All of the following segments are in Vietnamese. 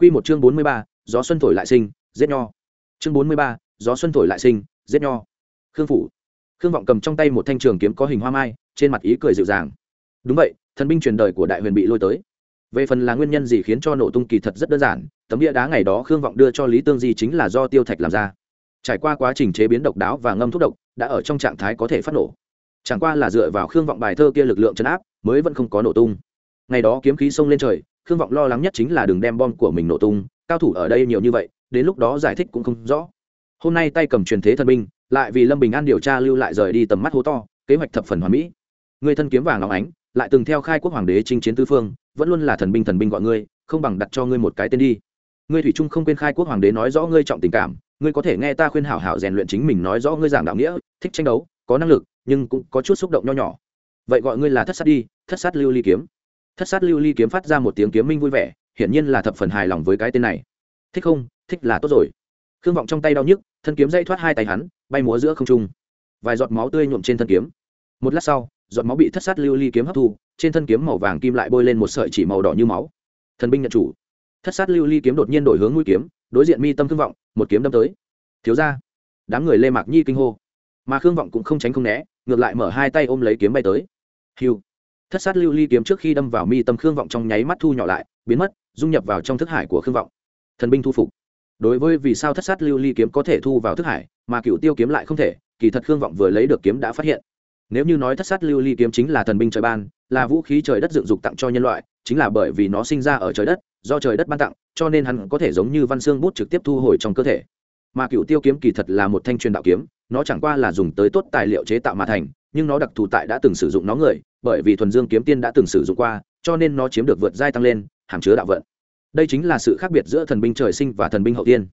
Quy một chương bốn mươi ba, gió xuân thổi lại sinh, giết nho. Chương bốn mươi ba, gió xuân thổi lại sinh, giết nho. Khương phủ. Khương vọng cầm trong tay một thanh trường kiếm có hình hoa mai, trên mặt ý cười dịu dàng. Đúng vậy, thần binh truyền đời của đại huyền bị lôi tới. Về phần là nguyên nhân gì khiến cho nổ tung kỳ thật rất đơn giản, tấm bia đá ngày đó Khương vọng đưa cho Lý Tương Di chính là do tiêu thạch làm ra. Trải qua quá trình chế biến độc đáo và ngâm thuốc độc, đã ở trong trạng thái có thể phát nổ. Chẳng qua là dựa vào Khương vọng bài thơ kia lực lượng trấn áp, mới vẫn không có nổ tung. Ngày đó kiếm khí xông lên trời, khương vọng lo lắng nhất chính là đừng đem bom của mình nổ tung, cao thủ ở đây nhiều như vậy, đến lúc đó giải thích cũng không rõ. Hôm nay tay cầm truyền thế thần binh, lại vì lâm bình an điều tra lưu lại rời đi tầm mắt hố to, kế hoạch thập phần hoàn mỹ. Người thân kiếm vàng óng ánh, lại từng theo khai quốc hoàng đế chinh chiến tư phương, vẫn luôn là thần binh thần binh gọi ngươi, không bằng đặt cho ngươi một cái tên đi. Ngươi thủy trung không quên khai quốc hoàng đế nói rõ ngươi trọng tình cảm, ngươi có thể nghe ta khuyên hảo hảo rèn luyện chính mình nói rõ ngươi giảng đạo nghĩa, thích tranh đấu, có năng lực, nhưng cũng có chút xúc động nho nhỏ. Vậy gọi ngươi là thất sát đi, thất sát lưu ly kiếm thất sát lưu ly kiếm phát ra một tiếng kiếm minh vui vẻ, hiển nhiên là thập phần hài lòng với cái tên này. Thích không? Thích là tốt rồi. Khương vọng trong tay đau nhức, thân kiếm dây thoát hai tay hắn, bay múa giữa không trung. Vài giọt máu tươi nhuộm trên thân kiếm. Một lát sau, giọt máu bị thất sát lưu ly kiếm hấp thu, trên thân kiếm màu vàng kim lại bôi lên một sợi chỉ màu đỏ như máu. Thần binh nhận chủ. Thất sát lưu ly kiếm đột nhiên đổi hướng mũi kiếm, đối diện mi tâm khương vọng, một kiếm đâm tới. Thiếu ra đám người lê mạc nhi kinh hô. Mà khương vọng cũng không tránh không né, ngược lại mở hai tay ôm lấy kiếm bay tới. Hiu thất sát lưu ly kiếm trước khi đâm vào mi tâm khương vọng trong nháy mắt thu nhỏ lại, biến mất, dung nhập vào trong thức hải của khương vọng. Thần binh thu phục. Đối với vì sao thất sát lưu ly kiếm có thể thu vào thức hải, mà cựu tiêu kiếm lại không thể, kỳ thật khương vọng vừa lấy được kiếm đã phát hiện. Nếu như nói thất sát lưu ly kiếm chính là thần binh trời ban, là vũ khí trời đất dựng dục tặng cho nhân loại, chính là bởi vì nó sinh ra ở trời đất, do trời đất ban tặng, cho nên hắn có thể giống như văn xương bút trực tiếp thu hồi trong cơ thể. Mà cựu tiêu kiếm kỳ thật là một thanh truyền đạo kiếm, nó chẳng qua là dùng tới tốt tài liệu chế tạo mà thành nhưng nó đặc thù tại đã từng sử dụng nó người, bởi vì thuần dương kiếm tiên đã từng sử dụng qua, cho nên nó chiếm được vượt giai tăng lên, hàm chứa đạo vận. Đây chính là sự khác biệt giữa thần binh trời sinh và thần binh hậu tiên.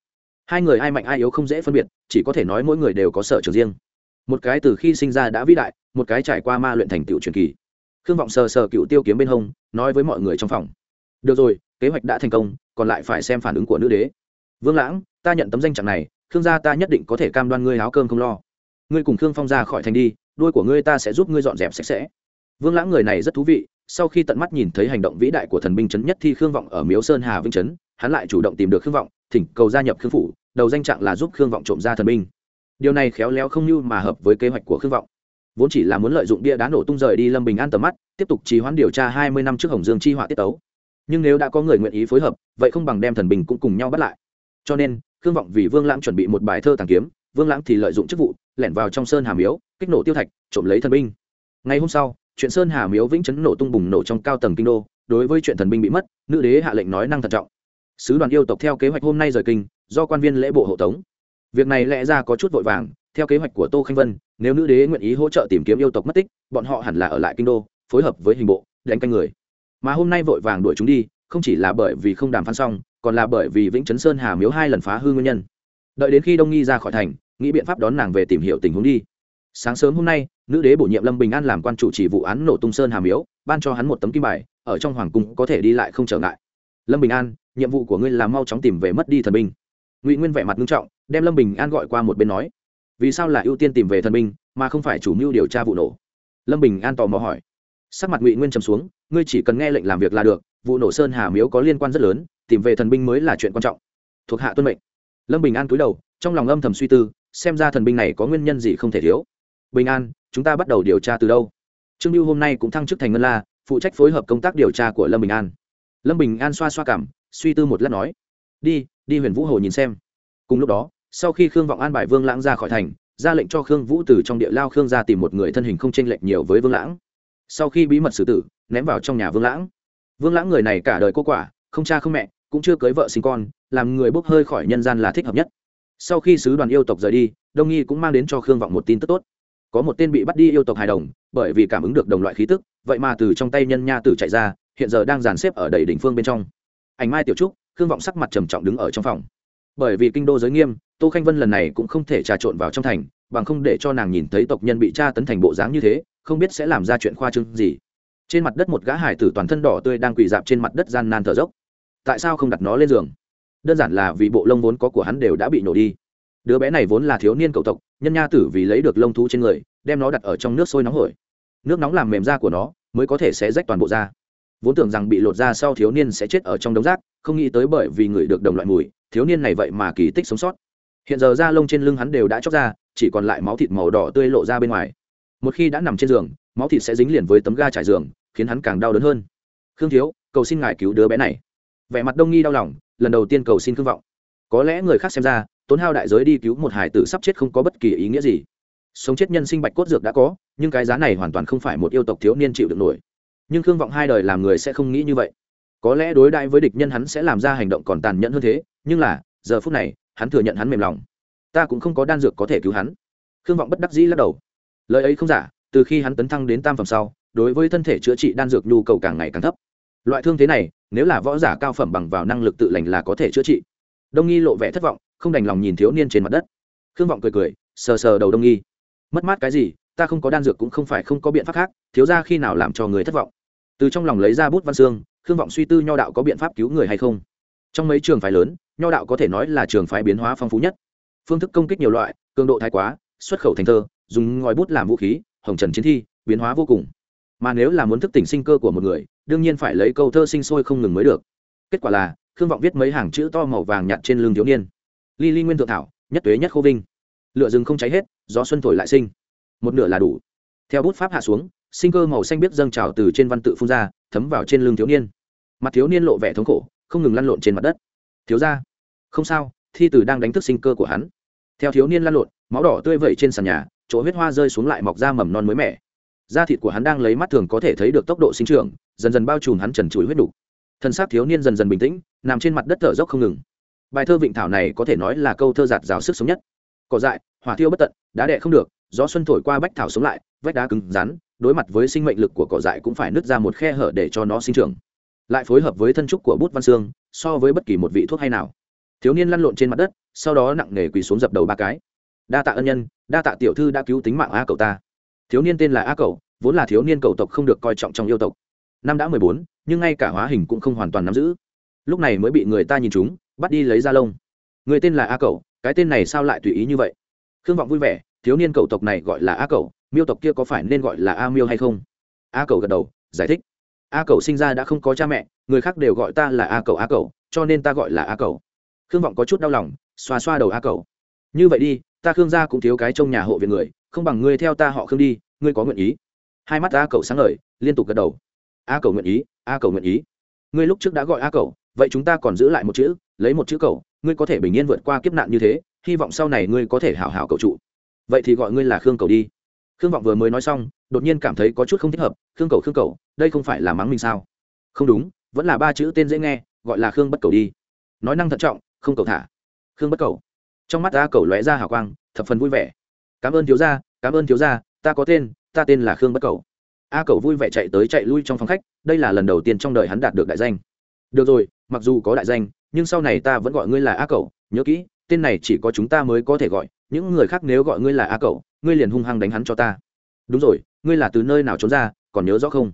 Hai người ai mạnh ai yếu không dễ phân biệt, chỉ có thể nói mỗi người đều có sở trường riêng. Một cái từ khi sinh ra đã vĩ đại, một cái trải qua ma luyện thành tựu truyền kỳ. Khương vọng sờ sờ cựu tiêu kiếm bên hông, nói với mọi người trong phòng. Được rồi, kế hoạch đã thành công, còn lại phải xem phản ứng của nữ đế. Vương lãng, ta nhận tấm danh trạng này, khương gia ta nhất định có thể cam đoan ngươi áo cơm không lo. Ngươi cùng khương phong ra khỏi thành đi đuôi của ngươi ta sẽ giúp ngươi dọn dẹp sạch sẽ. Vương lãng người này rất thú vị, sau khi tận mắt nhìn thấy hành động vĩ đại của thần binh chấn nhất thi khương vọng ở miếu sơn hà vinh chấn, hắn lại chủ động tìm được khương vọng, thỉnh cầu gia nhập khương phủ, đầu danh trạng là giúp khương vọng trộm ra thần binh. Điều này khéo léo không như mà hợp với kế hoạch của khương vọng. Vốn chỉ là muốn lợi dụng bia đá nổ tung rời đi lâm bình an tầm mắt, tiếp tục trì hoãn điều tra hai mươi năm trước hồng dương chi họa tiết tấu. Nhưng nếu đã có người nguyện ý phối hợp, vậy không bằng đem thần bình cũng cùng nhau bắt lại. Cho nên, khương vọng vì vương lãng chuẩn bị một bài thơ tàng kiếm vương lãng thì lợi dụng chức vụ, lẻn vào trong sơn hà miếu, kích nổ tiêu thạch, trộm lấy thần binh. Ngày hôm sau, chuyện sơn hà miếu vĩnh chấn nổ tung bùng nổ trong cao tầng kinh đô, đối với chuyện thần binh bị mất, nữ đế hạ lệnh nói năng thận trọng. Sứ đoàn yêu tộc theo kế hoạch hôm nay rời kinh, do quan viên lễ bộ hộ tống. Việc này lẽ ra có chút vội vàng, theo kế hoạch của tô khanh vân, nếu nữ đế nguyện ý hỗ trợ tìm kiếm yêu tộc mất tích, bọn họ hẳn là ở lại kinh đô, phối hợp với hình bộ, đánh canh người. Mà hôm nay vội vàng đuổi chúng đi, không chỉ là bởi vì không đàm phán xong, còn là bởi vì vĩnh chấn sơn hà miếu hai lần phá hư nguyên nhân. Đợi đến khi đông nghi ra khỏi thành nghĩ biện pháp đón nàng về tìm hiểu tình huống đi. Sáng sớm hôm nay, nữ đế bổ nhiệm lâm bình an làm quan chủ trì vụ án nổ tung sơn hà miếu, ban cho hắn một tấm kim bài, ở trong hoàng cung có thể đi lại không trở ngại. Lâm bình an, nhiệm vụ của ngươi là mau chóng tìm về mất đi thần binh. Ngụy nguyên vẻ mặt nghiêm trọng, đem lâm bình an gọi qua một bên nói. Vì sao là ưu tiên tìm về thần binh, mà không phải chủ mưu điều tra vụ nổ? Lâm bình an tò mò hỏi. Sắc mặt ngụy nguyên trầm xuống, ngươi chỉ cần nghe lệnh làm việc là được, vụ nổ sơn hà miếu có liên quan rất lớn, tìm về thần binh mới là chuyện quan trọng. Thuộc hạ tuân mệnh. Lâm bình an cúi đầu trong lòng âm thầm suy tư, xem ra thần binh này có nguyên nhân gì không thể thiếu. Bình an, chúng ta bắt đầu điều tra từ đâu? Trương lưu hôm nay cũng thăng chức thành ngân la, phụ trách phối hợp công tác điều tra của lâm bình an. Lâm bình an xoa xoa cảm, suy tư một lát nói, đi đi huyền vũ hồ nhìn xem. Cùng lúc đó, sau khi khương vọng an bài vương lãng ra khỏi thành, ra lệnh cho khương vũ từ trong địa lao khương ra tìm một người thân hình không chênh lệch nhiều với vương lãng. Sau khi bí mật xử tử, ném vào trong nhà vương lãng. Vương lãng người này cả đời cô quả, không cha không mẹ, cũng chưa cưới vợ sinh con, làm người bốc hơi khỏi nhân gian là thích hợp nhất sau khi sứ đoàn yêu tộc rời đi, đông nghi cũng mang đến cho khương vọng một tin tức tốt. Có một tên bị bắt đi yêu tộc hài đồng, bởi vì cảm ứng được đồng loại khí tức, vậy mà từ trong tay nhân nha tử chạy ra, hiện giờ đang dàn xếp ở đầy đỉnh phương bên trong. Ảnh mai tiểu trúc, khương vọng sắc mặt trầm trọng đứng ở trong phòng. Bởi vì kinh đô giới nghiêm, tô khanh vân lần này cũng không thể trà trộn vào trong thành, bằng không để cho nàng nhìn thấy tộc nhân bị tra tấn thành bộ dáng như thế, không biết sẽ làm ra chuyện khoa trương gì. Trên mặt đất một gã hải tử toàn thân đỏ tươi đang quỳ dạp trên mặt đất gian nan thở dốc. Tại sao không đặt nó lên giường? Đơn giản là vì bộ lông vốn có của hắn đều đã bị nổ đi. Đứa bé này vốn là thiếu niên cậu tộc, nhân nha tử vì lấy được lông thú trên người, đem nó đặt ở trong nước sôi nóng hổi. Nước nóng làm mềm da của nó, mới có thể sẽ rách toàn bộ da. Vốn tưởng rằng bị lột da sau thiếu niên sẽ chết ở trong đống rác, không nghĩ tới bởi vì người được đồng loại mùi, thiếu niên này vậy mà kỳ tích sống sót. Hiện giờ da lông trên lưng hắn đều đã chóc ra, chỉ còn lại máu thịt màu đỏ tươi lộ ra bên ngoài. Một khi đã nằm trên giường, máu thịt sẽ dính liền với tấm ga trải giường, khiến hắn càng đau đớn hơn. Khương thiếu, cầu xin ngài cứu đứa bé này. Vẻ mặt đông nghi đau lòng lần đầu tiên cầu xin khương vọng. Có lẽ người khác xem ra, tốn hao đại giới đi cứu một hải tử sắp chết không có bất kỳ ý nghĩa gì. Sống chết nhân sinh bạch cốt dược đã có, nhưng cái giá này hoàn toàn không phải một yêu tộc thiếu niên chịu được nổi. Nhưng khương vọng hai đời làm người sẽ không nghĩ như vậy. Có lẽ đối đãi với địch nhân hắn sẽ làm ra hành động còn tàn nhẫn hơn thế, nhưng là, giờ phút này, hắn thừa nhận hắn mềm lòng. Ta cũng không có đan dược có thể cứu hắn. Khương vọng bất đắc dĩ lắc đầu. Lời ấy không giả, từ khi hắn tấn thăng đến tam phẩm sau, đối với thân thể chữa trị đan dược nhu cầu càng ngày càng thấp. Loại thương thế này nếu là võ giả cao phẩm bằng vào năng lực tự lành là có thể chữa trị. Đông nghi lộ vẻ thất vọng, không đành lòng nhìn thiếu niên trên mặt đất. Khương vọng cười cười, sờ sờ đầu đông nghi. Mất mát cái gì, ta không có đan dược cũng không phải không có biện pháp khác, thiếu ra khi nào làm cho người thất vọng? Từ trong lòng lấy ra bút văn xương, khương vọng suy tư nho đạo có biện pháp cứu người hay không. Trong mấy trường phái lớn, nho đạo có thể nói là trường phái biến hóa phong phú nhất. Phương thức công kích nhiều loại, cường độ thái quá, xuất khẩu thành thơ, dùng ngòi bút làm vũ khí, hồng trần chiến thi, biến hóa vô cùng. Mà nếu là muốn thức tỉnh sinh cơ của một người đương nhiên phải lấy câu thơ sinh sôi không ngừng mới được. Kết quả là, khương vọng viết mấy hàng chữ to màu vàng nhạt trên lưng thiếu niên. Ly ly nguyên thượng thảo, nhất tuế nhất khô vinh. Lựa rừng không cháy hết, gió xuân thổi lại sinh. Một nửa là đủ. Theo bút pháp hạ xuống, sinh cơ màu xanh biết dâng trào từ trên văn tự phun ra, thấm vào trên lưng thiếu niên. Mặt thiếu niên lộ vẻ thống khổ, không ngừng lăn lộn trên mặt đất. Thiếu ra không sao, thi tử đang đánh thức sinh cơ của hắn. Theo thiếu niên lăn lộn, máu đỏ tươi vẩy trên sàn nhà, chỗ huyết hoa rơi xuống lại mọc ra mầm non mới mẻ da thịt của hắn đang lấy mắt thường có thể thấy được tốc độ sinh trưởng, dần dần bao trùm hắn trần trụi huyết đục. Thân xác thiếu niên dần dần bình tĩnh, nằm trên mặt đất thở dốc không ngừng. Bài thơ vịnh thảo này có thể nói là câu thơ giạt rào sức sống nhất. Cỏ dại, hỏa thiêu bất tận, đá đệ không được, gió xuân thổi qua bách thảo sống lại, vách đá cứng rắn, đối mặt với sinh mệnh lực của cỏ dại cũng phải nứt ra một khe hở để cho nó sinh trưởng. Lại phối hợp với thân trúc của bút văn xương, so với bất kỳ một vị thuốc hay nào. Thiếu niên lăn lộn trên mặt đất, sau đó nặng nề quỳ xuống dập đầu ba cái. Đa tạ ân nhân, đa tạ tiểu thư đã cứu tính mạng a cậu ta thiếu niên tên là a cậu vốn là thiếu niên cầu tộc không được coi trọng trong yêu tộc. Năm đã mười bốn, nhưng ngay cả hóa hình cũng không hoàn toàn nắm giữ. Lúc này mới bị người ta nhìn chúng, bắt đi lấy ra lông. Người tên là a cậu cái tên này sao lại tùy ý như vậy? Khương vọng vui vẻ, thiếu niên cầu tộc này gọi là a cậu miêu tộc kia có phải nên gọi là a miêu hay không? A cậu gật đầu, giải thích. A cậu sinh ra đã không có cha mẹ, người khác đều gọi ta là a cậu a cậu cho nên ta gọi là a cậu khương vọng có chút đau lòng, xoa xoa đầu a cậu như vậy đi ta khương gia cũng thiếu cái trong nhà hộ viện người, không bằng ngươi theo ta họ khương đi, ngươi có nguyện ý? Hai mắt a cậu sáng ngời, liên tục gật đầu. A cậu nguyện ý, a cậu nguyện ý. Ngươi lúc trước đã gọi a cậu vậy chúng ta còn giữ lại một chữ, lấy một chữ cậu ngươi có thể bình yên vượt qua kiếp nạn như thế, hy vọng sau này ngươi có thể hảo hảo cậu trụ. Vậy thì gọi ngươi là khương cậu đi. Khương vọng vừa mới nói xong, đột nhiên cảm thấy có chút không thích hợp, khương cầu khương cầu đây không phải là mắng mình sao? Không đúng, vẫn là ba chữ tên dễ nghe, gọi là khương bất cầu đi. Nói năng thận trọng, không cầu thả. Khương bất cầu trong mắt ta cầu lóe ra hào quang, thập phần vui vẻ. Cảm ơn thiếu gia, cảm ơn thiếu gia, ta có tên, ta tên là khương bất cầu a cầu vui vẻ chạy tới chạy lui trong phòng khách, đây là lần đầu tiên trong đời hắn đạt được đại danh. Được rồi, mặc dù có đại danh, nhưng sau này ta vẫn gọi ngươi là a cầu nhớ kỹ, tên này chỉ có chúng ta mới có thể gọi, những người khác nếu gọi ngươi là a cầu ngươi liền hung hăng đánh hắn cho ta. Đúng rồi, ngươi là từ nơi nào trốn ra, còn nhớ rõ không?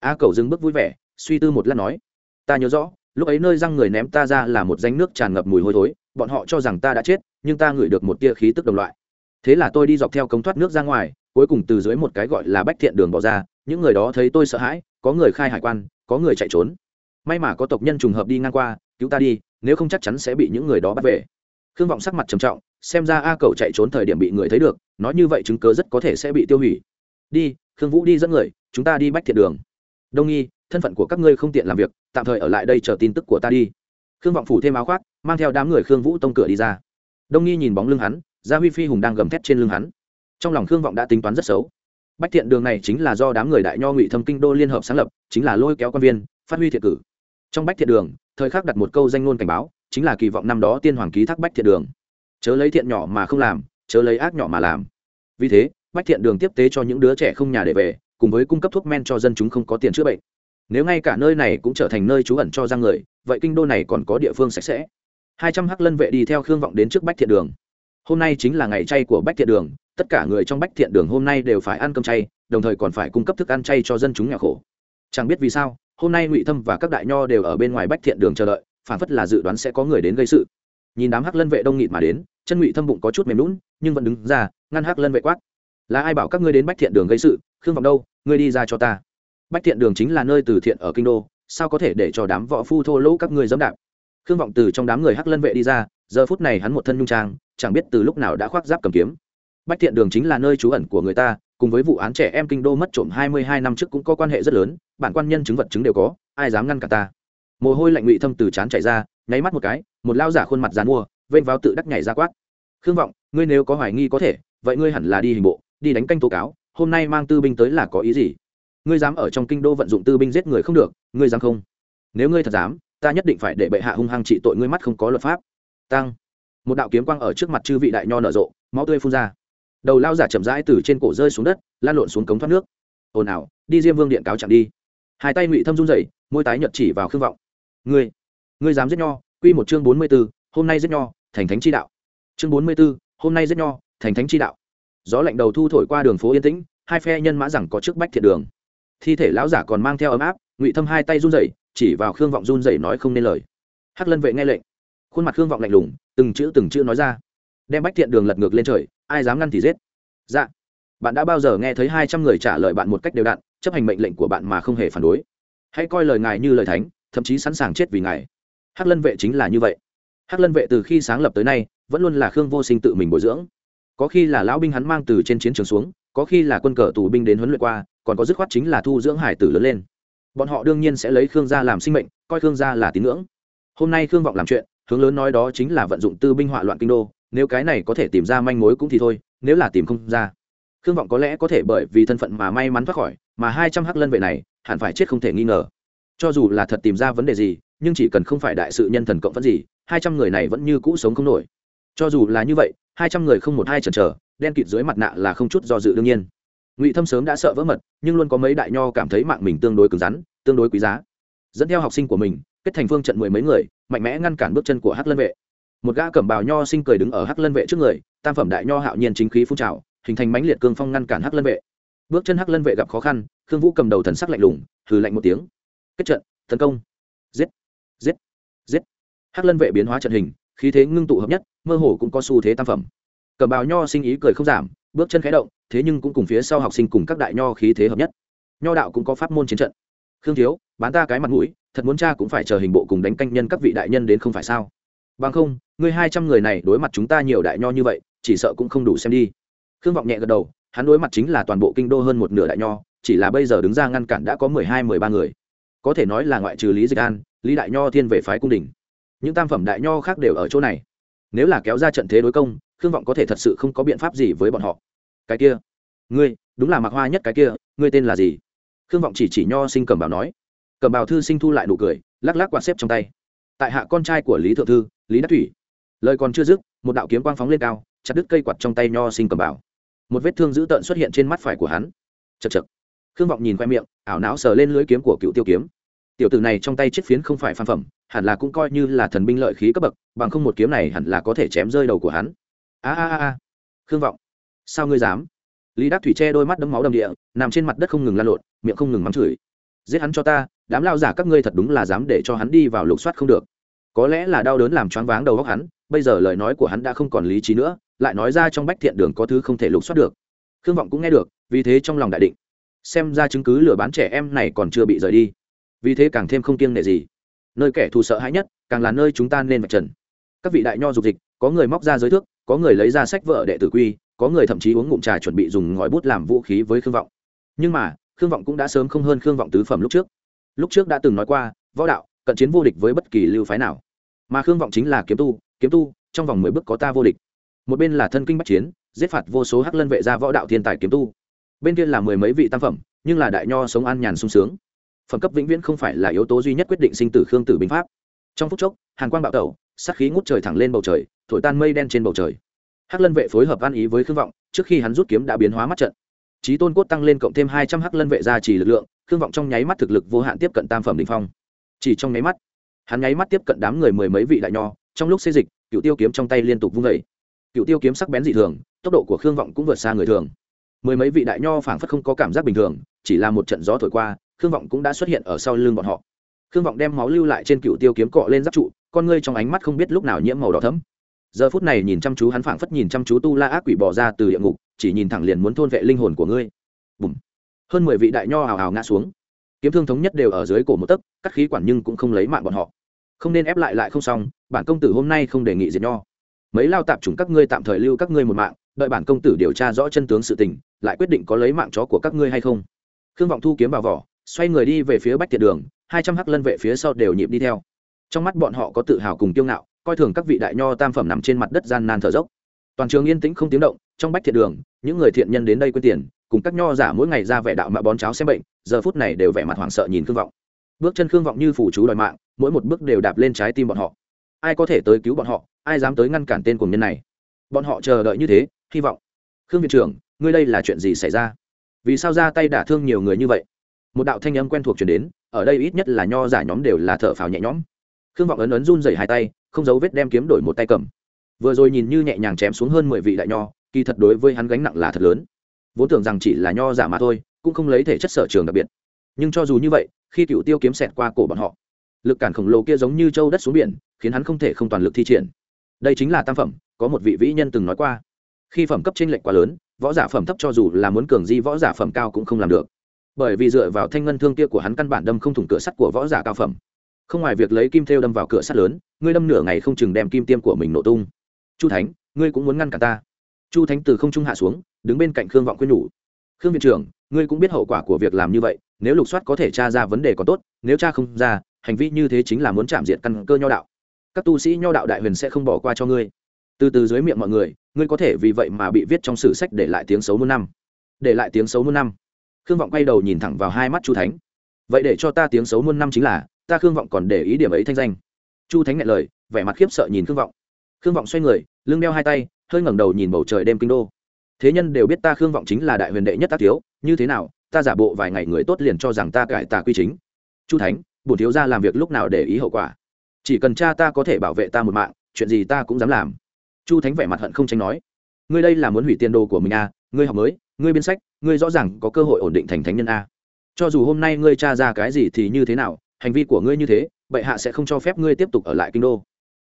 A cầu dừng bước vui vẻ, suy tư một lát nói, ta nhớ rõ lúc ấy nơi răng người ném ta ra là một danh nước tràn ngập mùi hôi thối, bọn họ cho rằng ta đã chết, nhưng ta ngửi được một tia khí tức đồng loại. Thế là tôi đi dọc theo cống thoát nước ra ngoài, cuối cùng từ dưới một cái gọi là bách thiện đường bỏ ra, những người đó thấy tôi sợ hãi, có người khai hải quan, có người chạy trốn. May mà có tộc nhân trùng hợp đi ngang qua, cứu ta đi, nếu không chắc chắn sẽ bị những người đó bắt về. Khương vọng sắc mặt trầm trọng, xem ra a cầu chạy trốn thời điểm bị người thấy được, nói như vậy chứng cớ rất có thể sẽ bị tiêu hủy. Đi, khương vũ đi dẫn người, chúng ta đi bách thiện đường. Đông nghi thân phận của các ngươi không tiện làm việc, tạm thời ở lại đây chờ tin tức của ta đi. Khương vọng phủ thêm áo khoác, mang theo đám người khương vũ tông cửa đi ra. Đông nghi nhìn bóng lưng hắn, gia huy phi hùng đang gầm thét trên lưng hắn. Trong lòng khương vọng đã tính toán rất xấu. Bách thiện đường này chính là do đám người đại nho ngụy thâm kinh đô liên hợp sáng lập, chính là lôi kéo quan viên, phát huy thiện cử. Trong bách thiện đường, thời khắc đặt một câu danh ngôn cảnh báo, chính là kỳ vọng năm đó tiên hoàng ký thác bách thiện đường. Chớ lấy thiện nhỏ mà không làm, chớ lấy ác nhỏ mà làm. Vì thế, bách thiện đường tiếp tế cho những đứa trẻ không nhà để về, cùng với cung cấp thuốc men cho dân chúng không có tiền chữa bệnh nếu ngay cả nơi này cũng trở thành nơi trú ẩn cho ra người, vậy kinh đô này còn có địa phương sạch sẽ. Hai trăm hắc lân vệ đi theo khương vọng đến trước bách thiện đường. Hôm nay chính là ngày chay của bách thiện đường, tất cả người trong bách thiện đường hôm nay đều phải ăn cơm chay, đồng thời còn phải cung cấp thức ăn chay cho dân chúng nghèo khổ. Chẳng biết vì sao, hôm nay ngụy thâm và các đại nho đều ở bên ngoài bách thiện đường chờ đợi, phản phất là dự đoán sẽ có người đến gây sự. Nhìn đám hắc lân vệ đông nghịt mà đến, chân ngụy thâm bụng có chút mềm lún nhưng vẫn đứng ra, ngăn hắc lân vệ quát. Là ai bảo các ngươi đến bách thiện đường gây sự? Khương vọng đâu? Ngươi đi ra cho ta bách thiện đường chính là nơi từ thiện ở kinh đô, sao có thể để cho đám võ phu thô lỗ các ngươi dẫm đạp? Khương vọng từ trong đám người hắc lân vệ đi ra, giờ phút này hắn một thân nhung trang, chẳng biết từ lúc nào đã khoác giáp cầm kiếm. Bách thiện đường chính là nơi trú ẩn của người ta, cùng với vụ án trẻ em kinh đô mất trộm hai mươi hai năm trước cũng có quan hệ rất lớn, bản quan nhân chứng vật chứng đều có, ai dám ngăn cả ta? Mồ hôi lạnh ngụy thâm từ chán chảy ra, nháy mắt một cái, một lao giả khuôn mặt dàn mua, vênh vào tự đắc nhảy ra quát. Khương vọng, ngươi nếu có hoài nghi có thể, vậy ngươi hẳn là đi hình bộ, đi đánh canh tố cáo, hôm nay mang tư binh tới là có ý gì? Ngươi dám ở trong kinh đô vận dụng tư binh giết người không được ngươi dám không? Nếu ngươi thật dám ta nhất định phải để bệ hạ hung hăng trị tội ngươi mắt không có luật pháp. Tăng. Một đạo kiếm quang ở trước mặt chư vị đại nho nở rộ máu tươi phun ra. Đầu lao giả chậm rãi từ trên cổ rơi xuống đất lan lộn xuống cống thoát nước. Ồn ào đi diêm vương điện cáo chẳng đi. Hai tay ngụy thâm run rẩy môi tái nhợt chỉ vào khương vọng. Ngươi ngươi dám giết nho quy một chương bốn mươi 44, hôm nay giết nho thành thánh chi đạo. Chương bốn mươi 44, hôm nay giết nho thành thánh chi đạo. Gió lạnh đầu thu thổi qua đường phố yên tĩnh hai phe nhân mã rằng có trước bách thiện đường thi thể lão giả còn mang theo ấm áp, ngụy thâm hai tay run rẩy, chỉ vào khương vọng run rẩy nói không nên lời. Hắc lân vệ nghe lệnh. Khuôn mặt khương vọng lạnh lùng, từng chữ từng chữ nói ra. Đem bách thiện đường lật ngược lên trời, ai dám ngăn thì giết. Dạ. Bạn đã bao giờ nghe thấy hai trăm người trả lời bạn một cách đều đặn, chấp hành mệnh lệnh của bạn mà không hề phản đối? Hãy coi lời ngài như lời thánh, thậm chí sẵn sàng chết vì ngài. Hắc lân vệ chính là như vậy. Hắc lân vệ từ khi sáng lập tới nay, vẫn luôn là khương vô sinh tự mình bồi dưỡng. Có khi là lão binh hắn mang từ trên chiến trường xuống, có khi là quân cờ tù binh đến huấn luyện qua còn có dứt khoát chính là thu dưỡng hải tử lớn lên. Bọn họ đương nhiên sẽ lấy khương gia làm sinh mệnh, coi khương gia là tín ngưỡng. Hôm nay khương vọng làm chuyện, hướng lớn nói đó chính là vận dụng tư binh hỏa loạn kinh đô, nếu cái này có thể tìm ra manh mối cũng thì thôi, nếu là tìm không ra. Khương vọng có lẽ có thể bởi vì thân phận mà may mắn thoát khỏi, mà hai trăm hắc lân vệ này, hẳn phải chết không thể nghi ngờ. Cho dù là thật tìm ra vấn đề gì, nhưng chỉ cần không phải đại sự nhân thần cộng vẫn gì, hai trăm người này vẫn như cũ sống không nổi. Cho dù là như vậy, hai trăm người không một hai chần chờ, đen kịt dưới mặt nạ là không chút do dự đương nhiên ngụy thâm sớm đã sợ vỡ mật nhưng luôn có mấy đại nho cảm thấy mạng mình tương đối cứng rắn tương đối quý giá dẫn theo học sinh của mình kết thành phương trận mười mấy người mạnh mẽ ngăn cản bước chân của hắc lân vệ một gã cẩm bào nho sinh cười đứng ở hắc lân vệ trước người tam phẩm đại nho hạo nhiên chính khí phun trào hình thành mãnh liệt cương phong ngăn cản hắc lân vệ bước chân hắc lân vệ gặp khó khăn khương vũ cầm đầu thần sắc lạnh lùng hừ lạnh một tiếng kết trận tấn công giết giết giết hắc lân vệ biến hóa trận hình khí thế ngưng tụ hợp nhất mơ hồ cũng có xu thế tam phẩm cẩm bào nho sinh ý cười không giảm bước chân khẽ động thế nhưng cũng cùng phía sau học sinh cùng các đại nho khí thế hợp nhất. Nho đạo cũng có pháp môn chiến trận. Khương thiếu, bán ta cái mặt mũi, thật muốn cha cũng phải chờ hình bộ cùng đánh canh nhân các vị đại nhân đến không phải sao? Bằng không, ngươi hai trăm người này đối mặt chúng ta nhiều đại nho như vậy, chỉ sợ cũng không đủ xem đi. Khương vọng nhẹ gật đầu, hắn đối mặt chính là toàn bộ kinh đô hơn một nửa đại nho, chỉ là bây giờ đứng ra ngăn cản đã có mười hai, mười ba người. Có thể nói là ngoại trừ lý dịch an, lý đại nho thiên về phái cung đình. Những tam phẩm đại nho khác đều ở chỗ này. Nếu là kéo ra trận thế đối công, khương vọng có thể thật sự không có biện pháp gì với bọn họ cái kia. Ngươi, đúng là mặc hoa nhất cái kia, ngươi tên là gì? Khương vọng chỉ chỉ nho sinh cầm bảo nói. Cầm bảo thư sinh thu lại nụ cười, lắc lắc quạt xếp trong tay. Tại hạ con trai của lý thượng thư, lý đắc thủy. Lời còn chưa dứt, một đạo kiếm quang phóng lên cao, chặt đứt cây quạt trong tay nho sinh cầm bảo. Một vết thương dữ tợn xuất hiện trên mắt phải của hắn. Chật chật khương vọng nhìn khoe miệng, ảo não sờ lên lưới kiếm của cựu tiêu kiếm. Tiểu tử này trong tay chiếc phiến không phải phan phẩm, hẳn là cũng coi như là thần binh lợi khí cấp bậc, bằng không một kiếm này hẳn là có thể chém rơi đầu của hắn. A a a a. Khương vọng sao ngươi dám? Lý đắc thủy che đôi mắt đấm máu đầm địa, nằm trên mặt đất không ngừng lan lộn, miệng không ngừng mắng chửi. Giết hắn cho ta, đám lao giả các ngươi thật đúng là dám để cho hắn đi vào lục soát không được. Có lẽ là đau đớn làm choáng váng đầu óc hắn, bây giờ lời nói của hắn đã không còn lý trí nữa, lại nói ra trong bách thiện đường có thứ không thể lục soát được. Khương vọng cũng nghe được, vì thế trong lòng đại định. Xem ra chứng cứ lừa bán trẻ em này còn chưa bị rời đi. Vì thế càng thêm không kiêng nể gì. Nơi kẻ thù sợ hãi nhất, càng là nơi chúng ta nên mặt trần. Các vị đại nho dục dịch, có người móc ra giới thước, có người lấy ra sách vợ đệ tử quy có người thậm chí uống ngụm trà chuẩn bị dùng ngòi bút làm vũ khí với khương vọng. Nhưng mà, khương vọng cũng đã sớm không hơn khương vọng tứ phẩm lúc trước. Lúc trước đã từng nói qua, võ đạo, cận chiến vô địch với bất kỳ lưu phái nào. Mà khương vọng chính là kiếm tu kiếm tu, trong vòng mười bước có ta vô địch. Một bên là thân kinh bắc chiến, giết phạt vô số hắc lân vệ ra võ đạo thiên tài kiếm tu. Bên kia là mười mấy vị tam phẩm, nhưng là đại nho sống an nhàn sung sướng. Phẩm cấp vĩnh viễn không phải là yếu tố duy nhất quyết định sinh tử khương tử binh pháp. Trong phút chốc, hàn quang bạo tẩu sắc khí ngút trời thẳng lên bầu trời, thổi tan mây đen trên bầu trời hắc lân vệ phối hợp ăn ý với khương vọng, trước khi hắn rút kiếm đã biến hóa mắt trận. Trí tôn cốt tăng lên cộng thêm hai trăm hắc lân vệ gia trì lực lượng, khương vọng trong nháy mắt thực lực vô hạn tiếp cận tam phẩm đỉnh phong. Chỉ trong nháy mắt, hắn nháy mắt tiếp cận đám người mười mấy vị đại nho, trong lúc xê dịch cựu tiêu kiếm trong tay liên tục vung vẩy cựu tiêu kiếm sắc bén dị thường, tốc độ của khương vọng cũng vượt xa người thường. Mười mấy vị đại nho phảng phất không có cảm giác bình thường, chỉ là một trận gió thổi qua, khương vọng cũng đã xuất hiện ở sau lưng bọn họ. Khương vọng đem máu lưu lại trên cựu tiêu kiếm cọ lên giáp trụ, con ngươi trong ánh mắt không biết lúc nào nhiễm màu đỏ thấm giờ phút này nhìn chăm chú hắn phảng phất nhìn chăm chú tu la ác quỷ bỏ ra từ địa ngục, chỉ nhìn thẳng liền muốn thôn vệ linh hồn của ngươi. Bùm. Hơn mười vị đại nho hào hào ngã xuống. Kiếm thương thống nhất đều ở dưới cổ một tấc cắt khí quản nhưng cũng không lấy mạng bọn họ. Không nên ép lại lại không xong, bản công tử hôm nay không đề nghị diệt nho. Mấy lao tạp chủng các ngươi tạm thời lưu các ngươi một mạng, đợi bản công tử điều tra rõ chân tướng sự tình, lại quyết định có lấy mạng chó của các ngươi hay không. Khương vọng thu kiếm vào vỏ, xoay người đi về phía bách tiệt đường, hai trăm hắc lân vệ phía sau đều nhịp đi theo. Trong mắt bọn họ có tự hào cùng kiêu ngạo coi thường các vị đại nho tam phẩm nằm trên mặt đất gian nan thở dốc. Toàn trường yên tĩnh không tiếng động, trong bách thiện đường, những người thiện nhân đến đây quên tiền, cùng các nho giả mỗi ngày ra vẻ đạo mạ bón cháo xem bệnh, giờ phút này đều vẻ mặt hoảng sợ nhìn khương vọng. Bước chân khương vọng như phủ chú đòi mạng, mỗi một bước đều đạp lên trái tim bọn họ. Ai có thể tới cứu bọn họ, ai dám tới ngăn cản tên cùng nhân này? Bọn họ chờ đợi như thế, hy vọng. Khương viện trưởng, ngươi đây là chuyện gì xảy ra? Vì sao ra tay đả thương nhiều người như vậy? Một đạo thanh âm quen thuộc chuyển đến, ở đây ít nhất là nho giả nhóm đều là thợ phào nhẹ nhõm khương vọng ấn ấn run dày hai tay, không giấu vết đem kiếm đổi một tay cầm. Vừa rồi nhìn như nhẹ nhàng chém xuống hơn mười vị đại nho, kỳ thật đối với hắn gánh nặng là thật lớn. Vốn tưởng rằng chỉ là nho giả mà thôi, cũng không lấy thể chất sở trường đặc biệt. Nhưng cho dù như vậy, khi cựu tiêu kiếm xẹt qua cổ bọn họ, lực cản khổng lồ kia giống như châu đất xuống biển, khiến hắn không thể không toàn lực thi triển. Đây chính là tam phẩm, có một vị vĩ nhân từng nói qua. Khi phẩm cấp t r ê n lệch quá lớn, võ giả phẩm thấp cho dù là muốn cường di võ giả phẩm cao cũng không làm được. Bởi vì dựa vào thanh ngân thương kia của hắn căn bản đâm không thủng cửa sắt của võ giả cao phẩm không ngoài việc lấy kim thêu đâm vào cửa sắt lớn, ngươi đâm nửa ngày không chừng đem kim tiêm của mình nổ tung. Chu thánh, ngươi cũng muốn ngăn cả ta. Chu thánh từ không trung hạ xuống, đứng bên cạnh khương vọng quyên nhủ. Khương viện trưởng, ngươi cũng biết hậu quả của việc làm như vậy, nếu lục soát có thể tra ra vấn đề còn tốt, nếu tra không ra, hành vi như thế chính là muốn chạm diện căn cơ nho đạo. Các tu sĩ nho đạo đại huyền sẽ không bỏ qua cho ngươi. Từ từ dưới miệng mọi người, ngươi có thể vì vậy mà bị viết trong sử sách để lại tiếng xấu muôn năm. Để lại tiếng xấu muôn năm. Khương vọng quay đầu nhìn thẳng vào hai mắt chu thánh. Vậy để cho ta tiếng xấu muôn năm chính là ta khương vọng còn để ý điểm ấy thanh danh chu thánh ngại lời vẻ mặt khiếp sợ nhìn khương vọng khương vọng xoay người lưng đeo hai tay hơi ngẩng đầu nhìn bầu trời đêm kinh đô thế nhân đều biết ta khương vọng chính là đại huyền đệ nhất tác thiếu như thế nào ta giả bộ vài ngày người tốt liền cho rằng ta cải tà quy chính chu thánh bổn thiếu ra làm việc lúc nào để ý hậu quả chỉ cần cha ta có thể bảo vệ ta một mạng chuyện gì ta cũng dám làm chu thánh vẻ mặt hận không tránh nói ngươi đây là muốn hủy tiền đồ của mình à ngươi học mới ngươi biên sách ngươi rõ ràng có cơ hội ổn định thành thánh nhân a à. cho dù hôm nay ngươi cha ra cái gì thì như thế nào hành vi của ngươi như thế, bệ hạ sẽ không cho phép ngươi tiếp tục ở lại kinh đô.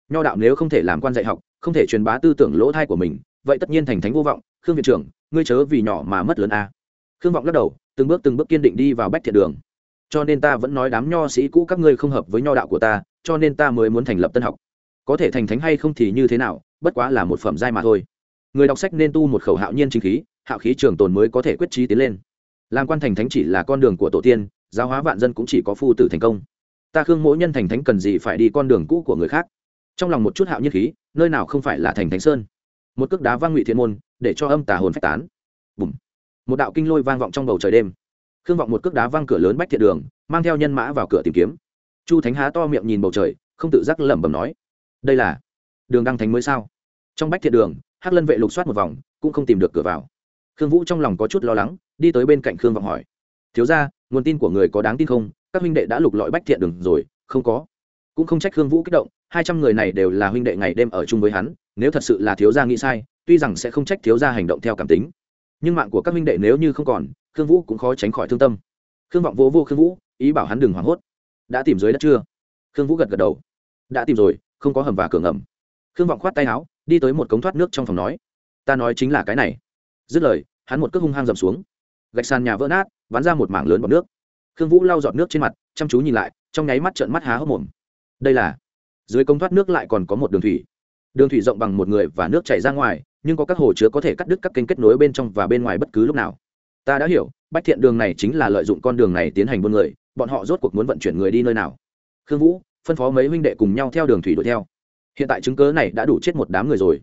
Nho đạo nếu không thể làm quan dạy học, không thể truyền bá tư tưởng lỗ thai của mình, vậy tất nhiên thành thánh vô vọng. Khương viện trưởng, ngươi chớ vì nhỏ mà mất lớn a. Khương vọng lắc đầu, từng bước từng bước kiên định đi vào bách thiện đường. Cho nên ta vẫn nói đám nho sĩ cũ các ngươi không hợp với nho đạo của ta, cho nên ta mới muốn thành lập tân học. Có thể thành thánh hay không thì như thế nào, bất quá là một phẩm giai mà thôi. Người đọc sách nên tu một khẩu hạo nhiên chính khí, hạo khí trường tồn mới có thể quyết trí tiến lên. Làm quan thành thánh chỉ là con đường của tổ tiên giáo hóa vạn dân cũng chỉ có phu tử thành công. Ta khương mỗi nhân thành thánh cần gì phải đi con đường cũ của người khác. Trong lòng một chút hạo nhiên khí, nơi nào không phải là thành thánh sơn. Một cước đá vang ngụy thiên môn, để cho âm tà hồn phách tán. Bùm. Một đạo kinh lôi vang vọng trong bầu trời đêm. Khương vọng một cước đá vang cửa lớn bách thiện đường, mang theo nhân mã vào cửa tìm kiếm. Chu thánh há to miệng nhìn bầu trời, không tự giác lẩm bẩm nói, đây là đường đăng thánh mới sao? Trong bách thiện đường, hắc lân vệ lục soát một vòng, cũng không tìm được cửa vào. Khương vũ trong lòng có chút lo lắng, đi tới bên cạnh khương vọng hỏi, thiếu ra nguồn tin của người có đáng tin không? Các huynh đệ đã lục lọi bách thiện đường rồi, không có. Cũng không trách khương vũ kích động, hai trăm người này đều là huynh đệ ngày đêm ở chung với hắn, nếu thật sự là thiếu gia nghĩ sai, tuy rằng sẽ không trách thiếu gia hành động theo cảm tính. Nhưng mạng của các huynh đệ nếu như không còn, khương vũ cũng khó tránh khỏi thương tâm. Khương vọng vô vô khương vũ, ý bảo hắn đừng hoảng hốt. Đã tìm dưới đất chưa? Khương vũ gật gật đầu. Đã tìm rồi, không có hầm và cửa ngầm. Khương vọng khoát tay áo, đi tới một cống thoát nước trong phòng nói, ta nói chính là cái này. Dứt lời, hắn một cước hung hăng dầm xuống. Gạch sàn nhà vỡ nát vắn ra một mảng lớn bọt nước. Khương vũ lau giọt nước trên mặt, chăm chú nhìn lại, trong nháy mắt trợn mắt há hốc mồm. Đây là, dưới công thoát nước lại còn có một đường thủy. Đường thủy rộng bằng một người và nước chảy ra ngoài, nhưng có các hồ chứa có thể cắt đứt các kênh kết nối bên trong và bên ngoài bất cứ lúc nào. Ta đã hiểu, bách thiện đường này chính là lợi dụng con đường này tiến hành buôn người, bọn họ rốt cuộc muốn vận chuyển người đi nơi nào. Khương vũ, phân phó mấy huynh đệ cùng nhau theo đường thủy đuổi theo. Hiện tại chứng cớ này đã đủ chết một đám người rồi.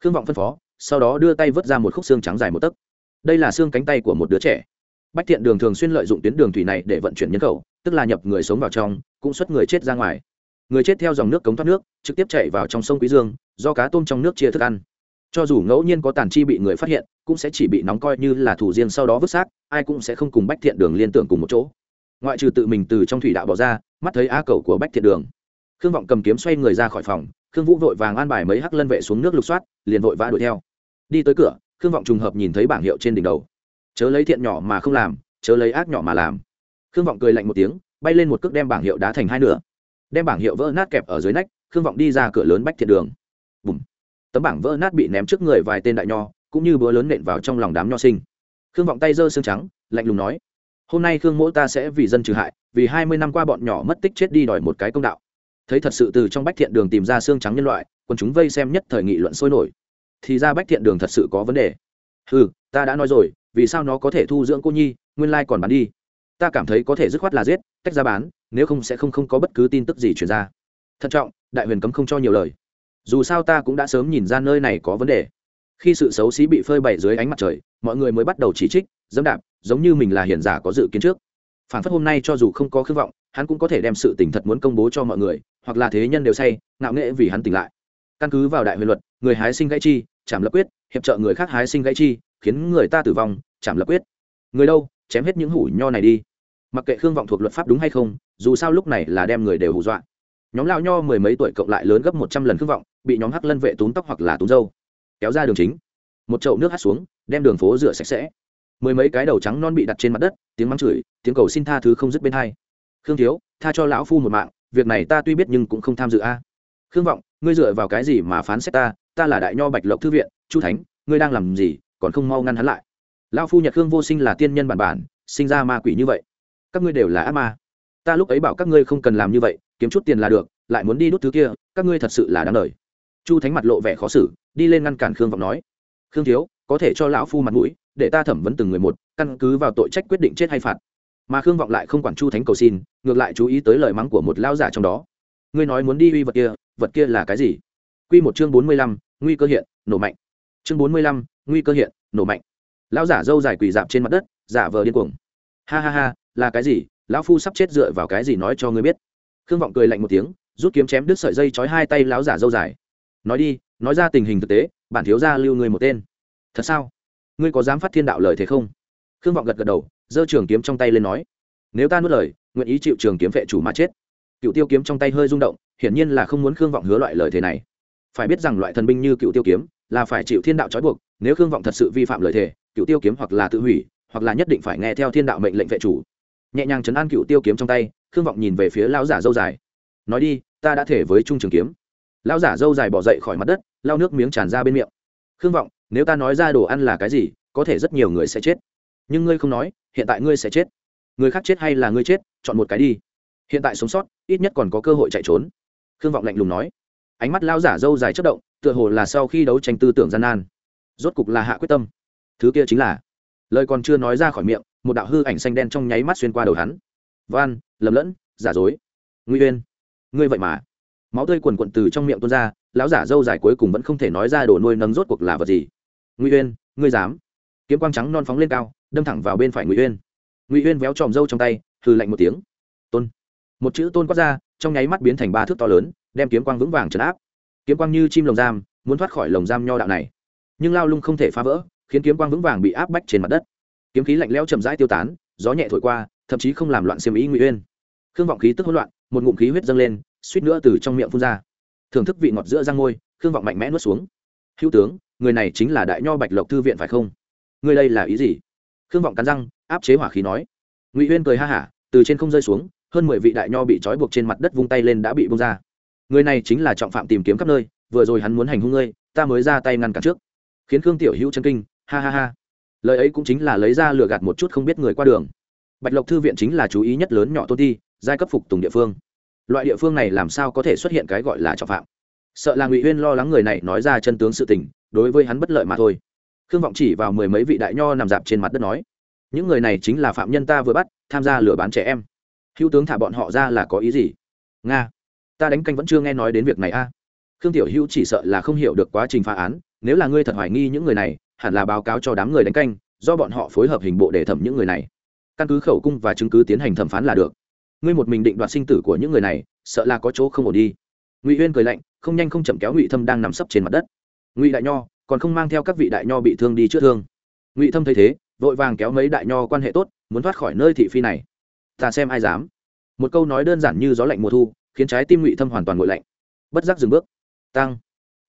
Khương vọng phân phó, sau đó đưa tay vớt ra một khúc xương trắng dài một tấc. Đây là xương cánh tay của một đứa trẻ bách thiện đường thường xuyên lợi dụng tuyến đường thủy này để vận chuyển nhân khẩu, tức là nhập người sống vào trong, cũng xuất người chết ra ngoài. Người chết theo dòng nước cống thoát nước, trực tiếp chạy vào trong sông quý dương, do cá tôm trong nước chia thức ăn. Cho dù ngẫu nhiên có tàn chi bị người phát hiện, cũng sẽ chỉ bị nóng coi như là thủ riêng sau đó vứt xác, ai cũng sẽ không cùng bách thiện đường liên tưởng cùng một chỗ. Ngoại trừ tự mình từ trong thủy đạo bỏ ra, mắt thấy á cầu của bách thiện đường. Khương vọng cầm kiếm xoay người ra khỏi phòng, khương vũ vội vàng an bài mấy hắc lân vệ xuống nước lục soát, liền vội vã đuổi theo. Đi tới cửa, khương vọng trùng hợp nhìn thấy bảng hiệu trên đỉnh đầu chớ lấy thiện nhỏ mà không làm, chớ lấy ác nhỏ mà làm. Khương vọng cười lạnh một tiếng, bay lên một cước đem bảng hiệu đá thành hai nửa. Đem bảng hiệu vỡ nát kẹp ở dưới nách, khương vọng đi ra cửa lớn bách thiện đường. Bùm. Tấm bảng vỡ nát bị ném trước người vài tên đại nho, cũng như búa lớn nện vào trong lòng đám nho sinh. Khương vọng tay giơ xương trắng, lạnh lùng nói, hôm nay khương mỗ ta sẽ vì dân trừ hại, vì hai mươi năm qua bọn nhỏ mất tích chết đi đòi một cái công đạo. Thấy thật sự từ trong bách thiện đường tìm ra xương trắng nhân loại còn chúng vây xem nhất thời nghị luận sôi nổi. Thì ra bách thiện đường thật sự có vấn đề. Ừ ta đã nói rồi vì sao nó có thể thu dưỡng cô nhi, nguyên lai còn bán đi. Ta cảm thấy có thể dứt khoát là giết, tách ra bán, nếu không sẽ không không có bất cứ tin tức gì chuyển ra. Thận trọng, đại huyền cấm không cho nhiều lời. Dù sao ta cũng đã sớm nhìn ra nơi này có vấn đề. Khi sự xấu xí bị phơi bày dưới ánh mặt trời, mọi người mới bắt đầu chỉ trích, dẫm đạp, giống như mình là hiền giả có dự kiến trước. Phản phất hôm nay cho dù không có khước vọng, hắn cũng có thể đem sự tỉnh thật muốn công bố cho mọi người, hoặc là thế nhân đều say, ngạo nghễ vì hắn tỉnh lại. Căn cứ vào đại huyền luật, người hái sinh gãy chi chạm lập quyết, hiệp trợ người khác hái sinh gãy chi, khiến người ta tử vong chạm lập quyết. Người đâu, chém hết những hủ nho này đi. Mặc kệ khương vọng thuộc luật pháp đúng hay không, dù sao lúc này là đem người đều hù dọa. Nhóm lao nho mười mấy tuổi cộng lại lớn gấp một trăm lần khương vọng, bị nhóm hắc lân vệ túm tóc hoặc là túm dâu kéo ra đường chính. Một chậu nước hắt xuống, đem đường phố rửa sạch sẽ. Mười mấy cái đầu trắng non bị đặt trên mặt đất, tiếng mắng chửi, tiếng cầu xin tha thứ không dứt bên hai. Khương thiếu, tha cho lão phu một mạng, việc này ta tuy biết nhưng cũng không tham dự a. Khương vọng, ngươi dựa vào cái gì mà phán xét ta ta là đại nho bạch lộc thư viện, chu thánh, ngươi đang làm gì, còn không mau ngăn hắn lại. Lão phu nhật khương vô sinh là tiên nhân bản bản, sinh ra ma quỷ như vậy. Các ngươi đều là ác ma. Ta lúc ấy bảo các ngươi không cần làm như vậy, kiếm chút tiền là được, lại muốn đi đút thứ kia, các ngươi thật sự là đáng lời chu thánh mặt lộ vẻ khó xử, đi lên ngăn cản khương vọng nói. Khương thiếu, có thể cho lão phu mặt mũi, để ta thẩm vấn từng người một, căn cứ vào tội trách quyết định chết hay phạt. Mà khương vọng lại không quản chu thánh cầu xin, ngược lại chú ý tới lời mắng của một lao giả trong đó. Ngươi nói muốn đi uy vật kia vật kia là cái gì? Q một chương bốn mươi lăm nguy cơ hiện, nổ mạnh. Chương bốn mươi lăm, nguy cơ hiện, nổ mạnh. Lão giả dâu dài quỳ dạp trên mặt đất, giả vờ điên cuồng. Ha ha ha, là cái gì? Lão phu sắp chết dựa vào cái gì nói cho ngươi biết? Khương vọng cười lạnh một tiếng, rút kiếm chém đứt sợi dây chói hai tay lão giả dâu dài. Nói đi, nói ra tình hình thực tế, bản thiếu gia lưu ngươi một tên. Thật sao? Ngươi có dám phát thiên đạo lời thế không? Khương vọng gật gật đầu, giơ trường kiếm trong tay lên nói. Nếu ta nuốt lời, nguyện ý chịu trường kiếm vệ chủ mà chết. Cựu tiêu kiếm trong tay hơi rung động, hiển nhiên là không muốn khương vọng hứa loại lời thế này phải biết rằng loại thần binh như cựu tiêu kiếm là phải chịu thiên đạo trói buộc, nếu khương vọng thật sự vi phạm lời thề, cựu tiêu kiếm hoặc là tự hủy, hoặc là nhất định phải nghe theo thiên đạo mệnh lệnh vệ chủ. Nhẹ nhàng chấn an cựu tiêu kiếm trong tay, khương vọng nhìn về phía lão giả dâu dài. Nói đi, ta đã thể với trung trường kiếm. Lão giả dâu dài bỏ dậy khỏi mặt đất, lau nước miếng tràn ra bên miệng. Khương vọng, nếu ta nói ra đồ ăn là cái gì, có thể rất nhiều người sẽ chết. Nhưng ngươi không nói, hiện tại ngươi sẽ chết. Người khác chết hay là ngươi chết, chọn một cái đi. Hiện tại sống sót, ít nhất còn có cơ hội chạy trốn. Khương vọng lạnh lùng nói ánh mắt lao giả dâu dài chất động, tựa hồ là sau khi đấu tranh tư tưởng gian nan. Rốt cục là hạ quyết tâm. Thứ kia chính là, lời còn chưa nói ra khỏi miệng, một đạo hư ảnh xanh đen trong nháy mắt xuyên qua đầu hắn. Van, lầm lẫn, giả dối. Nguy uyên ngươi vậy mà. Máu tươi quần quận từ trong miệng tuôn ra, lão giả dâu dài cuối cùng vẫn không thể nói ra đồ nuôi nấng rốt cuộc là vật gì. Nguy uyên ngươi dám. Kiếm quang trắng non phóng lên cao, đâm thẳng vào bên phải ngụy uyên ngụy uyên véo tròm râu trong tay, hừ lạnh một tiếng. Tôn. Một chữ tôn quát ra, trong nháy mắt biến thành ba thước to lớn đem kiếm quang vững vàng trấn áp. Kiếm quang như chim lồng giam, muốn thoát khỏi lồng giam nho đạo này. Nhưng lao lung không thể phá vỡ, khiến kiếm quang vững vàng bị áp bách trên mặt đất. Kiếm khí lạnh lẽo chậm rãi tiêu tán, gió nhẹ thổi qua, thậm chí không làm loạn xiêm ý ngụy uyên. Khương vọng khí tức hỗn loạn, một ngụm khí huyết dâng lên, suýt nữa từ trong miệng phun ra. Thưởng thức vị ngọt giữa răng môi khương vọng mạnh mẽ nuốt xuống. Hữu tướng, người này chính là đại nho bạch lộc thư viện phải không? Người đây là ý gì? Khương vọng cắn răng, áp chế hỏa khí nói. Ngụy uyên cười ha hả, từ trên không rơi xuống, hơn mười vị đại nho bị trói buộc trên mặt đất vung tay lên đã bị bung ra người này chính là trọng phạm tìm kiếm khắp nơi, vừa rồi hắn muốn hành hung ngươi, ta mới ra tay ngăn cản trước. Khiến khương tiểu hữu chân kinh, ha ha ha. Lời ấy cũng chính là lấy ra lừa gạt một chút không biết người qua đường. Bạch lộc thư viện chính là chú ý nhất lớn nhỏ tôn ti, giai cấp phục tùng địa phương. Loại địa phương này làm sao có thể xuất hiện cái gọi là trọng phạm? Sợ là ngụy huyên lo lắng người này nói ra chân tướng sự tình, đối với hắn bất lợi mà thôi. Khương vọng chỉ vào mười mấy vị đại nho nằm dạp trên mặt đất nói, những người này chính là phạm nhân ta vừa bắt, tham gia lừa bán trẻ em. Hữu tướng thả bọn họ ra là có ý gì? Nga ta đánh canh vẫn chưa nghe nói đến việc này a. Khương tiểu hữu chỉ sợ là không hiểu được quá trình phá án, nếu là ngươi thật hoài nghi những người này, hẳn là báo cáo cho đám người đánh canh, do bọn họ phối hợp hình bộ để thẩm những người này. Căn cứ khẩu cung và chứng cứ tiến hành thẩm phán là được. Ngươi một mình định đoạt sinh tử của những người này, sợ là có chỗ không ổn đi. Ngụy huyên cười lạnh, không nhanh không chậm kéo ngụy thâm đang nằm sấp trên mặt đất. Ngụy đại nho, còn không mang theo các vị đại nho bị thương đi chữa thương. Ngụy thâm thấy thế, vội vàng kéo mấy đại nho quan hệ tốt, muốn thoát khỏi nơi thị phi này. Ta xem ai dám. Một câu nói đơn giản như gió lạnh mùa thu khiến trái tim ngụy thâm hoàn toàn nguội lạnh. Bất giác dừng bước. Tăng.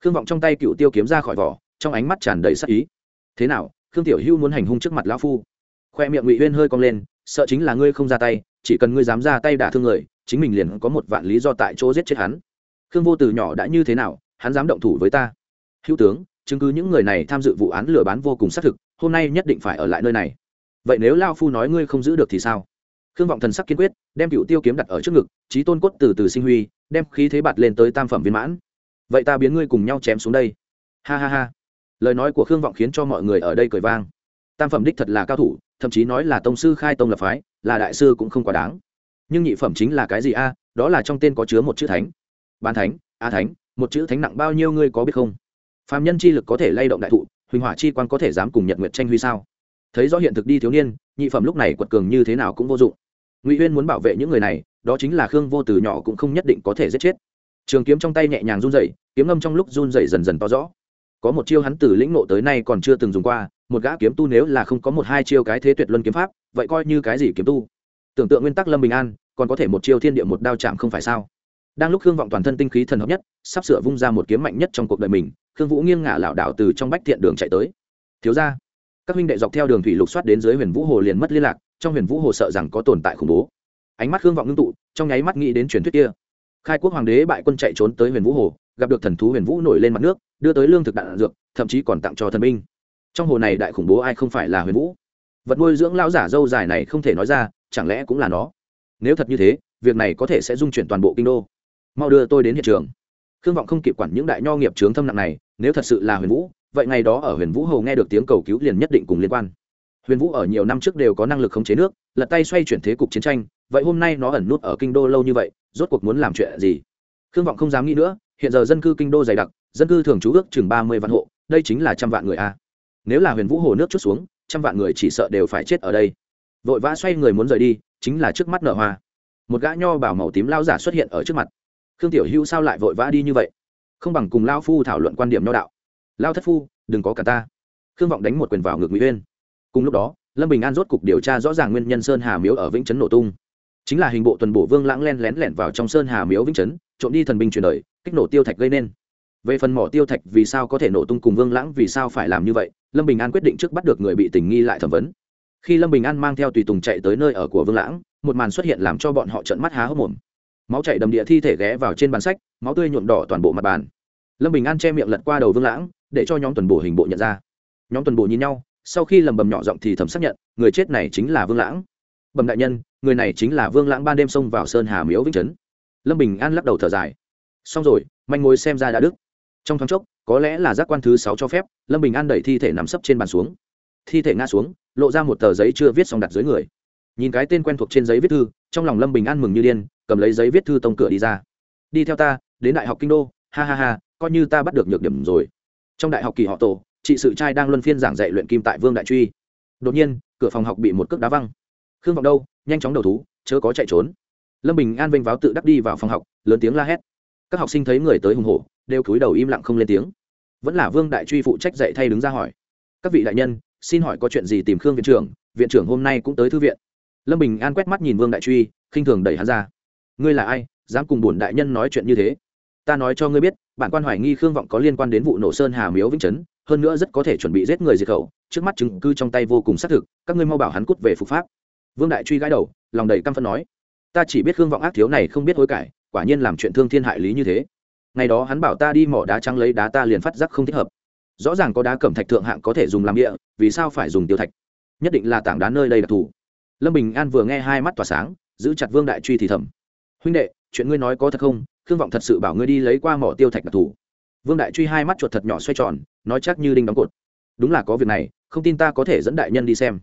Khương vọng trong tay cựu tiêu kiếm ra khỏi vỏ, trong ánh mắt tràn đầy sắc ý. Thế nào, khương tiểu hữu muốn hành hung trước mặt lão phu? Khoe miệng ngụy huyên hơi cong lên, sợ chính là ngươi không ra tay, chỉ cần ngươi dám ra tay đả thương người, chính mình liền có một vạn lý do tại chỗ giết chết hắn. Khương vô từ nhỏ đã như thế nào, hắn dám động thủ với ta? Hữu tướng, chứng cứ những người này tham dự vụ án lừa bán vô cùng xác thực, hôm nay nhất định phải ở lại nơi này. Vậy nếu lao phu nói ngươi không giữ được thì sao? Khương vọng thần sắc kiên quyết, đem cựu tiêu kiếm đặt ở trước ngực trí tôn cốt từ từ sinh huy, đem khí thế bạt lên tới tam phẩm viên mãn. Vậy ta biến ngươi cùng nhau chém xuống đây. Ha ha ha. Lời nói của khương vọng khiến cho mọi người ở đây cười vang. Tam phẩm đích thật là cao thủ, thậm chí nói là tông sư khai tông lập phái, là đại sư cũng không quá đáng. Nhưng nhị phẩm chính là cái gì a? Đó là trong tên có chứa một chữ thánh. Bán thánh a thánh, một chữ thánh nặng bao nhiêu ngươi có biết không? Phạm nhân chi lực có thể lay động đại thụ huỳnh hỏa chi quan có thể dám cùng nhật nguyệt tranh huy sao? Thấy rõ hiện thực đi thiếu niên, nhị phẩm lúc này quật cường như thế nào cũng vô dụng. Ngụy huyên muốn bảo vệ những người này, đó chính là khương vô từ nhỏ cũng không nhất định có thể giết chết. Trường kiếm trong tay nhẹ nhàng run dậy kiếm ngâm trong lúc run dậy dần dần to rõ. Có một chiêu hắn từ lĩnh nộ tới nay còn chưa từng dùng qua, một gã kiếm tu nếu là không có một hai chiêu cái thế tuyệt luân kiếm pháp, vậy coi như cái gì kiếm tu? Tưởng tượng nguyên tắc lâm bình an, còn có thể một chiêu thiên địa một đao chạm không phải sao? Đang lúc khương vọng toàn thân tinh khí thần hợp nhất, sắp sửa vung ra một kiếm mạnh nhất trong cuộc đời mình, khương vũ nghiêng ngả lảo đảo từ trong bách thiện đường chạy tới. Thiếu ra các huynh đệ dọc theo đường thủy lục soát đến dưới huyền vũ hồ liền mất liên lạc, trong huyền vũ hồ sợ rằng có tồn tại khủng bố. Ánh mắt khương vọng ngưng tụ, trong nháy mắt nghĩ đến truyền thuyết kia. Khai quốc hoàng đế bại quân chạy trốn tới huyền vũ hồ, gặp được thần thú huyền vũ nổi lên mặt nước, đưa tới lương thực đạn dược, thậm chí còn tặng cho thần binh. Trong hồ này đại khủng bố ai không phải là huyền vũ? Vật nuôi dưỡng lão giả dâu dài này không thể nói ra, chẳng lẽ cũng là nó? Nếu thật như thế, việc này có thể sẽ dung chuyển toàn bộ kinh đô. Mau đưa tôi đến hiện trường. Khương vọng không kịp quản những đại nho nghiệp trướng thâm nặng này, nếu thật sự là huyền vũ vậy ngày đó ở huyền vũ hầu nghe được tiếng cầu cứu liền nhất định cùng liên quan. Huyền vũ ở nhiều năm trước đều có năng lực khống chế nước, lật tay xoay chuyển thế cục chiến tranh, vậy hôm nay nó ẩn nút ở kinh đô lâu như vậy, rốt cuộc muốn làm chuyện gì? Khương vọng không dám nghĩ nữa, hiện giờ dân cư kinh đô dày đặc, dân cư thường trú ước chừng ba mươi vạn hộ, đây chính là trăm vạn người a. Nếu là huyền vũ hồ nước chút xuống, trăm vạn người chỉ sợ đều phải chết ở đây. Vội vã xoay người muốn rời đi, chính là trước mắt nở hoa. Một gã nho bảo màu tím lao giả xuất hiện ở trước mặt. Khương tiểu hữu sao lại vội vã đi như vậy? Không bằng cùng lao phu thảo luận quan điểm nho đạo lao thất phu, đừng có cả ta. Khương vọng đánh một quyền vào ngực mỹ uyên. Cùng lúc đó, lâm bình an rốt cục điều tra rõ ràng nguyên nhân sơn hà miếu ở vĩnh trấn nổ tung. Chính là hình bộ tuần bổ vương lãng len lén lẻn vào trong sơn hà miếu vĩnh trấn trộm đi thần binh truyền đời, kích nổ tiêu thạch gây nên. Về phần mỏ tiêu thạch vì sao có thể nổ tung cùng vương lãng vì sao phải làm như vậy, lâm bình an quyết định trước bắt được người bị tình nghi lại thẩm vấn. Khi lâm bình an mang theo tùy tùng chạy tới nơi ở của vương lãng, một màn xuất hiện làm cho bọn họ trợn mắt há hốc mồm. Máu chảy đầm địa thi thể ghé vào trên bàn sách, máu tươi nhuộm đỏ toàn bộ mặt bàn. Lâm bình an che miệng lật qua đầu vương lãng để cho nhóm tuần bổ hình bộ nhận ra. Nhóm tuần bổ nhìn nhau, sau khi lầm bầm nhỏ giọng thì thầm xác nhận, người chết này chính là vương lãng. Bẩm đại nhân, người này chính là vương lãng ban đêm xông vào sơn hà miếu vĩnh trấn lâm bình an lắc đầu thở dài. Xong rồi, manh mối xem ra đã đức trong thoáng chốc, có lẽ là giác quan thứ sáu cho phép, lâm bình an đẩy thi thể nằm sấp trên bàn xuống. Thi thể ngã xuống, lộ ra một tờ giấy chưa viết xong đặt dưới người. Nhìn cái tên quen thuộc trên giấy viết thư, trong lòng lâm bình an mừng như điên, cầm lấy giấy viết thư tông cửa đi ra. Đi theo ta, đến đại học kinh đô, ha ha ha, coi như ta bắt được nhược điểm rồi trong đại học kỳ họ tổ, chị sự trai đang luân phiên giảng dạy luyện kim tại vương đại truy. Đột nhiên, cửa phòng học bị một cước đá văng. Khương vọng đâu, nhanh chóng đầu thú, chớ có chạy trốn. Lâm bình an vênh váo tự đắc đi vào phòng học, lớn tiếng la hét. Các học sinh thấy người tới hùng hổ, đều cúi đầu im lặng không lên tiếng. Vẫn là vương đại truy phụ trách dạy thay đứng ra hỏi. Các vị đại nhân, xin hỏi có chuyện gì tìm khương viện trưởng viện trưởng hôm nay cũng tới thư viện. Lâm bình an quét mắt nhìn vương đại truy, khinh thường đẩy hắn ra. Ngươi là ai, dám cùng bổn đại nhân nói chuyện như thế? Ta nói cho ngươi biết, bản quan hoài nghi khương vọng có liên quan đến vụ nổ sơn hà miếu vĩnh trấn hơn nữa rất có thể chuẩn bị giết người diệt khẩu, trước mắt chứng cứ trong tay vô cùng xác thực, các ngươi mau bảo hắn cút về phục pháp. Vương đại truy gãi đầu, lòng đầy căm phẫn nói, ta chỉ biết khương vọng ác thiếu này không biết hối cải, quả nhiên làm chuyện thương thiên hại lý như thế. Ngày đó hắn bảo ta đi mỏ đá trắng lấy đá ta liền phát giác không thích hợp. Rõ ràng có đá cẩm thạch thượng hạng có thể dùng làm địa, vì sao phải dùng tiêu thạch? Nhất định là tảng đá nơi đây đặc thù lâm bình an vừa nghe hai mắt tỏa sáng, giữ chặt vương đại truy thì thầm, huynh đệ chuyện ngươi nói có thật không? Khương vọng thật sự bảo ngươi đi lấy qua mỏ tiêu thạch đặc thù. Vương đại truy hai mắt chuột thật nhỏ xoay tròn, nói chắc như đinh đóng cột. Đúng là có việc này, không tin ta có thể dẫn đại nhân đi xem.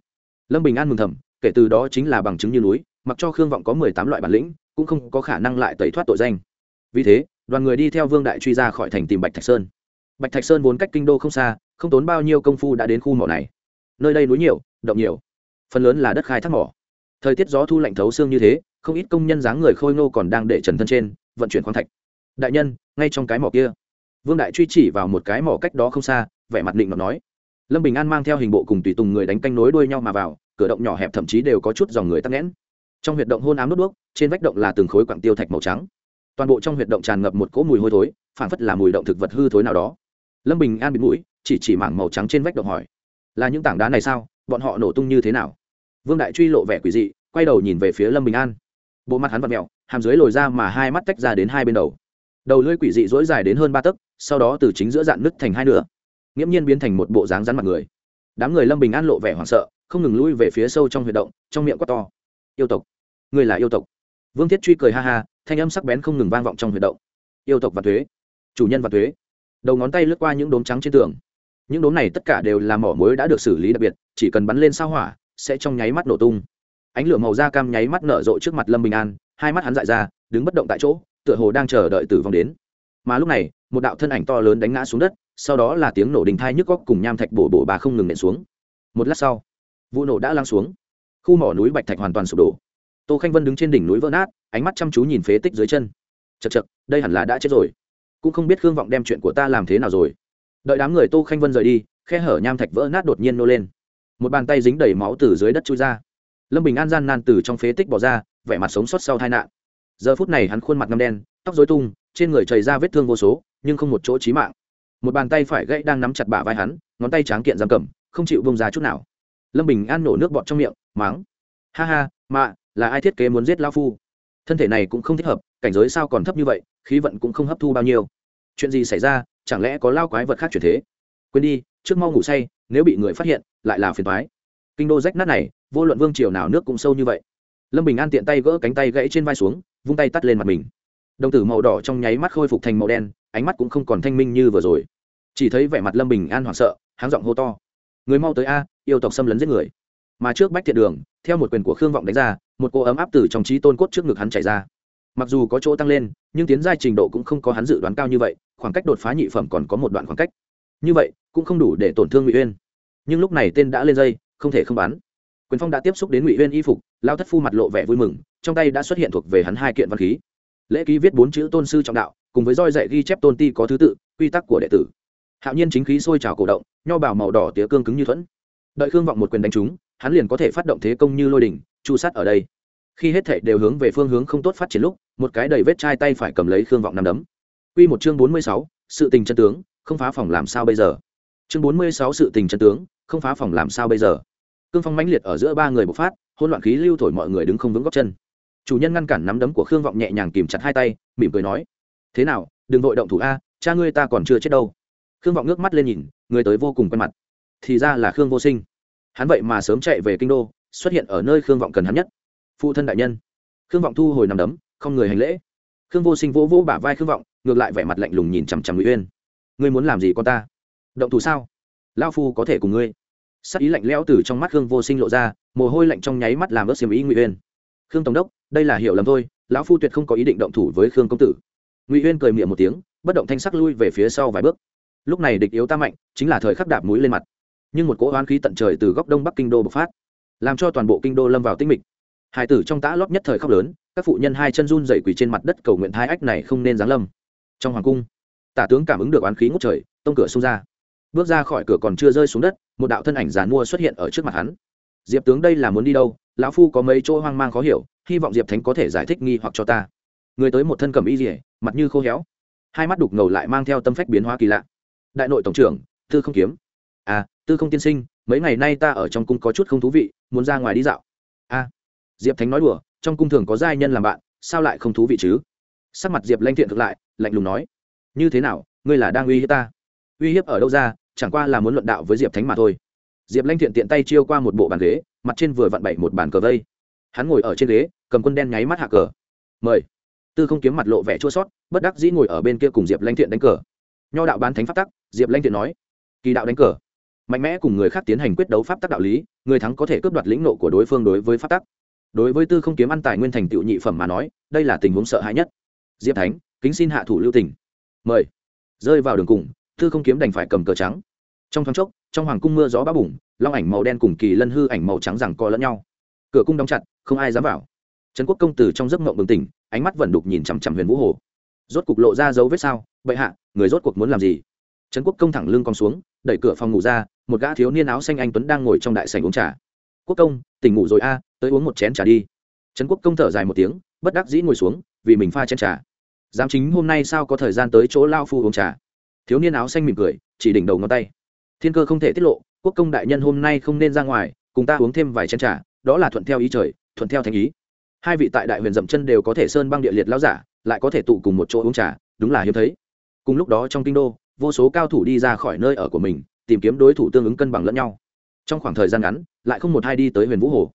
Lâm bình an mừng thầm, kể từ đó chính là bằng chứng như núi, mặc cho khương vọng có mười tám loại bản lĩnh, cũng không có khả năng lại tẩy thoát tội danh. Vì thế, đoàn người đi theo vương đại truy ra khỏi thành tìm bạch thạch sơn. Bạch thạch sơn vốn cách kinh đô không xa, không tốn bao nhiêu công phu đã đến khu mỏ này. Nơi đây núi nhiều, động nhiều. Phần lớn là đất khai thác mỏ. Thời tiết gió thu lạnh thấu xương như thế không ít công nhân dáng người khôi ngô còn đang để trần thân trên, vận chuyển khoáng thạch. Đại nhân, ngay trong cái mỏ kia. Vương đại truy chỉ vào một cái mỏ cách đó không xa, vẻ mặt định mà nói. Lâm bình an mang theo hình bộ cùng tùy tùng người đánh canh nối đuôi nhau mà vào, cửa động nhỏ hẹp thậm chí đều có chút dòng người tắc nghẽn. Trong huyệt động hôn ám đốt đuốc, trên vách động là từng khối quặng tiêu thạch màu trắng. Toàn bộ trong huyệt động tràn ngập một cỗ mùi hôi thối phản phất là mùi động thực vật hư thối nào đó. Lâm bình an bịt mũi, chỉ chỉ mảng màu trắng trên vách động hỏi, là những tảng đá này sao? Bọn họ nổ tung như thế nào? Vương đại truy lộ vẻ quỷ dị, quay đầu nhìn về phía lâm bình an bộ mặt hắn vặn mẹo, hàm dưới lồi ra mà hai mắt tách ra đến hai bên đầu. Đầu lưỡi quỷ dị dỗi dài đến hơn ba tấc, sau đó từ chính giữa dạn nứt thành hai nửa. Nghiễm nhiên biến thành một bộ dáng rắn mặt người. Đám người lâm bình an lộ vẻ hoảng sợ, không ngừng lui về phía sâu trong huyệt động, trong miệng quát to. Yêu tộc người là yêu tộc. Vương thiết truy cười ha ha, thanh âm sắc bén không ngừng vang vọng trong huyệt động. Yêu tộc và thuế, chủ nhân và thuế. Đầu ngón tay lướt qua những đốm trắng trên tường. Những đốm này tất cả đều là mỏ muối đã được xử lý đặc biệt, chỉ cần bắn lên sao hỏa, sẽ trong nháy mắt nổ tung ánh lửa màu da cam nháy mắt nở rộ trước mặt lâm bình an, hai mắt hắn dại ra, đứng bất động tại chỗ, tựa hồ đang chờ đợi tử vong đến. Mà lúc này, một đạo thân ảnh to lớn đánh ngã xuống đất, sau đó là tiếng nổ đình thai nhức góc cùng nham thạch bổ bổ bà không ngừng nện xuống. Một lát sau, vụ nổ đã lăng xuống. Khu mỏ núi bạch thạch hoàn toàn sụp đổ. Tô khanh vân đứng trên đỉnh núi vỡ nát, ánh mắt chăm chú nhìn phế tích dưới chân. Chật chật đây hẳn là đã chết rồi. Cũng không biết khương vọng đem chuyện của ta làm thế nào rồi. Đợi đám người tô khanh vân rời đi, khe hở nham thạch vỡ nát đột nhiên nô lên. Một bàn tay dính đầy máu từ dưới đất chui ra lâm bình an gian nan từ trong phế tích bỏ ra, vẻ mặt sống sót sau tai nạn. Giờ phút này hắn khuôn mặt ngâm đen, tóc dối tung, trên người chảy ra vết thương vô số, nhưng không một chỗ chí mạng. Một bàn tay phải gãy đang nắm chặt bả vai hắn, ngón tay tráng kiện giam cầm, không chịu bông ra chút nào. Lâm bình an nổ nước bọt trong miệng máng ha ha, mạ, là ai thiết kế muốn giết lao phu? Thân thể này cũng không thích hợp, cảnh giới sao còn thấp như vậy, khí vận cũng không hấp thu bao nhiêu. Chuyện gì xảy ra, chẳng lẽ có lao quái vật khác chuyển thế? Quên đi, trước mau ngủ say, nếu bị người phát hiện, lại là phiền thoái kinh đô rách nát này vô luận vương triều nào nước cũng sâu như vậy. Lâm bình an tiện tay gỡ cánh tay gãy trên vai xuống, vung tay tắt lên mặt mình. Đồng tử màu đỏ trong nháy mắt khôi phục thành màu đen, ánh mắt cũng không còn thanh minh như vừa rồi. Chỉ thấy vẻ mặt lâm bình an hoảng sợ, háng giọng hô to. Người mau tới a, yêu tộc xâm lấn giết người. Mà trước bách thiện đường, theo một quyền của khương vọng đánh ra, một cô ấm áp từ trong trí tôn cốt trước ngực hắn chảy ra. Mặc dù có chỗ tăng lên, nhưng tiến giai trình độ cũng không có hắn dự đoán cao như vậy, khoảng cách đột phá nhị phẩm còn có một đoạn khoảng cách. Như vậy, cũng không đủ để tổn thương ngụy uyên. Nhưng lúc này tên đã lên dây, không thể không bắn quyền phong đã tiếp xúc đến ngụy Viên y phục lao thất phu mặt lộ vẻ vui mừng trong tay đã xuất hiện thuộc về hắn hai kiện văn khí lễ ký viết bốn chữ tôn sư trọng đạo cùng với roi dạy ghi chép tôn ti có thứ tự quy tắc của đệ tử hạo nhiên chính khí sôi trào cổ động nho bảo màu đỏ tía cương cứng như thuẫn đợi khương vọng một quyền đánh trúng hắn liền có thể phát động thế công như lôi đỉnh chu sát ở đây khi hết thảy đều hướng về phương hướng không tốt phát triển lúc một cái đầy vết chai tay phải cầm lấy khương vọng nằm đấm Quy một chương bốn mươi sáu, sự tình chân tướng, không phá phòng làm sao bây giờ? Chương bốn mươi sáu sự tình chân tướng, không phá phòng làm sao bây giờ? Cương phong mãnh liệt ở giữa ba người bộc phát, hỗn loạn khí lưu thổi mọi người đứng không vững góc chân. Chủ nhân ngăn cản nắm đấm của Khương Vọng nhẹ nhàng kìm chặt hai tay, mỉm cười nói: "Thế nào, đừng vội động thủ a, cha ngươi ta còn chưa chết đâu." Khương Vọng ngước mắt lên nhìn, người tới vô cùng quen mặt. Thì ra là Khương Vô Sinh. Hắn vậy mà sớm chạy về kinh đô, xuất hiện ở nơi Khương Vọng cần hắn nhất. Phụ thân đại nhân. Khương Vọng thu hồi nắm đấm, không người hành lễ. Khương Vô Sinh vỗ vỗ bả vai Khương Vọng, ngược lại vẻ mặt lạnh lùng nhìn chằm chằm ngụy uyên ngươi muốn làm gì con ta động thủ sao lao phu có thể cùng ngươi sắc ý lạnh lẽo từ trong mắt khương vô sinh lộ ra, mồ hôi lạnh trong nháy mắt làm ớt xiêm ý ngụy uyên. Khương tổng đốc, đây là hiểu lầm thôi, lão phu tuyệt không có ý định động thủ với khương công tử. Ngụy uyên cười miệng một tiếng, bất động thanh sắc lui về phía sau vài bước. Lúc này địch yếu ta mạnh, chính là thời khắc đạp mũi lên mặt. Nhưng một cỗ oán khí tận trời từ góc đông bắc kinh đô bộc phát, làm cho toàn bộ kinh đô lâm vào tinh mịch. Hải tử trong tã lót nhất thời khóc lớn, các phụ nhân hai chân run dậy quỳ trên mặt đất cầu nguyện hai ách này không nên giáng lâm. Trong hoàng cung, tả tướng cảm ứng được oán khí ngút trời, tông cửa xông ra bước ra khỏi cửa còn chưa rơi xuống đất một đạo thân ảnh giàn mua xuất hiện ở trước mặt hắn. Diệp tướng đây là muốn đi đâu? Lão phu có mấy chỗ hoang mang khó hiểu hy vọng diệp thánh có thể giải thích nghi hoặc cho ta. Người tới một thân cầm y dỉa mặt như khô héo hai mắt đục ngầu lại mang theo tâm phách biến hóa kỳ lạ. Đại nội tổng trưởng tư không kiếm. À tư không tiên sinh mấy ngày nay ta ở trong cung có chút không thú vị muốn ra ngoài đi dạo. A. À, diệp thánh nói đùa trong cung thường có giai nhân làm bạn sao lại không thú vị chứ? Sắc mặt diệp lanh thiện thực lại lạnh lùng nói như thế nào ngươi là đang uy hiếp ta? Uy hiếp ở đâu ra? Chẳng qua là muốn luận đạo với diệp thánh mà thôi. Diệp lanh thiện tiện tay chiêu qua một bộ bàn ghế, mặt trên vừa vặn bậy một bàn cờ vây. Hắn ngồi ở trên ghế, cầm quân đen nháy mắt hạ cờ. Mời. Tư không kiếm mặt lộ vẻ chua sót, bất đắc dĩ ngồi ở bên kia cùng diệp lanh thiện đánh cờ. Nho đạo bán thánh pháp tắc, diệp lanh thiện nói. Kỳ đạo đánh cờ. Mạnh mẽ cùng người khác tiến hành quyết đấu pháp tắc đạo lý, người thắng có thể cướp đoạt lĩnh nộ của đối phương đối với pháp tắc. Đối với tư không kiếm ăn tài nguyên thành tựu nhị phẩm mà nói, đây là tình huống sợ hãi nhất. Diệp thánh, kính xin hạ thủ lưu tình. Mời. Rơi vào đường cùng tư không kiếm đành phải cầm cờ trắng. Trong thoáng chốc, trong hoàng cung mưa gió bá bùng, long ảnh màu đen cùng kỳ lân hư ảnh màu trắng rằng co lẫn nhau. Cửa cung đóng chặt, không ai dám vào. Trấn quốc công tử trong giấc mộng bừng tỉnh, ánh mắt vẫn đục nhìn chằm chằm huyền vũ hồ. Rốt cục lộ ra dấu vết sao? Bệ hạ, người rốt cuộc muốn làm gì? Trấn quốc công thẳng lưng cong xuống, đẩy cửa phòng ngủ ra, một gã thiếu niên áo xanh anh tuấn đang ngồi trong đại sảnh uống trà. Quốc công, tỉnh ngủ rồi a, tới uống một chén trà đi. Trấn quốc công thở dài một tiếng, bất đắc dĩ ngồi xuống, vì mình pha chén trà. Giám chính hôm nay sao có thời gian tới chỗ lao phu uống trà? Thiếu niên áo xanh mỉm cười, chỉ đỉnh đầu ngón tay. Thiên cơ không thể tiết lộ, quốc công đại nhân hôm nay không nên ra ngoài, cùng ta uống thêm vài chén trà, đó là thuận theo ý trời, thuận theo thành ý. Hai vị tại đại huyền dậm chân đều có thể sơn băng địa liệt lao giả, lại có thể tụ cùng một chỗ uống trà, đúng là hiếm thấy. Cùng lúc đó trong kinh đô, vô số cao thủ đi ra khỏi nơi ở của mình, tìm kiếm đối thủ tương ứng cân bằng lẫn nhau. Trong khoảng thời gian ngắn, lại không một hai đi tới huyền vũ hồ.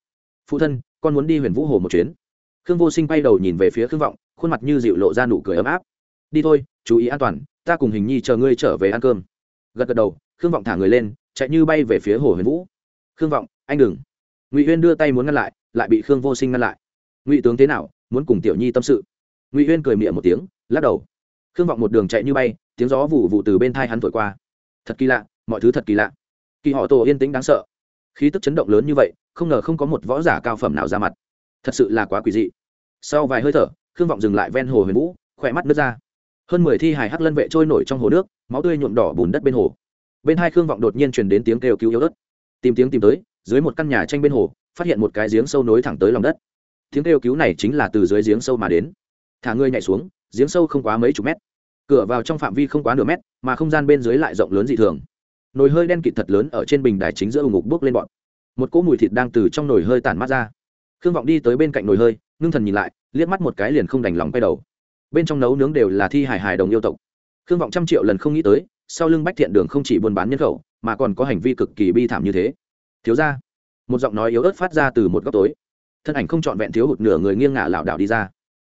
Phụ thân, con muốn đi huyền vũ hồ một chuyến. Khương vô sinh bay đầu nhìn về phía khương vọng, khuôn mặt như dịu lộ ra nụ cười ấm áp. Đi thôi, chú ý an toàn ta cùng hình nhi chờ ngươi trở về ăn cơm. Gật gật đầu, khương vọng thả người lên, chạy như bay về phía hồ huyền vũ. Khương vọng, anh đừng. Ngụy huyên đưa tay muốn ngăn lại lại bị khương vô sinh ngăn lại. Ngụy tướng thế nào, muốn cùng tiểu nhi tâm sự? Ngụy huyên cười miệng một tiếng, lắc đầu. Khương vọng một đường chạy như bay, tiếng gió vụ vụ từ bên thai hắn thổi qua. Thật kỳ lạ, mọi thứ thật kỳ lạ. Kỳ họ tổ yên tĩnh đáng sợ. Khí tức chấn động lớn như vậy, không ngờ không có một võ giả cao phẩm nào ra mặt. Thật sự là quá quỷ dị. Sau vài hơi thở, khương vọng dừng lại ven hồ huyền vũ, khỏe mắt nước ra hơn mười thi hài hắc lân vệ trôi nổi trong hồ nước, máu tươi nhuộm đỏ bùn đất bên hồ. Bên hai khương vọng đột nhiên truyền đến tiếng kêu cứu yếu ớt. Tìm tiếng tìm tới, dưới một căn nhà tranh bên hồ, phát hiện một cái giếng sâu nối thẳng tới lòng đất. Tiếng kêu cứu này chính là từ dưới giếng sâu mà đến. Thả ngươi nhảy xuống, giếng sâu không quá mấy chục mét. Cửa vào trong phạm vi không quá nửa mét, mà không gian bên dưới lại rộng lớn dị thường. Nồi hơi đen kịt thật lớn ở trên bình đài chính giữa ủng ngục bước lên bọn. Một cỗ mùi thịt đang từ trong nồi hơi tản mát ra. Khương vọng đi tới bên cạnh nồi hơi, ngưng thần nhìn lại, liếc mắt một cái liền không đành lòng quay đầu bên trong nấu nướng đều là thi hài hài đồng yêu tộc. Khương vọng trăm triệu lần không nghĩ tới, sau lưng bách thiện đường không chỉ buôn bán nhân khẩu, mà còn có hành vi cực kỳ bi thảm như thế. Thiếu ra một giọng nói yếu ớt phát ra từ một góc tối. Thân ảnh không trọn vẹn thiếu hụt nửa người nghiêng ngả lảo đảo đi ra.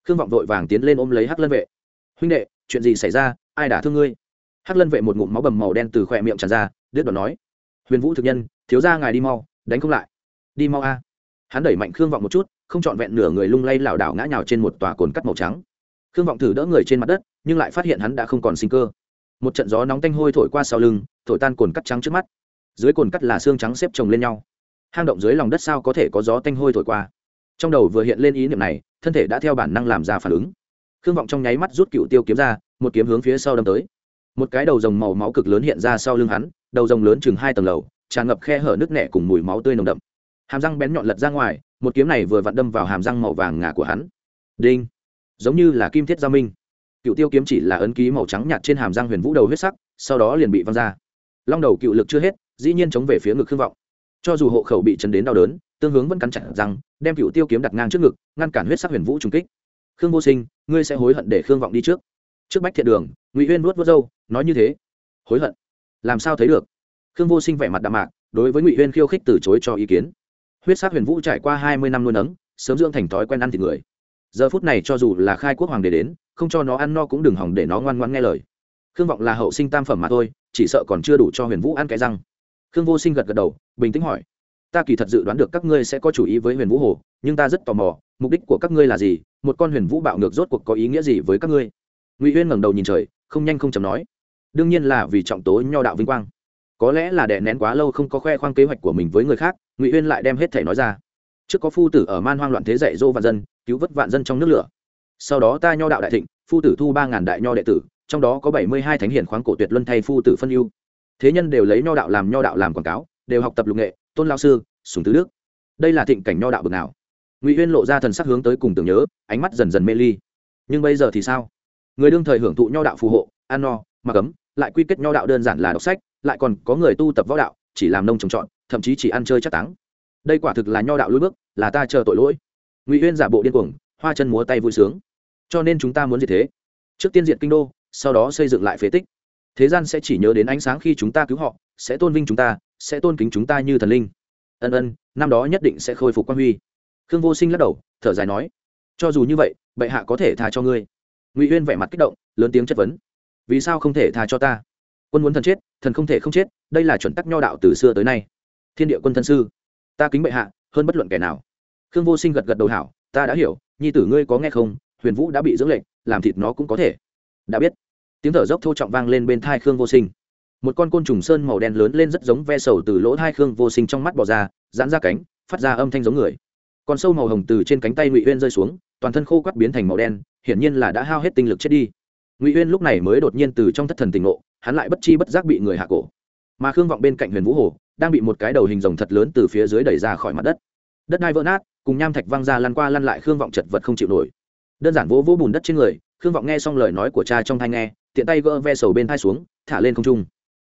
Khương vọng vội vàng tiến lên ôm lấy hắc lân vệ. Huynh đệ, chuyện gì xảy ra? Ai đả thương ngươi? Hắc lân vệ một ngụm máu bầm màu đen từ khỏe miệng tràn ra, đứt đoạn nói. Huyền vũ thực nhân, thiếu ra ngài đi mau, đánh không lại. Đi mau a. Hắn đẩy mạnh khương vọng một chút, không trọn vẹn nửa người lung lay lảo đảo ngã nhào trên một tòa cồn cắt màu trắng khương vọng thử đỡ người trên mặt đất, nhưng lại phát hiện hắn đã không còn sinh cơ. Một trận gió nóng tanh hôi thổi qua sau lưng, thổi tan cồn cắt trắng trước mắt. Dưới cồn cắt là xương trắng xếp chồng lên nhau. Hang động dưới lòng đất sao có thể có gió tanh hôi thổi qua? Trong đầu vừa hiện lên ý niệm này, thân thể đã theo bản năng làm ra phản ứng. Khương vọng trong nháy mắt rút cựu tiêu kiếm ra, một kiếm hướng phía sau đâm tới. Một cái đầu rồng màu máu cực lớn hiện ra sau lưng hắn, đầu rồng lớn chừng hai tầng lầu, tràn ngập khe hở nước nẻ cùng mùi máu tươi nồng đậm. Hàm răng bén nhọn lật ra ngoài, một kiếm này vừa vặn đâm vào hàm răng màu vàng ngà của hắn. Đinh! Giống như là kim thiết gia minh. Cựu tiêu kiếm chỉ là ấn ký màu trắng nhạt trên hàm răng huyền vũ đầu huyết sắc, sau đó liền bị văng ra. Long đầu cựu lực chưa hết, dĩ nhiên chống về phía ngực khương vọng. Cho dù hộ khẩu bị chấn đến đau đớn, tương hướng vẫn cắn chặt răng, đem cựu tiêu kiếm đặt ngang trước ngực, ngăn cản huyết sắc huyền vũ trung kích. Khương vô sinh, ngươi sẽ hối hận để khương vọng đi trước. Trước bách thiện đường, ngụy huyên vuốt vuốt râu, nói như thế. Hối hận? Làm sao thấy được? Khương vô sinh vẻ mặt đạm mạc, đối với ngụy huyên khiêu khích từ chối cho ý kiến. Huyết sắc huyền vũ trải qua hai mươi năm nuôi nấng, sớm dưỡng thành thói quen ăn thịt người giờ phút này cho dù là khai quốc hoàng đế đến, không cho nó ăn no cũng đừng hỏng để nó ngoan ngoan nghe lời. Khương vọng là hậu sinh tam phẩm mà thôi, chỉ sợ còn chưa đủ cho huyền vũ ăn cái răng. Khương vô sinh gật gật đầu, bình tĩnh hỏi, ta kỳ thật dự đoán được các ngươi sẽ có chủ ý với huyền vũ hồ, nhưng ta rất tò mò, mục đích của các ngươi là gì, một con huyền vũ bạo ngược rốt cuộc có ý nghĩa gì với các ngươi? Ngụy huyên ngẩng đầu nhìn trời, không nhanh không chầm nói, đương nhiên là vì trọng tố nho đạo vinh quang. Có lẽ là đè nén quá lâu không có khoe khoang kế hoạch của mình với người khác. Ngụy huyên lại đem hết thể nói ra. Trước có phu tử ở man hoang loạn thế dạy dỗ và dân cứu vớt vạn dân trong nước lửa. Sau đó ta nho đạo đại thịnh, phu tử thu ba ngàn đại nho đệ tử, trong đó có bảy mươi hai thánh hiển khoáng cổ tuyệt luân thay phu tử phân ưu. Thế nhân đều lấy nho đạo làm nho đạo làm quảng cáo, đều học tập lục nghệ, tôn lao sư, sùng tứ đức. Đây là thịnh cảnh nho đạo bực nào? Ngụy huyên lộ ra thần sắc hướng tới cùng tưởng nhớ, ánh mắt dần dần mê ly. Nhưng bây giờ thì sao? Người đương thời hưởng thụ nho đạo phù hộ, ăn no mà cấm lại quy kết nho đạo đơn giản là đọc sách, lại còn có người tu tập võ đạo, chỉ làm nông trồng trọt, thậm chí chỉ ăn chơi chắc táng. Đây quả thực là nho đạo lối bước, là ta chờ tội lỗi ngụy huyên giả bộ điên cuồng, hoa chân múa tay vui sướng. Cho nên chúng ta muốn gì thế. Trước tiên diện kinh đô, sau đó xây dựng lại phế tích. Thế gian sẽ chỉ nhớ đến ánh sáng khi chúng ta cứu họ, sẽ tôn vinh chúng ta, sẽ tôn kính chúng ta như thần linh. Ân ân, năm đó nhất định sẽ khôi phục quan huy. Khương vô sinh lắc đầu, thở dài nói, cho dù như vậy, bệ hạ có thể tha cho ngươi. Ngụy huyên vẻ mặt kích động, lớn tiếng chất vấn, vì sao không thể tha cho ta? Quân muốn thần chết, thần không thể không chết, đây là chuẩn tắc nho đạo từ xưa tới nay. Thiên địa quân thân sư, ta kính bệ hạ, hơn bất luận kẻ nào khương vô sinh gật gật đầu hảo, ta đã hiểu, nhi tử ngươi có nghe không? Huyền vũ đã bị dưỡng lệnh, làm thịt nó cũng có thể. Đã biết. Tiếng thở dốc thô trọng vang lên bên thai khương vô sinh. Một con côn trùng sơn màu đen lớn lên rất giống ve sầu từ lỗ thai khương vô sinh trong mắt bỏ ra, giãn ra cánh, phát ra âm thanh giống người. Con sâu màu hồng từ trên cánh tay ngụy uyên rơi xuống, toàn thân khô quắt biến thành màu đen, hiển nhiên là đã hao hết tinh lực chết đi. Ngụy uyên lúc này mới đột nhiên từ trong thất thần tỉnh ngộ, hắn lại bất chi bất giác bị người hạ cổ. Mà khương vọng bên cạnh huyền vũ hồ, đang bị một cái đầu hình rồng thật lớn từ phía dưới đẩy ra khỏi mặt đất. Đất đai vỡ nát cùng nham thạch văng ra lăn qua lăn lại khương vọng chật vật không chịu nổi đơn giản vỗ vỗ bùn đất trên người khương vọng nghe xong lời nói của cha trong thai nghe tiện tay gỡ ve sầu bên thai xuống thả lên không trung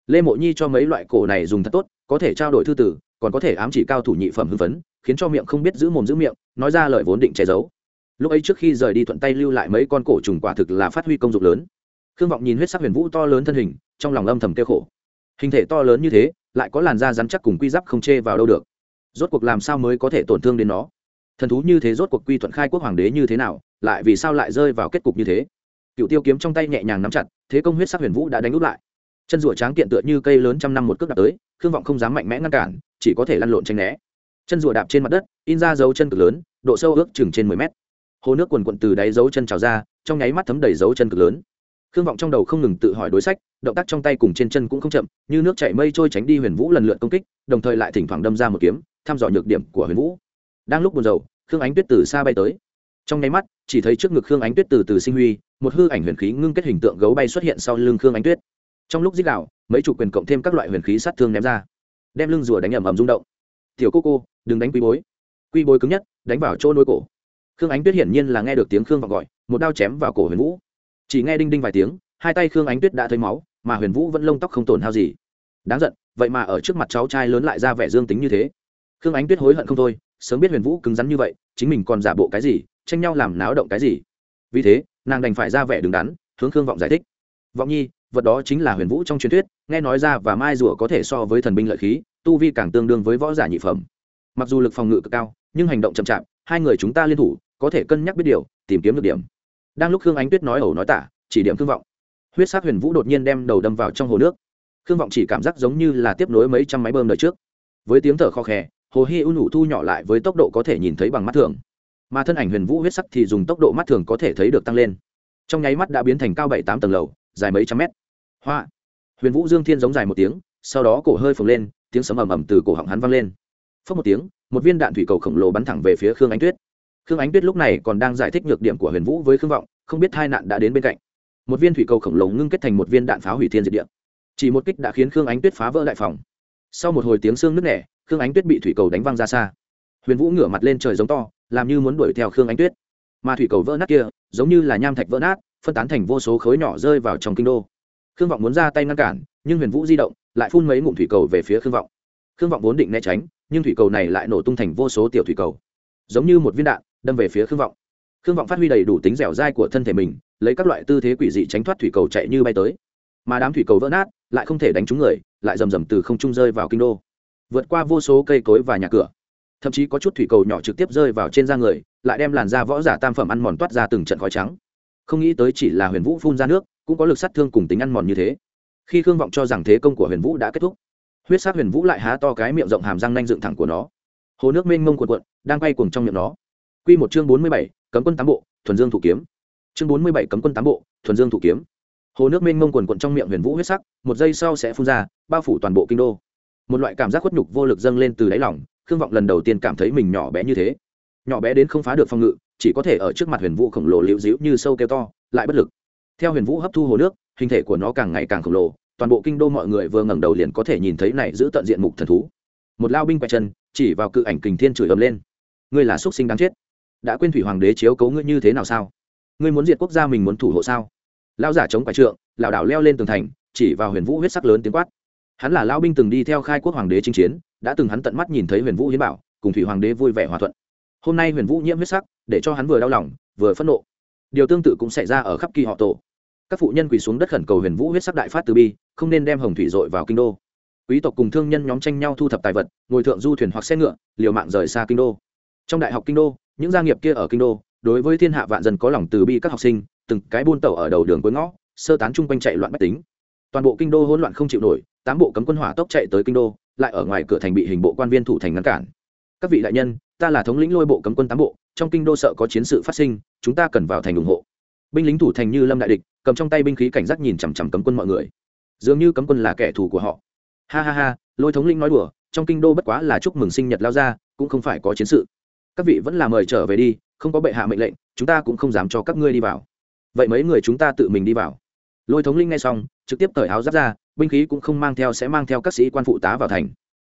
lê mộ nhi cho mấy loại cổ này dùng thật tốt có thể trao đổi thư tử còn có thể ám chỉ cao thủ nhị phẩm hưng phấn khiến cho miệng không biết giữ mồm giữ miệng nói ra lời vốn định che giấu lúc ấy trước khi rời đi thuận tay lưu lại mấy con cổ trùng quả thực là phát huy công dụng lớn khương vọng nhìn huyết sắc huyền vũ to lớn thân hình trong lòng âm thầm kêu khổ hình thể to lớn như thế lại có làn da rắn chắc cùng quy giáp không chê vào đâu được rốt cuộc làm sao mới có thể tổn thương đến nó thần thú như thế rốt cuộc quy thuận khai quốc hoàng đế như thế nào, lại vì sao lại rơi vào kết cục như thế? Cựu tiêu kiếm trong tay nhẹ nhàng nắm chặt, thế công huyết sắc huyền vũ đã đánh úp lại. Chân rủa tráng kiện tựa như cây lớn trăm năm một cước đạp tới, khương vọng không dám mạnh mẽ ngăn cản, chỉ có thể lăn lộn tranh né. Chân rùa đạp trên mặt đất, in ra dấu chân cực lớn, độ sâu ước chừng trên mười mét. Hồ nước quần quận từ đáy dấu chân trào ra, trong nháy mắt thấm đầy dấu chân cực lớn. Khương vọng trong đầu không ngừng tự hỏi đối sách, động tác trong tay cùng trên chân cũng không chậm, như nước chảy mây trôi tránh đi huyền vũ lần lượt công kích, đồng thời lại thỉnh thoảng đâm ra một kiếm, thăm dò nhược điểm của huyền vũ đang lúc buồn rầu, khương ánh tuyết từ xa bay tới. Trong nháy mắt, chỉ thấy trước ngực khương ánh tuyết từ từ sinh huy, một hư ảnh huyền khí ngưng kết hình tượng gấu bay xuất hiện sau lưng khương ánh tuyết. Trong lúc dích đạo, mấy chủ quyền cộng thêm các loại huyền khí sát thương ném ra, đem lưng rùa đánh ầm ầm rung động. Tiểu cô cô, đừng đánh quy bối. Quy bối cứng nhất đánh vào chỗ nối cổ. Khương ánh tuyết hiển nhiên là nghe được tiếng khương vọng gọi, một đao chém vào cổ huyền vũ. Chỉ nghe đinh đinh vài tiếng, hai tay khương ánh tuyết đã thấy máu, mà huyền vũ vẫn lông tóc không tổn hao gì. Đáng giận, vậy mà ở trước mặt cháu trai lớn lại ra vẻ dương tính như thế. Khương ánh tuyết hối hận không thôi sớm biết huyền vũ cứng rắn như vậy, chính mình còn giả bộ cái gì, tranh nhau làm náo động cái gì. Vì thế, nàng đành phải ra vẻ đứng đắn, hướng khương vọng giải thích. Vọng nhi, vật đó chính là huyền vũ trong truyền thuyết, nghe nói ra và mai rùa có thể so với thần binh lợi khí, tu vi càng tương đương với võ giả nhị phẩm. Mặc dù lực phòng ngự cực cao, nhưng hành động chậm chạp, hai người chúng ta liên thủ, có thể cân nhắc biết điều, tìm kiếm được điểm. Đang lúc khương ánh tuyết nói ẩu nói tả, chỉ điểm khương vọng. Huyết sát huyền vũ đột nhiên đem đầu đâm vào trong hồ nước. Khương vọng chỉ cảm giác giống như là tiếp nối mấy trăm máy bơm đời trước. Với tiếng thở kho khè hồ hy un ủ thu nhỏ lại với tốc độ có thể nhìn thấy bằng mắt thường. Mà thân ảnh huyền vũ huyết sắc thì dùng tốc độ mắt thường có thể thấy được tăng lên. Trong nháy mắt đã biến thành cao bảy tám tầng lầu, dài mấy trăm mét. Hoa! Huyền vũ dương thiên giống dài một tiếng, sau đó cổ hơi phồng lên, tiếng sấm ầm ầm từ cổ họng hắn vang lên. Phớt một tiếng, một viên đạn thủy cầu khổng lồ bắn thẳng về phía khương ánh tuyết. Khương ánh tuyết lúc này còn đang giải thích nhược điểm của huyền vũ với khương vọng, không biết hai nạn đã đến bên cạnh. Một viên thủy cầu khổng lồ ngưng kết thành một viên đạn pháo hủy thiên diệt địa. Chỉ một kích đã khiến khương ánh tuyết phá vỡ đại phòng. Sau một hồi tiếng xương nứt nẻ khương ánh tuyết bị thủy cầu đánh văng ra xa. Huyền vũ ngửa mặt lên trời giống to, làm như muốn đuổi theo khương ánh tuyết. Mà thủy cầu vỡ nát kia, giống như là nham thạch vỡ nát, phân tán thành vô số khối nhỏ rơi vào trong kinh đô. Khương vọng muốn ra tay ngăn cản, nhưng huyền vũ di động, lại phun mấy ngụm thủy cầu về phía khương vọng. Khương vọng vốn định né tránh, nhưng thủy cầu này lại nổ tung thành vô số tiểu thủy cầu. Giống như một viên đạn, đâm về phía khương vọng. Khương vọng phát huy đầy đủ tính dẻo dai của thân thể mình, lấy các loại tư thế quỷ dị tránh thoát thủy cầu chạy như bay tới. Mà đám thủy cầu vỡ nát, lại không thể đánh trúng người, lại rầm rầm từ không trung rơi vào kinh đô vượt qua vô số cây cối và nhà cửa. Thậm chí có chút thủy cầu nhỏ trực tiếp rơi vào trên da người, lại đem làn da võ giả tam phẩm ăn mòn toát ra từng trận khói trắng. Không nghĩ tới chỉ là huyền vũ phun ra nước, cũng có lực sát thương cùng tính ăn mòn như thế. Khi khương vọng cho rằng thế công của huyền vũ đã kết thúc, huyết sát huyền vũ lại há to cái miệng rộng hàm răng nanh dựng thẳng của nó. Hồ nước mênh mông cuộn cuộn, đang quay cuồng trong miệng nó. Q một chương bốn mươi bảy, cấm quân tám bộ, thuần dương thủ kiếm. Chương bốn mươi bảy, cấm quân tám bộ, thuần dương thủ kiếm. Hồ nước mênh mông cuồn cuộn trong miệng huyền vũ huyết sắc, một giây sau sẽ phun ra, bao phủ toàn bộ kinh đô một loại cảm giác khuất nhục vô lực dâng lên từ đáy lòng, khương vọng lần đầu tiên cảm thấy mình nhỏ bé như thế. Nhỏ bé đến không phá được phòng ngự, chỉ có thể ở trước mặt huyền vũ khổng lồ liễu dĩu như sâu kêu to, lại bất lực. Theo huyền vũ hấp thu hồ nước, hình thể của nó càng ngày càng khổng lồ, toàn bộ kinh đô mọi người vừa ngẩng đầu liền có thể nhìn thấy này giữ tận diện mục thần thú. Một lao binh quay chân, chỉ vào cự ảnh kình thiên chửi ầm lên. Ngươi là xuất sinh đáng chết. Đã quên thủy hoàng đế chiếu cấu ngươi như thế nào sao? Ngươi muốn diệt quốc gia mình muốn thủ hộ sao? Lao giả chống quải trượng, lảo đảo leo lên tường thành, chỉ vào huyền vũ huyết sắc lớn tiếng quát hắn là lao binh từng đi theo khai quốc hoàng đế chinh chiến, đã từng hắn tận mắt nhìn thấy huyền vũ hiến bảo, cùng thủy hoàng đế vui vẻ hòa thuận. Hôm nay huyền vũ nhiễm huyết sắc, để cho hắn vừa đau lòng, vừa phẫn nộ. Điều tương tự cũng xảy ra ở khắp kỳ họ tổ. Các phụ nhân quỳ xuống đất khẩn cầu huyền vũ huyết sắc đại phát từ bi, không nên đem hồng thủy dội vào kinh đô. Quý tộc cùng thương nhân nhóm tranh nhau thu thập tài vật, ngồi thượng du thuyền hoặc xe ngựa, liều mạng rời xa kinh đô. Trong đại học kinh đô, những gia nghiệp kia ở kinh đô, đối với thiên hạ vạn dân có lòng từ bi các học sinh, từng cái buôn tẩu ở đầu đường cuối ngõ, sơ tán chung quanh chạy loạn bách tính. Toàn bộ kinh đô hỗn loạn không chịu nổi tám bộ cấm quân hỏa tốc chạy tới kinh đô, lại ở ngoài cửa thành bị hình bộ quan viên thủ thành ngăn cản. Các vị đại nhân, ta là thống lĩnh lôi bộ cấm quân tám bộ, trong kinh đô sợ có chiến sự phát sinh, chúng ta cần vào thành ủng hộ. Binh lính thủ thành như lâm đại địch, cầm trong tay binh khí cảnh giác nhìn chằm chằm cấm quân mọi người. Dường như cấm quân là kẻ thù của họ. Ha ha ha, lôi thống lĩnh nói đùa, trong kinh đô bất quá là chúc mừng sinh nhật lao ra cũng không phải có chiến sự. Các vị vẫn là mời trở về đi, không có bệ hạ mệnh lệnh, chúng ta cũng không dám cho các ngươi đi vào. Vậy mấy người chúng ta tự mình đi vào. Lôi thống linh ngay xong, trực tiếp cởi áo giáp ra binh khí cũng không mang theo sẽ mang theo các sĩ quan phụ tá vào thành.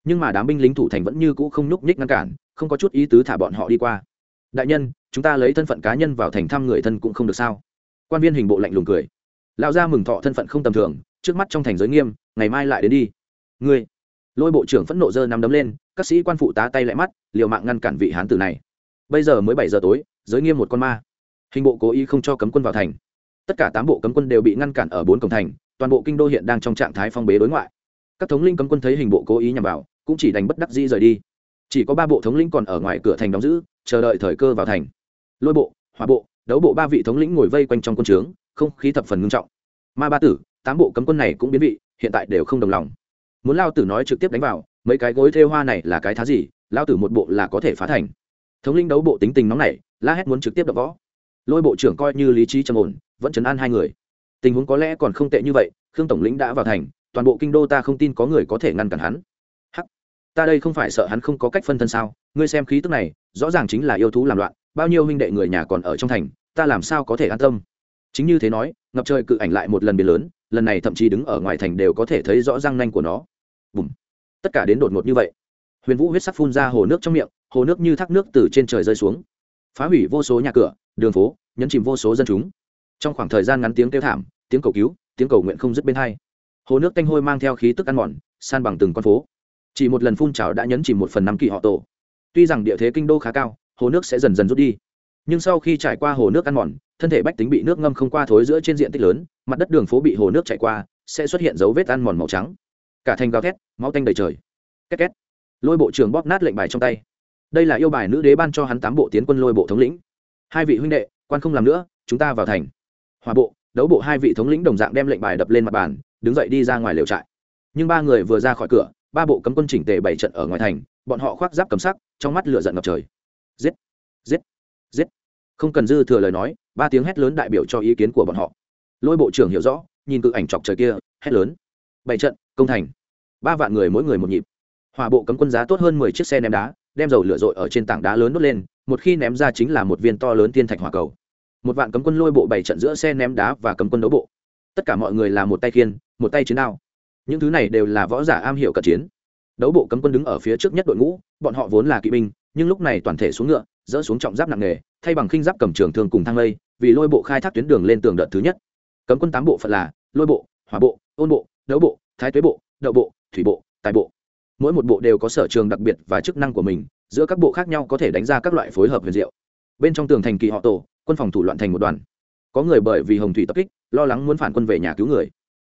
Nhưng mà đám binh lính thủ thành vẫn như cũ không nhúc nhích ngăn cản, không có chút ý tứ thả bọn họ đi qua. Đại nhân, chúng ta lấy thân phận cá nhân vào thành thăm người thân cũng không được sao? Quan viên hình bộ lạnh lùng cười. Lão gia mừng thọ thân phận không tầm thường, trước mắt trong thành giới nghiêm, ngày mai lại đến đi. Ngươi, lôi bộ trưởng phẫn nộ dơ nắm đấm lên, các sĩ quan phụ tá tay lại mắt, liều mạng ngăn cản vị hán tử này. Bây giờ mới bảy giờ tối, giới nghiêm một con ma. Hình bộ cố ý không cho cấm quân vào thành. Tất cả tám bộ cấm quân đều bị ngăn cản ở bốn cổng thành toàn bộ kinh đô hiện đang trong trạng thái phong bế đối ngoại. Các thống linh cấm quân thấy hình bộ cố ý nhằm vào, cũng chỉ đành bất đắc dĩ rời đi. Chỉ có ba bộ thống lĩnh còn ở ngoài cửa thành đóng giữ, chờ đợi thời cơ vào thành. Lôi bộ hòa bộ, đấu bộ ba vị thống lĩnh ngồi vây quanh trong quân trướng, không khí thập phần ngưng trọng. Ma ba tử, tám bộ cấm quân này cũng biến vị, hiện tại đều không đồng lòng. Muốn lao tử nói trực tiếp đánh vào, mấy cái gối thêu hoa này là cái thá gì, lao tử một bộ là có thể phá thành. Thống lĩnh đấu bộ tính tình nóng này la hét muốn trực tiếp đập võ. Lôi bộ trưởng coi như lý trí trầm ổn, vẫn chấn an hai người tình huống có lẽ còn không tệ như vậy, khương tổng lĩnh đã vào thành, toàn bộ kinh đô ta không tin có người có thể ngăn cản hắn. Hắc, ta đây không phải sợ hắn không có cách phân thân sao? Ngươi xem khí tức này, rõ ràng chính là yêu thú làm loạn, bao nhiêu huynh đệ người nhà còn ở trong thành, ta làm sao có thể an tâm? Chính như thế nói, ngập trời cự ảnh lại một lần biến lớn, lần này thậm chí đứng ở ngoài thành đều có thể thấy rõ răng nanh của nó. Bùm. Tất cả đến đột ngột như vậy. Huyền vũ huyết sắc phun ra hồ nước trong miệng, hồ nước như thác nước từ trên trời rơi xuống. Phá hủy vô số nhà cửa, đường phố, nhấn chìm vô số dân chúng. Trong khoảng thời gian ngắn tiếng kêu thảm tiếng cầu cứu, tiếng cầu nguyện không dứt bên hai. Hồ nước tanh hôi mang theo khí tức ăn mòn, san bằng từng con phố. Chỉ một lần phun trào đã nhấn chìm một phần năm kỳ họ tổ. Tuy rằng địa thế kinh đô khá cao, hồ nước sẽ dần dần rút đi. Nhưng sau khi trải qua hồ nước ăn mòn, thân thể bách tính bị nước ngâm không qua thối giữa trên diện tích lớn, mặt đất đường phố bị hồ nước chạy qua, sẽ xuất hiện dấu vết ăn mòn màu trắng. Cả thành gào thét, máu tanh đầy trời. Két két. Lôi bộ trưởng bóp nát lệnh bài trong tay. Đây là yêu bài nữ đế ban cho hắn tám bộ tiến quân lôi bộ thống lĩnh. Hai vị huynh đệ, quan không làm nữa, chúng ta vào thành. Hòa bộ đấu bộ hai vị thống lĩnh đồng dạng đem lệnh bài đập lên mặt bàn, đứng dậy đi ra ngoài lều trại. Nhưng ba người vừa ra khỏi cửa, ba bộ cấm quân chỉnh tề bảy trận ở ngoài thành, bọn họ khoác giáp cầm sắc, trong mắt lửa giận ngập trời. Giết! Giết! Giết! Không cần dư thừa lời nói, ba tiếng hét lớn đại biểu cho ý kiến của bọn họ. Lôi bộ trưởng hiểu rõ, nhìn cự ảnh chọc trời kia, hét lớn. Bảy trận, công thành. Ba vạn người mỗi người một nhịp. Hỏa bộ cấm quân giá tốt hơn mười chiếc xe ném đá, đem dầu lửa dội ở trên tảng đá lớn đốt lên, một khi ném ra chính là một viên to lớn thiên thạch hỏa cầu một vạn cấm quân lôi bộ bảy trận giữa xe ném đá và cấm quân đấu bộ. Tất cả mọi người là một tay kiên một tay chiến đao. Những thứ này đều là võ giả am hiểu cận chiến. Đấu bộ cấm quân đứng ở phía trước nhất đội ngũ, bọn họ vốn là kỵ binh, nhưng lúc này toàn thể xuống ngựa, dỡ xuống trọng giáp nặng nghề thay bằng khinh giáp cầm trường thường cùng thang lây, vì lôi bộ khai thác tuyến đường lên tường đợt thứ nhất. Cấm quân tám bộ phận là lôi bộ, hỏa bộ, ôn bộ, đấu bộ, thái tuế bộ, đậu bộ, thủy bộ, tài bộ. Mỗi một bộ đều có sở trường đặc biệt và chức năng của mình, giữa các bộ khác nhau có thể đánh ra các loại phối hợp huyền diệu. Bên trong tường thành kỳ họ tổ quân phòng thủ loạn thành một đoàn. Có người bởi vì hồng thủy tập kích, lo lắng muốn phản quân về nhà cứu người.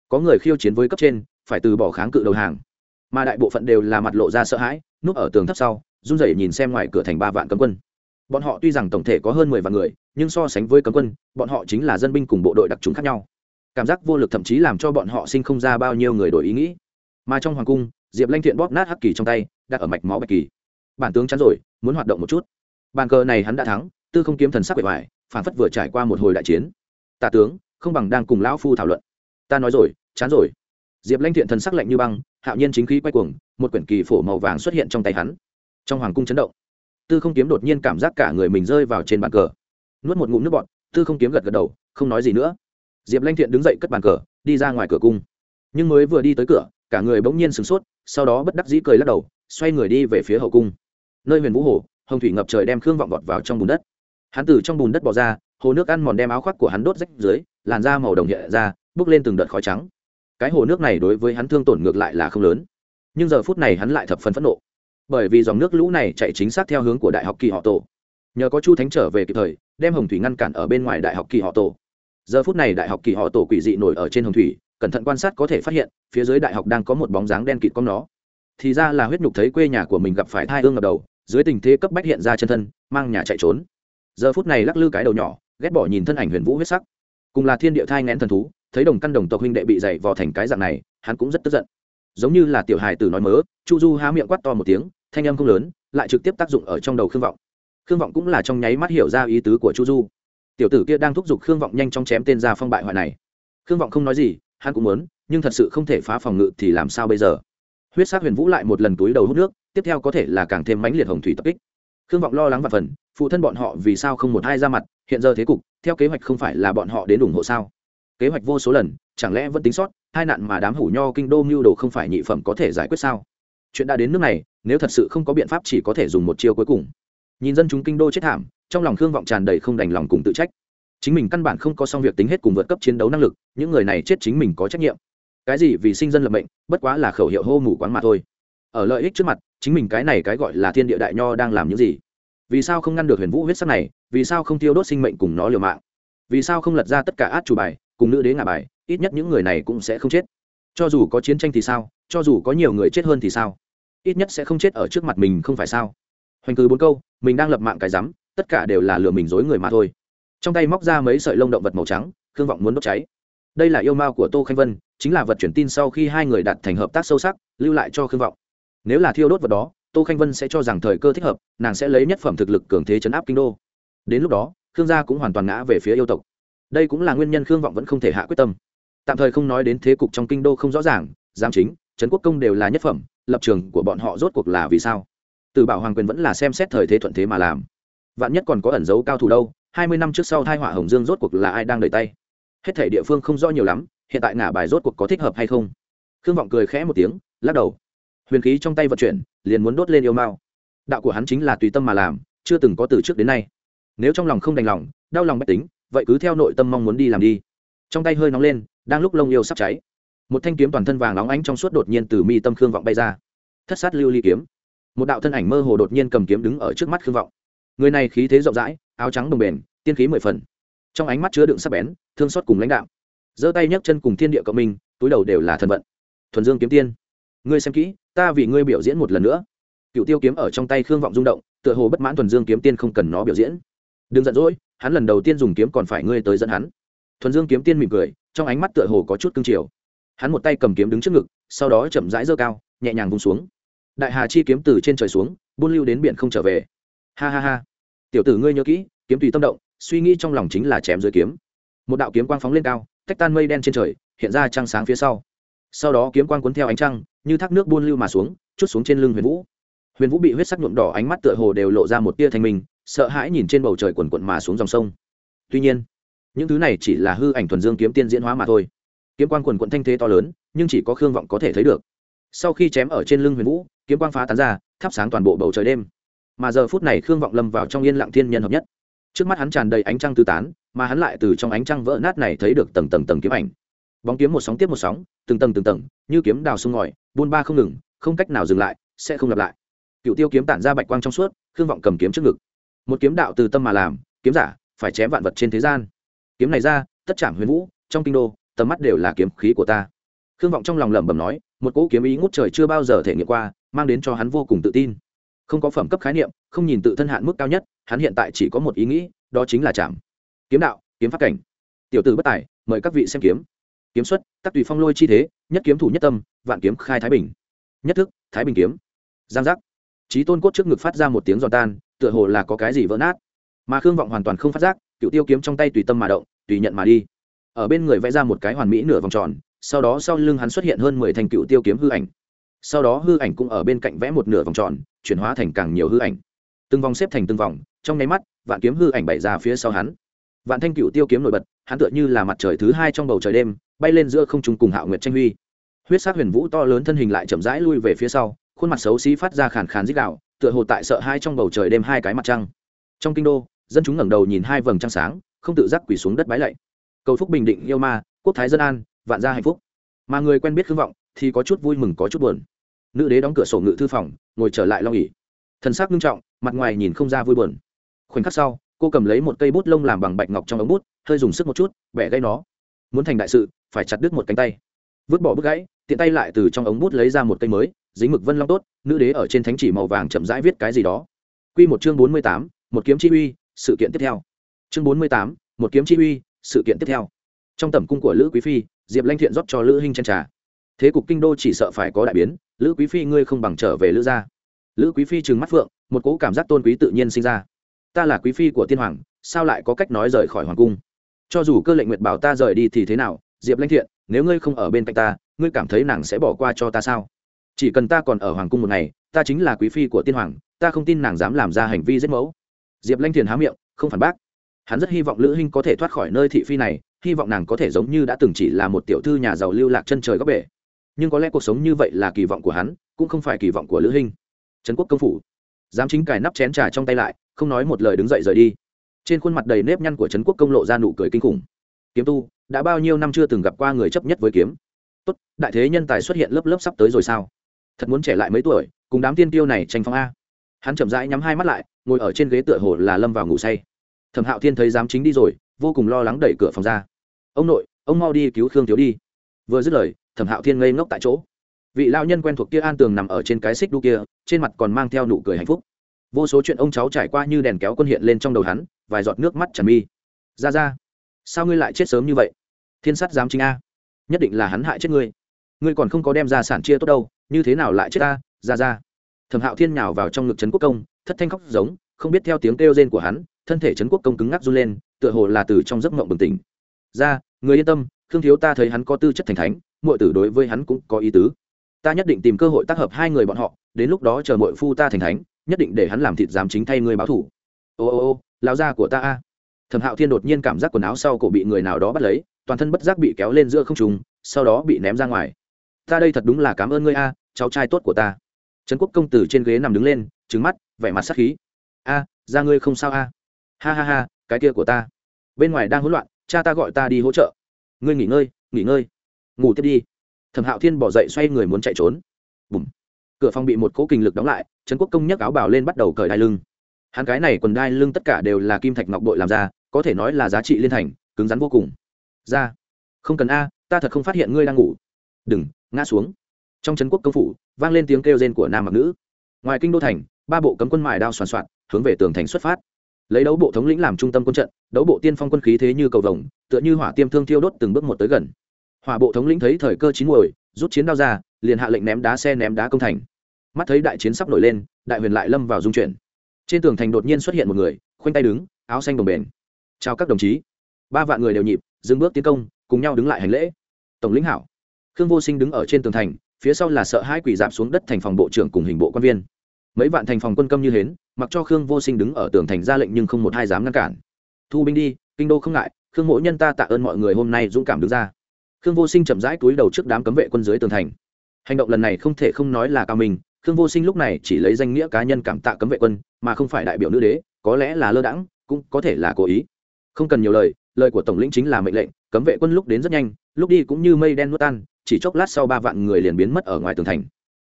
Có người khiêu chiến với cấp trên, phải từ bỏ kháng cự đầu hàng. Mà đại bộ phận đều là mặt lộ ra sợ hãi, núp ở tường thấp sau, run rẩy nhìn xem ngoài cửa thành ba vạn cấm quân. Bọn họ tuy rằng tổng thể có hơn mười vạn người, nhưng so sánh với cấm quân, bọn họ chính là dân binh cùng bộ đội đặc trùng khác nhau. Cảm giác vô lực thậm chí làm cho bọn họ sinh không ra bao nhiêu người đổi ý nghĩ. Mà trong hoàng cung, diệp lanh thiện bóp nát hắc kỳ trong tay, đặt ở mạch máu bạch kỳ. Bản tướng chắn rồi, muốn hoạt động một chút. Bàn cờ này hắn đã thắng, tư không kiếm thần sắc bề ngoài phản phất vừa trải qua một hồi đại chiến. Tạ tướng, không bằng đang cùng lão phu thảo luận. Ta nói rồi, chán rồi. Diệp lanh thiện thần sắc lạnh như băng, hạo nhiên chính khí quay cuồng, một quyển kỳ phổ màu vàng xuất hiện trong tay hắn. Trong hoàng cung chấn động, tư không kiếm đột nhiên cảm giác cả người mình rơi vào trên bàn cờ. Nuốt một ngụm nước bọt, tư không kiếm gật gật đầu, không nói gì nữa. Diệp lanh thiện đứng dậy cất bàn cờ, đi ra ngoài cửa cung. Nhưng mới vừa đi tới cửa, cả người bỗng nhiên sửng sốt, sau đó bất đắc dĩ cười lắc đầu, xoay người đi về phía hậu cung. Nơi huyền vũ hồ, hồng thủy ngập trời đem khương vọng vọt vào trong bùn đất hắn từ trong bùn đất bỏ ra, hồ nước ăn mòn đem áo khoác của hắn đốt rách dưới, làn da màu đồng nhẹ ra, bước lên từng đợt khói trắng. Cái hồ nước này đối với hắn thương tổn ngược lại là không lớn. Nhưng giờ phút này hắn lại thập phần phẫn nộ. Bởi vì dòng nước lũ này chạy chính xác theo hướng của đại học kỳ họ tổ. Nhờ có chu thánh trở về kịp thời, đem hồng thủy ngăn cản ở bên ngoài đại học kỳ họ tổ. Giờ phút này đại học kỳ họ tổ quỷ dị nổi ở trên hồng thủy, cẩn thận quan sát có thể phát hiện, phía dưới đại học đang có một bóng dáng đen kịt con nó. Thì ra là huyết nhục thấy quê nhà của mình gặp phải thai ương ngập đầu, dưới tình thế cấp bách hiện ra chân thân, mang nhà chạy trốn giờ phút này lắc lư cái đầu nhỏ, ghét bỏ nhìn thân ảnh huyền vũ huyết sắc. Cùng là thiên địa thai ngén thần thú, thấy đồng căn đồng tộc huynh đệ bị dày vò thành cái dạng này, hắn cũng rất tức giận. Giống như là tiểu hài tử nói mớ, chu du há miệng quát to một tiếng, thanh âm không lớn, lại trực tiếp tác dụng ở trong đầu khương vọng. Khương vọng cũng là trong nháy mắt hiểu ra ý tứ của chu du. Tiểu tử kia đang thúc giục khương vọng nhanh chóng chém tên ra phong bại hoại này. Khương vọng không nói gì, hắn cũng muốn, nhưng thật sự không thể phá phòng ngự thì làm sao bây giờ? Huyết sát huyền vũ lại một lần túi đầu hút nước, tiếp theo có thể là càng thêm mãnh liệt hồng thủy tập kích khương vọng lo lắng và phần, phụ thân bọn họ vì sao không một hai ra mặt, hiện giờ thế cục, theo kế hoạch không phải là bọn họ đến ủng hộ sao? Kế hoạch vô số lần, chẳng lẽ vẫn tính sót, hai nạn mà đám hủ nho kinh đô mưu đồ không phải nhị phẩm có thể giải quyết sao? Chuyện đã đến nước này, nếu thật sự không có biện pháp chỉ có thể dùng một chiêu cuối cùng. Nhìn dân chúng kinh đô chết thảm, trong lòng khương vọng tràn đầy không đành lòng cùng tự trách. Chính mình căn bản không có xong việc tính hết cùng vượt cấp chiến đấu năng lực, những người này chết chính mình có trách nhiệm. Cái gì vì sinh dân lập mệnh, bất quá là khẩu hiệu hô mù quán mà thôi. Ở lợi ích trước mặt chính mình cái này cái gọi là thiên địa đại nho đang làm những gì? Vì sao không ngăn được huyền vũ huyết sắc này? Vì sao không tiêu đốt sinh mệnh cùng nó liều mạng? Vì sao không lật ra tất cả át chủ bài, cùng nữ đế ngả bài, ít nhất những người này cũng sẽ không chết? Cho dù có chiến tranh thì sao? Cho dù có nhiều người chết hơn thì sao? Ít nhất sẽ không chết ở trước mặt mình không phải sao? Hoành cứ bốn câu, mình đang lập mạng cái rắm, tất cả đều là lừa mình dối người mà thôi. Trong tay móc ra mấy sợi lông động vật màu trắng, khương vọng muốn đốt cháy. Đây là yêu mao của tô khanh vân, chính là vật chuyển tin sau khi hai người đạt thành hợp tác sâu sắc, lưu lại cho khương vọng nếu là thiêu đốt vật đó, tô khanh vân sẽ cho rằng thời cơ thích hợp, nàng sẽ lấy nhất phẩm thực lực cường thế chấn áp kinh đô. Đến lúc đó, khương gia cũng hoàn toàn ngã về phía yêu tộc. Đây cũng là nguyên nhân khương vọng vẫn không thể hạ quyết tâm. Tạm thời không nói đến thế cục trong kinh đô không rõ ràng, giám chính, trấn quốc công đều là nhất phẩm, lập trường của bọn họ rốt cuộc là vì sao? Từ bảo hoàng quyền vẫn là xem xét thời thế thuận thế mà làm. Vạn nhất còn có ẩn dấu cao thủ đâu, hai mươi năm trước sau thai họa hồng dương rốt cuộc là ai đang đợi tay? Hết thể địa phương không rõ nhiều lắm, hiện tại ngả bài rốt cuộc có thích hợp hay không? Khương vọng cười khẽ một tiếng, lắc đầu huyền khí trong tay vận chuyển, liền muốn đốt lên yêu mao. Đạo của hắn chính là tùy tâm mà làm, chưa từng có từ trước đến nay. Nếu trong lòng không đành lòng, đau lòng bách tính, vậy cứ theo nội tâm mong muốn đi làm đi. Trong tay hơi nóng lên, đang lúc lông yêu sắp cháy, một thanh kiếm toàn thân vàng óng ánh trong suốt đột nhiên từ mi tâm khương vọng bay ra. Thất sát lưu ly kiếm. Một đạo thân ảnh mơ hồ đột nhiên cầm kiếm đứng ở trước mắt khương vọng. Người này khí thế rộng rãi, áo trắng đồng bền tiên khí mười phần. Trong ánh mắt chứa đựng sắc bén, thương xót cùng lãnh đạo. Giơ tay nhấc chân cùng thiên địa cộng minh, túi đầu đều là thần vận. Thuần dương kiếm tiên. Ngươi xem kỹ ta vì ngươi biểu diễn một lần nữa. Cựu tiêu kiếm ở trong tay khương vọng rung động, tựa hồ bất mãn thuần dương kiếm tiên không cần nó biểu diễn. Đừng giận dỗi, hắn lần đầu tiên dùng kiếm còn phải ngươi tới dẫn hắn. Thuần dương kiếm tiên mỉm cười, trong ánh mắt tựa hồ có chút cương triều hắn một tay cầm kiếm đứng trước ngực, sau đó chậm rãi dơ cao, nhẹ nhàng vung xuống. Đại hà chi kiếm từ trên trời xuống, buôn lưu đến biển không trở về. Ha ha ha. Tiểu tử ngươi nhớ kỹ, kiếm tùy tâm động, suy nghĩ trong lòng chính là chém dưới kiếm. Một đạo kiếm quang phóng lên cao, tách tan mây đen trên trời, hiện ra trăng sáng phía sau. Sau đó kiếm quang cuốn theo ánh trăng như thác nước buôn lưu mà xuống, chút xuống trên lưng huyền vũ. Huyền vũ bị huyết sắc nhuộm đỏ ánh mắt tựa hồ đều lộ ra một tia thanh minh, sợ hãi nhìn trên bầu trời quần quận mà xuống dòng sông. Tuy nhiên, những thứ này chỉ là hư ảnh thuần dương kiếm tiên diễn hóa mà thôi. Kiếm quang quần quận thanh thế to lớn, nhưng chỉ có khương vọng có thể thấy được. Sau khi chém ở trên lưng huyền vũ, kiếm quang phá tán ra, thắp sáng toàn bộ bầu trời đêm. Mà giờ phút này khương vọng lâm vào trong yên lặng thiên nhân hợp nhất. Trước mắt hắn tràn đầy ánh trăng tư tán, mà hắn lại từ trong ánh trăng vỡ nát này thấy được tầng tầng tầng kiếm ảnh bóng kiếm một sóng tiếp một sóng, từng tầng từng tầng, như kiếm đào sông ngòi, buôn ba không ngừng, không cách nào dừng lại, sẽ không lặp lại. Cựu tiêu kiếm tản ra bạch quang trong suốt, khương vọng cầm kiếm trước ngực. Một kiếm đạo từ tâm mà làm, kiếm giả, phải chém vạn vật trên thế gian. Kiếm này ra, tất trảm huyền vũ, trong kinh đô, tầm mắt đều là kiếm khí của ta. Khương vọng trong lòng lẩm bẩm nói, một cỗ kiếm ý ngút trời chưa bao giờ thể nghiệm qua, mang đến cho hắn vô cùng tự tin. Không có phẩm cấp khái niệm, không nhìn tự thân hạn mức cao nhất, hắn hiện tại chỉ có một ý nghĩ, đó chính là chạm. Kiếm đạo, kiếm pháp cảnh. Tiểu tử bất tài, mời các vị xem kiếm kiếm xuất, tắc tùy phong lôi chi thế, nhất kiếm thủ nhất tâm, vạn kiếm khai thái bình. Nhất thức, thái bình kiếm. Giang giác. Trí tôn cốt trước ngực phát ra một tiếng giòn tan, tựa hồ là có cái gì vỡ nát. Mà khương vọng hoàn toàn không phát giác, cựu tiêu kiếm trong tay tùy tâm mà động, tùy nhận mà đi. Ở bên người vẽ ra một cái hoàn mỹ nửa vòng tròn, sau đó sau lưng hắn xuất hiện hơn mười thành cựu tiêu kiếm hư ảnh. Sau đó hư ảnh cũng ở bên cạnh vẽ một nửa vòng tròn, chuyển hóa thành càng nhiều hư ảnh. Từng vòng xếp thành từng vòng, trong nháy mắt, vạn kiếm hư ảnh bày ra phía sau hắn. Vạn thanh cựu tiêu kiếm nổi bật, hắn tựa như là mặt trời thứ hai trong bầu trời đêm bay lên giữa không trung cùng hạo nguyệt tranh huy. Huyết sát huyền vũ to lớn thân hình lại chậm rãi lui về phía sau, khuôn mặt xấu xí phát ra khàn khàn dích đạo tựa hồ tại sợ hai trong bầu trời đêm hai cái mặt trăng. Trong kinh đô, dân chúng ngẩng đầu nhìn hai vầng trăng sáng, không tự giác quỳ xuống đất bái lạy. Cầu phúc bình định yêu ma, quốc thái dân an, vạn gia hạnh phúc. Mà người quen biết khương vọng, thì có chút vui mừng, có chút buồn. Nữ đế đóng cửa sổ ngự thư phòng, ngồi trở lại lo nghỉ. Thần sắc nghiêm trọng, mặt ngoài nhìn không ra vui buồn. Khoảnh khắc sau, cô cầm lấy một cây bút lông làm bằng bạch ngọc trong ống bút, hơi dùng sức một chút, bẻ gây nó muốn thành đại sự, phải chặt đứt một cánh tay. Vứt bỏ bức gãy, tiện tay lại từ trong ống bút lấy ra một cây mới, dính mực vân long tốt, nữ đế ở trên thánh chỉ màu vàng chậm rãi viết cái gì đó. Q một chương bốn mươi tám, một kiếm chi uy, sự kiện tiếp theo. Chương bốn mươi tám, một kiếm chi uy, sự kiện tiếp theo. Trong tầm cung của lữ quý phi, diệp lanh thiện rót cho lữ hinh chen trà. Thế cục kinh đô chỉ sợ phải có đại biến, lữ quý phi ngươi không bằng trở về lữ gia. Lữ quý phi trừng mắt phượng, một cỗ cảm giác tôn quý tự nhiên sinh ra. Ta là quý phi của tiên hoàng, sao lại có cách nói rời khỏi hoàng cung? Cho dù cơ lệnh nguyệt bảo ta rời đi thì thế nào, diệp lanh thiện, nếu ngươi không ở bên cạnh ta, ngươi cảm thấy nàng sẽ bỏ qua cho ta sao? Chỉ cần ta còn ở hoàng cung một ngày, ta chính là quý phi của tiên hoàng, ta không tin nàng dám làm ra hành vi giết mẫu. Diệp lanh Thiện há miệng, không phản bác. Hắn rất hy vọng lữ hinh có thể thoát khỏi nơi thị phi này, hy vọng nàng có thể giống như đã từng chỉ là một tiểu thư nhà giàu lưu lạc chân trời góc bể. Nhưng có lẽ cuộc sống như vậy là kỳ vọng của hắn, cũng không phải kỳ vọng của lữ hinh. Trấn quốc công phủ. Giám chính cài nắp chén trà trong tay lại, không nói một lời đứng dậy rời đi trên khuôn mặt đầy nếp nhăn của trấn quốc công lộ ra nụ cười kinh khủng. Kiếm tu, đã bao nhiêu năm chưa từng gặp qua người chấp nhất với kiếm? Tốt, đại thế nhân tài xuất hiện lớp lớp sắp tới rồi sao? Thật muốn trẻ lại mấy tuổi, cùng đám tiên tiêu này tranh phong a. Hắn chậm rãi nhắm hai mắt lại, ngồi ở trên ghế tựa hồ là lâm vào ngủ say. Thẩm hạo thiên thấy giám chính đi rồi, vô cùng lo lắng đẩy cửa phòng ra. Ông nội, ông mau đi cứu khương thiếu đi. Vừa dứt lời, thẩm hạo thiên ngây ngốc tại chỗ. Vị lao nhân quen thuộc kia an tường nằm ở trên cái xích đu kia, trên mặt còn mang theo nụ cười hạnh phúc. Vô số chuyện ông cháu trải qua như đèn kéo quân hiện lên trong đầu hắn vài giọt nước mắt tràn mi. Ra ra, sao ngươi lại chết sớm như vậy? Thiên sát giám chính a. Nhất định là hắn hại chết ngươi. Ngươi còn không có đem ra sản chia tốt đâu, như thế nào lại chết ta? Ra ra. Thẩm hạo thiên nhào vào trong ngực trấn quốc công, thất thanh khóc giống, không biết theo tiếng kêu rên của hắn, thân thể trấn quốc công cứng ngắc run lên, tựa hồ là từ trong giấc mộng bừng tỉnh. Ra, người yên tâm thương thiếu ta thấy hắn có tư chất thành thánh mọi tử đối với hắn cũng có ý tứ. Ta nhất định tìm cơ hội tác hợp hai người bọn họ, đến lúc đó chờ mọi phu ta thành thánh, nhất định để hắn làm thịt giám chính thay ngươi báo thủ. Ô ô ô lao ra của ta a. Thẩm hạo thiên đột nhiên cảm giác quần áo sau cổ bị người nào đó bắt lấy, toàn thân bất giác bị kéo lên giữa không trùng sau đó bị ném ra ngoài. Ta đây thật đúng là cảm ơn ngươi a, cháu trai tốt của ta. Trấn quốc công tử trên ghế nằm đứng lên trứng mắt, vẻ mặt sắc khí. A, ra ngươi không sao a. Ha ha ha, cái kia của ta. Bên ngoài đang hỗn loạn, cha ta gọi ta đi hỗ trợ. Ngươi nghỉ ngơi nghỉ ngơi. Ngủ tiếp đi. Thẩm hạo thiên bỏ dậy xoay người muốn chạy trốn. Bùm. Cửa phòng bị một cỗ kình lực đóng lại, trấn quốc công nhấc áo bào lên bắt đầu cởi đai lưng hắn cái này quần đai lưng tất cả đều là kim thạch ngọc bội làm ra, có thể nói là giá trị liên thành, cứng rắn vô cùng. Ra. Không cần a, ta thật không phát hiện ngươi đang ngủ. Đừng, ngã xuống. Trong trấn quốc công phủ, vang lên tiếng kêu rên của nam mặc nữ. Ngoài kinh đô thành, ba bộ cấm quân mài đao soàn soạn, hướng về tường thành xuất phát. Lấy đấu bộ thống lĩnh làm trung tâm quân trận, đấu bộ tiên phong quân khí thế như cầu vồng, tựa như hỏa tiêm thương thiêu đốt từng bước một tới gần. Hỏa bộ thống lĩnh thấy thời cơ chín muồi, rút chiến đao ra, liền hạ lệnh ném đá xe ném đá công thành. Mắt thấy đại chiến sắp nổi lên, đại huyền lại lâm vào dung chuyển trên tường thành đột nhiên xuất hiện một người, khoanh tay đứng, áo xanh đồng bền chào các đồng chí. Ba vạn người đều nhịp, dừng bước tiến công, cùng nhau đứng lại hành lễ. Tổng lĩnh hảo. Khương vô sinh đứng ở trên tường thành, phía sau là sợ hai quỷ dạp xuống đất thành phòng bộ trưởng cùng hình bộ quan viên. Mấy vạn thành phòng quân công như hến, mặc cho khương vô sinh đứng ở tường thành ra lệnh nhưng không một hai dám ngăn cản. Thu binh đi, kinh đô không ngại, khương mỗi nhân ta tạ ơn mọi người hôm nay dũng cảm đứng ra. Khương vô sinh chậm rãi túi đầu trước đám cấm vệ quân dưới tường thành. Hành động lần này không thể không nói là cao mình khương vô sinh lúc này chỉ lấy danh nghĩa cá nhân cảm tạ cấm vệ quân, mà không phải đại biểu nữ đế, có lẽ là lơ đãng, cũng có thể là cố ý. Không cần nhiều lời lời của tổng lĩnh chính là mệnh lệnh, cấm vệ quân lúc đến rất nhanh, lúc đi cũng như mây đen nuốt tan, chỉ chốc lát sau ba vạn người liền biến mất ở ngoài tường thành.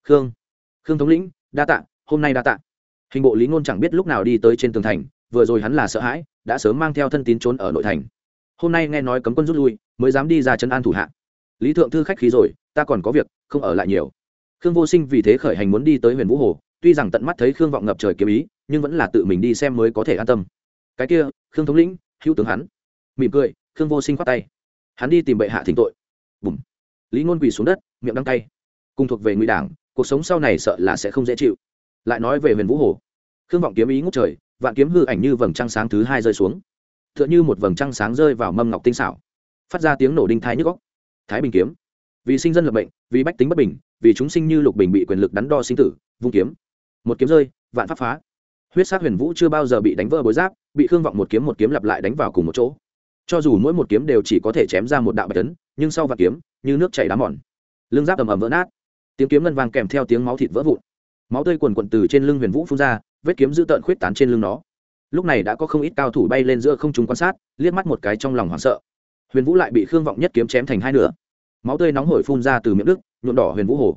Khương khương thống lĩnh, đa tạ, hôm nay đa tạ. Hình bộ lý ngôn chẳng biết lúc nào đi tới trên tường thành, vừa rồi hắn là sợ hãi, đã sớm mang theo thân tín trốn ở nội thành. Hôm nay nghe nói cấm quân rút lui, mới dám đi ra chân an thủ hạ. Lý thượng thư khách khí rồi, ta còn có việc, không ở lại nhiều khương vô sinh vì thế khởi hành muốn đi tới huyền vũ hồ, tuy rằng tận mắt thấy khương vọng ngập trời kiếm ý, nhưng vẫn là tự mình đi xem mới có thể an tâm. Cái kia, khương thống lĩnh, hữu tướng hắn. Mỉm cười, khương vô sinh khoát tay. Hắn đi tìm bệ hạ thỉnh tội. Bùm. Lý ngôn quỳ xuống đất, miệng đắng tay. Cùng thuộc về ngụy đảng, cuộc sống sau này sợ là sẽ không dễ chịu. Lại nói về huyền vũ hồ. Khương vọng kiếm ý ngút trời, vạn kiếm hư ảnh như vầng trăng sáng thứ hai rơi xuống. T h ư ợ n h ư một vầng trăng sáng rơi vào mâm ngọc tinh xảo. Phát ra tiếng nổ đinh thai nhức góc thái bình kiếm. Vì sinh dân lập bệnh vì bách tính bất bình vì chúng sinh như lục bình bị quyền lực đắn đo sinh tử, vung kiếm. Một kiếm rơi, vạn pháp phá. Huyết sát huyền vũ chưa bao giờ bị đánh vỡ bối giáp, bị khương vọng một kiếm một kiếm lặp lại đánh vào cùng một chỗ. Cho dù mỗi một kiếm đều chỉ có thể chém ra một đạo bạch tấn nhưng sau vạn kiếm, như nước chảy đá mòn. Lưng giáp ầm ầm vỡ nát. Tiếng kiếm ngân vàng kèm theo tiếng máu thịt vỡ vụn. Máu tươi quần quần từ trên lưng huyền vũ phun ra, vết kiếm dữ tợn khuyết tán trên lưng nó. Lúc này đã có không ít cao thủ bay lên giữa không trung quan sát, liếc mắt một cái trong lòng hoảng sợ. Huyền vũ lại bị khương vọng nhất kiếm chém thành hai nửa. Máu tươi nóng hổi phun ra từ miệng đức nhuộm đỏ huyền vũ hồ.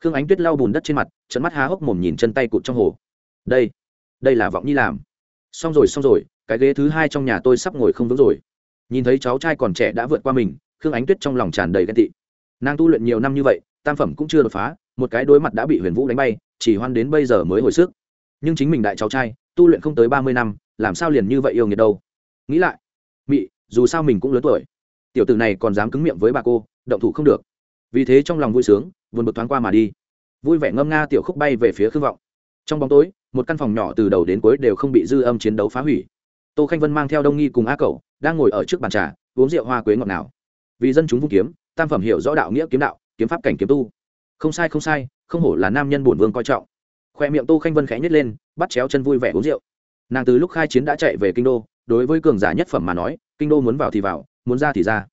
Khương ánh tuyết lau bùn đất trên mặt trận mắt há hốc mồm nhìn chân tay cụt trong hồ. Đây đây là vọng nhi làm. Xong rồi xong rồi, cái ghế thứ hai trong nhà tôi sắp ngồi không vững rồi. Nhìn thấy cháu trai còn trẻ đã vượt qua mình, khương ánh tuyết trong lòng tràn đầy ghen tị. Nàng tu luyện nhiều năm như vậy, tam phẩm cũng chưa đột phá, một cái đối mặt đã bị huyền vũ đánh bay, chỉ hoan đến bây giờ mới hồi sức. Nhưng chính mình đại cháu trai, tu luyện không tới ba mươi năm, làm sao liền như vậy yêu nghiệt đâu? Nghĩ lại, mị, dù sao mình cũng lớn tuổi. Tiểu tử này còn dám cứng miệng với bà cô, động thủ không được vì thế trong lòng vui sướng vượt bực thoáng qua mà đi. Vui vẻ ngâm nga tiểu khúc bay về phía khương vọng. Trong bóng tối, một căn phòng nhỏ từ đầu đến cuối đều không bị dư âm chiến đấu phá hủy. Tô khanh vân mang theo đông nghi cùng a cậu đang ngồi ở trước bàn trà, uống rượu hoa quế ngọt nào vì dân chúng vung kiếm, tam phẩm hiểu rõ đạo nghĩa kiếm đạo, kiếm pháp cảnh kiếm tu. Không sai không sai, không hổ là nam nhân bổn vương coi trọng. Khoe miệng tô khanh vân khẽ nhét lên, bắt chéo chân vui vẻ uống rượu. Nàng từ lúc khai chiến đã chạy về kinh đô, đối với cường giả nhất phẩm mà nói, kinh đô muốn vào thì vào, muốn ra thì ra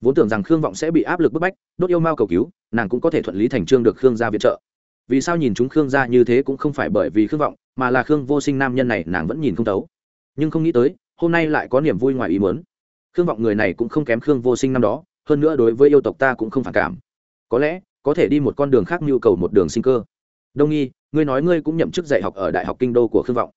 vốn tưởng rằng khương vọng sẽ bị áp lực bức bách, đốt yêu mao cầu cứu, nàng cũng có thể thuận lý thành trương được khương gia viện trợ. Vì sao nhìn chúng khương gia như thế cũng không phải bởi vì khương vọng, mà là khương vô sinh nam nhân này nàng vẫn nhìn không tấu. nhưng không nghĩ tới, hôm nay lại có niềm vui ngoài ý muốn. Khương vọng người này cũng không kém khương vô sinh năm đó, hơn nữa đối với yêu tộc ta cũng không phản cảm. Có lẽ, có thể đi một con đường khác nhu cầu một đường sinh cơ. Đông nghi, ngươi nói ngươi cũng nhậm chức dạy học ở đại học kinh đô của khương vọng.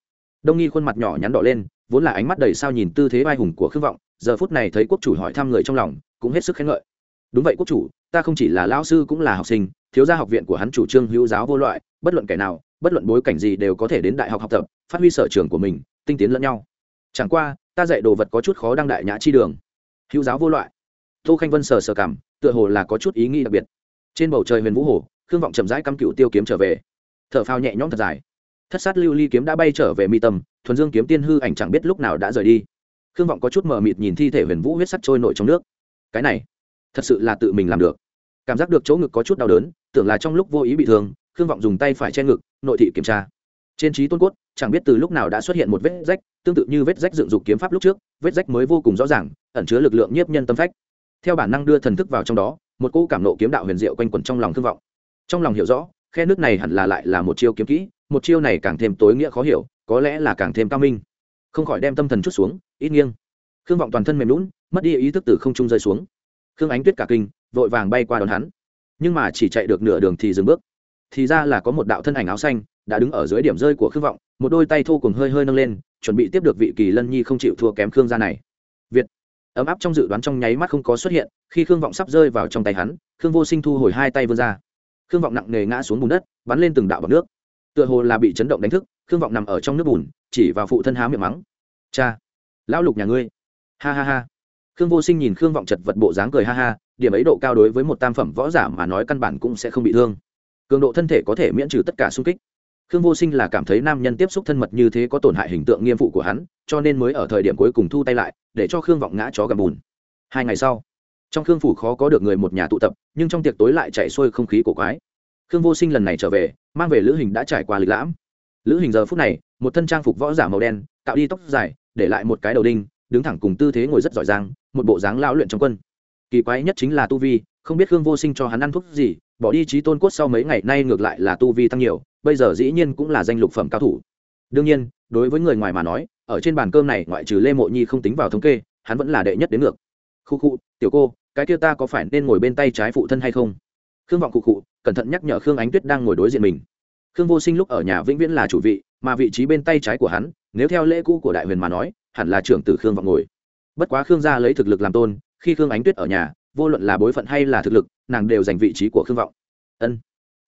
Đông nghi khuôn mặt nhỏ nhắn đỏ lên, vốn là ánh mắt đầy sao nhìn tư thế vai hùng của khương vọng giờ phút này thấy quốc chủ hỏi thăm người trong lòng, cũng hết sức khen ngợi. Đúng vậy quốc chủ, ta không chỉ là lão sư cũng là học sinh, thiếu gia học viện của hắn chủ trương hữu giáo vô loại, bất luận kẻ nào, bất luận bối cảnh gì đều có thể đến đại học học tập, phát huy sở trường của mình, tinh tiến lẫn nhau. Chẳng qua, ta dạy đồ vật có chút khó đăng đại nhã chi đường. Hữu giáo vô loại. Tô khanh vân sờ sờ cảm, tựa hồ là có chút ý nghĩ đặc biệt. Trên bầu trời huyền vũ hồ, khương vọng chậm rãi căm cựu tiêu kiếm trở về. T h ở phao nhẹ nhõm thật dài. Thất sát lưu ly kiếm đã bay trở về mi tâm, thuần dương kiếm tiên hư ảnh chẳng biết lúc nào đã rời đi khương vọng có chút mờ mịt nhìn thi thể huyền vũ huyết sắt trôi nổi trong nước cái này thật sự là tự mình làm được cảm giác được chỗ ngực có chút đau đớn tưởng là trong lúc vô ý bị thương khương vọng dùng tay phải che ngực nội thị kiểm tra trên trí tôn cốt chẳng biết từ lúc nào đã xuất hiện một vết rách tương tự như vết rách dựng dục kiếm pháp lúc trước vết rách mới vô cùng rõ ràng ẩn chứa lực lượng nhiếp nhân tâm phách theo bản năng đưa thần thức vào trong đó một cỗ cảm nộ kiếm đạo huyền diệu quanh quẩn trong lòng khương vọng trong lòng hiểu rõ khe nước này hẳn là lại là một chiêu kiếm kỹ một chiêu này càng thêm tối nghĩa khó hiểu có lẽ là càng thêm cao minh không khỏi đem tâm thần chút xuống, ít nghiêng. Khương vọng toàn thân mềm lún mất đi ý thức từ không trung rơi xuống. Khương ánh tuyết cả kinh, vội vàng bay qua đón hắn. Nhưng mà chỉ chạy được nửa đường thì dừng bước. Thì ra là có một đạo thân ảnh áo xanh đã đứng ở dưới điểm rơi của khương vọng, một đôi tay thô cùng hơi hơi nâng lên, chuẩn bị tiếp được vị kỳ lân nhi không chịu thua kém khương gia này. Việt. Ấm áp trong dự đoán trong nháy mắt không có xuất hiện, khi khương vọng sắp rơi vào trong tay hắn, khương vô sinh thu hồi hai tay vươn ra. Khương vọng nặng nề ngã xuống bùn đất, bắn lên từng đạo bọc nước. Tựa hồ là bị chấn động đánh thức khương vọng nằm ở trong nước bùn, chỉ vào phụ thân há miệng mắng. Cha, lão lục nhà ngươi. Ha ha ha. Khương vô sinh nhìn khương vọng chật vật bộ dáng cười ha ha, điểm ấy độ cao đối với một tam phẩm võ giả mà nói căn bản cũng sẽ không bị thương. Cường độ thân thể có thể miễn trừ tất cả xung kích. Khương vô sinh là cảm thấy nam nhân tiếp xúc thân mật như thế có tổn hại hình tượng nghiêm phụ của hắn, cho nên mới ở thời điểm cuối cùng thu tay lại, để cho khương vọng ngã chó gầm bùn. Hai ngày sau, trong khương phủ khó có được người một nhà tụ tập, nhưng trong tiệc tối lại chạy xuôi không khí của quái. Khương vô sinh lần này trở về, mang về lữ hình đã trải qua lịch lãm lữ hình giờ phút này, một thân trang phục võ giả màu đen tạo đi tóc dài, để lại một cái đầu đinh, đứng thẳng cùng tư thế ngồi rất giỏi giang, một bộ dáng lão luyện trong quân. Kỳ quái nhất chính là tu vi, không biết khương vô sinh cho hắn ăn thuốc gì, bỏ đi trí tôn cốt sau mấy ngày nay ngược lại là tu vi tăng nhiều, bây giờ dĩ nhiên cũng là danh lục phẩm cao thủ. Đương nhiên, đối với người ngoài mà nói, ở trên bàn cơm này ngoại trừ lê mộ nhi không tính vào thống kê, hắn vẫn là đệ nhất đến ngược. Khu khu, tiểu cô, cái kia ta có phải nên ngồi bên tay trái phụ thân hay không? Khương vọng cụ cụ cẩn thận nhắc nhở khương ánh tuyết đang ngồi đối diện mình khương vô sinh lúc ở nhà vĩnh viễn là chủ vị, mà vị trí bên tay trái của hắn, nếu theo lễ cũ của đại huyền mà nói, hẳn là trưởng tử khương vọng ngồi. Bất quá khương gia lấy thực lực làm tôn, khi khương ánh tuyết ở nhà, vô luận là bối phận hay là thực lực, nàng đều giành vị trí của khương vọng. Ân.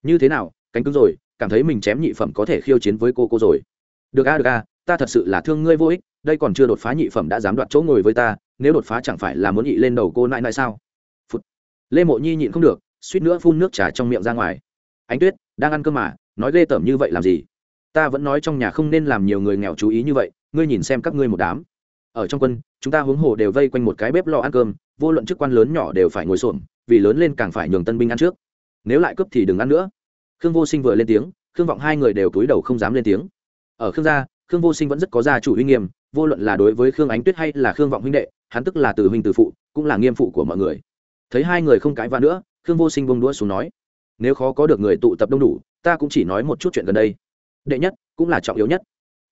Như thế nào, cánh cứng rồi, cảm thấy mình chém nhị phẩm có thể khiêu chiến với cô cô rồi. Được a được a, ta thật sự là thương ngươi vô ích, đây còn chưa đột phá nhị phẩm đã dám đoạt chỗ ngồi với ta, nếu đột phá chẳng phải là muốn nhị lên đầu cô nại nại sao? Phụt. lê mộ nhi nhịn không được, suýt nữa phun nước trà trong miệng ra ngoài. Ánh tuyết, đang ăn cơm mà nói ghê tởm như vậy làm gì? Ta vẫn nói trong nhà không nên làm nhiều người nghèo chú ý như vậy, ngươi nhìn xem các ngươi một đám. Ở trong quân, chúng ta huống hồ đều vây quanh một cái bếp lò ăn cơm, vô luận chức quan lớn nhỏ đều phải ngồi xổm, vì lớn lên càng phải nhường tân binh ăn trước. Nếu lại cướp thì đừng ăn nữa. Khương vô sinh vừa lên tiếng, khương vọng hai người đều cúi đầu không dám lên tiếng. Ở khương gia, khương vô sinh vẫn rất có gia chủ uy nghiêm, vô luận là đối với khương ánh tuyết hay là khương vọng huynh đệ, hắn tức là từ huynh từ phụ, cũng là nghiêm phụ của mọi người. Thấy hai người không cãi vã nữa, khương vô sinh bông đũa xuống nói, nếu khó có được người tụ tập đông đủ ta cũng chỉ nói một chút chuyện gần đây. Đệ nhất, cũng là trọng yếu nhất.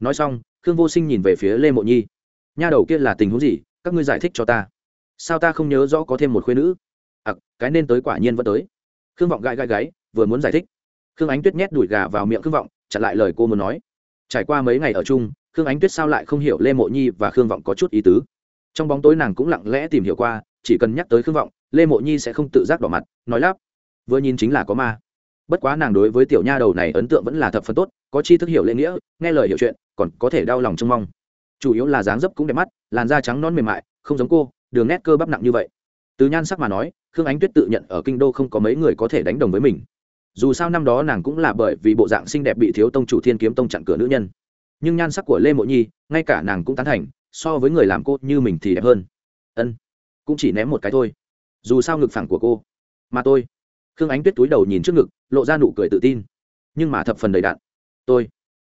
Nói xong, khương vô sinh nhìn về phía lê mộ nhi. Nha đầu kia là tình huống gì? Các ngươi giải thích cho ta. Sao ta không nhớ rõ có thêm một khuyên nữ? Ặc cái nên tới quả nhiên vẫn tới. Khương vọng gai gai gáy, vừa muốn giải thích. Khương ánh tuyết nhét đùi gà vào miệng khương vọng, chặn lại lời cô muốn nói. Trải qua mấy ngày ở chung, khương ánh tuyết sao lại không hiểu lê mộ nhi và khương vọng có chút ý tứ? Trong bóng tối nàng cũng lặng lẽ tìm hiểu qua, chỉ cần nhắc tới khương vọng, lê mộ nhi sẽ không tự giác đỏ mặt, nói lắp. Vừa nhìn chính là có ma bất quá nàng đối với tiểu nha đầu này ấn tượng vẫn là thập phần tốt, có chi thức hiểu lễ nghĩa, nghe lời hiểu chuyện, còn có thể đau lòng trông mong. Chủ yếu là dáng dấp cũng đẹp mắt, làn da trắng non mềm mại, không giống cô, đường nét cơ bắp nặng như vậy. Từ nhan sắc mà nói, khương ánh tuyết tự nhận ở kinh đô không có mấy người có thể đánh đồng với mình. Dù sao năm đó nàng cũng là bởi vì bộ dạng xinh đẹp bị thiếu tông chủ thiên kiếm tông chặn cửa nữ nhân. Nhưng nhan sắc của lê mộ nhi, ngay cả nàng cũng tán thành, so với người làm cô như mình thì đẹp hơn. Ân, cũng chỉ ném một cái thôi. Dù sao ngực phẳng của cô. Mà tôi khương ánh tuyết túi đầu nhìn trước ngực, lộ ra nụ cười tự tin. Nhưng mà thập phần đầy đạn tôi.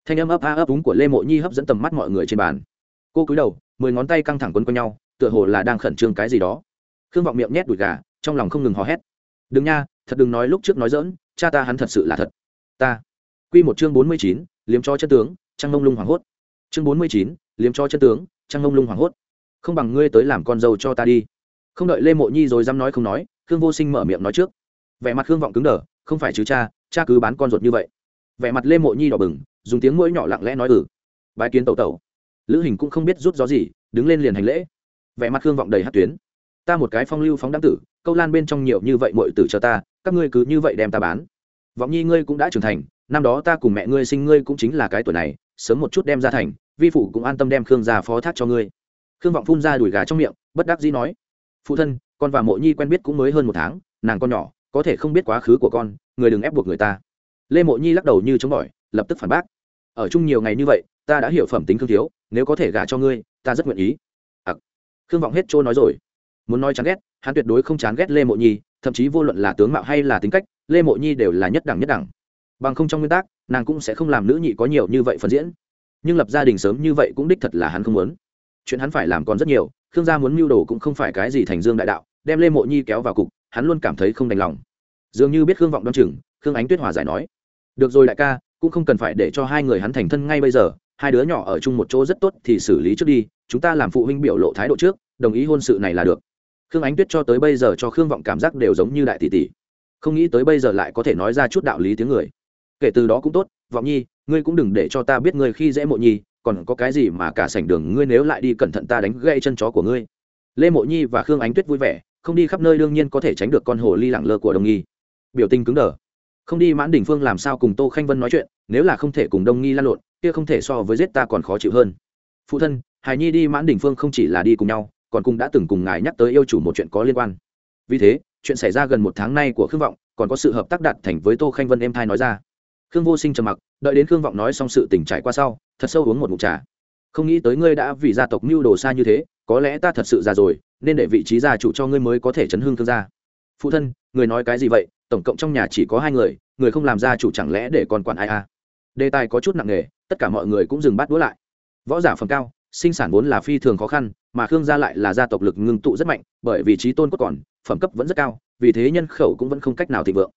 Thanh âm ấp a ấp úng của lê mộ nhi hấp dẫn tầm mắt mọi người trên bàn. Cô cúi đầu, mười ngón tay căng thẳng quấn quanh nhau, tựa hồ là đang khẩn trương cái gì đó. Khương vọng miệng nhét đùi gà, trong lòng không ngừng hò hét. Đừng nha, thật đừng nói lúc trước nói dỡn cha ta hắn thật sự là thật. Ta. Q một chương bốn mươi chín, liếm cho chân tướng, trăng mông lung hoảng hốt. Chương bốn mươi chín, liếm cho chân tướng, trăng mông lung hoảng hốt. Không bằng ngươi tới làm con dâu cho ta đi. Không đợi lê mộ nhi rồi dám nói không nói, khương vô sinh mở miệng nói trước vẻ mặt khương vọng cứng đờ, không phải chứ cha cha cứ bán con ruột như vậy. Vẻ mặt lê mộ nhi đỏ bừng, dùng tiếng mũi nhỏ lặng lẽ nói ừ. Bái kiến tẩu tẩu. Lữ hình cũng không biết rút gió gì, đứng lên liền hành lễ. Vẻ mặt khương vọng đầy hát tuyến. Ta một cái phong lưu phóng đám tử, câu lan bên trong nhiều như vậy mọi tử cho ta, các ngươi cứ như vậy đem ta bán. Vọng nhi ngươi cũng đã trưởng thành, năm đó ta cùng mẹ ngươi sinh ngươi cũng chính là cái tuổi này, sớm một chút đem ra thành, vi phụ cũng an tâm đem khương gia phó thác cho ngươi. Khương vọng phun ra đùi gà trong miệng, bất đắc dĩ nói. Phụ thân, con và mộ nhi quen biết cũng mới hơn một tháng, nàng con nhỏ có thể không biết quá khứ của con người đừng ép buộc người ta. Lê mộ nhi lắc đầu như chống bỏi lập tức phản bác. Ở chung nhiều ngày như vậy ta đã hiểu phẩm tính khương thiếu nếu có thể gả cho ngươi ta rất nguyện ý. Ặc à, khương vọng hết trôi nói rồi. Muốn nói chán ghét hắn tuyệt đối không chán ghét lê mộ nhi thậm chí vô luận là tướng mạo hay là tính cách lê mộ nhi đều là nhất đẳng nhất đẳng. Bằng không trong nguyên tắc nàng cũng sẽ không làm nữ nhị có nhiều như vậy phần diễn. Nhưng lập gia đình sớm như vậy cũng đích thật là hắn không muốn. Chuyện hắn phải làm còn rất nhiều khương gia muốn mưu đồ cũng không phải cái gì thành dương đại đạo đem lê mộ nhi kéo vào cục hắn luôn cảm thấy không đành lòng dường như biết khương vọng đ o chừng, khương ánh tuyết hòa giải nói, được rồi đại ca, cũng không cần phải để cho hai người hắn thành thân ngay bây giờ, hai đứa nhỏ ở chung một chỗ rất tốt thì xử lý trước đi, chúng ta làm phụ huynh biểu lộ thái độ trước, đồng ý hôn sự này là được. Khương ánh tuyết cho tới bây giờ cho khương vọng cảm giác đều giống như đại tỷ tỷ. Không nghĩ tới bây giờ lại có thể nói ra chút đạo lý tiếng người. Kể từ đó cũng tốt, vọng nhi, ngươi cũng đừng để cho ta biết ngươi khi dễ mộ nhi, còn có cái gì mà cả sảnh đường ngươi nếu lại đi cẩn thận ta đánh gãy chân chó của ngươi. Lê mộ nhi và khương ánh tuyết vui vẻ, không đi khắp nơi đương nhiên có thể tránh được con hồ ly lẳng lơ của đồng nghi biểu tình cứng đờ. Không đi mãn đình phương làm sao cùng tô khanh vân nói chuyện, nếu là không thể cùng đông nghi lan lộn, kia không thể so với giết ta còn khó chịu hơn. Phụ thân, hải nhi đi mãn đình phương không chỉ là đi cùng nhau, còn cũng đã từng cùng ngài nhắc tới yêu chủ một chuyện có liên quan. Vì thế, chuyện xảy ra gần một tháng nay của khương vọng, còn có sự hợp tác đạt thành với tô khanh vân em thai nói ra. Khương vô sinh trầm mặc, đợi đến khương vọng nói xong sự tình trải qua sau, thật sâu uống một mụt trà. Không nghĩ tới ngươi đã vì gia tộc mưu đồ xa như thế, có lẽ ta thật sự già rồi, nên để vị trí gia chủ cho ngươi mới có thể chấn hương thương gia. Phụ thân, người nói cái gì vậy? Tổng cộng trong nhà chỉ có hai người người không làm gia chủ chẳng lẽ để còn quản ai à? Đề tài có chút nặng nề, tất cả mọi người cũng dừng bắt đũa lại. Võ giả phần cao, sinh sản vốn là phi thường khó khăn, mà khương gia lại là gia tộc lực ngưng tụ rất mạnh, bởi vì trí tôn cốt còn, phẩm cấp vẫn rất cao, vì thế nhân khẩu cũng vẫn không cách nào thịnh vượng.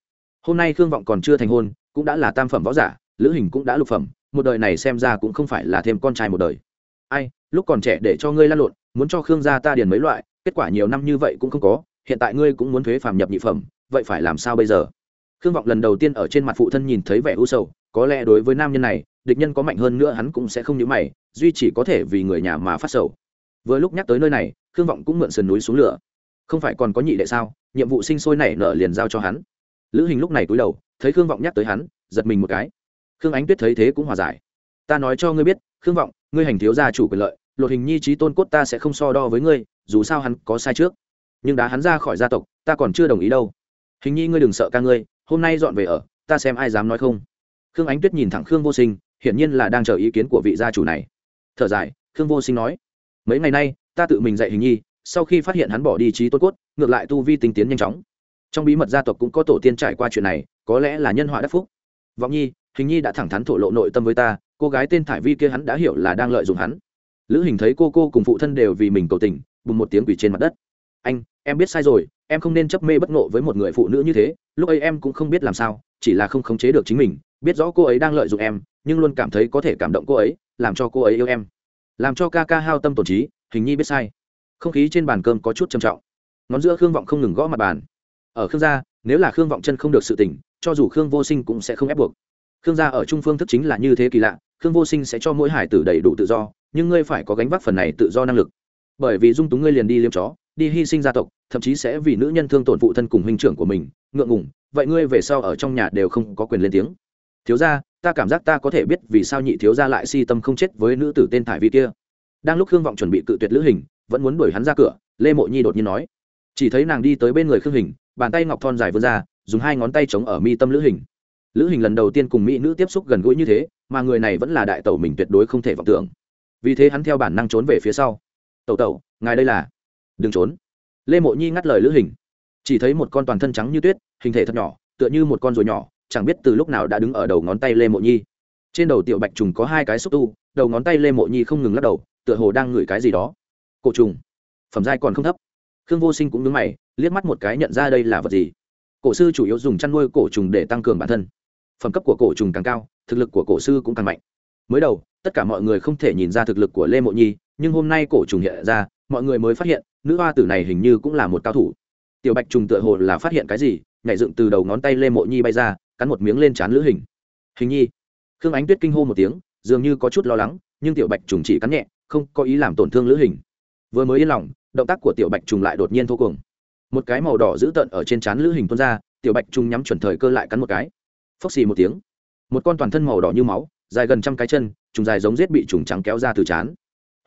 Hôm nay khương vọng còn chưa thành hôn, cũng đã là tam phẩm võ giả, lữ hình cũng đã lục phẩm, một đời này xem ra cũng không phải là thêm con trai một đời. Ai, lúc còn trẻ để cho ngươi lăn lộn, muốn cho khương gia ta điền mấy loại, kết quả nhiều năm như vậy cũng không có, hiện tại ngươi cũng muốn thuế phàm nhập nhị phẩm vậy phải làm sao bây giờ? Khương vọng lần đầu tiên ở trên mặt phụ thân nhìn thấy vẻ u sầu, có lẽ đối với nam nhân này, địch nhân có mạnh hơn nữa hắn cũng sẽ không nhớ mày, duy chỉ có thể vì người nhà mà phát sầu. Vừa lúc nhắc tới nơi này, khương vọng cũng mượn sườn núi xuống lửa. Không phải còn có nhị đệ sao? Nhiệm vụ sinh sôi nảy nở liền giao cho hắn. Lữ hình lúc này cúi đầu, thấy khương vọng nhắc tới hắn, giật mình một cái. Khương ánh tuyết thấy thế cũng hòa giải. Ta nói cho ngươi biết, khương vọng, ngươi hành thiếu gia chủ quyền lợi, lột hình nhi trí tôn cốt ta sẽ không so đo với ngươi, dù sao hắn có sai trước. Nhưng đã hắn ra khỏi gia tộc, ta còn chưa đồng ý đâu hình nhi ngươi đừng sợ ca ngươi, hôm nay dọn về ở, ta xem ai dám nói không. Khương ánh tuyết nhìn thẳng khương vô sinh, hiển nhiên là đang chờ ý kiến của vị gia chủ này. Thở dài, khương vô sinh nói, mấy ngày nay, ta tự mình dạy hình nhi, sau khi phát hiện hắn bỏ đi trí tốt cốt, ngược lại tu vi tinh tiến nhanh chóng. Trong bí mật gia tộc cũng có tổ tiên trải qua chuyện này, có lẽ là nhân họa đắc phúc. Vọng nhi, hình nhi đã thẳng thắn thổ lộ nội tâm với ta, cô gái tên thải vi kia hắn đã hiểu là đang lợi dụng hắn. Lữ hình thấy cô cô cùng phụ thân đều vì mình cầu tình, bùng một tiếng quỷ trên mặt đất. Anh, em biết sai rồi em không nên chấp mê bất ngộ với một người phụ nữ như thế, lúc ấy em cũng không biết làm sao, chỉ là không khống chế được chính mình, biết rõ cô ấy đang lợi dụng em, nhưng luôn cảm thấy có thể cảm động cô ấy, làm cho cô ấy yêu em. Làm cho ca ca hao tâm tổn trí, hình nhi biết sai. Không khí trên bàn cơm có chút trầm trọng. Ngón giữa khương vọng không ngừng gõ mặt bàn. Ở khương gia, nếu là khương vọng chân không được sự tỉnh cho dù khương vô sinh cũng sẽ không ép buộc. Khương gia ở trung phương thức chính là như thế kỳ lạ, khương vô sinh sẽ cho mỗi hải tử đầy đủ tự do, nhưng ngươi phải có gánh vác phần này tự do năng lực. Bởi vì dung túng ngươi liền đi liêm chó, đi hy sinh gia tộc thậm chí sẽ vì nữ nhân thương tổn phụ thân cùng huynh trưởng của mình, ngượng ngùng, vậy ngươi về sau ở trong nhà đều không có quyền lên tiếng. Thiếu gia, ta cảm giác ta có thể biết vì sao nhị thiếu gia lại si tâm không chết với nữ tử tên thải vi kia. Đang lúc khương vọng chuẩn bị cự tuyệt lữ hình, vẫn muốn đuổi hắn ra cửa, lê mộ nhi đột nhiên nói, chỉ thấy nàng đi tới bên người khương hình, bàn tay ngọc thon dài vươn ra, dùng hai ngón tay chống ở mi tâm lữ hình. Lữ hình lần đầu tiên cùng mỹ nữ tiếp xúc gần gũi như thế, mà người này vẫn là đại tẩu mình tuyệt đối không thể vọng tưởng. Vì thế hắn theo bản năng trốn về phía sau. Tẩu tẩu, ngài đây là đừng trốn lê mộ nhi ngắt lời lữ hình chỉ thấy một con toàn thân trắng như tuyết hình thể thật nhỏ tựa như một con ruồi nhỏ chẳng biết từ lúc nào đã đứng ở đầu ngón tay lê mộ nhi trên đầu tiểu bạch trùng có hai cái xúc tu đầu ngón tay lê mộ nhi không ngừng lắc đầu tựa hồ đang ngửi cái gì đó cổ trùng phẩm giai còn không thấp khương vô sinh cũng đứng mày liếc mắt một cái nhận ra đây là vật gì cổ sư chủ yếu dùng chăn nuôi cổ trùng để tăng cường bản thân phẩm cấp của cổ trùng càng cao thực lực của cổ sư cũng càng mạnh mới đầu tất cả mọi người không thể nhìn ra thực lực của lê mộ nhi nhưng hôm nay cổ trùng hiện ra mọi người mới phát hiện nữ hoa tử này hình như cũng là một cao thủ. Tiểu bạch trùng tựa hồ là phát hiện cái gì, nhảy dựng từ đầu ngón tay lê mộ nhi bay ra, cắn một miếng lên trán lữ hình. Hình nhi. Khương ánh tuyết kinh hô một tiếng, dường như có chút lo lắng, nhưng tiểu bạch trùng chỉ cắn nhẹ, không có ý làm tổn thương lữ hình. Vừa mới yên lòng, động tác của tiểu bạch trùng lại đột nhiên thô cuồng. Một cái màu đỏ dữ tợn ở trên trán lữ hình tuôn ra, tiểu bạch trùng nhắm chuẩn thời cơ lại cắn một cái. Phốc xì một tiếng. Một con toàn thân màu đỏ như máu, dài gần trăm cái chân, trùng dài giống rết bị trùng trắng kéo ra từ trán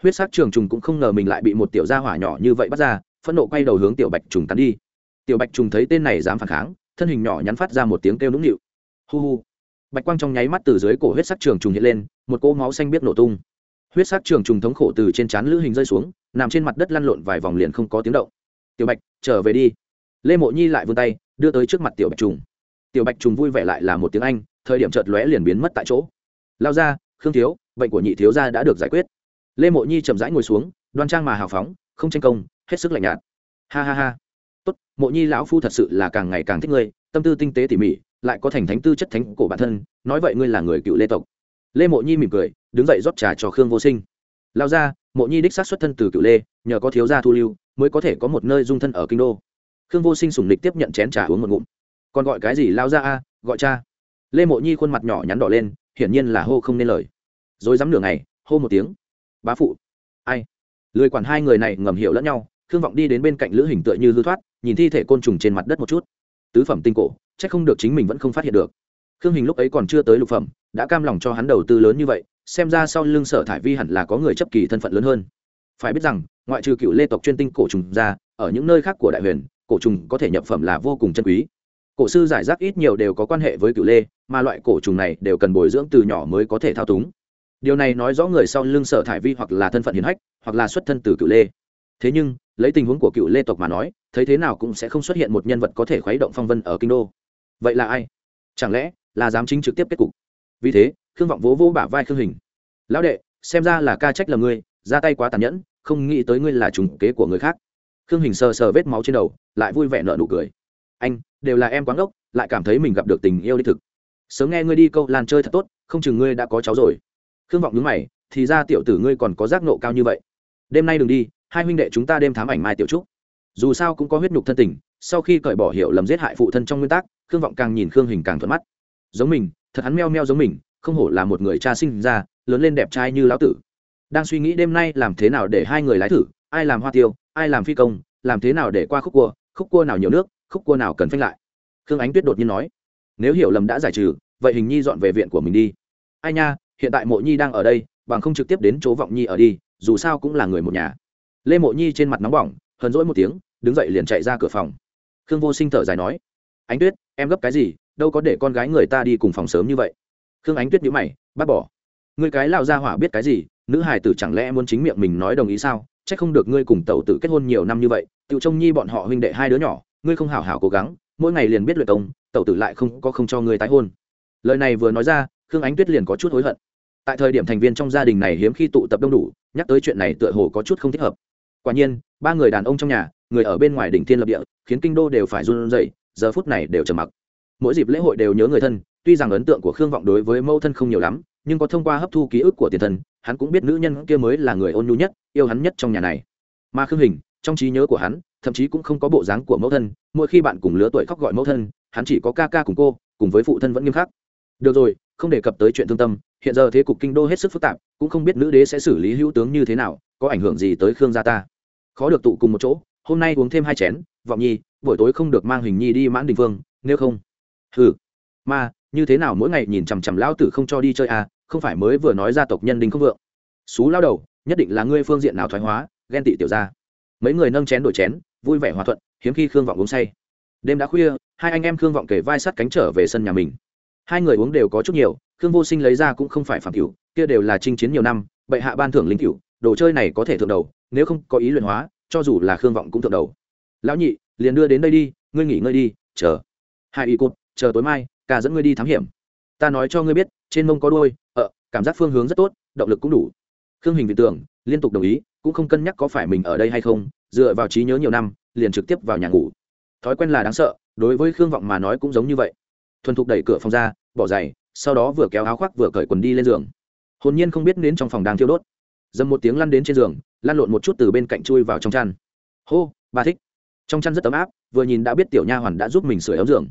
huyết sắc trường trùng cũng không ngờ mình lại bị một tiểu gia hỏa nhỏ như vậy bắt ra, phẫn nộ quay đầu hướng tiểu bạch trùng cắn đi. Tiểu bạch trùng thấy tên này dám phản kháng, thân hình nhỏ nhắn phát ra một tiếng kêu nũng nịu. Hu hu. Bạch quang trong nháy mắt từ dưới cổ huyết sắc trường trùng hiện lên, một cỗ máu xanh biết nổ tung. Huyết sắc trường trùng thống khổ từ trên trán lữ hình rơi xuống, nằm trên mặt đất lăn lộn vài vòng liền không có tiếng động. Tiểu bạch, trở về đi. Lê mộ nhi lại vươn tay, đưa tới trước mặt tiểu bạch trùng. Tiểu bạch trùng vui vẻ lại là một tiếng anh, thời điểm chợt lóe liền biến mất tại chỗ. Lao ra, khương thiếu, bệnh của nhị thiếu gia đã được giải quyết lê mộ nhi chậm rãi ngồi xuống đoan trang mà hào phóng không tranh công hết sức lạnh nhạt ha ha ha tốt mộ nhi lão phu thật sự là càng ngày càng thích ngươi tâm tư tinh tế tỉ mỉ lại có thành thánh tư chất thánh cổ bản thân nói vậy ngươi là người cựu lê tộc lê mộ nhi mỉm cười đứng dậy rót trà cho khương vô sinh lao ra mộ nhi đích xác xuất thân từ cựu lê nhờ có thiếu gia thu lưu mới có thể có một nơi dung thân ở kinh đô khương vô sinh sùng lịch tiếp nhận chén trà uống một ngụm còn gọi cái gì lao ra a gọi cha lê mộ nhi khuôn mặt nhỏ nhắn đỏ lên hiển nhiên là hô không nên lời rồi dám nửa ngày hô một tiếng bá phụ. Ai? Lười quản hai người này ngầm hiểu lẫn nhau, khương vọng đi đến bên cạnh lữ hình tựa như hư thoát, nhìn thi thể côn trùng trên mặt đất một chút. Tứ phẩm tinh cổ c h ắ c không được chính mình vẫn không phát hiện được. Khương hình lúc ấy còn chưa tới lục phẩm, đã cam lòng cho hắn đầu tư lớn như vậy, xem ra sau lưng sở thải vi hẳn là có người chấp kỳ thân phận lớn hơn. Phải biết rằng, ngoại trừ cựu lê tộc chuyên tinh cổ trùng ra, ở những nơi khác của đại huyền, cổ trùng có thể nhập phẩm là vô cùng chân quý. Cổ sư giải rác ít nhiều đều có quan hệ với cựu lê, mà loại cổ trùng này đều cần bồi dưỡng từ nhỏ mới có thể thao túng điều này nói rõ người sau lưng sở thải vi hoặc là thân phận hiền hách, hoặc là xuất thân từ cựu lê. Thế nhưng, lấy tình huống của cựu lê tộc mà nói, thấy thế nào cũng sẽ không xuất hiện một nhân vật có thể khuấy động phong vân ở kinh đô. Vậy là ai? Chẳng lẽ là giám chính trực tiếp kết cục? Vì thế, khương vọng vỗ vỗ bả vai khương hình. Lão đệ, xem ra là ca trách là ngươi, ra tay quá tàn nhẫn, không nghĩ tới ngươi là trùng kế của người khác. Khương hình sờ sờ vết máu trên đầu, lại vui vẻ nợ nụ cười. Anh, đều là em quán ốc lại cảm thấy mình gặp được tình yêu đích thực. Sớm nghe ngươi đi câu lan chơi thật tốt, không chừng ngươi đã có cháu rồi khương vọng nhướng mày, thì ra tiểu tử ngươi còn có giác nộ cao như vậy. Đêm nay đừng đi, hai huynh đệ chúng ta đêm thám ảnh mai tiểu trúc. Dù sao cũng có huyết nhục thân tình, sau khi cởi bỏ hiệu lầm giết hại phụ thân trong nguyên tắc, khương vọng càng nhìn khương hình càng thuận mắt. Giống mình, thật hắn meo meo giống mình, không hổ là một người cha sinh ra, lớn lên đẹp trai như lão tử. Đang suy nghĩ đêm nay làm thế nào để hai người lái thử, ai làm hoa tiêu, ai làm phi công, làm thế nào để qua khúc cua khúc cua nào nhiều nước, khúc cua nào cần phanh lại. Khương ánh tuyết đột nhiên nói, nếu hiểu lầm đã giải trừ, vậy hình nhi dọn về viện của mình đi. Ai nha hiện tại mộ nhi đang ở đây, bằng không trực tiếp đến chỗ vọng nhi ở đi, dù sao cũng là người một nhà. Lê mộ nhi trên mặt nóng bỏng, hờn rỗi một tiếng, đứng dậy liền chạy ra cửa phòng. Khương vô sinh thở dài nói, ánh tuyết, em gấp cái gì? Đâu có để con gái người ta đi cùng phòng sớm như vậy. Khương ánh tuyết nhữ mày, bác bỏ người cái lao ra hỏa biết cái gì? Nữ hải tử chẳng lẽ muốn chính miệng mình nói đồng ý sao? C h ắ c không được ngươi cùng tẩu tử kết hôn nhiều năm như vậy tự trông nhi bọn họ huynh đệ hai đứa nhỏ, ngươi không hảo hảo cố gắng, mỗi ngày liền biết luyện công, tẩu tử lại không có không cho ngươi tái hôn. Lời này vừa nói ra khương ánh tuyết liền có chút hối hận. Tại thời điểm thành viên trong gia đình này hiếm khi tụ tập đông đủ, nhắc tới chuyện này tựa hồ có chút không thích hợp. Quả nhiên, ba người đàn ông trong nhà, người ở bên ngoài đỉnh thiên lập địa, khiến kinh đô đều phải run rẩy, giờ phút này đều trầm mặc. Mỗi dịp lễ hội đều nhớ người thân, tuy rằng ấn tượng của khương vọng đối với mẫu thân không nhiều lắm, nhưng có thông qua hấp thu ký ức của tiền thân, hắn cũng biết nữ nhân kia mới là người ôn nhu nhất, yêu hắn nhất trong nhà này. Mà khương hình, trong trí nhớ của hắn, thậm chí cũng không có bộ dáng của mẫu thân, mỗi khi bạn cùng lứa tuổi khóc gọi mẫu thân, hắn chỉ có ca ca cùng cô, cùng với phụ thân vẫn nghiêm khắc. Được rồi không đề cập tới chuyện thương tâm hiện giờ thế cục kinh đô hết sức phức tạp cũng không biết nữ đế sẽ xử lý hữu tướng như thế nào có ảnh hưởng gì tới khương gia ta. Khó được tụ cùng một chỗ hôm nay uống thêm hai chén vọng nhi buổi tối không được mang hình nhi đi mãn đình vương, nếu không. Hừ. Mà như thế nào mỗi ngày nhìn chằm chằm lão tử không cho đi chơi à không phải mới vừa nói gia tộc nhân đình không vượng. Xú lao đầu nhất định là ngươi phương diện nào thoái hóa ghen tị tiểu ra mấy người nâng chén đổi chén vui vẻ hòa thuận hiếm khi khương vọng uống say. Đêm đã khuya hai anh em khương vọng kể vai sắt cánh trở về sân nhà mình hai người uống đều có chút nhiều, khương vô sinh lấy ra cũng không phải phản cửu, kia đều là chinh chiến nhiều năm, bệ hạ ban thưởng linh cửu, đồ chơi này có thể thượng đầu, nếu không có ý luyện hóa, cho dù là khương vọng cũng thượng đầu. Lão nhị, liền đưa đến đây đi, ngươi nghỉ ngơi đi, chờ. Hai y cột chờ tối mai cả dẫn ngươi đi thám hiểm. Ta nói cho ngươi biết, trên mông có đôi ờ cảm giác phương hướng rất tốt, động lực cũng đủ. Khương hình vị tưởng, liên tục đồng ý, cũng không cân nhắc có phải mình ở đây hay không, dựa vào trí nhớ nhiều năm, liền trực tiếp vào nhà ngủ. Thói quen là đáng sợ, đối với khương vọng mà nói cũng giống như vậy thuần thục đẩy cửa phòng ra, bỏ giày, sau đó vừa kéo áo khoác vừa cởi quần đi lên giường. Hồn nhiên không biết đến trong phòng đang thiêu đốt. Dầm một tiếng lăn đến trên giường, lăn lộn một chút từ bên cạnh chui vào trong chăn. Hô, bà thích. Trong chăn rất ấm áp, vừa nhìn đã biết tiểu nha hoàn đã giúp mình sửa ấm giường.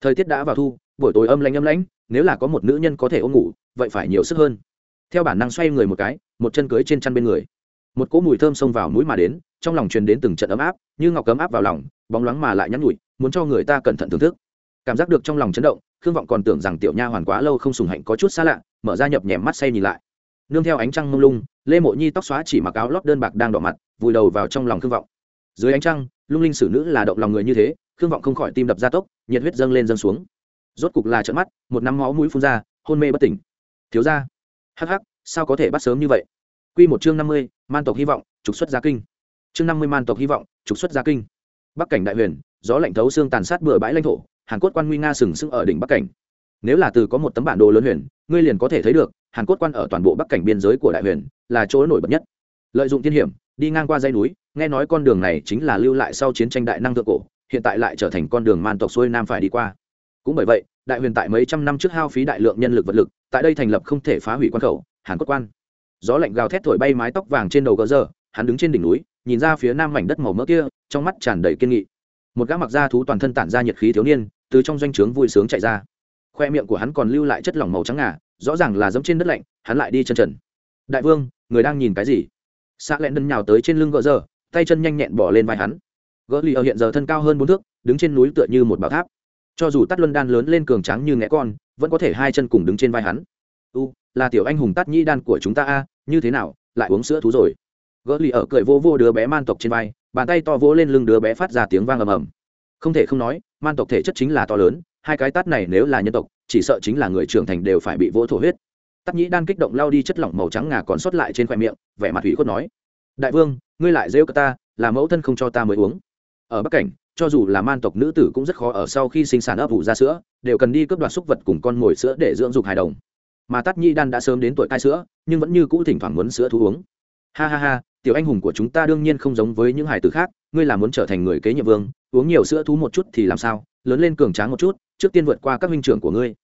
Thời tiết đã vào thu, buổi tối âm lạnh âm lãnh, nếu là có một nữ nhân có thể ôm ngủ, vậy phải nhiều sức hơn. Theo bản năng xoay người một cái, một chân cưới trên chăn bên người. Một cỗ mùi thơm xông vào mũi mà đến, trong lòng truyền đến từng trận ấm áp, như ngọc cấm áp vào lòng, bóng loáng mà lại nhắn nhụi muốn cho người ta cẩn thận thưởng thức cảm giác được trong lòng chấn động, khương vọng còn tưởng rằng tiểu nha hoàn quá lâu không sùng hạnh có chút xa lạ, mở ra nhập nhèm mắt say nhìn lại. Nương theo ánh trăng mông lung, lê mộ nhi tóc xóa chỉ mặc áo lót đơn bạc đang đỏ mặt, vùi đầu vào trong lòng khương vọng. Dưới ánh trăng, lung linh xử nữ là động lòng người như thế, khương vọng không khỏi tim đập ra tốc, nhiệt huyết dâng lên dâng xuống. Rốt cục là trận mắt, một nắm máu mũi phun ra, hôn mê bất tỉnh. Thiếu ra hắc hắc, sao có thể bắt sớm như vậy? Q một chương năm mươi, man tộc hy vọng, trục xuất gia kinh. Chương năm mươi man tộc hy vọng, trục xuất gia kinh. Bắc cảnh đại huyền, gió lạnh thấu xương tàn sát bừa bãi lãnh thổ hàn cốt quan nguy nga sừng sững ở đỉnh bắc cảnh. Nếu là từ có một tấm bản đồ lớn huyền, ngươi liền có thể thấy được, hàn cốt quan ở toàn bộ bắc cảnh biên giới của đại huyền là chỗ nổi bật nhất. Lợi dụng thiên hiểm, đi ngang qua dãy núi, nghe nói con đường này chính là lưu lại sau chiến tranh đại năng thượng cổ, hiện tại lại trở thành con đường man tộc xuôi nam phải đi qua. Cũng bởi vậy, đại huyền tại mấy trăm năm trước hao phí đại lượng nhân lực vật lực, tại đây thành lập không thể phá hủy quan khẩu, hàn cốt quan. Gió lạnh gào thét thổi bay mái tóc vàng trên đầu gờ giờ hắn đứng trên đỉnh núi, nhìn ra phía nam mảnh đất màu mỡ kia, trong mắt tràn đầy kiên nghị một gã mặc da thú toàn thân tản ra nhiệt khí thiếu niên, từ trong doanh trướng vui sướng chạy ra. Khoe miệng của hắn còn lưu lại chất lỏng màu trắng ngà, rõ ràng là dẫm trên đất lạnh, hắn lại đi chân trần. Đại vương, người đang nhìn cái gì? Xạ lẹn đân nhào tới trên lưng gỡ giờ tay chân nhanh nhẹn bỏ lên vai hắn. Gỡ lì ở hiện giờ thân cao hơn bốn thước, đứng trên núi tựa như một bảo tháp. Cho dù tắt luân đan lớn lên cường trắng như ngẽ con, vẫn có thể hai chân cùng đứng trên vai hắn. U, là tiểu anh hùng tắt nhĩ đan của chúng ta a, như thế nào, lại uống sữa thú rồi? Gỡ lì ở cười vô vô đứa bé man tộc trên vai bàn tay to vỗ lên lưng đứa bé phát ra tiếng vang ầm ầm. Không thể không nói, man tộc thể chất chính là to lớn, hai cái tát này nếu là nhân tộc, chỉ sợ chính là người trưởng thành đều phải bị vỗ thổ huyết. Tắc nhĩ đang kích động lao đi chất lỏng màu trắng ngà còn sót lại trên khoe miệng, vẻ mặt hủy khuất nói, đại vương, ngươi lại rêu cơ ta, là mẫu thân không cho ta mới uống. Ở bắc cảnh, cho dù là man tộc nữ tử cũng rất khó ở sau khi sinh sản ấp vụ ra sữa, đều cần đi cướp đoạt súc vật cùng con mồi sữa để dưỡng dục hài đồng. Mà tắt nhi đan đã sớm đến tuổi cai sữa, nhưng vẫn như cũ thỉnh thoảng muốn sữa thú uống. Ha ha ha tiểu anh hùng của chúng ta đương nhiên không giống với những hải tử khác, ngươi là muốn trở thành người kế nhiệm vương, uống nhiều sữa thú một chút thì làm sao, lớn lên cường tráng một chút, trước tiên vượt qua các minh trưởng của ngươi.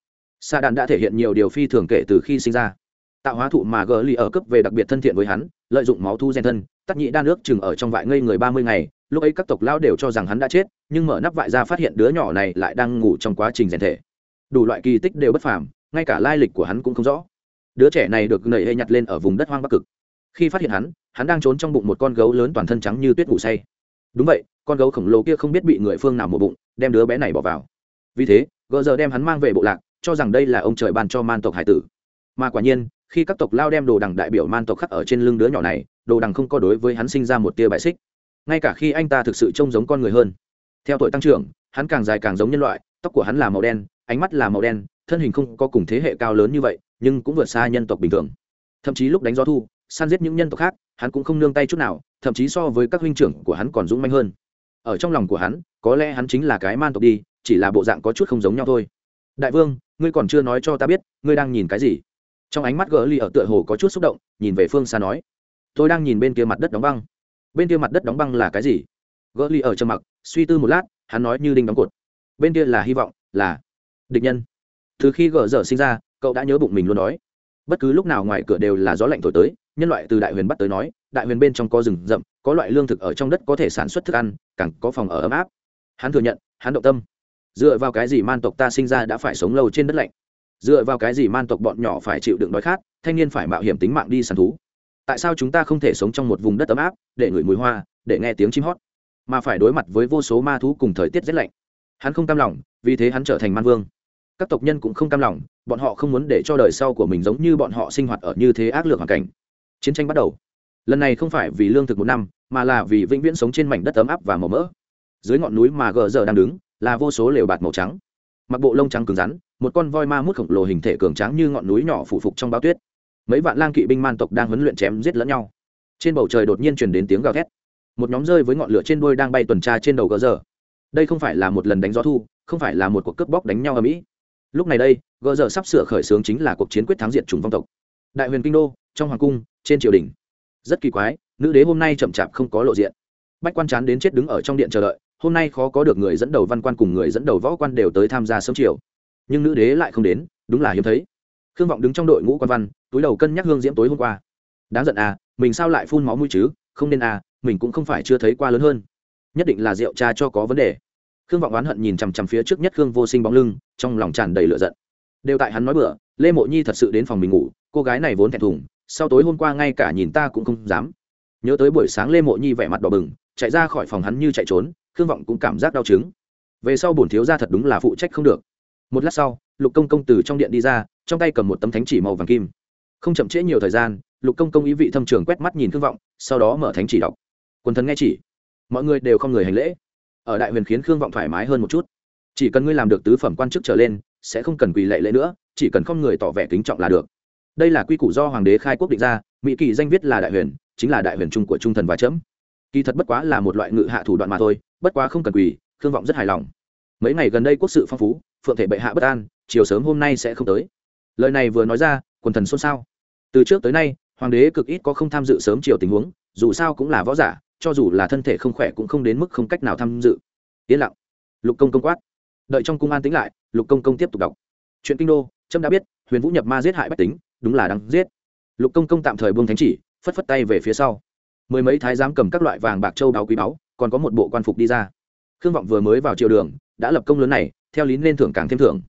Sa đạn đã thể hiện nhiều điều phi thường kể từ khi sinh ra. Tạo hóa thụ mà gờ lì ở cấp về đặc biệt thân thiện với hắn, lợi dụng máu thu gen thân tắc nhị đan nước chừng ở trong vại ngây người ba mươi ngày, lúc ấy các tộc lao đều cho rằng hắn đã chết, nhưng mở nắp vại ra phát hiện đứa nhỏ này lại đang ngủ trong quá trình rèn thể. Đủ loại kỳ tích đều bất phàm, ngay cả lai lịch của hắn cũng không rõ. Đứa trẻ này được nảy hay nhặt lên ở vùng đất hoang bắc cực khi phát hiện hắn hắn đang trốn trong bụng một con gấu lớn toàn thân trắng như tuyết ngủ say. Đúng vậy, con gấu khổng lồ kia không biết bị người phương nào một bụng, đem đứa bé này bỏ vào. Vì thế gợ giờ đem hắn mang về bộ lạc, cho rằng đây là ông trời ban cho man tộc hải tử. Mà quả nhiên, khi các tộc lao đem đồ đằng đại biểu man tộc khắc ở trên lưng đứa nhỏ này, đồ đằng không có đối với hắn sinh ra một tia bại xích. Ngay cả khi anh ta thực sự trông giống con người hơn, theo tuổi tăng trưởng, hắn càng dài càng giống nhân loại, tóc của hắn là màu đen, ánh mắt là màu đen, thân hình không có cùng thế hệ cao lớn như vậy, nhưng cũng vượt xa nhân tộc bình thường. Thậm chí lúc đánh gió thu săn giết những nhân tộc khác, hắn cũng không nương tay chút nào, thậm chí so với các huynh trưởng của hắn còn dũng manh hơn. Ở trong lòng của hắn, có lẽ hắn chính là cái man tộc đi, chỉ là bộ dạng có chút không giống nhau thôi. Đại vương, ngươi còn chưa nói cho ta biết, ngươi đang nhìn cái gì? Trong ánh mắt gỡ ly ở tựa hồ có chút xúc động, nhìn về phương xa nói. Tôi đang nhìn bên kia mặt đất đóng băng. Bên kia mặt đất đóng băng là cái gì? Gỡ ly ở trầm mặc, suy tư một lát, hắn nói như đinh đóng cột. Bên kia là hy vọng, là địch nhân. Từ khi gỡ dở sinh ra, cậu đã nhớ bụng mình luôn nói. Bất cứ lúc nào ngoài cửa đều là gió lạnh thổi tới nhân loại từ đại huyền bắt tới nói, đại huyền bên trong có rừng rậm, có loại lương thực ở trong đất có thể sản xuất thức ăn, càng có phòng ở ấm áp. Hắn thừa nhận, hắn động tâm. Dựa vào cái gì man tộc ta sinh ra đã phải sống lâu trên đất lạnh? Dựa vào cái gì man tộc bọn nhỏ phải chịu đựng đói khát, thanh niên phải mạo hiểm tính mạng đi săn thú? Tại sao chúng ta không thể sống trong một vùng đất ấm áp, để ngửi mùi hoa, để nghe tiếng chim hót, mà phải đối mặt với vô số ma thú cùng thời tiết rét lạnh? Hắn không cam lòng, vì thế hắn trở thành man vương. Các tộc nhân cũng không cam lòng, bọn họ không muốn để cho đời sau của mình giống như bọn họ sinh hoạt ở như thế ác lược hoàn cảnh chiến tranh bắt đầu. Lần này không phải vì lương thực một năm, mà là vì vĩnh viễn sống trên mảnh đất ấm áp và màu mỡ. Dưới ngọn núi mà gờ giờ đang đứng, là vô số lều bạt màu trắng. Mặc bộ lông trắng cứng rắn, một con voi ma mút khổng lồ hình thể cường tráng như ngọn núi nhỏ phủ phục trong bao tuyết. Mấy vạn lang kỵ binh man tộc đang huấn luyện chém giết lẫn nhau. Trên bầu trời đột nhiên truyền đến tiếng gào thét. Một nhóm rơi với ngọn lửa trên đuôi đang bay tuần tra trên đầu gờ giờ đây không phải là một lần đánh gió thu, không phải là một cuộc cướp bóc đánh nhau ở mỹ. Lúc này đây, gờ giờ sắp sửa khởi xướng chính là cuộc chiến quyết thắng diệt chủng vong tộc. Đại huyền kinh đô, trong hoàng cung trên triều đình. Rất kỳ quái, nữ đế hôm nay chậm chạp không có lộ diện. Bách quan chán đến chết đứng ở trong điện chờ đợi, hôm nay khó có được người dẫn đầu văn quan cùng người dẫn đầu võ quan đều tới tham gia sớm chiều. Nhưng nữ đế lại không đến, đúng là hiếm thấy. Khương vọng đứng trong đội ngũ quan văn, túi đầu cân nhắc hương diễm tối hôm qua. Đáng giận à mình sao lại phun máu mũi chứ, không nên à mình cũng không phải chưa thấy qua lớn hơn. Nhất định là rượu cha cho có vấn đề. Khương vọng oán hận nhìn chằm chằm phía trước nhất khương vô sinh bóng lưng, trong lòng tràn đầy lửa giận. Đều tại hắn nói bữa lê mộ nhi thật sự đến phòng mình ngủ, cô gái này vốn thẹn thùng sau tối hôm qua ngay cả nhìn ta cũng không dám. Nhớ tới buổi sáng lê mộ nhi vẻ mặt đỏ bừng, chạy ra khỏi phòng hắn như chạy trốn, khương vọng cũng cảm giác đau chứng về sau bổn thiếu ra thật đúng là phụ trách không được. Một lát sau, lục công công từ trong điện đi ra, trong tay cầm một tấm thánh chỉ màu vàng kim. Không chậm trễ nhiều thời gian, lục công công ý vị thâm trường quét mắt nhìn khương vọng, sau đó mở thánh chỉ đọc. Quần thần nghe chỉ. Mọi người đều không người hành lễ. Ở đại huyền khiến khương vọng thoải mái hơn một chút. Chỉ cần ngươi làm được tứ phẩm quan chức trở lên, sẽ không cần quỳ lệ lễ nữa, chỉ cần không người tỏ vẻ kính trọng là được đây là quy củ do hoàng đế khai quốc định ra, mỹ kỳ danh viết là đại huyền, chính là đại huyền trung của trung thần và chấm. Kỳ thật bất quá là một loại ngự hạ thủ đoạn mà thôi, bất quá không cần quỳ, khương vọng rất hài lòng. Mấy ngày gần đây quốc sự phong phú, phượng thể bệ hạ bất an, chiều sớm hôm nay sẽ không tới. Lời này vừa nói ra, quần thần xôn xao. Từ trước tới nay, hoàng đế cực ít có không tham dự sớm chiều tình huống, dù sao cũng là võ giả, cho dù là thân thể không khỏe cũng không đến mức không cách nào tham dự. Yên lặng. Lục công công quát. Đợi trong cung an tính lại, lục công công tiếp tục đọc. Chuyện kinh đô trâm đã biết, huyền vũ nhập ma giết hại bách tính đúng là đáng giết. Lục công công tạm thời buông thánh chỉ, phất phất tay về phía sau. Mười mấy thái giám cầm các loại vàng bạc châu đáo quý báu, còn có một bộ quan phục đi ra. Khương vọng vừa mới vào triều đường, đã lập công lớn này, theo lý nên thưởng càng thêm thưởng.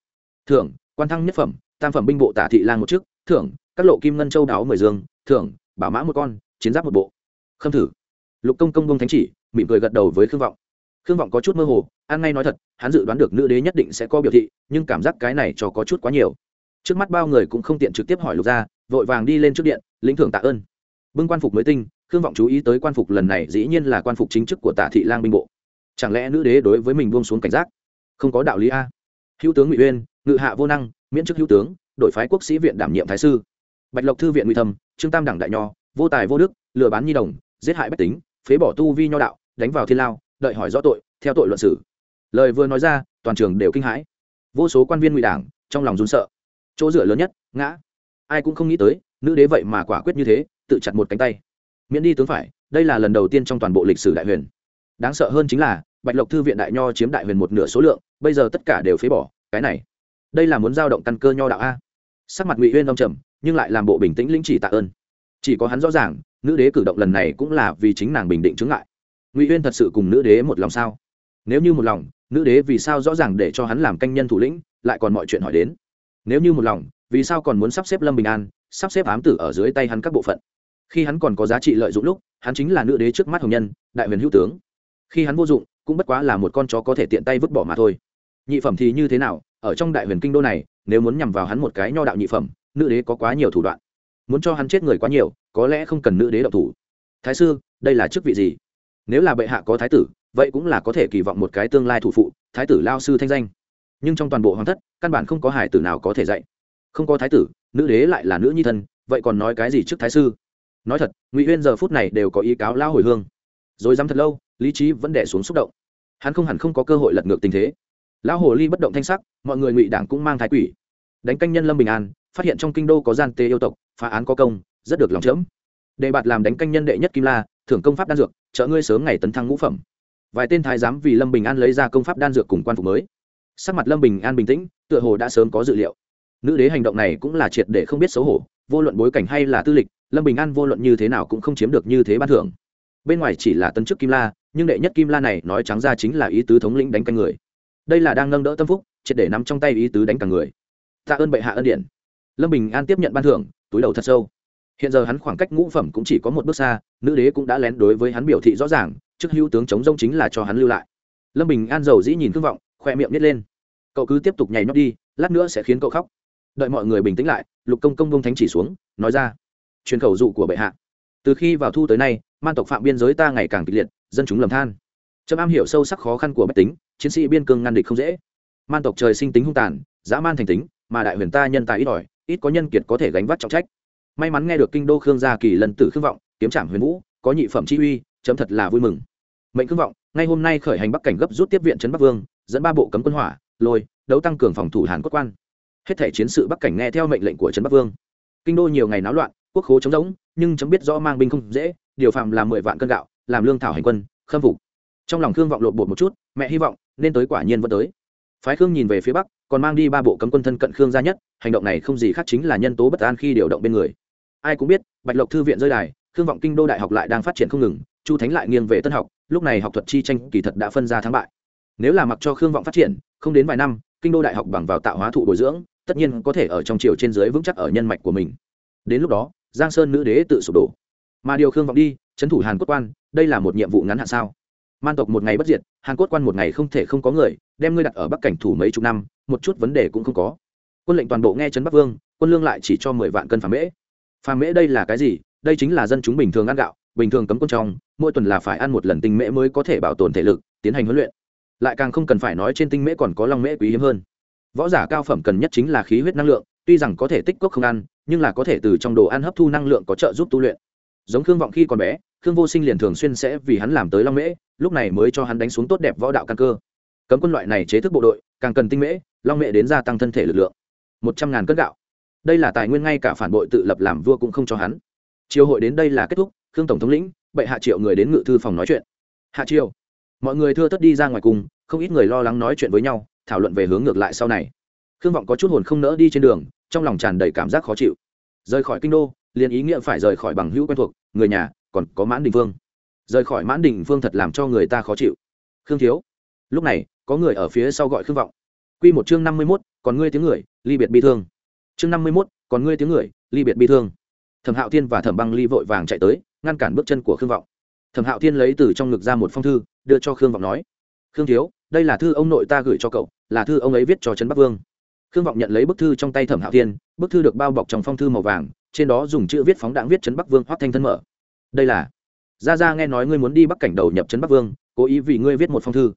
Thưởng, quan thăng nhất phẩm, tam phẩm binh bộ tả thị lang một chức, thưởng, các lộ kim ngân châu đáo mười dương, thưởng, bảo mã một con, chiến giáp một bộ. Khâm thử. Lục công công bông thánh chỉ, mỉm cười gật đầu với khương vọng. Khương vọng có chút mơ hồ an ngay nói thật, hắn dự đoán được nữ đế nhất định sẽ có biểu thị, nhưng cảm giác cái này cho có chút quá nhiều trước mắt bao người cũng không tiện trực tiếp hỏi lục ra vội vàng đi lên trước điện, lĩnh thưởng tạ ơn. Bưng quan phục mới tinh, khương vọng chú ý tới quan phục lần này dĩ nhiên là quan phục chính chức của tả thị lang binh bộ. Chẳng lẽ nữ đế đối với mình buông xuống cảnh giác? Không có đạo lý a. Hữu tướng ngụy uyên, ngự hạ vô năng, miễn chức hữu tướng, đổi phái quốc sĩ viện đảm nhiệm thái sư. Bạch lộc thư viện ngụy thâm trương tam đẳng đại nho, vô tài vô đức, lừa bán nhi đồng, giết hại bách tính, phế bỏ tu vi nho đạo, đánh vào thiên lao, đợi hỏi rõ tội, theo tội luận xử. Lời vừa nói ra, toàn trường đều kinh hãi. Vô số quan viên ngụy đảng, trong lòng run sợ chỗ dựa lớn nhất, ngã. Ai cũng không nghĩ tới, nữ đế vậy mà quả quyết như thế, tự chặt một cánh tay. Miễn đi tướng phải, đây là lần đầu tiên trong toàn bộ lịch sử đại huyền. Đáng sợ hơn chính là, bạch lộc thư viện đại nho chiếm đại huyền một nửa số lượng, bây giờ tất cả đều phế bỏ, cái này. Đây là muốn giao động căn cơ nho đạo a. Sắc mặt ngụy huyên đông trầm, nhưng lại làm bộ bình tĩnh lĩnh chỉ tạ ơn. Chỉ có hắn rõ ràng, nữ đế cử động lần này cũng là vì chính nàng bình định chứng lại ngụy huyên thật sự cùng nữ đế một lòng sao? Nếu như một lòng, nữ đế vì sao rõ ràng để cho hắn làm canh nhân thủ lĩnh, lại còn mọi chuyện hỏi đến? Nếu như một lòng, vì sao còn muốn sắp xếp lâm bình an, sắp xếp ám tử ở dưới tay hắn các bộ phận? Khi hắn còn có giá trị lợi dụng lúc, hắn chính là nữ đế trước mắt hồng nhân, đại huyền hữu tướng. Khi hắn vô dụng, cũng bất quá là một con chó có thể tiện tay vứt bỏ mà thôi. Nhị phẩm thì như thế nào? Ở trong đại huyền kinh đô này, nếu muốn nhằm vào hắn một cái nho đạo nhị phẩm, nữ đế có quá nhiều thủ đoạn. Muốn cho hắn chết người quá nhiều, có lẽ không cần nữ đế độc thủ. Thái sư, đây là chức vị gì? Nếu là bệ hạ có thái tử, vậy cũng là có thể kỳ vọng một cái tương lai thủ phụ, thái tử lao sư thanh danh nhưng trong toàn bộ hoàng thất, căn bản không có hải tử nào có thể dạy. Không có thái tử, nữ đế lại là nữ nhi thân, vậy còn nói cái gì trước thái sư? Nói thật, ngụy huyên giờ phút này đều có ý cáo lao hồi hương. Rồi dám thật lâu, lý trí vẫn đẻ xuống xúc động. Hắn không hẳn không có cơ hội lật ngược tình thế. Lão hồ ly bất động thanh sắc, mọi người ngụy đảng cũng mang thái quỷ. Đánh canh nhân lâm bình an, phát hiện trong kinh đô có gian tê yêu tộc, phá án có công, rất được lòng chớm. Đề bạt làm đánh canh nhân đệ nhất kim la, thưởng công pháp đan dược, trợ ngươi sớm ngày tấn thăng ngũ phẩm. Vài tên thái giám vì lâm bình an lấy ra công pháp đan dược cùng quan phục mới sắc mặt lâm bình an bình tĩnh, tựa hồ đã sớm có dự liệu. Nữ đế hành động này cũng là triệt để không biết xấu hổ, vô luận bối cảnh hay là tư lịch, lâm bình an vô luận như thế nào cũng không chiếm được như thế ban thưởng. Bên ngoài chỉ là tân chức kim la, nhưng đệ nhất kim la này nói trắng ra chính là ý tứ thống lĩnh đánh canh người. Đây là đang nâng đỡ tâm phúc, triệt để nắm trong tay ý tứ đánh cả người. Tạ ơn bệ hạ ân điện lâm bình an tiếp nhận ban thưởng, túi đầu thật sâu. Hiện giờ hắn khoảng cách ngũ phẩm cũng chỉ có một bước xa, nữ đế cũng đã lén đối với hắn biểu thị rõ ràng, chức hữu tướng chống rông chính là cho hắn lưu lại. Lâm bình an giàu dĩ nhìn thương vọng, khoe miệng nhét lên cậu cứ tiếp tục nhảy nhót đi, lát nữa sẽ khiến cậu khóc. Đợi mọi người bình tĩnh lại, lục công công bông thánh chỉ xuống, nói ra, truyền khẩu dụ của bệ hạ. Từ khi vào thu tới nay, man tộc phạm biên giới ta ngày càng kịch liệt, dân chúng lầm than. Trâm am hiểu sâu sắc khó khăn của bách tính, chiến sĩ biên cương ngăn địch không dễ. Man tộc trời sinh tính hung tàn, dã man thành tính, mà đại huyền ta nhân tài ít ỏi, ít có nhân kiệt có thể gánh vác trọng trách. May mắn nghe được kinh đô khương gia kỳ lần tử khương vọng, kiếm trảm huyền vũ, có nhị phẩm chi uy, chấm thật là vui mừng. Mệnh khương vọng, ngay hôm nay khởi hành bắc cảnh gấp rút tiếp viện trấn bắc vương, dẫn ba bộ cấm quân hỏa lôi, đấu tăng cường phòng thủ hàn quốc quan. Hết thể chiến sự bắc cảnh nghe theo mệnh lệnh của trấn bắc vương. Kinh đô nhiều ngày náo loạn, quốc khố chống rỗng, nhưng chấm biết rõ mang binh không dễ, điều phạm làm mười vạn cân gạo, làm lương thảo hành quân, khâm phục. Trong lòng khương vọng lộn bột một chút, mẹ hy vọng nên tới quả nhiên vẫn tới. Phái khương nhìn về phía bắc, còn mang đi ba bộ cấm quân thân cận khương gia nhất, hành động này không gì khác chính là nhân tố bất an khi điều động bên người. Ai cũng biết, bạch lộc thư viện rơi đài, khương vọng kinh đô đại học lại đang phát triển không ngừng, chu thánh lại nghiêng về tân học, lúc này học thuật chi tranh kỳ thật đã phân ra thắng bại nếu là mặc cho khương vọng phát triển, không đến vài năm, kinh đô đại học bằng vào tạo hóa thụ bồi dưỡng, tất nhiên có thể ở trong triều trên dưới vững chắc ở nhân mạch của mình. Đến lúc đó, giang sơn nữ đế tự sụp đổ. Mà điều khương vọng đi, trấn thủ hàn quốc quan, đây là một nhiệm vụ ngắn hạn sao? Man tộc một ngày bất diệt, hàn quốc quan một ngày không thể không có người, đem ngươi đặt ở bắc cảnh thủ mấy chục năm, một chút vấn đề cũng không có. Quân lệnh toàn bộ nghe trấn bắc vương, quân lương lại chỉ cho mười vạn cân phàm mễ. Phàm mễ đây là cái gì? Đây chính là dân chúng bình thường ăn gạo, bình thường cấm quân trong, mỗi tuần là phải ăn một lần tinh mễ mới có thể bảo tồn thể lực, tiến hành huấn luyện lại càng không cần phải nói trên tinh mễ còn có long mễ quý hiếm hơn. Võ giả cao phẩm cần nhất chính là khí huyết năng lượng, tuy rằng có thể tích cốc không ăn, nhưng là có thể từ trong đồ ăn hấp thu năng lượng có trợ giúp tu luyện. Giống khương vọng khi còn bé, khương vô sinh liền thường xuyên sẽ vì hắn làm tới long mễ, lúc này mới cho hắn đánh xuống tốt đẹp võ đạo căn cơ. Cấm quân loại này chế thức bộ đội, càng cần tinh mễ, long mễ đến gia tăng thân thể lực lượng. Một trăm ngàn cân gạo. Đây là tài nguyên ngay cả phản bội tự lập làm vua cũng không cho hắn. Triều hội đến đây là kết thúc, khương tổng thống lĩnh, bệ hạ triệu người đến ngự thư phòng nói chuyện. Hạ triều mọi người thưa thất đi ra ngoài cùng, không ít người lo lắng nói chuyện với nhau, thảo luận về hướng ngược lại sau này. Khương vọng có chút hồn không nỡ đi trên đường, trong lòng tràn đầy cảm giác khó chịu. Rời khỏi kinh đô, liền ý nghĩa phải rời khỏi bằng hữu quen thuộc, người nhà, còn có mãn đình phương rời khỏi mãn đình phương thật làm cho người ta khó chịu. Khương thiếu, lúc này, có người ở phía sau gọi khương vọng. Q một chương năm mươi mốt, còn ngươi tiếng người, ly biệt bi thương. Chương năm mươi mốt, còn ngươi tiếng người, ly biệt bi thương. Thẩm hạo thiên và thẩm băng ly vội vàng chạy tới, ngăn cản bước chân của khương vọng. Thẩm hạo thiên lấy từ trong ngực ra một phong thư đưa cho khương vọng nói. Khương thiếu, đây là thư ông nội ta gửi cho cậu, là thư ông ấy viết cho trấn bắc vương. Khương vọng nhận lấy bức thư trong tay thẩm hạo thiên, bức thư được bao bọc trong phong thư màu vàng, trên đó dùng chữ viết phóng đạn viết trấn bắc vương hoắc thanh thân mở. Đây là, gia gia nghe nói ngươi muốn đi bắc cảnh đầu nhập trấn bắc vương, cố ý vì ngươi viết một phong thư.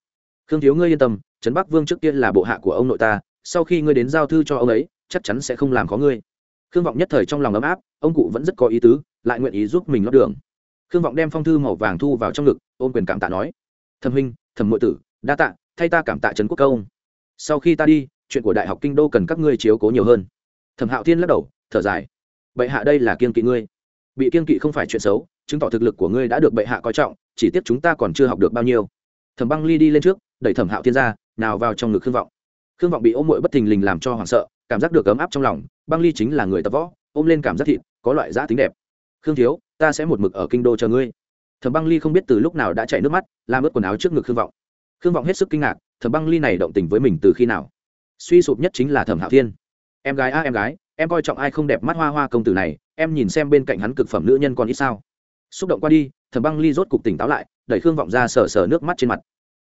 Khương thiếu ngươi yên tâm, trấn bắc vương trước tiên là bộ hạ của ông nội ta, sau khi ngươi đến giao thư cho ông ấy, chắc chắn sẽ không làm khó ngươi. Khương vọng nhất thời trong lòng ấm áp, ông cụ vẫn rất có ý tứ, lại nguyện ý giúp mình lót đường. Khương vọng đem phong thư màu vàng thu vào trong ngực, ôm quyền cảm tạ nói thẩm huynh, thẩm nội tử, đa tạ, thay ta cảm tạ trấn quốc công. Sau khi ta đi, chuyện của đại học kinh đô cần các ngươi chiếu cố nhiều hơn. Thẩm hạo thiên lắc đầu, thở dài. Bệ hạ đây là kiên kỵ ngươi. Bị kiên kỵ không phải chuyện xấu, chứng tỏ thực lực của ngươi đã được bệ hạ coi trọng, chỉ tiếc chúng ta còn chưa học được bao nhiêu. Thẩm băng ly đi lên trước, đẩy thẩm hạo thiên ra, nào vào trong ngực khương vọng. Khương vọng bị ôm mội bất thình lình làm cho hoảng sợ, cảm giác được ấm áp trong lòng, băng ly chính là người tập võ, ôm lên cảm giác thịt, có loại giã tính đẹp. Khương thiếu, ta sẽ một mực ở kinh đô chờ ngươi thẩm băng ly không biết từ lúc nào đã chảy nước mắt, làm ướt quần áo trước ngực khương vọng. Khương vọng hết sức kinh ngạc, thẩm băng ly này động tình với mình từ khi nào? Suy sụp nhất chính là thẩm hạo thiên. Em gái a, em gái, em coi trọng ai không đẹp mắt hoa hoa công tử này, em nhìn xem bên cạnh hắn cực phẩm nữ nhân còn ít sao. Xúc động qua đi, thẩm băng ly rốt cục tỉnh táo lại, đẩy khương vọng ra sờ sờ nước mắt trên mặt.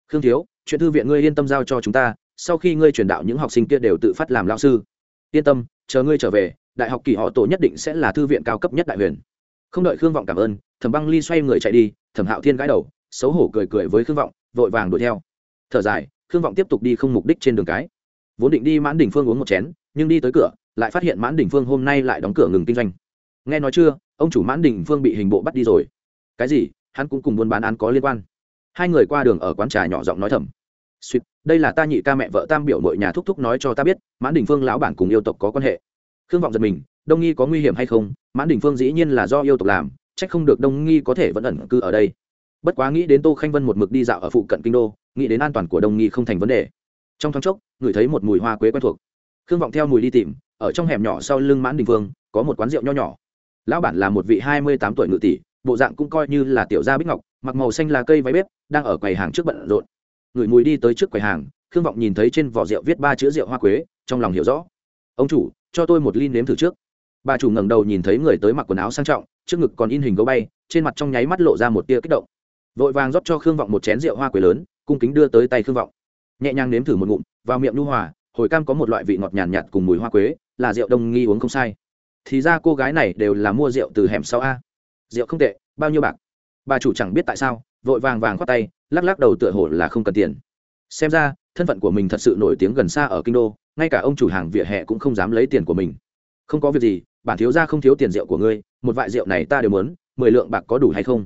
Khương thiếu, chuyện thư viện ngươi yên tâm giao cho chúng ta, sau khi ngươi truyền đạo những học sinh kia đều tự phát làm lao sư. Yên tâm, chờ ngươi trở về, đại học kỳ họ tổ nhất định sẽ là thư viện cao cấp nhất đại huyền không đợi khương vọng cảm ơn, thẩm băng ly xoay người chạy đi, thẩm hạo thiên gãi đầu, xấu hổ cười cười với khương vọng, vội vàng đuổi theo. Thở dài, khương vọng tiếp tục đi không mục đích trên đường cái. Vốn định đi mãn đình phương uống một chén, nhưng đi tới cửa, lại phát hiện mãn đình phương hôm nay lại đóng cửa ngừng kinh doanh. Nghe nói chưa, ông chủ mãn đình phương bị hình bộ bắt đi rồi. Cái gì? Hắn cũng cùng buôn bán án có liên quan. Hai người qua đường ở quán trà nhỏ giọng nói thầm. Suýt, đây là ta nhị ca mẹ vợ tam biểu nội nhà thúc thúc nói cho ta biết, mãn đình phương lão bản cùng yêu tộc có quan hệ. Khương vọng giật mình đông nghi có nguy hiểm hay không, mãn đình phương dĩ nhiên là do yêu tộc làm trách không được đông nghi có thể vẫn ẩn cư ở đây. Bất quá nghĩ đến tô khanh vân một mực đi dạo ở phụ cận kinh đô, nghĩ đến an toàn của đông nghi không thành vấn đề. Trong thoáng chốc, ngửi thấy một mùi hoa quế quen thuộc. Khương vọng theo mùi đi tìm, ở trong hẻm nhỏ sau lưng mãn đình phương, có một quán rượu nho nhỏ. Lão bản là một vị hai mươi tám tuổi ngự tỷ, bộ dạng cũng coi như là tiểu gia bích ngọc, mặc màu xanh là cây váy bếp, đang ở quầy hàng trước bận rộn. Người mùi đi tới trước quầy hàng, khương vọng nhìn thấy trên vỏ rượu viết ba chữ rượu hoa quế, trong lòng hiểu rõ. Ông chủ, cho tôi một ly nếm thử trước bà chủ ngẩng đầu nhìn thấy người tới mặc quần áo sang trọng trước ngực còn in hình gấu bay trên mặt trong nháy mắt lộ ra một tia kích động. Vội vàng rót cho khương vọng một chén rượu hoa quế lớn cung kính đưa tới tay khương vọng. Nhẹ nhàng nếm thử một ngụm vào miệng nhu hòa hồi cam có một loại vị ngọt nhàn nhạt, nhạt cùng mùi hoa quế là rượu đông nghi uống không sai. Thì ra cô gái này đều là mua rượu từ hẻm sau a. Rượu không tệ bao nhiêu bạc? Bà chủ chẳng biết tại sao vội vàng vàng khoát tay lắc lắc đầu tựa hồ là không cần tiền. Xem ra thân phận của mình thật sự nổi tiếng gần xa ở kinh đô ngay cả ông chủ hàng vỉa hè cũng không dám lấy tiền của mình. Không có việc gì bản thiếu gia không thiếu tiền rượu của ngươi, một vại rượu này ta đều muốn, mười lượng bạc có đủ hay không?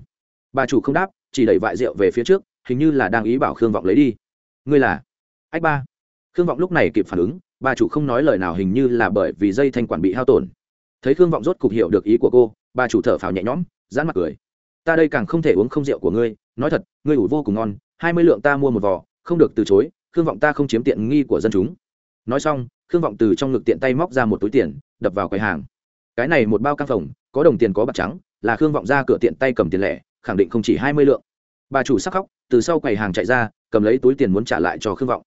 Bà chủ không đáp, chỉ đẩy vại rượu về phía trước, hình như là đang ý bảo khương vọng lấy đi. Ngươi là? Ách ba. Khương vọng lúc này kịp phản ứng, bà chủ không nói lời nào hình như là bởi vì dây thanh quản bị hao tổn. Thấy khương vọng rốt cục hiểu được ý của cô, bà chủ thở phào nhẹ nhõm dán mặt cười. Ta đây càng không thể uống không rượu của ngươi, nói thật, ngươi ủ vô cùng ngon, hai mươi lượng ta mua một vò, không được từ chối, khương vọng ta không chiếm tiện nghi của dân chúng. Nói xong, khương vọng từ trong ngực tiện tay móc ra một túi tiền, đập vào quầy hàng cái này một bao căng phòng có đồng tiền có bạc trắng, là khương vọng ra cửa tiện tay cầm tiền lẻ, khẳng định không chỉ hai mươi lượng. Bà chủ sắc khóc, từ sau quầy hàng chạy ra, cầm lấy túi tiền muốn trả lại cho khương vọng.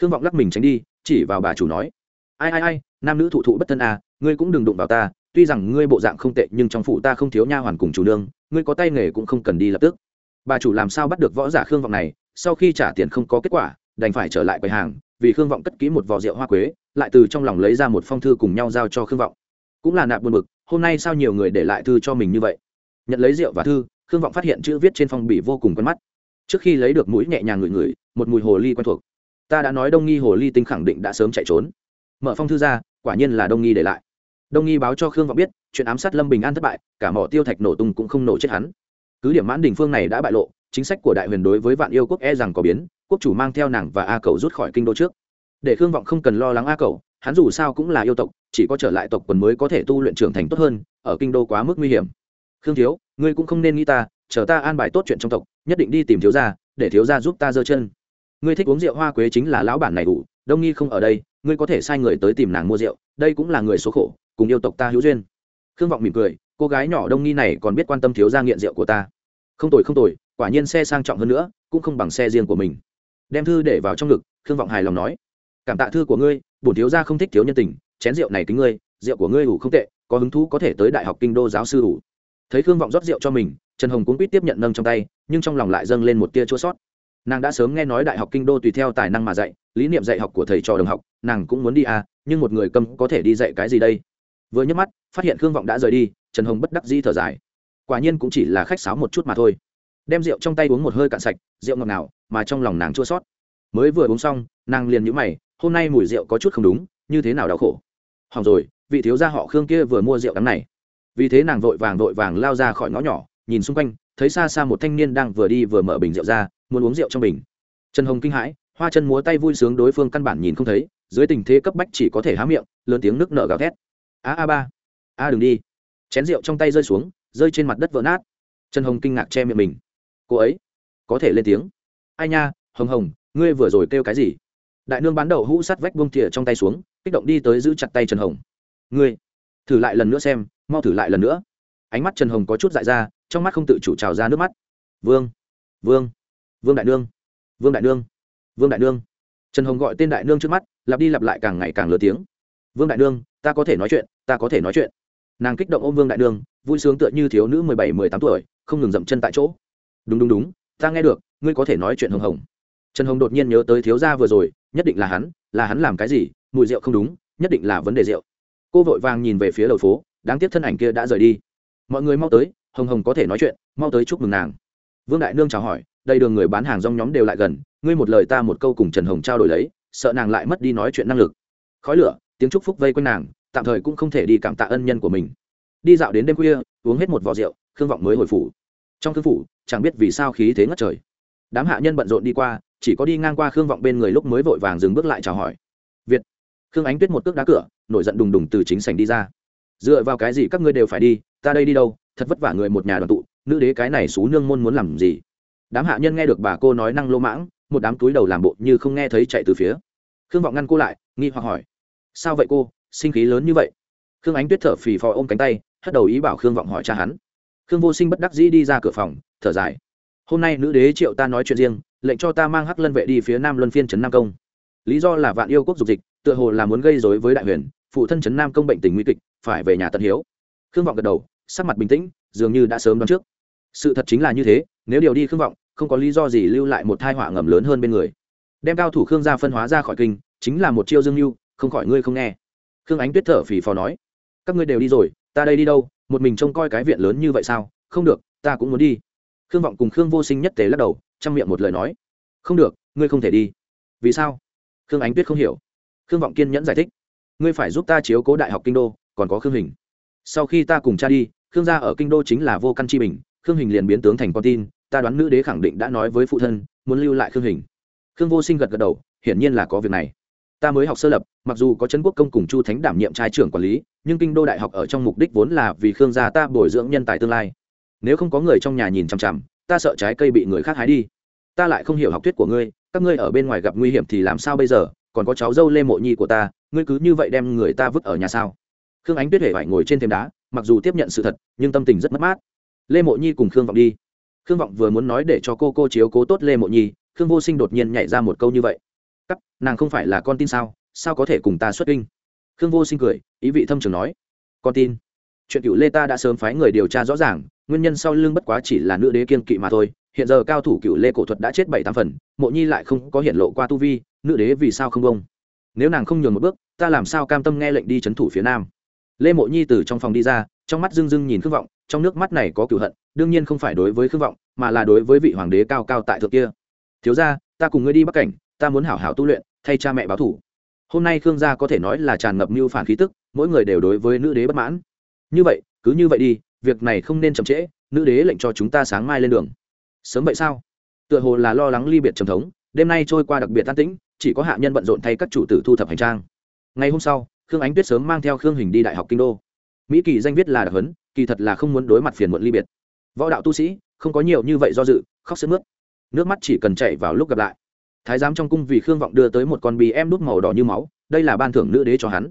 Khương vọng lắc mình tránh đi, chỉ vào bà chủ nói, ai ai ai, nam nữ thụ thụ bất thân à ngươi cũng đừng đụng vào ta, tuy rằng ngươi bộ dạng không tệ, nhưng trong phủ ta không thiếu nha hoàn cùng chủ nương, ngươi có tay nghề cũng không cần đi lập tức. Bà chủ làm sao bắt được võ giả khương vọng này, sau khi trả tiền không có kết quả, đành phải trở lại quầy hàng, vì khương vọng cất kỹ một vò rượu hoa quế, lại từ trong lòng lấy ra một phong thư cùng nhau giao cho khương vọng cũng là nạp buồn bực, hôm nay sao nhiều người để lại thư cho mình như vậy? Nhận lấy rượu và thư, khương vọng phát hiện chữ viết trên phong bì vô cùng quen mắt. Trước khi lấy được mũi nhẹ nhàng ngửi ngửi, một mùi hồ ly quen thuộc. Ta đã nói đông nghi hồ ly tinh khẳng định đã sớm chạy trốn. Mở phong thư ra, quả nhiên là đông nghi để lại. Đông nghi báo cho khương vọng biết, chuyện ám sát lâm bình an thất bại, cả mỏ tiêu thạch nổ tung cũng không nổ chết hắn. Cứ điểm mãn đình phương này đã bại lộ, chính sách của đại huyền đối với vạn yêu quốc e rằng có biến, quốc chủ mang theo nàng và a cầu rút khỏi kinh đô trước. Để khương vọng không cần lo lắng a cầu hắn dù sao cũng là yêu tộc, chỉ có trở lại tộc quần mới có thể tu luyện trưởng thành tốt hơn, ở kinh đô quá mức nguy hiểm. Khương thiếu, ngươi cũng không nên nghĩ ta, chờ ta an bài tốt chuyện trong tộc, nhất định đi tìm thiếu gia, để thiếu gia giúp ta giơ chân. Ngươi thích uống rượu hoa quế chính là lão bản này ủ đông nghi không ở đây, ngươi có thể sai người tới tìm nàng mua rượu, đây cũng là người số khổ, cùng yêu tộc ta hữu duyên. Khương vọng mỉm cười, cô gái nhỏ đông nghi này còn biết quan tâm thiếu gia nghiện rượu của ta. Không tồi không tồi, quả nhiên xe sang trọng hơn nữa, cũng không bằng xe riêng của mình. Đem thư để vào trong ngực, khương vọng hài lòng nói, cảm tạ thư của ngươi bổn thiếu gia không thích thiếu nhân tình, chén rượu này kính ngươi, rượu của ngươi ủ không tệ, có hứng thú có thể tới đại học kinh đô giáo sư ủ. Thấy khương vọng rót rượu cho mình, trần hồng cuốn quýt tiếp nhận nâng trong tay, nhưng trong lòng lại dâng lên một tia chua sót. Nàng đã sớm nghe nói đại học kinh đô tùy theo tài năng mà dạy, lý niệm dạy học của thầy trò đồng học, nàng cũng muốn đi à nhưng một người cầm có thể đi dạy cái gì đây? Vừa nhấc mắt, phát hiện khương vọng đã rời đi, trần hồng bất đắc dĩ thở dài. Quả nhiên cũng chỉ là khách sáo một chút mà thôi. Đem rượu trong tay uống một hơi cạn sạch, rượu ngọt ngào, mà trong lòng nàng chua sót. Mới vừa uống xong, nàng liền nhũ mày hôm nay mùi rượu có chút không đúng, như thế nào đau khổ? Hỏng rồi, vị thiếu gia họ khương kia vừa mua rượu đắng này. Vì thế nàng vội vàng vội vàng lao ra khỏi ngõ nhỏ, nhìn xung quanh, thấy xa xa một thanh niên đang vừa đi vừa mở bình rượu ra, muốn uống rượu trong bình. Trần hồng kinh hãi, hoa chân múa tay vui sướng đối phương căn bản nhìn không thấy, dưới tình thế cấp bách chỉ có thể há miệng, lớn tiếng nước nở gào thét. A a ba, a đừng đi. Chén rượu trong tay rơi xuống, rơi trên mặt đất vỡ nát. Trần hồng kinh ngạc che miệng mình. Cô ấy, có thể lên tiếng. Ai nha, hồng hồng, ngươi vừa rồi kêu cái gì? Đại nương bán đậu hũ sắt vách buông thìa trong tay xuống, kích động đi tới giữ chặt tay trần hồng. Ngươi, thử lại lần nữa xem, mau thử lại lần nữa. Ánh mắt trần hồng có chút dại ra, trong mắt không tự chủ trào ra nước mắt. Vương vương vương đại nương, vương đại nương, vương đại nương. Trần hồng gọi tên đại nương trước mắt, lặp đi lặp lại càng ngày càng lớn tiếng. Vương đại nương, ta có thể nói chuyện, ta có thể nói chuyện. Nàng kích động ôm vương đại nương, vui sướng tựa như thiếu nữ mười bảy, mười tám tuổi, không ngừng dậm chân tại chỗ. Đúng đúng đúng, ta nghe được, ngươi có thể nói chuyện hồng hồng. Trần hồng đột nhiên nhớ tới thiếu gia vừa rồi nhất định là hắn là hắn làm cái gì, mùi rượu không đúng, nhất định là vấn đề rượu. Cô vội vàng nhìn về phía đầu phố, đáng tiếc thân ảnh kia đã rời đi. Mọi người mau tới, hồng hồng có thể nói chuyện, mau tới chúc mừng nàng. Vương đại nương chào hỏi đây đường người bán hàng rong nhóm đều lại gần, ngươi một lời ta một câu cùng trần hồng trao đổi lấy, sợ nàng lại mất đi nói chuyện năng lực. Khói lửa, tiếng chúc phúc vây quanh nàng, tạm thời cũng không thể đi cảm tạ ân nhân của mình. Đi dạo đến đêm khuya, uống hết một vỏ rượu, khương vọng mới hồi phủ. Trong thư phủ, chẳng biết vì sao khí thế ngất trời. Đám hạ nhân bận rộn đi qua chỉ có đi ngang qua khương vọng bên người lúc mới vội vàng dừng bước lại chào hỏi. Việt. Khương ánh tuyết một cước đá cửa, nổi giận đùng đùng từ chính sảnh đi ra. Dựa vào cái gì các ngươi đều phải đi, ta đây đi đâu, thật vất vả người một nhà đoàn tụ, nữ đế cái này xú nương môn muốn làm gì? Đám hạ nhân nghe được bà cô nói năng lô mãng, một đám túi đầu làm bộ như không nghe thấy chạy từ phía. Khương vọng ngăn cô lại, nghi hoặc hỏi. Sao vậy cô, sinh khí lớn như vậy? Khương ánh tuyết thở phì phò ôm cánh tay, hất đầu ý bảo khương vọng hỏi cha hắn. Khương vô sinh bất đắc dĩ đi ra cửa phòng, thở dài. Hôm nay nữ đế triệu ta nói chuyện riêng lệnh cho ta mang hắc lân vệ đi phía nam luân phiên trấn nam công. Lý do là vạn yêu quốc dục dịch, tựa hồ là muốn gây dối với đại huyền, phụ thân trấn nam công bệnh tình nguy kịch, phải về nhà tận hiếu. Khương vọng gật đầu, sắc mặt bình tĩnh, dường như đã sớm đoán trước. Sự thật chính là như thế, nếu điều đi khương vọng, không có lý do gì lưu lại một thai họa ngầm lớn hơn bên người. Đem cao thủ khương gia phân hóa ra khỏi kinh, chính là một chiêu dương mưu không khỏi ngươi không nghe. Khương ánh tuyết thở phì phò nói, các ngươi đều đi rồi, ta đây đi đâu, một mình trông coi cái viện lớn như vậy sao? Không được, ta cũng muốn đi. Khương vọng cùng khương vô sinh nhất tế lắc đầu chăm miệng một lời nói. Không được, ngươi không thể đi. Vì sao? Khương ánh tuyết không hiểu. Khương vọng kiên nhẫn giải thích. Ngươi phải giúp ta chiếu cố đại học kinh đô, còn có khương hình. Sau khi ta cùng cha đi, khương gia ở kinh đô chính là vô căn chi bình, khương hình liền biến tướng thành con tin, ta đoán nữ đế khẳng định đã nói với phụ thân, muốn lưu lại khương hình. Khương vô sinh gật gật đầu, hiển nhiên là có việc này. Ta mới học sơ lập, mặc dù có trấn quốc công cùng chu thánh đảm nhiệm trai trưởng quản lý, nhưng kinh đô đại học ở trong mục đích vốn là vì khương gia ta bồi dưỡng nhân tài tương lai. Nếu không có người trong nhà nhìn chằm chằm ta sợ trái cây bị người khác hái đi. Ta lại không hiểu học thuyết của ngươi, các ngươi ở bên ngoài gặp nguy hiểm thì làm sao bây giờ? Còn có cháu dâu lê mộ nhi của ta, ngươi cứ như vậy đem người ta vứt ở nhà sao? Khương ánh tuyết hề phải ngồi trên thềm đá, mặc dù tiếp nhận sự thật, nhưng tâm tình rất mất mát. Lê mộ nhi cùng khương vọng đi. Khương vọng vừa muốn nói để cho cô cô chiếu cố tốt lê mộ nhi, khương vô sinh đột nhiên nhảy ra một câu như vậy. Cắt, nàng không phải là con tin sao? Sao có thể cùng ta xuất kinh? Khương vô sinh cười, ý vị thâm trường nói. Con tin chuyện cựu lê ta đã sớm phái người điều tra rõ ràng, nguyên nhân sau lưng bất quá chỉ là nữ đế kiên kỵ mà thôi, hiện giờ cao thủ cựu lê cổ thuật đã chết bảy tám phần, mộ nhi lại không có hiện lộ qua tu vi, nữ đế vì sao không bông nếu nàng không nhường một bước, ta làm sao cam tâm nghe lệnh đi c h ấ n thủ phía nam? Lê mộ nhi từ trong phòng đi ra, trong mắt dưng dưng nhìn khương vọng, trong nước mắt này có cựu hận, đương nhiên không phải đối với khương vọng, mà là đối với vị hoàng đế cao cao tại thượng kia. Thiếu ra ta cùng ngươi đi bắc cảnh, ta muốn hảo hảo tu luyện, thay cha mẹ báo thủ. Hôm nay khương gia có thể nói là tràn ngập mưu phản khí tức, mỗi người đều đối với nữ đế bất mãn như vậy, cứ như vậy đi, việc này không nên chậm trễ, nữ đế lệnh cho chúng ta sáng mai lên đường. Sớm vậy sao? Tựa hồ là lo lắng ly biệt trầm thống, đêm nay trôi qua đặc biệt tan tĩnh, chỉ có hạ nhân bận rộn thay các chủ tử thu thập hành trang. Ngày hôm sau, khương ánh tuyết sớm mang theo khương hình đi đại học kinh đô. Mỹ kỳ danh viết là đặc hấn, kỳ thật là không muốn đối mặt phiền muộn ly biệt. Võ đạo tu sĩ, không có nhiều như vậy do dự, khóc sức mướt. Nước mắt chỉ cần chạy vào lúc gặp lại. Thái giám trong cung vì khương vọng đưa tới một con bì em đút màu đỏ như máu, đây là ban thưởng nữ đế cho hắn.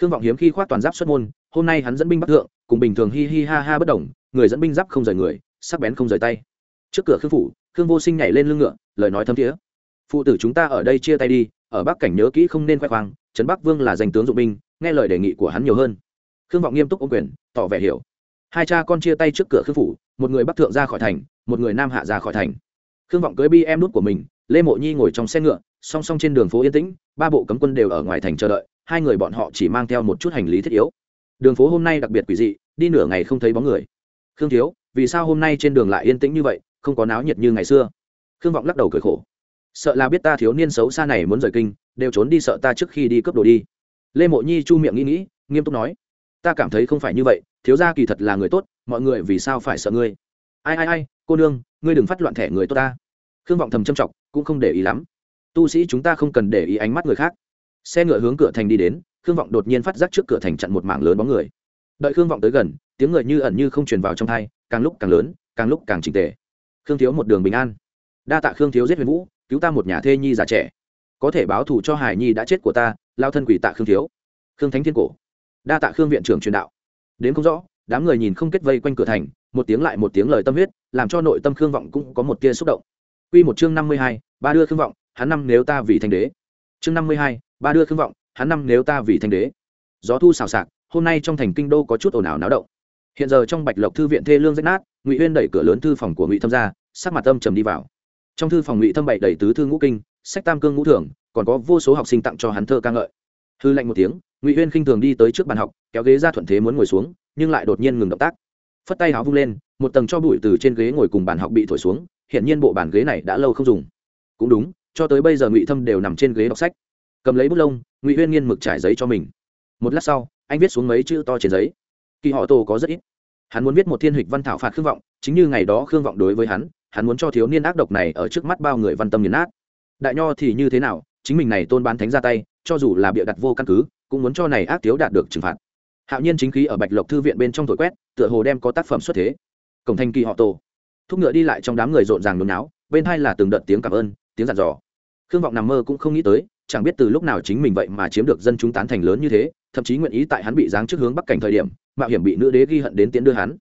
Khương vọng hiếm khi khoác toàn giáp xuất môn hôm nay hắn dẫn binh bắc thượng, cùng bình thường hi hi ha ha bất đồng, người dẫn binh giáp không rời người, sắc bén không rời tay. Trước cửa khương phủ, khương vô sinh nhảy lên lưng ngựa, lời nói thấm thiế. Phụ tử chúng ta ở đây chia tay đi, ở bắc cảnh nhớ kỹ không nên khoe khoang, trấn bắc vương là danh tướng dụng binh, nghe lời đề nghị của hắn nhiều hơn. Khương vọng nghiêm túc ô quyền, tỏ vẻ hiểu. Hai cha con chia tay trước cửa khương phủ, một người bắc thượng ra khỏi thành, một người nam hạ ra khỏi thành. Khương vọng cưới bi em nút của mình, lê mộ nhi ngồi trong xe ngựa, song song trên đường phố yên tĩnh, ba bộ cấm quân đều ở ngoài thành chờ đợi, hai người bọn họ chỉ mang theo một chút hành lý thiết yếu đường phố hôm nay đặc biệt quỷ dị, đi nửa ngày không thấy bóng người. Khương thiếu, vì sao hôm nay trên đường lại yên tĩnh như vậy, không có náo nhiệt như ngày xưa? Khương vọng lắc đầu cười khổ. Sợ là biết ta thiếu niên xấu xa này muốn rời kinh, đều trốn đi sợ ta trước khi đi cướp đồ đi. Lê mộ nhi chu miệng nghĩ nghĩ, nghiêm túc nói. Ta cảm thấy không phải như vậy, thiếu gia kỳ thật là người tốt, mọi người vì sao phải sợ ngươi? Ai ai ai, cô nương, ngươi đừng phát loạn thẻ người tốt ta. Khương vọng thầm châm trọng cũng không để ý lắm. Tu sĩ chúng ta không cần để ý ánh mắt người khác. Xe ngựa hướng cửa thành đi đến khương vọng đột nhiên phát giác trước cửa thành chặn một mảng lớn bóng người. Đợi khương vọng tới gần tiếng người như ẩn như không truyền vào trong thai càng lúc càng lớn càng lúc càng trình tề. Khương thiếu một đường bình an. Đa tạ khương thiếu giết huyền vũ cứu ta một nhà thê nhi già trẻ. Có thể báo thù cho hải nhi đã chết của ta lao thân quỷ tạ khương thiếu. Khương thánh thiên cổ. Đa tạ khương viện trưởng truyền đạo. Đến không rõ đám người nhìn không kết vây quanh cửa thành một tiếng lại một tiếng lời tâm huyết làm cho nội tâm khương vọng cũng có một tia xúc động. Quy một chương năm mươi hai, ba đưa khương vọng, hắn năm nếu ta vì thành đế. Chương năm mươi hai, ba đưa khương vọng, hắn năm nếu ta vì thanh đế. Gió thu xào xạc, hôm nay trong thành kinh đô có chút ồn ào náo động. Hiện giờ trong Bạch Lộc thư viện thê lương rách nát, Ngụy huyên đẩy cửa lớn thư phòng của Ngụy Thâm ra, sắc mặt âm trầm đi vào. Trong thư phòng ngụy thâm bậy đầy tứ thư ngũ kinh sách tam cương ngũ thưởng còn có vô số học sinh tặng cho hắn thơ ca ngợi. Hư lạnh một tiếng ngụy huyên khinh thường đi tới trước bàn học kéo ghế ra thuận thế muốn ngồi xuống nhưng lại đột nhiên ngừng động tác. Phất tay áo vung lên một tầng cho bụi từ trên ghế ngồi cùng bàn học bị thổi xuống hiện nhiên bộ bàn ghế này đã lâu không dùng. Cũng đúng cho tới bây giờ ngụy thâm đều nằm trên ghế đọc sách cầm lấy bút lông, ngụy huyên nghiên mực trải giấy cho mình. Một lát sau, anh viết xuống mấy chữ to trên giấy. Kỳ họ tô có rất ít. Hắn muốn viết một thiên hịch văn thảo phạt khương vọng, chính như ngày đó khương vọng đối với hắn hắn muốn cho thiếu niên ác độc này ở trước mắt bao người văn tâm nghiền nát. Đại nho thì như thế nào, chính mình này tôn bán thánh ra tay, cho dù là bịa đặt vô căn cứ, cũng muốn cho này ác thiếu đạt được trừng phạt. Hạo nhiên chính khí ở bạch lộc thư viện bên trong thổi quét, tựa hồ đem có tác phẩm xuất thế. Cổng thanh kỳ họ tổ thúc ngựa đi lại trong đám người rộn ràng nôn náo bên hai là từng đợt tiếng cảm ơn, tiếng dặn dò. Khương vọng nằm mơ cũng không nghĩ tới chẳng biết từ lúc nào chính mình vậy mà chiếm được dân chúng tán thành lớn như thế, thậm chí nguyện ý tại hắn bị giáng trước hướng bắc cảnh thời điểm, mạo hiểm bị nữ đế ghi hận đến tiến đưa hắn.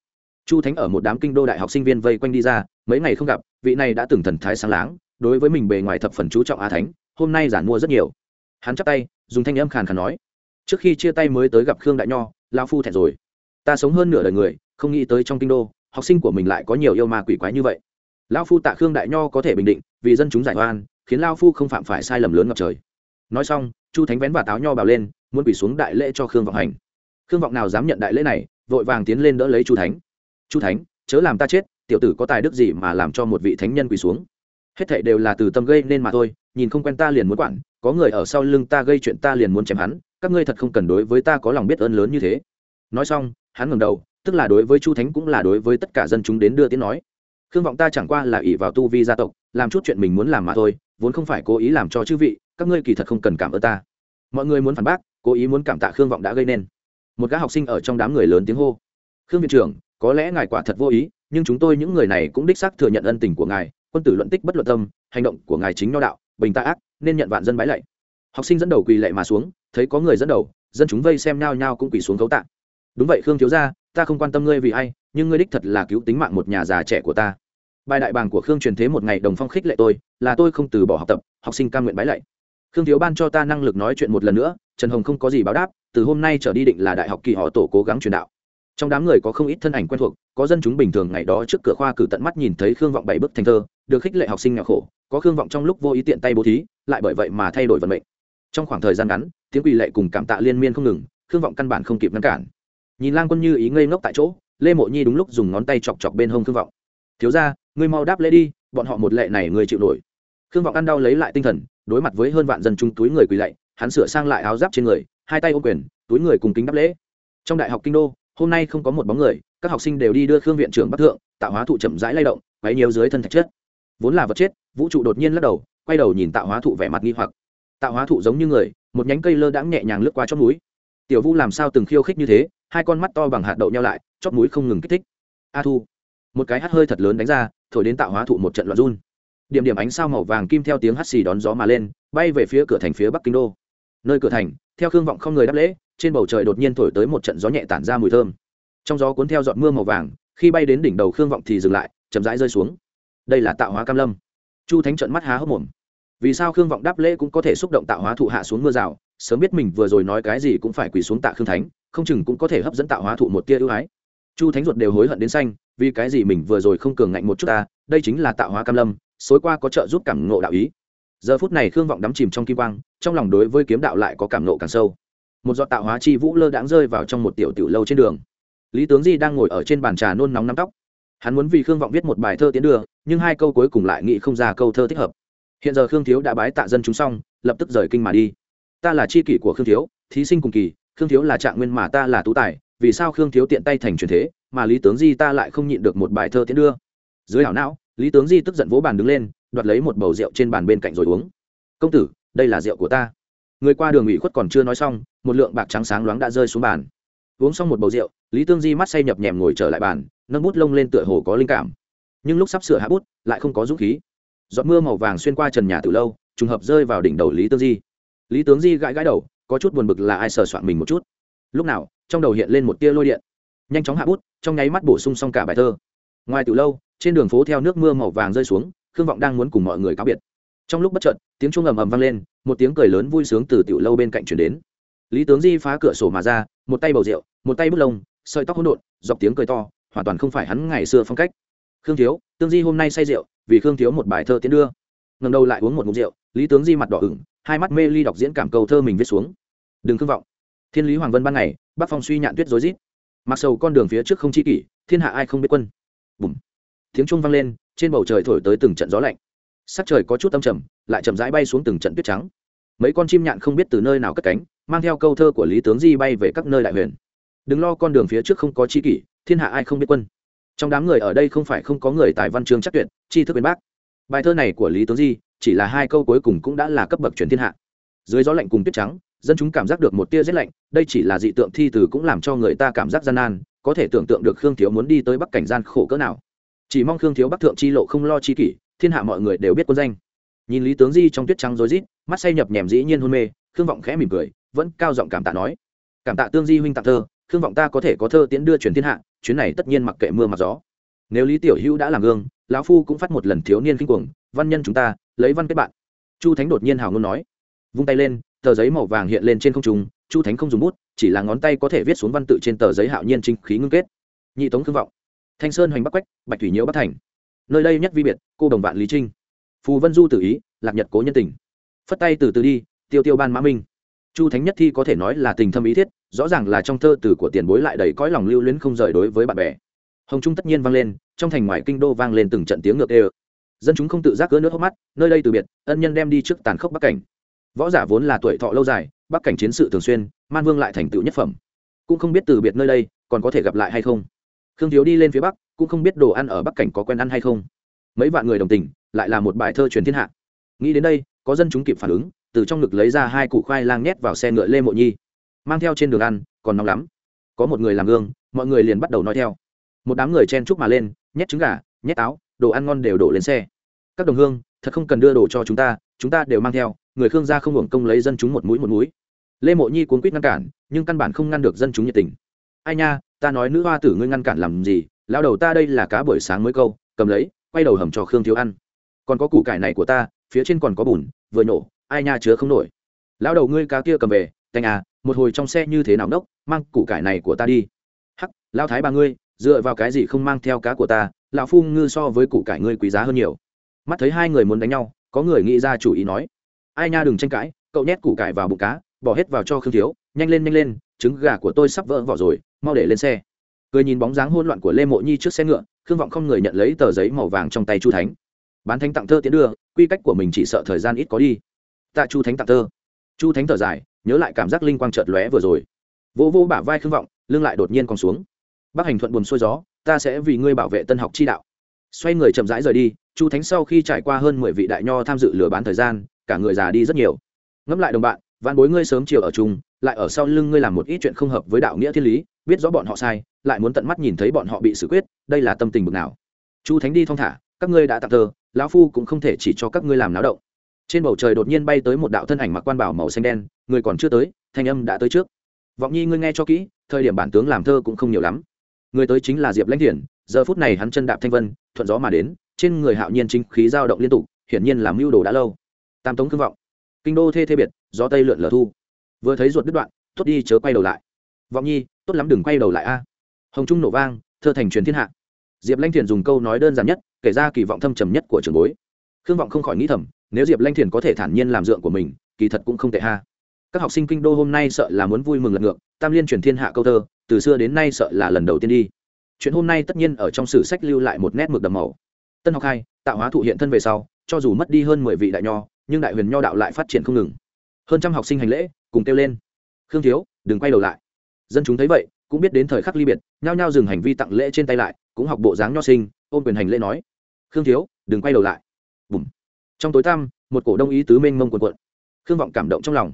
Chu thánh ở một đám kinh đô đại học sinh viên vây quanh đi ra, mấy ngày không gặp, vị này đã từng thần thái sáng láng, đối với mình bề ngoài thập phần chú trọng a thánh, hôm nay giản mua rất nhiều. Hắn chắp tay, dùng thanh âm khàn khàn nói, trước khi chia tay mới tới gặp khương đại nho lao phu thẹn rồi. Ta sống hơn nửa đời người, không nghĩ tới trong kinh đô, học sinh của mình lại có nhiều yêu ma quỷ quái như vậy. Lao phu tạ khương đại nho có thể bình định, vì dân chúng giải oan, khiến lao phu không phạm phải sai lầm lớn ngập trời nói xong, chu thánh vén và táo nho bào lên, muốn bị xuống đại lễ cho khương vọng hành. Khương vọng nào dám nhận đại lễ này, vội vàng tiến lên đỡ lấy chu thánh. Chu thánh, chớ làm ta chết, tiểu tử có tài đức gì mà làm cho một vị thánh nhân quỳ xuống? Hết thảy đều là từ tâm gây nên mà thôi, nhìn không quen ta liền muốn quản, có người ở sau lưng ta gây chuyện ta liền muốn chém hắn, các ngươi thật không cần đối với ta có lòng biết ơn lớn như thế. Nói xong, hắn ngẩng đầu, tức là đối với chu thánh cũng là đối với tất cả dân chúng đến đưa tiếng nói, khương vọng ta chẳng qua là ỷ vào tu vi gia tộc, làm chút chuyện mình muốn làm mà thôi, vốn không phải cố ý làm cho chư vị các ngươi kỳ thật không cần cảm ơn ta. Mọi người muốn phản bác, cố ý muốn cảm tạ khương vọng đã gây nên. Một gã học sinh ở trong đám người lớn tiếng hô. Khương viện trưởng, có lẽ ngài quả thật vô ý, nhưng chúng tôi những người này cũng đích xác thừa nhận ân tình của ngài, quân tử luận tích bất luận tâm, hành động của ngài chính nho đạo, bình tạ ác, nên nhận vạn dân bái lạy. Học sinh dẫn đầu quỳ lạy mà xuống, thấy có người dẫn đầu, dân chúng vây xem nhao nhao cũng quỳ xuống cấu tạ. Đúng vậy khương thiếu gia, ta không quan tâm ngươi vì ai, nhưng ngươi đích thật là cứu tính mạng một nhà già trẻ của ta. Bài đại bàng của khương truyền thế một ngày đồng phong khích lệ tôi, là tôi không từ bỏ học tập, học sinh cam nguyện bái lạy khương thiếu ban cho ta năng lực nói chuyện một lần nữa, trần hồng không có gì báo đáp, từ hôm nay trở đi định là đại học kỳ họ tổ cố gắng truyền đạo. Trong đám người có không ít thân ảnh quen thuộc, có dân chúng bình thường ngày đó trước cửa khoa cử tận mắt nhìn thấy khương vọng bảy bức thành thơ, được khích lệ học sinh nghèo khổ, có khương vọng trong lúc vô ý tiện tay bố thí, lại bởi vậy mà thay đổi vận mệnh. Trong khoảng thời gian ngắn, tiếng quỳ lệ cùng cảm tạ liên miên không ngừng, khương vọng căn bản không kịp ngăn cản. Nhìn lang quân như ý ngây ngốc tại chỗ, lê mộ nhi đúng lúc dùng ngón tay chọc chọc bên hông khương vọng. Thiếu ra ngươi mau đáp lễ đi, bọn họ một lệ này người chịu nổi khương vọng ăn đau lấy lại tinh thần, đối mặt với hơn vạn dân chúng túi người quỳ lạy, hắn sửa sang lại áo giáp trên người, hai tay ô quyền, túi người cùng kính đáp lễ. Trong đại học kinh đô, hôm nay không có một bóng người, các học sinh đều đi đưa khương viện trưởng bắc thượng, tạo hóa thụ chậm rãi lay động, quấy nhiều dưới thân thạch chất. Vốn là vật chết, vũ trụ đột nhiên lắc đầu, quay đầu nhìn tạo hóa thụ vẻ mặt nghi hoặc. Tạo hóa thụ giống như người, một nhánh cây lơ đãng nhẹ nhàng lướt qua chót núi tiểu vu làm sao từng khiêu khích như thế, hai con mắt to bằng hạt đậu nhau lại chót núi không ngừng kích thích. A thu, một cái hắt hơi thật lớn đánh ra, thổi đến tạo hóa thụ một trận loạn run điểm điểm ánh sao màu vàng kim theo tiếng hắt xì đón gió mà lên, bay về phía cửa thành phía bắc kinh đô. Nơi cửa thành, theo khương vọng không người đáp lễ, trên bầu trời đột nhiên thổi tới một trận gió nhẹ tản ra mùi thơm. Trong gió cuốn theo giọt mưa màu vàng, khi bay đến đỉnh đầu khương vọng thì dừng lại, chậm rãi rơi xuống. Đây là tạo hóa cam lâm. Chu thánh trận mắt há hốc mồm. Vì sao khương vọng đáp lễ cũng có thể xúc động tạo hóa thụ hạ xuống mưa rào, sớm biết mình vừa rồi nói cái gì cũng phải quỳ xuống tạ khương thánh, không chừng cũng có thể hấp dẫn tạo hóa thụ một tia ưu ái. Chu thánh ruột đều hối hận đến xanh, vì cái gì mình vừa rồi không cường ngạnh một chút ta, đây chính là tạo hóa cam lâm xối qua có trợ giúp cảm ngộ đạo ý. Giờ phút này khương vọng đắm chìm trong kim quang, trong lòng đối với kiếm đạo lại có cảm ngộ càng sâu. Một giọt tạo hóa chi vũ lơ đãng rơi vào trong một tiểu tiểu lâu trên đường. Lý tướng di đang ngồi ở trên bàn trà nôn nóng nắm tóc. Hắn muốn vì khương vọng viết một bài thơ tiến đưa, nhưng hai câu cuối cùng lại nghĩ không ra câu thơ thích hợp. Hiện giờ khương thiếu đã bái tạ dân chúng xong, lập tức rời kinh mà đi. Ta là c h i kỷ của khương thiếu, thí sinh cùng kỳ, khương thiếu là trạng nguyên mà ta là tú tài, vì sao khương thiếu tiện tay thành truyền thế, mà lý tướng di ta lại không nhịn được một bài thơ tiến đưa? Dưới hảo não lý tướng di tức giận vỗ bàn đứng lên, đoạt lấy một bầu rượu trên bàn bên cạnh rồi uống. Công tử, đây là rượu của ta. Người qua đường ủy khuất còn chưa nói xong, một lượng bạc trắng sáng loáng đã rơi xuống bàn. Uống xong một bầu rượu, lý tương di mắt say nhập nhèm ngồi trở lại bàn, nâng bút lông lên tựa hồ có linh cảm. Nhưng lúc sắp sửa hạ bút, lại không có dũng khí. Giọt mưa màu vàng xuyên qua trần nhà từ lâu, trùng hợp rơi vào đỉnh đầu lý tương di. Lý tướng di gãi gãi đầu, có chút buồn bực là ai sờ soạn mình một chút. Lúc nào, trong đầu hiện lên một tia lôi điện. Nhanh chóng hạ bút, trong nháy mắt bổ sung xong cả bài thơ. Ngoài từ lâu trên đường phố theo nước mưa màu vàng rơi xuống, khương vọng đang muốn cùng mọi người cáo biệt. Trong lúc bất chợt, tiếng chuông ầm ầm vang lên, một tiếng cười lớn vui sướng từ tiểu lâu bên cạnh chuyển đến. Lý tướng di phá cửa sổ mà ra, một tay bầu rượu, một tay bút lông, sợi tóc hỗn độn, dọc tiếng cười to, hoàn toàn không phải hắn ngày xưa phong cách. Khương thiếu tướng di hôm nay say rượu, vì khương thiếu một bài thơ tiến đưa. Ngần đầu lại uống một mục rượu, lý tướng di mặt đỏ ửng, hai mắt mê ly đọc diễn cảm cầu thơ mình viết xuống. Đừng khương vọng. Thiên lý hoàng vân ban ngày, bắc phong suy nhạn tuyết rối rít. Mặc sầu con đường phía trước không chi kỷ, thiên hạ ai không biết quân. Bùm tiếng trung vang lên, trên bầu trời thổi tới từng trận gió lạnh. Sắc trời có chút âm trầm, lại chậm rãi bay xuống từng trận tuyết trắng. Mấy con chim nhạn không biết từ nơi nào cất cánh, mang theo câu thơ của lý tướng di bay về các nơi đại huyền. Đừng lo con đường phía trước không có chi kỷ, thiên hạ ai không biết quân. Trong đám người ở đây không phải không có người tài văn chương chắc tuyệt chi thức bên bác. Bài thơ này của lý tướng di, chỉ là hai câu cuối cùng cũng đã là cấp bậc truyền thiên hạ. Dưới gió lạnh cùng tuyết trắng, dân chúng cảm giác được một tia rét lạnh, đây chỉ là dị tượng thi từ cũng làm cho người ta cảm giác gian nan, có thể tưởng tượng được khương thiếu muốn đi tới bắc cảnh gian khổ cỡ nào chỉ mong khương thiếu bắc thượng chi lộ không lo chi kỷ, thiên hạ mọi người đều biết quân danh. Nhìn lý tướng di trong tuyết trắng rối rít, mắt say nhập nhèm dĩ nhiên hôn mê, khương vọng khẽ mỉm cười, vẫn cao giọng cảm tạ nói, cảm tạ tương di huynh tặng thơ, khương vọng ta có thể có thơ tiễn đưa truyền thiên hạ, chuyến này tất nhiên mặc kệ mưa mặc gió. Nếu lý tiểu hữu đã làm gương, lão phu cũng phát một lần thiếu niên kinh cuồng, văn nhân chúng ta, lấy văn kết bạn. Chu thánh đột nhiên hào ngôn nói, vung tay lên, tờ giấy màu vàng hiện lên trên không trung, chu thánh không dùng bút, chỉ là ngón tay có thể viết xuống văn tự trên tờ giấy hạo nhiên trinh khí ngưng kết. Nhị tống khương vọng thanh sơn hoành bắc quách, bạch thủy nhiễu bắc thành. Nơi đây nhất vi biệt, cô đồng vạn lý trinh. Phù vân du tự ý, lạc nhật cố nhân tình. Phất tay từ từ đi, tiêu tiêu ban mã minh. Chu thánh nhất thi có thể nói là tình thâm ý thiết, rõ ràng là trong thơ từ của tiền bối lại đầy cõi lòng lưu luyến không rời đối với bạn bè. Hồng trung tất nhiên vang lên, trong thành ngoài kinh đô vang lên từng trận tiếng ngược ê dân chúng không tự giác cỡ nước hốc mắt, nơi đây từ biệt, ân nhân đem đi trước tàn khốc bắc cảnh. Võ giả vốn là tuổi thọ lâu dài, bắc cảnh chiến sự thường xuyên, man vương lại thành tựu nhất phẩm. Cũng không biết từ biệt nơi đây, còn có thể gặp lại hay không khương thiếu đi lên phía bắc, cũng không biết đồ ăn ở bắc cảnh có quen ăn hay không. Mấy vạn người đồng tình, lại là một bài thơ truyền thiên hạ. Nghĩ đến đây, có dân chúng kịp phản ứng, từ trong ngực lấy ra hai củ khoai lang nhét vào xe ngựa lê mộ nhi. Mang theo trên đường ăn, còn nóng lắm. Có một người làm gương, mọi người liền bắt đầu nói theo. Một đám người chen chúc mà lên, nhét trứng gà, nhét áo, đồ ăn ngon đều đổ lên xe. Các đồng hương, thật không cần đưa đồ cho chúng ta chúng ta đều mang theo, người khương gia không hưởng công lấy dân chúng một mũi một mũi. Lê mộ nhi cuốn quýt ngăn cản, nhưng căn bản không ngăn được dân chúng nhiệt tình ai nha, ta nói nữ hoa tử ngươi ngăn cản làm gì? Lao đầu ta đây là cá buổi sáng mới câu, cầm lấy, quay đầu hầm cho khương thiếu ăn. Còn có củ cải này của ta, phía trên còn có bùn, vừa nổ, ai nha chứa không nổi. Lao đầu ngươi cá kia cầm về tanh à một hồi trong xe như thế nào đốc, mang củ cải này của ta đi. Hắc lao thái bà ngươi, dựa vào cái gì không mang theo cá của ta? Lão phu ngư so với củ cải ngươi quý giá hơn nhiều. Mắt thấy hai người muốn đánh nhau, có người nghĩ ra chủ ý nói, ai nha đừng tranh cãi, cậu nhét củ cải vào bụng cá, bỏ hết vào cho khương thiếu, nhanh lên nhanh lên trứng gà của tôi sắp vỡ vỏ rồi, mau để lên xe. Cười nhìn bóng dáng hôn loạn của lê mộ nhi trước xe ngựa, khương vọng không người nhận lấy tờ giấy màu vàng trong tay chu thánh. Bán thánh tặng thơ tiến đưa, quy cách của mình chỉ sợ thời gian ít có đi. Tạ chu thánh tặng thơ. Chu thánh thở dài, nhớ lại cảm giác linh quang chợt lóe vừa rồi. Vô vô bả vai khương vọng, lưng lại đột nhiên còn xuống. Bác hành thuận buồn xuôi gió, ta sẽ vì ngươi bảo vệ tân học chi đạo. Xoay người chậm rãi rời đi, chu thánh sau khi trải qua hơn mười vị đại nho tham dự lừa bán thời gian, cả người già đi rất nhiều. Ngẫm lại đồng bạn, vạn bối ngươi sớm chiều ở chung lại ở sau lưng ngươi làm một ít chuyện không hợp với đạo nghĩa thiên lý, biết rõ bọn họ sai, lại muốn tận mắt nhìn thấy bọn họ bị xử quyết, đây là tâm tình bực nào. Chu thánh đi thong thả, các ngươi đã tặng thơ lão phu cũng không thể chỉ cho các ngươi làm náo động. Trên bầu trời đột nhiên bay tới một đạo thân ảnh mặc quan bảo màu xanh đen, người còn chưa tới, thanh âm đã tới trước. Vọng nhi ngươi nghe cho kỹ, thời điểm bản tướng làm thơ cũng không nhiều lắm. Người tới chính là diệp lãnh thiển, giờ phút này hắn chân đạp thanh vân, thuận gió mà đến, trên người hạo nhiên chính khí dao động liên tục, hiển nhiên làm mưu đồ đã lâu. Tam tống cương vọng. Kinh đô thê thê biệt, gió tây lượn lờ thu vừa thấy ruột đứt đoạn, tốt đi chớ quay đầu lại. Vọng nhi, tốt lắm đừng quay đầu lại a. Hồng trung nổ vang, thơ thành truyền thiên hạ. Diệp lanh thiền dùng câu nói đơn giản nhất, kể ra kỳ vọng thâm trầm nhất của trường bối. Khương vọng không khỏi nghĩ thầm, nếu diệp lanh thiền có thể thản nhiên làm dượng của mình, kỳ thật cũng không tệ ha. Các học sinh kinh đô hôm nay sợ là muốn vui mừng lật ngược, tam liên truyền thiên hạ câu thơ, từ xưa đến nay sợ là lần đầu tiên đi. Chuyện hôm nay tất nhiên ở trong sử sách lưu lại một nét mực đầm màu. Tân học hai, tạo hóa thụ hiện thân về sau, cho dù mất đi hơn mười vị đại nho, nhưng đại huyền nho đạo lại phát triển không ngừng hơn trăm học sinh hành lễ, cùng kêu lên. Khương thiếu, đừng quay đầu lại. Dân chúng thấy vậy, cũng biết đến thời khắc ly biệt, nhao nhao dừng hành vi tặng lễ trên tay lại, cũng học bộ dáng nho sinh, ôm quyền hành lễ nói. Khương thiếu, đừng quay đầu lại. Bùm. Trong tối tăm, một cổ đông ý tứ mênh mông quần quận khương vọng cảm động trong lòng.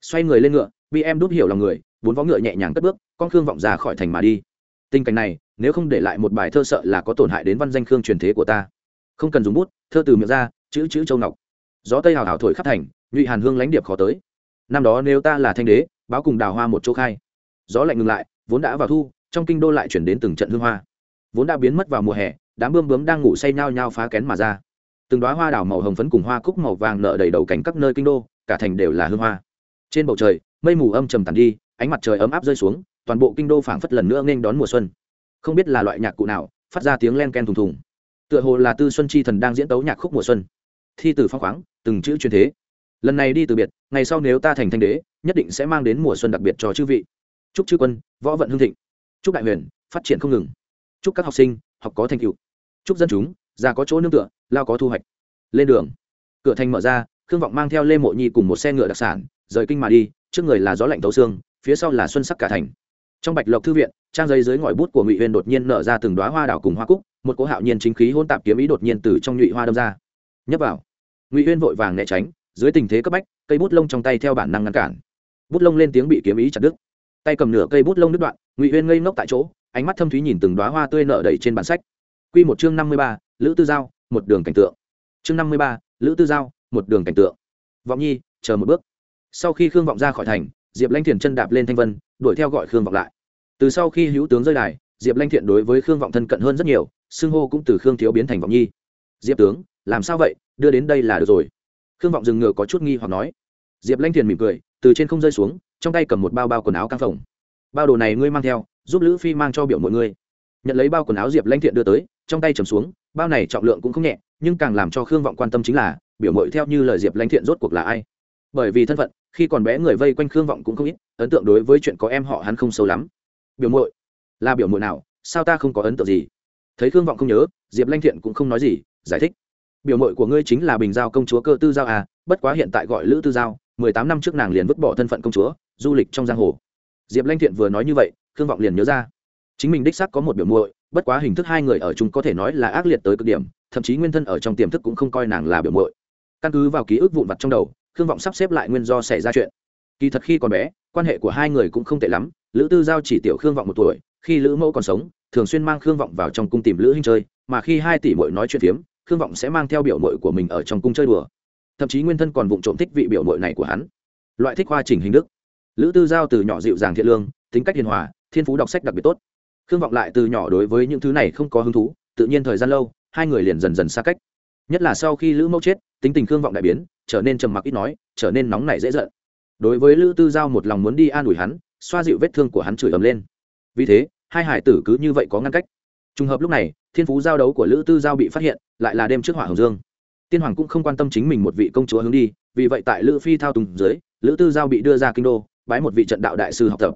Xoay người lên ngựa, bị em đút hiểu lòng người, bốn vó ngựa nhẹ nhàng cất bước, con khương vọng ra khỏi thành mà đi. Tình cảnh này, nếu không để lại một bài thơ sợ là có tổn hại đến văn danh khương truyền thế của ta. Không cần dùng bút, thơ từ miệng ra, chữ chữ châu ngọc. Gió tây hào hào thổi khắp thành nhụy hàn hương lãnh điệp khó tới. Năm đó nếu ta là thanh đế, báo cùng đào hoa một chỗ khai. Gió lạnh ngừng lại, vốn đã vào thu, trong kinh đô lại chuyển đến từng trận hương hoa. Vốn đã biến mất vào mùa hè, đám bươm bướm đang ngủ say nhao nhao phá kén mà ra. Từng đoá hoa đào màu hồng phấn cùng hoa cúc màu vàng nở đầy đầu cánh các nơi kinh đô, cả thành đều là hương hoa. Trên bầu trời, mây mù âm trầm tàn đi, ánh mặt trời ấm áp rơi xuống, toàn bộ kinh đô phảng phất lần nữa nghênh đón mùa xuân. Không biết là loại nhạc cụ nào, phát ra tiếng len ken thùng thùng. Tựa hồ là tư xuân chi thần đang diễn tấu nhạc khúc mùa xuân. Thi từ phong khoáng, từng chữ truyền thế lần này đi từ biệt, ngày sau nếu ta thành thanh đế, nhất định sẽ mang đến mùa xuân đặc biệt cho chư vị. Chúc chư quân, võ vận hương thịnh. Chúc đại huyền, phát triển không ngừng. Chúc các học sinh, học có thành tựu. Chúc dân chúng, già có chỗ nương tựa, lao có thu hoạch. Lên đường. Cửa thành mở ra, khương vọng mang theo lê mộ nhi cùng một xe ngựa đặc sản, rời kinh mà đi, trước người là gió lạnh tấu xương, phía sau là xuân sắc cả thành. Trong bạch lộc thư viện, trang giấy dưới ngòi bút của ngụy huyền đột nhiên nở ra từng đoá hoa đảo cùng hoa cúc, một cỗ hạo nhiên chính khí hôn tạp kiếm ý đột nhiên từ trong nhụy hoa đâm ra. Nhấp vào. Ngụy huyên vội vàng né tránh dưới tình thế cấp bách, cây bút lông trong tay theo bản năng ngăn cản. Bút lông lên tiếng bị kiếm ý chặt đứt. Tay cầm nửa cây bút lông đứt đoạn, ngụy huyên ngây ngốc tại chỗ, ánh mắt thâm thúy nhìn từng đoá hoa tươi nở đầy trên bản sách. Q một chương năm mươi ba, lữ tư giao, một đường cảnh tượng. Chương năm mươi ba, lữ tư giao, một đường cảnh tượng. Vọng nhi, chờ một bước. Sau khi khương vọng ra khỏi thành, diệp lanh thiền chân đạp lên thanh vân, đuổi theo gọi khương vọng lại. Từ sau khi hữu tướng rơi đài, diệp lanh thiện đối với khương vọng thân cận hơn rất nhiều, xưng hô cũng từ khương thiếu biến thành vọng nhi. Diệp tướng, làm sao vậy? Đưa đến đây là được rồi khương vọng dừng ngựa có chút nghi hoặc nói. Diệp lanh thiền mỉm cười, từ trên không rơi xuống, trong tay cầm một bao bao quần áo căng phồng. Bao đồ này ngươi mang theo, giúp lữ phi mang cho biểu mọi ngươi. Nhận lấy bao quần áo, diệp lanh thiện đưa tới, trong tay trầm xuống, bao này trọng lượng cũng không nhẹ, nhưng càng làm cho khương vọng quan tâm chính là, biểu mội theo như lời diệp lanh thiện rốt cuộc là ai. Bởi vì thân phận, khi còn bé người vây quanh khương vọng cũng không ít, ấn tượng đối với chuyện có em họ hắn không sâu lắm. Biểu mội là biểu mội nào? Sao ta không có ấn tượng gì? Thấy khương vọng không nhớ, diệp lanh thiện cũng không nói gì, giải thích biểu mội của ngươi chính là bình giao công chúa cơ tư giao à bất quá hiện tại gọi lữ tư giao, mười tám năm trước nàng liền vứt bỏ thân phận công chúa, du lịch trong giang hồ. Diệp lanh thiện vừa nói như vậy, khương vọng liền nhớ ra. Chính mình đích xác có một biểu muội, bất quá hình thức hai người ở chung có thể nói là ác liệt tới cực điểm, thậm chí nguyên thân ở trong tiềm thức cũng không coi nàng là biểu muội. Căn cứ vào ký ức vụn vặt trong đầu, khương vọng sắp xếp lại nguyên do xảy ra chuyện. Kỳ thật khi còn bé, quan hệ của hai người cũng không tệ lắm, lữ tư giao chỉ tiểu khương vọng một tuổi, khi lữ mẫu còn sống, thường xuyên mang khương vọng vào trong cung tìm lữ huynh chơi, mà khi hai tỷ mội nói chuyện phiếm khương vọng sẽ mang theo biểu mội của mình ở trong cung chơi đùa. Thậm chí nguyên thân còn vụng trộm thích vị biểu mội này của hắn. Loại thích hoa trình hình đức. Lữ tư giao từ nhỏ dịu dàng thiện lương, tính cách hiền hòa, thiên phú đọc sách đặc biệt tốt. Khương vọng lại từ nhỏ đối với những thứ này không có hứng thú, tự nhiên thời gian lâu, hai người liền dần dần xa cách. Nhất là sau khi lữ mẫu chết, tính tình khương vọng đại biến, trở nên trầm mặc ít nói, trở nên nóng nảy dễ giận. Đối với lữ tư giao một lòng muốn đi an ủi hắn, xoa dịu vết thương của hắn chửi ầm lên. Vì thế, hai hải tử cứ như vậy có ngăn cách. Trùng hợp lúc này thiên phú giao đấu của lữ tư giao bị phát hiện, lại là đêm trước hỏa hồng dương. Tiên hoàng cũng không quan tâm chính mình một vị công chúa hướng đi, vì vậy tại lữ phi thao Tùng dưới, lữ tư giao bị đưa ra kinh đô, bái một vị trận đạo đại sư học tập.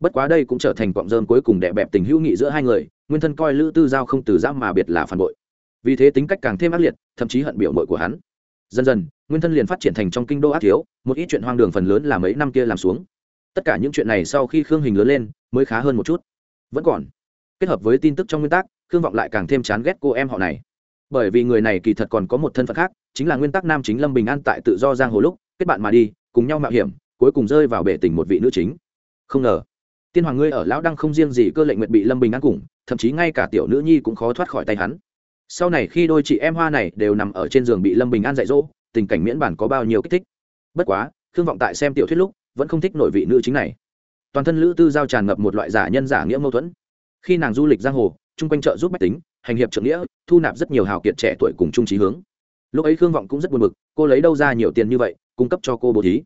Bất quá đây cũng trở thành cọng rơm cuối cùng đè bẹp tình hữu nghị giữa hai người, nguyên thân coi lữ tư giao không từ giam mà biệt là phản bội. Vì thế tính cách càng thêm ác liệt, thậm chí hận biểu mội của hắn. Dần dần, nguyên thân liền phát triển thành trong kinh đô ác thiếu, một ít chuyện hoang đường phần lớn là mấy năm kia làm xuống. Tất cả những chuyện này sau khi khương hình lớn lên, mới khá hơn một chút. Vẫn còn. Kết hợp với tin tức trong nguyên tắc khương vọng lại càng thêm chán ghét cô em họ này. Bởi vì người này kỳ thật còn có một thân phận khác, chính là nguyên tắc nam chính lâm bình an tại tự do giang hồ lúc, kết bạn mà đi, cùng nhau mạo hiểm, cuối cùng rơi vào bể tình một vị nữ chính. Không ngờ, tiên hoàng ngươi ở lão đăng không riêng gì cơ lệnh nguyện bị lâm bình an cùng, thậm chí ngay cả tiểu nữ nhi cũng khó thoát khỏi tay hắn. Sau này khi đôi chị em hoa này đều nằm ở trên giường bị lâm bình an dạy dỗ, tình cảnh miễn bản có bao nhiêu kích thích. Bất quá, khương vọng tại xem tiểu thuyết lúc, vẫn không thích nội vị nữ chính này. Toàn thân lữ tư giao tràn ngập một loại giả nhân giả nghĩa mâu thuẫn. Khi nàng du lịch giang hồ chung quanh chợ giúp bách tính, hành hiệp trượng nghĩa, thu nạp rất nhiều hào kiệt trẻ tuổi cùng chung trí hướng. Lúc ấy khương vọng cũng rất buồn bực, cô lấy đâu ra nhiều tiền như vậy, cung cấp cho cô bố thí.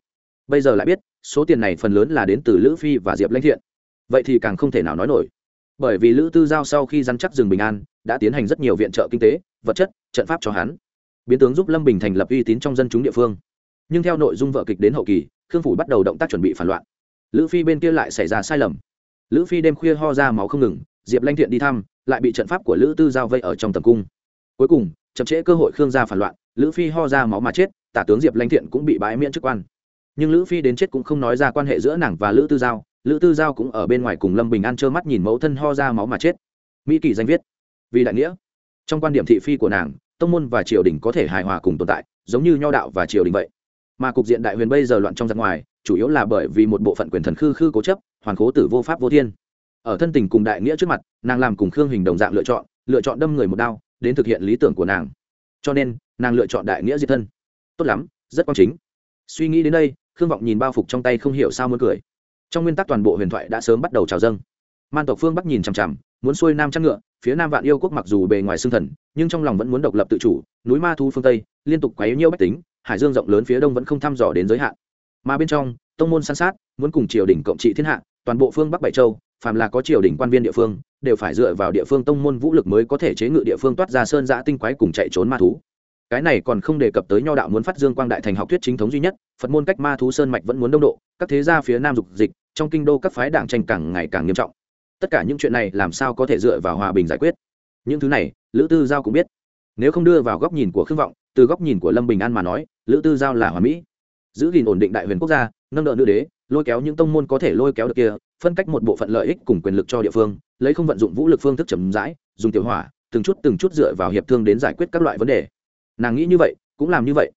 Bây giờ lại biết, số tiền này phần lớn là đến từ lữ phi và diệp lãnh thiện. Vậy thì càng không thể nào nói nổi. Bởi vì lữ tư giao sau khi dăn chắc rừng bình an, đã tiến hành rất nhiều viện trợ kinh tế, vật chất, trận pháp cho hắn. Biến tướng giúp lâm bình thành lập uy tín trong dân chúng địa phương. Nhưng theo nội dung vợ kịch đến hậu kỳ, khương phủ bắt đầu động tác chuẩn bị phản loạn. Lữ phi bên kia lại xảy ra sai lầm. Lữ phi đêm khuya ho ra máu không ngừng diệp lanh thiện đi thăm, lại bị trận pháp của lữ tư giao vây ở trong tầm cung. Cuối cùng, chậm trễ cơ hội khương gia phản loạn, lữ phi ho ra máu mà chết, tả tướng diệp lanh thiện cũng bị bãi miễn chức quan. Nhưng lữ phi đến chết cũng không nói ra quan hệ giữa nàng và lữ tư giao, lữ tư giao cũng ở bên ngoài cùng lâm bình an trơ mắt nhìn mẫu thân ho ra máu mà chết. Mỹ kỳ danh viết, vì đại nghĩa. Trong quan điểm thị phi của nàng, tông môn và triều đình có thể hài hòa cùng tồn tại, giống như nho đạo và triều đình vậy. Mà cục diện đại huyền bây giờ loạn trong giặc ngoài, chủ yếu là bởi vì một bộ phận quyền thần khư khư cố chấp, hoàn cố tử vô pháp vô thiên ở thân tình cùng đại nghĩa trước mặt, nàng làm cùng khương hình đồng dạng lựa chọn lựa chọn đâm người một đao, đến thực hiện lý tưởng của nàng. Cho nên, nàng lựa chọn đại nghĩa diệt thân. Tốt lắm, rất quan chính. Suy nghĩ đến đây, khương vọng nhìn bao phục trong tay không hiểu sao muốn cười. Trong nguyên tắc toàn bộ huyền thoại đã sớm bắt đầu trào dâng. Man tộc phương bắc nhìn chằm chằm, muốn xuôi nam trăng ngựa, phía nam vạn yêu quốc mặc dù bề ngoài xương thần, nhưng trong lòng vẫn muốn độc lập tự chủ, núi ma thu phương tây, liên tục quấy nhiêu bách tính, hải dương rộng lớn phía đông vẫn không thăm dò đến giới hạn. Mà bên trong, tông môn san sát, muốn cùng triều đình cộng trị thiên hạ, toàn bộ phương bắc bảy châu phàm là có triều đình quan viên địa phương, đều phải dựa vào địa phương tông môn vũ lực mới có thể chế ngự địa phương toát ra sơn giã tinh quái cùng chạy trốn ma thú. Cái này còn không đề cập tới nho đạo muốn phát dương quang đại thành học thuyết chính thống duy nhất, phật môn cách ma thú sơn mạch vẫn muốn đông độ, các thế gia phía nam dục dịch, trong kinh đô các phái đảng tranh càng ngày càng nghiêm trọng. Tất cả những chuyện này làm sao có thể dựa vào hòa bình giải quyết? Những thứ này, lữ tư giao cũng biết. Nếu không đưa vào góc nhìn của khương vọng, từ góc nhìn của lâm bình an mà nói, lữ tư giao là hòa mỹ. Giữ gìn ổn định đại huyền quốc gia, nâng đỡ nữ đế lôi kéo những tông môn có thể lôi kéo được kia, phân cách một bộ phận lợi ích cùng quyền lực cho địa phương, lấy không vận dụng vũ lực phương thức chậm rãi, dùng tiểu hỏa, từng chút từng chút dựa vào hiệp thương đến giải quyết các loại vấn đề. Nàng nghĩ như vậy, cũng làm như vậy.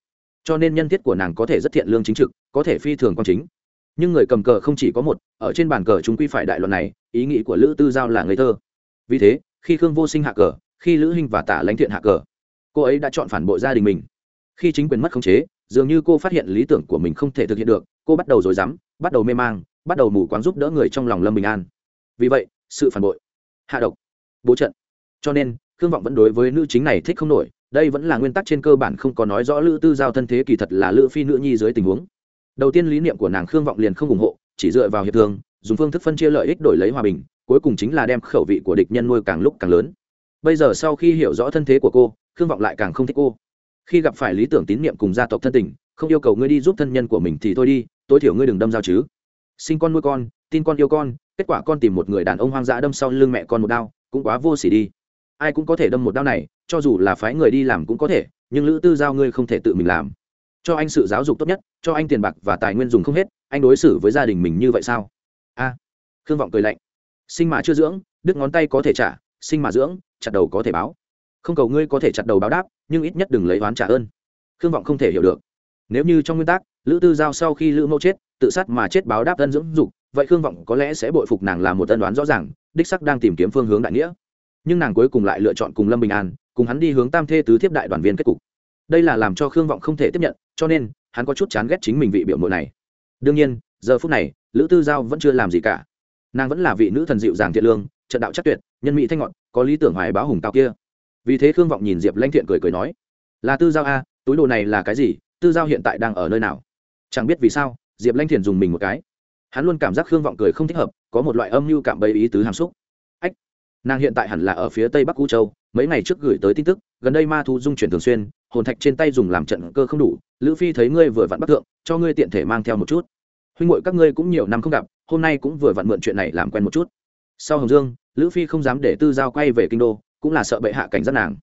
Cho nên nhân thiết của nàng có thể rất thiện lương chính trực, có thể phi thường quan chính. Nhưng người cầm cờ không chỉ có một, ở trên bàn cờ chúng quy phải đại luận này, ý nghĩ của lữ tư giao là ngây thơ. Vì thế, khi khương vô sinh hạ cờ, khi lữ hình và tả lãnh thiện hạ cờ, cô ấy đã chọn phản bội gia đình mình. Khi chính quyền mất khống chế, dường như cô phát hiện lý tưởng của mình không thể thực hiện được cô bắt đầu rồi dám, bắt đầu mê mang bắt đầu mù quáng giúp đỡ người trong lòng lâm bình an. Vì vậy sự phản bội hạ độc bố trận. Cho nên khương vọng vẫn đối với nữ chính này thích không nổi đây vẫn là nguyên tắc trên cơ bản không có nói rõ lữ tư giao thân thế kỳ thật là lữ phi nữ nhi dưới tình huống. Đầu tiên lý niệm của nàng khương vọng liền không ủng hộ chỉ dựa vào hiệp thương dùng phương thức phân chia lợi ích đổi lấy hòa bình cuối cùng chính là đem khẩu vị của địch nhân nuôi càng lúc càng lớn. Bây giờ sau khi hiểu rõ thân thế của cô khương vọng lại càng không thích cô khi gặp phải lý tưởng tín nhiệm cùng gia tộc thân tình, không yêu cầu ngươi đi giúp thân nhân của mình thì thôi đi, tối thiểu ngươi đừng đâm dao chứ. Sinh con nuôi con, tin con yêu con, kết quả con tìm một người đàn ông hoang dã đâm sau lưng mẹ con một đao, cũng quá vô s ỉ đi. Ai cũng có thể đâm một đao này, cho dù là phái người đi làm cũng có thể, nhưng lữ tư giao ngươi không thể tự mình làm. Cho anh sự giáo dục tốt nhất, cho anh tiền bạc và tài nguyên dùng không hết, anh đối xử với gia đình mình như vậy sao? A, khương vọng cười lạnh. Sinh mà chưa dưỡng, đứt ngón tay có thể trả, sinh mà dưỡng, chặt đầu có thể báo không cầu ngươi có thể chặt đầu báo đáp, nhưng ít nhất đừng lấy oán trả ơn. Khương vọng không thể hiểu được. Nếu như trong nguyên tắc, lữ tư giao sau khi lữ mẫu chết, tự sát mà chết báo đáp ân dưỡng dục, vậy khương vọng có lẽ sẽ bội phục nàng là một tân đoán rõ ràng, đích sắc đang tìm kiếm phương hướng đại nghĩa. Nhưng nàng cuối cùng lại lựa chọn cùng lâm bình an, cùng hắn đi hướng tam thê tứ thiếp đại đoàn viên kết cục. Đây là làm cho khương vọng không thể tiếp nhận, cho nên, hắn có chút chán ghét chính mình vị biểu mội này. Đương nhiên, giờ phút này, lữ tư giao vẫn chưa làm gì cả. Nàng vẫn là vị nữ thần dịu dàng thiện lương, trận đạo chắc tuyệt, nhân mỹ thanh ngọn, có lý tưởng hoài báo hùng cao kia vì thế khương vọng nhìn diệp lanh thiện cười cười nói là tư giao a túi đồ này là cái gì tư giao hiện tại đang ở nơi nào chẳng biết vì sao diệp lanh thiện dùng mình một cái hắn luôn cảm giác khương vọng cười không thích hợp có một loại âm mưu cảm bấy ý tứ hàm xúc nàng hiện tại hẳn là ở phía tây bắc u châu mấy ngày trước gửi tới tin tức gần đây ma thu dung chuyển thường xuyên hồn thạch trên tay dùng làm trận cơ không đủ lữ phi thấy ngươi vừa vặn bắc thượng cho ngươi tiện thể mang theo một chút huynh ngội các ngươi cũng nhiều năm không gặp hôm nay cũng vừa vặn mượn chuyện này làm quen một chút sau hồng dương lữ phi không dám để tư giao quay về kinh đô cũng là sợ bệ hạ cảnh giác nàng.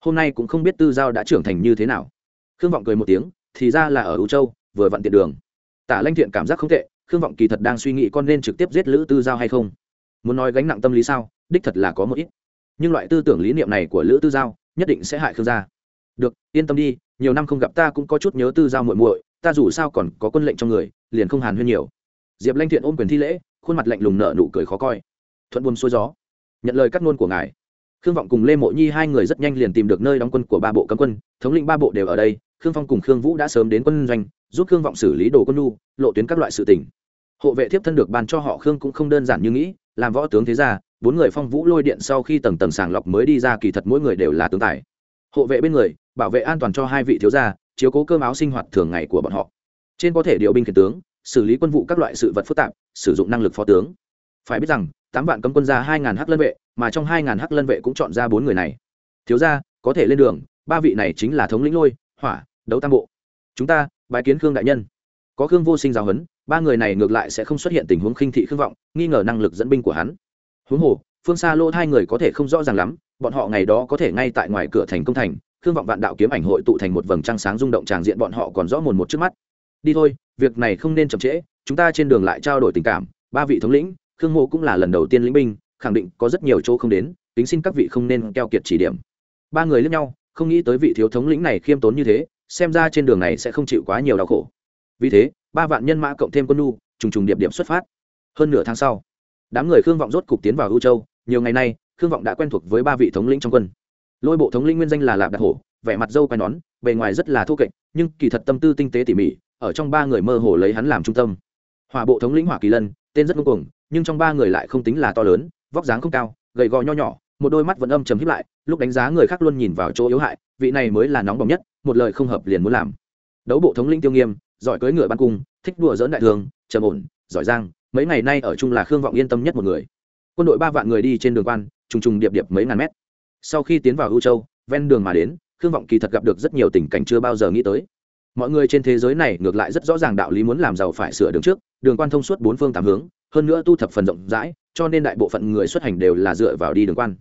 Hôm nay cũng không biết tư giao đã trưởng thành như thế nào. Khương vọng cười một tiếng, thì ra là ở ưu châu, vừa vặn tiện đường. Tả lanh thiện cảm giác không tệ, khương vọng kỳ thật đang suy nghĩ con nên trực tiếp giết lữ tư giao hay không. Muốn nói gánh nặng tâm lý sao, đích thật là có một ít. Nhưng loại tư tưởng lý niệm này của lữ tư giao, nhất định sẽ hại khương gia. Được, yên tâm đi, nhiều năm không gặp ta cũng có chút nhớ tư giao muội muội, ta dù sao còn có quân lệnh trong người, liền không hàn huyên nhiều. Diệp lanh thiện ôm quyền thi lễ, khuôn mặt lạnh lùng nở nụ cười khó coi. Thuận buồm xuôi gió. Nhận lời cắt ngôn của ngài khương vọng cùng lê mộ nhi hai người rất nhanh liền tìm được nơi đóng quân của ba bộ cấm quân, thống lĩnh ba bộ đều ở đây, khương phong cùng khương vũ đã sớm đến quân doanh, giúp khương vọng xử lý đồ quân nu lộ tuyến các loại sự tỉnh hộ vệ thiếp thân được ban cho họ khương cũng không đơn giản như nghĩ, làm võ tướng thế ra bốn người phong vũ lôi điện sau khi tầng tầng sàng lọc mới đi ra kỳ thật mỗi người đều là tướng tài. Hộ vệ bên người, bảo vệ an toàn cho hai vị thiếu gia, chiếu cố cơm áo sinh hoạt thường ngày của bọn họ. Trên có thể điều binh khiển tướng, xử lý quân vụ các loại sự vật phức tạp, sử dụng năng lực phó tướng. Phải biết rằng, tám vạn cấm quân ra hai ngàn hắc lân vệ mà trong hai ngàn hắc lân vệ cũng chọn ra bốn người này. Thiếu gia, có thể lên đường, ba vị này chính là thống lĩnh lôi, hỏa, đấu tam bộ. Chúng ta, bái kiến khương đại nhân. Có khương vô sinh giáo huấn, ba người này ngược lại sẽ không xuất hiện tình huống khinh thị khương vọng, nghi ngờ năng lực dẫn binh của hắn. Huống hồ, phương xa lỗ hai người có thể không rõ ràng lắm, bọn họ ngày đó có thể ngay tại ngoài cửa thành công thành, khương vọng vạn đạo kiếm ảnh hội tụ thành một vầng trăng sáng rung động tràng diện bọn họ còn rõ mồn một trước mắt. Đi thôi, việc này không nên chậm trễ, chúng ta trên đường lại trao đổi tình cảm, ba vị thống lĩnh, khương mộ cũng là lần đầu tiên lĩnh binh khẳng định có rất nhiều chỗ không đến tính xin các vị không nên keo kiệt chỉ điểm. Ba người lẫn nhau, không nghĩ tới vị thiếu thống lĩnh này khiêm tốn như thế, xem ra trên đường này sẽ không chịu quá nhiều đau khổ. Vì thế, ba vạn nhân mã cộng thêm quân nu trùng trùng điệp điệp xuất phát. Hơn nửa tháng sau, đám người khương vọng rốt cục tiến vào ưu châu, nhiều ngày nay, khương vọng đã quen thuộc với ba vị thống lĩnh trong quân. Lôi bộ thống lĩnh nguyên danh là lạp đạt hổ, vẻ mặt dâu quai nón, bề ngoài rất là thô kệch, nhưng kỳ thật tâm tư tinh tế tỉ mỉ, ở trong ba người mơ hồ lấy hắn làm trung tâm. Hòa bộ thống lĩnh hỏa kỳ lân, tên rất ngông cuồng, nhưng trong ba người lại không tính là to lớn vóc dáng không cao, gầy gò nho nhỏ, một đôi mắt vẫn âm chầm hiếp lại, lúc đánh giá người khác luôn nhìn vào chỗ yếu hại, vị này mới là nóng bỏng nhất, một lời không hợp liền muốn làm. Đấu bộ thống lĩnh tiêu nghiêm, giỏi cưỡi ngựa ban cung, thích đùa dỡn đại thường, trầm ổn, giỏi giang, mấy ngày nay ở chung là khương vọng yên tâm nhất một người. Quân đội ba vạn người đi trên đường quan, trùng trùng điệp điệp mấy ngàn mét. Sau khi tiến vào ưu châu, ven đường mà đến, khương vọng kỳ thật gặp được rất nhiều tình cảnh chưa bao giờ nghĩ tới. Mọi người trên thế giới này ngược lại rất rõ ràng đạo lý muốn làm giàu phải sửa đường trước, đường quan thông suốt bốn phương tám hướng hơn nữa tu thập phần rộng rãi, cho nên đại bộ phận người xuất hành đều là dựa vào đi đường quan.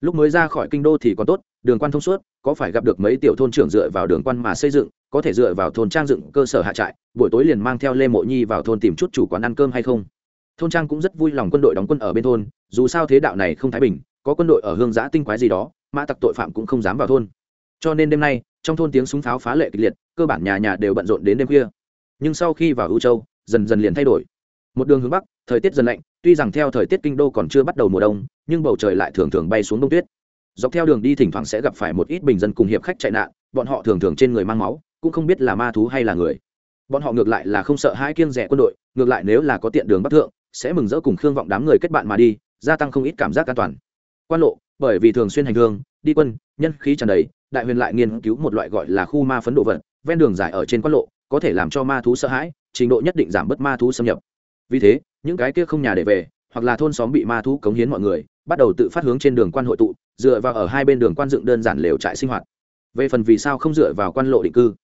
Lúc mới ra khỏi kinh đô thì còn tốt, đường quan thông suốt, có phải gặp được mấy tiểu thôn trưởng dựa vào đường quan mà xây dựng, có thể dựa vào thôn trang dựng cơ sở hạ trại, buổi tối liền mang theo lê mộ nhi vào thôn tìm chút chủ quán ăn cơm hay không? Thôn trang cũng rất vui lòng quân đội đóng quân ở bên thôn, dù sao thế đạo này không thái bình, có quân đội ở hương giã tinh quái gì đó, mã tặc tội phạm cũng không dám vào thôn. Cho nên đêm nay, trong thôn tiếng súng pháo phá lệ kịch liệt, cơ bản nhà nhà đều bận rộn đến đêm khuya. Nhưng sau khi vào ưu châu, dần dần liền thay đổi một đường hướng bắc, thời tiết dần lạnh, tuy rằng theo thời tiết kinh đô còn chưa bắt đầu mùa đông, nhưng bầu trời lại thường thường bay xuống đông tuyết. Dọc theo đường đi thỉnh thoảng sẽ gặp phải một ít bình dân cùng hiệp khách chạy nạn, bọn họ thường thường trên người mang máu, cũng không biết là ma thú hay là người. Bọn họ ngược lại là không sợ hai kiêng rẻ quân đội, ngược lại nếu là có tiện đường bắc thượng, sẽ mừng rỡ cùng khương vọng đám người kết bạn mà đi, gia tăng không ít cảm giác an toàn. Quan lộ, bởi vì thường xuyên hành hương, đi quân, nhân khí tràn đầy, đại huyền lại nghiên cứu một loại gọi là khu ma phấn độ vật, ven đường dài ở trên quan lộ, có thể làm cho ma thú sợ hãi, trình độ nhất định giảm bớt ma thú xâm nhập vì thế, những cái kia không nhà để về, hoặc là thôn xóm bị ma thú cống hiến mọi người, bắt đầu tự phát hướng trên đường quan hội tụ, dựa vào ở hai bên đường quan dựng đơn giản lều trại sinh hoạt. Về phần vì sao không dựa vào quan lộ định cư?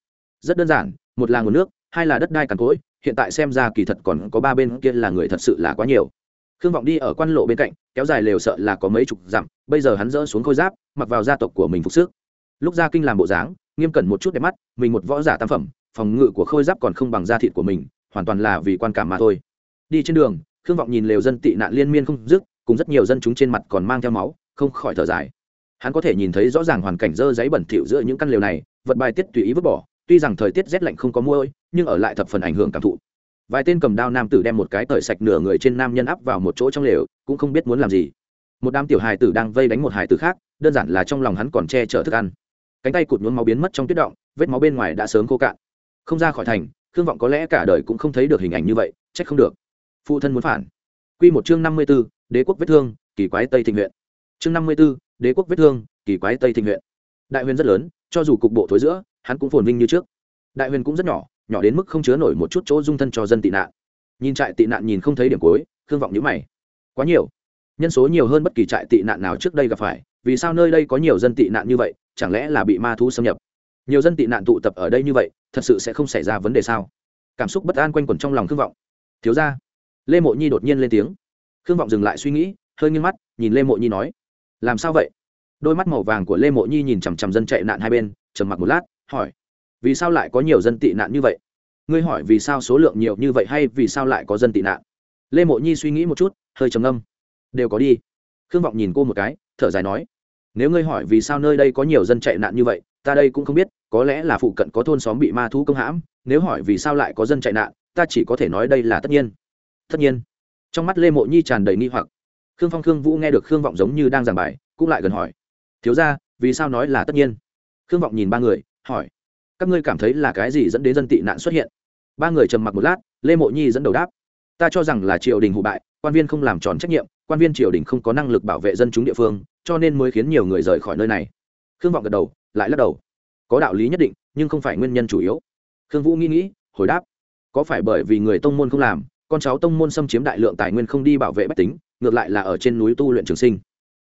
Rất đơn giản, một là nguồn nước, hai là đất đai cằn cỗi, hiện tại xem ra kỳ thật còn có ba bên kia là người thật sự là quá nhiều. Khương vọng đi ở quan lộ bên cạnh, kéo dài lều sợ là có mấy chục dặm, bây giờ hắn dỡ xuống khôi giáp, mặc vào gia tộc của mình phục sức. Lúc ra kinh làm bộ dáng, nghiêm cẩn một chút đẹp mắt, mình một võ giả tam phẩm, phòng ngự của khôi giáp còn không bằng da thịt của mình, hoàn toàn là vì quan cảm mà thôi đi trên đường, khương vọng nhìn lều dân tị nạn liên miên không dứt, cùng rất nhiều dân chúng trên mặt còn mang theo máu, không khỏi thở dài. Hắn có thể nhìn thấy rõ ràng hoàn cảnh dơ giấy bẩn thỉu giữa những căn lều này, vật bài tiết tùy ý vứt bỏ, tuy rằng thời tiết rét lạnh không có môi nhưng ở lại thập phần ảnh hưởng cảm thụ. Vài tên cầm đao nam tử đem một cái tời sạch nửa người trên nam nhân áp vào một chỗ trong lều, cũng không biết muốn làm gì. Một đám tiểu hài tử đang vây đánh một hài tử khác, đơn giản là trong lòng hắn còn che chở thức ăn. Cánh tay cụt nhuốm máu biến mất trong tuyết động, vết máu bên ngoài đã sớm khô cạn. Không ra khỏi thành, khương vọng có lẽ cả đời cũng không thấy được hình ảnh như vậy trách không được phụ thân muốn phản. Q một chương năm mươi b ố đế quốc vết thương, kỳ quái tây thịnh huyện. Chương năm mươi b ố đế quốc vết thương, kỳ quái tây thịnh huyện. Đại huyền rất lớn, cho dù cục bộ thối giữa, hắn cũng phồn vinh như trước. Đại huyền cũng rất nhỏ nhỏ đến mức không chứa nổi một chút chỗ dung thân cho dân tị nạn. Nhìn trại tị nạn nhìn không thấy điểm cuối, khương vọng nhữ mày. Quá nhiều. Nhân số nhiều hơn bất kỳ trại tị nạn nào trước đây gặp phải, vì sao nơi đây có nhiều dân tị nạn như vậy, chẳng lẽ là bị ma thú xâm nhập? Nhiều dân tị nạn tụ tập ở đây như vậy, thật sự sẽ không xảy ra vấn đề sao? Cảm xúc bất an quanh quẩn trong lòng khương vọng. Thiếu ra lê mộ nhi đột nhiên lên tiếng. Khương vọng dừng lại suy nghĩ, hơi nghiêng mắt, nhìn lê mộ nhi nói, làm sao vậy? Đôi mắt màu vàng của lê mộ nhi nhìn chằm chằm dân chạy nạn hai bên, trầm mặc một lát, hỏi, vì sao lại có nhiều dân tị nạn như vậy? Ngươi hỏi vì sao số lượng nhiều như vậy hay vì sao lại có dân tị nạn? Lê mộ nhi suy nghĩ một chút, hơi trầm âm đều có đi. Khương vọng nhìn cô một cái, thở dài nói, nếu ngươi hỏi vì sao nơi đây có nhiều dân chạy nạn như vậy, ta đây cũng không biết, có lẽ là phụ cận có thôn xóm bị ma thú công hãm, nếu hỏi vì sao lại có dân chạy nạn, ta chỉ có thể nói đây là tất nhiên tất nhiên. Trong mắt lê mộ nhi tràn đầy nghi hoặc. Khương phong, khương vũ nghe được khương vọng giống như đang giảng bài, cũng lại gần hỏi. Thiếu ra vì sao nói là tất nhiên? Khương vọng nhìn ba người, hỏi. Các ngươi cảm thấy là cái gì dẫn đến dân tị nạn xuất hiện? Ba người trầm mặc một lát, lê mộ nhi dẫn đầu đáp. Ta cho rằng là triều đình hụ bại, quan viên không làm tròn trách nhiệm, quan viên triều đình không có năng lực bảo vệ dân chúng địa phương, cho nên mới khiến nhiều người rời khỏi nơi này. Khương vọng gật đầu, lại lắc đầu. Có đạo lý nhất định, nhưng không phải nguyên nhân chủ yếu. Khương vũ nghĩ nghĩ, hồi đáp. Có phải bởi vì người tông môn không làm con cháu tông môn xâm chiếm đại lượng tài nguyên không đi bảo vệ bách tính, ngược lại là ở trên núi tu luyện trường sinh.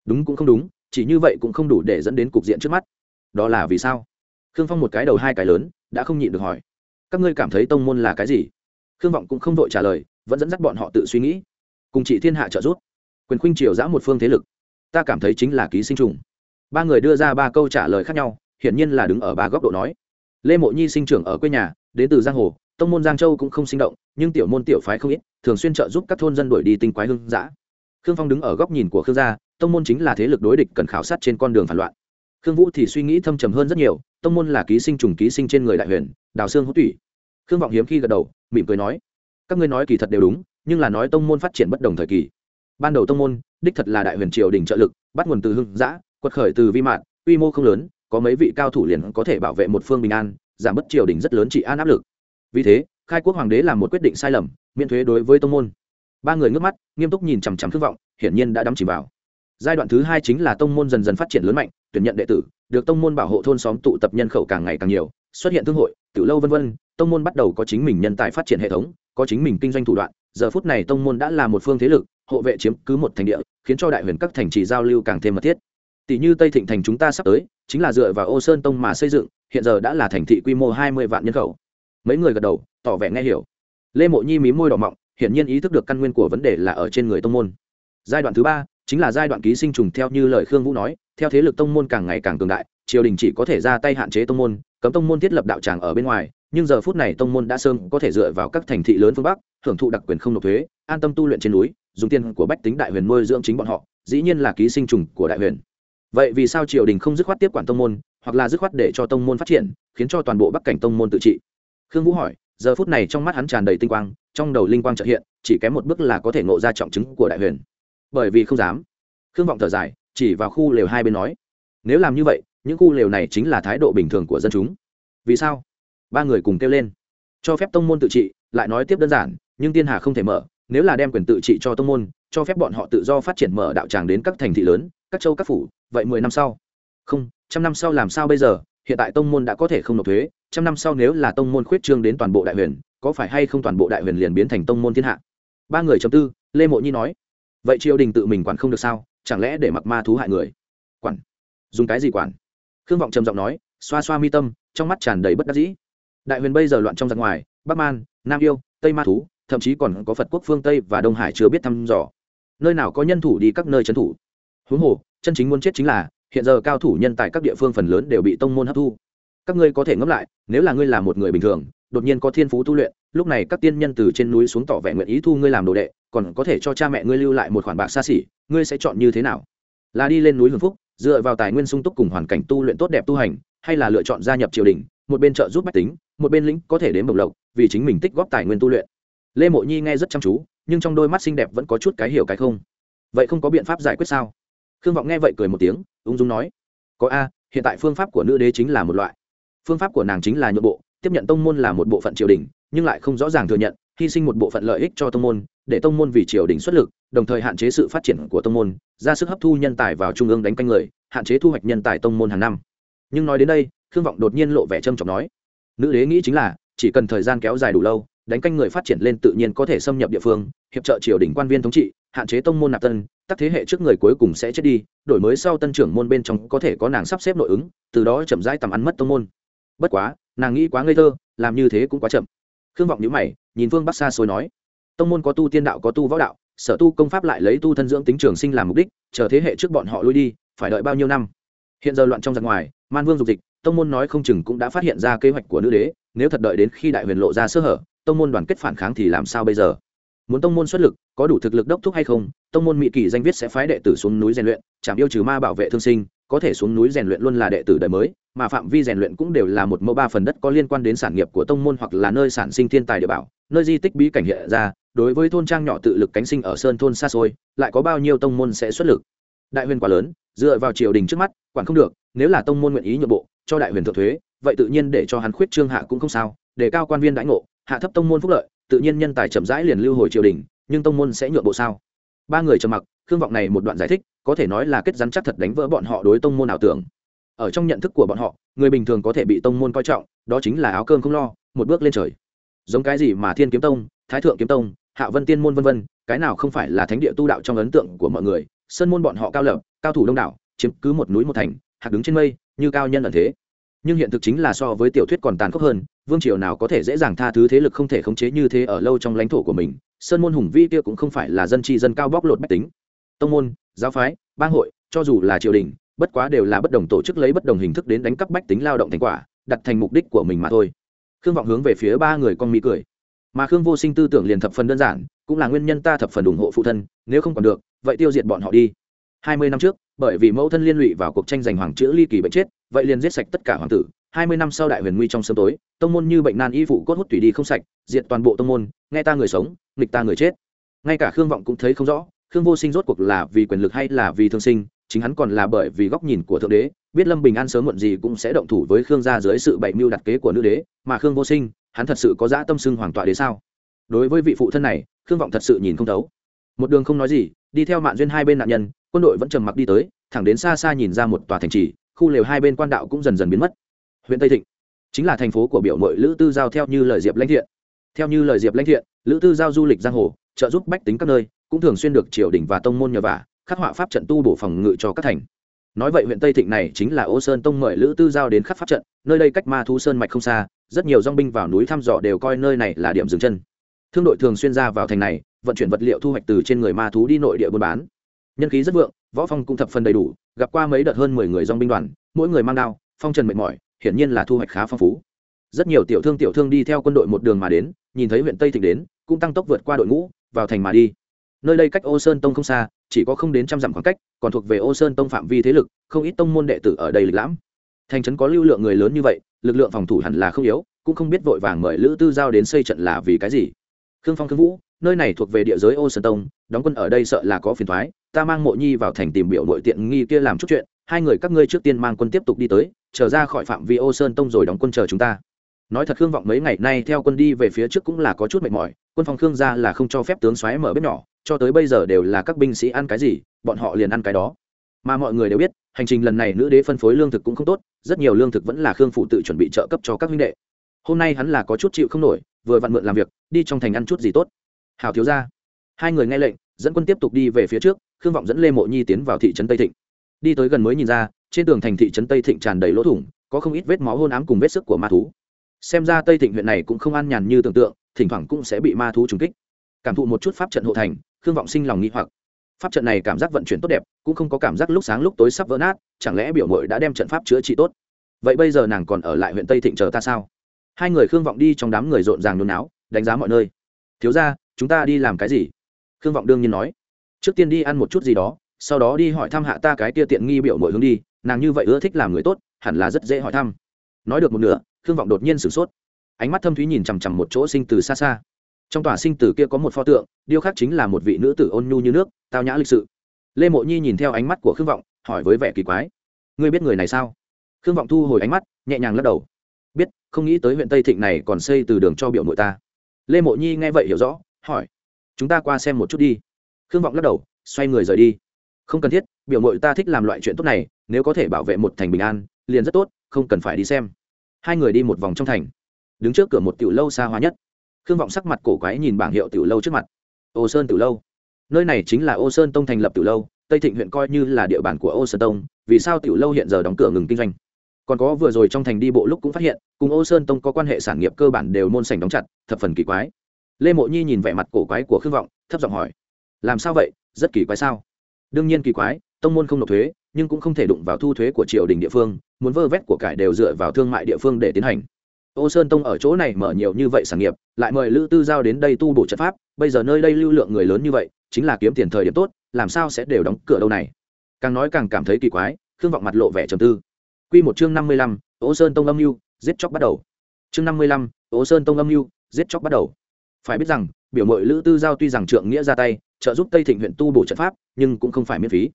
Đúng cũng không đúng, chỉ như vậy cũng không đủ để dẫn đến cục diện trước mắt. Đó là vì sao? Khương phong một cái đầu hai cái lớn, đã không nhịn được hỏi. Các ngươi cảm thấy tông môn là cái gì? Khương vọng cũng không vội trả lời, vẫn dẫn dắt bọn họ tự suy nghĩ. Cùng chị thiên hạ trợ giúp. Quyền khuynh triều giã một phương thế lực. Ta cảm thấy chính là ký sinh trùng. Ba người đưa ra ba câu trả lời khác nhau, hiển nhiên là đứng ở ba góc độ nói. Lê mộ nhi sinh trưởng ở quê nhà, đến từ giang hồ tông môn giang châu cũng không sinh động, nhưng tiểu môn tiểu phái không ít, thường xuyên trợ giúp các thôn dân đuổi đi tinh quái hương giã khương phong đứng ở góc nhìn của khương gia, tông môn chính là thế lực đối địch cần khảo sát trên con đường phản loạn. Khương vũ thì suy nghĩ thâm trầm hơn rất nhiều, tông môn là ký sinh trùng ký sinh trên người đại huyền, đào xương hữu tủy. Khương vọng hiếm khi gật đầu, mỉm cười nói, các ngươi nói kỳ thật đều đúng, nhưng là nói tông môn phát triển bất đồng thời kỳ. Ban đầu tông môn, đích thật là đại huyền triều đình trợ lực, bắt nguồn từ hưng giã quật khởi từ vi mạn quy mô không lớn, có mấy vị cao thủ liền có thể bảo vệ một phương bình an, giảm bớt triều đình rất lớn trị an áp lực vì thế, khai quốc hoàng đế làm một quyết định sai lầm, miễn thuế đối với tông môn. Ba người ngước mắt, nghiêm túc nhìn chằm chằm khước vọng, hiển nhiên đã đắm chìm vào. Giai đoạn thứ hai chính là tông môn dần dần phát triển lớn mạnh, tuyển nhận đệ tử, được tông môn bảo hộ thôn xóm tụ tập nhân khẩu càng ngày càng nhiều, xuất hiện thương hội tự lâu vân vân, tông môn bắt đầu có chính mình nhân tài phát triển hệ thống, có chính mình kinh doanh thủ đoạn. Giờ phút này tông môn đã là một phương thế lực, hộ vệ chiếm cứ một thành địa, khiến cho đại huyền các thành trì giao lưu càng thêm mật thiết. Tỷ như tây thịnh thành chúng ta sắp tới, chính là dựa vào ô sơn tông mà xây dựng, hiện giờ đã là thành thị quy mô hai mươi vạn nhân khẩu mấy người gật đầu, tỏ vẻ nghe hiểu. Lê mộ nhi mí môi đỏ mọng, hiển nhiên ý thức được căn nguyên của vấn đề là ở trên người tông môn. Giai đoạn thứ ba, chính là giai đoạn ký sinh trùng theo như lời khương vũ nói, theo thế lực tông môn càng ngày càng cường đại, triều đình chỉ có thể ra tay hạn chế tông môn, cấm tông môn thiết lập đạo tràng ở bên ngoài, nhưng giờ phút này tông môn đã sơn có thể dựa vào các thành thị lớn phương bắc, hưởng thụ đặc quyền không nộp thuế, an tâm tu luyện trên núi, dùng tiền của bách tính đại huyền nuôi dưỡng chính bọn họ, dĩ nhiên là ký sinh trùng của đại huyền. Vậy vì sao triều đình không dứt khoát tiếp quản tông môn, hoặc là dứt khoát để cho tông môn phát triển, khiến cho toàn bộ bắc cảnh tông môn tự trị? Khương vũ hỏi, giờ phút này trong mắt hắn tràn đầy tinh quang, trong đầu linh quang trợ hiện, chỉ kém một bước là có thể ngộ ra trọng chứng của đại huyền. Bởi vì không dám. Khương vọng thở dài, chỉ vào khu lều hai bên nói, nếu làm như vậy, những khu lều này chính là thái độ bình thường của dân chúng. Vì sao? Ba người cùng kêu lên. Cho phép tông môn tự trị, lại nói tiếp đơn giản, nhưng tiên hà không thể mở, nếu là đem quyền tự trị cho tông môn, cho phép bọn họ tự do phát triển mở đạo tràng đến các thành thị lớn, các châu các phủ, vậy mười năm sau. Không, trăm năm sau làm sao bây giờ? Hiện tại tông môn đã có thể không nộp thuế, trăm năm sau nếu là tông môn khuyết trương đến toàn bộ đại huyền, có phải hay không toàn bộ đại huyền liền biến thành tông môn thiên hạ? Ba người chấm tư, lê mộ nhi nói, vậy triều đình tự mình quản không được sao? Chẳng lẽ để mặc ma thú hại người? Quản. Dùng cái gì quản? Khương vọng trầm giọng nói, xoa xoa mi tâm, trong mắt tràn đầy bất đắc dĩ. Đại huyền bây giờ loạn trong giặc ngoài, bắc man, nam yêu, tây ma thú, thậm chí còn có phật quốc phương tây và đông hải chưa biết thăm dò. Nơi nào có nhân thủ đi các nơi trấn thủ? Huống hồ, chân chính muốn chết chính là hiện giờ cao thủ nhân tại các địa phương phần lớn đều bị tông môn hấp thu. Các ngươi có thể ngẫm lại, nếu là ngươi là một người bình thường, đột nhiên có thiên phú tu luyện, lúc này các tiên nhân từ trên núi xuống tỏ vẻ nguyện ý thu ngươi làm đồ đệ, còn có thể cho cha mẹ ngươi lưu lại một khoản bạc xa xỉ, ngươi sẽ chọn như thế nào? Là đi lên núi hưởng phúc, dựa vào tài nguyên sung túc cùng hoàn cảnh tu luyện tốt đẹp tu hành, hay là lựa chọn gia nhập triều đình, một bên trợ giúp bách tính, một bên lĩnh có thể đến bộc lộc, vì chính mình tích góp tài nguyên tu luyện. Lê mộ nhi nghe rất chăm chú, nhưng trong đôi mắt xinh đẹp vẫn có chút cái hiểu cái không. Vậy không có biện pháp giải quyết sao? Khương vọng nghe vậy cười một tiếng, ung dung nói, có a, hiện tại phương pháp của nữ đế chính là một loại. Phương pháp của nàng chính là nhượng bộ, tiếp nhận tông môn là một bộ phận triều đình, nhưng lại không rõ ràng thừa nhận, hy sinh một bộ phận lợi ích cho tông môn, để tông môn vì triều đình xuất lực, đồng thời hạn chế sự phát triển của tông môn, ra sức hấp thu nhân tài vào trung ương đánh canh người, hạn chế thu hoạch nhân tài tông môn hàng năm. Nhưng nói đến đây, khương vọng đột nhiên lộ vẻ trâm trọng nói, nữ đế nghĩ chính là, chỉ cần thời gian kéo dài đủ lâu, đánh canh người phát triển lên tự nhiên có thể xâm nhập địa phương, hiệp trợ triều đình quan viên thống trị, hạn chế tông môn nạp tân tắc thế hệ trước người cuối cùng sẽ chết đi, đổi mới sau tân trưởng môn bên trong có thể có nàng sắp xếp nội ứng, từ đó chậm rãi tầm ăn mất tông môn. Bất quá, nàng nghĩ quá ngây thơ, làm như thế cũng quá chậm. Khương vọng nhữ mày, nhìn phương bắc xa xôi nói, tông môn có tu tiên đạo, có tu võ đạo, sở tu công pháp lại lấy tu thân dưỡng tính trường sinh làm mục đích, chờ thế hệ trước bọn họ lui đi, phải đợi bao nhiêu năm? Hiện giờ loạn trong giặc ngoài, man vương dục dịch, tông môn nói không chừng cũng đã phát hiện ra kế hoạch của nữ đế, nếu thật đợi đến khi đại huyền lộ ra sơ hở, tông môn đoàn kết phản kháng thì làm sao bây giờ? Muốn tông môn xuất lực, có đủ thực lực đốc thúc hay không, tông môn mỹ kỳ danh viết sẽ phái đệ tử xuống núi rèn luyện chạm yêu trừ ma bảo vệ thương sinh, có thể xuống núi rèn luyện luôn là đệ tử đời mới, mà phạm vi rèn luyện cũng đều là một mẫu ba phần đất có liên quan đến sản nghiệp của tông môn hoặc là nơi sản sinh thiên tài địa bảo, nơi di tích bí cảnh hiện ra, đối với thôn trang nhỏ tự lực cánh sinh ở sơn thôn xa xôi, lại có bao nhiêu tông môn sẽ xuất lực. Đại huyền quá lớn, dựa vào triều đình trước mắt, quản không được, nếu là tông môn nguyện ý nhượng bộ cho đại huyền thượng thuế, vậy tự nhiên để cho hắn khuyết trương hạ cũng không sao, để cao quan viên đãi ngộ, hạ thấp tông môn phúc lợi tự nhiên nhân tài chậm rãi liền lưu hồi triều đình, nhưng tông môn sẽ nhượng bộ sao? Ba người trầm mặc, khương vọng này một đoạn giải thích, có thể nói là kết rắn chắc thật đánh vỡ bọn họ đối tông môn ảo tưởng. Ở trong nhận thức của bọn họ, người bình thường có thể bị tông môn coi trọng, đó chính là áo cơm không lo, một bước lên trời. Giống cái gì mà thiên kiếm tông, thái thượng kiếm tông, hạ vân tiên môn vân vân, cái nào không phải là thánh địa tu đạo trong ấn tượng của mọi người, sơn môn bọn họ cao lập, cao thủ đông đảo, chiếm cứ một núi một thành, hạt đứng trên mây, như cao nhân ẩn thế. Nhưng hiện thực chính là so với tiểu thuyết còn tàn khốc hơn vương triều nào có thể dễ dàng tha thứ thế lực không thể khống chế như thế ở lâu trong lãnh thổ của mình, sơn môn hùng vi kia cũng không phải là dân tri dân cao bóc lột bách tính. Tông môn, giáo phái, bang hội, cho dù là triều đình, bất quá đều là bất đồng tổ chức lấy bất đồng hình thức đến đánh cắp bách tính lao động thành quả, đặt thành mục đích của mình mà thôi. Khương vọng hướng về phía ba người con mỹ cười. Mà khương vô sinh tư tưởng liền thập phần đơn giản, cũng là nguyên nhân ta thập phần ủng hộ phụ thân, nếu không còn được, vậy tiêu diệt bọn họ đi. Hai mươi năm trước, bởi vì mẫu thân liên lụy vào cuộc tranh giành hoàng chữ ly kỳ bệnh chết, vậy liền giết sạch tất cả hoàng tử hai mươi năm sau đại huyền nguy trong sớm tối, tông môn như bệnh nan y phụ cốt hút tủy đi không sạch, diệt toàn bộ tông môn, nghe ta người sống, nghịch ta người chết. Ngay cả khương vọng cũng thấy không rõ, khương vô sinh rốt cuộc là vì quyền lực hay là vì thương sinh, chính hắn còn là bởi vì góc nhìn của thượng đế, biết lâm bình an sớm muộn gì cũng sẽ động thủ với khương gia dưới sự bậy mưu đặt kế của nữ đế, mà khương vô sinh, hắn thật sự có dã tâm xưng hoàng tọa đế sao? Đối với vị phụ thân này, khương vọng thật sự nhìn không thấu. Một đường không nói gì, đi theo mạn duyên hai bên nạn nhân, quân đội vẫn trầm mặc đi tới, thẳng đến xa xa nhìn ra một tòa thành trì, khu lều hai bên quan đạo cũng dần dần biến mất huyện tây thịnh. Chính là thành phố của biểu mội lữ tư giao theo như lời diệp lãnh thiện. Theo như lời diệp lãnh thiện, lữ tư giao du lịch giang hồ, trợ giúp bách tính các nơi, cũng thường xuyên được triều đình và tông môn nhờ vả, khắc họa pháp trận tu bổ phòng ngự cho các thành. Nói vậy huyện tây thịnh này chính là ô sơn tông mời lữ tư giao đến khắc pháp trận, nơi đây cách ma thu sơn mạch không xa, rất nhiều dong binh vào núi thăm dò đều coi nơi này là điểm dừng chân. Thương đội thường xuyên ra vào thành này, vận chuyển vật liệu thu hoạch từ trên người ma thú đi nội địa buôn bán. Nhân khí rất vượng, võ phong cũng thập phần đầy đủ, gặp qua mấy đợt hơn mười người dong binh đoàn, mỗi người mang đao, phong trần mệt mỏi hiển nhiên là thu hoạch khá phong phú. Rất nhiều tiểu thương tiểu thương đi theo quân đội một đường mà đến, nhìn thấy huyện tây thịnh đến, cũng tăng tốc vượt qua đội ngũ, vào thành mà đi. Nơi đây cách ô sơn tông không xa, chỉ có không đến trăm dặm khoảng cách, còn thuộc về ô sơn tông phạm vi thế lực, không ít tông môn đệ tử ở đây lịch lãm. Thành trấn có lưu lượng người lớn như vậy, lực lượng phòng thủ hẳn là không yếu, cũng không biết vội vàng mời lữ tư giao đến xây trận là vì cái gì. Khương phong khương vũ, nơi này thuộc về địa giới ô sơn tông, đóng quân ở đây sợ là có phiền thoái, ta mang mộ nhi vào thành tìm biểu nội tiện nghi kia làm chút chuyện, hai người các ngươi trước tiên mang quân tiếp tục đi tới trở ra khỏi phạm vi ô sơn tông rồi đóng quân chờ chúng ta. Nói thật, khương vọng mấy ngày nay theo quân đi về phía trước cũng là có chút mệt mỏi, quân phòng khương gia là không cho phép tướng xoáy mở bếp nhỏ, cho tới bây giờ đều là các binh sĩ ăn cái gì, bọn họ liền ăn cái đó. Mà mọi người đều biết, hành trình lần này nữ đế phân phối lương thực cũng không tốt, rất nhiều lương thực vẫn là khương phụ tự chuẩn bị trợ cấp cho các huynh đệ. Hôm nay hắn là có chút chịu không nổi, vừa vặn mượn làm việc, đi trong thành ăn chút gì tốt. Hào thiếu ra hai người nghe lệnh, dẫn quân tiếp tục đi về phía trước, khương vọng dẫn lê mộ nhi tiến vào thị trấn tây thịnh. Đi tới gần mới nhìn ra trên tường thành thị trấn tây thịnh tràn đầy lỗ thủng, có không ít vết máu hôn ám cùng vết sức của ma thú. Xem ra tây thịnh huyện này cũng không an nhàn như tưởng tượng, thỉnh thoảng cũng sẽ bị ma thú trúng kích. Cảm thụ một chút pháp trận hộ thành, khương vọng sinh lòng nghĩ hoặc. Pháp trận này cảm giác vận chuyển tốt đẹp, cũng không có cảm giác lúc sáng lúc tối sắp vỡ nát, chẳng lẽ biểu mội đã đem trận pháp chữa trị tốt? Vậy bây giờ nàng còn ở lại huyện tây thịnh chờ ta sao? Hai người khương vọng đi trong đám người rộn ràng nôn náo, đánh giá mọi nơi. Thiếu ra chúng ta đi làm cái gì? Khương vọng đương nhiên nói. Trước tiên đi ăn một chút gì đó, sau đó đi hỏi thăm hạ ta cái tia tiện nghi biểu mội hướng đi nàng như vậy ưa thích làm người tốt, hẳn là rất dễ hỏi thăm. Nói được một nửa, khương vọng đột nhiên sửng sốt. Ánh mắt thâm thúy nhìn chằm chằm một chỗ sinh từ xa xa. Trong tòa sinh tử kia có một pho tượng, điêu khắc chính là một vị nữ tử ôn nhu như nước, tao nhã lịch sự. Lê mộ nhi nhìn theo ánh mắt của khương vọng, hỏi với vẻ kỳ quái. Ngươi biết người này sao? Khương vọng thu hồi ánh mắt, nhẹ nhàng lắc đầu. Biết, không nghĩ tới huyện tây thịnh này còn xây từ đường cho biểu nội ta. Lê mộ nhi nghe vậy hiểu rõ, hỏi. Chúng ta qua xem một chút đi. Khương vọng lắc đầu, xoay người rời đi. Không cần thiết biểu mội ta thích làm loại chuyện tốt này, nếu có thể bảo vệ một thành bình an, liền rất tốt, không cần phải đi xem. Hai người đi một vòng trong thành. Đứng trước cửa một tiểu lâu xa hoa nhất. Khương vọng sắc mặt cổ quái nhìn bảng hiệu tiểu lâu trước mặt. Ô sơn tiểu lâu. Nơi này chính là ô sơn tông thành lập tiểu lâu, tây thịnh huyện coi như là địa bàn của ô sơn tông, vì sao tiểu lâu hiện giờ đóng cửa ngừng kinh doanh? Còn có vừa rồi trong thành đi bộ lúc cũng phát hiện, cùng ô sơn tông có quan hệ sản nghiệp cơ bản đều môn sành đóng chặt, thập phần kỳ quái. Lê mộ nhi nhìn vẻ mặt cổ quái của khương vọng, thấp giọng hỏi, làm sao vậy? Rất kỳ quái sao? Đương nhiên kỳ quái tông môn không nộp thuế, nhưng cũng không thể đụng vào thu thuế của triều đình địa phương, muốn vơ vét của cải đều dựa vào thương mại địa phương để tiến hành. Ô sơn tông ở chỗ này mở nhiều như vậy sản nghiệp, lại mời lữ tư giao đến đây tu bổ trận pháp, bây giờ nơi đây lưu lượng người lớn như vậy, chính là kiếm tiền thời điểm tốt, làm sao sẽ đều đóng cửa đâu này? Càng nói càng cảm thấy kỳ quái, khương vọng mặt lộ vẻ trầm tư. Q một chương năm mươi lăm, ô sơn tông âm mưu, giết chóc bắt đầu. Chương năm mươi lăm, ô sơn tông âm mưu, giết chóc bắt đầu. Phải biết rằng, biểu mội lữ tư giao tuy rằng trượng nghĩa ra tay, trợ giúp tây thịnh huyện tu bổ trận pháp, nhưng cũng không phải miễn phí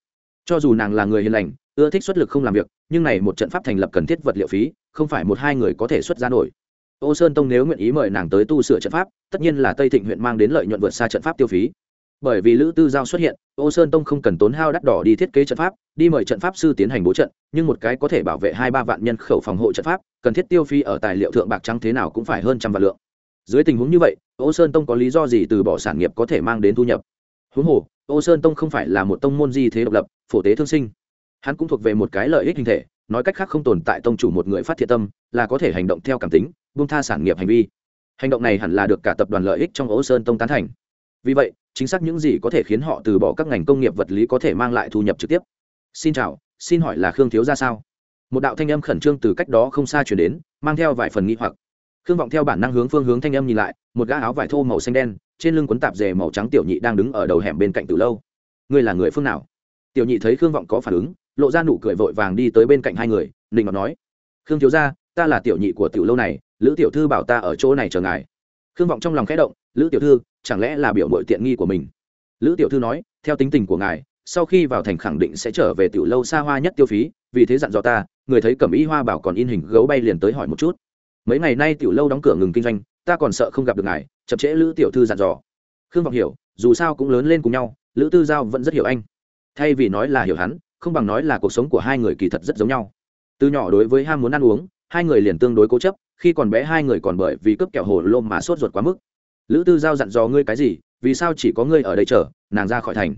cho dù nàng là người hiền lành, ưa thích xuất lực không làm việc, nhưng này một trận pháp thành lập cần thiết vật liệu phí, không phải một hai người có thể xuất ra nổi. Ô sơn tông nếu nguyện ý mời nàng tới tu sửa trận pháp, tất nhiên là tây thịnh huyện mang đến lợi nhuận vượt xa trận pháp tiêu phí. Bởi vì lữ tư giao xuất hiện, ô sơn tông không cần tốn hao đắt đỏ đi thiết kế trận pháp, đi mời trận pháp sư tiến hành bố trận, nhưng một cái có thể bảo vệ hai ba vạn nhân khẩu phòng hộ trận pháp, cần thiết tiêu phí ở tài liệu thượng bạc trắng thế nào cũng phải hơn trăm vạn lượng. Dưới tình huống như vậy, ô sơn tông có lý do gì từ bỏ sản nghiệp có thể mang đến thu nhập? Huống hồ ô sơn tông không phải là một tông môn di thế độc lập, phổ tế thương sinh. Hắn cũng thuộc về một cái lợi ích hình thể, nói cách khác không tồn tại tông chủ một người phát thiện tâm, là có thể hành động theo cảm tính, buông tha sản nghiệp hành vi. Hành động này hẳn là được cả tập đoàn lợi ích trong ô sơn tông tán thành. Vì vậy, chính xác những gì có thể khiến họ từ bỏ các ngành công nghiệp vật lý có thể mang lại thu nhập trực tiếp. Xin chào, xin hỏi là khương thiếu ra sao? Một đạo thanh âm khẩn trương từ cách đó không xa chuyển đến, mang theo vài phần nghi hoặc khương vọng theo bản năng hướng phương hướng thanh âm nhìn lại, một gã áo vải thô màu xanh đen, trên lưng quấn tạp dề màu trắng tiểu nhị đang đứng ở đầu hẻm bên cạnh từ lâu. Ngươi là người phương nào? Tiểu nhị thấy khương vọng có phản ứng, lộ ra nụ cười vội vàng đi tới bên cạnh hai người định ngọc nói, khương thiếu gia, ta là tiểu nhị của tiểu lâu này, lữ tiểu thư bảo ta ở chỗ này chờ ngài. Khương vọng trong lòng khẽ động, lữ tiểu thư, chẳng lẽ là biểu mội tiện nghi của mình? Lữ tiểu thư nói, theo tính tình của ngài, sau khi vào thành khẳng định sẽ trở về tiểu lâu xa hoa nhất tiêu phí, vì thế dặn dò ta, người thấy cẩm y hoa bảo còn in hình gấu bay liền tới hỏi một chút mấy ngày nay tiểu lâu đóng cửa ngừng kinh doanh, ta còn sợ không gặp được ngài, chậm trễ lữ tiểu thư dặn dò. Khương vọng hiểu, dù sao cũng lớn lên cùng nhau, lữ tư giao vẫn rất hiểu anh. Thay vì nói là hiểu hắn, không bằng nói là cuộc sống của hai người kỳ thật rất giống nhau. Từ nhỏ đối với ham muốn ăn uống, hai người liền tương đối cố chấp, khi còn bé hai người còn bởi vì cướp kẹo hồ lôm mà sốt ruột quá mức. Lữ tư giao dặn dò ngươi cái gì, vì sao chỉ có ngươi ở đây chờ, nàng ra khỏi thành.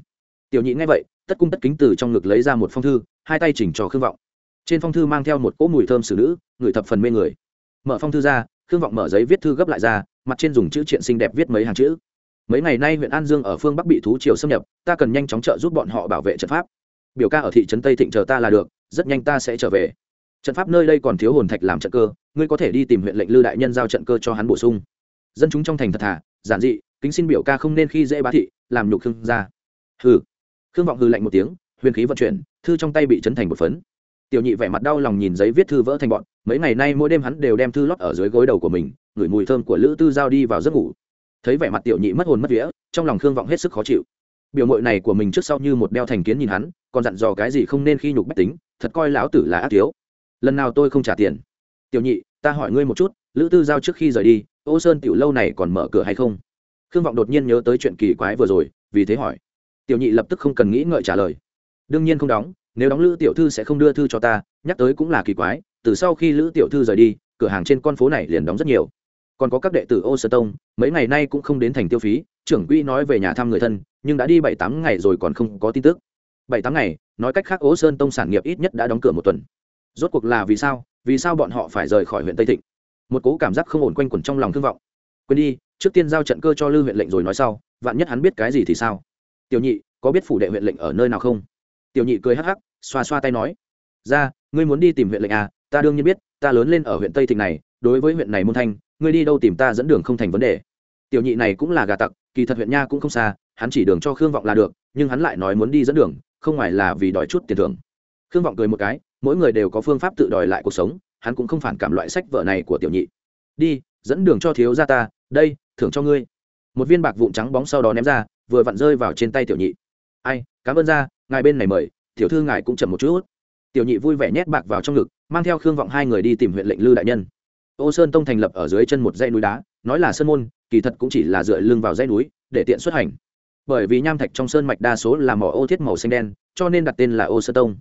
Tiểu nhị nghe vậy, tất cung tất kính từ trong ngực lấy ra một phong thư, hai tay chỉnh cho khương vọng. Trên phong thư mang theo một cỗ mùi thơm xử nữ, người thập phần mê người mở phong thư ra, khương vọng mở giấy viết thư gấp lại ra, mặt trên dùng chữ triện xinh đẹp viết mấy hàng chữ. Mấy ngày nay huyện an dương ở phương bắc bị thú triều xâm nhập, ta cần nhanh chóng trợ giúp bọn họ bảo vệ trận pháp. Biểu ca ở thị trấn tây thịnh chờ ta là được, rất nhanh ta sẽ trở về. Trận pháp nơi đây còn thiếu hồn thạch làm trận cơ, ngươi có thể đi tìm huyện lệnh lư đại nhân giao trận cơ cho hắn bổ sung. Dân chúng trong thành thật thà, giản dị, kính xin biểu ca không nên khi dễ bá thị, làm nhục khương gia. Hừ. Khương vọng hừ lạnh một tiếng, huyền khí vận chuyển, thư trong tay bị chấn thành một phấn tiểu nhị vẻ mặt đau lòng nhìn giấy viết thư vỡ thành bọn, mấy ngày nay mỗi đêm hắn đều đem thư lót ở dưới gối đầu của mình, ngửi mùi thơm của lữ tư giao đi vào giấc ngủ. Thấy vẻ mặt tiểu nhị mất hồn mất vía, trong lòng khương vọng hết sức khó chịu. Biểu mội này của mình trước sau như một đeo thành kiến nhìn hắn, còn dặn dò cái gì không nên khi nhục bách tính, thật coi lão tử là ác thiếu. Lần nào tôi không trả tiền? Tiểu nhị, ta hỏi ngươi một chút, lữ tư giao trước khi rời đi, ô sơn tiểu lâu này còn mở cửa hay không? Khương vọng đột nhiên nhớ tới chuyện kỳ quái vừa rồi, vì thế hỏi. Tiểu nhị lập tức không cần nghĩ ngợi trả lời. Đương nhiên không đóng nếu đóng lữ tiểu thư sẽ không đưa thư cho ta, nhắc tới cũng là kỳ quái, từ sau khi lữ tiểu thư rời đi, cửa hàng trên con phố này liền đóng rất nhiều. Còn có các đệ tử ô sơ tông, mấy ngày nay cũng không đến thành tiêu phí, trưởng quỹ nói về nhà thăm người thân, nhưng đã đi bảy tám ngày rồi còn không có tin tức. Bảy tám ngày, nói cách khác ô sơn tông sản nghiệp ít nhất đã đóng cửa một tuần. Rốt cuộc là vì sao? Vì sao bọn họ phải rời khỏi huyện tây thịnh? Một cố cảm giác không ổn quanh quẩn trong lòng thương vọng. Quên đi, trước tiên giao trận cơ cho lư huyện lệnh rồi nói sau, vạn nhất hắn biết cái gì thì sao? Tiểu nhị, có biết phủ đệ huyện lệnh ở nơi nào không? Tiểu nhị cười hắc hắc, xoa xoa tay nói, ra, ngươi muốn đi tìm huyện lệnh à? Ta đương nhiên biết, ta lớn lên ở huyện tây thịnh này, đối với huyện này môn thanh, ngươi đi đâu tìm ta dẫn đường không thành vấn đề. Tiểu nhị này cũng là gà tặc, kỳ thật huyện nha cũng không xa, hắn chỉ đường cho khương vọng là được, nhưng hắn lại nói muốn đi dẫn đường, không ngoài là vì đòi chút tiền thưởng. Khương vọng cười một cái, mỗi người đều có phương pháp tự đòi lại cuộc sống, hắn cũng không phản cảm loại sách vợ này của tiểu nhị. Đi, dẫn đường cho thiếu gia ta, đây, thưởng cho ngươi. Một viên bạc vụn trắng bóng sau đó ném ra, vừa vặn rơi vào trên tay tiểu nhị ai, cảm ơn ra ngài bên này mời, tiểu thư ngài cũng chậm một chút. Tiểu nhị vui vẻ nhét bạc vào trong ngực, mang theo khương vọng hai người đi tìm huyện lệnh lư đại nhân. Ô sơn tông thành lập ở dưới chân một dãy núi đá, nói là sơn môn, kỳ thật cũng chỉ là dựa lưng vào dãy núi, để tiện xuất hành. Bởi vì nham thạch trong sơn mạch đa số là mỏ ô thiết màu xanh đen, cho nên đặt tên là ô sơn tông.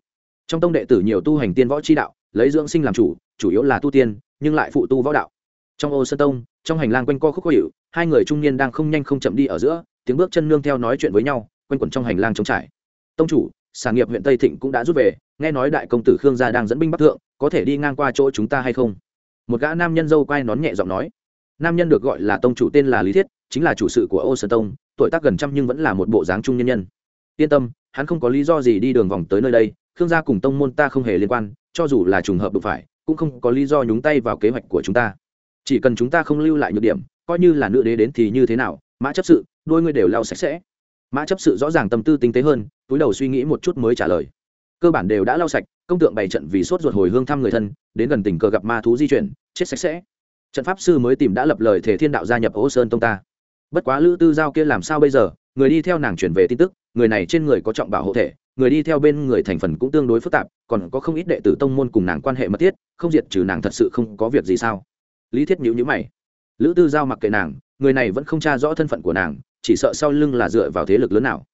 Trong tông đệ tử nhiều tu hành tiên võ chi đạo, lấy dưỡng sinh làm chủ chủ yếu là tu tiên, nhưng lại phụ tu võ đạo. Trong ô sơn tông, trong hành lang quanh co khúc có hiệu hai người trung niên đang không nhanh không chậm đi ở giữa, tiếng bước chân nương theo nói chuyện với nhau quanh quẩn trong hành lang trống trải. Tông chủ sản nghiệp huyện tây thịnh cũng đã rút về, nghe nói đại công tử khương gia đang dẫn binh bắc thượng, có thể đi ngang qua chỗ chúng ta hay không? Một gã nam nhân dâu quay nón nhẹ giọng nói. Nam nhân được gọi là tông chủ tên là lý thiết, chính là chủ sự của ô sơn tông, tuổi tác gần trăm nhưng vẫn là một bộ dáng trung nhân nhân. Yên tâm, hắn không có lý do gì đi đường vòng tới nơi đây, khương gia cùng tông môn ta không hề liên quan, cho dù là trùng hợp đụng phải, cũng không có lý do nhúng tay vào kế hoạch của chúng ta. Chỉ cần chúng ta không lưu lại nhược điểm, coi như là nữ đế đến thì như thế nào, mã chấp sự, đôi ngươi đều lau sạch sẽ mã chấp sự rõ ràng tâm tư tinh tế hơn, túi đầu suy nghĩ một chút mới trả lời. Cơ bản đều đã lau sạch, công tượng bày trận vì sốt ruột hồi hương thăm người thân, đến gần tình cờ gặp ma thú di chuyển, chết sạch sẽ. Trận pháp sư mới tìm đã lập lời thể thiên đạo gia nhập ô sơn tông ta. Bất quá lữ tư giao kia làm sao bây giờ? Người đi theo nàng chuyển về tin tức, người này trên người có trọng bảo hộ thể, người đi theo bên người thành phần cũng tương đối phức tạp, còn có không ít đệ tử tông môn cùng nàng quan hệ mật thiết, không diệt trừ nàng thật sự không có việc gì sao? Lý thiết nhữ nhữ mày. Lữ tư giao mặc kệ nàng, người này vẫn không tra rõ thân phận của nàng chỉ sợ sau lưng là dựa vào thế lực lớn nào.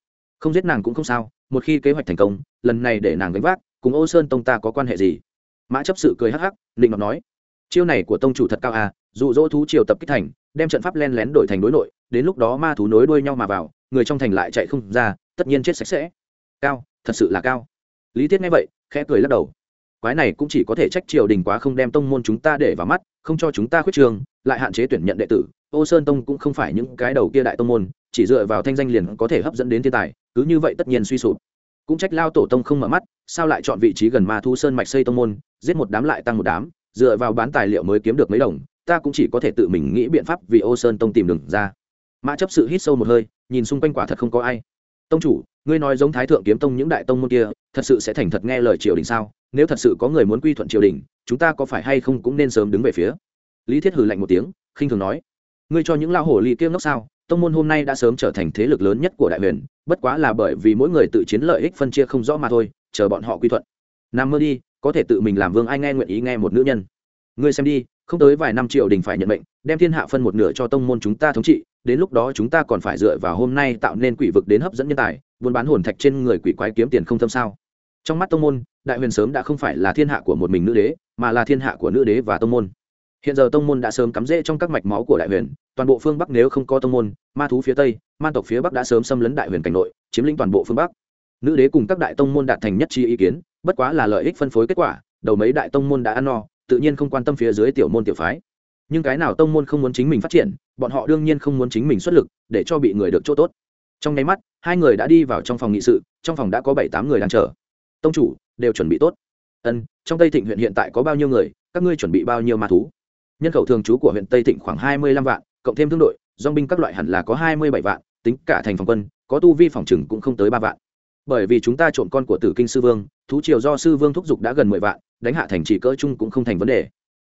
Không giết nàng cũng không sao, một khi kế hoạch thành công, lần này để nàng gánh vác, cùng ô sơn tông ta có quan hệ gì? Mã chấp sự cười hắc hắc định ngọc nói, chiêu này của tông chủ thật cao à dụ dỗ thú triều tập kích thành, đem trận pháp len lén đổi thành đối nội, đến lúc đó ma thú nối đuôi nhau mà vào, người trong thành lại chạy không ra, tất nhiên chết sạch sẽ. Cao, thật sự là cao. Lý thiết nghe vậy, khẽ cười lắc đầu. Quái này cũng chỉ có thể trách triều đình quá không đem tông môn chúng ta để vào mắt, không cho chúng ta khuyết trường, lại hạn chế tuyển nhận đệ tử ô sơn tông cũng không phải những cái đầu kia đại tông môn, chỉ dựa vào thanh danh liền có thể hấp dẫn đến thiên tài, cứ như vậy tất nhiên suy sụp. Cũng trách lao tổ tông không mở mắt, sao lại chọn vị trí gần ma thu sơn mạch xây tông môn, giết một đám lại tăng một đám, dựa vào bán tài liệu mới kiếm được mấy đồng, ta cũng chỉ có thể tự mình nghĩ biện pháp vì ô sơn tông tìm đường ra. Mã chấp sự hít sâu một hơi, nhìn xung quanh quả thật không có ai. Tông chủ, ngươi nói giống thái thượng kiếm tông những đại tông môn kia, thật sự sẽ thành thật nghe lời triều đình sao? Nếu thật sự có người muốn quy thuận triều đình, chúng ta có phải hay không cũng nên sớm đứng về phía? Lý thiết hử lạnh một tiếng, khinh thường nói ngươi cho những lao hổ ly kiêng ngốc sao? Tông môn hôm nay đã sớm trở thành thế lực lớn nhất của đại huyền, bất quá là bởi vì mỗi người tự chiến lợi ích phân chia không rõ mà thôi, chờ bọn họ quy thuận. Nằm mơ đi, có thể tự mình làm vương ai nghe nguyện ý nghe một nữ nhân. Ngươi xem đi, không tới vài năm triệu đình phải nhận mệnh, đem thiên hạ phân một nửa cho tông môn chúng ta thống trị, đến lúc đó chúng ta còn phải dựa vào hôm nay tạo nên quỷ vực đến hấp dẫn nhân tài, buôn bán hồn thạch trên người quỷ quái kiếm tiền không thâm sao? Trong mắt tông môn, đại huyền sớm đã không phải là thiên hạ của một mình nữ đế, mà là thiên hạ của nữ đế và tông môn hiện giờ tông môn đã sớm cắm rễ trong các mạch máu của đại huyền, toàn bộ phương bắc nếu không có tông môn, ma thú phía tây man tộc phía bắc đã sớm xâm lấn đại huyền cảnh nội, chiếm lĩnh toàn bộ phương bắc. Nữ đế cùng các đại tông môn đạt thành nhất trí ý kiến, bất quá là lợi ích phân phối kết quả, đầu mấy đại tông môn đã ăn no, tự nhiên không quan tâm phía dưới tiểu môn tiểu phái. Nhưng cái nào tông môn không muốn chính mình phát triển, bọn họ đương nhiên không muốn chính mình xuất lực, để cho bị người được chỗ tốt. Trong nháy mắt, hai người đã đi vào trong phòng nghị sự, trong phòng đã có bảy tám người đang chờ. Tông chủ, đều chuẩn bị tốt. Ân, trong tây thịnh huyện hiện tại có bao nhiêu người, các ngươi chuẩn bị bao nhiêu ma thú? Nhân khẩu thường trú của huyện tây thịnh khoảng hai mươi lăm vạn, cộng thêm thương đội dong binh các loại hẳn là có hai mươi bảy vạn, tính cả thành phòng quân, có tu vi phòng chừng cũng không tới ba vạn. Bởi vì chúng ta trộm con của tử kinh sư vương, thú triều do sư vương thúc giục đã gần mười vạn, đánh hạ thành chỉ cỡ chung cũng không thành vấn đề.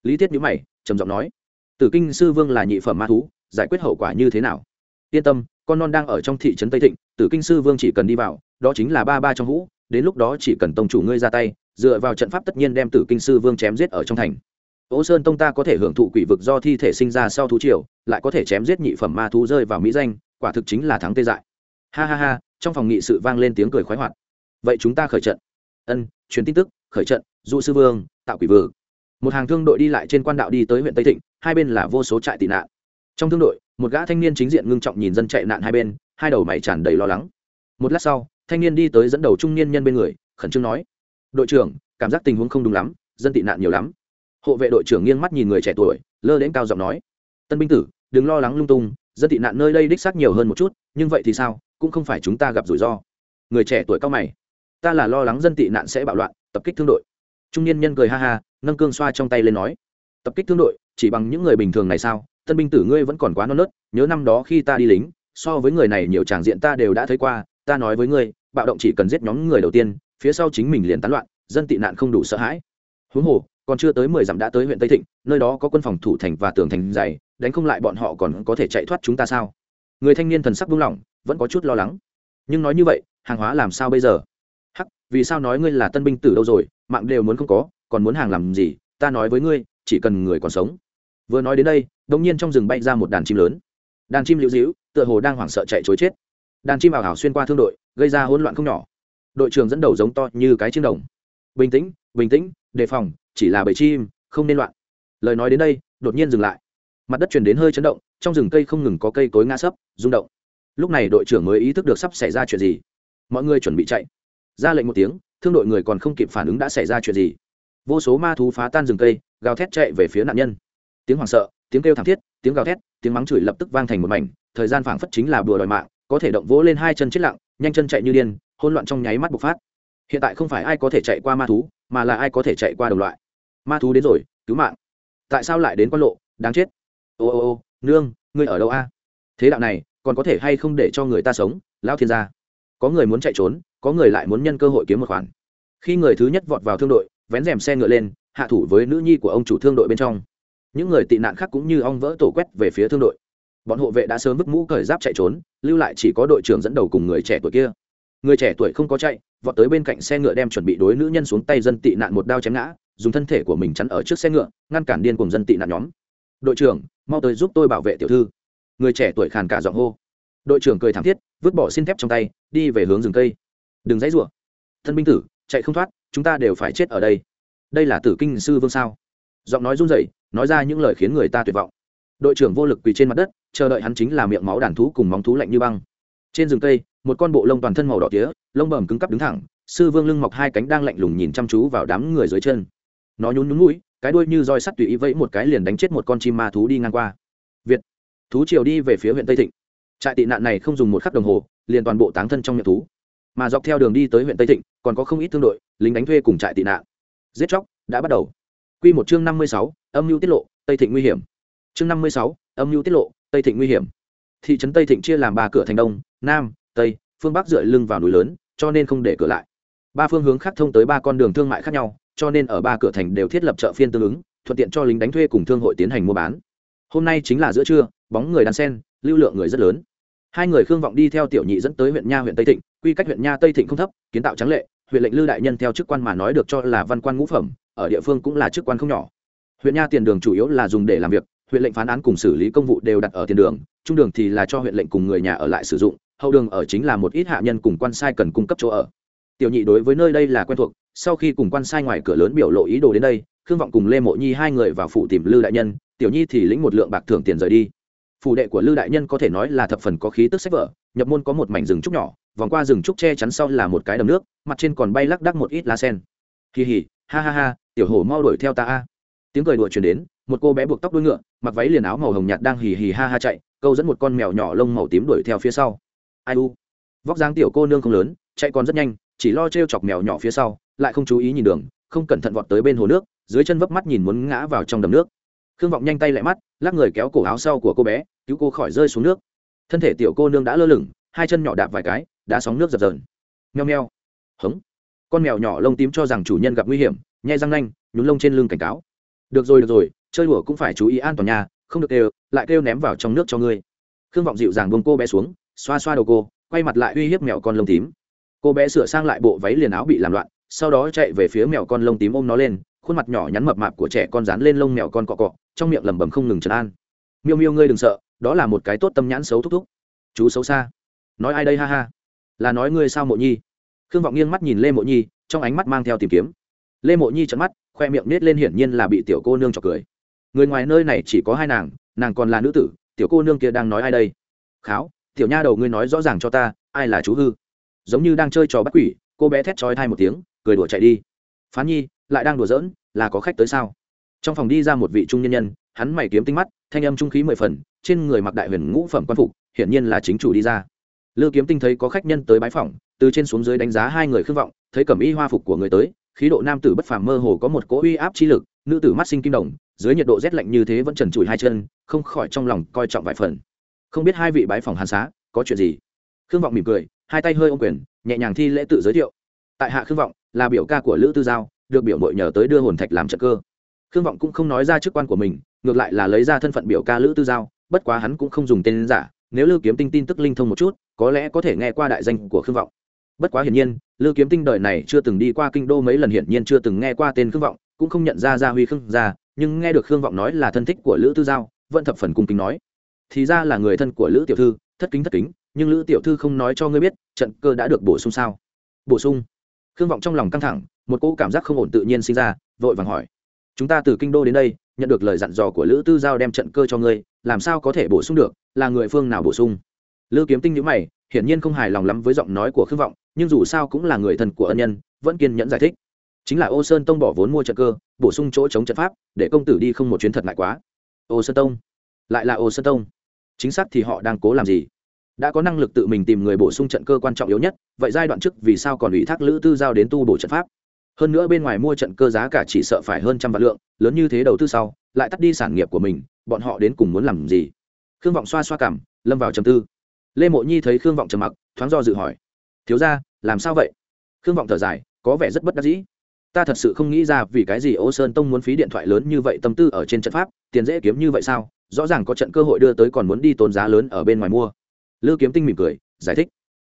Lý thiết nhữ mày, trầm giọng nói, tử kinh sư vương là nhị phẩm ma thú, giải quyết hậu quả như thế nào? Yên tâm, con non đang ở trong thị trấn tây thịnh, tử kinh sư vương chỉ cần đi vào, đó chính là ba ba trong hũ, đến lúc đó chỉ cần tông chủ ngươi ra tay, dựa vào trận pháp tất nhiên đem tử kinh sư vương chém giết ở trong thành ô sơn tông ta có thể hưởng thụ quỷ vực do thi thể sinh ra sau thú triều, lại có thể chém giết nhị phẩm ma thú rơi vào mỹ danh, quả thực chính là thắng tê dại. Ha ha ha, trong phòng nghị sự vang lên tiếng cười khoái hoạt. Vậy chúng ta khởi trận. Ân, truyền tin tức, khởi trận, dụ sư vương, tạo quỷ vực. Một hàng thương đội đi lại trên quan đạo đi tới huyện tây thịnh, hai bên là vô số trại tị nạn. Trong thương đội, một gã thanh niên chính diện ngưng trọng nhìn dân chạy nạn hai bên, hai đầu mày tràn đầy lo lắng. Một lát sau, thanh niên đi tới dẫn đầu trung niên nhân bên người, khẩn trương nói, đội trưởng, cảm giác tình huống không đúng lắm, dân tị nạn nhiều lắm hộ vệ đội trưởng nghiêng mắt nhìn người trẻ tuổi, lơ đến cao giọng nói, tân binh tử, đừng lo lắng lung tung, dân tị nạn nơi đây đích xác nhiều hơn một chút, nhưng vậy thì sao, cũng không phải chúng ta gặp rủi ro. Người trẻ tuổi cao mày, ta là lo lắng dân tị nạn sẽ bạo loạn, tập kích thương đội. Trung niên nhân cười ha ha, nâng cương xoa trong tay lên nói, tập kích thương đội, chỉ bằng những người bình thường này sao? Tân binh tử ngươi vẫn còn quá non nớt, nhớ năm đó khi ta đi lính, so với người này nhiều tràng diện ta đều đã thấy qua, ta nói với ngươi, bạo động chỉ cần giết nhóm người đầu tiên, phía sau chính mình liền tán loạn, dân tị nạn không đủ sợ hãi. Huống hồ còn chưa tới mười dặm đã tới huyện tây thịnh, nơi đó có quân phòng thủ thành và tường thành dày, đánh không lại bọn họ còn có thể chạy thoát chúng ta sao? Người thanh niên thần sắc buông lỏng, vẫn có chút lo lắng. Nhưng nói như vậy, hàng hóa làm sao bây giờ? Hắc, vì sao nói ngươi là tân binh tử đâu rồi, mạng đều muốn không có, còn muốn hàng làm gì? Ta nói với ngươi, chỉ cần người còn sống. Vừa nói đến đây đông nhiên trong rừng bay ra một đàn chim lớn. Đàn chim liễu dĩu tựa hồ đang hoảng sợ chạy chối chết. Đàn chim ảo ảo xuyên qua thương đội, gây ra hỗn loạn không nhỏ. Đội trưởng dẫn đầu giống to như cái chiếc đồng. Bình tĩnh bình tĩnh, đề phòng chỉ là bầy chim, không nên loạn. Lời nói đến đây, đột nhiên dừng lại. Mặt đất truyền đến hơi chấn động, trong rừng cây không ngừng có cây cối ngã sấp, rung động. Lúc này đội trưởng mới ý thức được sắp xảy ra chuyện gì. Mọi người chuẩn bị chạy. Ra lệnh một tiếng, thương đội người còn không kịp phản ứng đã xảy ra chuyện gì. Vô số ma thú phá tan rừng cây, gào thét chạy về phía nạn nhân. Tiếng hoảng sợ, tiếng kêu thảm thiết, tiếng gào thét, tiếng mắng chửi lập tức vang thành một mảnh. Thời gian phảng phất chính là bùa đòi mạng, có thể động vỗ lên hai chân chết lặng, nhanh chân chạy như điên hôn loạn trong nháy mắt bộc phát. Hiện tại không phải ai có thể chạy qua ma thú mà là ai có thể chạy qua đồng loại. Ma thú đến rồi, cứu mạng. Tại sao lại đến quan lộ? Đáng chết. Ô ô ô, nương, ngươi ở đâu a? Thế đạo này, còn có thể hay không để cho người ta sống? Lao thiên gia. Có người muốn chạy trốn, có người lại muốn nhân cơ hội kiếm một khoản. Khi người thứ nhất vọt vào thương đội, vén rèm xe ngựa lên, hạ thủ với nữ nhi của ông chủ thương đội bên trong. Những người tị nạn khác cũng như ong vỡ tổ quét về phía thương đội. Bọn hộ vệ đã sớm vứt mũ cởi giáp chạy trốn, lưu lại chỉ có đội trưởng dẫn đầu cùng người trẻ tuổi kia. Người trẻ tuổi không có chạy vọt tới bên cạnh xe ngựa đem chuẩn bị đối nữ nhân xuống tay dân tị nạn một đao chém ngã, dùng thân thể của mình chắn ở trước xe ngựa, ngăn cản điên cùng dân tị nạn nhóm. Đội trưởng, mau tới giúp tôi bảo vệ tiểu thư. Người trẻ tuổi khàn cả giọng hô. Đội trưởng cười thảm thiết, vứt bỏ xin thép trong tay, đi về hướng rừng cây. Đừng dãy rủa. Thân binh tử, chạy không thoát, chúng ta đều phải chết ở đây. Đây là tử kinh sư vương sao? Giọng nói run rẩy, nói ra những lời khiến người ta tuyệt vọng. Đội trưởng vô lực quỳ trên mặt đất, chờ đợi hắn chính là miệng máu đàn thú cùng móng thú lạnh như băng. Trên rừng cây một con bộ lông toàn thân màu đỏ tía, lông bầm cứng cắp đứng thẳng, sư vương lưng mọc hai cánh đang lạnh lùng nhìn chăm chú vào đám người dưới chân. Nó nhún nhún mũi, cái đuôi như roi sắt tùy ý vẫy một cái liền đánh chết một con chim ma thú đi ngang qua. Việt. Thú triều đi về phía huyện tây thịnh. Trại tị nạn này không dùng một khắc đồng hồ, liền toàn bộ táng thân trong miệng thú. Mà dọc theo đường đi tới huyện tây thịnh, còn có không ít thương đội, lính đánh thuê cùng trại tị nạn. Giết chóc đã bắt đầu. Q một chương năm mươi sáu, âm mưu tiết lộ, tây thịnh nguy hiểm. Chương năm mươi sáu, âm mưu tiết lộ, tây thịnh nguy hiểm. Thị trấn tây thịnh chia làm ba cửa thành đông, nam tây, phương bắc dựa lưng vào núi lớn, cho nên không để cửa lại. Ba phương hướng khác thông tới ba con đường thương mại khác nhau, cho nên ở ba cửa thành đều thiết lập chợ phiên tương ứng, thuận tiện cho lính đánh thuê cùng thương hội tiến hành mua bán. Hôm nay chính là giữa trưa, bóng người đan sen, lưu lượng người rất lớn. Hai người khương vọng đi theo tiểu nhị dẫn tới huyện nha, huyện tây thịnh, quy cách huyện nha, tây thịnh không thấp, kiến tạo trắng lệ, huyện lệnh lư đại nhân theo chức quan mà nói được cho là văn quan ngũ phẩm, ở địa phương cũng là chức quan không nhỏ. Huyện nha tiền đường chủ yếu là dùng để làm việc huyện lệnh phán án cùng xử lý công vụ đều đặt ở tiền đường, trung đường thì là cho huyện lệnh cùng người nhà ở lại sử dụng, hậu đường ở chính là một ít hạ nhân cùng quan sai cần cung cấp chỗ ở. Tiểu nhị đối với nơi đây là quen thuộc, sau khi cùng quan sai ngoài cửa lớn biểu lộ ý đồ đến đây, khương vọng cùng lê mộ nhi hai người vào phủ tìm lư đại nhân, tiểu nhi thì lĩnh một lượng bạc thưởng tiền rời đi. Phủ đệ của lư đại nhân có thể nói là thập phần có khí tức sách vở, nhập môn có một mảnh rừng trúc nhỏ, vòng qua rừng trúc che chắn sau là một cái đầm nước, mặt trên còn bay lắc đắc một ít lá sen. Kỳ hỉ ha ha ha, tiểu hổ mau đuổi theo ta a. Tiếng cười đùa truyền đến một cô bé buộc tóc đuôi ngựa, mặc váy liền áo màu hồng nhạt đang hì hì ha ha chạy, câu dẫn một con mèo nhỏ lông màu tím đuổi theo phía sau. Ai u? Vóc dáng tiểu cô nương không lớn, chạy còn rất nhanh, chỉ lo t chọc mèo nhỏ phía sau, lại không chú ý nhìn đường, không cẩn thận vọt tới bên hồ nước, dưới chân vấp mắt nhìn muốn ngã vào trong đầm nước. Khương vọng nhanh tay lại mắt, lắc người kéo cổ áo sau của cô bé, cứu cô khỏi rơi xuống nước. Thân thể tiểu cô nương đã lơ lửng, hai chân nhỏ đạp vài cái, đã sóng nước dập dờn. Nheo nheo hống. Con mèo nhỏ lông tím cho rằng chủ nhân gặp nguy hiểm, nhai răng nanh, nhún lông trên lưng cảnh cáo. Được rồi được rồi chơi đùa cũng phải chú ý an toàn nhà không được đều lại kêu ném vào trong nước cho ngươi. Khương vọng dịu dàng buông cô bé xuống, xoa xoa đầu cô, quay mặt lại uy hiếp mèo con lông tím. Cô bé sửa sang lại bộ váy liền áo bị làm loạn, sau đó chạy về phía mèo con lông tím ôm nó lên, khuôn mặt nhỏ nhắn mập mạp của trẻ con dán lên lông mèo con cọ cọ, trong miệng lẩm bẩm không ngừng trấn an. Miêu miêu ngươi đừng sợ, đó là một cái tốt tâm nhãn xấu thúc thúc. Chú xấu xa. Nói ai đây ha ha? Là nói ngươi sao mộ nhi? Khương vọng nghiêng mắt nhìn lê mộ nhi, trong ánh mắt mang theo tìm kiếm. Lê mộ nhi trận mắt, khoe miệng nết lên hiển nhiên là bị tiểu cô nương chọc cười người ngoài nơi này chỉ có hai nàng nàng còn là nữ tử, tiểu cô nương kia đang nói ai đây? Kháo, tiểu nha đầu ngươi nói rõ ràng cho ta, ai là chú hư? Giống như đang chơi trò bắt quỷ, cô bé thét trói thai một tiếng, cười đùa chạy đi. Phán nhi, lại đang đùa giỡn, là có khách tới sao? Trong phòng đi ra một vị trung nhân nhân, hắn mày kiếm tinh mắt, thanh âm trung khí mười phần, trên người mặc đại huyền ngũ phẩm quan phục, hiển nhiên là chính chủ đi ra. Lư kiếm tinh thấy có khách nhân tới bái phòng từ trên xuống dưới đánh giá hai người khương vọng, thấy cẩm y hoa phục của người tới, khí độ nam tử bất phàm mơ hồ có một cỗ uy áp chi lực, nữ tử mắt sinh kim đồng dưới nhiệt độ rét lạnh như thế vẫn trần trụi hai chân, không khỏi trong lòng coi trọng vài phần. Không biết hai vị bái phòng hàn xá, có chuyện gì? Khương vọng mỉm cười, hai tay hơi ô quyền, nhẹ nhàng thi lễ tự giới thiệu. Tại hạ khương vọng, là biểu ca của lữ tư giao, được biểu mội nhờ tới đưa hồn thạch làm trợ cơ. Khương vọng cũng không nói ra chức quan của mình, ngược lại là lấy ra thân phận biểu ca lữ tư giao, bất quá hắn cũng không dùng tên giả, nếu lưu kiếm tinh tin tức linh thông một chút, có lẽ có thể nghe qua đại danh của khương vọng. Bất quá hiển nhiên lưu kiếm tinh đời này chưa từng đi qua kinh đô mấy lần, hiển nhiên chưa từng nghe qua tên khương vọng, cũng không nhận ra gia huy khương gia nhưng nghe được khương vọng nói là thân thích của lữ tư giao, vẫn thập phần cung kính nói. Thì ra là người thân của lữ tiểu thư, thất kính thất kính, nhưng lữ tiểu thư không nói cho ngươi biết, trận cơ đã được bổ sung sao? Bổ sung? Khương vọng trong lòng căng thẳng, một cỗ cảm giác không ổn tự nhiên sinh ra, vội vàng hỏi. Chúng ta từ kinh đô đến đây, nhận được lời dặn dò của lữ tư giao đem trận cơ cho ngươi, làm sao có thể bổ sung được, là người phương nào bổ sung? Lữ kiếm tinh nhữ mày, hiển nhiên không hài lòng lắm với giọng nói của khương vọng, nhưng dù sao cũng là người thân của ân nhân, vẫn kiên nhẫn giải thích chính là ô sơn tông bỏ vốn mua trận cơ, bổ sung chỗ chống trận pháp, để công tử đi không một chuyến thật ngại quá. Ô sơn tông? Lại là ô sơn tông. Chính xác thì họ đang cố làm gì? Đã có năng lực tự mình tìm người bổ sung trận cơ quan trọng yếu nhất, vậy giai đoạn trước vì sao còn ủy thác lữ tư giao đến tu bổ trận pháp? Hơn nữa bên ngoài mua trận cơ giá cả chỉ sợ phải hơn trăm vạn lượng, lớn như thế đầu tư sau, lại tắt đi sản nghiệp của mình, bọn họ đến cùng muốn làm gì? Khương vọng xoa xoa cảm, lâm vào trầm tư. Lê mộ nhi thấy khương vọng trầm mặc, thoáng do dự hỏi, thiếu ra làm sao vậy? Khương vọng thở dài, có vẻ rất bất đắc dĩ ta thật sự không nghĩ ra vì cái gì ô sơn tông muốn phí điện thoại lớn như vậy tâm tư ở trên trận pháp, tiền dễ kiếm như vậy sao? Rõ ràng có trận cơ hội đưa tới còn muốn đi tốn giá lớn ở bên ngoài mua. Lư kiếm tinh mỉm cười, giải thích.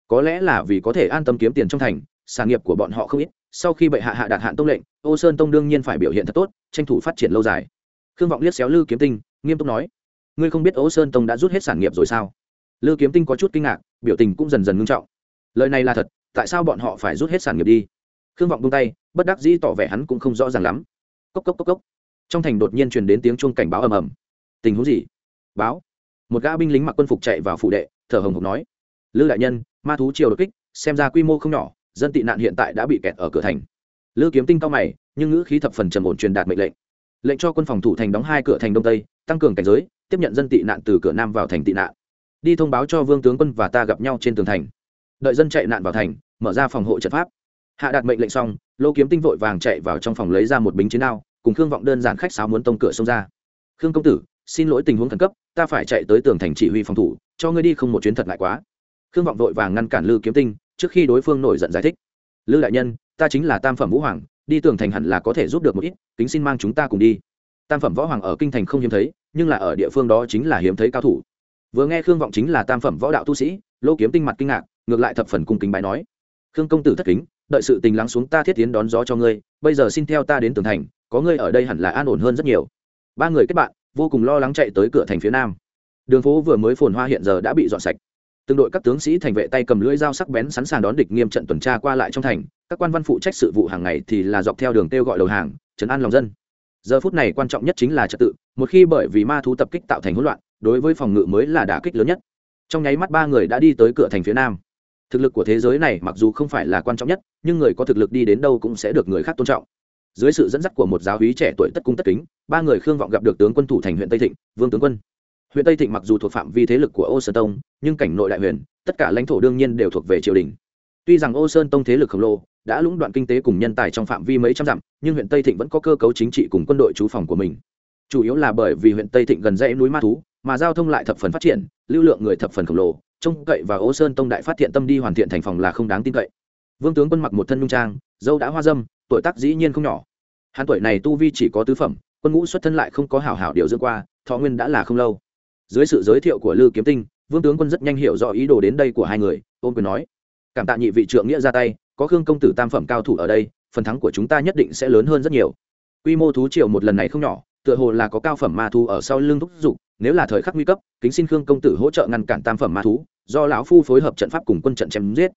Có lẽ là vì có thể an tâm kiếm tiền trong thành, sản nghiệp của bọn họ không ít. Sau khi bệ hạ hạ đạt hạn tông lệnh ô sơn tông đương nhiên phải biểu hiện thật tốt, tranh thủ phát triển lâu dài. Khương vọng liếc xéo lư kiếm tinh, nghiêm túc nói, ngươi không biết ô sơn tông đã rút hết sản nghiệp rồi sao? Lư kiếm tinh có chút kinh ngạc, biểu tình cũng dần dần ngưng trọng. Lời này là thật, tại sao bọn họ phải rút hết sản nghiệp đi? Khương vọng buông tay, bất đắc dĩ tỏ vẻ hắn cũng không rõ ràng lắm. Cốc cốc cốc cốc. Trong thành đột nhiên truyền đến tiếng chuông cảnh báo ầm ầm. Tình huống gì? Báo. Một gã binh lính mặc quân phục chạy vào phụ đệ, thở hồng hộc nói. Lư đại nhân, ma thú triều đột kích, xem ra quy mô không nhỏ, dân tị nạn hiện tại đã bị kẹt ở cửa thành. Lư kiếm tinh cao mày, nhưng ngữ khí thập phần trầm ổn truyền đạt mệnh lệnh. Lệnh cho quân phòng thủ thành đóng hai cửa thành đông tây, tăng cường cảnh giới, tiếp nhận dân tị nạn từ cửa nam vào thành tị nạn. Đi thông báo cho vương tướng quân và ta gặp nhau trên tường thành. Đợi dân chạy nạn vào thành, mở ra phòng hộ trận pháp hạ đạt mệnh lệnh xong, lô kiếm tinh vội vàng chạy vào trong phòng lấy ra một bính chiến đao, cùng khương vọng đơn giản khách sáo muốn tông cửa xông ra. Khương công tử, xin lỗi tình huống khẩn cấp, ta phải chạy tới tường thành chỉ huy phòng thủ, cho ngươi đi không một chuyến thật lại quá. Khương vọng vội vàng ngăn cản lư kiếm tinh, trước khi đối phương nổi giận giải thích. Lư đại nhân, ta chính là tam phẩm vũ hoàng, đi tường thành hẳn là có thể giúp được một ít, kính xin mang chúng ta cùng đi. Tam phẩm võ hoàng ở kinh thành không hiếm thấy, nhưng là ở địa phương đó chính là hiếm thấy cao thủ. Vừa nghe khương vọng chính là tam phẩm võ đạo tu sĩ, lô kiếm tinh mặt kinh ngạc, ngược lại thập phần cung kính bái nói. Khương công tử thất kính đợi sự tình lắng xuống ta thiết tiến đón gió cho ngươi, bây giờ xin theo ta đến tường thành, có ngươi ở đây hẳn là an ổn hơn rất nhiều. Ba người kết bạn, vô cùng lo lắng chạy tới cửa thành phía nam. Đường phố vừa mới phồn hoa hiện giờ đã bị dọn sạch. Từng đội các tướng sĩ thành vệ tay cầm lưỡi dao sắc bén sẵn sàng đón địch nghiêm trận tuần tra qua lại trong thành. Các quan văn phụ trách sự vụ hàng ngày thì là dọc theo đường kêu gọi đầu hàng chấn an lòng dân. Giờ phút này quan trọng nhất chính là trật tự, một khi bởi vì ma thú tập kích tạo thành hỗn loạn, đối với phòng ngự mới là đả kích lớn nhất. Trong nháy mắt ba người đã đi tới cửa thành phía nam thực lực của thế giới này mặc dù không phải là quan trọng nhất, nhưng người có thực lực đi đến đâu cũng sẽ được người khác tôn trọng. Dưới sự dẫn dắt của một giáo hí trẻ tuổi tất cung tất kính, ba người khương vọng gặp được tướng quân thủ thành huyện tây thịnh, vương tướng quân. Huyện tây thịnh mặc dù thuộc phạm vi thế lực của ô sơn tông, nhưng cảnh nội đại huyền, tất cả lãnh thổ đương nhiên đều thuộc về triều đình. Tuy rằng ô sơn tông thế lực khổng lồ đã lũng đoạn kinh tế cùng nhân tài trong phạm vi mấy trăm dặm, nhưng huyện tây thịnh vẫn có cơ cấu chính trị cùng quân đội trú phòng của mình. Chủ yếu là bởi vì huyện tây thịnh gần dãy núi ma thú, mà giao thông lại thập phần phát triển, lưu lượng người thập phần khổng lồ trông cậy và ô sơn tông đại phát thiện tâm đi hoàn thiện thành phòng là không đáng tin cậy. Vương tướng quân mặc một thân nhung trang, dâu đã hoa dâm, tuổi tác dĩ nhiên không nhỏ. Hắn tuổi này tu vi chỉ có tứ phẩm, quân ngũ xuất thân lại không có hảo hảo điều dưỡng qua, thọ nguyên đã là không lâu. Dưới sự giới thiệu của lư kiếm tinh, vương tướng quân rất nhanh hiểu rõ ý đồ đến đây của hai người ôm quyền nói, cảm tạ nhị vị trượng nghĩa ra tay, có khương công tử tam phẩm cao thủ ở đây, phần thắng của chúng ta nhất định sẽ lớn hơn rất nhiều. Quy mô thú triều một lần này không nhỏ, tựa hồ là có cao phẩm ma thu ở sau lưng thúc giục nếu là thời khắc nguy cấp, kính xin khương công tử hỗ trợ ngăn cản tam phẩm ma thú, do lão phu phối hợp trận pháp cùng quân trận chém giết.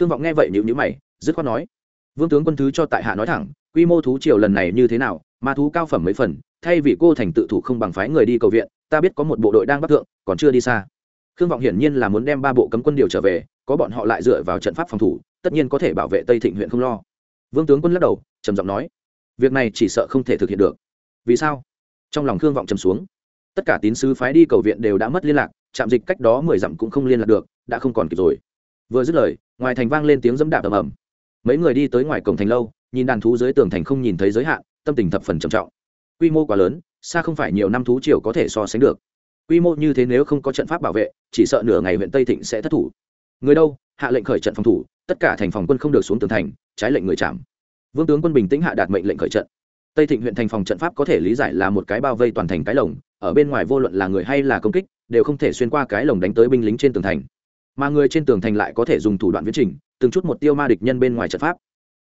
Khương vọng nghe vậy nhịu nhữ mày, dứt khoát nói, vương tướng quân thứ cho tại hạ nói thẳng, quy mô thú triều lần này như thế nào, ma thú cao phẩm mấy phần, thay vì cô thành tự thủ không bằng phái người đi cầu viện, ta biết có một bộ đội đang bắt thượng, còn chưa đi xa. Khương vọng hiển nhiên là muốn đem ba bộ cấm quân điều trở về, có bọn họ lại dựa vào trận pháp phòng thủ, tất nhiên có thể bảo vệ tây thịnh huyện không lo. Vương tướng quân lắc đầu, trầm giọng nói, việc này chỉ sợ không thể thực hiện được. Vì sao? Trong lòng khương vọng trầm xuống tất cả tín sứ phái đi cầu viện đều đã mất liên lạc, trạm dịch cách đó mười dặm cũng không liên lạc được, đã không còn kịp rồi. Vừa dứt lời, ngoài thành vang lên tiếng dẫm đạp ầm ầm. Mấy người đi tới ngoài cổng thành lâu, nhìn đàn thú dưới tường thành không nhìn thấy giới hạn, tâm tình thập phần trầm trọng. Quy mô quá lớn, xa không phải nhiều năm thú triều có thể so sánh được. Quy mô như thế nếu không có trận pháp bảo vệ, chỉ sợ nửa ngày huyện tây thịnh sẽ thất thủ. Người đâu? Hạ lệnh khởi trận phòng thủ, tất cả thành phòng quân không được xuống tường thành, trái lệnh người chạm. Vương tướng quân bình tĩnh hạ đạt mệnh lệnh khởi trận. Tây thịnh huyện thành phòng trận pháp có thể lý giải là một cái bao vây toàn thành cái lồng ở bên ngoài vô luận là người hay là công kích, đều không thể xuyên qua cái lồng đánh tới binh lính trên tường thành. Mà người trên tường thành lại có thể dùng thủ đoạn viễn trình, từng chút một tiêu ma địch nhân bên ngoài trận pháp.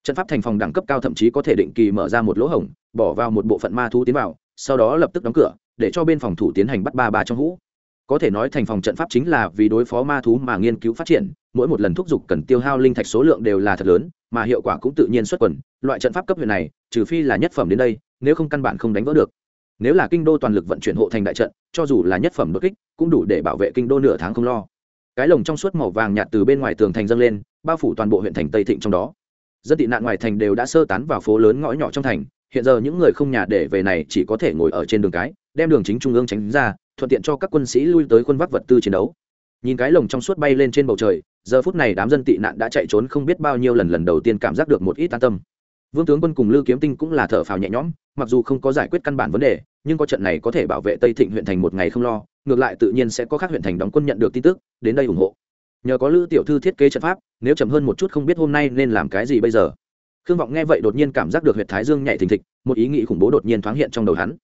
Trận pháp thành phòng đẳng cấp cao thậm chí có thể định kỳ mở ra một lỗ hổng, bỏ vào một bộ phận ma thú tiến vào, sau đó lập tức đóng cửa, để cho bên phòng thủ tiến hành bắt ba ba trong hũ. Có thể nói thành phòng trận pháp chính là vì đối phó ma thú mà nghiên cứu phát triển, mỗi một lần thúc giục cần tiêu hao linh thạch số lượng đều là thật lớn, mà hiệu quả cũng tự nhiên xuất quần. Loại trận pháp cấp huyện này, trừ phi là nhất phẩm đến đây, nếu không căn bản không đánh vỡ được nếu là kinh đô toàn lực vận chuyển hộ thành đại trận, cho dù là nhất phẩm đột kích, cũng đủ để bảo vệ kinh đô nửa tháng không lo. Cái lồng trong suốt màu vàng nhạt từ bên ngoài tường thành dâng lên, bao phủ toàn bộ huyện thành tây thịnh trong đó. Dân tị nạn ngoài thành đều đã sơ tán vào phố lớn ngõ nhỏ trong thành, hiện giờ những người không nhà để về này chỉ có thể ngồi ở trên đường cái, đem đường chính trung ương tránh ra, thuận tiện cho các quân sĩ lui tới quân vác vật tư chiến đấu. Nhìn cái lồng trong suốt bay lên trên bầu trời, giờ phút này đám dân tị nạn đã chạy trốn không biết bao nhiêu lần lần đầu tiên cảm giác được một ít an tâm. Vương tướng quân cùng lưu kiếm tinh cũng là thở phào nhẹ nhõm, mặc dù không có giải quyết căn bản vấn đề nhưng có trận này có thể bảo vệ tây thịnh huyện thành một ngày không lo, ngược lại tự nhiên sẽ có các huyện thành đóng quân nhận được tin tức, đến đây ủng hộ. Nhờ có lữ tiểu thư thiết kế trận pháp, nếu chậm hơn một chút không biết hôm nay nên làm cái gì bây giờ. Khương vọng nghe vậy đột nhiên cảm giác được huyện thái dương nhảy thình thịch, một ý nghĩ khủng bố đột nhiên thoáng hiện trong đầu hắn.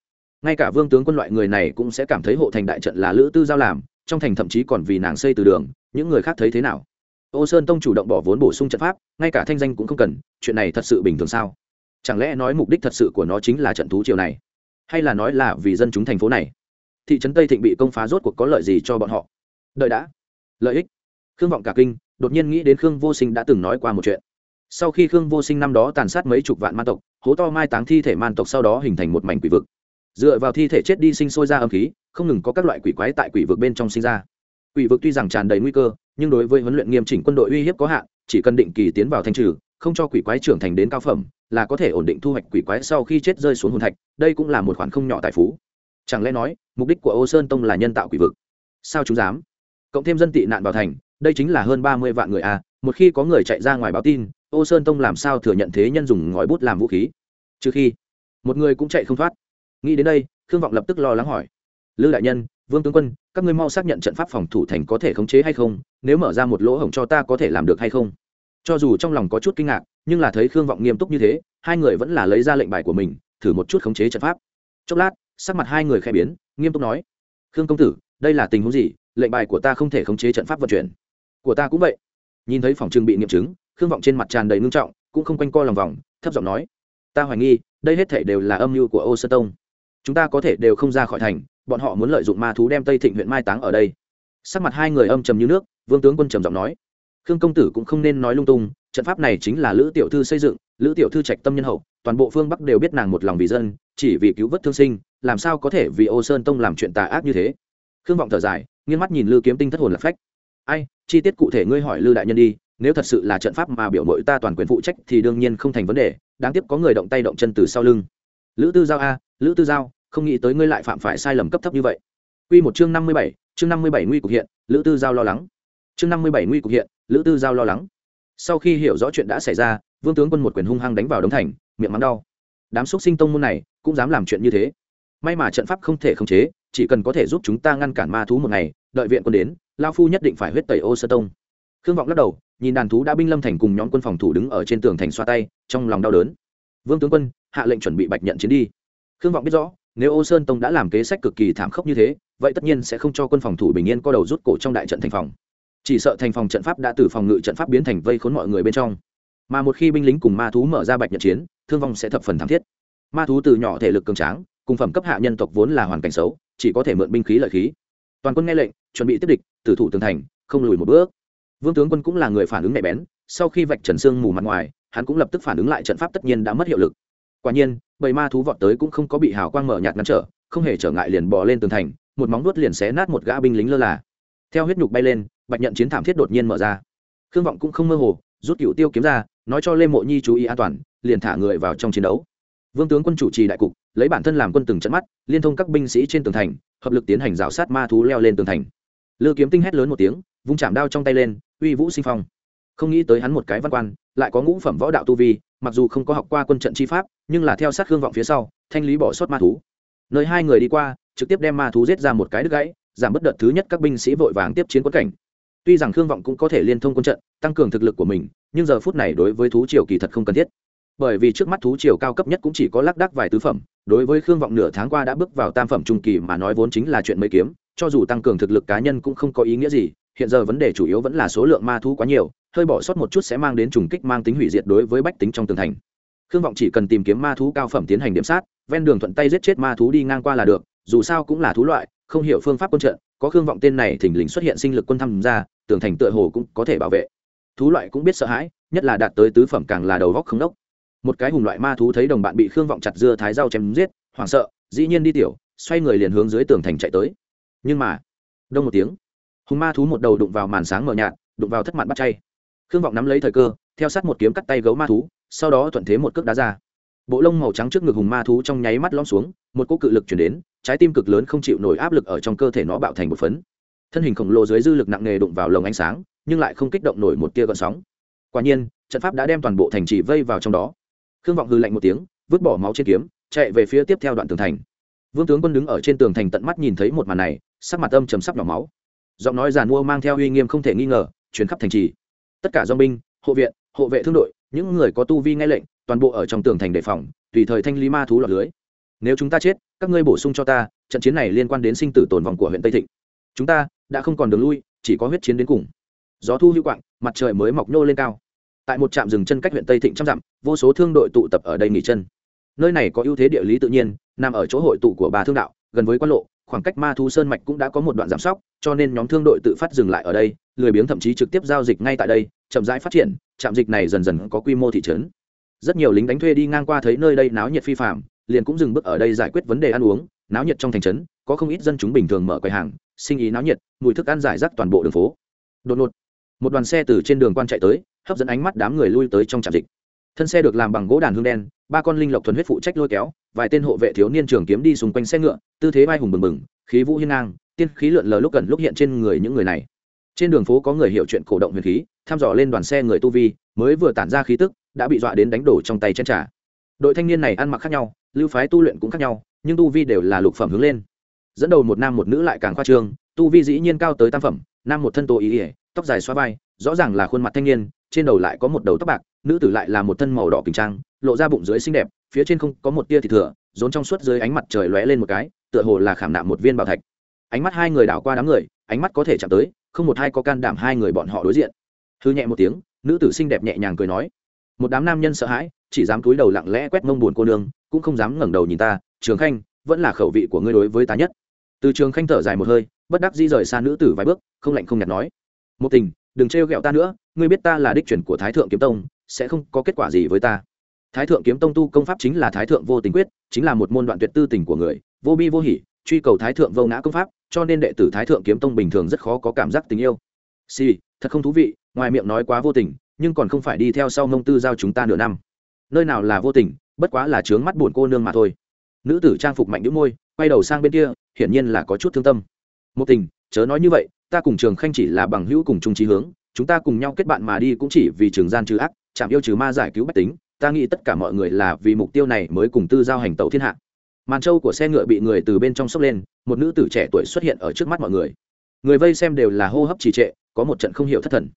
Ngay cả vương tướng quân loại người này cũng sẽ cảm thấy hộ thành đại trận là lữ tư giao làm, trong thành thậm chí còn vì nàng xây từ đường, những người khác thấy thế nào? Ô sơn tông chủ động bỏ vốn bổ sung trận pháp, ngay cả thanh danh cũng không cần, chuyện này thật sự bình thường sao? Chẳng lẽ nói mục đích thật sự của nó chính là trận thú triều này? Hay là nói là vì dân chúng thành phố này? Thị trấn tây thịnh bị công phá rốt cuộc có lợi gì cho bọn họ? Đợi đã. Lợi ích. Khương vọng cả kinh, đột nhiên nghĩ đến khương vô sinh đã từng nói qua một chuyện. Sau khi khương vô sinh năm đó tàn sát mấy chục vạn man tộc, hố to mai táng thi thể man tộc sau đó hình thành một mảnh quỷ vực. Dựa vào thi thể chết đi sinh sôi ra âm khí, không ngừng có các loại quỷ quái tại quỷ vực bên trong sinh ra. Quỷ vực tuy rằng tràn đầy nguy cơ, nhưng đối với huấn luyện nghiêm chỉnh quân đội uy hiếp có hạn, chỉ cần định kỳ tiến vào thanh trừ không cho quỷ quái trưởng thành đến cao phẩm, là có thể ổn định thu hoạch quỷ quái sau khi chết rơi xuống hồn thạch, đây cũng là một khoản không nhỏ tài phú. Chẳng lẽ nói, mục đích của ô sơn tông là nhân tạo quỷ vực? Sao chúng dám? Cộng thêm dân tị nạn vào thành, đây chính là hơn ba mươi vạn người à một khi có người chạy ra ngoài báo tin, ô sơn tông làm sao thừa nhận thế nhân dùng ngòi bút làm vũ khí? Trừ khi, một người cũng chạy không thoát. Nghĩ đến đây, khương vọng lập tức lo lắng hỏi. Lư đại nhân, vương tướng quân, các ngươi mau xác nhận trận pháp phòng thủ thành có thể khống chế hay không, nếu mở ra một lỗ hổng cho ta có thể làm được hay không? Cho dù trong lòng có chút kinh ngạc, nhưng là thấy khương vọng nghiêm túc như thế, hai người vẫn là lấy ra lệnh bài của mình, thử một chút khống chế trận pháp. Chốc lát, sắc mặt hai người khẽ biến, nghiêm túc nói, khương công tử, đây là tình huống gì? Lệnh bài của ta không thể khống chế trận pháp vận chuyển. Của ta cũng vậy. Nhìn thấy phòng trưng bị nghiệm chứng, khương vọng trên mặt tràn đầy ngưng trọng, cũng không quanh co lòng vòng, thấp giọng nói, ta hoài nghi, đây hết thể đều là âm mưu của ô sơ tông. Chúng ta có thể đều không ra khỏi thành, bọn họ muốn lợi dụng ma thú đem tây thịnh huyện mai táng ở đây. Sắc mặt hai người âm trầm như nước, vương tướng quân trầm giọng nói khương công tử cũng không nên nói lung tung trận pháp này chính là lữ tiểu thư xây dựng lữ tiểu thư trạch tâm nhân hậu toàn bộ phương bắc đều biết nàng một lòng vì dân chỉ vì cứu vớt thương sinh làm sao có thể vì ô sơn tông làm chuyện tà ác như thế. Khương vọng thở dài nghiêng mắt nhìn lư kiếm tinh thất hồn lạc phách. Ai chi tiết cụ thể ngươi hỏi lư đại nhân đi nếu thật sự là trận pháp mà biểu mội ta toàn quyền phụ trách thì đương nhiên không thành vấn đề đáng tiếc có người động tay động chân từ sau lưng. Lữ tư giao a lữ tư giao không nghĩ tới ngươi lại phạm phải sai lầm cấp thấp như vậy. Quy một chương năm mươi bảy, chương năm mươi bảy nguy cục hiện, Lữ Tư Giao lo lắng. Chương năm mươi bảy nguy cục hiện, Lữ Tư Giao lo lắng. Sau khi hiểu rõ chuyện đã xảy ra, Vương tướng quân một quyền hung hăng đánh vào đống thành, miệng mắng đau. Đám xúc sinh tông môn này cũng dám làm chuyện như thế. May mà trận pháp không thể khống chế, chỉ cần có thể giúp chúng ta ngăn cản ma thú một ngày, đợi viện quân đến, lão phu nhất định phải huyết tẩy ô sơ tông. Khương vọng lắc đầu, nhìn đàn thú đã binh lâm thành cùng nhóm quân phòng thủ đứng ở trên tường thành xoa tay, trong lòng đau đớn. Vương tướng quân, hạ lệnh chuẩn bị bạch nhận chiến đi. Khương vọng biết rõ, nếu ô sơn tông đã làm kế sách cực kỳ thảm khốc như thế vậy tất nhiên sẽ không cho quân phòng thủ bình yên co đầu rút cổ trong đại trận thành phòng chỉ sợ thành phòng trận pháp đã từ phòng ngự trận pháp biến thành vây khốn mọi người bên trong. Mà một khi binh lính cùng ma thú mở ra bạch nhật chiến, thương vong sẽ thập phần thảm thiết. Ma thú từ nhỏ thể lực cường tráng, cùng phẩm cấp hạ nhân tộc vốn là hoàn cảnh xấu, chỉ có thể mượn binh khí lợi khí. Toàn quân nghe lệnh, chuẩn bị tiếp địch, tử thủ tường thành, không lùi một bước. Vương tướng quân cũng là người phản ứng nhạy bén, sau khi vạch trần sương mù mặt ngoài, hắn cũng lập tức phản ứng lại trận pháp tất nhiên đã mất hiệu lực. Quả nhiên bầy ma thú vọt tới cũng không có bị hào quang mở nhạt ngăn trở, không hề trở ngại liền bò lên tường thành, một móng đuốt liền xé nát một gã binh lính lơ là. Theo huyết nhục bay lên bạch nhận chiến thảm thiết đột nhiên mở ra. Khương vọng cũng không mơ hồ, rút cựu tiêu kiếm ra, nói cho lê mộ nhi chú ý an toàn, liền thả người vào trong chiến đấu. Vương tướng quân chủ trì đại cục, lấy bản thân làm quân từng trận mắt, liên thông các binh sĩ trên tường thành, hợp lực tiến hành rào sát ma thú leo lên tường thành. Lư kiếm tinh hét lớn một tiếng, vung chạm đao trong tay lên, uy vũ sinh phong. Không nghĩ tới hắn một cái văn quan, lại có ngũ phẩm võ đạo tu vi, mặc dù không có học qua quân trận chi pháp, nhưng là theo sát hương vọng phía sau, thanh lý bỏ sót ma thú. Nơi hai người đi qua, trực tiếp đem ma thú giết ra một cái đứt gãy, giảm bất đợt thứ nhất các binh sĩ vội vàng tiếp chiến quân cảnh tuy rằng khương vọng cũng có thể liên thông quân trận, tăng cường thực lực của mình, nhưng giờ phút này đối với thú triều kỳ thật không cần thiết. Bởi vì trước mắt thú triều cao cấp nhất cũng chỉ có lác đác vài tứ phẩm, đối với khương vọng nửa tháng qua đã bước vào tam phẩm trung kỳ mà nói vốn chính là chuyện mấy kiếm, cho dù tăng cường thực lực cá nhân cũng không có ý nghĩa gì, hiện giờ vấn đề chủ yếu vẫn là số lượng ma thú quá nhiều, hơi bỏ sót một chút sẽ mang đến trùng kích mang tính hủy diệt đối với bách tính trong tường thành. Khương vọng chỉ cần tìm kiếm ma thú cao phẩm tiến hành điểm sát, ven đường thuận tay giết chết ma thú đi ngang qua là được, dù sao cũng là thú loại không hiểu phương pháp quân trận, có khương vọng tên này thình lình xuất hiện sinh lực quân tham gia, tường thành tựa hồ cũng có thể bảo vệ. Thú loại cũng biết sợ hãi, nhất là đạt tới tứ phẩm càng là đầu góc không đốc. Một cái hùng loại ma thú thấy đồng bạn bị khương vọng chặt dưa thái dao chém giết, hoảng sợ, dĩ nhiên đi tiểu, xoay người liền hướng dưới tường thành chạy tới. Nhưng mà, đông một tiếng, hùng ma thú một đầu đụng vào màn sáng mờ nhạt, đụng vào thất mặt bắt chay. Khương vọng nắm lấy thời cơ, theo sát một kiếm cắt tay gấu ma thú, sau đó thuận thế một cước đá ra. Bộ lông màu trắng trước ngực hùng ma thú trong nháy mắt lom xuống, một cỗ cự lực chuyển đến trái tim cực lớn không chịu nổi áp lực ở trong cơ thể nó bạo thành một phấn. Thân hình khổng lồ dưới dư lực nặng nề đụng vào lồng ánh sáng, nhưng lại không kích động nổi một tia gợn sóng. Quả nhiên, trận pháp đã đem toàn bộ thành trì vây vào trong đó. Khương vọng hư lạnh một tiếng, vứt bỏ máu trên kiếm, chạy về phía tiếp theo đoạn tường thành. Vương tướng quân đứng ở trên tường thành tận mắt nhìn thấy một màn này, sắc mặt âm chầm sắp nhỏ máu. Giọng nói giàn mua mang theo uy nghiêm không thể nghi ngờ chuyến khắp thành trì. Tất cả do binh, hộ viện hộ vệ thương đội, những người có tu vi nghe lệnh, toàn bộ ở trong tường thành đề phòng, tùy thời thanh lý ma thú lọt lưới nếu chúng ta chết, các ngươi bổ sung cho ta, trận chiến này liên quan đến sinh tử tồn vong của huyện tây thịnh. Chúng ta đã không còn đường lui, chỉ có huyết chiến đến cùng. Gió thu hữu quạng, mặt trời mới mọc nhô lên cao. Tại một trạm dừng chân cách huyện tây thịnh trăm dặm, vô số thương đội tụ tập ở đây nghỉ chân. Nơi này có ưu thế địa lý tự nhiên, nằm ở chỗ hội tụ của bà thương đạo, gần với quan lộ, khoảng cách ma thu sơn mạch cũng đã có một đoạn giảm sóc, cho nên nhóm thương đội tự phát dừng lại ở đây, lười biếng thậm chí trực tiếp giao dịch ngay tại đây, chậm rãi phát triển, trạm dịch này dần dần có quy mô thị trấn. Rất nhiều lính đánh thuê đi ngang qua thấy nơi đây náo nhiệt phi phạm liền cũng dừng bước ở đây giải quyết vấn đề ăn uống, náo nhiệt trong thành trấn, có không ít dân chúng bình thường mở quầy hàng, sinh ý náo nhiệt, mùi thức ăn giải rác toàn bộ đường phố. Đột ngột, một đoàn xe từ trên đường quan chạy tới, hấp dẫn ánh mắt đám người lui tới trong trạm dịch. Thân xe được làm bằng gỗ đàn hương đen, ba con linh lộc thuần huyết phụ trách lôi kéo, vài tên hộ vệ thiếu niên trường kiếm đi xung quanh xe ngựa, tư thế vai hùng bừng bừng, khí vũ hiên ngang, tiên khí lượn lờ lúc gần lúc hiện trên người những người này. Trên đường phố có người hiểu chuyện cổ động huyền khí, thăm dò lên đoàn xe người tu vi, mới vừa tản ra khí tức, đã bị dọa đến đánh đổ trong tay chân trả đội thanh niên này ăn mặc khác nhau lưu phái tu luyện cũng khác nhau, nhưng tu vi đều là lục phẩm hướng lên. Dẫn đầu một nam một nữ lại càng khoa trương, tu vi dĩ nhiên cao tới tam phẩm, nam một thân tô ý ỉa tóc dài xoa vai, rõ ràng là khuôn mặt thanh niên, trên đầu lại có một đầu tóc bạc, nữ tử lại là một thân màu đỏ kình trang, lộ ra bụng dưới xinh đẹp, phía trên không có một tia thịt thừa, rốn trong suốt dưới ánh mặt trời lóe lên một cái, tựa hồ là khảm nạm một viên bảo thạch. Ánh mắt hai người đảo qua đám người, ánh mắt có thể chạm tới, không một hai có can đảm hai người bọn họ đối diện. Hư nhẹ một tiếng, nữ tử xinh đẹp nhẹ nhàng cười nói, một đám nam nhân sợ hãi, chỉ dám cúi đầu lặng lẽ quét mông buồn cô nương cũng không dám ngẩng đầu nhìn ta trường khanh vẫn là khẩu vị của ngươi đối với ta nhất. Từ trường khanh thở dài một hơi bất đắc di rời xa nữ tử vài bước không lạnh không nhạt nói một tình đừng trêu ghẹo ta nữa ngươi biết ta là đích truyền của thái thượng kiếm tông sẽ không có kết quả gì với ta. Thái thượng kiếm tông tu công pháp chính là thái thượng vô tình quyết chính là một môn đoạn tuyệt tư tình của người vô bi vô hỉ truy cầu thái thượng vô ngã công pháp cho nên đệ tử thái thượng kiếm tông bình thường rất khó có cảm giác tình yêu. Xì、sì, thật không thú vị ngoài miệng nói quá vô tình nhưng còn không phải đi theo sau mông tư giao chúng ta nửa năm. Nơi nào là vô tình bất quá là trướng mắt buồn cô nương mà thôi. Nữ tử trang phục mạnh đĩu môi, quay đầu sang bên kia, hiển nhiên là có chút thương tâm. Một tình, chớ nói như vậy, ta cùng trường khanh chỉ là bằng hữu cùng chung trí hướng, chúng ta cùng nhau kết bạn mà đi cũng chỉ vì trường gian trừ ác, chạm yêu trừ ma giải cứu bách tính, ta nghĩ tất cả mọi người là vì mục tiêu này mới cùng tư giao hành tẩu thiên hạ. Màn trâu của xe ngựa bị người từ bên trong sốc lên, một nữ tử trẻ tuổi xuất hiện ở trước mắt mọi người. Người vây xem đều là hô hấp trì trệ, có một trận không hiểu thất thần.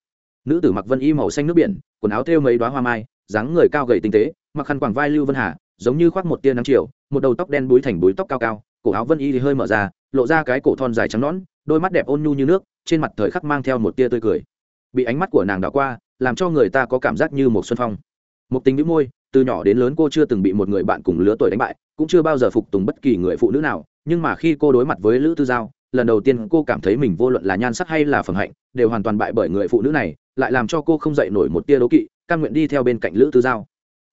Nữ tử mặc vân y màu xanh nước biển, quần áo thêu mấy đoá hoa mai, dáng người cao gầy tinh tế mặc khăn quàng vai lưu vân hà, giống như khoác một tia nắng chiều, một đầu tóc đen búi thành búi tóc cao cao, cổ áo vân y thì hơi mở ra, lộ ra cái cổ thon dài trắng nõn, đôi mắt đẹp ôn nhu như nước, trên mặt thời khắc mang theo một tia tươi cười. Bị ánh mắt của nàng đảo qua, làm cho người ta có cảm giác như một xuân phong. Một tình đĩu môi, từ nhỏ đến lớn cô chưa từng bị một người bạn cùng lứa tuổi đánh bại, cũng chưa bao giờ phục tùng bất kỳ người phụ nữ nào, nhưng mà khi cô đối mặt với lữ tư giao, lần đầu tiên cô cảm thấy mình vô luận là nhan sắc hay là phẩm hạnh, đều hoàn toàn bại bởi người phụ nữ này, lại làm cho cô không dậy nổi một tia đố kỵ căn nguyện đi theo bên cạnh lữ tư giao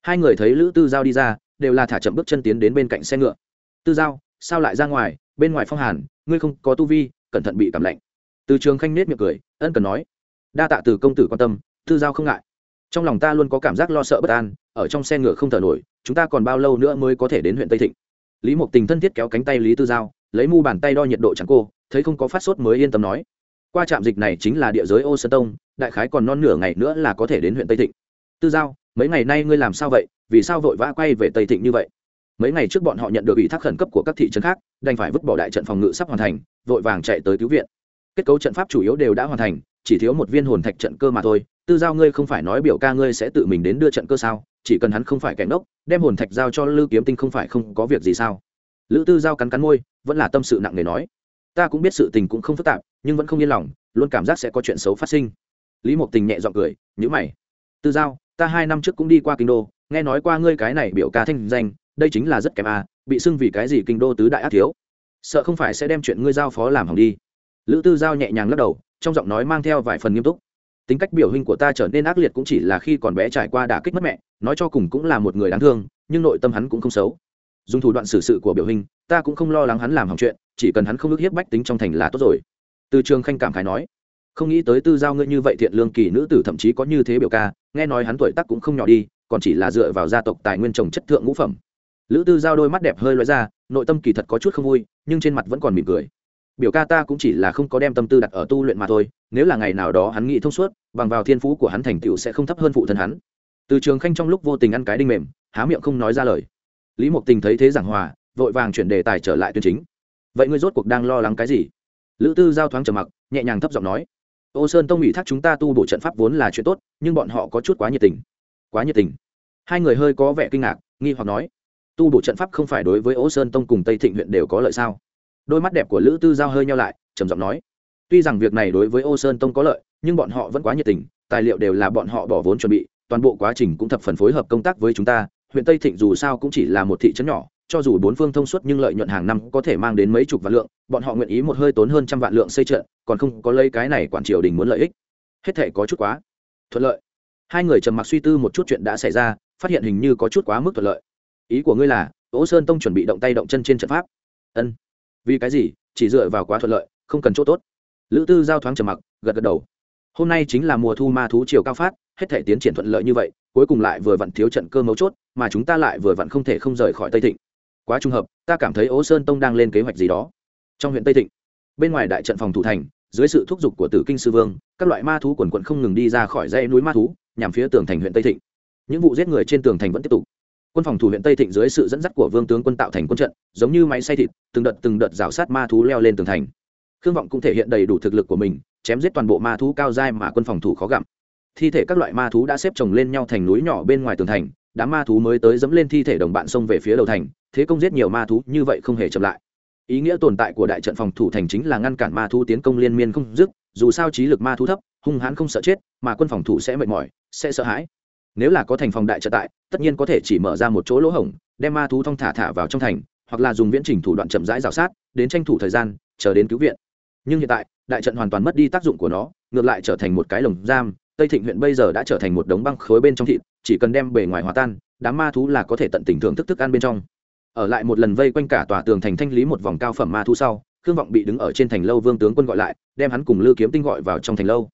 hai người thấy lữ tư giao đi ra, đều là thả chậm bước chân tiến đến bên cạnh xe ngựa. Tư giao, sao lại ra ngoài? Bên ngoài phong hàn, ngươi không có tu vi, cẩn thận bị cảm lạnh. Từ trường khanh nết miệng cười, ân cần nói. Đa tạ từ công tử quan tâm, tư giao không ngại. Trong lòng ta luôn có cảm giác lo sợ bất an, ở trong xe ngựa không thở nổi, chúng ta còn bao lâu nữa mới có thể đến huyện tây thịnh? Lý mộc tình thân thiết kéo cánh tay lý tư giao, lấy mu bàn tay đo nhiệt độ chẳng cô, thấy không có phát sốt mới yên tâm nói. Qua trạm dịch này chính là địa giới ô sơn tông, đại khái còn non nửa ngày nữa là có thể đến huyện tây thịnh. Tư giao mấy ngày nay ngươi làm sao vậy? Vì sao vội vã quay về tây thịnh như vậy? Mấy ngày trước bọn họ nhận được ủy thác khẩn cấp của các thị trấn khác, đành phải vứt bỏ đại trận phòng ngự sắp hoàn thành, vội vàng chạy tới cứu viện. Kết cấu trận pháp chủ yếu đều đã hoàn thành, chỉ thiếu một viên hồn thạch trận cơ mà thôi. Tư giao ngươi không phải nói biểu ca ngươi sẽ tự mình đến đưa trận cơ sao? Chỉ cần hắn không phải kẻ ngốc, đem hồn thạch giao cho lư kiếm tinh không phải không có việc gì sao? Lữ tư giao cắn cắn môi, vẫn là tâm sự nặng nề nói. Ta cũng biết sự tình cũng không phức tạp, nhưng vẫn không yên lòng, luôn cảm giác sẽ có chuyện xấu phát sinh. Lý mộc tình nhẹ g i ọ n g cười nhữ mày. Tư giao ta hai năm trước cũng đi qua kinh đô, nghe nói qua ngươi cái này biểu ca thanh danh, đây chính là rất kém à bị xưng vì cái gì kinh đô tứ đại ác thiếu? Sợ không phải sẽ đem chuyện ngươi giao phó làm hỏng đi. Lữ tư giao nhẹ nhàng lắc đầu, trong giọng nói mang theo vài phần nghiêm túc. Tính cách biểu hình của ta trở nên ác liệt cũng chỉ là khi còn bé trải qua đả kích mất mẹ, nói cho cùng cũng là một người đáng thương, nhưng nội tâm hắn cũng không xấu. Dùng thủ đoạn xử sự của biểu hình ta cũng không lo lắng hắn làm hỏng chuyện, chỉ cần hắn không ước hiếp bách tính trong thành là tốt rồi. Từ trường khanh cảm khái nói không nghĩ tới tư giao ngươi như vậy thiện lương kỳ nữ tử thậm chí có như thế biểu ca, nghe nói hắn tuổi tác cũng không nhỏ đi, còn chỉ là dựa vào gia tộc tài nguyên trồng chất thượng ngũ phẩm. Lữ tư giao đôi mắt đẹp hơi loại ra, nội tâm kỳ thật có chút không vui, nhưng trên mặt vẫn còn mỉm cười. Biểu ca ta cũng chỉ là không có đem tâm tư đặt ở tu luyện mà thôi, nếu là ngày nào đó hắn nghĩ thông suốt, bằng vào thiên phú của hắn thành tựu sẽ không thấp hơn phụ thân hắn. Từ trường khanh trong lúc vô tình ăn cái đinh mềm, há miệng không nói ra lời. Lý mộc tình thấy thế giảng hòa, vội vàng chuyển đề tài trở lại tuyên chính. Vậy ngươi rốt cuộc đang lo lắng cái gì? Lữ tư giao thoáng trầm mặc, nhẹ nhàng thấp giọng nói ô sơn tông ủy thác chúng ta tu bổ trận pháp vốn là chuyện tốt, nhưng bọn họ có chút quá nhiệt tình. Quá nhiệt tình. Hai người hơi có vẻ kinh ngạc, nghi hoặc nói, tu bổ trận pháp không phải đối với ô sơn tông cùng tây thịnh huyện đều có lợi sao? Đôi mắt đẹp của lữ tư giao hơi nhau lại, trầm giọng nói, tuy rằng việc này đối với ô sơn tông có lợi, nhưng bọn họ vẫn quá nhiệt tình, tài liệu đều là bọn họ bỏ vốn chuẩn bị, toàn bộ quá trình cũng thập phần phối hợp công tác với chúng ta, huyện tây thịnh dù sao cũng chỉ là một thị trấn nhỏ cho dù bốn phương thông suốt nhưng lợi nhuận hàng năm có thể mang đến mấy chục vạn lượng, bọn họ nguyện ý một hơi tốn hơn trăm vạn lượng xây trận, còn không có lấy cái này quản triều đình muốn lợi ích. Hết thể có chút quá. Thuận lợi. Hai người trầm mặc suy tư một chút chuyện đã xảy ra, phát hiện hình như có chút quá mức thuận lợi. Ý của ngươi là Ô sơn tông chuẩn bị động tay động chân trên trận pháp. Ân. Vì cái gì? Chỉ dựa vào quá thuận lợi, không cần chỗ tốt. Lữ tư giao thoáng trầm mặc, gật gật đầu. Hôm nay chính là mùa thu ma thú chiều cao phát, hết thể tiến triển thuận lợi như vậy, cuối cùng lại vừa vặn thiếu trận cơ mấu chốt, mà chúng ta lại vừa vặn không thể không rời khỏi tây thịnh quá trùng hợp, ta cảm thấy ố sơn tông đang lên kế hoạch gì đó. Trong huyện tây thịnh, bên ngoài đại trận phòng thủ thành, dưới sự thúc giục của tử kinh sư vương, các loại ma thú quần quận không ngừng đi ra khỏi dãy núi ma thú, nhằm phía tường thành huyện tây thịnh. Những vụ giết người trên tường thành vẫn tiếp tục. Quân phòng thủ huyện tây thịnh dưới sự dẫn dắt của vương tướng quân tạo thành quân trận, giống như máy xay thịt, từng đợt từng đợt rào sát ma thú leo lên tường thành. Khương vọng cũng thể hiện đầy đủ thực lực của mình, chém giết toàn bộ ma thú cao dai mà quân phòng thủ khó gặm thi thể các loại ma thú đã xếp chồng lên nhau thành núi nhỏ bên ngoài tường thành đám ma thú mới tới dẫm lên thi thể đồng bạn xông về phía đầu thành, thế công giết nhiều ma thú như vậy không hề chậm lại. Ý nghĩa tồn tại của đại trận phòng thủ thành chính là ngăn cản ma thú tiến công liên miên không dứt, dù sao trí lực ma thú thấp, hung hãn không sợ chết, mà quân phòng thủ sẽ mệt mỏi, sẽ sợ hãi. Nếu là có thành phòng đại trận tại, tất nhiên có thể chỉ mở ra một chỗ lỗ hổng, đem ma thú thong thả thả vào trong thành, hoặc là dùng viễn trình thủ đoạn chậm rãi rào sát, đến tranh thủ thời gian, chờ đến cứu viện. Nhưng hiện tại, đại trận hoàn toàn mất đi tác dụng của nó, ngược lại trở thành một cái lồng giam, tây thịnh huyện bây giờ đã trở thành một đống băng khối bên trong thịt chỉ cần đem bề ngoài hòa tan, đám ma thú là có thể tận tình thưởng thức thức ăn bên trong. Ở lại một lần vây quanh cả tòa tường thành thanh lý một vòng cao phẩm ma thú sau, khương vọng bị đứng ở trên thành lâu vương tướng quân gọi lại, đem hắn cùng lư kiếm tinh gọi vào trong thành lâu.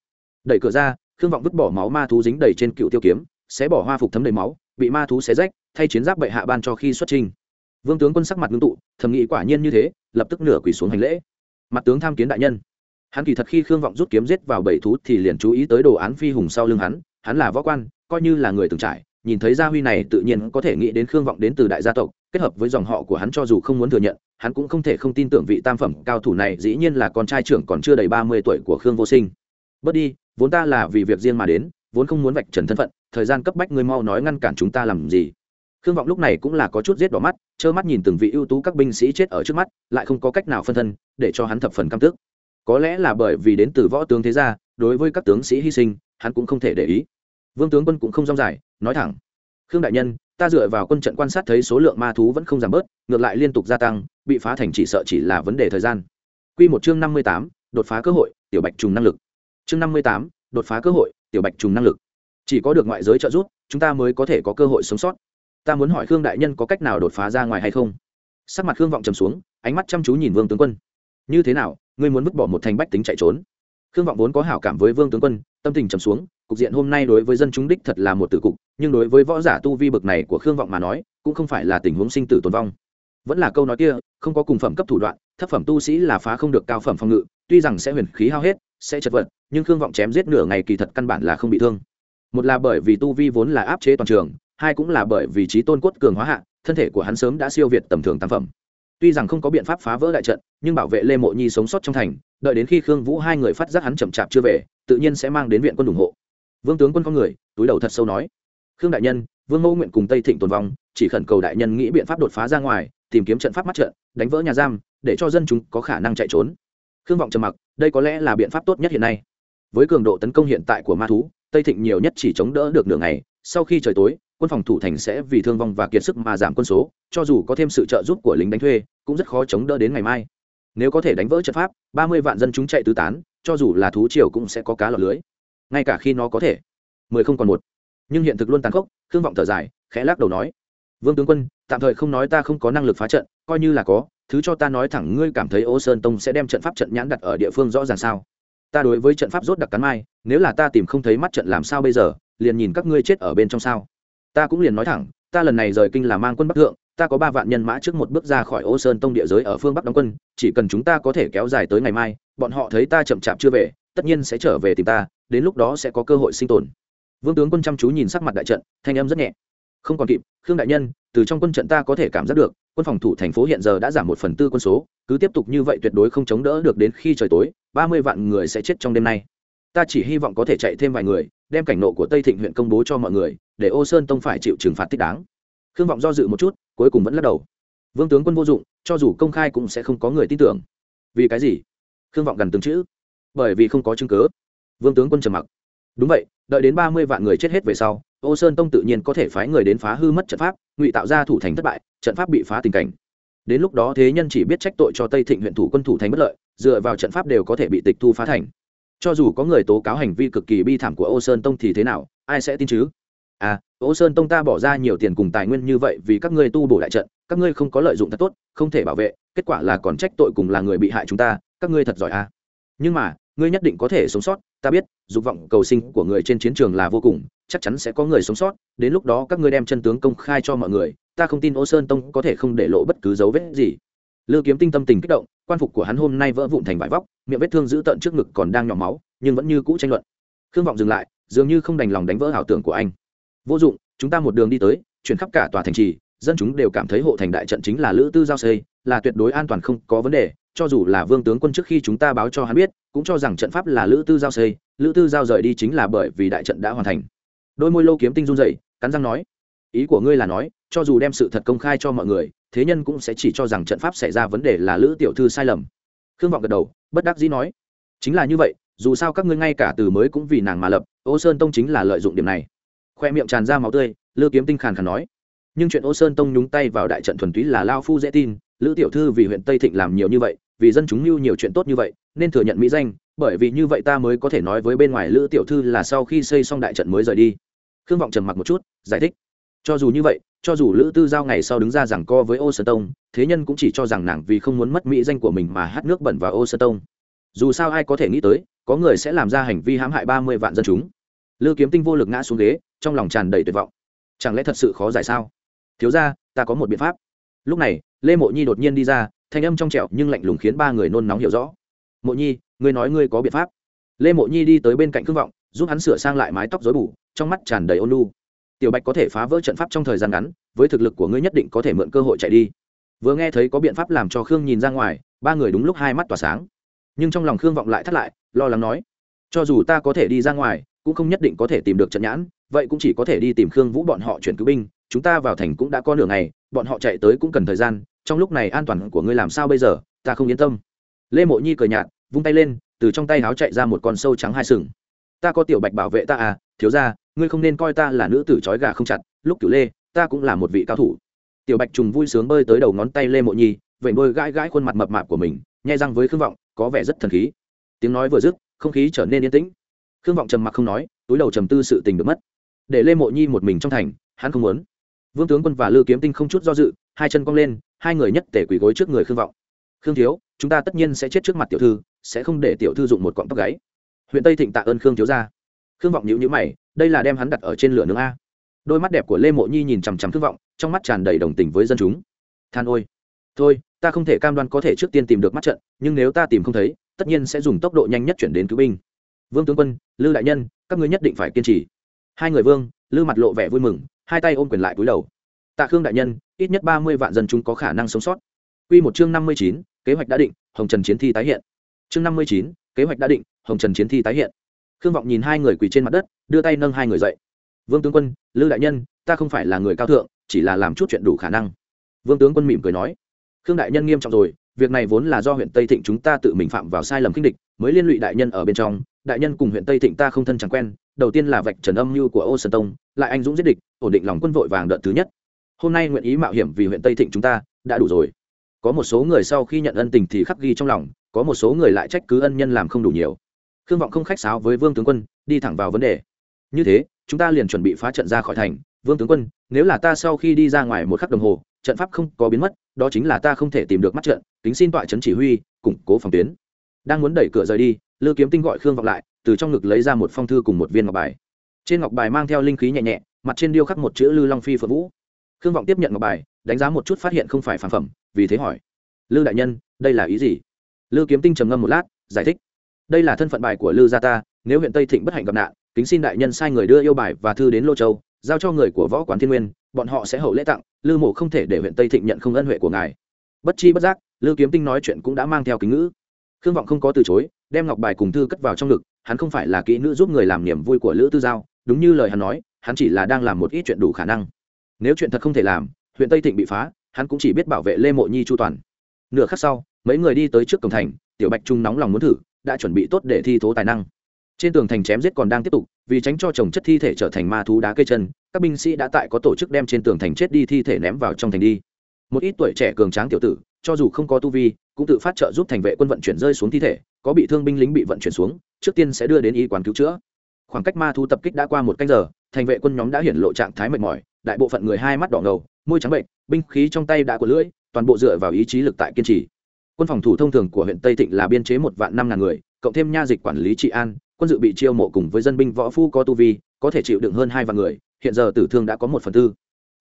Đẩy cửa ra, khương vọng vứt bỏ máu ma thú dính đầy trên cựu tiêu kiếm xé bỏ hoa phục thấm đầy máu, bị ma thú xé rách, thay chiến giáp bệ hạ ban cho khi xuất trình vương tướng quân sắc mặt ngưng tụ, thầm nghĩ quả nhiên như thế, lập tức nửa quỳ xuống hành lễ. Mặt tướng tham kiến đại nhân. Hắn kỳ thật khi khương vọng rút kiếm giết vào bảy thú thì liền chú ý tới đồ án phi hùng sau lưng hắn hắn là võ quan coi như là người từng trải, nhìn thấy gia huy này tự nhiên có thể nghĩ đến khương vọng đến từ đại gia tộc, kết hợp với dòng họ của hắn cho dù không muốn thừa nhận, hắn cũng không thể không tin tưởng vị tam phẩm cao thủ này dĩ nhiên là con trai trưởng còn chưa đầy ba mươi tuổi của khương vô sinh. Bớt đi, vốn ta là vì việc riêng mà đến, vốn không muốn vạch trần thân phận, thời gian cấp bách ngươi mau nói ngăn cản chúng ta làm gì. Khương vọng lúc này cũng là có chút giết đỏ mắt, trơ mắt nhìn từng vị ưu tú các binh sĩ chết ở trước mắt, lại không có cách nào phân thân, để cho hắn thập phần căm tức. Có lẽ là bởi vì đến từ võ tướng thế gia, đối với các tướng sĩ hy sinh, hắn cũng không thể để ý vương tướng quân cũng không rong dài, nói thẳng. Khương đại nhân, ta dựa vào quân trận quan sát thấy số lượng ma thú vẫn không giảm bớt, ngược lại liên tục gia tăng, bị phá thành chỉ sợ chỉ là vấn đề thời gian. Q một chương năm mươi tám, đột phá cơ hội, tiểu bạch trùng năng lực. Chương năm mươi tám, đột phá cơ hội, tiểu bạch trùng năng lực. Chỉ có được ngoại giới trợ giúp, chúng ta mới có thể có cơ hội sống sót. Ta muốn hỏi khương đại nhân có cách nào đột phá ra ngoài hay không? Sắc mặt khương vọng trầm xuống, ánh mắt chăm chú nhìn vương tướng quân. Như thế nào, ngươi muốn vứt bỏ một thành bách tính chạy trốn? Khương vọng vốn có hảo cảm với vương tướng quân tâm tình trầm xuống, cục diện hôm nay đối với dân chúng đích thật là một tử cục, nhưng đối với võ giả tu vi bực này của khương vọng mà nói, cũng không phải là tình huống sinh tử tồn vong. Vẫn là câu nói kia, không có cùng phẩm cấp thủ đoạn, thấp phẩm tu sĩ là phá không được cao phẩm phòng ngự, tuy rằng sẽ huyền khí hao hết, sẽ chật vật, nhưng khương vọng chém giết nửa ngày kỳ thật căn bản là không bị thương. Một là bởi vì tu vi vốn là áp chế toàn trường, hai cũng là bởi vì trí tôn cốt cường hóa hạ, thân thể của hắn sớm đã siêu việt tầm thường tam phẩm tuy rằng không có biện pháp phá vỡ đại trận, nhưng bảo vệ lê mộ nhi sống sót trong thành, đợi đến khi khương vũ hai người phát giác hắn chậm chạp chưa về, tự nhiên sẽ mang đến viện quân ủng hộ. Vương tướng quân con người, túi đầu thật sâu nói. Khương đại nhân, vương ngô nguyện cùng tây thịnh tồn vong, chỉ khẩn cầu đại nhân nghĩ biện pháp đột phá ra ngoài, tìm kiếm trận pháp mắt trận, đánh vỡ nhà giam, để cho dân chúng có khả năng chạy trốn. Khương vọng trầm mặc, đây có lẽ là biện pháp tốt nhất hiện nay. Với cường độ tấn công hiện tại của ma thú, tây thịnh nhiều nhất chỉ chống đỡ được nửa ngày sau khi trời tối, quân phòng thủ thành sẽ vì thương vong và kiệt sức mà giảm quân số, cho dù có thêm sự trợ giúp của lính đánh thuê, cũng rất khó chống đỡ đến ngày mai. Nếu có thể đánh vỡ trận pháp, ba mươi vạn dân chúng chạy tứ tán, cho dù là thú triều cũng sẽ có cá lọt lưới. Ngay cả khi nó có thể. Mười không còn một. Nhưng hiện thực luôn tàn khốc, khương vọng thở dài, khẽ lắc đầu nói, vương tướng quân, tạm thời không nói ta không có năng lực phá trận, coi như là có, thứ cho ta nói thẳng ngươi cảm thấy ô sơn tông sẽ đem trận pháp trận nhãn đặt ở địa phương rõ ràng sao? Ta đối với trận pháp rốt đặc cắn mai, nếu là ta tìm không thấy mắt trận làm sao bây giờ? Liền nhìn các ngươi chết ở bên trong sao. Ta cũng liền nói thẳng, ta lần này rời kinh là mang quân bắc thượng, ta có ba vạn nhân mã trước một bước ra khỏi ô sơn tông địa giới ở phương bắc đóng quân, chỉ cần chúng ta có thể kéo dài tới ngày mai, bọn họ thấy ta chậm chạp chưa về, tất nhiên sẽ trở về tìm ta, đến lúc đó sẽ có cơ hội sinh tồn. Vương tướng quân chăm chú nhìn sắc mặt đại trận, thanh âm rất nhẹ. Không còn kịp, khương đại nhân, từ trong quân trận ta có thể cảm giác được, quân phòng thủ thành phố hiện giờ đã giảm một phần tư quân số, cứ tiếp tục như vậy tuyệt đối không chống đỡ được đến khi trời tối, ba mươi vạn người sẽ chết trong đêm nay. Ta chỉ hy vọng có thể chạy thêm vài người đem cảnh nộ của tây thịnh huyện công bố cho mọi người, để ô sơn tông phải chịu trừng phạt thích đáng. Khương vọng do dự một chút, cuối cùng vẫn lắc đầu. Vương tướng quân vô dụng, cho dù công khai cũng sẽ không có người tin tưởng. Vì cái gì? Khương vọng gần từng chữ. Bởi vì không có chứng cớ vương tướng quân trầm mặc. Đúng vậy, đợi đến ba mươi vạn người chết hết về sau, ô sơn tông tự nhiên có thể phái người đến phá hư mất trận pháp, ngụy tạo ra thủ thành thất bại, trận pháp bị phá tình cảnh. Đến lúc đó thế nhân chỉ biết trách tội cho tây thịnh huyện thủ quân thủ thành bất lợi, dựa vào trận pháp đều có thể bị tịch thu phá thành cho dù có người tố cáo hành vi cực kỳ bi thảm của ô sơn tông thì thế nào, ai sẽ tin chứ? À ô sơn tông ta bỏ ra nhiều tiền cùng tài nguyên như vậy vì các ngươi tu bổ đại trận, các ngươi không có lợi dụng thật tốt, không thể bảo vệ, kết quả là còn trách tội cùng là người bị hại chúng ta, các ngươi thật giỏi à? Nhưng mà, ngươi nhất định có thể sống sót, ta biết, dục vọng cầu sinh của người trên chiến trường là vô cùng, chắc chắn sẽ có người sống sót, đến lúc đó các ngươi đem chân tướng công khai cho mọi người, ta không tin ô sơn tông có thể không để lộ bất cứ dấu vết gì. Lư kiếm tinh tâm tình kích động quan phục của hắn hôm nay vỡ vụn thành vải vóc, miệng vết thương giữ tận trước ngực còn đang nhỏ máu, nhưng vẫn như cũ tranh luận. Khương vọng dừng lại, dường như không đành lòng đánh vỡ ảo tưởng của anh. Vô dụng, chúng ta một đường đi tới, chuyển khắp cả tòa thành trì, dân chúng đều cảm thấy hộ thành đại trận chính là lữ tư giao xây, là tuyệt đối an toàn không có vấn đề, cho dù là vương tướng quân trước khi chúng ta báo cho hắn biết, cũng cho rằng trận pháp là lữ tư giao xây, lữ tư giao rời đi chính là bởi vì đại trận đã hoàn thành. Đôi môi lô kiếm tinh run dậy cắn răng nói, ý của ngươi là nói, cho dù đem sự thật công khai cho mọi người thế nhân cũng sẽ chỉ cho rằng trận pháp xảy ra vấn đề là lữ tiểu thư sai lầm. Khương vọng gật đầu, bất đắc dĩ nói, chính là như vậy, dù sao các ngươi ngay cả từ mới cũng vì nàng mà lập, ô sơn tông chính là lợi dụng điểm này. Khoe miệng tràn ra máu tươi, lư kiếm tinh khàn khàn nói, nhưng chuyện ô sơn tông nhúng tay vào đại trận thuần túy là lao phu dễ tin, lữ tiểu thư vì huyện tây thịnh làm nhiều như vậy, vì dân chúng mưu nhiều chuyện tốt như vậy, nên thừa nhận mỹ danh, bởi vì như vậy ta mới có thể nói với bên ngoài lữ tiểu thư là sau khi xây xong đại trận mới rời đi. Khương vọng trầm mặc một chút, giải thích, cho dù như vậy cho dù lữ tư giao ngày sau đứng ra rằng co với ô sơn tông, thế nhân cũng chỉ cho rằng nàng vì không muốn mất mỹ danh của mình mà hát nước bẩn vào ô sơn tông. Dù sao ai có thể nghĩ tới, có người sẽ làm ra hành vi hãm hại ba mươi vạn dân chúng. Lư kiếm tinh vô lực ngã xuống ghế, trong lòng tràn đầy tuyệt vọng. Chẳng lẽ thật sự khó giải sao? Thiếu ra ta có một biện pháp. Lúc này, lê mộ nhi đột nhiên đi ra, thanh âm trong trẹo nhưng lạnh lùng khiến ba người nôn nóng hiểu rõ. Mộ nhi, ngươi nói ngươi có biện pháp. Lê mộ nhi đi tới bên cạnh cương vọng, giúp hắn sửa sang lại mái tóc dối bù, trong mắt tràn đầy ôn lu tiểu bạch có thể phá vỡ trận pháp trong thời gian ngắn, với thực lực của ngươi nhất định có thể mượn cơ hội chạy đi. Vừa nghe thấy có biện pháp làm cho khương nhìn ra ngoài, ba người đúng lúc hai mắt tỏa sáng. Nhưng trong lòng khương vọng lại thắt lại, lo lắng nói, cho dù ta có thể đi ra ngoài, cũng không nhất định có thể tìm được trận nhãn, vậy cũng chỉ có thể đi tìm khương vũ bọn họ chuyển cứu binh, chúng ta vào thành cũng đã có nửa ngày, bọn họ chạy tới cũng cần thời gian, trong lúc này an toàn của ngươi làm sao bây giờ, ta không yên tâm. Lê mộ nhi cười nhạt, vung tay lên, từ trong tay háo chạy ra một con sâu trắng hai sừng. Ta có tiểu bạch bảo vệ ta à thiếu ra ngươi không nên coi ta là nữ tử trói gà không chặt, lúc cửu lê, ta cũng là một vị cao thủ. Tiểu bạch trùng vui sướng bơi tới đầu ngón tay lê mộ nhi vậy môi gãi gãi khuôn mặt mập mạp của mình, nhai răng với khương vọng, có vẻ rất thần khí. Tiếng nói vừa dứt, không khí trở nên yên tĩnh. Khương vọng trầm mặc không nói, túi đầu trầm tư sự tình được mất. Để lê mộ nhi một mình trong thành, hắn không muốn. Vương tướng quân và lư kiếm tinh không chút do dự, hai chân cong lên, hai người nhất tể quỳ gối trước người khương vọng. Khương thiếu, chúng ta tất nhiên sẽ chết trước mặt tiểu thư, sẽ không để tiểu thư dụng một cọng tóc gáy. Huyện tây thịnh tạ ơn khương thiếu ra khương vọng nhữ nhữ mày đây là đem hắn đặt ở trên lửa nướng a. Đôi mắt đẹp của lê mộ nhi nhìn chằm chằm thất vọng, trong mắt tràn đầy đồng tình với dân chúng. Than ôi, thôi, ta không thể cam đoan có thể trước tiên tìm được mắt trận, nhưng nếu ta tìm không thấy, tất nhiên sẽ dùng tốc độ nhanh nhất chuyển đến cứu binh. Vương tướng quân, lư đại nhân, các ngươi nhất định phải kiên trì. Hai người vương, lư mặt lộ vẻ vui mừng, hai tay ôm quyền lại cúi đầu. Tạ khương đại nhân, ít nhất ba mươi vạn dân chúng có khả năng sống sót. Quy một chương năm mươi chín, kế hoạch đã định, hồng trần chiến thi tái hiện. Chương năm mươi chín, kế hoạch đã định, hồng trần chiến thi tái hiện khương vọng nhìn hai người quỳ trên mặt đất đưa tay nâng hai người dậy vương tướng quân lư đại nhân ta không phải là người cao thượng chỉ là làm chút chuyện đủ khả năng vương tướng quân mỉm cười nói khương đại nhân nghiêm trọng rồi việc này vốn là do huyện tây thịnh chúng ta tự mình phạm vào sai lầm kinh địch mới liên lụy đại nhân ở bên trong đại nhân cùng huyện tây thịnh ta không thân chẳng quen đầu tiên là vạch trần âm mưu của ô sơn tông lại anh dũng giết địch ổn định lòng quân vội vàng đợt thứ nhất hôm nay nguyện ý mạo hiểm vì huyện tây thịnh chúng ta đã đủ rồi có một số người sau khi nhận ân tình thì khắc ghi trong lòng có một số người lại trách cứ ân nhân làm không đủ nhiều khương vọng không khách sáo với vương tướng quân, đi thẳng vào vấn đề. Như thế, chúng ta liền chuẩn bị phá trận ra khỏi thành. Vương tướng quân, nếu là ta sau khi đi ra ngoài một khắc đồng hồ, trận pháp không có biến mất, đó chính là ta không thể tìm được mắt trận, kính xin tọa trấn chỉ huy, củng cố phòng tuyến. Đang muốn đẩy cửa rời đi, lư kiếm tinh gọi khương vọng lại, từ trong ngực lấy ra một phong thư cùng một viên ngọc bài. Trên ngọc bài mang theo linh khí nhẹ nhẹ, mặt trên điêu khắc một chữ lư long phi phượng vũ. Khương vọng tiếp nhận ngọc bài, đánh giá một chút phát hiện không phải phản phẩm, vì thế hỏi. Lư đại nhân, đây là ý gì? Lư kiếm tinh trầm ngâm một lát, giải thích đây là thân phận bài của lư gia ta, nếu huyện tây thịnh bất hạnh gặp nạn, kính xin đại nhân sai người đưa yêu bài và thư đến lô châu, giao cho người của võ quán thiên nguyên, bọn họ sẽ hậu lễ tặng, lư mộ không thể để huyện tây thịnh nhận không ân huệ của ngài. Bất chi bất giác, lư kiếm tinh nói chuyện cũng đã mang theo kính ngữ. Khương vọng không có từ chối, đem ngọc bài cùng thư cất vào trong ngực, hắn không phải là kỹ nữ giúp người làm niềm vui của lữ tư giao, đúng như lời hắn nói, hắn chỉ là đang làm một ít chuyện đủ khả năng. Nếu chuyện thật không thể làm, huyện tây thịnh bị phá, hắn cũng chỉ biết bảo vệ lê mộ nhi chu toàn. Nửa khắc sau, mấy người đi tới trước cổng thành, tiểu bạch trung nóng lòng muốn thử đã chuẩn bị tốt để thi thố tài năng. Trên tường thành chém giết còn đang tiếp tục, vì tránh cho trồng chất thi thể trở thành ma thú đá cây chân, các binh sĩ đã tại có tổ chức đem trên tường thành chết đi thi thể ném vào trong thành đi. Một ít tuổi trẻ cường tráng tiểu tử, cho dù không có tu vi, cũng tự phát trợ giúp thành vệ quân vận chuyển rơi xuống thi thể, có bị thương binh lính bị vận chuyển xuống, trước tiên sẽ đưa đến y quán cứu chữa. Khoảng cách ma thú tập kích đã qua một canh giờ, thành vệ quân nhóm đã hiển lộ trạng thái mệt mỏi, đại bộ phận người hai mắt đỏ ngầu, môi trắng bệnh, binh khí trong tay đã của lưỡi, toàn bộ dựa vào ý chí lực tại kiên trì quân phòng thủ thông thường của huyện tây thịnh là biên chế một vạn năm ngàn người, cộng thêm nha dịch quản lý trị an, quân dự bị chiêu mộ cùng với dân binh võ phu có tu vi, có thể chịu đựng hơn hai vạn người, hiện giờ tử thương đã có một phần tư.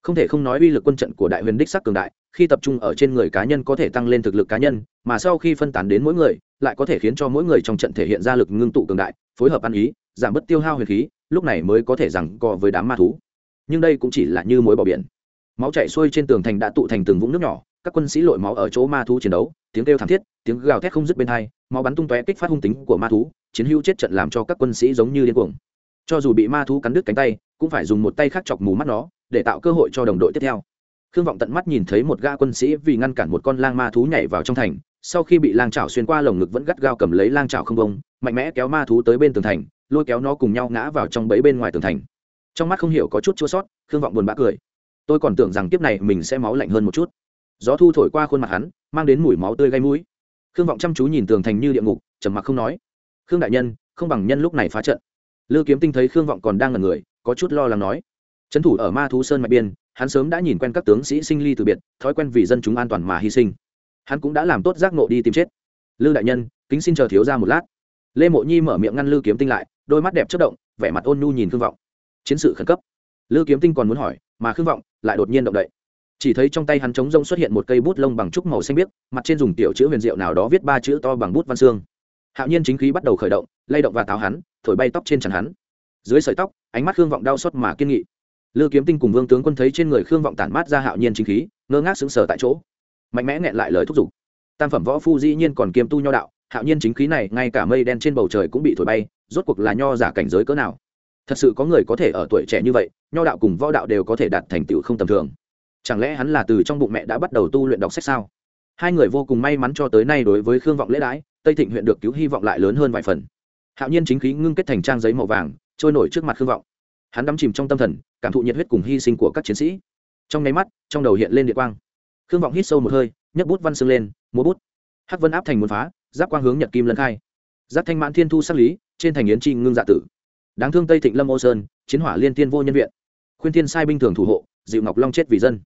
Không thể không nói uy lực quân trận của đại huyền đích sắc cường đại, khi tập trung ở trên người cá nhân có thể tăng lên thực lực cá nhân, mà sau khi phân tán đến mỗi người, lại có thể khiến cho mỗi người trong trận thể hiện ra lực ngưng tụ cường đại, phối hợp ăn ý, giảm bớt tiêu hao huyền khí, lúc này mới có thể rằng co với đám ma thú. Nhưng đây cũng chỉ là như mối bỏ biển. Máu chảy xuôi trên tường thành đã tụ thành từng vũng nước nhỏ các quân sĩ lội máu ở chỗ ma thú chiến đấu, tiếng kêu thảm thiết, tiếng gào thét không dứt bên hai, máu bắn tung tóe kích phát hung tính của ma thú, chiến hữu chết trận làm cho các quân sĩ giống như điên cuồng. Cho dù bị ma thú cắn đứt cánh tay, cũng phải dùng một tay khác chọc mù mắt nó, để tạo cơ hội cho đồng đội tiếp theo. Khương vọng tận mắt nhìn thấy một gã quân sĩ vì ngăn cản một con lang ma thú nhảy vào trong thành, sau khi bị lang chảo xuyên qua lồng ngực vẫn gắt gao cầm lấy lang chảo không bông mạnh mẽ kéo ma thú tới bên tường thành, lôi kéo nó cùng nhau ngã vào trong bẫy bên ngoài tường thành. Trong mắt không hiểu có chút chua sót, khương vọng buồn bã cười. Tôi còn tưởng rằng kiếp này mình sẽ máu lạnh hơn một chút gió thu thổi qua khuôn mặt hắn, mang đến mùi máu tươi gây mũi. Khương vọng chăm chú nhìn tường thành như địa ngục, trầm mặc không nói. Khương đại nhân, không bằng nhân lúc này phá trận. Lư kiếm tinh thấy khương vọng còn đang ngần người, có chút lo lắng nói. Trấn thủ ở ma thú sơn mạch biên, hắn sớm đã nhìn quen các tướng sĩ sinh ly từ biệt, thói quen vì dân chúng an toàn mà hy sinh. Hắn cũng đã làm tốt giác nộ đi tìm chết. Lư đại nhân, kính xin chờ thiếu ra một lát. Lê mộ nhi mở miệng ngăn lư kiếm tinh lại, đôi mắt đẹp chất động, vẻ mặt ôn nhu nhìn khương vọng. Chiến sự khẩn cấp. Lư kiếm tinh còn muốn hỏi, mà khương vọng lại đột nhiên động đậy chỉ thấy trong tay hắn trống rông xuất hiện một cây bút lông bằng trúc màu xanh biếc, mặt trên dùng tiểu chữ huyền diệu nào đó viết ba chữ to bằng bút văn xương. Hạo nhiên chính khí bắt đầu khởi động, lay động và táo hắn, thổi bay tóc trên trần hắn. Dưới sợi tóc, ánh mắt khương vọng đau xót mà kiên nghị. Lư kiếm tinh cùng vương tướng quân thấy trên người khương vọng tản mát ra hạo nhiên chính khí, ngơ ngác sững sờ tại chỗ. Mạnh mẽ nghẹn lại lời thúc giục. Tam phẩm võ phu dĩ nhiên còn kiêm tu nho đạo, hạo nhiên chính khí này ngay cả mây đen trên bầu trời cũng bị thổi bay, rốt cuộc là nho giả cảnh giới cỡ nào? Thật sự có người có thể ở tuổi trẻ như vậy, nho đạo cùng võ đạo đều có thể đạt thành tựu không tầm thường chẳng lẽ hắn là từ trong bụng mẹ đã bắt đầu tu luyện đọc sách sao? Hai người vô cùng may mắn cho tới nay đối với khương vọng lễ đãi, tây thịnh huyện được cứu hy vọng lại lớn hơn vài phần. Hạo nhiên chính khí ngưng kết thành trang giấy màu vàng, trôi nổi trước mặt khương vọng. Hắn đắm chìm trong tâm thần, cảm thụ nhiệt huyết cùng hy sinh của các chiến sĩ. Trong nháy mắt, trong đầu hiện lên địa quang. Khương vọng hít sâu một hơi, nhấc bút văn xương lên, múa bút. Hắc vân áp thành muốn phá, giáp quang hướng nhật kim lân khai. Giáp thanh mãn thiên thu sắc lý, trên thành yến tri ngưng dạ tử. Đáng thương tây thịnh lâm ô sơn, chiến hỏa liên tiên vô nhân viện. Khuyên thiên sai binh thường thủ hộ, dịu ngọc long chết vì dân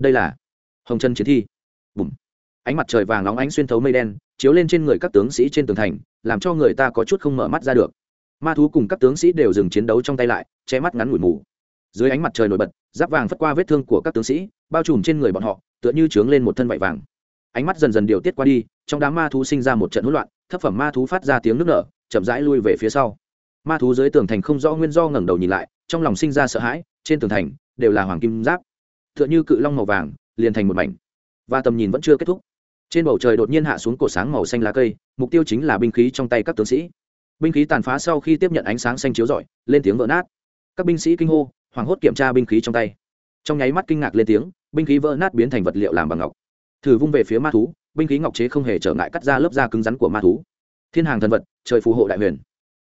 đây là hồng chân chiến thi. Bùm. Ánh mặt trời vàng nóng ánh xuyên thấu mây đen, chiếu lên trên người các tướng sĩ trên tường thành, làm cho người ta có chút không mở mắt ra được. Ma thú cùng các tướng sĩ đều dừng chiến đấu trong tay lại, che mắt ngắn ngủi mù. Dưới ánh mặt trời nổi bật, giáp vàng phất qua vết thương của các tướng sĩ, bao trùm trên người bọn họ, tựa như trướng lên một thân vải vàng. Ánh mắt dần dần điều tiết qua đi, trong đám ma thú sinh ra một trận hỗn loạn, thấp phẩm ma thú phát ra tiếng nước nở, chậm rãi lui về phía sau. Ma thú dưới tường thành không rõ nguyên do ngẩng đầu nhìn lại, trong lòng sinh ra sợ hãi, trên tường thành đều là hoàng kim giáp tựa như cự long màu vàng, liền thành một mảnh. Và tầm nhìn vẫn chưa kết thúc. Trên bầu trời đột nhiên hạ xuống cổ sáng màu xanh lá cây, mục tiêu chính là binh khí trong tay các tướng sĩ. Binh khí tàn phá sau khi tiếp nhận ánh sáng xanh chiếu rọi, lên tiếng vỡ nát. Các binh sĩ kinh hô, hoảng hốt kiểm tra binh khí trong tay. Trong nháy mắt kinh ngạc lên tiếng, binh khí vỡ nát biến thành vật liệu làm bằng ngọc. Thử vung về phía ma thú, binh khí ngọc chế không hề trở ngại cắt ra lớp da cứng rắn của ma thú. Thiên hàng thần vật, trời phù hộ đại huyền.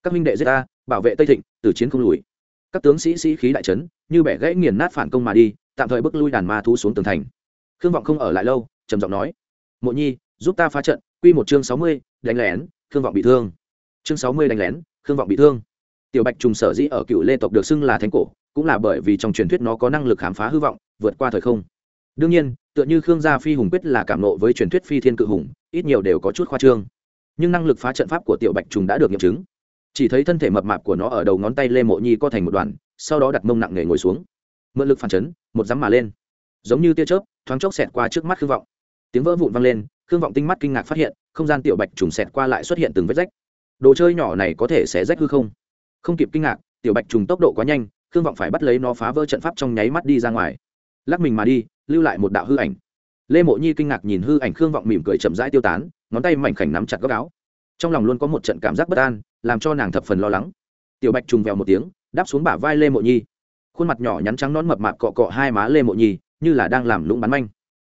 Các minh đệ giết ta, bảo vệ tây thịnh từ chiến không lùi. Các tướng sĩ sĩ khí đại trấn như bẻ gãy nghiền nát phản công mà đi tạm thời bước lui đàn ma thú xuống tường thành. Khương vọng không ở lại lâu, trầm giọng nói, mộ nhi, giúp ta phá trận, quy một chương sáu mươi, đánh lén, khương vọng bị thương. Chương sáu mươi đánh lén, khương vọng bị thương. Tiểu bạch trùng sở dĩ ở cựu lê tộc được xưng là thánh cổ, cũng là bởi vì trong truyền thuyết nó có năng lực khám phá hư vọng, vượt qua thời không. Đương nhiên, tựa như khương gia phi hùng quyết là cảm nộ với truyền thuyết phi thiên cự hùng, ít nhiều đều có chút khoa trương. Nhưng năng lực phá trận pháp của tiểu bạch trùng đã được nghiệm chứng. Chỉ thấy thân thể mập mạp của nó ở đầu ngón tay lê mộ nhi co thành một đoàn, sau đó đặt mông nặng nề ngồi xuống mượn lực phản chấn, một dám mà lên. Giống như tia chớp, thoáng chốc xẹt qua trước mắt khương vọng. Tiếng vỡ vụn vang lên, khương vọng tinh mắt kinh ngạc phát hiện, không gian tiểu bạch trùng xẹt qua lại xuất hiện từng vết rách. Đồ chơi nhỏ này có thể sẽ rách hư không? Không kịp kinh ngạc, tiểu bạch trùng tốc độ quá nhanh, khương vọng phải bắt lấy nó phá vỡ trận pháp trong nháy mắt đi ra ngoài. Lắc mình mà đi, lưu lại một đạo hư ảnh. Lê mộ nhi kinh ngạc nhìn hư ảnh khương vọng mỉm cười chậm rãi tiêu tán, ngón tay mảnh khảnh nắm chặt góc áo. Trong lòng luôn có một trận cảm giác bất an, làm cho nàng thập phần lo lắng. Tiểu bạch trùng vèo một tiếng, đáp xuống bả vai lê mộ nhi khuôn mặt nhỏ nhắn trắng nón mập mạp cọ cọ hai má lê mộ nhi, như là đang làm lũng bắn manh.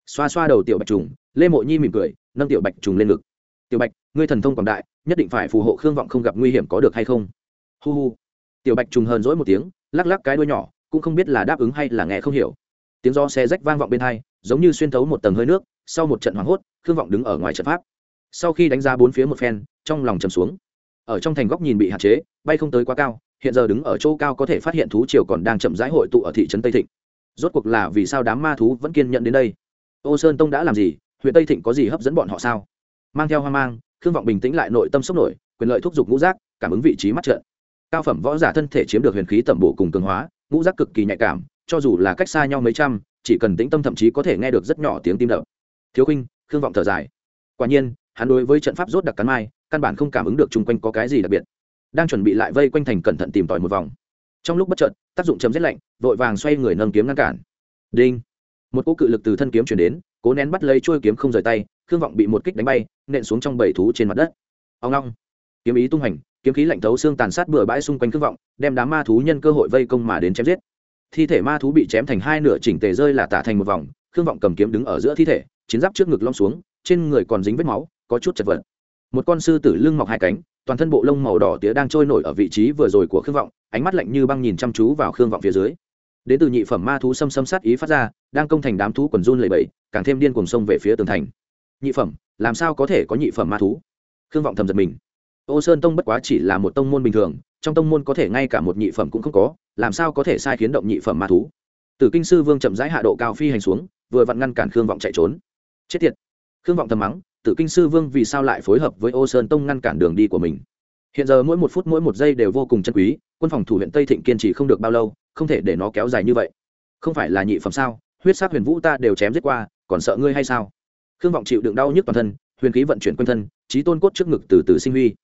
Xoa xoa đầu tiểu bạch trùng, lê mộ nhi mỉm cười, nâng tiểu bạch trùng lên ngực. Tiểu bạch, ngươi thần thông quảng đại, nhất định phải phù hộ khương vọng không gặp nguy hiểm có được hay không? Hu hu. Tiểu bạch trùng hờn rỗi một tiếng, lắc lắc cái đuôi nhỏ, cũng không biết là đáp ứng hay là nghe không hiểu. Tiếng do xe rách vang vọng bên hai, giống như xuyên thấu một tầng hơi nước, sau một trận hoảng hốt, khương vọng đứng ở ngoài trận pháp. Sau khi đánh ra bốn phía một phen, trong lòng chầm xuống. Ở trong thành góc nhìn bị hạn chế, bay không tới quá cao hiện giờ đứng ở chỗ cao có thể phát hiện thú triều còn đang chậm rãi hội tụ ở thị trấn tây thịnh. Rốt cuộc là vì sao đám ma thú vẫn kiên nhận đến đây? Ô sơn tông đã làm gì? Huyện tây thịnh có gì hấp dẫn bọn họ sao? Mang theo hoang mang, khương vọng bình tĩnh lại nội tâm sốc nổi, quyền lợi thúc giục ngũ giác, cảm ứng vị trí mắt trận. Cao phẩm võ giả thân thể chiếm được huyền khí tẩm bổ cùng cường hóa, ngũ giác cực kỳ nhạy cảm, cho dù là cách xa nhau mấy trăm, chỉ cần tĩnh tâm thậm chí có thể nghe được rất nhỏ tiếng tim đập. Thiếu khinh khương vọng thở dài. Quả nhiên, hắn đối với trận pháp rốt đặc cắn mai, căn bản không cảm ứng được chung quanh có cái gì đặc biệt đang chuẩn bị lại vây quanh thành cẩn thận tìm tòi một vòng. Trong lúc bất chợt, tác dụng chấm rét lạnh, vội vàng xoay người nâng kiếm ngăn cản. Đinh! Một cỗ cự lực từ thân kiếm chuyển đến, cố nén bắt lấy trôi kiếm không rời tay, khương vọng bị một kích đánh bay, nện xuống trong bảy thú trên mặt đất. Ông long kiếm ý tung hành, kiếm khí lạnh thấu xương tàn sát bừa bãi xung quanh khương vọng, đem đám ma thú nhân cơ hội vây công mà đến chém giết. Thi thể ma thú bị chém thành hai nửa chỉnh tề rơi là tả thành một vòng, khương vọng cầm kiếm đứng ở giữa thi thể, chiến giáp trước ngực lom xuống, trên người còn dính vết máu, có chút chật vật. Một con sư tử lưng mọc hai cánh toàn thân bộ lông màu đỏ tía đang trôi nổi ở vị trí vừa rồi của khương vọng, ánh mắt lạnh như băng nhìn chăm chú vào khương vọng phía dưới. Đến từ nhị phẩm ma thú xâm xâm sát ý phát ra, đang công thành đám thú quần run lầy bẫy càng thêm điên cuồng sông về phía tường thành. Nhị phẩm, làm sao có thể có nhị phẩm ma thú? Khương vọng thầm giật mình. Ô sơn tông bất quá chỉ là một tông môn bình thường, trong tông môn có thể ngay cả một nhị phẩm cũng không có, làm sao có thể sai khiến động nhị phẩm ma thú? Tử kinh sư vương chậm rãi hạ độ cao phi hành xuống, vừa vặn ngăn cản khương vọng chạy trốn. Chết tiệt. Khương vọng thầm mắng tử kinh sư vương vì sao lại phối hợp với ô sơn tông ngăn cản đường đi của mình? Hiện giờ mỗi một phút mỗi một giây đều vô cùng chân quý, quân phòng thủ huyện tây thịnh kiên trì không được bao lâu, không thể để nó kéo dài như vậy. Không phải là nhị phẩm sao? Huyết sắc huyền vũ ta đều chém giết qua, còn sợ ngươi hay sao? Khương vọng chịu đựng đau nhức toàn thân, huyền khí vận chuyển quanh thân, trí tôn cốt trước ngực từ từ sinh huy.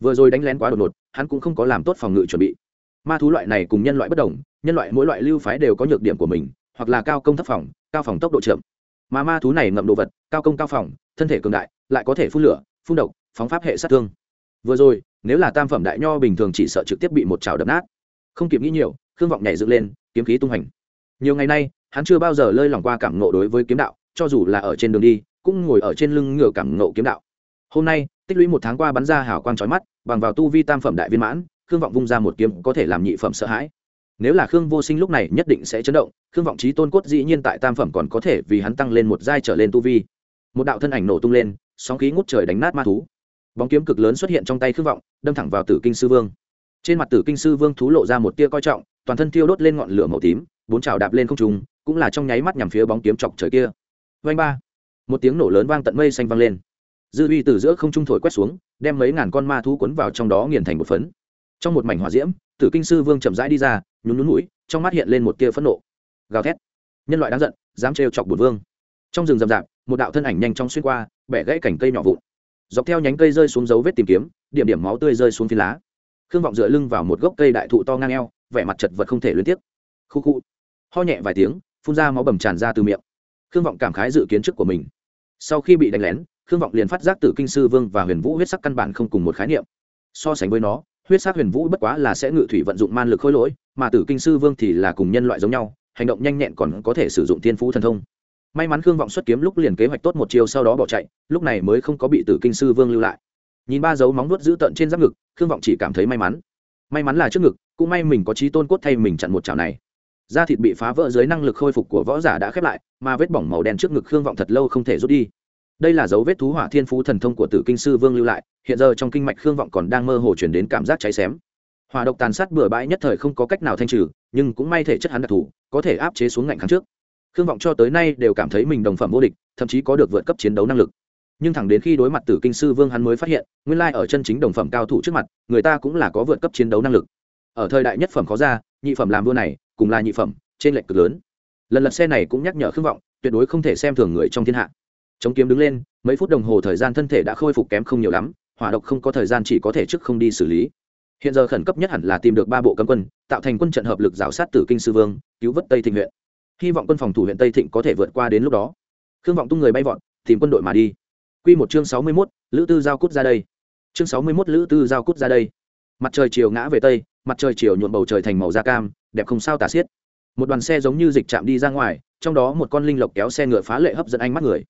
Vừa rồi đánh lén quá đột ngột, hắn cũng không có làm tốt phòng ngự chuẩn bị. Ma thú loại này cùng nhân loại bất đồng, nhân loại mỗi loại lưu phái đều có nhược điểm của mình, hoặc là cao công thấp phòng, cao phòng tốc độ chậm. Mà ma thú này ngậm đồ vật, cao công cao phòng thân thể cường đại, lại có thể phun lửa, phun độc, phóng pháp hệ sát thương. Vừa rồi, nếu là tam phẩm đại nho bình thường chỉ sợ trực tiếp bị một chảo đập nát. Không kịp nghĩ nhiều, khương vọng nhảy dựng lên, kiếm khí tung hành nhiều ngày nay, hắn chưa bao giờ lơi lỏng qua cảm nộ đối với kiếm đạo, cho dù là ở trên đường đi, cũng ngồi ở trên lưng ngựa cảm nộ kiếm đạo. Hôm nay, tích lũy một tháng qua bắn ra hào quang trói mắt, bằng vào tu vi tam phẩm đại viên mãn, khương vọng vung ra một kiếm có thể làm nhị phẩm sợ hãi. Nếu là khương vô sinh lúc này nhất định sẽ chấn động, khương vọng trí tôn cốt dĩ nhiên tại tam phẩm còn có thể vì hắn tăng lên một giai trở lên tu vi một đạo thân ảnh nổ tung lên, sóng khí ngút trời đánh nát ma thú. Bóng kiếm cực lớn xuất hiện trong tay khước vọng, đâm thẳng vào tử kinh sư vương. Trên mặt tử kinh sư vương thú lộ ra một tia coi trọng, toàn thân tiêu đốt lên ngọn lửa màu tím, bốn chảo đạp lên không trùng cũng là trong nháy mắt nhằm phía bóng kiếm chọc trời kia. Vanh ba. Một tiếng nổ lớn vang tận mây xanh vang lên. Dư uy từ giữa không trung thổi quét xuống, đem mấy ngàn con ma thú cuốn vào trong đó nghiền thành một phấn. Trong một mảnh hỏa diễm, tử kinh sư vương chậm rãi đi ra, nhún nhún mũi trong mắt hiện lên một tia phẫn nộ. Gào thét. Nhân loại đáng giận, dám trêu chọc bùn vương. Trong rừng rậm rạp một đạo thân ảnh nhanh chóng xuyên qua, bẻ gãy cảnh cây nhỏ vụn. Dọc theo nhánh cây rơi xuống dấu vết tìm kiếm, điểm điểm máu tươi rơi xuống phi lá. Khương vọng dựa lưng vào một gốc cây đại thụ to ngang eo, vẻ mặt chật vật không thể liên tiếp khu khu. Ho nhẹ vài tiếng, phun ra máu bầm tràn ra từ miệng. Khương vọng cảm khái dự kiến trước của mình. Sau khi bị đánh lén, khương vọng liền phát giác từ kinh sư vương và huyền vũ huyết sắc căn bản không cùng một khái niệm. So sánh với nó, huyết sắc huyền vũ bất quá là sẽ ngự thủy vận dụng man lực khôi lỗi, mà tử kinh sư vương thì là cùng nhân loại giống nhau, hành động nhanh nhẹn còn có thể sử dụng thiên phú thần thông may mắn khương vọng xuất kiếm lúc liền kế hoạch tốt một chiều sau đó bỏ chạy lúc này mới không có bị tử kinh sư vương lưu lại nhìn ba dấu móng nuốt giữ tận trên giáp ngực khương vọng chỉ cảm thấy may mắn may mắn là trước ngực cũng may mình có trí tôn cốt thay mình chặn một chảo này da thịt bị phá vỡ dưới năng lực khôi phục của võ giả đã khép lại mà vết bỏng màu đen trước ngực khương vọng thật lâu không thể rút đi đây là dấu vết thú hỏa thiên phú thần thông của tử kinh sư vương lưu lại hiện giờ trong kinh mạch khương vọng còn đang mơ hồ chuyển đến cảm giác cháy xém hòa độc tàn sát bừa bãi nhất thời không có cách nào thanh trừ nhưng cũng may thể chất hắn đặc thù có thể áp chế xuống ngạnh kháng trước khương vọng cho tới nay đều cảm thấy mình đồng phẩm vô địch, thậm chí có được vượt cấp chiến đấu năng lực. Nhưng thẳng đến khi đối mặt tử kinh sư vương hắn mới phát hiện, nguyên lai ở chân chính đồng phẩm cao thủ trước mặt, người ta cũng là có vượt cấp chiến đấu năng lực. Ở thời đại nhất phẩm khó ra, nhị phẩm làm vua này, cùng là nhị phẩm, trên lệnh cực lớn. Lần lật xe này cũng nhắc nhở khương vọng, tuyệt đối không thể xem thường người trong thiên hạ. Chống kiếm đứng lên, mấy phút đồng hồ thời gian thân thể đã khôi phục kém không nhiều lắm, hỏa độc không có thời gian chỉ có thể trước không đi xử lý. Hiện giờ khẩn cấp nhất hẳn là tìm được ba bộ cấm quân, tạo thành quân trận hợp lực rào sát tử kinh sư vương, cứu vớt tây thịnh huyện hy vọng quân phòng thủ huyện tây thịnh có thể vượt qua đến lúc đó. Khương vọng tung người bay vọt, tìm quân đội mà đi. Q một chương sáu mươi mốt, lữ tư giao cút ra đây. Chương sáu mươi mốt, lữ tư giao cút ra đây. Mặt trời chiều ngã về tây, mặt trời chiều nhuộm bầu trời thành màu da cam, đẹp không sao tả xiết. Một đoàn xe giống như dịch chạm đi ra ngoài, trong đó một con linh lộc kéo xe ngựa phá lệ hấp dẫn ánh mắt người.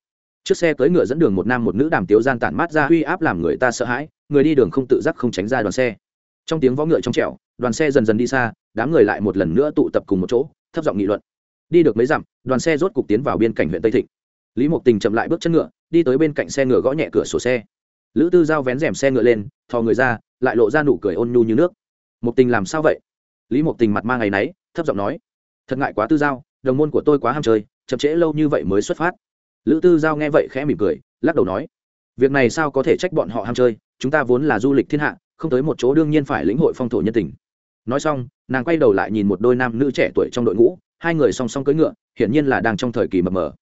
Chiếc xe cưỡi ngựa dẫn đường một nam một nữ đàm tiếu gian tản mát ra uy áp làm người ta sợ hãi, người đi đường không tự giác không tránh ra đoàn xe. Trong tiếng võ ngựa trong trẻo, đoàn xe dần dần đi xa, đám người lại một lần nữa tụ tập cùng một chỗ, thấp giọng nghị luận đi được mấy dặm, đoàn xe rốt cục tiến vào biên cảnh huyện tây thịnh. Lý mộc tình chậm lại bước chân ngựa, đi tới bên cạnh xe ngựa gõ nhẹ cửa sổ xe. Lữ tư giao vén rèm xe ngựa lên, thò người ra, lại lộ ra nụ cười ôn nhu như nước. Mộc tình làm sao vậy? Lý mộc tình mặt mang ngày náy, thấp giọng nói. Thật ngại quá tư giao, đồng môn của tôi quá ham chơi, chậm trễ lâu như vậy mới xuất phát. Lữ tư giao nghe vậy khẽ mỉm cười, lắc đầu nói. Việc này sao có thể trách bọn họ ham chơi, chúng ta vốn là du lịch thiên hạ, không tới một chỗ đương nhiên phải lĩnh hội phong thổ nhân tình. Nói xong, nàng quay đầu lại nhìn một đôi nam nữ trẻ tuổi trong đội ngũ hai người song song cưỡi ngựa, hiển nhiên là đang trong thời kỳ mập mờ.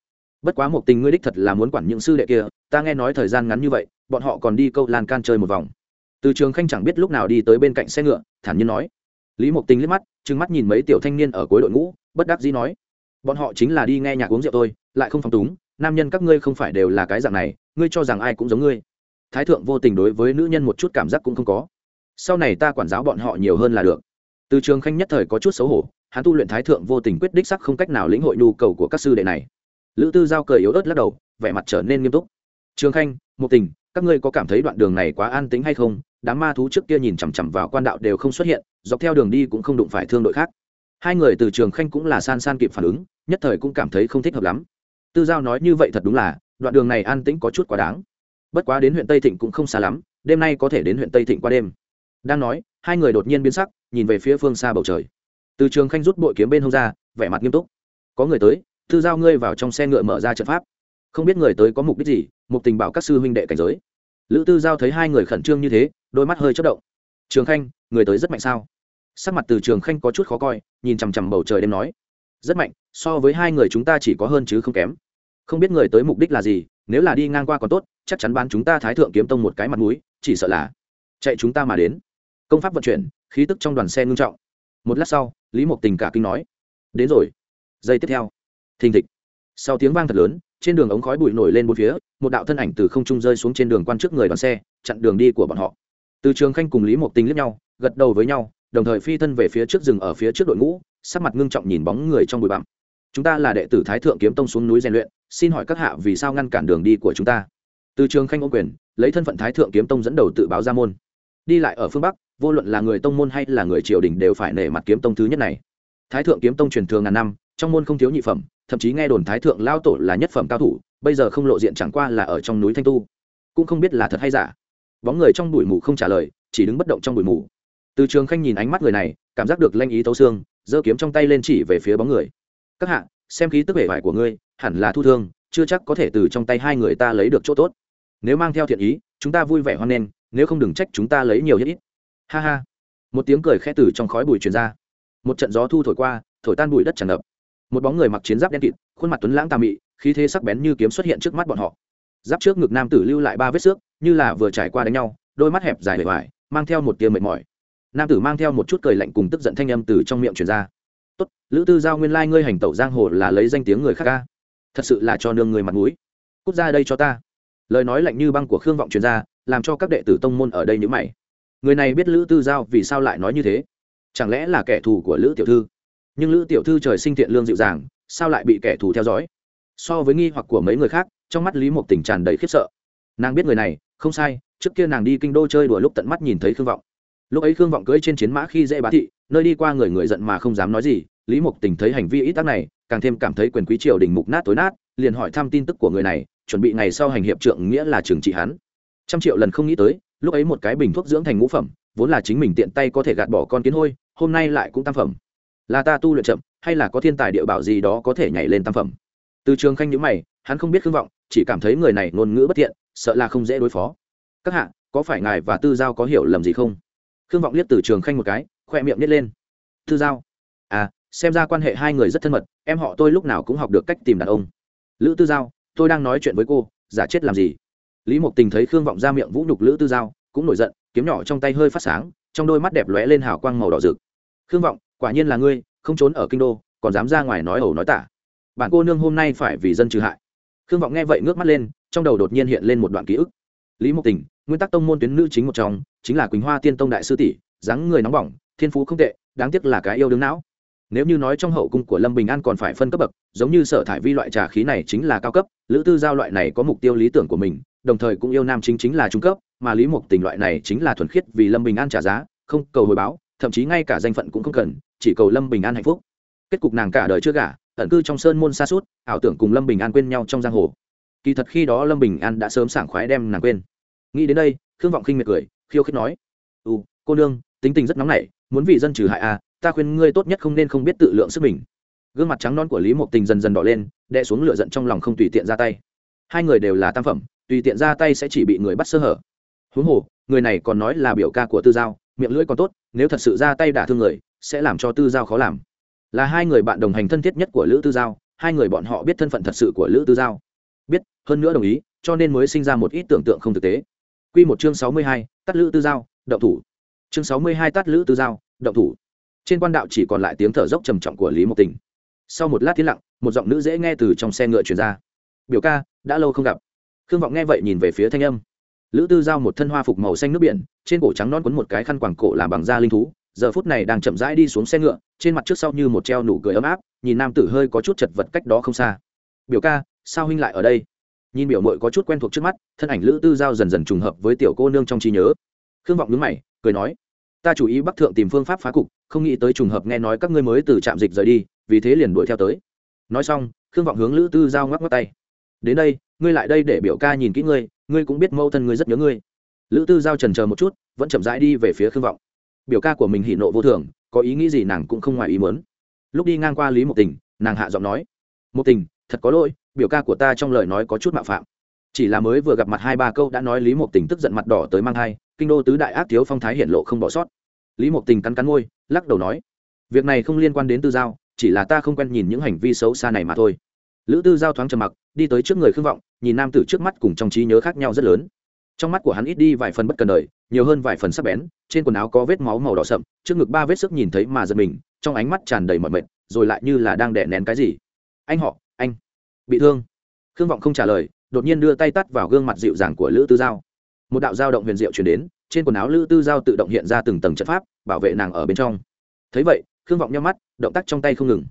Bất quá một tình ngươi đích thật là muốn quản những sư đệ kia, ta nghe nói thời gian ngắn như vậy, bọn họ còn đi câu lan can chơi một vòng. Từ trường khanh chẳng biết lúc nào đi tới bên cạnh xe ngựa, thản nhiên nói. Lý mộc tình liếc mắt, trừng mắt nhìn mấy tiểu thanh niên ở cuối đội ngũ, bất đắc dĩ nói. Bọn họ chính là đi nghe nhạc uống rượu tôi lại không phong túng, nam nhân các ngươi không phải đều là cái dạng này, ngươi cho rằng ai cũng giống ngươi. Thái thượng vô tình đối với nữ nhân một chút cảm giác cũng không có. Sau này ta quản giáo bọn họ nhiều hơn là được từ trường khanh nhất thời có chút xấu hổ, hắn tu luyện thái thượng vô tình quyết đích sắc không cách nào lĩnh hội nhu cầu của các sư đệ này. Lữ tư giao cười yếu ớt lắc đầu, vẻ mặt trở nên nghiêm túc. Trường khanh, một tình, các ngươi có cảm thấy đoạn đường này quá an tính hay không? Đám ma thú trước kia nhìn chằm chằm vào quan đạo đều không xuất hiện, dọc theo đường đi cũng không đụng phải thương đội khác. Hai người từ trường khanh cũng là san san kịp phản ứng, nhất thời cũng cảm thấy không thích hợp lắm. Tư giao nói như vậy thật đúng là, đoạn đường này an tĩnh có chút quá đáng. Bất quá đến huyện tây thịnh cũng không xa lắm, đêm nay có thể đến huyện tây thịnh qua đêm đang nói, hai người đột nhiên biến sắc, nhìn về phía phương xa bầu trời. Từ trường khanh rút bội kiếm bên hông ra, vẻ mặt nghiêm túc. Có người tới tư giao ngươi vào trong xe ngựa mở ra trận pháp. Không biết người tới có mục đích gì, mục tình bảo các sư huynh đệ cảnh giới. Lữ tư giao thấy hai người khẩn trương như thế, đôi mắt hơi chất động. Trường khanh, người tới rất mạnh sao? Sắc mặt từ trường khanh có chút khó coi, nhìn chằm chằm bầu trời đêm nói. Rất mạnh, so với hai người chúng ta chỉ có hơn chứ không kém. Không biết người tới mục đích là gì, nếu là đi ngang qua còn tốt, chắc chắn bán chúng ta thái thượng kiếm tông một cái mặt mũi, chỉ sợ là chạy chúng ta mà đến công pháp vận chuyển, khí tức trong đoàn xe ngưng trọng. Một lát sau, lý mộc tình cả kinh nói, đến rồi. Giây tiếp theo, thình thịch. Sau tiếng vang thật lớn, trên đường ống khói bụi nổi lên bốn phía, một đạo thân ảnh từ không trung rơi xuống trên đường quan trước người đoàn xe, chặn đường đi của bọn họ. Từ trường khanh cùng lý mộc tình liếc nhau, gật đầu với nhau, đồng thời phi thân về phía trước rừng ở phía trước đội ngũ, sắc mặt ngưng trọng nhìn bóng người trong bụi bặm. Chúng ta là đệ tử thái thượng kiếm tông xuống núi rèn luyện, xin hỏi các hạ vì sao ngăn cản đường đi của chúng ta? Từ trường khanh ô quyền, lấy thân phận thái thượng kiếm tông dẫn đầu tự báo ra môn đi lại ở phương bắc, vô luận là người tông môn hay là người triều đình đều phải nể mặt kiếm tông thứ nhất này. Thái thượng kiếm tông truyền thường ngàn năm, trong môn không thiếu nhị phẩm, thậm chí nghe đồn thái thượng lao tổ là nhất phẩm cao thủ, bây giờ không lộ diện chẳng qua là ở trong núi thanh tu. Cũng không biết là thật hay giả. Bóng người trong bụi mù không trả lời, chỉ đứng bất động trong bụi mù. Từ trường khanh nhìn ánh mắt người này, cảm giác được lanh ý tấu xương, giơ kiếm trong tay lên chỉ về phía bóng người. Các hạ, xem khí tức vẻ vải của ngươi, hẳn là thu thương, chưa chắc có thể từ trong tay hai người ta lấy được chỗ tốt. Nếu mang theo thiện ý, chúng ta vui vẻ hoan nghênh nếu không đừng trách chúng ta lấy nhiều nhất ít. Ha ha. Một tiếng cười khẽ từ trong khói bụi truyền ra. Một trận gió thu thổi qua, thổi tan bụi đất tràn ngập. Một bóng người mặc chiến giáp đen kịt, khuôn mặt tuấn lãng tà mị, khí thế sắc bén như kiếm xuất hiện trước mắt bọn họ. Giáp trước ngực nam tử lưu lại ba vết xước, như là vừa trải qua đánh nhau, đôi mắt hẹp dài bề ngoài mang theo một tia mệt mỏi. Nam tử mang theo một chút cười lạnh cùng tức giận thanh âm từ trong miệng truyền ra. Tốt, lữ tư giao nguyên lai ngươi hành tẩu giang hồ là lấy danh tiếng người khác ca. Thật sự là cho nương người mặt mũi. Cút ra đây cho ta. Lời nói lạnh như băng của khương vọng truyền ra làm cho các đệ tử tông môn ở đây nhữ mày. Người này biết lữ tư giao vì sao lại nói như thế? Chẳng lẽ là kẻ thù của lữ tiểu thư? Nhưng lữ tiểu thư trời sinh thiện lương dịu dàng, sao lại bị kẻ thù theo dõi? So với nghi hoặc của mấy người khác, trong mắt lý mộc tình tràn đầy khiếp sợ. Nàng biết người này, không sai, trước kia nàng đi kinh đô chơi đùa lúc tận mắt nhìn thấy khương vọng. Lúc ấy khương vọng cưỡi trên chiến mã khi dễ bá thị, nơi đi qua người người giận mà không dám nói gì, lý mộc tình thấy hành vi ít tác này, càng thêm cảm thấy quyền quý triều đình mục nát tối nát, liền hỏi thăm tin tức của người này, chuẩn bị ngày sau hành hiệp trượng nghĩa là trừng trị hắn trăm triệu lần không nghĩ tới, lúc ấy một cái bình thuốc dưỡng thành ngũ phẩm, vốn là chính mình tiện tay có thể gạt bỏ con kiến hôi, hôm nay lại cũng tam phẩm. Là ta tu luyện chậm, hay là có thiên tài địa bảo gì đó có thể nhảy lên tam phẩm? Từ trường khanh nhữ mày, hắn không biết khương vọng, chỉ cảm thấy người này ngôn ngữ bất thiện, sợ là không dễ đối phó. Các hạ, có phải ngài và tư giao có hiểu lầm gì không? Khương vọng liếc từ trường khanh một cái, khoe miệng nhét lên. Tư giao? À xem ra quan hệ hai người rất thân mật, em họ tôi lúc nào cũng học được cách tìm đàn ông. Lữ tư giao, tôi đang nói chuyện với cô, giả chết làm gì? Lý mộc tình thấy khương vọng ra miệng vũ nhục lữ tư giao, cũng nổi giận, kiếm nhỏ trong tay hơi phát sáng, trong đôi mắt đẹp lóe lên hào quang màu đỏ rực. Khương vọng, quả nhiên là ngươi, không trốn ở kinh đô, còn dám ra ngoài nói ẩu nói tả. Bạn cô nương hôm nay phải vì dân trừ hại. Khương vọng nghe vậy ngước mắt lên, trong đầu đột nhiên hiện lên một đoạn ký ức. Lý mộc tình, nguyên tắc tông môn tuyến nữ chính một trong, chính là quỳnh hoa tiên tông đại sư tỷ, dáng người nóng bỏng, thiên phú không tệ, đáng tiếc là cái yêu đứng não. Nếu như nói trong hậu cung của lâm bình an còn phải phân cấp bậc, giống như sở thải vi loại trà khí này chính là cao cấp, lữ tư giao loại này có mục tiêu lý tưởng của mình đồng thời cũng yêu nam chính chính là trung cấp, mà lý mục tình loại này chính là thuần khiết vì lâm bình an trả giá, không cầu hồi báo, thậm chí ngay cả danh phận cũng không cần, chỉ cầu lâm bình an hạnh phúc. Kết cục nàng cả đời chưa gả, ẩn cư trong sơn môn xa suốt, ảo tưởng cùng lâm bình an quên nhau trong giang hồ. Kỳ thật khi đó lâm bình an đã sớm sảng khoái đem nàng quên. Nghĩ đến đây, khương vọng khinh miệt cười, khiêu khích nói ừ cô nương, tính tình rất nóng nảy, muốn vì dân trừ hại à ta khuyên ngươi tốt nhất không nên không biết tự lượng sức mình. Gương mặt trắng non của lý mộc tình dần dần đỏ lên đe xuống lửa giận trong lòng không tùy tiện ra tay. Hai người đều là tam phẩm tùy tiện ra tay sẽ chỉ bị người bắt sơ hở. Huống hồ, người này còn nói là biểu ca của tư giao, miệng lưỡi còn tốt, nếu thật sự ra tay đả thương người, sẽ làm cho tư giao khó làm. Là hai người bạn đồng hành thân thiết nhất của lữ tư giao, hai người bọn họ biết thân phận thật sự của lữ tư giao. Biết, hơn nữa đồng ý, cho nên mới sinh ra một ít tưởng tượng không thực tế. Q một chương sáu mươi hai tắt lữ tư giao, động thủ. Chương sáu mươi hai tắt lữ tư giao, động thủ. Trên quan đạo chỉ còn lại tiếng thở dốc trầm trọng của lý mộc tình. Sau một lát tiến lặng, một giọng nữ dễ nghe từ trong xe ngựa chuyển ra. Biểu ca, đã lâu không gặp khương vọng nghe vậy nhìn về phía thanh âm. Lữ tư giao một thân hoa phục màu xanh nước biển, trên cổ trắng non quấn một cái khăn quàng cổ làm bằng da linh thú, giờ phút này đang chậm rãi đi xuống xe ngựa, trên mặt trước sau như một treo nụ cười ấm áp, nhìn nam tử hơi có chút chật vật cách đó không xa. Biểu ca, sao huynh lại ở đây? Nhìn biểu mội có chút quen thuộc trước mắt, thân ảnh lữ tư giao dần dần trùng hợp với tiểu cô nương trong trí nhớ. Khương vọng nhướng mày, cười nói, ta chủ ý bắc thượng tìm phương pháp phá cục, không nghĩ tới trùng hợp nghe nói các ngươi mới từ trạm dịch rời đi, vì thế liền đuổi theo tới. Nói xong, khương vọng hướng lữ tư giao ngoắc ngoắc tay. Đến đây ngươi lại đây để biểu ca nhìn kỹ ngươi ngươi cũng biết mâu thân ngươi rất nhớ ngươi. Lữ tư giao trần chờ một chút, vẫn chậm rãi đi về phía khương vọng. Biểu ca của mình hỉ nộ vô thường, có ý nghĩ gì nàng cũng không ngoài ý mớn lúc đi ngang qua lý một tình, nàng hạ giọng nói một tình, thật có lỗi, biểu ca của ta trong lời nói có chút mạo phạm. Chỉ là mới vừa gặp mặt hai ba câu đã nói lý một tình tức giận mặt đỏ tới mang thai, kinh đô tứ đại ác thiếu phong thái hiện lộ không bỏ sót. Lý một tình cắn cắn môi, lắc đầu nói, việc này không liên quan đến tư giao, chỉ là ta không quen nhìn những hành vi xấu xa này mà thôi lữ tư giao thoáng trầm mặc, đi tới trước người khương vọng, nhìn nam tử trước mắt cùng trong trí nhớ khác nhau rất lớn. Trong mắt của hắn ít đi vài phần bất cần đời, nhiều hơn vài phần sắc bén, trên quần áo có vết máu màu đỏ sậm, trước ngực ba vết sức nhìn thấy mà giật mình, trong ánh mắt tràn đầy mọi mệt, rồi lại như là đang đè nén cái gì. Anh họ, anh bị thương. Khương vọng không trả lời, đột nhiên đưa tay tắt vào gương mặt dịu dàng của lữ tư giao. Một đạo dao động huyền diệu chuyển đến, trên quần áo lữ tư giao tự động hiện ra từng tầng trận pháp, bảo vệ nàng ở bên trong. Thấy vậy, khương vọng nhắm mắt, động tác trong tay không ngừng.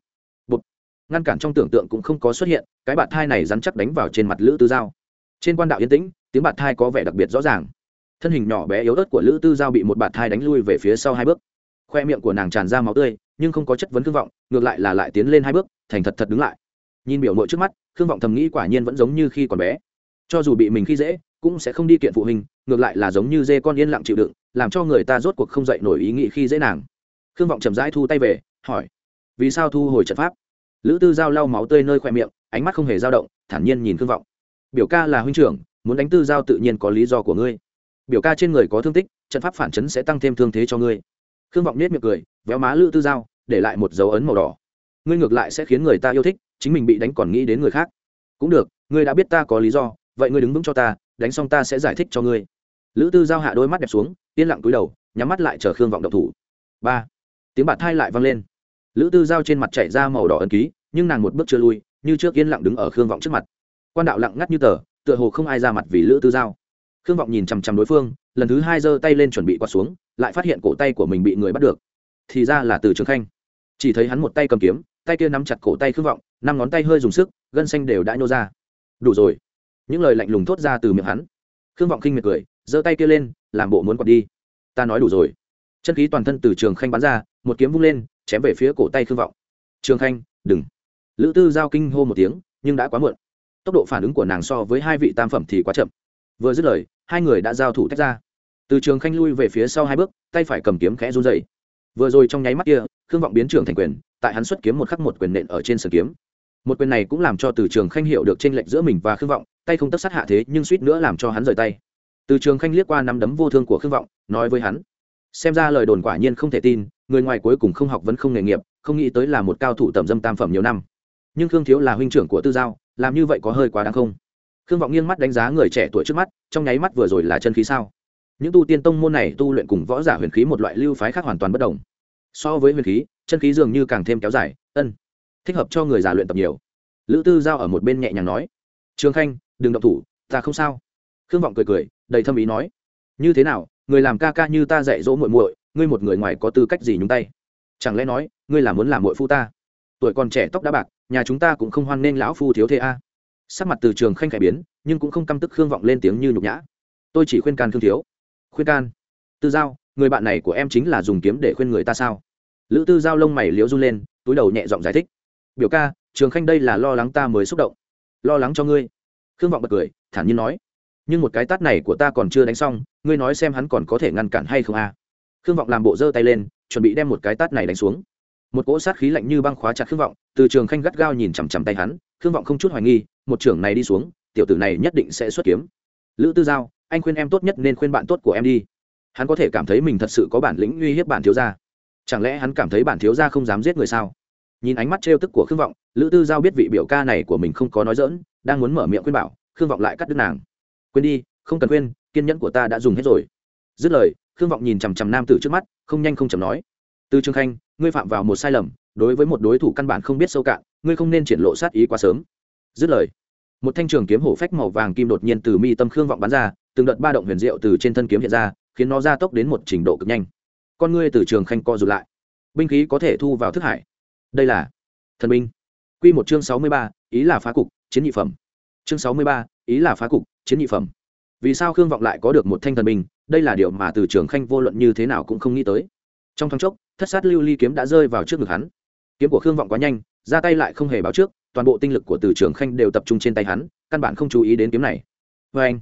Bụt ngăn cản trong tưởng tượng cũng không có xuất hiện, cái bạt thai này rắn chắc đánh vào trên mặt lữ tư giao. Trên quan đạo yên tĩnh, tiếng bạt thai có vẻ đặc biệt rõ ràng. Thân hình nhỏ bé yếu ớt của lữ tư giao bị một bạt thai đánh lui về phía sau hai bước. Khoe miệng của nàng tràn ra máu tươi, nhưng không có chất vấn khương vọng, ngược lại là lại tiến lên hai bước, thành thật thật đứng lại. Nhìn biểu mội trước mắt khương vọng thầm nghĩ quả nhiên vẫn giống như khi còn bé. Cho dù bị mình khi dễ, cũng sẽ không đi kiện phụ huynh, ngược lại là giống như dê con yên lặng chịu đựng, làm cho người ta rốt cuộc không dậy nổi ý nghĩ khi dễ nàng. Khương vọng chậm rãi thu tay về, hỏi, vì sao thu hồi trận pháp? Lữ tư giao lau máu tươi nơi khoe miệng, ánh mắt không hề dao động, thản nhiên nhìn khương vọng. Biểu ca là huynh trưởng, muốn đánh tư giao tự nhiên có lý do của ngươi. Biểu ca trên người có thương tích, trận pháp phản chấn sẽ tăng thêm thương thế cho ngươi. Khương vọng nết miệng cười, véo má lữ tư giao, để lại một dấu ấn màu đỏ. Ngươi ngược lại sẽ khiến người ta yêu thích, chính mình bị đánh còn nghĩ đến người khác. Cũng được, ngươi đã biết ta có lý do, vậy ngươi đứng vững cho ta, đánh xong ta sẽ giải thích cho ngươi. Lữ tư giao hạ đôi mắt đẹp xuống, yên lặng cúi đầu, nhắm mắt lại chờ khương vọng độc thủ. Ba. Tiếng bạt thai lại vang lên lữ tư giao trên mặt chảy ra màu đỏ ấn ký, nhưng nàng một bước chưa lui, như trước yên lặng đứng ở khương vọng trước mặt. Quan đạo lặng ngắt như tờ, tựa hồ không ai ra mặt vì lữ tư giao. Khương vọng nhìn chằm chằm đối phương, lần thứ hai giơ tay lên chuẩn bị quạt xuống, lại phát hiện cổ tay của mình bị người bắt được. Thì ra là từ trường khanh. Chỉ thấy hắn một tay cầm kiếm, tay kia nắm chặt cổ tay khương vọng, năm ngón tay hơi dùng sức, gân xanh đều đã nhô ra. Đủ rồi. Những lời lạnh lùng thốt ra từ miệng hắn. Khương vọng khinh miệt cười, giơ tay kia lên, làm bộ muốn quạt đi. Ta nói đủ rồi. Chân khí toàn thân từ trường khanh bắn ra, một kiếm vung lên chém về phía cổ tay khương vọng. Trường khanh, đừng. Lữ tư giao kinh hô một tiếng, nhưng đã quá muộn. Tốc độ phản ứng của nàng so với hai vị tam phẩm thì quá chậm. Vừa dứt lời, hai người đã giao thủ tách ra. Từ trường khanh lui về phía sau hai bước, tay phải cầm kiếm khẽ run dày vừa rồi trong nháy mắt kia, khương vọng biến trưởng thành quyền, tại hắn xuất kiếm một khắc một quyền nện ở trên sườn kiếm. Một quyền này cũng làm cho từ trường khanh hiểu được trên lệnh giữa mình và khương vọng, tay không tất sát hạ thế, nhưng suýt nữa làm cho hắn rời tay. Từ trường khanh liếc qua nắm đấm vô thương của khương vọng, nói với hắn xem ra lời đồn quả nhiên không thể tin, người ngoài cuối cùng không học vẫn không nghề nghiệp, không nghĩ tới là một cao thủ tầm dâm tam phẩm nhiều năm. Nhưng khương thiếu là huynh trưởng của tư giao, làm như vậy có hơi quá đáng không? Khương vọng nghiêng mắt đánh giá người trẻ tuổi trước mắt, trong nháy mắt vừa rồi là chân khí sao? Những tu tiên tông môn này tu luyện cùng võ giả huyền khí một loại lưu phái khác hoàn toàn bất đồng. So với huyền khí, chân khí dường như càng thêm kéo dài, ân, thích hợp cho người già luyện tập nhiều. Lữ tư giao ở một bên nhẹ nhàng nói, trường khanh, đừng động thủ, ta không sao. Khương vọng cười cười, đầy thâm ý nói, như thế nào người làm ca ca như ta dạy dỗ muội muội, ngươi một người ngoài có tư cách gì nhúng tay? Chẳng lẽ nói, ngươi là muốn làm muội phu ta? Tuổi còn trẻ tóc đã bạc, nhà chúng ta cũng không hoan nên lão phu thiếu thế a. Sắc mặt từ trường khanh khải biến, nhưng cũng không căm tức khương vọng lên tiếng như nhục nhã. Tôi chỉ khuyên can khương thiếu. Khuyên can? Tư giao, người bạn này của em chính là dùng kiếm để khuyên người ta sao? Lữ tư giao lông mày liếu run lên, túi đầu nhẹ giọng giải thích. Biểu ca, trường khanh đây là lo lắng ta mới xúc động. Lo lắng cho ngươi. Khương vọng bật cười, thản nhiên nói nhưng một cái tát này của ta còn chưa đánh xong, ngươi nói xem hắn còn có thể ngăn cản hay không a? À? khương vọng làm bộ giơ tay lên, chuẩn bị đem một cái tát này đánh xuống. Một cỗ sát khí lạnh như băng khóa chặt khương vọng, từ trường khanh gắt gao nhìn chằm chằm tay hắn, khương vọng không chút hoài nghi, một trưởng này đi xuống, tiểu tử này nhất định sẽ xuất kiếm. Lữ tư giao, anh khuyên em tốt nhất nên khuyên bạn tốt của em đi. Hắn có thể cảm thấy mình thật sự có bản lĩnh uy hiếp bản thiếu gia. Chẳng lẽ hắn cảm thấy bản thiếu gia không dám giết người sao? Nhìn ánh mắt trêu tức của khương vọng, lữ tư giao biết vị biểu ca này của mình không có nói dỡn đang muốn mở miệng khuyên bảo, khương vọng lại cắt đứt nàng quên đi, không cần quên, kiên nhẫn của ta đã dùng hết rồi. Dứt lời, khương vọng nhìn chằm chằm nam tử trước mắt, không nhanh không chầm nói. Từ trường khanh, ngươi phạm vào một sai lầm, đối với một đối thủ căn bản không biết sâu cạn, ngươi không nên triển lộ sát ý quá sớm. Dứt lời, một thanh trường kiếm hổ phách màu vàng kim đột nhiên từ mi tâm khương vọng bắn ra, từng đợt ba động huyền diệu từ trên thân kiếm hiện ra, khiến nó gia tốc đến một trình độ cực nhanh. Con ngươi từ trường khanh co rụt lại. Binh khí có thể thu vào thức hải. Đây là thần binh. Q một chương sáu mươi ba, ý là phá cục, chiến nhị phẩm. Chương sáu mươi ba ý là phá cục, chiến nhị phẩm. Vì sao khương vọng lại có được một thanh thần binh, đây là điều mà từ trường khanh vô luận như thế nào cũng không nghĩ tới. Trong thoáng chốc, thất sát lưu ly kiếm đã rơi vào trước ngực hắn. Kiếm của khương vọng quá nhanh, ra tay lại không hề báo trước, toàn bộ tinh lực của từ trường khanh đều tập trung trên tay hắn, căn bản không chú ý đến kiếm này. Vê anh,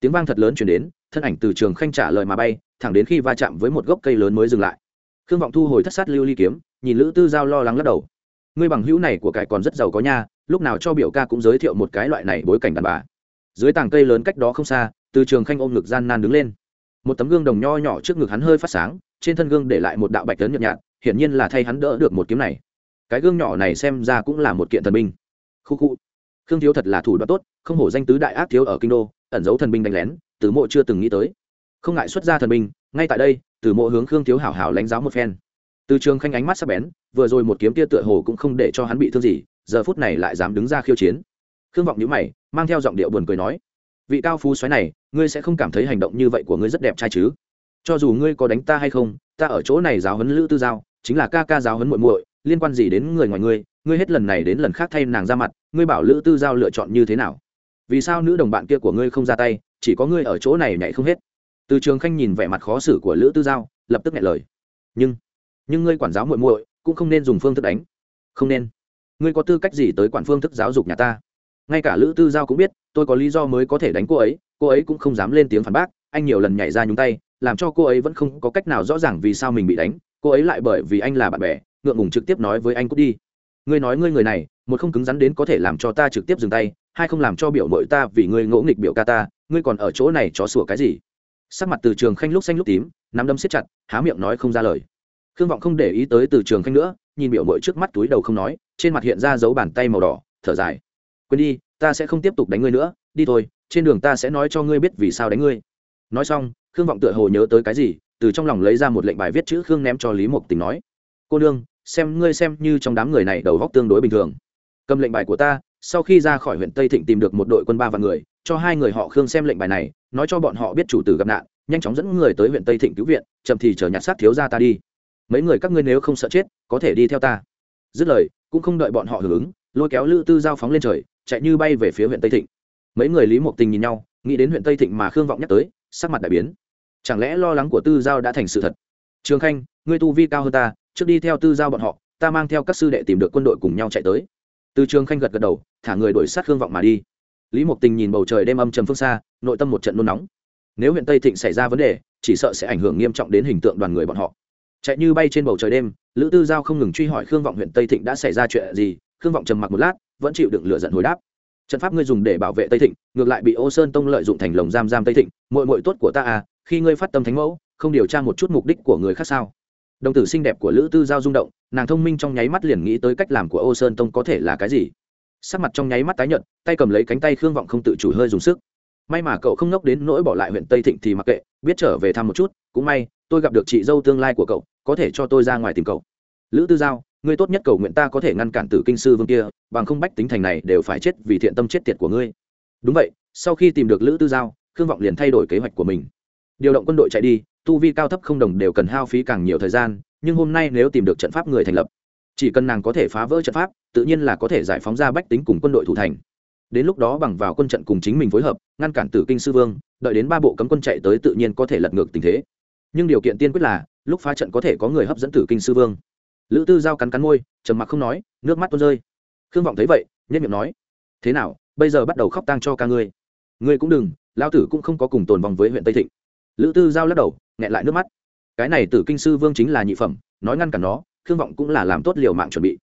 tiếng vang thật lớn chuyển đến, thân ảnh từ trường khanh trả lời mà bay, thẳng đến khi va chạm với một gốc cây lớn mới dừng lại. Khương vọng thu hồi thất sát lưu ly kiếm, nhìn lữ tư giao lo lắng lắc đầu. Ngươi bằng hữu này của cải còn rất giàu có nha, lúc nào cho biểu ca cũng giới thiệu một cái loại này bối cảnh đàn bà dưới tàng cây lớn cách đó không xa, từ trường khanh ôm ngực gian nan đứng lên. Một tấm gương đồng nho nhỏ trước ngực hắn hơi phát sáng, trên thân gương để lại một đạo bạch tấn nhợt nhạt, hiển nhiên là thay hắn đỡ được một kiếm này. Cái gương nhỏ này xem ra cũng là một kiện thần binh. Khu khu. Khương thiếu thật là thủ đoạn tốt, không hổ danh tứ đại ác thiếu ở kinh đô, ẩn giấu thần binh đánh lén, từ mộ chưa từng nghĩ tới. Không ngại xuất ra thần binh, ngay tại đây, từ mộ hướng khương thiếu hảo hảo lãnh giáo một phen. Từ trường khanh ánh mắt sắc bén, vừa rồi một kiếm tia tựa hồ cũng không để cho hắn bị thương gì, giờ phút này lại dám đứng ra khiêu chiến. Khương vọng nhữ mày mang theo giọng điệu buồn cười nói, vị cao phú xoáy này, ngươi sẽ không cảm thấy hành động như vậy của ngươi rất đẹp trai chứ? Cho dù ngươi có đánh ta hay không, ta ở chỗ này giáo huấn lữ tư giao, chính là ca ca giáo huấn muội muội, liên quan gì đến người ngoài ngươi ngươi hết lần này đến lần khác thay nàng ra mặt, ngươi bảo lữ tư giao lựa chọn như thế nào? Vì sao nữ đồng bạn kia của ngươi không ra tay, chỉ có ngươi ở chỗ này nhảy không hết? Từ trường khanh nhìn vẻ mặt khó xử của lữ tư giao, lập tức nhẹ lời. Nhưng nhưng ngươi quản giáo muội muội cũng không nên dùng phương thức đánh. Không nên. Ngươi có tư cách gì tới quản phương thức giáo dục nhà ta? Ngay cả lữ tư giao cũng biết, tôi có lý do mới có thể đánh cô ấy cô ấy cũng không dám lên tiếng phản bác, anh nhiều lần nhảy ra nhúng tay, làm cho cô ấy vẫn không có cách nào rõ ràng vì sao mình bị đánh, cô ấy lại bởi vì anh là bạn bè, ngượng ngùng trực tiếp nói với anh cút đi. Ngươi nói ngươi người này, một không cứng rắn đến có thể làm cho ta trực tiếp dừng tay, hai không làm cho biểu mội ta vì ngươi ngỗ nghịch biểu ca ta, ngươi còn ở chỗ này chó sủa cái gì? Sắc mặt từ trường khanh lúc xanh lúc tím, nắm đấm siết chặt, há miệng nói không ra lời. Khương vọng không để ý tới từ trường khanh nữa, nhìn biểu mội trước mắt túi đầu không nói, trên mặt hiện ra dấu bàn tay màu đỏ, thở dài quên đi, ta sẽ không tiếp tục đánh ngươi nữa, đi thôi, trên đường ta sẽ nói cho ngươi biết vì sao đánh ngươi. Nói xong, khương vọng tựa hồ nhớ tới cái gì, từ trong lòng lấy ra một lệnh bài viết chữ khương ném cho lý mộc tình nói, cô nương, xem ngươi xem như trong đám người này đầu góc tương đối bình thường. Cầm lệnh bài của ta, sau khi ra khỏi huyện tây thịnh tìm được một đội quân ba vạn người, cho hai người họ khương xem lệnh bài này, nói cho bọn họ biết chủ tử gặp nạn, nhanh chóng dẫn người tới huyện tây thịnh cứu viện, chậm thì chờ nhặt xác thiếu ra ta đi. Mấy người các ngươi nếu không sợ chết, có thể đi theo ta. Dứt lời, cũng không đợi bọn họ hưởng ứng, lôi kéo lữ tư giao phóng lên trời chạy như bay về phía huyện tây thịnh. Mấy người lý mộc tình nhìn nhau, nghĩ đến huyện tây thịnh mà khương vọng nhắc tới, sắc mặt đại biến. Chẳng lẽ lo lắng của tư giao đã thành sự thật? Trường khanh, ngươi tu vi cao hơn ta, trước đi theo tư giao bọn họ, ta mang theo các sư đệ tìm được quân đội cùng nhau chạy tới. Từ trường khanh gật gật đầu, thả người đuổi sát khương vọng mà đi. Lý mộc tình nhìn bầu trời đêm âm trầm phương xa, nội tâm một trận nôn nóng. Nếu huyện tây thịnh xảy ra vấn đề, chỉ sợ sẽ ảnh hưởng nghiêm trọng đến hình tượng đoàn người bọn họ. Chạy như bay trên bầu trời đêm, lữ tư giao không ngừng truy hỏi khương vọng huyện tây thịnh đã xảy ra chuyện gì, khương vọng trầm mặc một lát vẫn chịu đựng lửa giận hồi đáp. Trận pháp ngươi dùng để bảo vệ tây thịnh, ngược lại bị ô sơn tông lợi dụng thành lồng giam giam tây thịnh mội mội tốt của ta à khi ngươi phát tâm thánh mẫu, không điều tra một chút mục đích của người khác sao? Đồng tử xinh đẹp của lữ tư giao rung động, nàng thông minh trong nháy mắt liền nghĩ tới cách làm của ô sơn tông có thể là cái gì. Sắc mặt trong nháy mắt tái nhợt, tay cầm lấy cánh tay khương vọng không tự chủ hơi dùng sức. May mà cậu không ngốc đến nỗi bỏ lại huyện tây thịnh thì mặc kệ, biết trở về thăm một chút, cũng may, tôi gặp được chị dâu tương lai của cậu, có thể cho tôi ra ngoài tìm cậu. Lữ tư giao ngươi tốt nhất cầu nguyện ta có thể ngăn cản tử kinh sư vương kia, bằng không bách tính thành này đều phải chết vì thiện tâm chết tiệt của ngươi. Đúng vậy, sau khi tìm được lữ tư giao, khương vọng liền thay đổi kế hoạch của mình. Điều động quân đội chạy đi, tu vi cao thấp không đồng đều cần hao phí càng nhiều thời gian, nhưng hôm nay nếu tìm được trận pháp người thành lập, chỉ cần nàng có thể phá vỡ trận pháp, tự nhiên là có thể giải phóng ra bách tính cùng quân đội thủ thành. Đến lúc đó bằng vào quân trận cùng chính mình phối hợp, ngăn cản tử kinh sư vương, đợi đến ba bộ cấm quân chạy tới tự nhiên có thể lật ngược tình thế. Nhưng điều kiện tiên quyết là, lúc phá trận có thể có người hấp dẫn tử kinh sư vương lữ tư giao cắn cắn môi, trầm mặc không nói, nước mắt tuôn rơi. Khương vọng thấy vậy nhất miệng nói, thế nào, bây giờ bắt đầu khóc tang cho ca ngươi. Ngươi cũng đừng lao tử cũng không có cùng tồn vòng với huyện tây thịnh. Lữ tư giao lắc đầu, nghẹn lại nước mắt. Cái này tử kinh sư vương chính là nhị phẩm, nói ngăn cản nó, khương vọng cũng là làm tốt liều mạng chuẩn bị.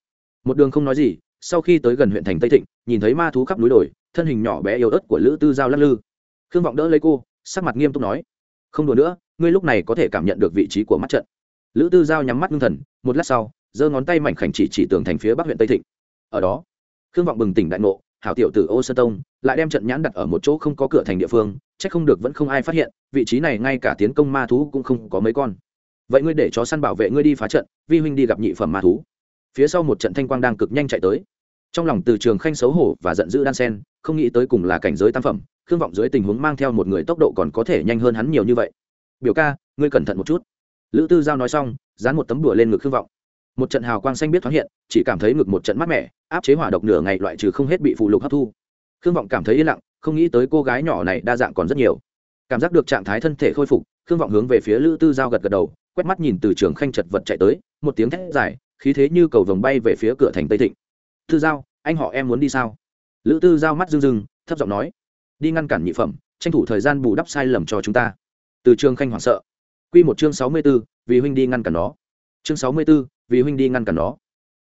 Một đường không nói gì, sau khi tới gần huyện thành tây thịnh, nhìn thấy ma thú khắp núi đồi, thân hình nhỏ bé yếu ớt của lữ tư giao lắc lư. Khương vọng đỡ lấy cô, sắc mặt nghiêm túc nói, không đùa nữa, ngươi lúc này có thể cảm nhận được vị trí của mắt trận lữ tư giao nhắm mắt ngưng thần, một lát sau, giơ ngón tay mảnh khảnh chỉ chỉ tường thành phía bắc huyện tây thịnh. Ở đó, khương vọng bừng tỉnh đại ngộ, hảo tiểu tử ô sơ tông, lại đem trận nhãn đặt ở một chỗ không có cửa thành địa phương c h ắ c không được vẫn không ai phát hiện, vị trí này ngay cả tiến công ma thú cũng không có mấy con. Vậy ngươi để chó săn bảo vệ ngươi đi phá trận, vi huynh đi gặp nhị phẩm ma thú. Phía sau một trận thanh quang đang cực nhanh chạy tới. Trong lòng từ trường khanh xấu hổ và giận dữ đan sen, không nghĩ tới cùng là cảnh giới tam phẩm, khương vọng dưới tình huống mang theo một người tốc độ còn có thể nhanh hơn hắn nhiều như vậy. Biểu ca, ngươi cẩn thận một chút lữ tư giao nói xong, dán một tấm đùa lên ngực khương vọng. Một trận hào quang xanh biết thoáng hiện, chỉ cảm thấy ngực một trận mát mẻ, áp chế hỏa độc nửa ngày loại trừ không hết bị phụ lục hấp thu. Khương vọng cảm thấy yên lặng, không nghĩ tới cô gái nhỏ này đa dạng còn rất nhiều. Cảm giác được trạng thái thân thể khôi phục, khương vọng hướng về phía lữ tư giao gật gật đầu, quét mắt nhìn từ trường khanh chật vật chạy tới, một tiếng thét dài, khí thế như cầu vồng bay về phía cửa thành tây thịnh. Tư giao, anh họ em muốn đi sao? Lữ tư giao mắt rưng rưng, thấp giọng nói. Đi ngăn cản nhị phẩm, tranh thủ thời gian bù đắp sai lầm cho chúng ta. Từ trường khanh hoảng sợ. Quy một chương sáu mươi b ố vì huynh đi ngăn cản nó. Chương sáu mươi b ố vì huynh đi ngăn cản nó.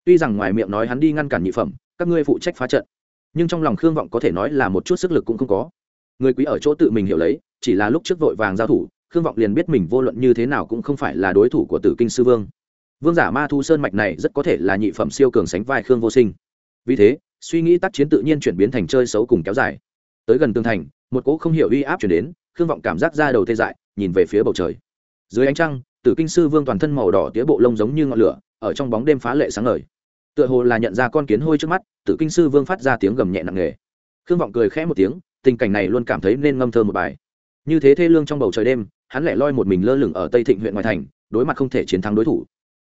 Tuy rằng ngoài miệng nói hắn đi ngăn cản nhị phẩm, các ngươi phụ trách phá trận, nhưng trong lòng khương vọng có thể nói là một chút sức lực cũng không có. Người quý ở chỗ tự mình hiểu lấy, chỉ là lúc trước vội vàng giao thủ, khương vọng liền biết mình vô luận như thế nào cũng không phải là đối thủ của tử kinh sư vương. Vương giả ma thu sơn mạch này rất có thể là nhị phẩm siêu cường sánh vai khương vô sinh. Vì thế, suy nghĩ tác chiến tự nhiên chuyển biến thành chơi xấu cùng kéo dài. Tới gần tường thành, một cỗ không hiểu uy áp truyền đến, khương vọng cảm giác ra đầu tê dại, nhìn về phía bầu trời dưới ánh trăng, tử kinh sư vương toàn thân màu đỏ tía bộ lông giống như ngọn lửa, ở trong bóng đêm phá lệ sáng ngời. Tựa hồ là nhận ra con kiến hôi trước mắt, tử kinh sư vương phát ra tiếng gầm nhẹ nặng nề. Khương vọng cười khẽ một tiếng, tình cảnh này luôn cảm thấy nên ngâm thơ một bài. Như thế thê lương trong bầu trời đêm, hắn lẻ loi một mình lơ lửng ở tây thịnh huyện ngoại thành, đối mặt không thể chiến thắng đối thủ.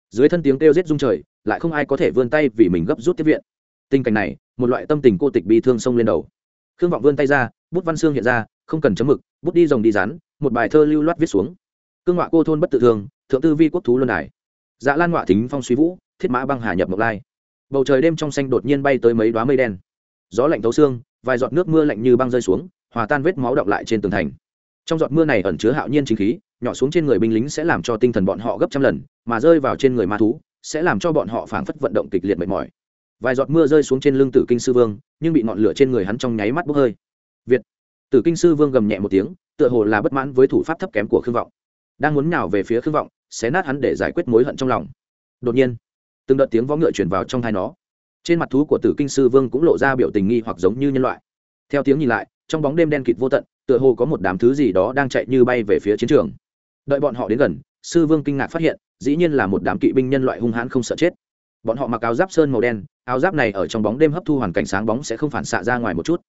Dưới thân tiếng kêu rết rung trời, lại không ai có thể vươn tay vì mình gấp rút tiếp viện. Tình cảnh này, một loại tâm tình cô tịch bi thương xông lên đầu. Khương vọng vươn tay ra, bút văn xương hiện ra, không cần chấm mực, bút đi rồng đi rán một bài thơ lưu loát viết xuống cương họa cô thôn bất tự thương, thượng tư vi quốc thú luân đài. Dạ lan họa thính phong suy vũ, thiết mã băng hà nhập mộc lai. Bầu trời đêm trong xanh đột nhiên bay tới mấy đoá mây đen. Gió lạnh thấu xương, vài giọt nước mưa lạnh như băng rơi xuống, hòa tan vết máu động lại trên tường thành. Trong giọt mưa này ẩn chứa hạo nhiên chính khí, nhỏ xuống trên người binh lính sẽ làm cho tinh thần bọn họ gấp trăm lần, mà rơi vào trên người ma thú sẽ làm cho bọn họ phảng phất vận động kịch liệt mệt mỏi. Vài giọt mưa rơi xuống trên lưng tử kinh sư vương, nhưng bị ngọn lửa trên người hắn trong nháy mắt bốc hơi. Việt. Tử kinh sư vương gầm nhẹ một tiếng, tựa hồ là bất mãn với thủ pháp thấp kém của khương vọng đang muốn nào về phía khương vọng, xé nát hắn để giải quyết mối hận trong lòng. Đột nhiên, từng đợt tiếng vó ngựa chuyển vào trong thai nó. Trên mặt thú của tử kinh sư vương cũng lộ ra biểu tình nghi hoặc giống như nhân loại. Theo tiếng nhìn lại, trong bóng đêm đen kịt vô tận, tựa hồ có một đám thứ gì đó đang chạy như bay về phía chiến trường. Đợi bọn họ đến gần, sư vương kinh ngạc phát hiện, dĩ nhiên là một đám kỵ binh nhân loại hung hãn không sợ chết. Bọn họ mặc áo giáp sơn màu đen, áo giáp này ở trong bóng đêm hấp thu hoàn cảnh sáng bóng sẽ không phản xạ ra ngoài một chút.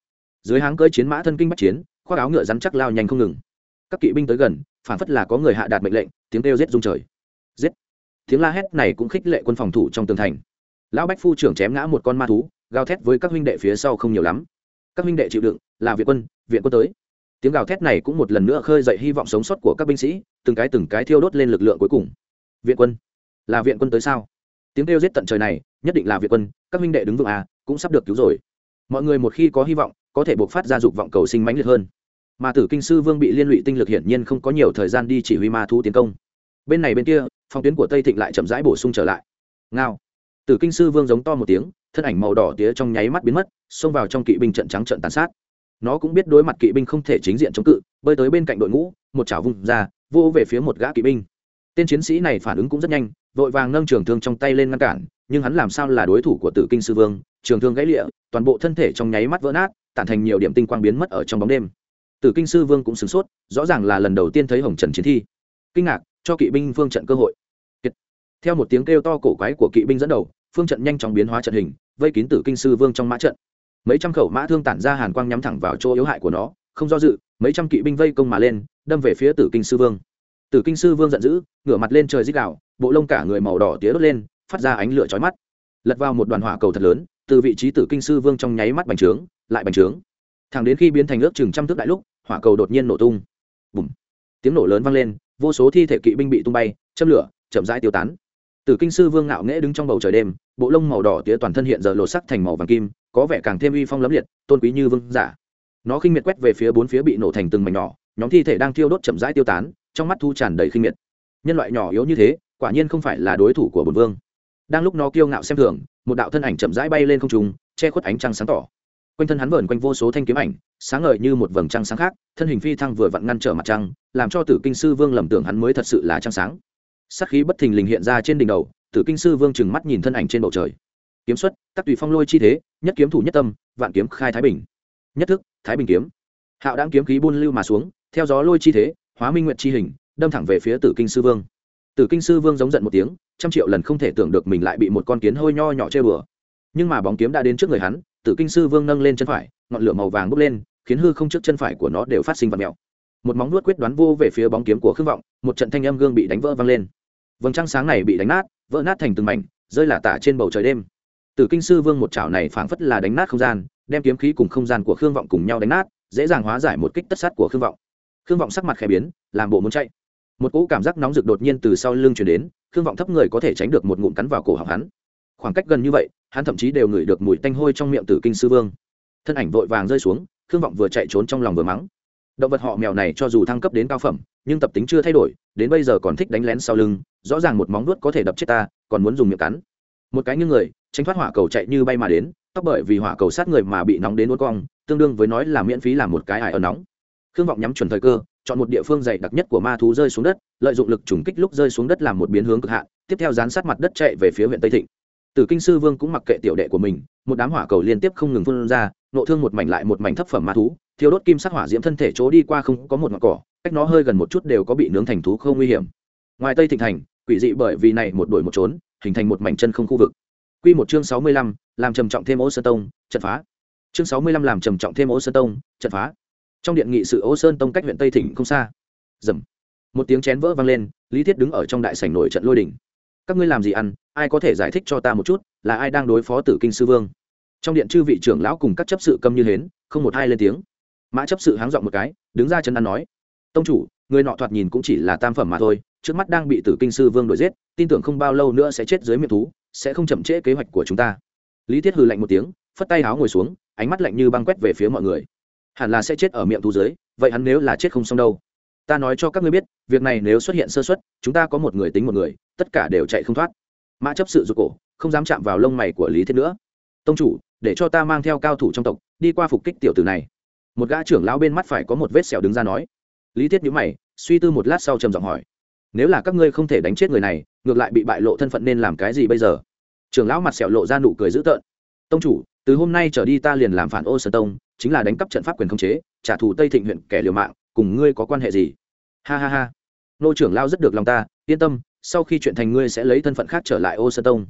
Dưới háng cơi chiến mã thân kinh bắt chiến, khoác áo ngựa rắn chắc lao nhanh không ngừng. Các kỵ binh tới gần phản phất là có người hạ đạt mệnh lệnh, tiếng kêu giết rung trời. Giết. Tiếng la hét này cũng khích lệ quân phòng thủ trong tường thành. Lão bách phu trưởng chém ngã một con ma thú, gào thét với các huynh đệ phía sau không nhiều lắm. Các huynh đệ chịu đựng, là viện quân viện quân tới. Tiếng gào thét này cũng một lần nữa khơi dậy hy vọng sống sót của các binh sĩ, từng cái từng cái thiêu đốt lên lực lượng cuối cùng. Viện quân, là viện quân tới sao? Tiếng kêu giết tận trời này, nhất định là viện quân, các huynh đệ đứng vững à cũng sắp được cứu rồi. Mọi người một khi có hy vọng, có thể buộc phát ra dục vọng cầu sinh mãnh liệt hơn mà tử kinh sư vương bị liên lụy tinh lực hiển nhiên không có nhiều thời gian đi chỉ huy ma thú tiến công. Bên này bên kia, phòng tuyến của tây thịnh lại chậm rãi bổ sung trở lại. Ngao. Tử kinh sư vương giống to một tiếng, thân ảnh màu đỏ tía trong nháy mắt biến mất, xông vào trong kỵ binh trận trắng trận tàn sát. Nó cũng biết đối mặt kỵ binh không thể chính diện chống cự, bơi tới bên cạnh đội ngũ, một chảo vùng ra vô về phía một gã kỵ binh. Tên chiến sĩ này phản ứng cũng rất nhanh, vội vàng nâng trường thương trong tay lên ngăn cản, nhưng hắn làm sao là đối thủ của tử kinh sư vương? Trường thương gãy lịa, toàn bộ thân thể trong nháy mắt vỡ nát, tản thành nhiều điểm tinh quang biến mất ở trong bóng đêm tử kinh sư vương cũng sửng sốt, rõ ràng là lần đầu tiên thấy hồng trần chiến thi. Kinh ngạc, cho kỵ binh phương trận cơ hội. Theo một tiếng kêu to cổ quái của kỵ binh dẫn đầu, phương trận nhanh chóng biến hóa trận hình, vây kín tử kinh sư vương trong mã trận. Mấy trăm khẩu mã thương tản ra hàn quang nhắm thẳng vào chỗ yếu hại của nó, không do dự, mấy trăm kỵ binh vây công mà lên, đâm về phía tử kinh sư vương. Tử kinh sư vương giận dữ, ngửa mặt lên trời dích đạo bộ lông cả người màu đỏ tía đốt lên, phát ra ánh lửa chói mắt. Lật vào một đoàn hỏa cầu thật lớn, từ vị trí tử kinh sư vương trong nháy mắt bành trướng, lại bành trướng thẳng đến khi biến thành ước chừng trăm thước đại lúc, hỏa cầu đột nhiên nổ tung. Bùm! Tiếng nổ lớn vang lên, vô số thi thể kỵ binh bị tung bay, châm lửa, chậm rãi tiêu tán. Tử kinh sư vương ngạo nghễ đứng trong bầu trời đêm, bộ lông màu đỏ tía toàn thân hiện giờ lột sắc thành màu vàng kim, có vẻ càng thêm uy phong lấm liệt, tôn quý như vương giả. Nó khinh miệt quét về phía bốn phía bị nổ thành từng mảnh nhỏ, nhóm thi thể đang thiêu đốt chậm rãi tiêu tán, trong mắt thu tràn đầy khinh miệt. Nhân loại nhỏ yếu như thế, quả nhiên không phải là đối thủ của bồn vương. Đang lúc nó kiêu ngạo xem thường, một đạo thân ảnh chậm rãi bay lên không trung, che khuất ánh trăng sáng tỏ quanh thân hắn vờn quanh vô số thanh kiếm ảnh, sáng ngời như một vầng trăng sáng khác, thân hình phi thăng vừa vặn ngăn trở mặt trăng, làm cho tử kinh sư vương lầm tưởng hắn mới thật sự là trăng sáng. Sắc khí bất thình lình hiện ra trên đỉnh đầu, tử kinh sư vương chừng mắt nhìn thân ảnh trên bầu trời. Kiếm xuất, tắc tùy phong lôi chi thế, nhất kiếm thủ nhất tâm, vạn kiếm khai thái bình. Nhất thức, thái bình kiếm. Hạo đáng kiếm khí buôn lưu mà xuống, theo gió lôi chi thế, hóa minh nguyện chi hình, đâm thẳng về phía tử kinh sư vương. Tử kinh sư vương giống giận một tiếng, trăm triệu lần không thể tưởng được mình lại bị một con kiến hôi nho nhỏ chơi bừa nhưng mà bóng kiếm đã đến trước người hắn tử kinh sư vương nâng lên chân phải, ngọn lửa màu vàng bốc lên, khiến hư không trước chân phải của nó đều phát sinh vật mèo. Một móng nuốt quyết đoán vô về phía bóng kiếm của khương vọng, một trận thanh âm gương bị đánh vỡ vang lên. Vầng trăng sáng này bị đánh nát, vỡ nát thành từng mảnh, rơi lả tả trên bầu trời đêm. Tử kinh sư vương một chảo này phảng phất là đánh nát không gian, đem kiếm khí cùng không gian của khương vọng cùng nhau đánh nát, dễ dàng hóa giải một kích tất sát của khương vọng. Khương vọng sắc mặt khẽ biến, làm bộ muốn chạy. Một cỗ cảm giác nóng rực đột nhiên từ sau lưng chuyển đến, khương vọng thấp người có thể tránh được một ngụm cắn vào cổ họng hắn khoảng cách gần như vậy, hắn thậm chí đều ngửi được mùi tanh hôi trong miệng tử kinh sư vương. Thân ảnh vội vàng rơi xuống, khương vọng vừa chạy trốn trong lòng vừa mắng. Động vật họ mèo này cho dù thăng cấp đến cao phẩm, nhưng tập tính chưa thay đổi, đến bây giờ còn thích đánh lén sau lưng, rõ ràng một móng vuốt có thể đập chết ta, còn muốn dùng miệng cắn. Một cái như người, tránh thoát hỏa cầu chạy như bay mà đến, tóc bởi vì hỏa cầu sát người mà bị nóng đến uốn cong, tương đương với nói là miễn phí làm một cái ải ở nóng. Khương vọng nhắm chuẩn thời cơ, chọn một địa phương dày đặc nhất của ma thú rơi xuống đất, lợi dụng lực trùng kích lúc rơi xuống đất làm một biến hướng cực hạn, tiếp theo dán sát mặt đất chạy về phía huyện tây thịnh tử kinh sư vương cũng mặc kệ tiểu đệ của mình một đám hỏa cầu liên tiếp không ngừng phun ra nộ thương một mảnh lại một mảnh thấp phẩm ma thú thiếu đốt kim sắc hỏa diễm thân thể chỗ đi qua không có một ngọn cỏ cách nó hơi gần một chút đều có bị nướng thành thú không nguy hiểm ngoài tây thịnh thành quỷ dị bởi vì này một đuổi một trốn hình thành một mảnh chân không khu vực Quy một chương sáu mươi lăm, làm trầm trọng thêm Ô Sơn Tông, trận phá. Chương sáu mươi lăm làm trầm trọng thêm Ô Sơn Tông, trận phá. Trong điện nghị sự Ô Sơn Tông cách huyện Tây Thịnh không xa. Rầm. Một tiếng chén vỡ vang lên, Lý Thiết đứng ở trong đại sảnh nổi trận lôi đình. Các ngươi làm gì ăn, ai có thể giải thích cho ta một chút, là ai đang đối phó Tử Kinh sư vương? Trong điện chư vị trưởng lão cùng các chấp sự câm như hến, không một ai lên tiếng. Mã chấp sự háng giọng một cái, đứng ra chân ăn nói: "Tông chủ, người nọ thoạt nhìn cũng chỉ là tam phẩm mà thôi, trước mắt đang bị Tử Kinh sư vương đuổi giết, tin tưởng không bao lâu nữa sẽ chết dưới miệng thú, sẽ không chậm trễ kế hoạch của chúng ta lý thiết hừ lạnh một tiếng phất tay áo ngồi xuống ánh mắt lạnh như băng quét về phía mọi người hẳn là sẽ chết ở miệng thú dưới vậy hắn nếu là chết không xong đâu ta nói cho các ngươi biết, việc này nếu xuất hiện sơ xuất chúng ta có một người tính một người, tất cả đều chạy không thoát. Mã chấp sự rụt cổ, không dám chạm vào lông mày của lý thiết nữa. Tông chủ, để cho ta mang theo cao thủ trong tộc, đi qua phục kích tiểu tử này. Một gã trưởng lão bên mắt phải có một vết sẹo đứng ra nói. Lý thiết nhữ mày, suy tư một lát sau trầm giọng hỏi. Nếu là các ngươi không thể đánh chết người này, ngược lại bị bại lộ thân phận nên làm cái gì bây giờ? Trưởng lão mặt sẹo lộ ra nụ cười dữ tợn. Tông chủ, từ hôm nay trở đi ta liền làm phản ô sơn tông, chính là đánh cắp trận pháp quyền khống chế, trả thù tây thịnh huyện kẻ liều mạng, cùng ngươi có quan hệ gì? Ha ha ha. Nô trưởng lao rất được lòng ta, yên tâm, sau khi chuyện thành ngươi sẽ lấy thân phận khác trở lại ô sơn tông.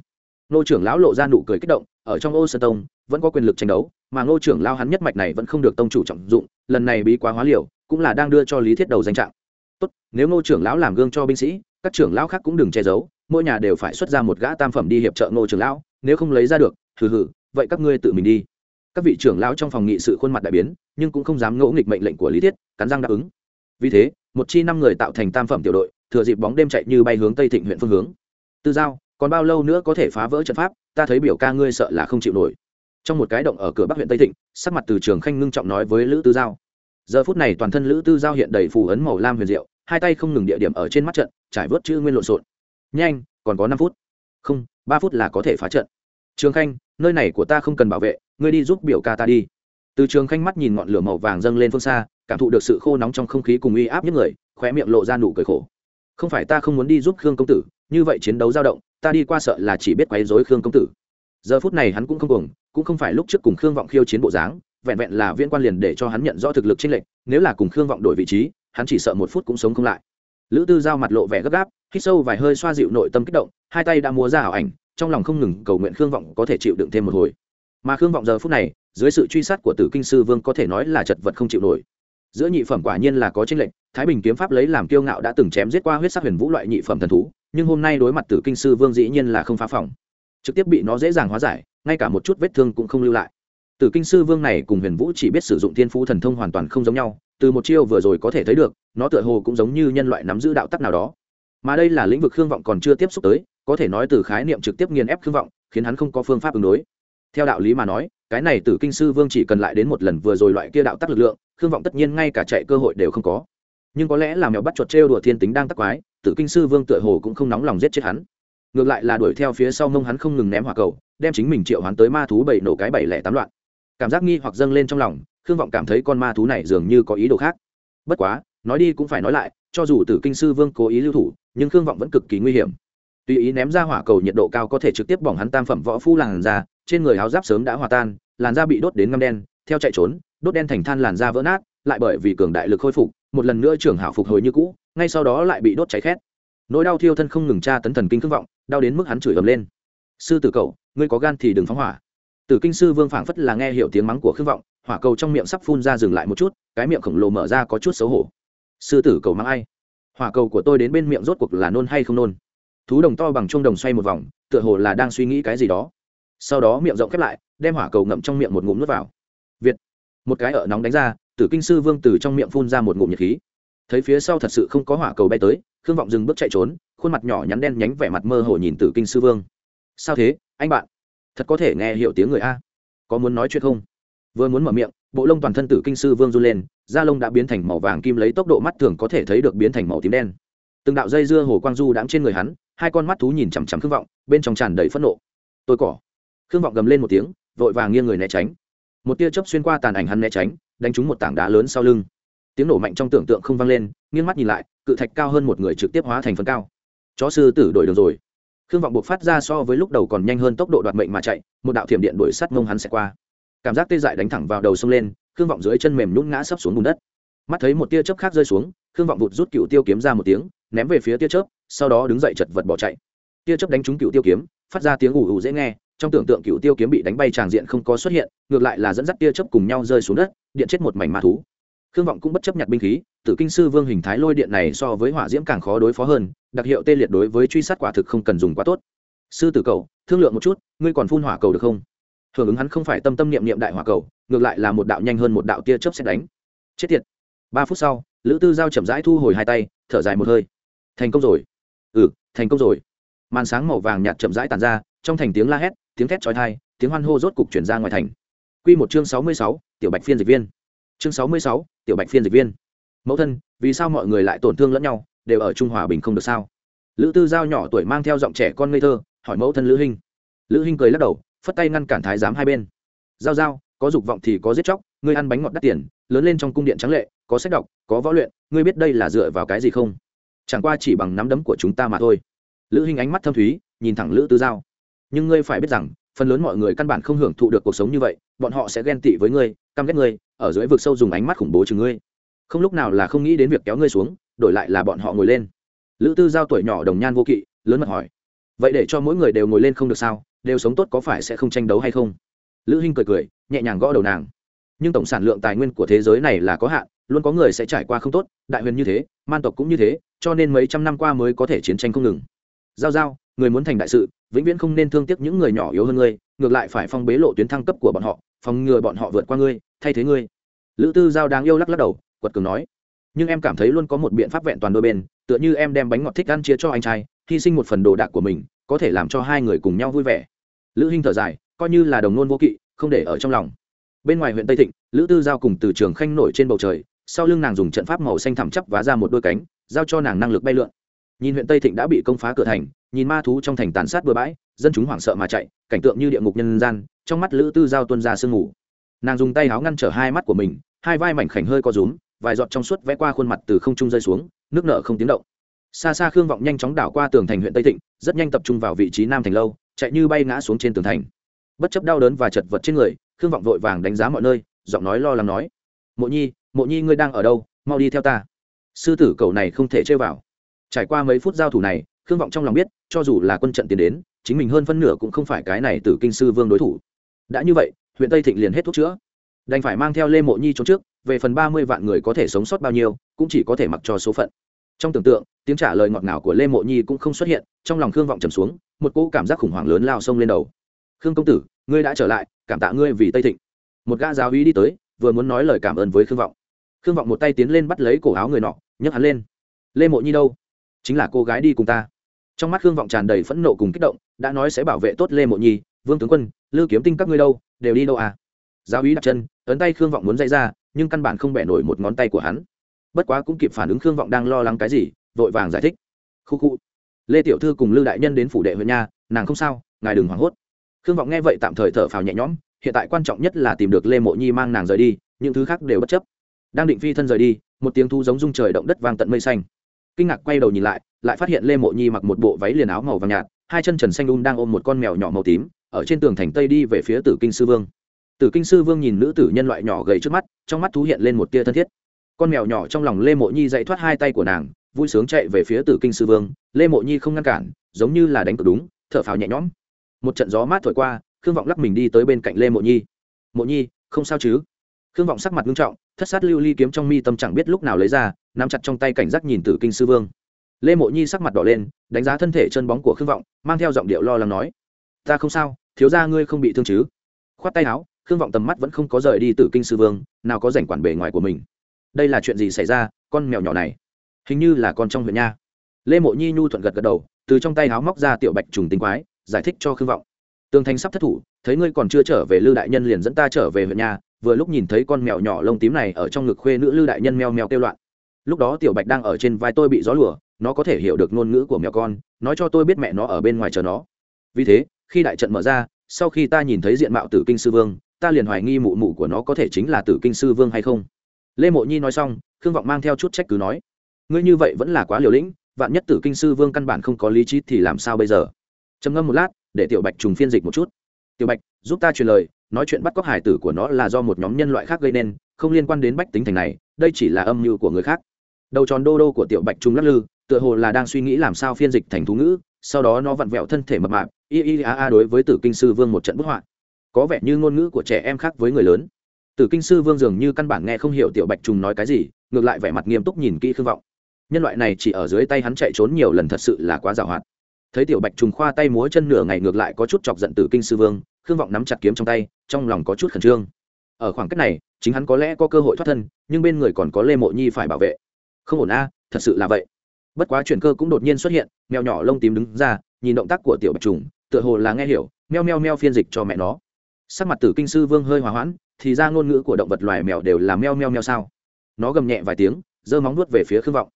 Nô trưởng lão lộ ra nụ cười kích động, ở trong ô sơn tông, vẫn có quyền lực tranh đấu, mà nô trưởng lao hắn nhất mạch này vẫn không được tông chủ trọng dụng, lần này bí quá hóa liều, cũng là đang đưa cho lý thiết đầu danh trạng. Tốt, nếu nô trưởng lão làm gương cho binh sĩ, các trưởng lão khác cũng đừng che giấu, mỗi nhà đều phải xuất ra một gã tam phẩm đi hiệp trợ ngô trưởng lão, nếu không lấy ra được, hừ hừ, vậy các ngươi tự mình đi. Các vị trưởng lão trong phòng nghị sự khuôn mặt đại biến, nhưng cũng không dám ngỗ nghịch mệnh lệnh của lý thiết, cắn răng đáp ứng. Vì thế một chi năm người tạo thành tam phẩm tiểu đội, thừa dịp bóng đêm chạy như bay hướng tây thịnh huyện phương hướng. Tư giao, còn bao lâu nữa có thể phá vỡ trận pháp? Ta thấy biểu ca ngươi sợ là không chịu nổi. Trong một cái động ở cửa bắc huyện tây thịnh, sắc mặt từ trường khanh ngưng trọng nói với lữ tư giao. Giờ phút này toàn thân lữ tư giao hiện đầy phù ấn màu lam huyền diệu, hai tay không ngừng địa điểm ở trên mắt trận, trải vớt chữ nguyên lộn xộn. Nhanh, còn có năm phút. Không, ba phút là có thể phá trận. Trường khanh, nơi này của ta không cần bảo vệ, ngươi đi giúp biểu ca ta đi. Từ trường khanh mắt nhìn ngọn lửa màu vàng dâng lên phương xa cảm thụ được sự khô nóng trong không khí cùng uy áp những người, khóe miệng lộ ra nụ cười khổ. Không phải ta không muốn đi giúp khương công tử, như vậy chiến đấu dao động, ta đi qua sợ là chỉ biết quấy rối khương công tử. Giờ phút này hắn cũng không cùng cũng không phải lúc trước cùng khương vọng khiêu chiến bộ dáng, vẹn vẹn là viên quan liền để cho hắn nhận rõ thực lực chênh lệch, nếu là cùng khương vọng đổi vị trí, hắn chỉ sợ một phút cũng sống không lại. Lữ tư giao mặt lộ vẻ gấp gáp, hít sâu vài hơi xoa dịu nội tâm kích động, hai tay đã múa ra ảo ảnh, trong lòng không ngừng cầu nguyện khương vọng có thể chịu đựng thêm một hồi. Mà khương vọng giờ phút này, dưới sự truy sát của tử kinh sư vương có thể nói là chật vật không chịu nổi giữa nhị phẩm quả nhiên là có tranh lệch, thái bình kiếm pháp lấy làm kiêu ngạo đã từng chém giết qua huyết sắc huyền vũ loại nhị phẩm thần thú, nhưng hôm nay đối mặt tử kinh sư vương dĩ nhiên là không phá phòng. Trực tiếp bị nó dễ dàng hóa giải, ngay cả một chút vết thương cũng không lưu lại. Tử kinh sư vương này cùng huyền vũ chỉ biết sử dụng thiên phú thần thông hoàn toàn không giống nhau, từ một chiêu vừa rồi có thể thấy được, nó tựa hồ cũng giống như nhân loại nắm giữ đạo tắc nào đó. Mà đây là lĩnh vực khương vọng còn chưa tiếp xúc tới, có thể nói từ khái niệm trực tiếp nghiền ép khương vọng, khiến hắn không có phương pháp ứng đối theo đạo lý mà nói, cái này tử kinh sư vương chỉ cần lại đến một lần vừa rồi loại kia đạo tắc lực lượng, khương vọng tất nhiên ngay cả chạy cơ hội đều không có. Nhưng có lẽ là mèo bắt chuột trêu đùa thiên tính đang tắc quái, tử kinh sư vương tựa hồ cũng không nóng lòng giết chết hắn. Ngược lại là đuổi theo phía sau mông hắn không ngừng ném hỏa cầu, đem chính mình triệu hắn tới ma thú bảy nổ cái bảy lẻ tám loạn. Cảm giác nghi hoặc dâng lên trong lòng, khương vọng cảm thấy con ma thú này dường như có ý đồ khác. Bất quá, nói đi cũng phải nói lại, cho dù tử kinh sư vương cố ý lưu thủ, nhưng khương vọng vẫn cực kỳ nguy hiểm tùy ý ném ra hỏa cầu nhiệt độ cao có thể trực tiếp bỏng hắn tam phẩm võ phu làn da, trên người áo giáp sớm đã hòa tan, làn da bị đốt đến ngâm đen, theo chạy trốn, đốt đen thành than làn da vỡ nát, lại bởi vì cường đại lực khôi phục, một lần nữa trưởng hảo phục hồi như cũ, ngay sau đó lại bị đốt cháy khét. Nỗi đau thiêu thân không ngừng tra tấn thần kinh khương vọng, đau đến mức hắn chửi ầm lên. Sư tử cậu, ngươi có gan thì đừng phóng hỏa. Tử kinh sư vương phảng phất là nghe hiểu tiếng mắng của khương vọng, hỏa cầu trong miệng sắp phun ra dừng lại một chút, cái miệng khổng lồ mở ra có chút xấu hổ. Sư tử cầu mắng ai? Hỏa cầu của tôi đến bên miệng rốt cuộc là nôn hay không nôn? Thú đồng to bằng chuông đồng xoay một vòng, tựa hồ là đang suy nghĩ cái gì đó. Sau đó miệng rộng khép lại, đem hỏa cầu ngậm trong miệng một ngụm nuốt vào. Việt. Một cái ở nóng đánh ra, tử kinh sư vương từ trong miệng phun ra một ngụm nhiệt khí. Thấy phía sau thật sự không có hỏa cầu bay tới, khương vọng dừng bước chạy trốn, khuôn mặt nhỏ nhắn đen nhánh vẻ mặt mơ hồ nhìn tử kinh sư vương. Sao thế, anh bạn? Thật có thể nghe hiểu tiếng người a? Có muốn nói chuyện không? Vừa muốn mở miệng, bộ lông toàn thân tử kinh sư vương run lên, da lông đã biến thành màu vàng kim lấy tốc độ mắt thường có thể thấy được biến thành màu tím đen. Từng đạo dây dưa hồ quang du đãng trên người hắn hai con mắt thú nhìn chằm chằm khương vọng, bên trong tràn đầy phẫn nộ. Tôi cỏ. Khương vọng gầm lên một tiếng, vội vàng nghiêng người né tránh. Một tia chớp xuyên qua tàn ảnh hắn né tránh, đánh trúng một tảng đá lớn sau lưng. Tiếng nổ mạnh trong tưởng tượng không vang lên, nghiêng mắt nhìn lại, cự thạch cao hơn một người trực tiếp hóa thành phần cao. Chó sư tử đổi đường rồi. Khương vọng buộc phát ra so với lúc đầu còn nhanh hơn tốc độ đoạt mệnh mà chạy, một đạo thiểm điện đuổi sắt mông hắn sẽ qua. Cảm giác tê dại đánh thẳng vào đầu sông lên, khương vọng dưới chân mềm nhún ngã sấp xuống bùn đất. Mắt thấy một tia chớp khác rơi xuống, khương vọng vụt rút cựu tiêu kiếm ra một tiếng ném về phía tia chớp, sau đó đứng dậy chật vật bỏ chạy. Tia chớp đánh trúng cựu tiêu kiếm, phát ra tiếng ủ ủ dễ nghe, trong tưởng tượng cựu tiêu kiếm bị đánh bay tràng diện không có xuất hiện, ngược lại là dẫn dắt tia chớp cùng nhau rơi xuống đất, điện chết một mảnh ma thú. Khương vọng cũng bất chấp nhặt binh khí, tử kinh sư vương hình thái lôi điện này so với hỏa diễm càng khó đối phó hơn, đặc hiệu tê liệt đối với truy sát quả thực không cần dùng quá tốt. Sư tử cầu, thương lượng một chút, ngươi còn phun hỏa cầu được không? Hưởng ứng hắn không phải tâm tâm niệm niệm đại hỏa cầu, ngược lại là một đạo nhanh hơn một đạo tia chớp xét đánh. Chết tiệt. Ba phút sau, lữ tư giao chậm rãi thu hồi hai tay, thở dài một hơi thành công rồi. Ừ thành công rồi. Màn sáng màu vàng nhạt chậm rãi tàn ra, trong thành tiếng la hét, tiếng thét trói thai tiếng hoan hô rốt cục chuyển ra ngoài thành. Q một chương sáu mươi sáu, tiểu bạch phiên dịch viên. Chương sáu mươi sáu, tiểu bạch phiên dịch viên. Mẫu thân, vì sao mọi người lại tổn thương lẫn nhau, đều ở trung hòa bình không được sao? Lữ tư giao nhỏ tuổi mang theo giọng trẻ con ngây thơ, hỏi mẫu thân lữ hinh. Lữ hinh cười lắc đầu, phất tay ngăn cản thái giám hai bên. Giao giao, có dục vọng thì có giết chóc, ngươi ăn bánh ngọt đắt tiền, lớn lên trong cung điện trắng lệ, có sách đọc, có võ luyện, ngươi biết đây là dựa vào cái gì không? Chẳng qua chỉ bằng nắm đấm của chúng ta mà thôi. Lữ hinh ánh mắt thâm thúy, nhìn thẳng lữ tư giao. Nhưng ngươi phải biết rằng, phần lớn mọi người căn bản không hưởng thụ được cuộc sống như vậy, bọn họ sẽ ghen tị với ngươi, căm ghét ngươi, ở dưới vực sâu dùng ánh mắt khủng bố chừng ngươi. Không lúc nào là không nghĩ đến việc kéo ngươi xuống, đổi lại là bọn họ ngồi lên. Lữ tư giao tuổi nhỏ đồng nhan vô kỵ, lớn mật hỏi, vậy để cho mỗi người đều ngồi lên không được sao? Đều sống tốt có phải sẽ không tranh đấu hay không? Lữ hinh cười cười, nhẹ nhàng gõ đầu nàng. Nhưng tổng sản lượng tài nguyên của thế giới này là có hạn, luôn có người sẽ trải qua không tốt, đại huyền như thế man tộc cũng như thế, cho nên mấy trăm năm qua mới có thể chiến tranh không ngừng. Giao giao, người muốn thành đại sự, vĩnh viễn không nên thương tiếc những người nhỏ yếu hơn ngươi, ngược lại phải phong bế lộ tuyến thăng cấp của bọn họ, phòng ngừa bọn họ vượt qua ngươi, thay thế ngươi. Lữ tư giao đáng yêu lắc lắc đầu, quật cường nói. Nhưng em cảm thấy luôn có một biện pháp vẹn toàn đôi bên, tựa như em đem bánh ngọt thích ăn chia cho anh trai, hy sinh một phần đồ đạc của mình, có thể làm cho hai người cùng nhau vui vẻ. Lữ hinh thở dài, coi như là đồng nôn vô kỵ, không để ở trong lòng. Bên ngoài huyện tây thịnh, lữ tư giao cùng từ trường khanh nổi trên bầu trời sau lưng nàng dùng trận pháp màu xanh thẳm chấp vá ra một đôi cánh, giao cho nàng năng lực bay lượn. Nhìn huyện tây thịnh đã bị công phá cửa thành, nhìn ma thú trong thành tàn sát bừa bãi, dân chúng hoảng sợ mà chạy, cảnh tượng như địa ngục nhân gian, trong mắt lữ tư giao tuân ra sương ngủ nàng dùng tay áo ngăn trở hai mắt của mình, hai vai mảnh khảnh hơi co rúm, vài giọt trong suốt vẽ qua khuôn mặt từ không trung rơi xuống, nước nợ không tiếng động. Xa xa khương vọng nhanh chóng đảo qua tường thành huyện tây thịnh, rất nhanh tập trung vào vị trí nam thành lâu, chạy như bay ngã xuống trên tường thành. Bất chấp đau đớn và chật vật trên người, khương vọng vội vàng đánh giá mọi nơi, giọng nói lo lắng nói, mộ nhi mộ nhi ngươi đang ở đâu, mau đi theo ta. Sư tử cầu này không thể chơi vào. Trải qua mấy phút giao thủ này, khương vọng trong lòng biết, cho dù là quân trận tiến đến, chính mình hơn phân nửa cũng không phải cái này từ kinh sư vương đối thủ. Đã như vậy, huyện tây thịnh liền hết thuốc chữa. Đành phải mang theo lê mộ nhi trốn trước, về phần ba mươi vạn người có thể sống sót bao nhiêu, cũng chỉ có thể mặc cho số phận. Trong tưởng tượng, tiếng trả lời ngọt ngào của lê mộ nhi cũng không xuất hiện, trong lòng khương vọng trầm xuống, một cỗ cảm giác khủng hoảng lớn lao sông lên đầu. Khương công tử, ngươi đã trở lại, cảm tạ ngươi vì tây thịnh. Một gã giáo hí đi tới, vừa muốn nói lời cảm ơn với khương vọng khương vọng một tay tiến lên bắt lấy cổ áo người nọ, nhấc hắn lên. Lê mộ nhi đâu? Chính là cô gái đi cùng ta. Trong mắt khương vọng tràn đầy phẫn nộ cùng kích động, đã nói sẽ bảo vệ tốt lê mộ nhi, vương tướng quân lưu kiếm tinh các ngươi đâu? Đều đi đâu à? Giáo ý đặt chân, ấn tay khương vọng muốn dây ra, nhưng căn bản không bẻ nổi một ngón tay của hắn. Bất quá cũng kịp phản ứng khương vọng đang lo lắng cái gì, vội vàng giải thích. Khu khu, lê tiểu thư cùng lưu đại nhân đến phủ đệ huyện nha, nàng không sao, ngài đừng hoảng hốt. Khương vọng nghe vậy tạm thời thở phào nhẹ nhõm, hiện tại quan trọng nhất là tìm được lê mộ nhi mang nàng rời đi, những thứ khác đều bất chấp đang định phi thân rời đi, một tiếng thu giống rung trời động đất vang tận mây xanh. Kinh ngạc quay đầu nhìn lại lại phát hiện lê mộ nhi mặc một bộ váy liền áo màu vàng nhạt, hai chân trần xanh đun đang ôm một con mèo nhỏ màu tím, ở trên tường thành tây đi về phía tử kinh sư vương. Tử kinh sư vương nhìn nữ tử nhân loại nhỏ gầy trước mắt, trong mắt thú hiện lên một tia thân thiết. Con mèo nhỏ trong lòng lê mộ nhi dậy thoát hai tay của nàng, vui sướng chạy về phía tử kinh sư vương. Lê mộ nhi không ngăn cản, giống như là đánh cược đúng, thở phào nhẹ nhõm. Một trận gió mát thổi qua, khương vọng lắc mình đi tới bên cạnh lê mộ nhi. Mộ nhi, không sao chứ? Khương vọng sắc mặt nghiêm trọng, thất sát lưu ly kiếm trong mi tâm chẳng biết lúc nào lấy ra, nắm chặt trong tay cảnh giác nhìn tử kinh sư vương. Lê mộ nhi sắc mặt đỏ lên, đánh giá thân thể chân bóng của khương vọng, mang theo giọng điệu lo lắng nói, ta không sao, thiếu ra ngươi không bị thương chứ? Khoát tay áo, khương vọng tầm mắt vẫn không có rời đi tử kinh sư vương, nào có rảnh quản bề ngoài của mình. Đây là chuyện gì xảy ra, con mèo nhỏ này? Hình như là con trong huyện nha. Lê mộ nhi nhu thuận gật gật đầu, từ trong tay áo móc ra tiểu bạch trùng tinh quái, giải thích cho khương vọng. Tường thành sắp thất thủ, thấy ngươi còn chưa trở về lư đại nhân liền dẫn ta trở về huyện nhà vừa lúc nhìn thấy con mèo nhỏ lông tím này ở trong ngực khuê nữ lư đại nhân meo meo kêu loạn. Lúc đó tiểu bạch đang ở trên vai tôi bị gió lùa, nó có thể hiểu được ngôn ngữ của mèo con, nói cho tôi biết mẹ nó ở bên ngoài chờ nó. Vì thế, khi đại trận mở ra, sau khi ta nhìn thấy diện mạo tử kinh sư vương, ta liền hoài nghi mụ mụ của nó có thể chính là tử kinh sư vương hay không. Lê mộ nhi nói xong, khương vọng mang theo chút trách cứ nói, ngươi như vậy vẫn là quá liều lĩnh, vạn nhất tử kinh sư vương căn bản không có lý trí thì làm sao bây giờ? Trầm ngâm một lát, để tiểu bạch trùng phiên dịch một chút. Tiểu bạch, giúp ta truyền lời nói chuyện bắt cóc hải tử của nó là do một nhóm nhân loại khác gây nên, không liên quan đến bách tính thành này, đây chỉ là âm mưu của người khác. Đầu tròn đô đô của tiểu bạch trùng lắc lư, tựa hồ là đang suy nghĩ làm sao phiên dịch thành thú ngữ, sau đó nó vặn vẹo thân thể mập mạp, y y a a đối với tử kinh sư vương một trận bức họa. Có vẻ như ngôn ngữ của trẻ em khác với người lớn. Tử kinh sư vương dường như căn bản nghe không hiểu tiểu bạch trùng nói cái gì, ngược lại vẻ mặt nghiêm túc nhìn kỹ khương vọng. Nhân loại này chỉ ở dưới tay hắn chạy trốn nhiều lần thật sự là quá giàu hoạt thấy tiểu bạch trùng khoa tay múa chân nửa ngày ngược lại có chút chọc giận tử kinh sư vương khương vọng nắm chặt kiếm trong tay, trong lòng có chút khẩn trương. Ở khoảng cách này, chính hắn có lẽ có cơ hội thoát thân, nhưng bên người còn có lê mộ nhi phải bảo vệ. Không ổn a, thật sự là vậy. Bất quá chuyển cơ cũng đột nhiên xuất hiện, mèo nhỏ lông tím đứng ra, nhìn động tác của tiểu bạch trùng, tựa hồ là nghe hiểu, meo meo meo phiên dịch cho mẹ nó. Sắc mặt tử kinh sư vương hơi hòa hoãn, thì ra ngôn ngữ của động vật loài mèo đều là meo meo meo sao. Nó gầm nhẹ vài tiếng, giơ móng nuốt về phía khương vọng.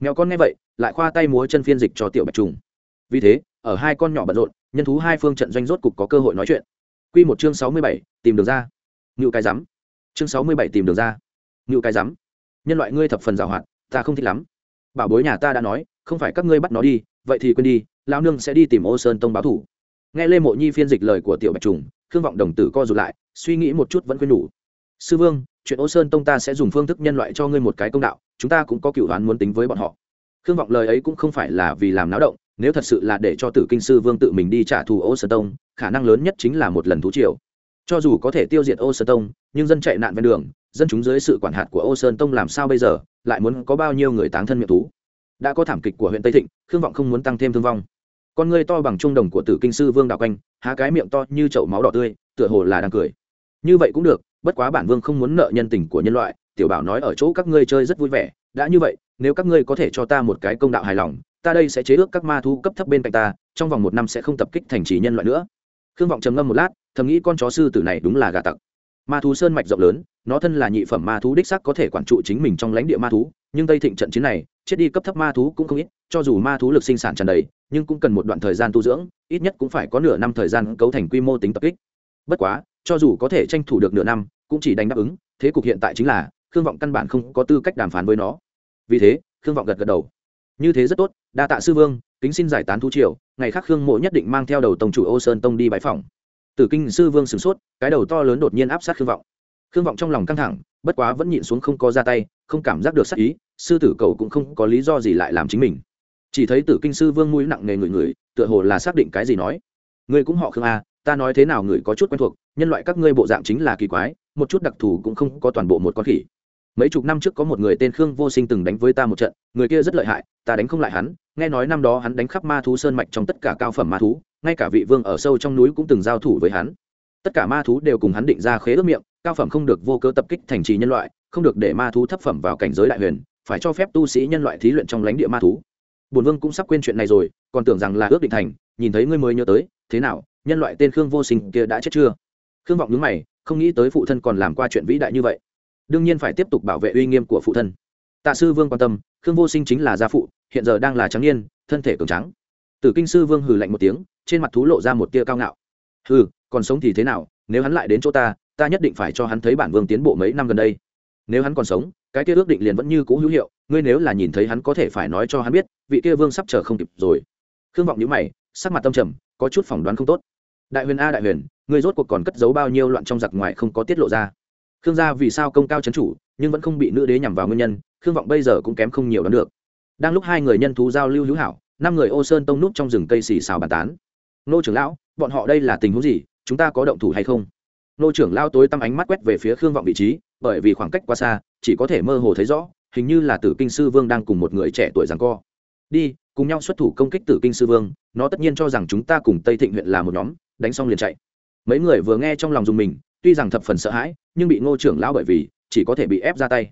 Mèo con nghe vậy, lại khoa tay múa chân phiên dịch cho tiểu bạch trùng. Vì thế, ở hai con nhỏ bận rộn, nhân thú hai phương trận doanh rốt cục có cơ hội nói chuyện. Quy một chương sáu mươi bảy, tìm đường ra. Ngự cái rắm chương sáu mươi bảy, tìm đường ra. Ngự cái rắm nhân loại ngươi thập phần giàu hoạt, ta không thích lắm. Bảo bối nhà ta đã nói, không phải các ngươi bắt nó đi, vậy thì quên đi, Lão nương sẽ đi tìm ô sơn tông báo thủ. Nghe lê mộ nhi phiên dịch lời của tiểu bạch trùng, khương vọng đồng tử co rụt lại, suy nghĩ một chút vẫn quên đủ. Sư vương, chuyện ô sơn tông ta sẽ dùng phương thức nhân loại cho ngươi một cái công đạo, chúng ta cũng có cựu đoán muốn tính với bọn họ. Khương vọng lời ấy cũng không phải là vì làm náo động nếu thật sự là để cho tử kinh sư vương tự mình đi trả thù ô sơn tông, khả năng lớn nhất chính là một lần thú triều. Cho dù có thể tiêu diệt ô sơn tông, nhưng dân chạy nạn ven đường, dân chúng dưới sự quản hạt của ô sơn tông làm sao bây giờ, lại muốn có bao nhiêu người táng thân miệng thú? Đã có thảm kịch của huyện tây thịnh, khương vọng không muốn tăng thêm thương vong. Con người to bằng trung đồng của tử kinh sư vương đạo quanh, há cái miệng to như chậu máu đỏ tươi, tựa hồ là đang cười. Như vậy cũng được, bất quá bản vương không muốn nợ nhân tình của nhân loại, tiểu bảo nói ở chỗ các ngươi chơi rất vui vẻ, đã như vậy, nếu các ngươi có thể cho ta một cái công đạo hài lòng ta đây sẽ chế ước các ma thú cấp thấp bên cạnh ta, trong vòng một năm sẽ không tập kích thành trì nhân loại nữa. Khương vọng trầm ngâm một lát, thầm nghĩ con chó sư tử này đúng là gà tặc. Ma thú sơn mạch rộng lớn, nó thân là nhị phẩm ma thú đích sắc có thể quản trụ chính mình trong lãnh địa ma thú, nhưng tây thịnh trận chiến này, chết đi cấp thấp ma thú cũng không ít, cho dù ma thú lực sinh sản tràn đầy, nhưng cũng cần một đoạn thời gian tu dưỡng, ít nhất cũng phải có nửa năm thời gian cấu thành quy mô tính tập kích. Bất quá, cho dù có thể tranh thủ được nửa năm, cũng chỉ đánh đáp ứng, thế cục hiện tại chính là, khương vọng căn bản không có tư cách đàm phán với nó. Vì thế, khương vọng gật gật đầu như thế rất tốt, đa tạ sư vương, kính xin giải tán thú triều, ngày khác khương mộ nhất định mang theo đầu tổng chủ ô sơn tông đi bãi phòng tử kinh sư vương sửng sốt, cái đầu to lớn đột nhiên áp sát khương vọng. Khương vọng trong lòng căng thẳng, bất quá vẫn nhịn xuống không có ra tay, không cảm giác được sắc ý, sư tử cầu cũng không có lý do gì lại làm chính mình. Chỉ thấy tử kinh sư vương mũi nặng nề người người tựa hồ là xác định cái gì nói. Ngươi cũng họ khương a ta nói thế nào người có chút quen thuộc, nhân loại các ngươi bộ dạng chính là kỳ quái, một chút đặc thù cũng không có toàn bộ một con khỉ mấy chục năm trước có một người tên khương vô sinh từng đánh với ta một trận, người kia rất lợi hại, ta đánh không lại hắn, nghe nói năm đó hắn đánh khắp ma thú sơn mạch trong tất cả cao phẩm ma thú, ngay cả vị vương ở sâu trong núi cũng từng giao thủ với hắn. Tất cả ma thú đều cùng hắn định ra khế ước miệng, cao phẩm không được vô cớ tập kích thành trì nhân loại, không được để ma thú thấp phẩm vào cảnh giới đại huyền, phải cho phép tu sĩ nhân loại thí luyện trong lãnh địa ma thú. Bùn vương cũng sắp quên chuyện này rồi, còn tưởng rằng là ước định thành, nhìn thấy ngươi mới nhớ tới, thế nào, nhân loại tên khương vô sinh kia đã chết chưa? Khương vọng nhướng mày, không nghĩ tới phụ thân còn làm qua chuyện vĩ đại như vậy đương nhiên phải tiếp tục bảo vệ uy nghiêm của phụ thân. Tạ sư vương quan tâm, khương vô sinh chính là gia phụ, hiện giờ đang là trắng niên, thân thể cường trắng tử kinh sư vương hừ lạnh một tiếng, trên mặt thú lộ ra một tia cao ngạo. Hừ, còn sống thì thế nào, nếu hắn lại đến chỗ ta ta nhất định phải cho hắn thấy bản vương tiến bộ mấy năm gần đây. Nếu hắn còn sống, cái kia ước định liền vẫn như cũ hữu hiệu, ngươi nếu là nhìn thấy hắn có thể phải nói cho hắn biết, vị kia vương sắp chờ không kịp rồi. Khương vọng nhữ mày, sắc mặt tâm trầm, có chút phỏng đoán không tốt. Đại huyền a đại huyền, ngươi rốt cuộc còn cất giấu bao nhiêu loạn trong giặc ngoài không có tiết lộ ra khương gia vì sao công cao chấn chủ, nhưng vẫn không bị nữ đế nhằm vào nguyên nhân, khương vọng bây giờ cũng kém không nhiều đoán được. Đang lúc hai người nhân thú giao lưu hữu hảo, năm người ô sơn tông núp trong rừng cây xì xào bàn tán. Nô trưởng lão, bọn họ đây là tình huống gì, chúng ta có động thủ hay không? Nô trưởng lao tối tăm ánh mắt quét về phía khương vọng vị trí, bởi vì khoảng cách quá xa, chỉ có thể mơ hồ thấy rõ, hình như là tử kinh sư vương đang cùng một người trẻ tuổi rằng co. Đi, cùng nhau xuất thủ công kích tử kinh sư vương, nó tất nhiên cho rằng chúng ta cùng tây thịnh huyện là một nhóm, đánh xong liền chạy. Mấy người vừa nghe trong lòng dùng mình tuy rằng thập phần sợ hãi, nhưng bị ngô trưởng lão bởi vì chỉ có thể bị ép ra tay.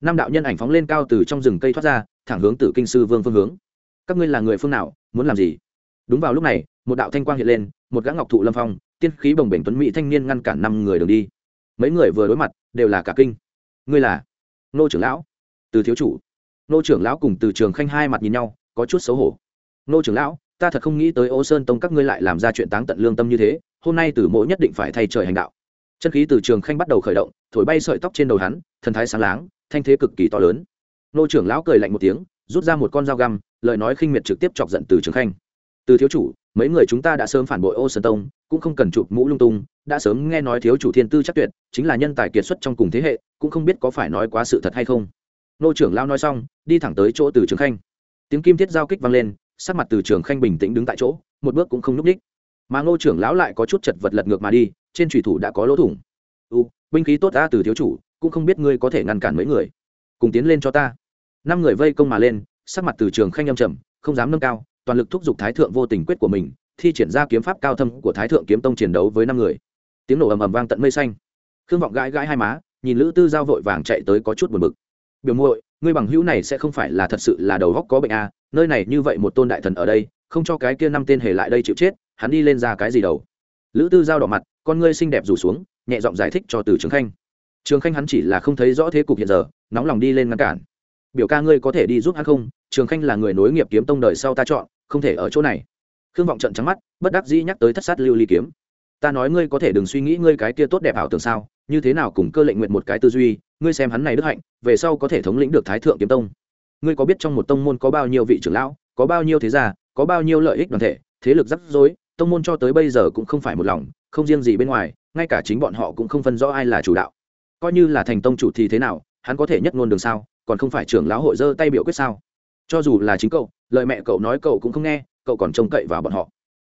Năm đạo nhân ảnh phóng lên cao từ trong rừng cây thoát ra, thẳng hướng tử kinh sư vương phương hướng. Các ngươi là người phương nào, muốn làm gì? Đúng vào lúc này, một đạo thanh quang hiện lên, một gã ngọc thụ lâm phong, tiên khí bồng bềnh tuấn mỹ thanh niên ngăn cản năm người đường đi. Mấy người vừa đối mặt, đều là cả kinh. Ngươi là nô trưởng lão? Từ thiếu chủ. Nô trưởng lão cùng từ trường khanh hai mặt nhìn nhau, có chút xấu hổ. Nô trưởng lão, ta thật không nghĩ tới ô sơn tông các ngươi lại làm ra chuyện táng tận lương tâm như thế, hôm nay tử Mỗ nhất định phải thay trời hành đạo chân khí từ trường khanh bắt đầu khởi động, thổi bay sợi tóc trên đầu hắn, thần thái sáng láng, thanh thế cực kỳ to lớn. Nô trưởng lão cười lạnh một tiếng, rút ra một con dao găm, lời nói khinh miệt trực tiếp chọc giận từ trường khanh. Từ thiếu chủ, mấy người chúng ta đã sớm phản bội ô sơn tông, cũng không cần chụp mũ lung tung, đã sớm nghe nói thiếu chủ thiên tư chắc tuyệt, chính là nhân tài kiệt xuất trong cùng thế hệ, cũng không biết có phải nói quá sự thật hay không. Nô trưởng lao nói xong, đi thẳng tới chỗ từ trường khanh. Tiếng kim thiết giao kích vang lên, sắc mặt từ trường khanh bình tĩnh đứng tại chỗ, một bước cũng không núp ních mà ngô trưởng lão lại có chút chật vật lật ngược mà đi trên thủy thủ đã có lỗ thủng. U binh khí tốt ta từ thiếu chủ cũng không biết ngươi có thể ngăn cản mấy người. Cùng tiến lên cho ta. Năm người vây công mà lên sắc mặt từ trường khanh âm trầm không dám nâng cao toàn lực thúc giục thái thượng vô tình quyết của mình thi triển ra kiếm pháp cao thâm của thái thượng kiếm tông chiến đấu với năm người. Tiếng nổ ầm ầm vang tận mây xanh. Khương vọng gãi gãi hai má nhìn lữ tư giao vội vàng chạy tới có chút buồn bực. Biểu muội ngươi bằng hữu này sẽ không phải là thật sự là đầu góc có bệnh à, nơi này như vậy một tôn đại thần ở đây không cho cái kia năm tên hề lại đây chịu chết hắn đi lên ra cái gì đâu? lữ tư giao đỏ mặt con ngươi xinh đẹp rủ xuống, nhẹ giọng giải thích cho từ trường khanh. Trường khanh hắn chỉ là không thấy rõ thế cục hiện giờ, nóng lòng đi lên ngăn cản. Biểu ca ngươi có thể đi giúp hắn không? Trường khanh là người nối nghiệp kiếm tông đời sau ta chọn, không thể ở chỗ này. Khương vọng trận trắng mắt, bất đắc dĩ nhắc tới thất sát lưu ly kiếm. Ta nói ngươi có thể đừng suy nghĩ ngươi cái kia tốt đẹp ảo tưởng sao, như thế nào cùng cơ lệnh nguyện một cái tư duy, ngươi xem hắn này đức hạnh, về sau có thể thống lĩnh được thái thượng kiếm tông. Ngươi có biết trong một tông môn có bao nhiêu vị trưởng lão, có bao nhiêu thế gia, có bao nhiêu lợi ích đoàn thể, thế lực rắc rối, tông môn cho tới bây giờ cũng không phải một lòng không riêng gì bên ngoài, ngay cả chính bọn họ cũng không phân rõ ai là chủ đạo. Coi như là thành tông chủ thì thế nào, hắn có thể nhất ngôn đường sao, còn không phải trưởng lão hội giơ tay biểu quyết sao? Cho dù là chính cậu, lời mẹ cậu nói cậu cũng không nghe, cậu còn trông cậy vào bọn họ.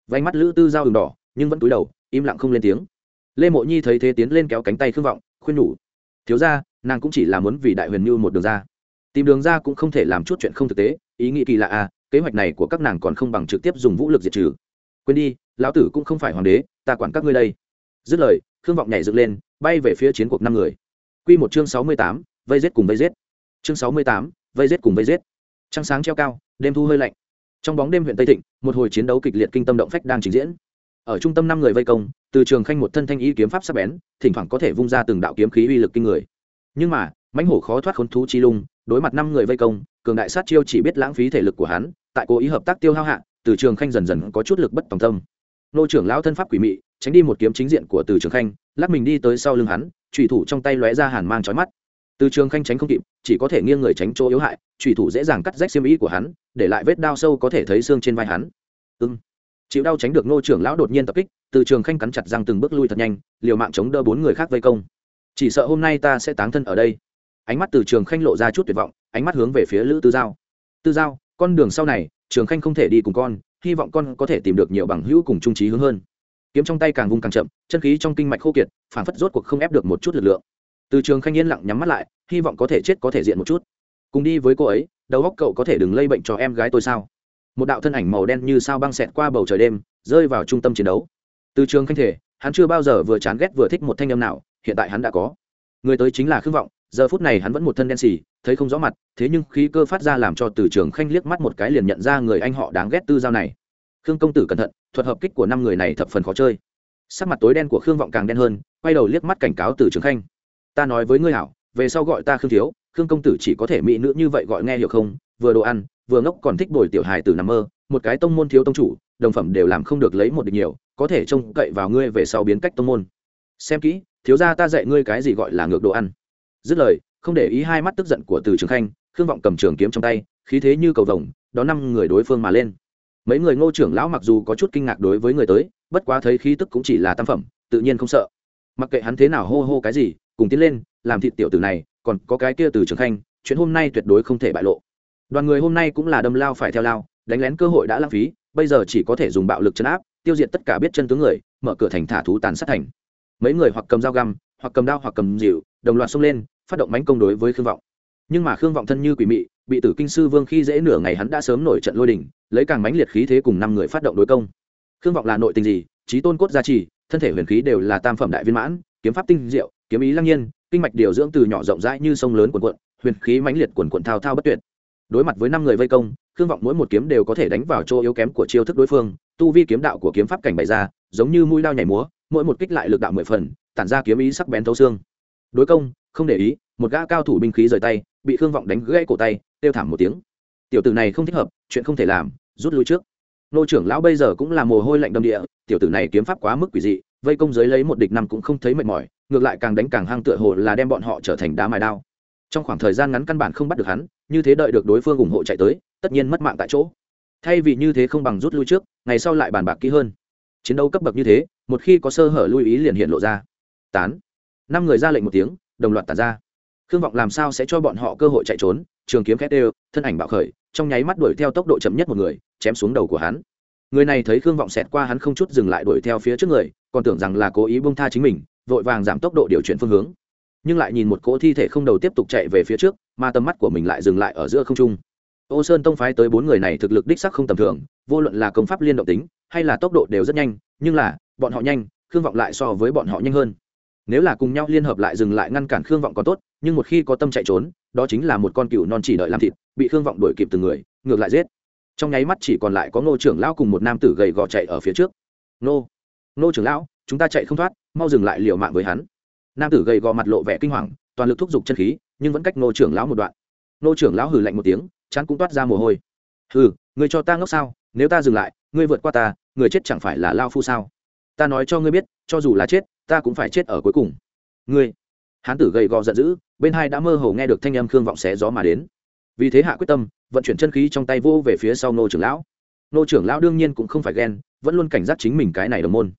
Vánh mắt lữ tư giao đường đỏ, nhưng vẫn túi đầu, im lặng không lên tiếng. Lê mộ nhi thấy thế tiến lên kéo cánh tay khương vọng, khuyên nhủ. Thiếu ra nàng cũng chỉ là muốn vì đại huyền như một đường ra. Tìm đường ra cũng không thể làm chút chuyện không thực tế, ý nghĩ kỳ lạ à kế hoạch này của các nàng còn không bằng trực tiếp dùng vũ lực diệt trừ. Quên đi, lão tử cũng không phải hoàng đế ta quản các ngươi đây. Dứt lời, khương vọng nhảy dựng lên, bay về phía chiến cuộc năm người. Q một chương sáu mươi tám, vây rết cùng vây rết chương sáu mươi tám, vây rết cùng vây rết trăng sáng treo cao, đêm thu hơi lạnh. Trong bóng đêm huyện tây thịnh, một hồi chiến đấu kịch liệt kinh tâm động phách đang trình diễn. Ở trung tâm năm người vây công, từ trường khanh một thân thanh y kiếm pháp sắc bén, thỉnh thoảng có thể vung ra từng đạo kiếm khí uy lực kinh người. Nhưng mà, mãnh hổ khó thoát khốn thú chi lung, đối mặt năm người vây công, cường đại sát chiêu chỉ biết lãng phí thể lực của hắn, tại cố ý hợp tác tiêu hao hạ, từ trường khanh dần dần có chút lực bất tòng tâm nô trưởng lão thân pháp quỷ mị, tránh đi một kiếm chính diện của từ trường khanh, lắc mình đi tới sau lưng hắn trùy thủ trong tay lóe ra hàn mang trói mắt. Từ trường khanh tránh không kịp, chỉ có thể nghiêng người tránh chỗ yếu hại trùy thủ dễ dàng cắt rách xiêm ý của hắn, để lại vết đao sâu có thể thấy xương trên vai hắn. Ưng chịu đau tránh được nô trưởng lão đột nhiên tập kích, từ trường khanh cắn chặt răng từng bước lui thật nhanh, liều mạng chống đỡ bốn người khác vây công. Chỉ sợ hôm nay ta sẽ táng thân ở đây. Ánh mắt từ trường khanh lộ ra chút tuyệt vọng, ánh mắt hướng về phía lữ tư giao. Tư giao, con đường sau này, trường khanh không thể đi cùng con hy vọng con có thể tìm được nhiều bằng hữu cùng trung trí hướng hơn. Kiếm trong tay càng vung càng chậm, chân khí trong kinh mạch khô kiệt, phản phất rốt cuộc không ép được một chút lực lượng. Từ trường khanh yên lặng nhắm mắt lại, hy vọng có thể chết có thể diện một chút. Cùng đi với cô ấy, đầu góc cậu có thể đừng lây bệnh cho em gái tôi sao? Một đạo thân ảnh màu đen như sao băng xẹt qua bầu trời đêm, rơi vào trung tâm chiến đấu. Từ trường khanh thể, hắn chưa bao giờ vừa chán ghét vừa thích một thanh âm nào, hiện tại hắn đã có. Người tới chính là khương vọng giờ phút này hắn vẫn một thân đen xì, thấy không rõ mặt, thế nhưng khí cơ phát ra làm cho từ trường khanh liếc mắt một cái liền nhận ra người anh họ đáng ghét tư giao này. Khương công tử cẩn thận, thuật hợp kích của năm người này thập phần khó chơi. Sắc mặt tối đen của khương vọng càng đen hơn, quay đầu liếc mắt cảnh cáo từ trường khanh. Ta nói với ngươi hảo, về sau gọi ta khương thiếu, khương công tử chỉ có thể mỹ nữ như vậy gọi nghe hiểu không? Vừa đồ ăn, vừa ngốc còn thích bồi tiểu hài từ nằm mơ, một cái tông môn thiếu tông chủ, đồng phẩm đều làm không được lấy một địch nhiều, có thể trông cậy vào ngươi về sau biến cách tông môn. Xem kỹ, thiếu ra ta dạy ngươi cái gì gọi là ngược đồ ăn dứt lời, không để ý hai mắt tức giận của từ trường khanh, khương vọng cầm trường kiếm trong tay, khí thế như cầu vồng đón năm người đối phương mà lên. Mấy người ngô trưởng lão mặc dù có chút kinh ngạc đối với người tới, bất quá thấy khí tức cũng chỉ là tam phẩm, tự nhiên không sợ. Mặc kệ hắn thế nào hô hô cái gì, cùng tiến lên, làm thịt tiểu tử này, còn có cái kia từ trường khanh, chuyện hôm nay tuyệt đối không thể bại lộ. Đoàn người hôm nay cũng là đâm lao phải theo lao, đánh lén cơ hội đã lãng phí, bây giờ chỉ có thể dùng bạo lực chấn áp, tiêu diệt tất cả biết chân tướng người, mở cửa thành thả thú tàn sát thành. Mấy người hoặc cầm dao găm, hoặc cầm đao hoặc cầm dịu đồng loạt xông lên, phát động mánh công đối với khương vọng. Nhưng mà khương vọng thân như quỷ mị, bị tử kinh sư vương khi dễ nửa ngày hắn đã sớm nổi trận lôi đình, lấy càng mãnh liệt khí thế cùng năm người phát động đối công. Khương vọng là nội tình gì? Trí tôn cốt gia trì, thân thể huyền khí đều là tam phẩm đại viên mãn, kiếm pháp tinh diệu, kiếm ý lăng nhiên, kinh mạch điều dưỡng từ nhỏ rộng rãi như sông lớn quần quận huyền khí mãnh liệt quần quận thao thao bất tuyệt. Đối mặt với năm người vây công, khương vọng mỗi một kiếm đều có thể đánh vào chỗ yếu kém của chiêu thức đối phương, tu vi kiếm đạo của kiếm pháp cảnh bày ra, giống như mũi lao nhảy múa, mỗi một kích lại lực đạo mười phần, tản ra kiếm ý sắc bén thấu xương đối công, không để ý, một gã cao thủ binh khí rời tay, bị khương vọng đánh gãy cổ tay, kêu thảm một tiếng. Tiểu tử này không thích hợp, chuyện không thể làm, rút lui trước. Nô trưởng lão bây giờ cũng là mồ hôi lạnh đâm địa, tiểu tử này kiếm pháp quá mức quỷ dị, vây công giới lấy một địch năm cũng không thấy mệt mỏi, ngược lại càng đánh càng hang tựa hồ là đem bọn họ trở thành đá mài đao. Trong khoảng thời gian ngắn căn bản không bắt được hắn, như thế đợi được đối phương ủng hộ chạy tới, tất nhiên mất mạng tại chỗ. Thay vì như thế không bằng rút lui trước, ngày sau lại bàn bạc kỹ hơn. Chiến đấu cấp bậc như thế, một khi có sơ hở lui ý liền hiện lộ ra. Tán năm người ra lệnh một tiếng, đồng loạt tàn ra. Khương vọng làm sao sẽ cho bọn họ cơ hội chạy trốn? Trường kiếm khét đều, thân ảnh bạo khởi, trong nháy mắt đuổi theo tốc độ chậm nhất một người, chém xuống đầu của hắn. Người này thấy khương vọng xẹt qua hắn không chút dừng lại đuổi theo phía trước người, còn tưởng rằng là cố ý bông tha chính mình, vội vàng giảm tốc độ điều chuyển phương hướng. Nhưng lại nhìn một cỗ thi thể không đầu tiếp tục chạy về phía trước, mà tầm mắt của mình lại dừng lại ở giữa không trung. Ô sơn tông phái tới bốn người này thực lực đích sắc không tầm thường, vô luận là công pháp liên động tính, hay là tốc độ đều rất nhanh, nhưng là, bọn họ nhanh, khương vọng lại so với bọn họ nhanh hơn nếu là cùng nhau liên hợp lại dừng lại ngăn cản khương vọng còn tốt, nhưng một khi có tâm chạy trốn, đó chính là một con cừu non chỉ đợi làm thịt, bị khương vọng đuổi kịp từng người, ngược lại giết. Trong nháy mắt chỉ còn lại có ngô trưởng lão cùng một nam tử gầy gò chạy ở phía trước. Ngô ngô trưởng lão, chúng ta chạy không thoát, mau dừng lại liều mạng với hắn. Nam tử gầy gò mặt lộ vẻ kinh hoàng, toàn lực thúc giục chân khí, nhưng vẫn cách ngô trưởng lão một đoạn. Ngô trưởng lão hừ lạnh một tiếng, chán cũng toát ra mồ hôi. Hừ người cho ta ngốc sao? Nếu ta dừng lại, ngươi vượt qua ta người chết chẳng phải là lao phu sao? Ta nói cho ngươi biết cho dù là chết, ta cũng phải chết ở cuối cùng. Ngươi. Hán tử gầy gò giận dữ, bên hai đã mơ hồ nghe được thanh âm khương vọng xé gió mà đến. Vì thế hạ quyết tâm, vận chuyển chân khí trong tay vô về phía sau nô trưởng lão. Nô trưởng lão đương nhiên cũng không phải ghen, vẫn luôn cảnh giác chính mình cái này đồng môn.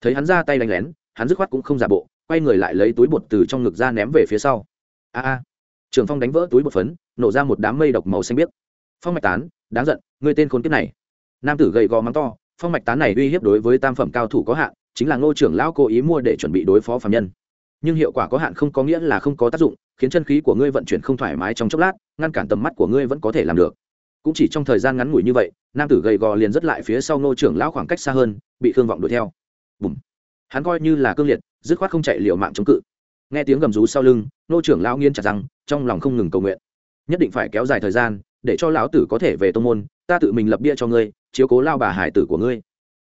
Thấy hắn ra tay đánh lén, hắn dứt khoát cũng không giả bộ, quay người lại lấy túi bột từ trong ngực ra ném về phía sau. A a. Trường phong đánh vỡ túi bột phấn, nổ ra một đám mây độc màu xanh biếc. Phong mạch tán, đáng giận người tên khốn kiếp này. Nam tử gầy gò mắng to, phong mạch tán này uy hiếp đối với tam phẩm cao thủ có hạn chính là ngô trưởng lão cố ý mua để chuẩn bị đối phó phạm nhân. Nhưng hiệu quả có hạn không có nghĩa là không có tác dụng, khiến chân khí của ngươi vận chuyển không thoải mái trong chốc lát, ngăn cản tầm mắt của ngươi vẫn có thể làm được. Cũng chỉ trong thời gian ngắn ngủi như vậy, nam tử gầy gò liền rất lại phía sau ngô trưởng lão khoảng cách xa hơn, bị thương vọng đuổi theo. Bùm. hắn coi như là cương liệt, dứt khoát không chạy liệu mạng chống cự. Nghe tiếng gầm rú sau lưng, ngô trưởng lão nghiên chặt rằng trong lòng không ngừng cầu nguyện. Nhất định phải kéo dài thời gian, để cho lão tử có thể về tô môn, ta tự mình lập bia cho ngươi, chiếu cố lao bà hải tử của ngươi.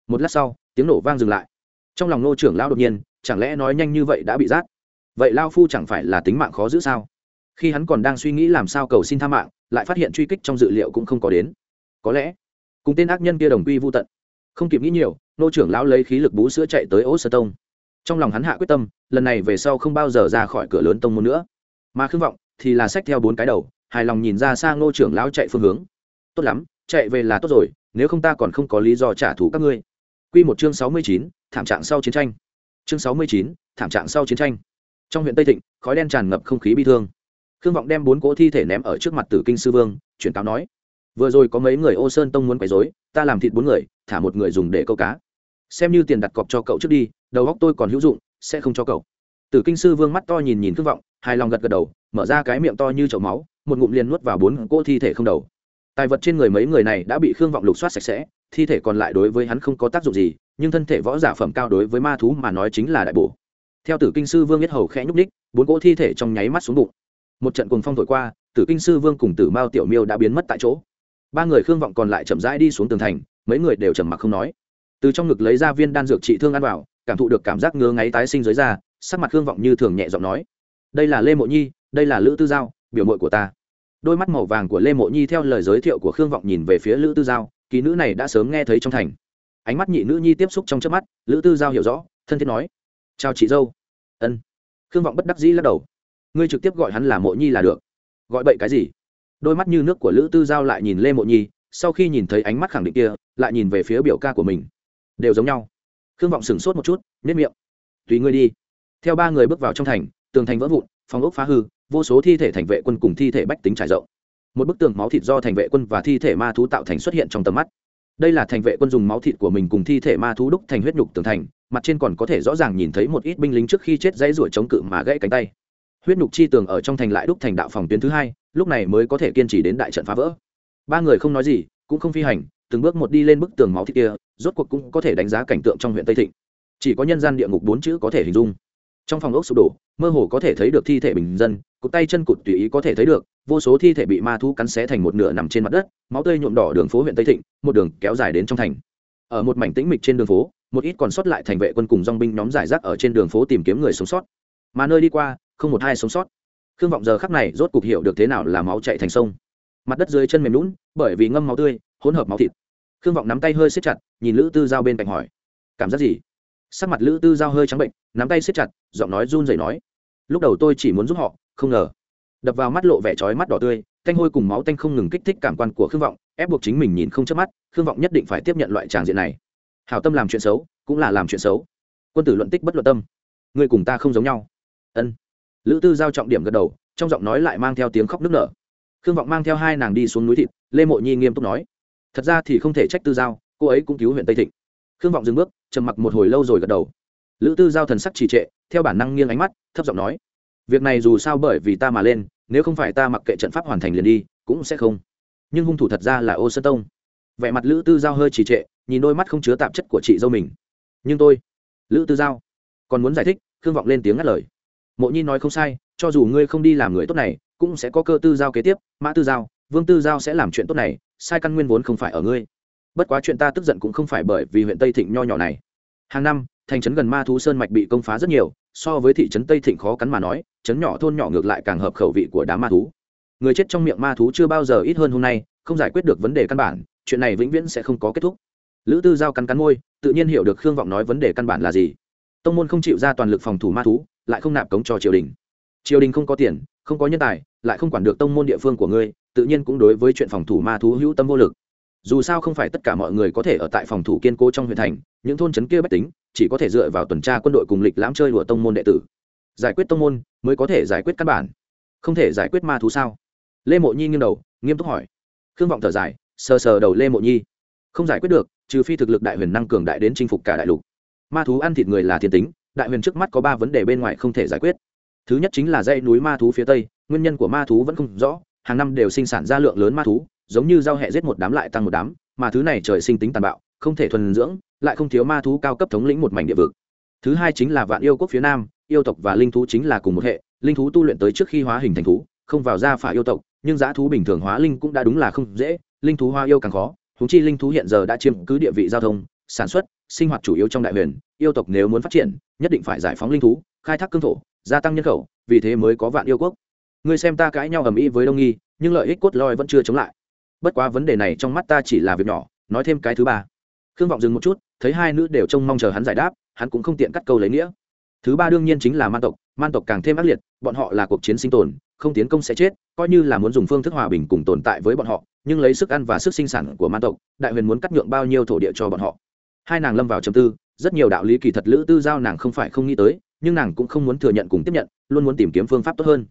Một lát sau, tiếng nổ vang dừng lại trong lòng nô trưởng lão đột nhiên, chẳng lẽ nói nhanh như vậy đã bị rát vậy lao phu chẳng phải là tính mạng khó giữ sao? Khi hắn còn đang suy nghĩ làm sao cầu xin tha mạng, lại phát hiện truy kích trong dự liệu cũng không có đến. Có lẽ, cùng tên ác nhân kia đồng quy vô tận. Không kịp nghĩ nhiều, nô trưởng lão lấy khí lực bú sữa chạy tới ô sơ tông. Trong lòng hắn hạ quyết tâm, lần này về sau không bao giờ ra khỏi cửa lớn tông môn nữa. Mà khương vọng thì là sách theo bốn cái đầu, hài lòng nhìn ra sang nô trưởng lão chạy phương hướng. Tốt lắm, chạy về là tốt rồi, nếu không ta còn không có lý do trả thù các ngươi. Quy một chương sáu mươi chín, thảm trạng sau chiến tranh. Chương sáu mươi chín, thảm trạng sau chiến tranh. Trong huyện Tây Thịnh, khói đen tràn ngập không khí bi thương. Khương Vọng đem bốn cỗ thi thể ném ở trước mặt Tử Kinh sư vương, chuyển cáo nói: "Vừa rồi có mấy người Ô Sơn tông muốn quấy rối, ta làm thịt bốn người, thả một người dùng để câu cá. Xem như tiền đặt cọc cho cậu trước đi, đầu óc tôi còn hữu dụng, sẽ không cho cậu." Tử Kinh sư vương mắt to nhìn nhìn Khương Vọng, hài lòng gật gật đầu, mở ra cái miệng to như chậu máu, một ngụm liền nuốt vào bốn cỗ thi thể không đầu tài vật trên người mấy người này đã bị khương vọng lục soát sạch sẽ thi thể còn lại đối với hắn không có tác dụng gì, nhưng thân thể võ giả phẩm cao đối với ma thú mà nói chính là đại bổ. Theo tử kinh sư vương biết hầu khẽ nhúc ních bốn cỗ thi thể trong nháy mắt xuống bụng. Một trận cùng phong thổi qua, tử kinh sư vương cùng tử mao tiểu miêu đã biến mất tại chỗ. Ba người khương vọng còn lại chậm rãi đi xuống tường thành, mấy người đều trầm mặc không nói. Từ trong ngực lấy ra viên đan dược trị thương ăn vào, cảm thụ được cảm giác ngứa ngáy tái sinh dưới da, sắc mặt khương vọng như thường nhẹ giọng nói. Đây là lê mộ nhi, đây là lữ tư giao, biểu mội của ta. Đôi mắt màu vàng của lê mộ nhi theo lời giới thiệu của khương vọng nhìn về phía lữ tư giao kỳ nữ này đã sớm nghe thấy trong thành. Ánh mắt nhị nữ nhi tiếp xúc trong trước mắt, lữ tư giao hiểu rõ, thân thiết nói, chào chị dâu. Ân. Khương vọng bất đắc dĩ lắc đầu. Ngươi trực tiếp gọi hắn là mộ nhi là được. Gọi bậy cái gì? Đôi mắt như nước của lữ tư giao lại nhìn lê mộ nhi, sau khi nhìn thấy ánh mắt khẳng định kia, lại nhìn về phía biểu ca của mình. Đều giống nhau. Khương vọng sửng sốt một chút nếp miệng. Tùy ngươi đi. Theo ba người bước vào trong thành, tường thành vỡ vụn, phòng ốc phá hư, vô số thi thể thành vệ quân cùng thi thể bách tính trải rộng một bức tường máu thịt do thành vệ quân và thi thể ma thú tạo thành xuất hiện trong tầm mắt. Đây là thành vệ quân dùng máu thịt của mình cùng thi thể ma thú đúc thành huyết nhục tường thành, mặt trên còn có thể rõ ràng nhìn thấy một ít binh lính trước khi chết dãy ruổi chống cự mà gãy cánh tay. Huyết nhục chi tường ở trong thành lại đúc thành đạo phòng tuyến thứ hai, lúc này mới có thể kiên trì đến đại trận phá vỡ. Ba người không nói gì, cũng không phi hành, từng bước một đi lên bức tường máu thịt kia, rốt cuộc cũng có thể đánh giá cảnh tượng trong huyện tây thịnh. Chỉ có nhân gian địa ngục bốn chữ có thể hình dung. Trong phòng ốc sụp đổ, mơ hồ có thể thấy được thi thể bình dân cụt tay chân cụt tùy ý có thể thấy được, vô số thi thể bị ma thú cắn xé thành một nửa nằm trên mặt đất, máu tươi nhuộm đỏ đường phố huyện tây thịnh, một đường kéo dài đến trong thành. Ở một mảnh tĩnh mịch trên đường phố, một ít còn sót lại thành vệ quân cùng dong binh nhóm giải rác ở trên đường phố tìm kiếm người sống sót. Mà nơi đi qua, không một ai sống sót. Khương vọng giờ khắc này rốt cục hiểu được thế nào là máu chạy thành sông. Mặt đất dưới chân mềm lún bởi vì ngâm máu tươi, hỗn hợp máu thịt. Khương vọng nắm tay hơi xếp chặt, nhìn lữ tư giao bên cạnh hỏi, cảm giác gì? Sắc mặt lữ tư giao hơi trắng bệnh, nắm tay siết chặt, giọng nói run rẩy nói, lúc đầu tôi chỉ muốn giúp họ không ngờ. Đập vào mắt lộ vẻ trói mắt đỏ tươi, thanh hôi cùng máu tanh không ngừng kích thích cảm quan của khương vọng, ép buộc chính mình nhìn không chớp mắt, khương vọng nhất định phải tiếp nhận loại tràng diện này. Hảo tâm làm chuyện xấu, cũng là làm chuyện xấu. Quân tử luận tích bất luận tâm. Người cùng ta không giống nhau. Ân. Lữ tư giao trọng điểm gật đầu, trong giọng nói lại mang theo tiếng khóc nức nở. Khương vọng mang theo hai nàng đi xuống núi thịt, lê mộ nhi nghiêm túc nói. Thật ra thì không thể trách tư giao, cô ấy cũng cứu huyện tây thịnh. Khương vọng dừng bước, trầm mặc một hồi lâu rồi gật đầu. Lữ tư giao thần sắc trì trệ, theo bản năng nghiêng ánh mắt, thấp giọng nói việc này dù sao bởi vì ta mà lên, nếu không phải ta mặc kệ trận pháp hoàn thành liền đi, cũng sẽ không. Nhưng hung thủ thật ra là ô sơn tông. Vẻ mặt lữ tư giao hơi trì trệ, nhìn đôi mắt không chứa tạp chất của chị dâu mình. Nhưng tôi, lữ tư giao, còn muốn giải thích, khương vọng lên tiếng ngắt lời. Mộ nhi nói không sai, cho dù ngươi không đi làm người tốt này, cũng sẽ có cơ tư giao kế tiếp, mã tư giao, vương tư giao sẽ làm chuyện tốt này, sai căn nguyên vốn không phải ở ngươi. Bất quá chuyện ta tức giận cũng không phải bởi vì huyện tây thịnh nho nhỏ này. Hàng năm thành trấn gần ma thú sơn mạch bị công phá rất nhiều, so với thị trấn tây thịnh khó cắn mà nói, trấn nhỏ thôn nhỏ ngược lại càng hợp khẩu vị của đám ma thú. Người chết trong miệng ma thú chưa bao giờ ít hơn hôm nay, không giải quyết được vấn đề căn bản, chuyện này vĩnh viễn sẽ không có kết thúc. Lữ tư giao cắn cắn môi, tự nhiên hiểu được khương vọng nói vấn đề căn bản là gì. Tông môn không chịu ra toàn lực phòng thủ ma thú, lại không nạp cống cho triều đình. Triều đình không có tiền, không có nhân tài, lại không quản được tông môn địa phương của ngươi, tự nhiên cũng đối với chuyện phòng thủ ma thú hữu tâm vô lực. Dù sao không phải tất cả mọi người có thể ở tại phòng thủ kiên cố trong huyện thành, những thôn trấn kia bách tính chỉ có thể dựa vào tuần tra quân đội cùng lịch lãm chơi đùa tông môn đệ tử. Giải quyết tông môn mới có thể giải quyết căn bản. Không thể giải quyết ma thú sao? Lê mộ nhi nghiêng đầu, nghiêm túc hỏi. Khương vọng thở dài, sờ sờ đầu lê mộ nhi. Không giải quyết được, trừ phi thực lực đại huyền năng cường đại đến chinh phục cả đại lục. Ma thú ăn thịt người là thiên tính, đại huyền trước mắt có ba vấn đề bên ngoài không thể giải quyết. Thứ nhất chính là dãy núi ma thú phía tây, nguyên nhân của ma thú vẫn không rõ, hàng năm đều sinh sản ra lượng lớn ma thú, giống như giao hẹ giết một đám lại tăng một đám, mà thứ này trời sinh tính tàn bạo, không thể thuần dưỡng lại không thiếu ma thú cao cấp thống lĩnh một mảnh địa vực. Thứ hai chính là vạn yêu quốc phía nam, yêu tộc và linh thú chính là cùng một hệ, linh thú tu luyện tới trước khi hóa hình thành thú, không vào ra phả yêu tộc, nhưng giá thú bình thường hóa linh cũng đã đúng là không dễ, linh thú hoa yêu càng khó, huống chi linh thú hiện giờ đã chiếm cứ địa vị giao thông, sản xuất, sinh hoạt chủ yếu trong đại huyền, yêu tộc nếu muốn phát triển, nhất định phải giải phóng linh thú, khai thác cương thổ, gia tăng nhân khẩu, vì thế mới có vạn yêu quốc. Ngươi xem ta cãi nhau ầm ĩ với đông nghi, nhưng lợi ích cốt lõi vẫn chưa chống lại. Bất quá vấn đề này trong mắt ta chỉ là việc nhỏ, nói thêm cái thứ ba khương vọng dừng một chút, thấy hai nữ đều trông mong chờ hắn giải đáp, hắn cũng không tiện cắt câu lấy nghĩa. Thứ ba đương nhiên chính là man tộc man tộc càng thêm ác liệt, bọn họ là cuộc chiến sinh tồn, không tiến công sẽ chết, coi như là muốn dùng phương thức hòa bình cùng tồn tại với bọn họ, nhưng lấy sức ăn và sức sinh sản của man tộc, đại huyền muốn cắt nhượng bao nhiêu thổ địa cho bọn họ. Hai nàng lâm vào trầm tư, rất nhiều đạo lý kỳ thật lữ tư giao nàng không phải không nghĩ tới, nhưng nàng cũng không muốn thừa nhận cùng tiếp nhận, luôn muốn tìm kiếm phương pháp tốt hơn.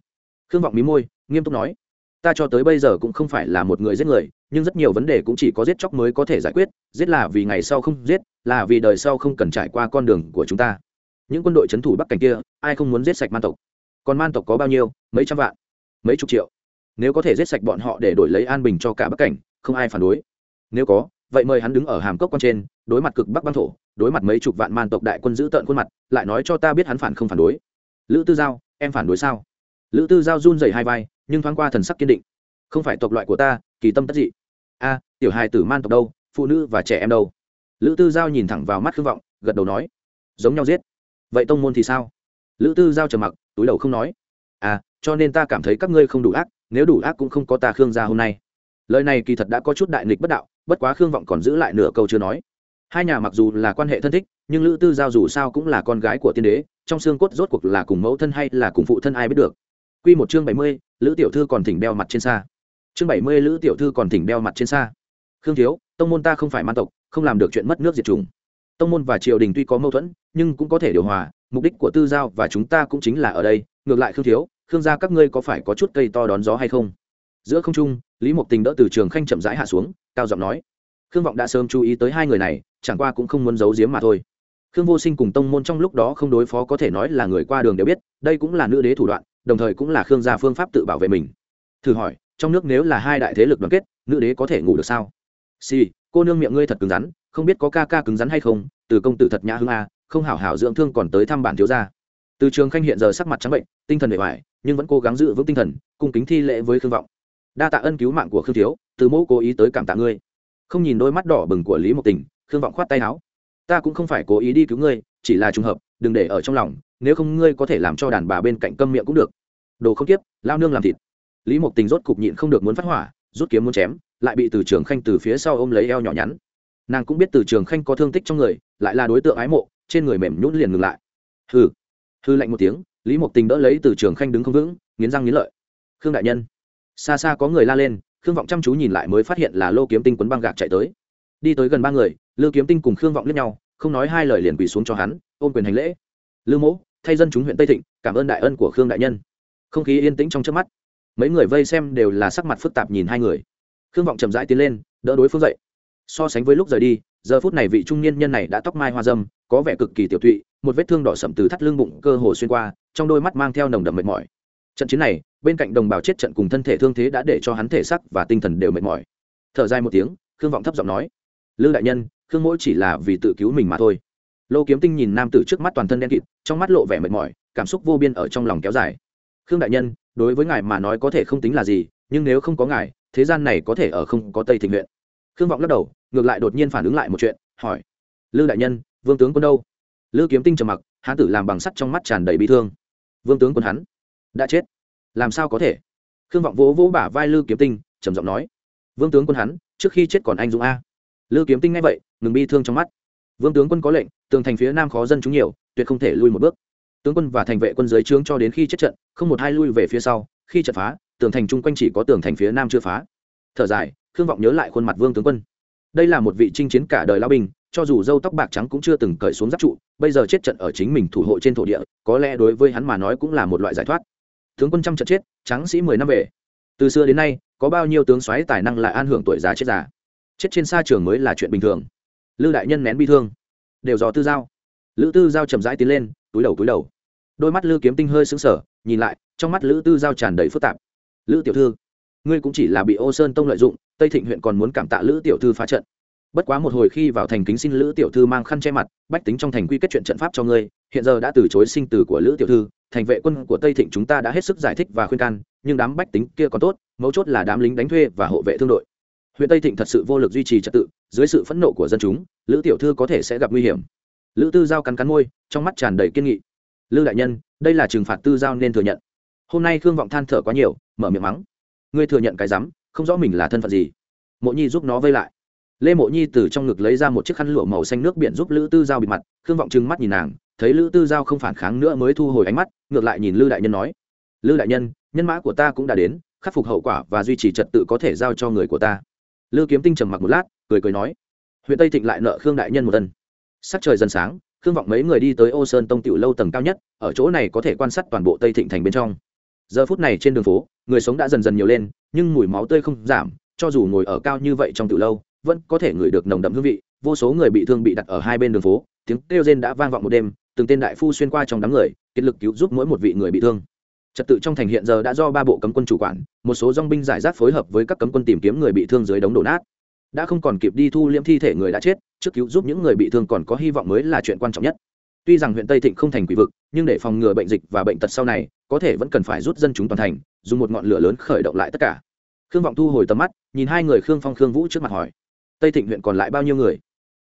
Khương vọng mí môi, nghiêm túc nói, ta cho tới bây giờ cũng không phải là một người giết người nhưng rất nhiều vấn đề cũng chỉ có giết chóc mới có thể giải quyết, giết là vì ngày sau không giết, là vì đời sau không cần trải qua con đường của chúng ta. Những quân đội c h ấ n thủ bắc cảnh kia, ai không muốn giết sạch man tộc? Còn man tộc có bao nhiêu? Mấy trăm vạn, mấy chục triệu. Nếu có thể giết sạch bọn họ để đổi lấy an bình cho cả bắc cảnh, không ai phản đối. Nếu có, vậy mời hắn đứng ở hàm cốc con trên, đối mặt cực bắc băng thổ, đối mặt mấy chục vạn man tộc đại quân giữ tợn khuôn mặt, lại nói cho ta biết hắn phản không phản đối. Lữ tư giao, em phản đối sao? Lữ tư giao run dày hai vai, nhưng thoáng qua thần sắc kiên định. Không phải tộc loại của ta kỳ tâm tất dị. A, tiểu hài tử man tộc đâu, phụ nữ và trẻ em đâu? Lữ tư giao nhìn thẳng vào mắt khương vọng, gật đầu nói, giống nhau giết. Vậy tông môn thì sao? Lữ tư giao trầm mặc, túi đầu không nói. À cho nên ta cảm thấy các ngươi không đủ ác, nếu đủ ác cũng không có ta khương gia hôm nay. Lời này kỳ thật đã có chút đại nghịch bất đạo, bất quá khương vọng còn giữ lại nửa câu chưa nói. Hai nhà mặc dù là quan hệ thân thích, nhưng lữ tư giao dù sao cũng là con gái của tiên đế, trong xương cốt rốt cuộc là cùng mẫu thân hay là cùng phụ thân ai biết được. Q một chương bảy mươi, lữ tiểu thư còn thỉnh đeo mặt trên xa chương bảy mươi lữ tiểu thư còn thỉnh đeo mặt trên xa. Khương thiếu, tông môn ta không phải man tộc, không làm được chuyện mất nước diệt chủng. Tông môn và triều đình tuy có mâu thuẫn, nhưng cũng có thể điều hòa, mục đích của tư giao và chúng ta cũng chính là ở đây. Ngược lại khương thiếu, khương gia các ngươi có phải có chút cây to đón gió hay không? Giữa không trung, lý mộc tình đỡ từ trường khanh chậm rãi hạ xuống, cao giọng nói. Khương vọng đã sớm chú ý tới hai người này, chẳng qua cũng không muốn giấu giếm mà thôi. Khương vô sinh cùng tông môn trong lúc đó không đối phó có thể nói là người qua đường đều biết, đây cũng là nữ đế thủ đoạn, đồng thời cũng là khương gia phương pháp tự bảo vệ mình. Thử hỏi trong nước nếu là hai đại thế lực đoàn kết nữ đế có thể ngủ được sao? Xì、sì, cô nương miệng ngươi thật cứng rắn không biết có ca ca cứng rắn hay không từ công tử thật nhã hương a không hảo hảo dưỡng thương còn tới thăm bản thiếu gia. Từ trường khanh hiện giờ sắc mặt trắng bệnh tinh thần bề ngoài nhưng vẫn cố gắng giữ vững tinh thần cung kính thi lễ với khương vọng. Đa tạ ân cứu mạng của khương thiếu từ mẫu cố ý tới cảm tạ ngươi. Không nhìn đôi mắt đỏ bừng của lý mộc tình khương vọng khoát tay áo. Ta cũng không phải cố ý đi cứu ngươi chỉ là trùng hợp đừng để ở trong lòng nếu không ngươi có thể làm cho đàn bà bên cạnh câm miệng cũng được. Đồ không tiếp lao nương làm thịt lý mộc tình rốt cục nhịn không được muốn phát hỏa, rút kiếm muốn chém, lại bị từ trường khanh từ phía sau ôm lấy eo nhỏ nhắn. Nàng cũng biết từ trường khanh có thương tích trong người, lại là đối tượng ái mộ, trên người mềm nhún liền ngừng lại. Hư hư lạnh một tiếng, lý mộc tình đỡ lấy từ trường khanh đứng không vững, nghiến răng nghiến lợi. Khương đại nhân. Xa xa có người la lên, khương vọng chăm chú nhìn lại mới phát hiện là lô kiếm tinh quấn băng gạc chạy tới. Đi tới gần ba người, lư kiếm tinh cùng khương vọng lướt nhau, không nói hai lời liền quỳ xuống cho hắn, ôm quyền hành lễ. Lư mỗ, thay dân chúng huyện tây thịnh, cảm ơn đại ân của khương đại nhân. Không khí yên tĩnh trong trước mắt mấy người vây xem đều là sắc mặt phức tạp nhìn hai người. Khương vọng chậm rãi tiến lên, đỡ đối phương dậy. So sánh với lúc rời đi, giờ phút này vị trung niên nhân này đã tóc mai hoa dâm, có vẻ cực kỳ tiểu tụy, một vết thương đỏ sậm từ thắt lưng bụng cơ hồ xuyên qua, trong đôi mắt mang theo nồng đậm mệt mỏi. Trận chiến này, bên cạnh đồng bào chết trận cùng thân thể thương thế đã để cho hắn thể sắc và tinh thần đều mệt mỏi. Thở dài một tiếng, khương vọng thấp giọng nói, lư đại nhân, khương mỗi chỉ là vì tự cứu mình mà thôi. Lô kiếm tinh nhìn nam tử trước mắt toàn thân đen kịt, trong mắt lộ vẻ mệt mỏi, cảm xúc vô biên ở trong lòng kéo dài. Khương đại nhân đối với ngài mà nói có thể không tính là gì, nhưng nếu không có ngài, thế gian này có thể ở không có tây thịnh huyện. Khương vọng lắc đầu, ngược lại đột nhiên phản ứng lại một chuyện, hỏi, lư đại nhân, vương tướng quân đâu? Lư kiếm tinh trầm mặc, hán tử làm bằng sắt trong mắt tràn đầy bị thương. Vương tướng quân hắn đã chết, làm sao có thể? Khương vọng vỗ vỗ bả vai lư kiếm tinh, trầm giọng nói, vương tướng quân hắn, trước khi chết còn anh dũng a. Lư kiếm tinh nghe vậy, ngừng bi thương trong mắt. Vương tướng quân có lệnh, tường thành phía nam khó dân chúng nhiều, tuyệt không thể lui một bước tướng quân và thành vệ quân dưới trướng cho đến khi chết trận, không một hai lui về phía sau, khi trận phá, tường thành chung quanh chỉ có tường thành phía nam chưa phá. Thở dài, khương vọng nhớ lại khuôn mặt vương tướng quân. Đây là một vị chinh chiến cả đời lao binh, cho dù dâu tóc bạc trắng cũng chưa từng cởi xuống giáp trụ, bây giờ chết trận ở chính mình thủ hộ trên thổ địa, có lẽ đối với hắn mà nói cũng là một loại giải thoát. Tướng quân trăm trận chết trắng sĩ mười năm về. Từ xưa đến nay, có bao nhiêu tướng xoáy tài năng lại an hưởng tuổi già chết già. Chết trên xa trường mới là chuyện bình thường. Lư đại nhân nén bi thương. Đều do tư giao. Lữ tư giao chậm rãi tiến lên, túi đầu túi đầu đôi mắt lư kiếm tinh hơi sững sờ, nhìn lại, trong mắt lữ tư giao tràn đầy phức tạp. Lữ tiểu thư, ngươi cũng chỉ là bị ô sơn tông lợi dụng, tây thịnh huyện còn muốn cảm tạ lữ tiểu thư phá trận. Bất quá một hồi khi vào thành kính xin lữ tiểu thư mang khăn che mặt, bách tính trong thành quy kết chuyện trận pháp cho ngươi, hiện giờ đã từ chối sinh tử của lữ tiểu thư, thành vệ quân của tây thịnh chúng ta đã hết sức giải thích và khuyên can, nhưng đám bách tính kia còn tốt, mấu chốt là đám lính đánh thuê và hộ vệ thương đội. Huyện tây thịnh thật sự vô lực duy trì trật tự, dưới sự phẫn nộ của dân chúng, lữ tiểu thư có thể sẽ gặp nguy hiểm. Lữ tư giao cắn cắn môi, trong mắt tràn đầy kiên nghị lư đại nhân, đây là trừng phạt tư giao nên thừa nhận. Hôm nay khương vọng than thở quá nhiều, mở miệng mắng. Ngươi thừa nhận cái rắm, không rõ mình là thân phận gì. Mộ nhi giúp nó vây lại. Lê mộ nhi từ trong ngực lấy ra một chiếc khăn lụa màu xanh nước biển giúp lữ tư giao bịt mặt, khương vọng trừng mắt nhìn nàng, thấy lữ tư giao không phản kháng nữa mới thu hồi ánh mắt, ngược lại nhìn lư đại nhân nói, lư đại nhân nhân mã của ta cũng đã đến, khắc phục hậu quả và duy trì trật tự có thể giao cho người của ta. Lư kiếm tinh trầm mặc một lát, cười cười nói, huyện tây thịnh lại nợ khương đại nhân một tân sắc trời dần sáng khương vọng mấy người đi tới ô sơn tông tiểu lâu tầng cao nhất, ở chỗ này có thể quan sát toàn bộ tây thịnh thành bên trong. Giờ phút này trên đường phố, người sống đã dần dần nhiều lên, nhưng mùi máu tươi không giảm, cho dù ngồi ở cao như vậy trong tiểu lâu, vẫn có thể ngửi được nồng đậm hương vị, vô số người bị thương bị đặt ở hai bên đường phố, tiếng kêu rên đã vang vọng một đêm, từng tên đại phu xuyên qua trong đám người, kiệt lực cứu giúp mỗi một vị người bị thương. Trật tự trong thành hiện giờ đã do ba bộ cấm quân chủ quản, một số dong binh giải rác phối hợp với các cấm quân tìm kiếm người bị thương dưới đống đổ nát đã không còn kịp đi thu liễm thi thể người đã chết, trước cứu giúp những người bị thương còn có hy vọng mới là chuyện quan trọng nhất. Tuy rằng huyện tây thịnh không thành quỷ vực, nhưng để phòng ngừa bệnh dịch và bệnh tật sau này, có thể vẫn cần phải rút dân chúng toàn thành, dùng một ngọn lửa lớn khởi động lại tất cả. Khương vọng thu hồi tầm mắt, nhìn hai người khương phong khương vũ trước mặt hỏi, tây thịnh huyện còn lại bao nhiêu người?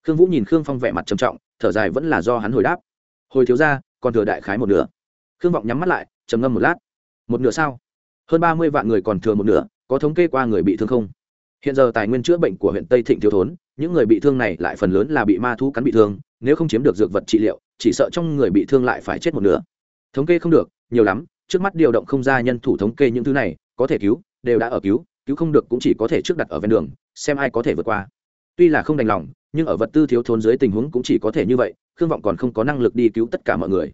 Khương vũ nhìn khương phong vẻ mặt trầm trọng, thở dài vẫn là do hắn hồi đáp, hồi thiếu ra còn thừa đại khái một nửa. Khương vọng nhắm mắt lại, trầm ngâm một lát, một nửa sao? Hơn ba mươi vạn người còn thừa một nửa, có thống kê qua người bị thương không? Hiện giờ tài nguyên chữa bệnh của huyện tây thịnh thiếu thốn, những người bị thương này lại phần lớn là bị ma thú cắn bị thương, nếu không chiếm được dược vật trị liệu, chỉ sợ trong người bị thương lại phải chết một nửa. Thống kê không được, nhiều lắm, trước mắt điều động không ra nhân thủ thống kê những thứ này, có thể cứu, đều đã ở cứu cứu không được cũng chỉ có thể trước đặt ở ven đường, xem ai có thể vượt qua. Tuy là không đành lòng, nhưng ở vật tư thiếu thốn dưới tình huống cũng chỉ có thể như vậy, khương vọng còn không có năng lực đi cứu tất cả mọi người.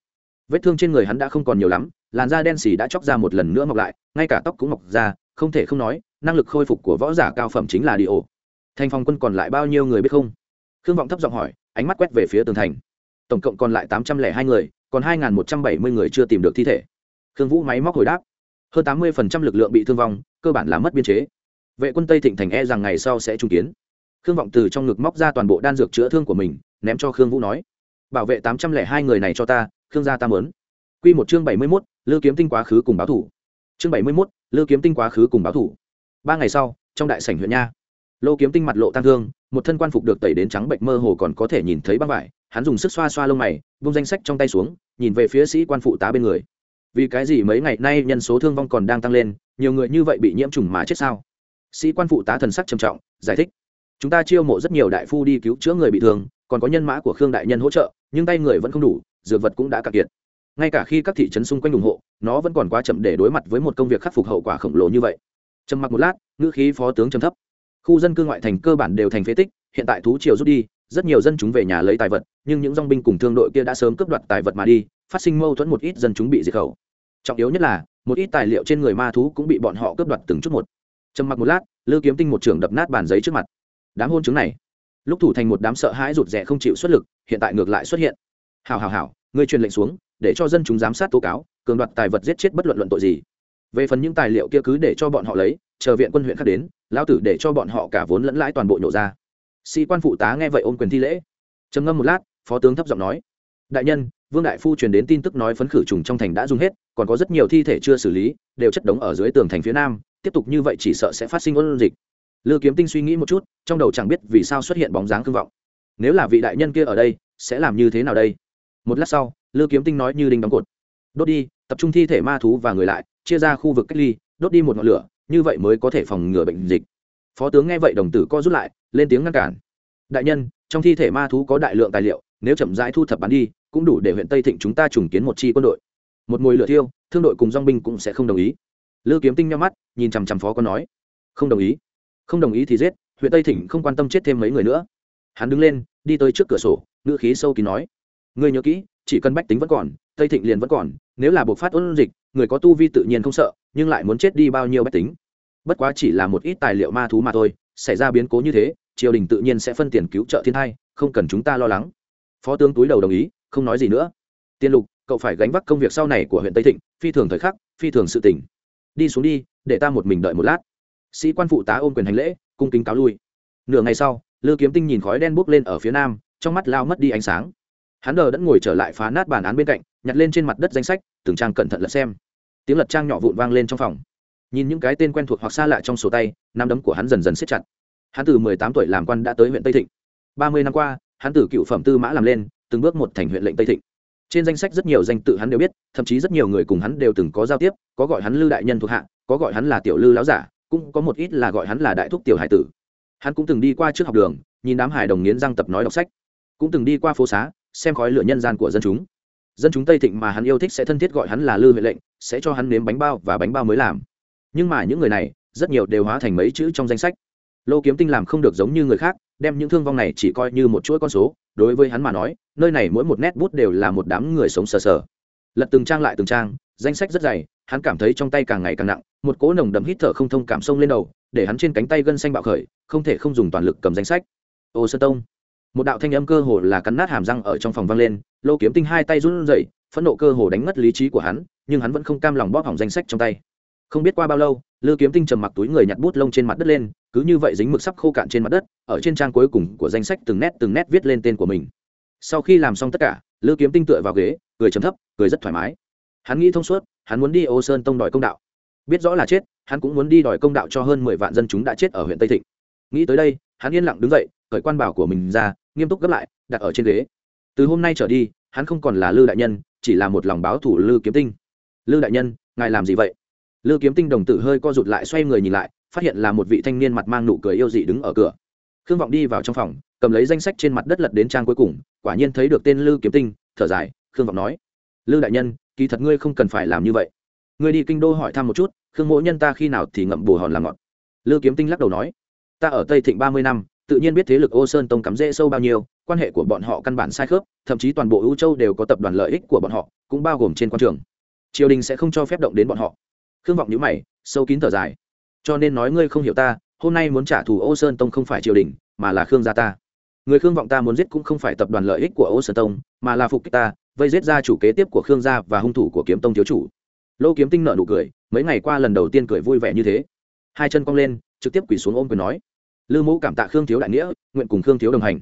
Vết thương trên người hắn đã không còn nhiều lắm, làn da đen xì đã chóc ra một lần nữa mọc lại, ngay cả tóc cũng mọc ra không thể không nói, năng lực khôi phục của võ giả cao phẩm chính là đi ổ. Thành phòng quân còn lại bao nhiêu người biết không? Khương vọng thấp giọng hỏi, ánh mắt quét về phía tường thành. Tổng cộng còn lại tám trăm lẻ hai người, còn hai một trăm bảy mươi người chưa tìm được thi thể. Khương vũ máy móc hồi đáp. Hơn tám mươi lực lượng bị thương vong, cơ bản là mất biên chế. Vệ quân tây thịnh thành e rằng ngày sau sẽ trung kiến. Khương vọng từ trong ngực móc ra toàn bộ đan dược chữa thương của mình, ném cho khương vũ nói, bảo vệ tám trăm lẻ hai người này cho ta, khương gia ta mớn q một chương bảy mươi mốt, Lưu kiếm tinh quá khứ cùng báo thủ. Chương bảy mươi mốt lư kiếm tinh quá khứ cùng báo thủ. Ba ngày sau, trong đại sảnh huyện nha, lô kiếm tinh mặt lộ tăng thương, một thân quan phục được tẩy đến trắng bệnh mơ hồ còn có thể nhìn thấy băng vải, hắn dùng sức xoa xoa lông mày bung danh sách trong tay xuống, nhìn về phía sĩ quan phụ tá bên người. Vì cái gì mấy ngày nay nhân số thương vong còn đang tăng lên, nhiều người như vậy bị nhiễm trùng mà chết sao? Sĩ quan phụ tá thần sắc trầm trọng, giải thích. Chúng ta chiêu mộ rất nhiều đại phu đi cứu chữa người bị thương, còn có nhân mã của khương đại nhân hỗ trợ, nhưng tay người vẫn không đủ, dược vật cũng đã cạn kiệt ngay cả khi các thị trấn xung quanh ủng hộ, nó vẫn còn quá chậm để đối mặt với một công việc khắc phục hậu quả khổng lồ như vậy. Trầm mặc một lát, ngữ khí phó tướng trầm thấp. Khu dân cư ngoại thành cơ bản đều thành phế tích, hiện tại thú triều rút đi, rất nhiều dân chúng về nhà lấy tài vật, nhưng những dong binh cùng thương đội kia đã sớm cướp đoạt tài vật mà đi, phát sinh mâu thuẫn một ít dân chúng bị diệt khẩu. Trọng yếu nhất là, một ít tài liệu trên người ma thú cũng bị bọn họ cướp đoạt từng chút một. Trầm mặc một lát, lư kiếm tinh một trưởng đập nát bàn giấy trước mặt. Đám hôn chứng này, lúc thủ thành một đám sợ hãi rụt rè không chịu xuất lực, hiện tại ngược lại xuất hiện. Hào hào hào ngươi truyền lệnh xuống để cho dân chúng giám sát tố cáo, cường đoạt tài vật giết chết bất luận luận tội gì. Về phần những tài liệu kia cứ để cho bọn họ lấy, chờ viện quân huyện khác đến, lão tử để cho bọn họ cả vốn lẫn lãi toàn bộ nhổ ra. Sĩ quan phụ tá nghe vậy ôm quyền thi lễ. Trầm ngâm một lát, phó tướng thấp giọng nói, đại nhân, vương đại phu truyền đến tin tức nói phấn khử trùng trong thành đã dùng hết, còn có rất nhiều thi thể chưa xử lý, đều chất đống ở dưới tường thành phía nam, tiếp tục như vậy chỉ sợ sẽ phát sinh ôn dịch. Lư kiếm tinh suy nghĩ một chút, trong đầu chẳng biết vì sao xuất hiện bóng dáng thương vọng. Nếu là vị đại nhân kia ở đây, sẽ làm như thế nào đây? Một lát sau lư kiếm tinh nói như đinh đóng cột. Đốt đi, tập trung thi thể ma thú và người lại, chia ra khu vực cách ly, đốt đi một ngọn lửa, như vậy mới có thể phòng ngừa bệnh dịch. Phó tướng nghe vậy đồng tử co rút lại, lên tiếng ngăn cản. Đại nhân, trong thi thể ma thú có đại lượng tài liệu, nếu chậm rãi thu thập bán đi, cũng đủ để huyện tây thịnh chúng ta trùng kiến một chi quân đội. Một mồi lửa thiêu, thương đội cùng dong binh cũng sẽ không đồng ý. Lư kiếm tinh nhau mắt, nhìn chằm chằm phó có nói. Không đồng ý. Không đồng ý thì giết, huyện tây thịnh không quan tâm chết thêm mấy người nữa. Hắn đứng lên, đi tới trước cửa sổ, ngữ khí sâu kín nói. Ngươi nhớ kỹ chỉ cần bách tính vẫn còn, tây thịnh liền vẫn còn, nếu là buộc phát ôn dịch, người có tu vi tự nhiên không sợ, nhưng lại muốn chết đi bao nhiêu bách tính. Bất quá chỉ là một ít tài liệu ma thú mà thôi, xảy ra biến cố như thế, triều đình tự nhiên sẽ phân tiền cứu trợ thiên thai, không cần chúng ta lo lắng. Phó tướng túi đầu đồng ý, không nói gì nữa. Tiên lục, cậu phải gánh vác công việc sau này của huyện tây thịnh, phi thường thời khắc, phi thường sự tỉnh đi xuống đi, để ta một mình đợi một lát. Sĩ quan phụ tá ôm quyền hành lễ, cung kính cáo lui. Nửa ngày sau, lư kiếm tinh nhìn khói đen bốc lên ở phía nam, trong mắt lao mất đi ánh sáng hắn đờ đẫn ngồi trở lại phá nát bàn án bên cạnh, nhặt lên trên mặt đất danh sách, từng trang cẩn thận lật xem. Tiếng lật trang nhỏ vụn vang lên trong phòng. Nhìn những cái tên quen thuộc hoặc xa lạ trong sổ tay, nắm đấm của hắn dần dần siết chặt. Hắn từ mười tám tuổi làm quan đã tới huyện tây thịnh. Ba mươi năm qua, hắn từ cựu phẩm tư mã làm lên, từng bước một thành huyện lệnh tây thịnh. Trên danh sách rất nhiều danh tự hắn đều biết, thậm chí rất nhiều người cùng hắn đều từng có giao tiếp, có gọi hắn lư đại nhân thuộc hạ, có gọi hắn là tiểu lư láo giả, cũng có một ít là gọi hắn là đại thúc tiểu hải tử. Hắn cũng từng đi qua trước học đường, nhìn đám hải đồng nghiến răng tập nói đọc sách. Cũng từng đi qua phố xá xem khói lửa nhân gian của dân chúng. Dân chúng tây thịnh mà hắn yêu thích sẽ thân thiết gọi hắn là lư huệ lệnh, sẽ cho hắn nếm bánh bao và bánh bao mới làm. Nhưng mà những người này, rất nhiều đều hóa thành mấy chữ trong danh sách. Lô kiếm tinh làm không được giống như người khác, đem những thương vong này chỉ coi như một chuỗi con số, đối với hắn mà nói, nơi này mỗi một nét bút đều là một đám người sống sờ sờ. Lật từng trang lại từng trang, danh sách rất dày, hắn cảm thấy trong tay càng ngày càng nặng, một cỗ nồng đầm hít thở không thông cảm sông lên đầu, để hắn trên cánh tay gân xanh bạo khởi, không thể không dùng toàn lực cầm danh sách. Ô sơn tông một đạo thanh âm cơ hồ là cắn nát hàm răng ở trong phòng vang lên, lô kiếm tinh hai tay run rẩy, phẫn nộ cơ hồ đánh mất lý trí của hắn, nhưng hắn vẫn không cam lòng bóp hỏng danh sách trong tay. Không biết qua bao lâu, lư kiếm tinh trầm mặc túi người nhặt bút lông trên mặt đất lên, cứ như vậy dính mực sắp khô cạn trên mặt đất, ở trên trang cuối cùng của danh sách từng nét từng nét viết lên tên của mình. Sau khi làm xong tất cả, lư kiếm tinh tựa vào ghế, cười chấm thấp, cười rất thoải mái. Hắn nghĩ thông suốt, hắn muốn đi ô sơn tông đòi công đạo. Biết rõ là chết, hắn cũng muốn đi đòi công đạo cho hơn mười vạn dân chúng đã chết ở huyện tây thịnh. Nghĩ tới đây, hắn yên lặng đứng dậy, cởi quan bảo của mình ra nghiêm túc gấp lại, đặt ở trên ghế. Từ hôm nay trở đi, hắn không còn là lư đại nhân, chỉ là một lòng báo thủ lư kiếm tinh. Lư đại nhân, ngài làm gì vậy? Lư kiếm tinh đồng tử hơi co rụt lại xoay người nhìn lại, phát hiện là một vị thanh niên mặt mang nụ cười yêu dị đứng ở cửa. Khương vọng đi vào trong phòng, cầm lấy danh sách trên mặt đất lật đến trang cuối cùng, quả nhiên thấy được tên lư kiếm tinh, thở dài, khương vọng nói, lư đại nhân, kỳ thật ngươi không cần phải làm như vậy. Ngươi đi kinh đô hỏi thăm một chút, khương Mỗ nhân ta khi nào thì ngậm bù hòn làm ngọt lư kiếm tinh lắc đầu nói, ta ở tây thịnh ba mươi năm tự nhiên biết thế lực ô sơn tông cắm rễ sâu bao nhiêu, quan hệ của bọn họ căn bản sai khớp, thậm chí toàn bộ ưu châu đều có tập đoàn lợi ích của bọn họ, cũng bao gồm trên quan trường. Triều đình sẽ không cho phép động đến bọn họ. Khương vọng nhíu mày, sâu kín thở dài. Cho nên nói ngươi không hiểu ta, hôm nay muốn trả thù ô sơn tông không phải triều đình, mà là khương gia ta. Người khương vọng ta muốn giết cũng không phải tập đoàn lợi ích của ô sơn tông, mà là phục kích ta, vây giết gia chủ kế tiếp của khương gia và hung thủ của kiếm tông thiếu chủ. Lô kiếm tinh nở nụ cười, mấy ngày qua lần đầu tiên cười vui vẻ như thế. Hai chân cong lên, trực tiếp quỳ xuống ôm quyền nói lư mẫu cảm tạ khương thiếu đại nghĩa, nguyện cùng khương thiếu đồng hành.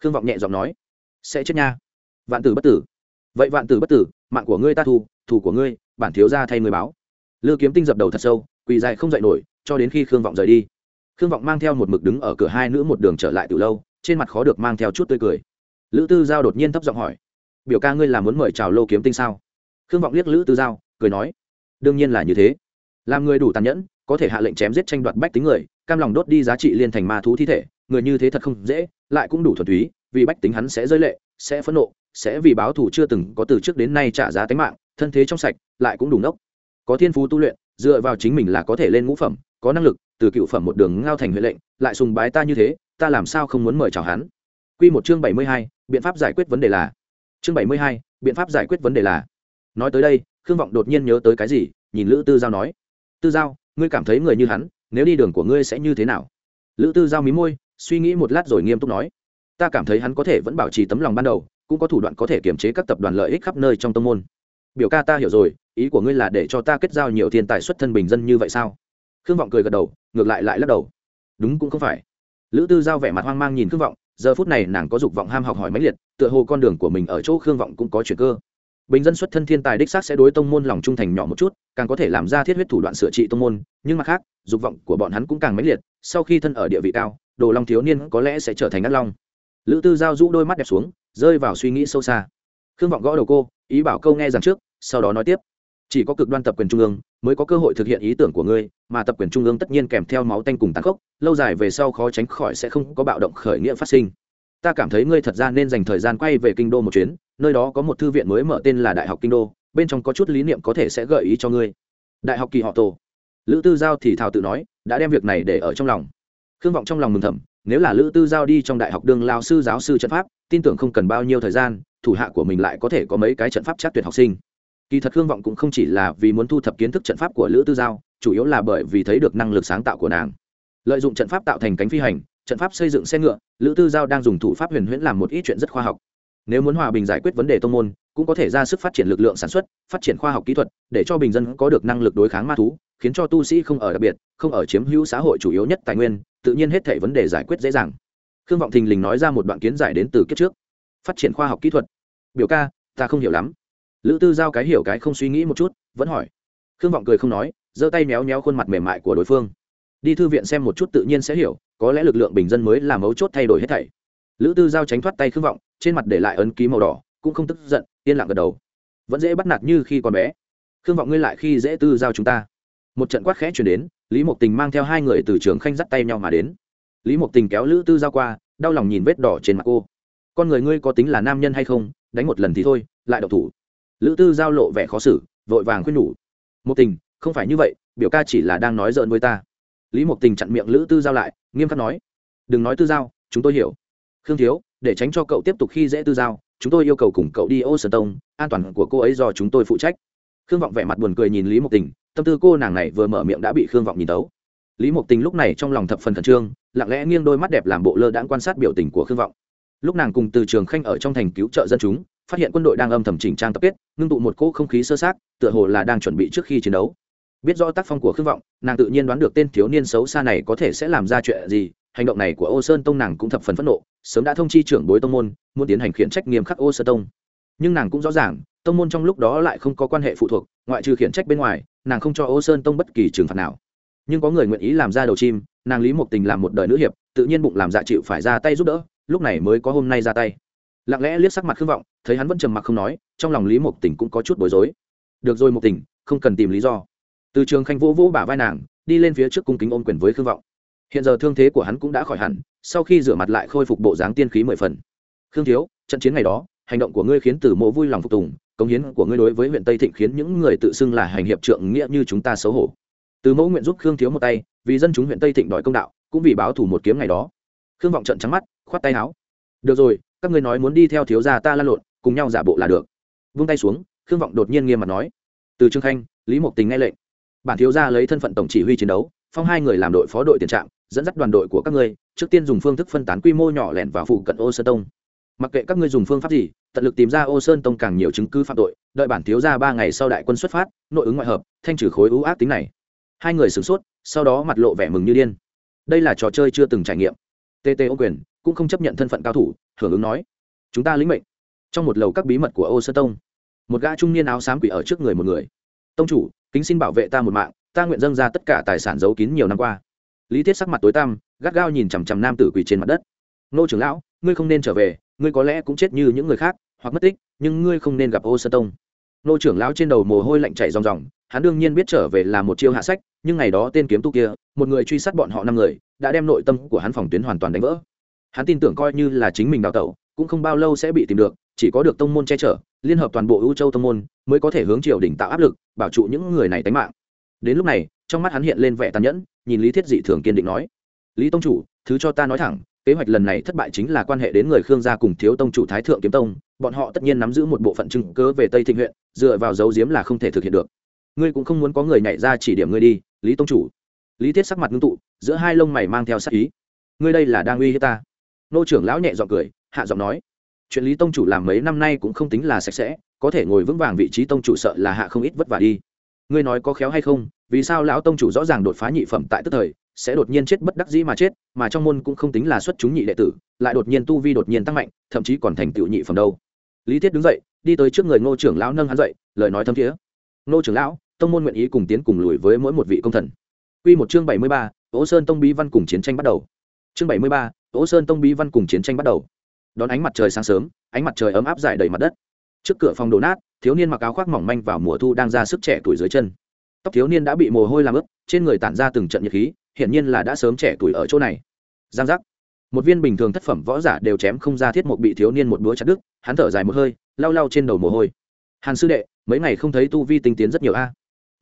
Khương vọng nhẹ giọng nói, sẽ chết nha. Vạn tử bất tử. Vậy vạn tử bất tử, mạng của ngươi ta thu thủ của ngươi, bản thiếu ra thay người báo. Lư kiếm tinh dập đầu thật sâu, quỳ dài không dậy nổi, cho đến khi khương vọng rời đi. Khương vọng mang theo một mực đứng ở cửa hai nữ một đường trở lại từ lâu, trên mặt khó được mang theo chút tươi cười. Lữ tư giao đột nhiên thấp giọng hỏi, biểu ca ngươi là muốn mời chào lô kiếm tinh sao? Khương vọng liếc lữ tư giao, cười nói, đương nhiên là như thế. Làm người đủ tàn nhẫn có thể hạ lệnh chém giết tranh đoạt bách tính người cam lòng đốt đi giá trị liên thành ma thú thi thể người như thế thật không dễ lại cũng đủ thuần túy vì bách tính hắn sẽ rơi lệ sẽ phẫn nộ sẽ vì báo thù chưa từng có từ trước đến nay trả giá tính mạng thân thế trong sạch lại cũng đủ nốc có thiên phú tu luyện dựa vào chính mình là có thể lên ngũ phẩm có năng lực từ cựu phẩm một đường ngao thành huệ lệnh lại sùng bái ta như thế ta làm sao không muốn mời chào hắn Quy một chương bảy mươi hai, biện pháp giải quyết vấn đề là. Chương bảy mươi hai, biện pháp giải quyết vấn đề là. Nói tới đây, Khương Vọng đột nhiên nhớ tới cái gì, nhìn Lữ Tư Giao nói: "Tư Giao, ngươi cảm thấy người như hắn, nếu đi đường của ngươi sẽ như thế nào?" Lữ Tư Giao mí môi, suy nghĩ một lát rồi nghiêm túc nói: "Ta cảm thấy hắn có thể vẫn bảo trì tấm lòng ban đầu, cũng có thủ đoạn có thể kiểm chế các tập đoàn lợi ích khắp nơi trong tông môn." Biểu ca ta hiểu rồi, ý của ngươi là để cho ta kết giao nhiều thiên tài xuất thân bình dân như vậy sao? Khương Vọng cười gật đầu, ngược lại lại lắc đầu. Đúng cũng không phải. Lữ Tư Giao vẻ mặt hoang mang nhìn Khương Vọng, giờ phút này nàng có dục vọng ham học hỏi mãnh liệt tựa hồ con đường của mình ở chỗ khương vọng cũng có chuyện cơ bình dân xuất thân thiên tài đích xác sẽ đối tông môn lòng trung thành nhỏ một chút, càng có thể làm ra thiết huyết thủ đoạn sửa trị tông môn, nhưng mặt khác, dục vọng của bọn hắn cũng càng mãnh liệt, sau khi thân ở địa vị cao, đồ long thiếu niên có lẽ sẽ trở thành ác long. Lữ tư giao rũ đôi mắt đẹp xuống, rơi vào suy nghĩ sâu xa. Khương vọng gõ đầu cô, ý bảo câu nghe rằng trước, sau đó nói tiếp. Chỉ có cực đoan tập quyền trung ương mới có cơ hội thực hiện ý tưởng của ngươi, mà tập quyền trung ương tất nhiên kèm theo máu tanh cùng tàn khốc, lâu dài về sau khó tránh khỏi sẽ không có bạo động khởi nghĩa phát sinh. Ta cảm thấy ngươi thật ra nên dành thời gian quay về kinh đô một chuyến nơi đó có một thư viện mới mở tên là đại học kinh đô, bên trong có chút lý niệm có thể sẽ gợi ý cho ngươi. Đại học kỳ họ tổ. Lữ tư giao thì thào tự nói, đã đem việc này để ở trong lòng. Khương vọng trong lòng mừng thầm, nếu là lữ tư giao đi trong đại học đường lao sư giáo sư trận pháp, tin tưởng không cần bao nhiêu thời gian, thủ hạ của mình lại có thể có mấy cái trận pháp chắc tuyệt học sinh. Kỳ thật khương vọng cũng không chỉ là vì muốn thu thập kiến thức trận pháp của lữ tư giao, chủ yếu là bởi vì thấy được năng lực sáng tạo của nàng. Lợi dụng trận pháp tạo thành cánh phi hành, trận pháp xây dựng xe ngựa, lữ tư giao đang dùng thủ pháp huyền huyễn làm một ít chuyện rất khoa học nếu muốn hòa bình giải quyết vấn đề tông môn, cũng có thể ra sức phát triển lực lượng sản xuất, phát triển khoa học kỹ thuật, để cho bình dân có được năng lực đối kháng ma thú, khiến cho tu sĩ không ở đặc biệt, không ở chiếm hữu xã hội chủ yếu nhất tài nguyên, tự nhiên hết thể vấn đề giải quyết dễ dàng. Khương vọng thình lình nói ra một đoạn kiến giải đến từ kiếp trước. Phát triển khoa học kỹ thuật. Biểu ca, ta không hiểu lắm. Lữ tư giao cái hiểu cái không suy nghĩ một chút, vẫn hỏi. Khương vọng cười không nói, giơ tay méo méo khuôn mặt mềm mại của đối phương. Đi thư viện xem một chút tự nhiên sẽ hiểu, có lẽ lực lượng bình dân mới là mấu chốt thay đổi hết thảy lữ tư giao tránh thoát tay khương vọng, trên mặt để lại ấn ký màu đỏ, cũng không tức giận, yên lặng gật đầu. Vẫn dễ bắt nạt như khi còn bé. Khương vọng ngươi lại khi dễ tư giao chúng ta. Một trận quát khẽ chuyển đến, lý mộc tình mang theo hai người từ trường khanh dắt tay nhau mà đến. Lý mộc tình kéo lữ tư giao qua, đau lòng nhìn vết đỏ trên mặt cô. Con người ngươi có tính là nam nhân hay không, đánh một lần thì thôi, lại độc thủ. Lữ tư giao lộ vẻ khó xử, vội vàng khuyên nhủ. Mộc tình, không phải như vậy, biểu ca chỉ là đang nói giỡn với ta. Lý mộc tình chặn miệng lữ tư giao lại, nghiêm khắc nói. Đừng nói tư giao, chúng tôi hiểu khương thiếu, để tránh cho cậu tiếp tục khi dễ tư giao, chúng tôi yêu cầu cùng cậu đi ô sơn tông an toàn của cô ấy do chúng tôi phụ trách. Khương vọng vẻ mặt buồn cười nhìn lý mộc tình, tâm tư cô nàng này vừa mở miệng đã bị khương vọng nhìn tấu. Lý mộc tình lúc này trong lòng thập phần khẩn trương, lặng lẽ nghiêng đôi mắt đẹp làm bộ lơ đãng quan sát biểu tình của khương vọng. Lúc nàng cùng từ trường khanh ở trong thành cứu trợ dân chúng, phát hiện quân đội đang âm thầm chỉnh trang tập kết, ngưng tụ một cỗ không khí sơ sát, tựa hồ là đang chuẩn bị trước khi chiến đấu. Biết rõ tác phong của khương vọng, nàng tự nhiên đoán được tên thiếu niên xấu xa này có thể sẽ làm ra chuyện gì, hành động này của ô sơn tông nàng cũng thập phần phẫn nộ sớm đã thông chi trưởng bối tông môn, muốn tiến hành khiển trách nghiêm khắc ô sơn tông. Nhưng nàng cũng rõ ràng, tông môn trong lúc đó lại không có quan hệ phụ thuộc, ngoại trừ khiển trách bên ngoài, nàng không cho ô sơn tông bất kỳ trừng phạt nào. Nhưng có người nguyện ý làm ra đầu chim, nàng lý một tình làm một đời nữ hiệp, tự nhiên bụng làm dạ chịu phải ra tay giúp đỡ, lúc này mới có hôm nay ra tay. Lặng lẽ liếc sắc mặt khương vọng, thấy hắn vẫn trầm mặc không nói, trong lòng lý một tình cũng có chút bối rối. Được rồi một tình, không cần tìm lý do. Từ trường khanh vỗ vỗ bả vai nàng, đi lên phía trước cung kính ôm quyền với khương vọng hiện giờ thương thế của hắn cũng đã khỏi hẳn, sau khi rửa mặt lại khôi phục bộ dáng tiên khí mười phần. Khương thiếu, trận chiến ngày đó, hành động của ngươi khiến tử mộ vui lòng phục tùng, cống hiến của ngươi đối với huyện tây thịnh khiến những người tự xưng là hành hiệp trượng nghĩa như chúng ta xấu hổ. Từ mẫu nguyện giúp khương thiếu một tay, vì dân chúng huyện tây thịnh đòi công đạo, cũng vì báo thủ một kiếm ngày đó. Khương vọng trận trắng mắt, khoát tay áo. Được rồi, các ngươi nói muốn đi theo thiếu gia ta lan lộn, cùng nhau giả bộ là được. Vung tay xuống, khương vọng đột nhiên nghiêm mặt nói. Từ trương khanh, lý mộc tình nghe lệnh. Bản thiếu gia lấy thân phận tổng chỉ huy chiến đấu, phong hai người làm đội phó đội tiền trạm dẫn dắt đoàn đội của các ngươi, trước tiên dùng phương thức phân tán quy mô nhỏ lẻn vào phụ cận ô sơn tông. Mặc kệ các ngươi dùng phương pháp gì, tận lực tìm ra ô sơn tông càng nhiều chứng cứ phạm tội, đợi bản thiếu ra ba ngày sau đại quân xuất phát, nội ứng ngoại hợp, thanh trừ khối ưu ác tính này. Hai người sửng sốt, sau đó mặt lộ vẻ mừng như điên. Đây là trò chơi chưa từng trải nghiệm. Tt ô quyền cũng không chấp nhận thân phận cao thủ, hưởng ứng nói, chúng ta lĩnh mệnh. Trong một lầu các bí mật của ô sơn tông, một gã trung niên áo xám quỷ ở trước người một người. Tông chủ, kính xin bảo vệ ta một mạng, ta nguyện dâng ra tất cả tài sản giấu kín nhiều năm qua lý thiết sắc mặt tối tăm, gắt gao nhìn chằm chằm nam tử quỳ trên mặt đất. Nô trưởng lão, ngươi không nên trở về, ngươi có lẽ cũng chết như những người khác, hoặc mất tích, nhưng ngươi không nên gặp ô sơ tông. Nô trưởng lão trên đầu mồ hôi lạnh chảy ròng ròng, hắn đương nhiên biết trở về là một chiêu hạ sách, nhưng ngày đó tên kiếm tu kia, một người truy sát bọn họ năm người, đã đem nội tâm của hắn phòng tuyến hoàn toàn đánh vỡ. Hắn tin tưởng coi như là chính mình đào tẩu, cũng không bao lâu sẽ bị tìm được, chỉ có được tông môn che chở, liên hợp toàn bộ ưu châu tông môn, mới có thể hướng triều đình tạo áp lực, bảo trụ những người này tánh mạng. Đến lúc này, trong mắt hắn hiện lên vẻ tàn nhẫn nhìn lý thiết dị thường kiên định nói, lý tông chủ, thứ cho ta nói thẳng, kế hoạch lần này thất bại chính là quan hệ đến người khương gia cùng thiếu tông chủ thái thượng kiếm tông, bọn họ tất nhiên nắm giữ một bộ phận chứng cớ về tây thịnh huyện, dựa vào dấu diếm là không thể thực hiện được. Ngươi cũng không muốn có người nhảy ra chỉ điểm ngươi đi, lý tông chủ. Lý thiết sắc mặt ngưng tụ, giữa hai lông mày mang theo sắc ý. Ngươi đây là đang uy hiếp ta? Nô trưởng lão nhẹ giọng cười, hạ giọng nói, chuyện lý tông chủ làm mấy năm nay cũng không tính là sạch sẽ, có thể ngồi vững vàng vị trí tông chủ sợ là hạ không ít vất vả đi ngươi nói có khéo hay không vì sao lão tông chủ rõ ràng đột phá nhị phẩm tại tức thời sẽ đột nhiên chết bất đắc dĩ mà chết mà trong môn cũng không tính là xuất chúng nhị đệ tử lại đột nhiên tu vi đột nhiên tăng mạnh thậm chí còn thành tựu nhị phẩm đâu lý thiết đứng dậy đi tới trước người ngô trưởng lão nâng hắn dậy lời nói thâm thiế ngô trưởng lão tông môn nguyện ý cùng tiến cùng lùi với mỗi một vị công thần Quy một chương bảy mươi ba, Ố Sơn Tông bí văn cùng chiến tranh bắt đầu. Chương bảy mươi ba, Ố Sơn Tông bí văn cùng chiến tranh bắt đầu. Đón ánh mặt trời sáng sớm, ánh mặt trời ấm áp rải đầy mặt đất. Trước cửa phòng đổ nát, thiếu niên mặc áo khoác mỏng manh vào mùa thu đang ra sức trẻ tuổi dưới chân. Tóc thiếu niên đã bị mồ hôi làm ướt, trên người tản ra từng trận nhiệt khí, hiển nhiên là đã sớm trẻ tuổi ở chỗ này. Giang giác. Một viên bình thường thất phẩm võ giả đều chém không ra thiết một bị thiếu niên một búa chặt đứt hắn thở dài một hơi lau lau trên đầu mồ hôi. Hàn sư đệ mấy ngày không thấy tu vi tinh tiến rất nhiều a.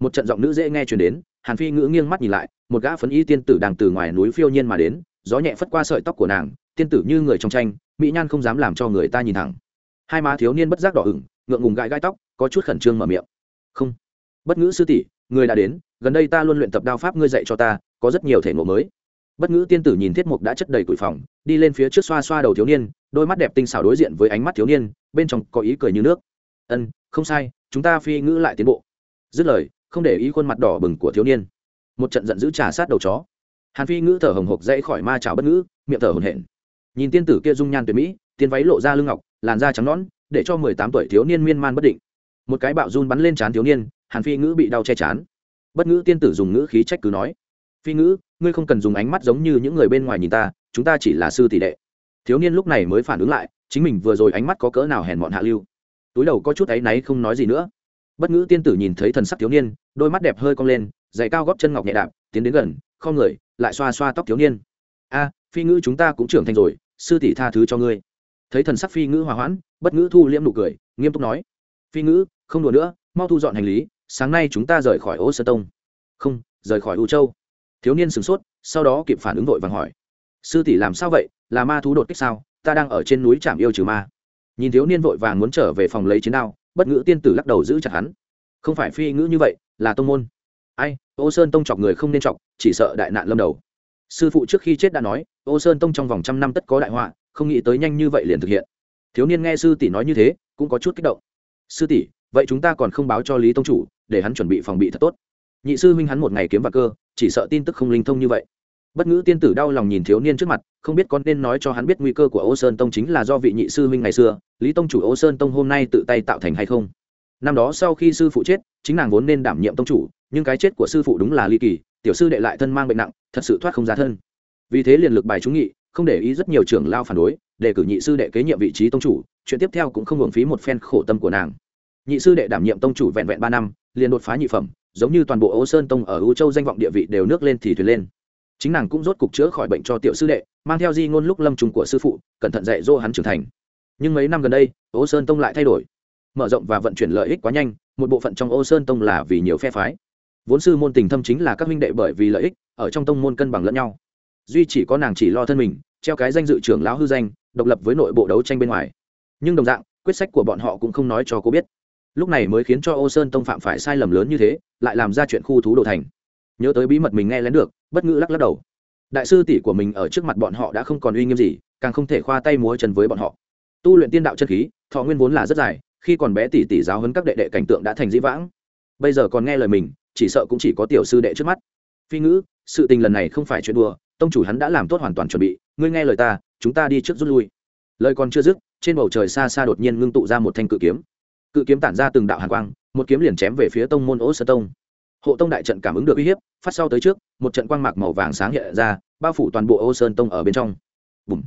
Một trận giọng nữ dễ nghe truyền đến hàn phi ngữ nghiêng mắt nhìn lại một gã phấn y tiên tử đang từ ngoài núi phiêu nhiên mà đến gió nhẹ phất qua sợi tóc của nàng tiên tử như người trong tranh mỹ nhan không dám làm cho người ta nhìn thẳng. Hai má thiếu niên bất giác đỏ ửng ngượng ngùng gãi gai tóc, có chút khẩn trương mở miệng. Không. Bất ngữ sư tỷ, người đã đến, gần đây ta luôn luyện tập đao pháp ngươi dạy cho ta, có rất nhiều thể ngộ mới. Bất ngữ tiên tử nhìn thiết mục đã chất đầy củi phòng, đi lên phía trước xoa xoa đầu thiếu niên, đôi mắt đẹp tinh xảo đối diện với ánh mắt thiếu niên, bên trong có ý cười như nước. Ân, không sai, chúng ta phi ngữ lại tiến bộ. Dứt lời, không để ý khuôn mặt đỏ bừng của thiếu niên. Một trận giận dữ trà sát đầu chó. Hàn phi ngữ thở hồng hộc dãy khỏi ma trào bất ngữ, miệng thở hồn hển. Nhìn tiên tử kia dung nhan tuyệt mỹ, tiên váy lộ ra lưng ngọc, làn da trắng nõn để cho mười tám tuổi thiếu niên miên man bất định. Một cái bạo run bắn lên trán thiếu niên, hàn phi ngữ bị đau che chán. Bất ngữ tiên tử dùng ngữ khí trách cứ nói, phi ngữ, ngươi không cần dùng ánh mắt giống như những người bên ngoài nhìn ta, chúng ta chỉ là sư tỷ đệ. Thiếu niên lúc này mới phản ứng lại, chính mình vừa rồi ánh mắt có cỡ nào hèn mọn hạ lưu. Túi đầu có chút áy náy không nói gì nữa. Bất ngữ tiên tử nhìn thấy thần sắc thiếu niên, đôi mắt đẹp hơi cong lên, giày cao góp chân ngọc nhẹ đạp, tiến đến gần không người, lại xoa xoa tóc thiếu niên. A, phi ngữ chúng ta cũng trưởng thành rồi, sư tỷ tha thứ cho ngươi thấy thần sắc phi ngữ hòa hoãn, bất ngữ thu liễm nụ cười, nghiêm túc nói, phi ngữ, không đùa nữa, mau thu dọn hành lý, sáng nay chúng ta rời khỏi ô sơ tông không, rời khỏi u châu. Thiếu niên sửng sốt, sau đó kịp phản ứng vội vàng hỏi, sư tỷ làm sao vậy? Là ma thú đột kích sao? Ta đang ở trên núi trạm yêu trừ ma. Nhìn thiếu niên vội vàng muốn trở về phòng lấy chiến đao, bất ngữ tiên tử lắc đầu giữ chặt hắn, không phải phi ngữ như vậy, là tông môn. Ai, ô sơn tông chọc người không nên chọc, chỉ sợ đại nạn lâm đầu. Sư phụ trước khi chết đã nói, ô sơn tông trong vòng trăm năm tất có đại họa không nghĩ tới nhanh như vậy liền thực hiện. Thiếu niên nghe sư tỷ nói như thế, cũng có chút kích động. Sư tỷ, vậy chúng ta còn không báo cho lý tông chủ, để hắn chuẩn bị phòng bị thật tốt. Nhị sư huynh hắn một ngày kiếm và cơ, chỉ sợ tin tức không linh thông như vậy. Bất ngữ tiên tử đau lòng nhìn thiếu niên trước mặt, không biết con nên nói cho hắn biết nguy cơ của ô sơn tông chính là do vị nhị sư huynh ngày xưa, lý tông chủ ô sơn tông hôm nay tự tay tạo thành hay không? Năm đó sau khi sư phụ chết, chính nàng vốn nên đảm nhiệm tông chủ, nhưng cái chết của sư phụ đúng là ly kỳ, tiểu sư đệ lại thân mang bệnh nặng, thật sự thoát không ra thân. Vì thế liền lực bài trúng nghị không để ý rất nhiều trưởng lao phản đối, để cử nhị sư đệ kế nhiệm vị trí tông chủ, chuyện tiếp theo cũng không hưởng phí một phen khổ tâm của nàng. Nhị sư đệ đảm nhiệm tông chủ vẹn vẹn ba năm, liền đột phá nhị phẩm, giống như toàn bộ ô sơn tông ở u châu danh vọng địa vị đều nước lên thì thuyền lên. Chính nàng cũng rốt cục chữa khỏi bệnh cho tiểu sư đệ, mang theo di ngôn lúc lâm trùng của sư phụ, cẩn thận dạy dỗ hắn trưởng thành. Nhưng mấy năm gần đây ô sơn tông lại thay đổi. Mở rộng và vận chuyển lợi ích quá nhanh, một bộ phận trong ô sơn tông là vì nhiều phe phái. Vốn sư môn tình thâm chính là các huynh đệ bởi vì lợi ích, ở trong tông môn cân bằng lẫn nhau. Duy chỉ có nàng chỉ lo thân mình treo cái danh dự trưởng lão hư danh, độc lập với nội bộ đấu tranh bên ngoài. Nhưng đồng dạng, quyết sách của bọn họ cũng không nói cho cô biết. Lúc này mới khiến cho ô sơn tông phạm phải sai lầm lớn như thế, lại làm ra chuyện khu thú đồ thành. Nhớ tới bí mật mình nghe lén được, bất ngữ lắc lắc đầu. Đại sư tỷ của mình ở trước mặt bọn họ đã không còn uy nghiêm gì, càng không thể khoa tay múa chân với bọn họ. Tu luyện tiên đạo chân khí, thọ nguyên vốn là rất dài, khi còn bé tỷ tỷ giáo hấn các đệ đệ cảnh tượng đã thành dĩ vãng. Bây giờ còn nghe lời mình, chỉ sợ cũng chỉ có tiểu sư đệ trước mắt. Phi ngữ, sự tình lần này không phải chuyện đùa, tông chủ hắn đã làm tốt hoàn toàn chuẩn bị ngươi nghe lời ta, chúng ta đi trước rút lui. Lời còn chưa dứt, trên bầu trời xa xa đột nhiên ngưng tụ ra một thanh cự kiếm. Cự kiếm tản ra từng đạo hàn quang, một kiếm liền chém về phía tông môn ố sơ tông. Hộ tông đại trận cảm ứng được uy hiếp, phát sau tới trước, một trận quang mạc màu vàng sáng hiện ra, bao phủ toàn bộ ô sơn tông ở bên trong. Bùm.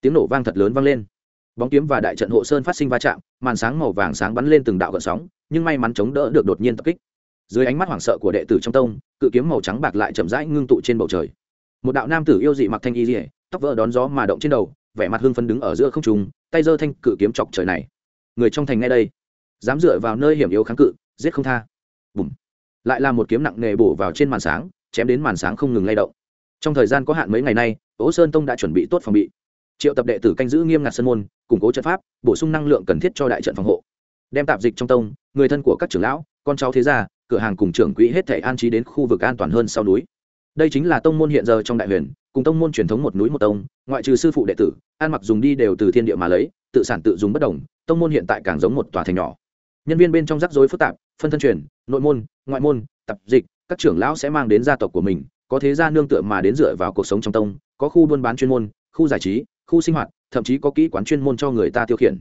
tiếng nổ vang thật lớn vang lên. Bóng kiếm và đại trận hộ sơn phát sinh va chạm, màn sáng màu vàng sáng bắn lên từng đạo gợn sóng, nhưng may mắn chống đỡ được đột nhiên tập kích. Dưới ánh mắt hoảng sợ của đệ tử trong tông, cự kiếm màu trắng bạc lại chậm rãi ngưng tụ trên bầu trời. Một đạo nam tử yêu dị mặc thanh y dỉa tóc vỡ đón gió mà động trên đầu, vẻ mặt hưng phấn đứng ở giữa không trung, tay giơ thanh cự kiếm chọc trời này. Người trong thành ngay đây. Dám dựa vào nơi hiểm yếu kháng cự, giết không tha. Bùm. Lại là một kiếm nặng nề bổ vào trên màn sáng, chém đến màn sáng không ngừng lay động. Trong thời gian có hạn mấy ngày nay, ố sơn tông đã chuẩn bị tốt phòng bị. Triệu tập đệ tử canh giữ nghiêm ngặt sân môn, củng cố trận pháp, bổ sung năng lượng cần thiết cho đại trận phòng hộ. Đem tạp dịch trong tông, người thân của các trưởng lão, con cháu thế gia, cửa hàng cùng trưởng quỹ hết thể an trí đến khu vực an toàn hơn sau núi. Đây chính là tông môn hiện giờ trong đại huyền cùng tông môn truyền thống một núi một tông, ngoại trừ sư phụ đệ tử, ăn mặc dùng đi đều từ thiên địa mà lấy, tự sản tự dùng bất đồng, tông môn hiện tại càng giống một tòa thành nhỏ. Nhân viên bên trong rắc rối phức tạp, phân thân truyền, nội môn, ngoại môn, tập dịch, các trưởng lão sẽ mang đến gia tộc của mình, có thế gia nương tựa mà đến dựa vào cuộc sống trong tông, có khu buôn bán chuyên môn, khu giải trí, khu sinh hoạt, thậm chí có kỹ quán chuyên môn cho người ta tiêu khiển.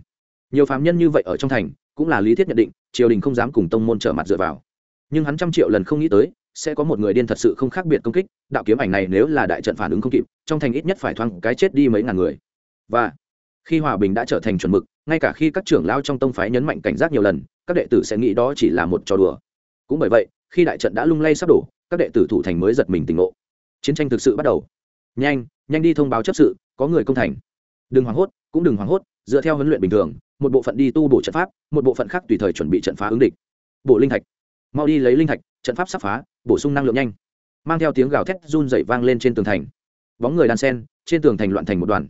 Nhiều phạm nhân như vậy ở trong thành, cũng là lý thiết nhận định, triều đình không dám cùng tông môn trở mặt dựa vào. Nhưng hắn trăm triệu lần không nghĩ tới sẽ có một người điên thật sự không khác biệt công kích, đạo kiếm ảnh này nếu là đại trận phản ứng không kịp, trong thành ít nhất phải thoáng cái chết đi mấy ngàn người. Và, khi hòa bình đã trở thành chuẩn mực, ngay cả khi các trưởng lao trong tông phái nhấn mạnh cảnh giác nhiều lần, các đệ tử sẽ nghĩ đó chỉ là một trò đùa. Cũng bởi vậy, khi đại trận đã lung lay sắp đổ, các đệ tử thủ thành mới giật mình tỉnh ngộ. Chiến tranh thực sự bắt đầu. Nhanh nhanh đi thông báo chấp sự, có người công thành. Đừng hoảng hốt, cũng đừng hoảng hốt, dựa theo huấn luyện bình thường, một bộ phận đi tu bổ trận pháp, một bộ phận khác tùy thời chuẩn bị trận phá ứng địch. Bộ linh thạch. Mau đi lấy linh thạch trận pháp sắp phá, bổ sung năng lượng nhanh. Mang theo tiếng gào thét run dậy vang lên trên tường thành. Bóng người đan sen, trên tường thành loạn thành một đoàn.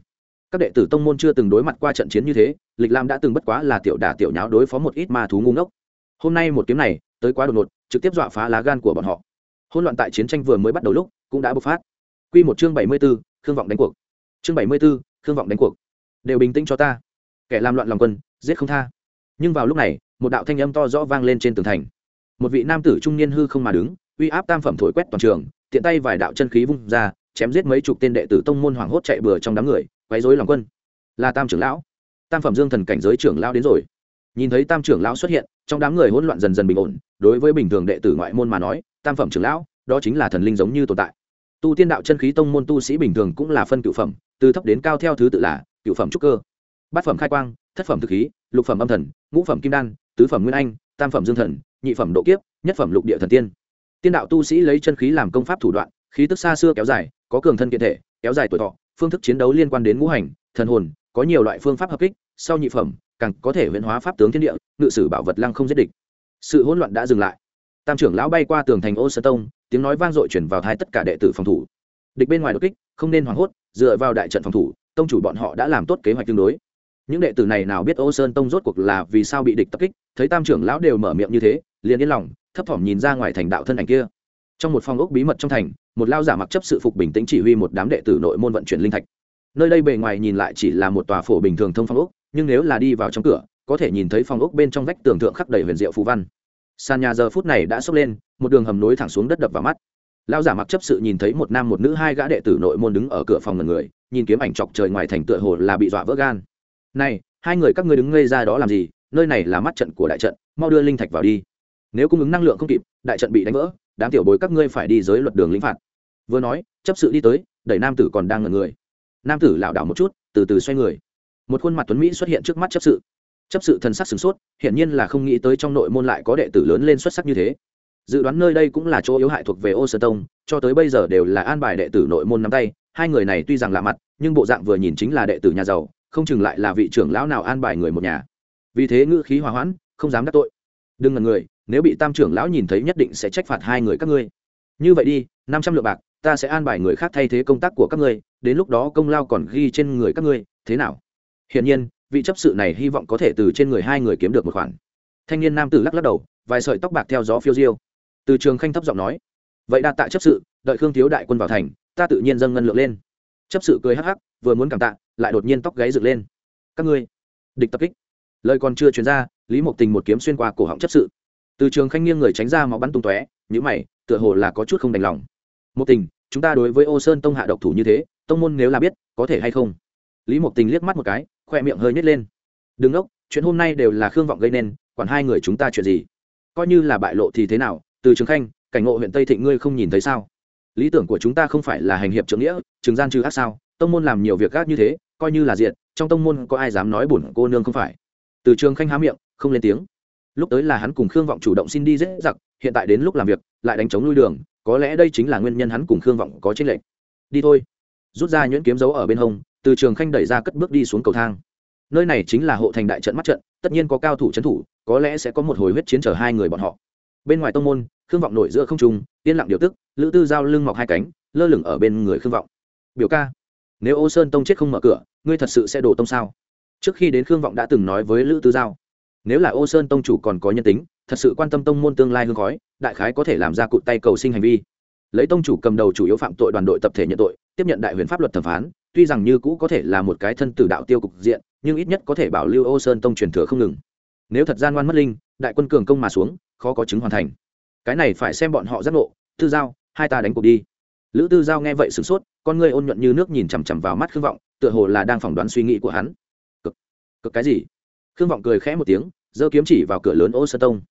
Các đệ tử tông môn chưa từng đối mặt qua trận chiến như thế, lịch lam đã từng bất quá là tiểu đả tiểu nháo đối phó một ít ma thú ngu ngốc. Hôm nay một kiếm này, tới quá đột ngột, trực tiếp dọa phá lá gan của bọn họ. Hôn loạn tại chiến tranh vừa mới bắt đầu lúc, cũng đã bộc phát. Q một chương bảy mươi b ố khương vọng đánh cuộc. Chương bảy mươi b ố khương vọng đánh cuộc. Đều bình tĩnh cho ta. Kẻ làm loạn lòng quân, giết không tha. Nhưng vào lúc này, một đạo thanh âm to rõ vang lên trên tường thành một vị nam tử trung niên hư không mà đứng, uy áp tam phẩm thổi quét toàn trường, tiện tay vài đạo chân khí vung ra, chém giết mấy chục tên đệ tử tông môn hoảng hốt chạy bừa trong đám người, quấy rối lòng quân. Là tam trưởng lão. Tam phẩm dương thần cảnh giới trưởng lão đến rồi. Nhìn thấy tam trưởng lão xuất hiện, trong đám người hỗn loạn dần dần bình ổn, đối với bình thường đệ tử ngoại môn mà nói, tam phẩm trưởng lão, đó chính là thần linh giống như tồn tại. Tu tiên đạo chân khí tông môn tu sĩ bình thường cũng là phân cựu phẩm, từ thấp đến cao theo thứ tự là cựu phẩm trúc cơ. Bát phẩm khai quang, thất phẩm thực khí, lục phẩm âm thần, ngũ phẩm kim đan, tứ phẩm nguyên anh tam phẩm dương thần, nhị phẩm độ kiếp, nhất phẩm lục địa thần tiên. Tiên đạo tu sĩ lấy chân khí làm công pháp thủ đoạn, khí tức xa xưa kéo dài, có cường thân kiện thể, kéo dài tuổi thọ, phương thức chiến đấu liên quan đến ngũ hành, thần hồn, có nhiều loại phương pháp hợp kích, sau nhị phẩm, càng có thể huyễn hóa pháp tướng thiên địa, ngự sử bảo vật lăng không giết địch. Sự hỗn loạn đã dừng lại. Tam trưởng lão bay qua tường thành ô sơ tông, tiếng nói vang dội chuyển vào thai tất cả đệ tử phòng thủ. Địch bên ngoài đột kích, không nên hoảng hốt, dựa vào đại trận phòng thủ, tông chủ bọn họ đã làm tốt kế hoạch tương đối những đệ tử này nào biết ô sơn tông rốt cuộc là vì sao bị địch tập kích, thấy tam trưởng lão đều mở miệng như thế, liền yên lòng, thấp thỏm nhìn ra ngoài thành đạo thân ảnh kia. Trong một phòng ốc bí mật trong thành, một lao giả mặc chấp sự phục bình tĩnh chỉ huy một đám đệ tử nội môn vận chuyển linh thạch. Nơi đây bề ngoài nhìn lại chỉ là một tòa phổ bình thường thông phong ốc, nhưng nếu là đi vào trong cửa, có thể nhìn thấy phòng ốc bên trong vách tường thượng khắc đầy huyền diệu phù văn. Sàn nhà giờ phút này đã sốc lên, một đường hầm nối thẳng xuống đất đập vào mắt. Lao giả mặc chấp sự nhìn thấy một nam một nữ hai gã đệ tử nội môn đứng ở cửa phòng ngần người, nhìn kiếm ảnh chọc trời ngoài thành tựa hồ là bị dọa vỡ gan này, hai người các ngươi đứng ngây ra đó làm gì? Nơi này là mắt trận của đại trận, mau đưa linh thạch vào đi. Nếu cung ứng năng lượng không kịp, đại trận bị đánh vỡ, đám tiểu bối các ngươi phải đi giới luật đường lĩnh phạt. Vừa nói, chấp sự đi tới, đẩy nam tử còn đang ngẩn người. Nam tử lảo đảo một chút, từ từ xoay người. Một khuôn mặt tuấn mỹ xuất hiện trước mắt chấp sự. Chấp sự thần sắc sửng sốt, hiển nhiên là không nghĩ tới trong nội môn lại có đệ tử lớn lên xuất sắc như thế. Dự đoán nơi đây cũng là chỗ yếu hại thuộc về ô sơ tông, cho tới bây giờ đều là an bài đệ tử nội môn nắm tay. Hai người này tuy rằng lạ mặt, nhưng bộ dạng vừa nhìn chính là đệ tử nhà giàu không chừng lại là vị trưởng lão nào an bài người một nhà. Vì thế ngữ khí hòa hoãn, không dám đắc tội. Đừng ngần người, nếu bị tam trưởng lão nhìn thấy nhất định sẽ trách phạt hai người các ngươi. Như vậy đi, năm trăm lượng bạc, ta sẽ an bài người khác thay thế công tác của các ngươi, đến lúc đó công lao còn ghi trên người các ngươi, thế nào? Hiển nhiên, vị chấp sự này hy vọng có thể từ trên người hai người kiếm được một khoản. Thanh niên nam tử lắc lắc đầu, vài sợi tóc bạc theo gió phiêu diêu. Từ trường khanh thấp giọng nói, vậy đa tạ chấp sự, đợi khương thiếu đại quân vào thành, ta tự nhiên dâng ngân lượng lên chấp sự cười hắc hắc, vừa muốn cảm tạ, lại đột nhiên tóc gáy dựng lên. Các ngươi, địch tập kích. Lời còn chưa truyền ra, lý mộc tình một kiếm xuyên qua cổ họng chấp sự. Từ trường khanh nghiêng người tránh ra máu bắn tung tóe nhữ mày, tựa hồ là có chút không đành lòng. Một tình, chúng ta đối với ô sơn tông hạ độc thủ như thế, tông môn nếu là biết, có thể hay không? Lý mộc tình liếc mắt một cái, khoe miệng hơi nhét lên. Đừng ốc chuyện hôm nay đều là khương vọng gây nên còn hai người chúng ta chuyện gì? Coi như là bại lộ thì thế nào? Từ trường khanh, cảnh ngộ huyện tây thịnh ngươi không nhìn thấy sao? Lý tưởng của chúng ta không phải là hành hiệp trưởng nghĩa, trường gian trừ ác sao? Tông môn làm nhiều việc gác như thế, coi như là diện trong tông môn có ai dám nói bổn cô nương không phải? Từ trường khanh há miệng, không lên tiếng. Lúc tới là hắn cùng khương vọng chủ động xin đi dễ giặc, hiện tại đến lúc làm việc, lại đánh chống lui đường, có lẽ đây chính là nguyên nhân hắn cùng khương vọng có tranh lệch. Đi thôi. Rút ra nhuyễn kiếm dấu ở bên hông, từ trường khanh đẩy ra cất bước đi xuống cầu thang. Nơi này chính là hộ thành đại trận mắt trận, tất nhiên có cao thủ trấn thủ, có lẽ sẽ có một hồi huyết chiến chờ hai người bọn họ. Bên ngoài tông môn khương vọng nổi giữa không trung, yên lặng điều tức, lữ tư giao lưng mọc hai cánh, lơ lửng ở bên người khương vọng. Biểu ca, nếu ô sơn tông chết không mở cửa, ngươi thật sự sẽ đổ tông sao? Trước khi đến khương vọng đã từng nói với lữ tư giao, nếu là ô sơn tông chủ còn có nhân tính, thật sự quan tâm tông môn tương lai hương khói, đại khái có thể làm ra cụt tay cầu sinh hành vi. Lấy tông chủ cầm đầu chủ yếu phạm tội đoàn đội tập thể nhận tội, tiếp nhận đại huyền pháp luật thẩm phán, tuy rằng như cũ có thể là một cái thân tử đạo tiêu cục diện, nhưng ít nhất có thể bảo lưu ô sơn tông truyền thừa không ngừng. Nếu thật gian ngoan mất linh, đại quân cường công mà xuống, khó có chứng hoàn thành cái này phải xem bọn họ giác ngộ, tư giao, hai ta đánh cuộc đi. Lữ tư giao nghe vậy sửng sốt, con ngươi ôn nhuận như nước nhìn chằm chằm vào mắt khương vọng, tựa hồ là đang phỏng đoán suy nghĩ của hắn. Cực cực cái gì? Khương vọng cười khẽ một tiếng, giơ kiếm chỉ vào cửa lớn ô sơn tông.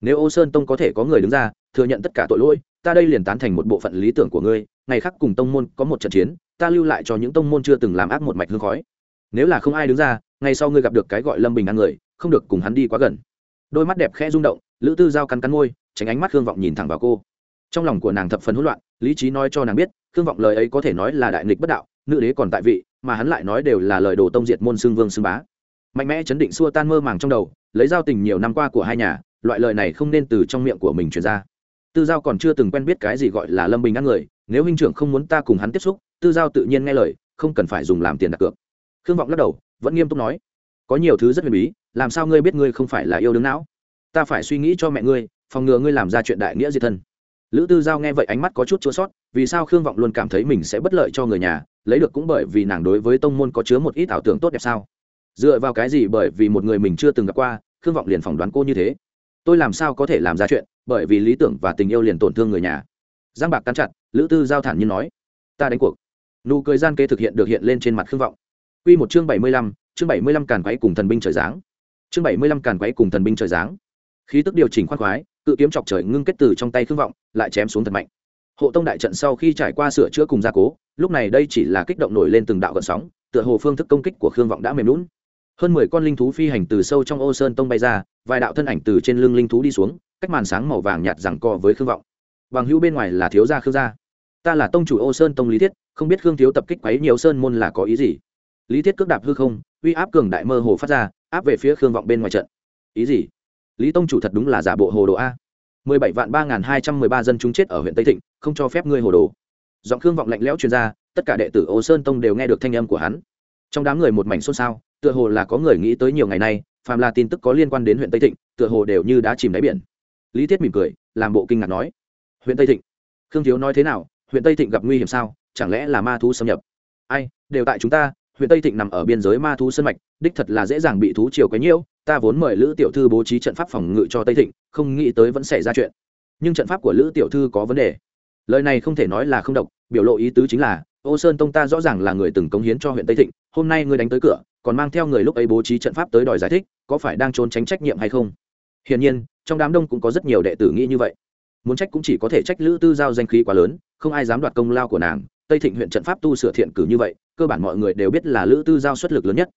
Nếu ô sơn tông có thể có người đứng ra, thừa nhận tất cả tội lỗi, ta đây liền tán thành một bộ phận lý tưởng của ngươi, ngày khác cùng tông môn có một trận chiến, ta lưu lại cho những tông môn chưa từng làm ác một mạch hương khói. Nếu là không ai đứng ra, ngày sau ngươi gặp được cái gọi lâm bình ăn người, không được cùng hắn đi quá gần. Đôi mắt đẹp khẽ rung động, lữ tư giao cắn cắn môi tránh ánh mắt khương vọng nhìn thẳng vào cô. Trong lòng của nàng thập phần hỗn loạn, lý trí nói cho nàng biết, khương vọng lời ấy có thể nói là đại nghịch bất đạo, nữ đế còn tại vị, mà hắn lại nói đều là lời đồ tông diệt môn xưng vương xưng bá. Mạnh mẽ chấn định xua tan mơ màng trong đầu, lấy giao tình nhiều năm qua của hai nhà, loại lời này không nên từ trong miệng của mình truyền ra. Tư giao còn chưa từng quen biết cái gì gọi là lâm bình ăn người, nếu huynh trưởng không muốn ta cùng hắn tiếp xúc, tư giao tự nhiên nghe lời, không cần phải dùng làm tiền đặt cược. Khương vọng lắc đầu, vẫn nghiêm túc nói, có nhiều thứ rất huyền bí, làm sao ngươi biết ngươi không phải là yêu đương não? Ta phải suy nghĩ cho mẹ ngươi phòng ngừa ngươi làm ra chuyện đại nghĩa diệt thân. Lữ tư giao nghe vậy ánh mắt có chút chua sót vì sao khương vọng luôn cảm thấy mình sẽ bất lợi cho người nhà lấy được cũng bởi vì nàng đối với tông môn có chứa một ít ảo tưởng tốt đẹp sao? Dựa vào cái gì bởi vì một người mình chưa từng gặp qua khương vọng liền phỏng đoán cô như thế? Tôi làm sao có thể làm ra chuyện bởi vì lý tưởng và tình yêu liền tổn thương người nhà? Giang bạc cắn chặt lữ tư giao thản như nói ta đánh cuộc. Nụ cười gian kê thực hiện được hiện lên trên mặt khương vọng. Quy một chương bảy mươi lăm, chương bảy mươi lăm càn quấy cùng thần binh trời giáng. Chương bảy mươi lăm càn quấy cùng thần binh trời giáng. Khí tức điều chỉnh khoan khoái, cự kiếm chọc trời ngưng kết từ trong tay khương vọng, lại chém xuống thật mạnh. Hộ tông đại trận sau khi trải qua sửa chữa cùng gia cố, lúc này đây chỉ là kích động nổi lên từng đạo gợn sóng, tựa hồ phương thức công kích của khương vọng đã mềm lún hơn mười con linh thú phi hành từ sâu trong ô sơn tông bay ra vài đạo thân ảnh từ trên lưng linh thú đi xuống cách màn sáng màu vàng nhạt rằng co với khương vọng. Bằng hữu bên ngoài là thiếu gia khương gia. Ta là tông chủ ô sơn tông lý thiết không biết khương thiếu tập kích quấy nhiều sơn môn là có ý gì? Lý thiết cước đạp hư không uy áp cường đại mơ hồ phát ra áp về phía khương vọng bên ngoài trận. Ý gì? Lý tông chủ thật đúng là giả bộ hồ đồ a. mười bảy vạn ba n g h n hai trăm mười ba dân chúng chết ở huyện tây thịnh, không cho phép ngươi hồ đồ. Giọng khương vọng lạnh lẽo chuyên gia tất cả đệ tử ô sơn tông đều nghe được thanh âm của hắn. Trong đám người một mảnh xôn xao, tựa hồ là có người nghĩ tới nhiều ngày nay, phàm là tin tức có liên quan đến huyện tây thịnh, tựa hồ đều như đã chìm đáy biển. Lý thiết mỉm cười, làm bộ kinh ngạc nói, huyện tây thịnh, khương thiếu nói thế nào? Huyện tây thịnh gặp nguy hiểm sao? Chẳng lẽ là ma thú xâm nhập? Ai, đều tại chúng ta huyện tây thịnh nằm ở biên giới ma thú sân mạch, đích thật là dễ dàng bị thú chiều quấy nhiễu. Ta vốn mời lữ tiểu thư bố trí trận pháp phòng ngự cho tây thịnh, không nghĩ tới vẫn xảy ra chuyện. Nhưng trận pháp của lữ tiểu thư có vấn đề. Lời này không thể nói là không độc, biểu lộ ý tứ chính là, ô sơn tông ta rõ ràng là người từng cống hiến cho huyện tây thịnh, hôm nay ngươi đánh tới cửa, còn mang theo người lúc ấy bố trí trận pháp tới đòi giải thích, có phải đang trốn tránh trách nhiệm hay không? Hiển nhiên, trong đám đông cũng có rất nhiều đệ tử nghĩ như vậy. Muốn trách cũng chỉ có thể trách lữ tư giao danh khí quá lớn, không ai dám đoạt công lao của nàng tây thịnh huyện trận pháp tu sửa thiện cử như vậy, cơ bản mọi người đều biết là lữ tư giao xuất lực lớn nhất.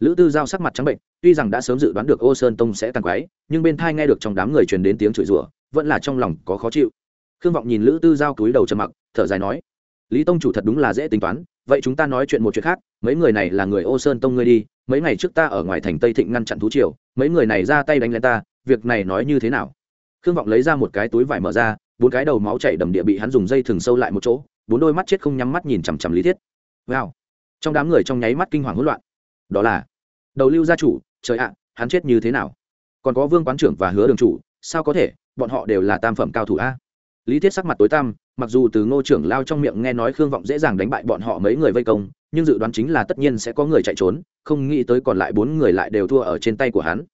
Lữ tư giao sắc mặt trắng bệnh, tuy rằng đã sớm dự đoán được ô sơn tông sẽ tàn quái nhưng bên thai nghe được trong đám người truyền đến tiếng chửi rủa, vẫn là trong lòng có khó chịu. Khương vọng nhìn lữ tư giao cúi đầu trầm mặc, thở dài nói, lý tông chủ thật đúng là dễ tính toán, vậy chúng ta nói chuyện một chuyện khác, mấy người này là người ô sơn tông ngươi đi, mấy ngày trước ta ở ngoài thành tây thịnh ngăn chặn thú triều, mấy người này ra tay đánh lên ta, việc này nói như thế nào? Khương vọng lấy ra một cái túi vải mở ra, bốn cái đầu máu chảy đầm địa bị hắn dùng dây thừng sâu lại một chỗ bốn đôi mắt chết không nhắm mắt nhìn chằm chằm lý thiết. Wow. Trong đám người trong nháy mắt kinh hoàng hỗn loạn. Đó là, đầu lưu gia chủ, trời ạ, hắn chết như thế nào? Còn có vương quán trưởng và hứa đường chủ, sao có thể, bọn họ đều là tam phẩm cao thủ a. Lý thiết sắc mặt tối tăm, mặc dù từ ngô trưởng lao trong miệng nghe nói khương vọng dễ dàng đánh bại bọn họ mấy người vây công, nhưng dự đoán chính là tất nhiên sẽ có người chạy trốn, không nghĩ tới còn lại bốn người lại đều thua ở trên tay của hắn.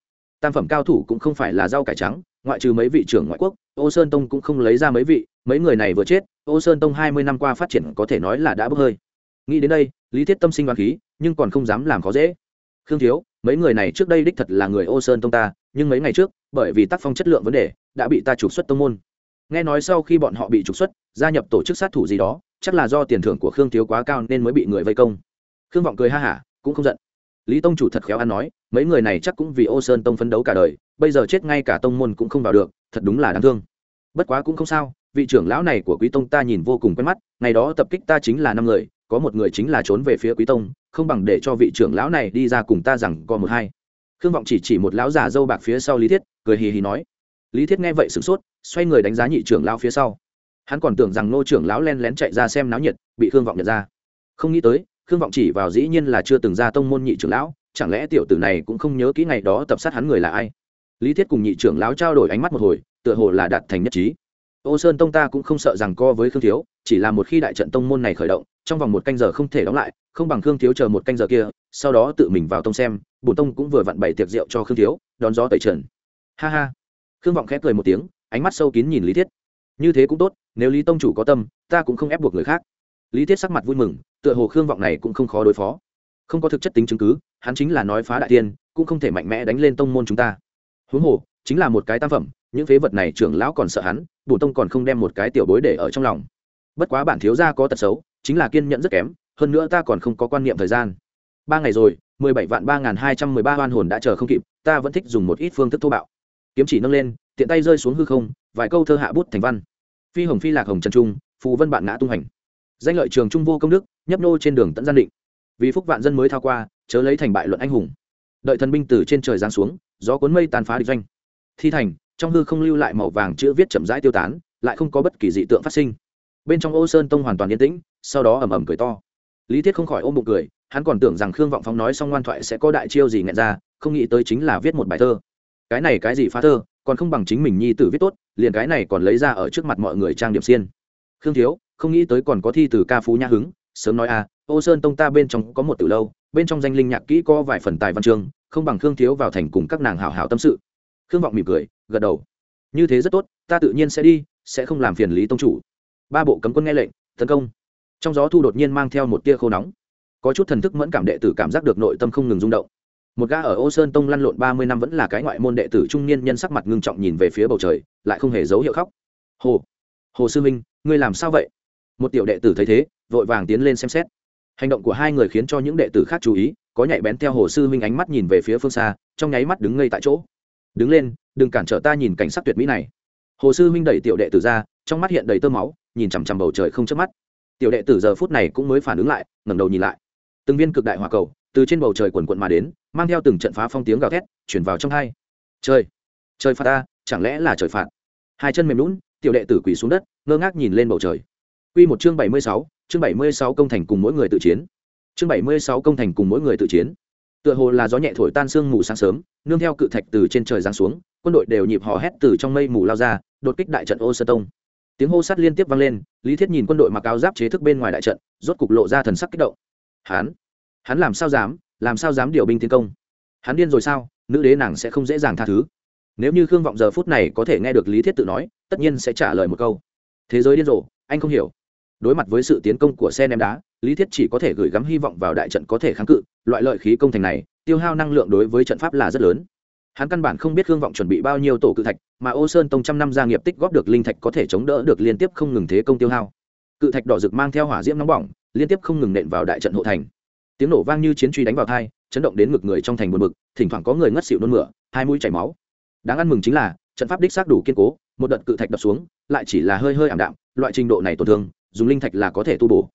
Tam phẩm cao thủ cũng không phải là rau cải trắng ngoại trừ mấy vị trưởng ngoại quốc, ô sơn tông cũng không lấy ra mấy vị, mấy người này vừa chết, ô sơn tông hai mươi năm qua phát triển có thể nói là đã bốc hơi. Nghĩ đến đây, lý thiết tâm sinh đoán khí, nhưng còn không dám làm khó dễ. Khương thiếu, mấy người này trước đây đích thật là người ô sơn tông ta, nhưng mấy ngày trước, bởi vì tác phong chất lượng vấn đề, đã bị ta trục xuất tông môn. Nghe nói sau khi bọn họ bị trục xuất, gia nhập tổ chức sát thủ gì đó, chắc là do tiền thưởng của khương thiếu quá cao nên mới bị người vây công. Khương vọng cười ha hả, cũng không giận. Lý tông chủ thật khéo ăn nói, mấy người này chắc cũng vì ô sơn tông phấn đấu cả đời bây giờ chết ngay cả tông môn cũng không vào được, thật đúng là đáng thương. Bất quá cũng không sao, vị trưởng lão này của quý tông ta nhìn vô cùng quen mắt, ngày đó tập kích ta chính là năm người, có một người chính là trốn về phía quý tông, không bằng để cho vị trưởng lão này đi ra cùng ta rằng có một hai. Khương vọng chỉ chỉ một lão già dâu bạc phía sau lý thiết, cười hì hì nói. Lý thiết nghe vậy sửng sốt, xoay người đánh giá nhị trưởng lão phía sau. Hắn còn tưởng rằng nô trưởng lão len lén chạy ra xem náo nhiệt, bị khương vọng nhận ra. Không nghĩ tới, khương vọng chỉ vào dĩ nhiên là chưa từng ra tông môn nhị trưởng lão, chẳng lẽ tiểu tử này cũng không nhớ kỹ ngày đó tập sát hắn người là ai? Lý thiết cùng nhị trưởng lão trao đổi ánh mắt một hồi, tựa hồ là đạt thành nhất trí. Ô sơn tông ta cũng không sợ rằng co với khương thiếu, chỉ là một khi đại trận tông môn này khởi động, trong vòng một canh giờ không thể đóng lại, không bằng khương thiếu chờ một canh giờ kia, sau đó tự mình vào tông xem, bổn tông cũng vừa vặn bày tiệc rượu cho khương thiếu, đón gió tẩy trần. Ha ha. Khương vọng khẽ cười một tiếng, ánh mắt sâu kín nhìn lý thiết. Như thế cũng tốt, nếu lý tông chủ có tâm, ta cũng không ép buộc người khác. Lý thiết sắc mặt vui mừng, tựa hồ khương vọng này cũng không khó đối phó. Không có thực chất tính chứng cứ, hắn chính là nói phá đại tiên cũng không thể mạnh mẽ đánh lên tông môn chúng ta huống hồ, chính là một cái tam phẩm, những phế vật này trưởng lão còn sợ hắn, bổ tông còn không đem một cái tiểu bối để ở trong lòng. Bất quá bản thiếu gia có tật xấu, chính là kiên nhẫn rất kém, hơn nữa ta còn không có quan niệm thời gian. Ba ngày rồi, mười bảy vạn ba n g h n hai trăm mười ba hoan hồn đã chờ không kịp, ta vẫn thích dùng một ít phương thức thô bạo. Kiếm chỉ nâng lên, tiện tay rơi xuống hư không, vài câu thơ hạ bút thành văn. Phi hồng phi lạc hồng trần trung, phù vân bạn ngã tung hành. Danh lợi trường trung vô công đức, nhấp nô trên đường tận gian định. Vì phúc vạn dân mới thao qua, chớ lấy thành bại luận anh hùng đợi thần binh từ trên trời giáng xuống, gió cuốn mây tàn phá địch doanh. Thi thành, trong hư không lưu lại màu vàng chữ viết chậm rãi tiêu tán, lại không có bất kỳ dị tượng phát sinh. Bên trong ô sơn tông hoàn toàn yên tĩnh, sau đó ầm ầm cười to. Lý thiết không khỏi ôm bụng cười, hắn còn tưởng rằng khương vọng phóng nói xong ngoan thoại sẽ có đại chiêu gì nghẹn ra, không nghĩ tới chính là viết một bài thơ. Cái này cái gì phá thơ, còn không bằng chính mình nhi tử viết tốt, liền cái này còn lấy ra ở trước mặt mọi người trang điểm xiên. Khương thiếu, không nghĩ tới còn có thi từ ca phú nhã hứng, sớm nói à ô sơn tông ta bên trong có một từ lâu, bên trong danh linh nhạc kỹ có vài phần tài văn chương không bằng khương thiếu vào thành cùng các nàng hảo hảo tâm sự. Khương vọng mỉm cười, gật đầu. Như thế rất tốt, ta tự nhiên sẽ đi, sẽ không làm phiền lý tông chủ. Ba bộ cấm quân nghe lệnh, tấn công. Trong gió thu đột nhiên mang theo một tia khô nóng. Có chút thần thức mẫn cảm đệ tử cảm giác được nội tâm không ngừng rung động. Một gã ở ô sơn tông lăn lộn ba mươi năm vẫn là cái ngoại môn đệ tử trung niên nhân sắc mặt ngưng trọng nhìn về phía bầu trời, lại không hề dấu hiệu khóc. Hồ hồ sư minh, ngươi làm sao vậy? Một tiểu đệ tử thấy thế, vội vàng tiến lên xem xét hành động của hai người khiến cho những đệ tử khác chú ý có nhạy bén theo hồ sư huynh ánh mắt nhìn về phía phương xa trong nháy mắt đứng ngây tại chỗ. Đứng lên đừng cản trở ta nhìn cảnh sắc tuyệt mỹ này. Hồ sư huynh đẩy tiểu đệ tử ra trong mắt hiện đầy tơ máu nhìn chằm chằm bầu trời không chớp mắt. Tiểu đệ tử giờ phút này cũng mới phản ứng lại ngẩng đầu nhìn lại. Từng viên cực đại hỏa cầu từ trên bầu trời quần quận mà đến mang theo từng trận phá phong tiếng gào thét chuyển vào trong hai. Trời trời phạt ta chẳng lẽ là trời phạt? Hai chân mềm lún tiểu đệ tử quỳ xuống đất ngơ ngác nhìn lên bầu trời. Quy một chương bảy mươi sáu, chương bảy mươi sáu công thành cùng mỗi người tự chiến. Chương bảy mươi sáu công thành cùng mỗi người tự chiến. Tựa hồ là gió nhẹ thổi tan sương mù sáng sớm, nương theo cự thạch từ trên trời giáng xuống, quân đội đều nhịp hò hét từ trong mây mù lao ra, đột kích đại trận Ô Sơn Tông. Tiếng hô sát liên tiếp vang lên, Lý Thiết nhìn quân đội mặc áo giáp chế thức bên ngoài đại trận, rốt cục lộ ra thần sắc kích động. Hắn, hắn làm sao dám, làm sao dám điều binh tiến công? Hắn điên rồi sao? Nữ đế nàng sẽ không dễ dàng tha thứ. Nếu như Khương Vọng giờ phút này có thể nghe được Lý Thiết tự nói, tất nhiên sẽ trả lời một câu: Thế giới điên rồ, anh không hiểu đối mặt với sự tiến công của xe ném đá, lý thiết chỉ có thể gửi gắm hy vọng vào đại trận có thể kháng cự, loại lợi khí công thành này, tiêu hao năng lượng đối với trận pháp là rất lớn. Hắn căn bản không biết hương vọng chuẩn bị bao nhiêu tổ cự thạch, mà ô sơn tông trăm năm gia nghiệp tích góp được linh thạch có thể chống đỡ được liên tiếp không ngừng thế công tiêu hao. Cự thạch đỏ rực mang theo hỏa diễm nóng bỏng, liên tiếp không ngừng nện vào đại trận hộ thành. Tiếng nổ vang như chiến truy đánh vào thai, chấn động đến ngực người trong thành buồn bực, thỉnh thoảng có người ngất xịu nôn mửa, hai mũi chảy máu. Đáng ăn mừng chính là, trận pháp đích xác đủ kiên cố, một đợt cự thạch đập xuống, lại chỉ là hơi hơi ảm đạm, loại trình độ này tổn thương dùng linh thạch là có thể tu bổ.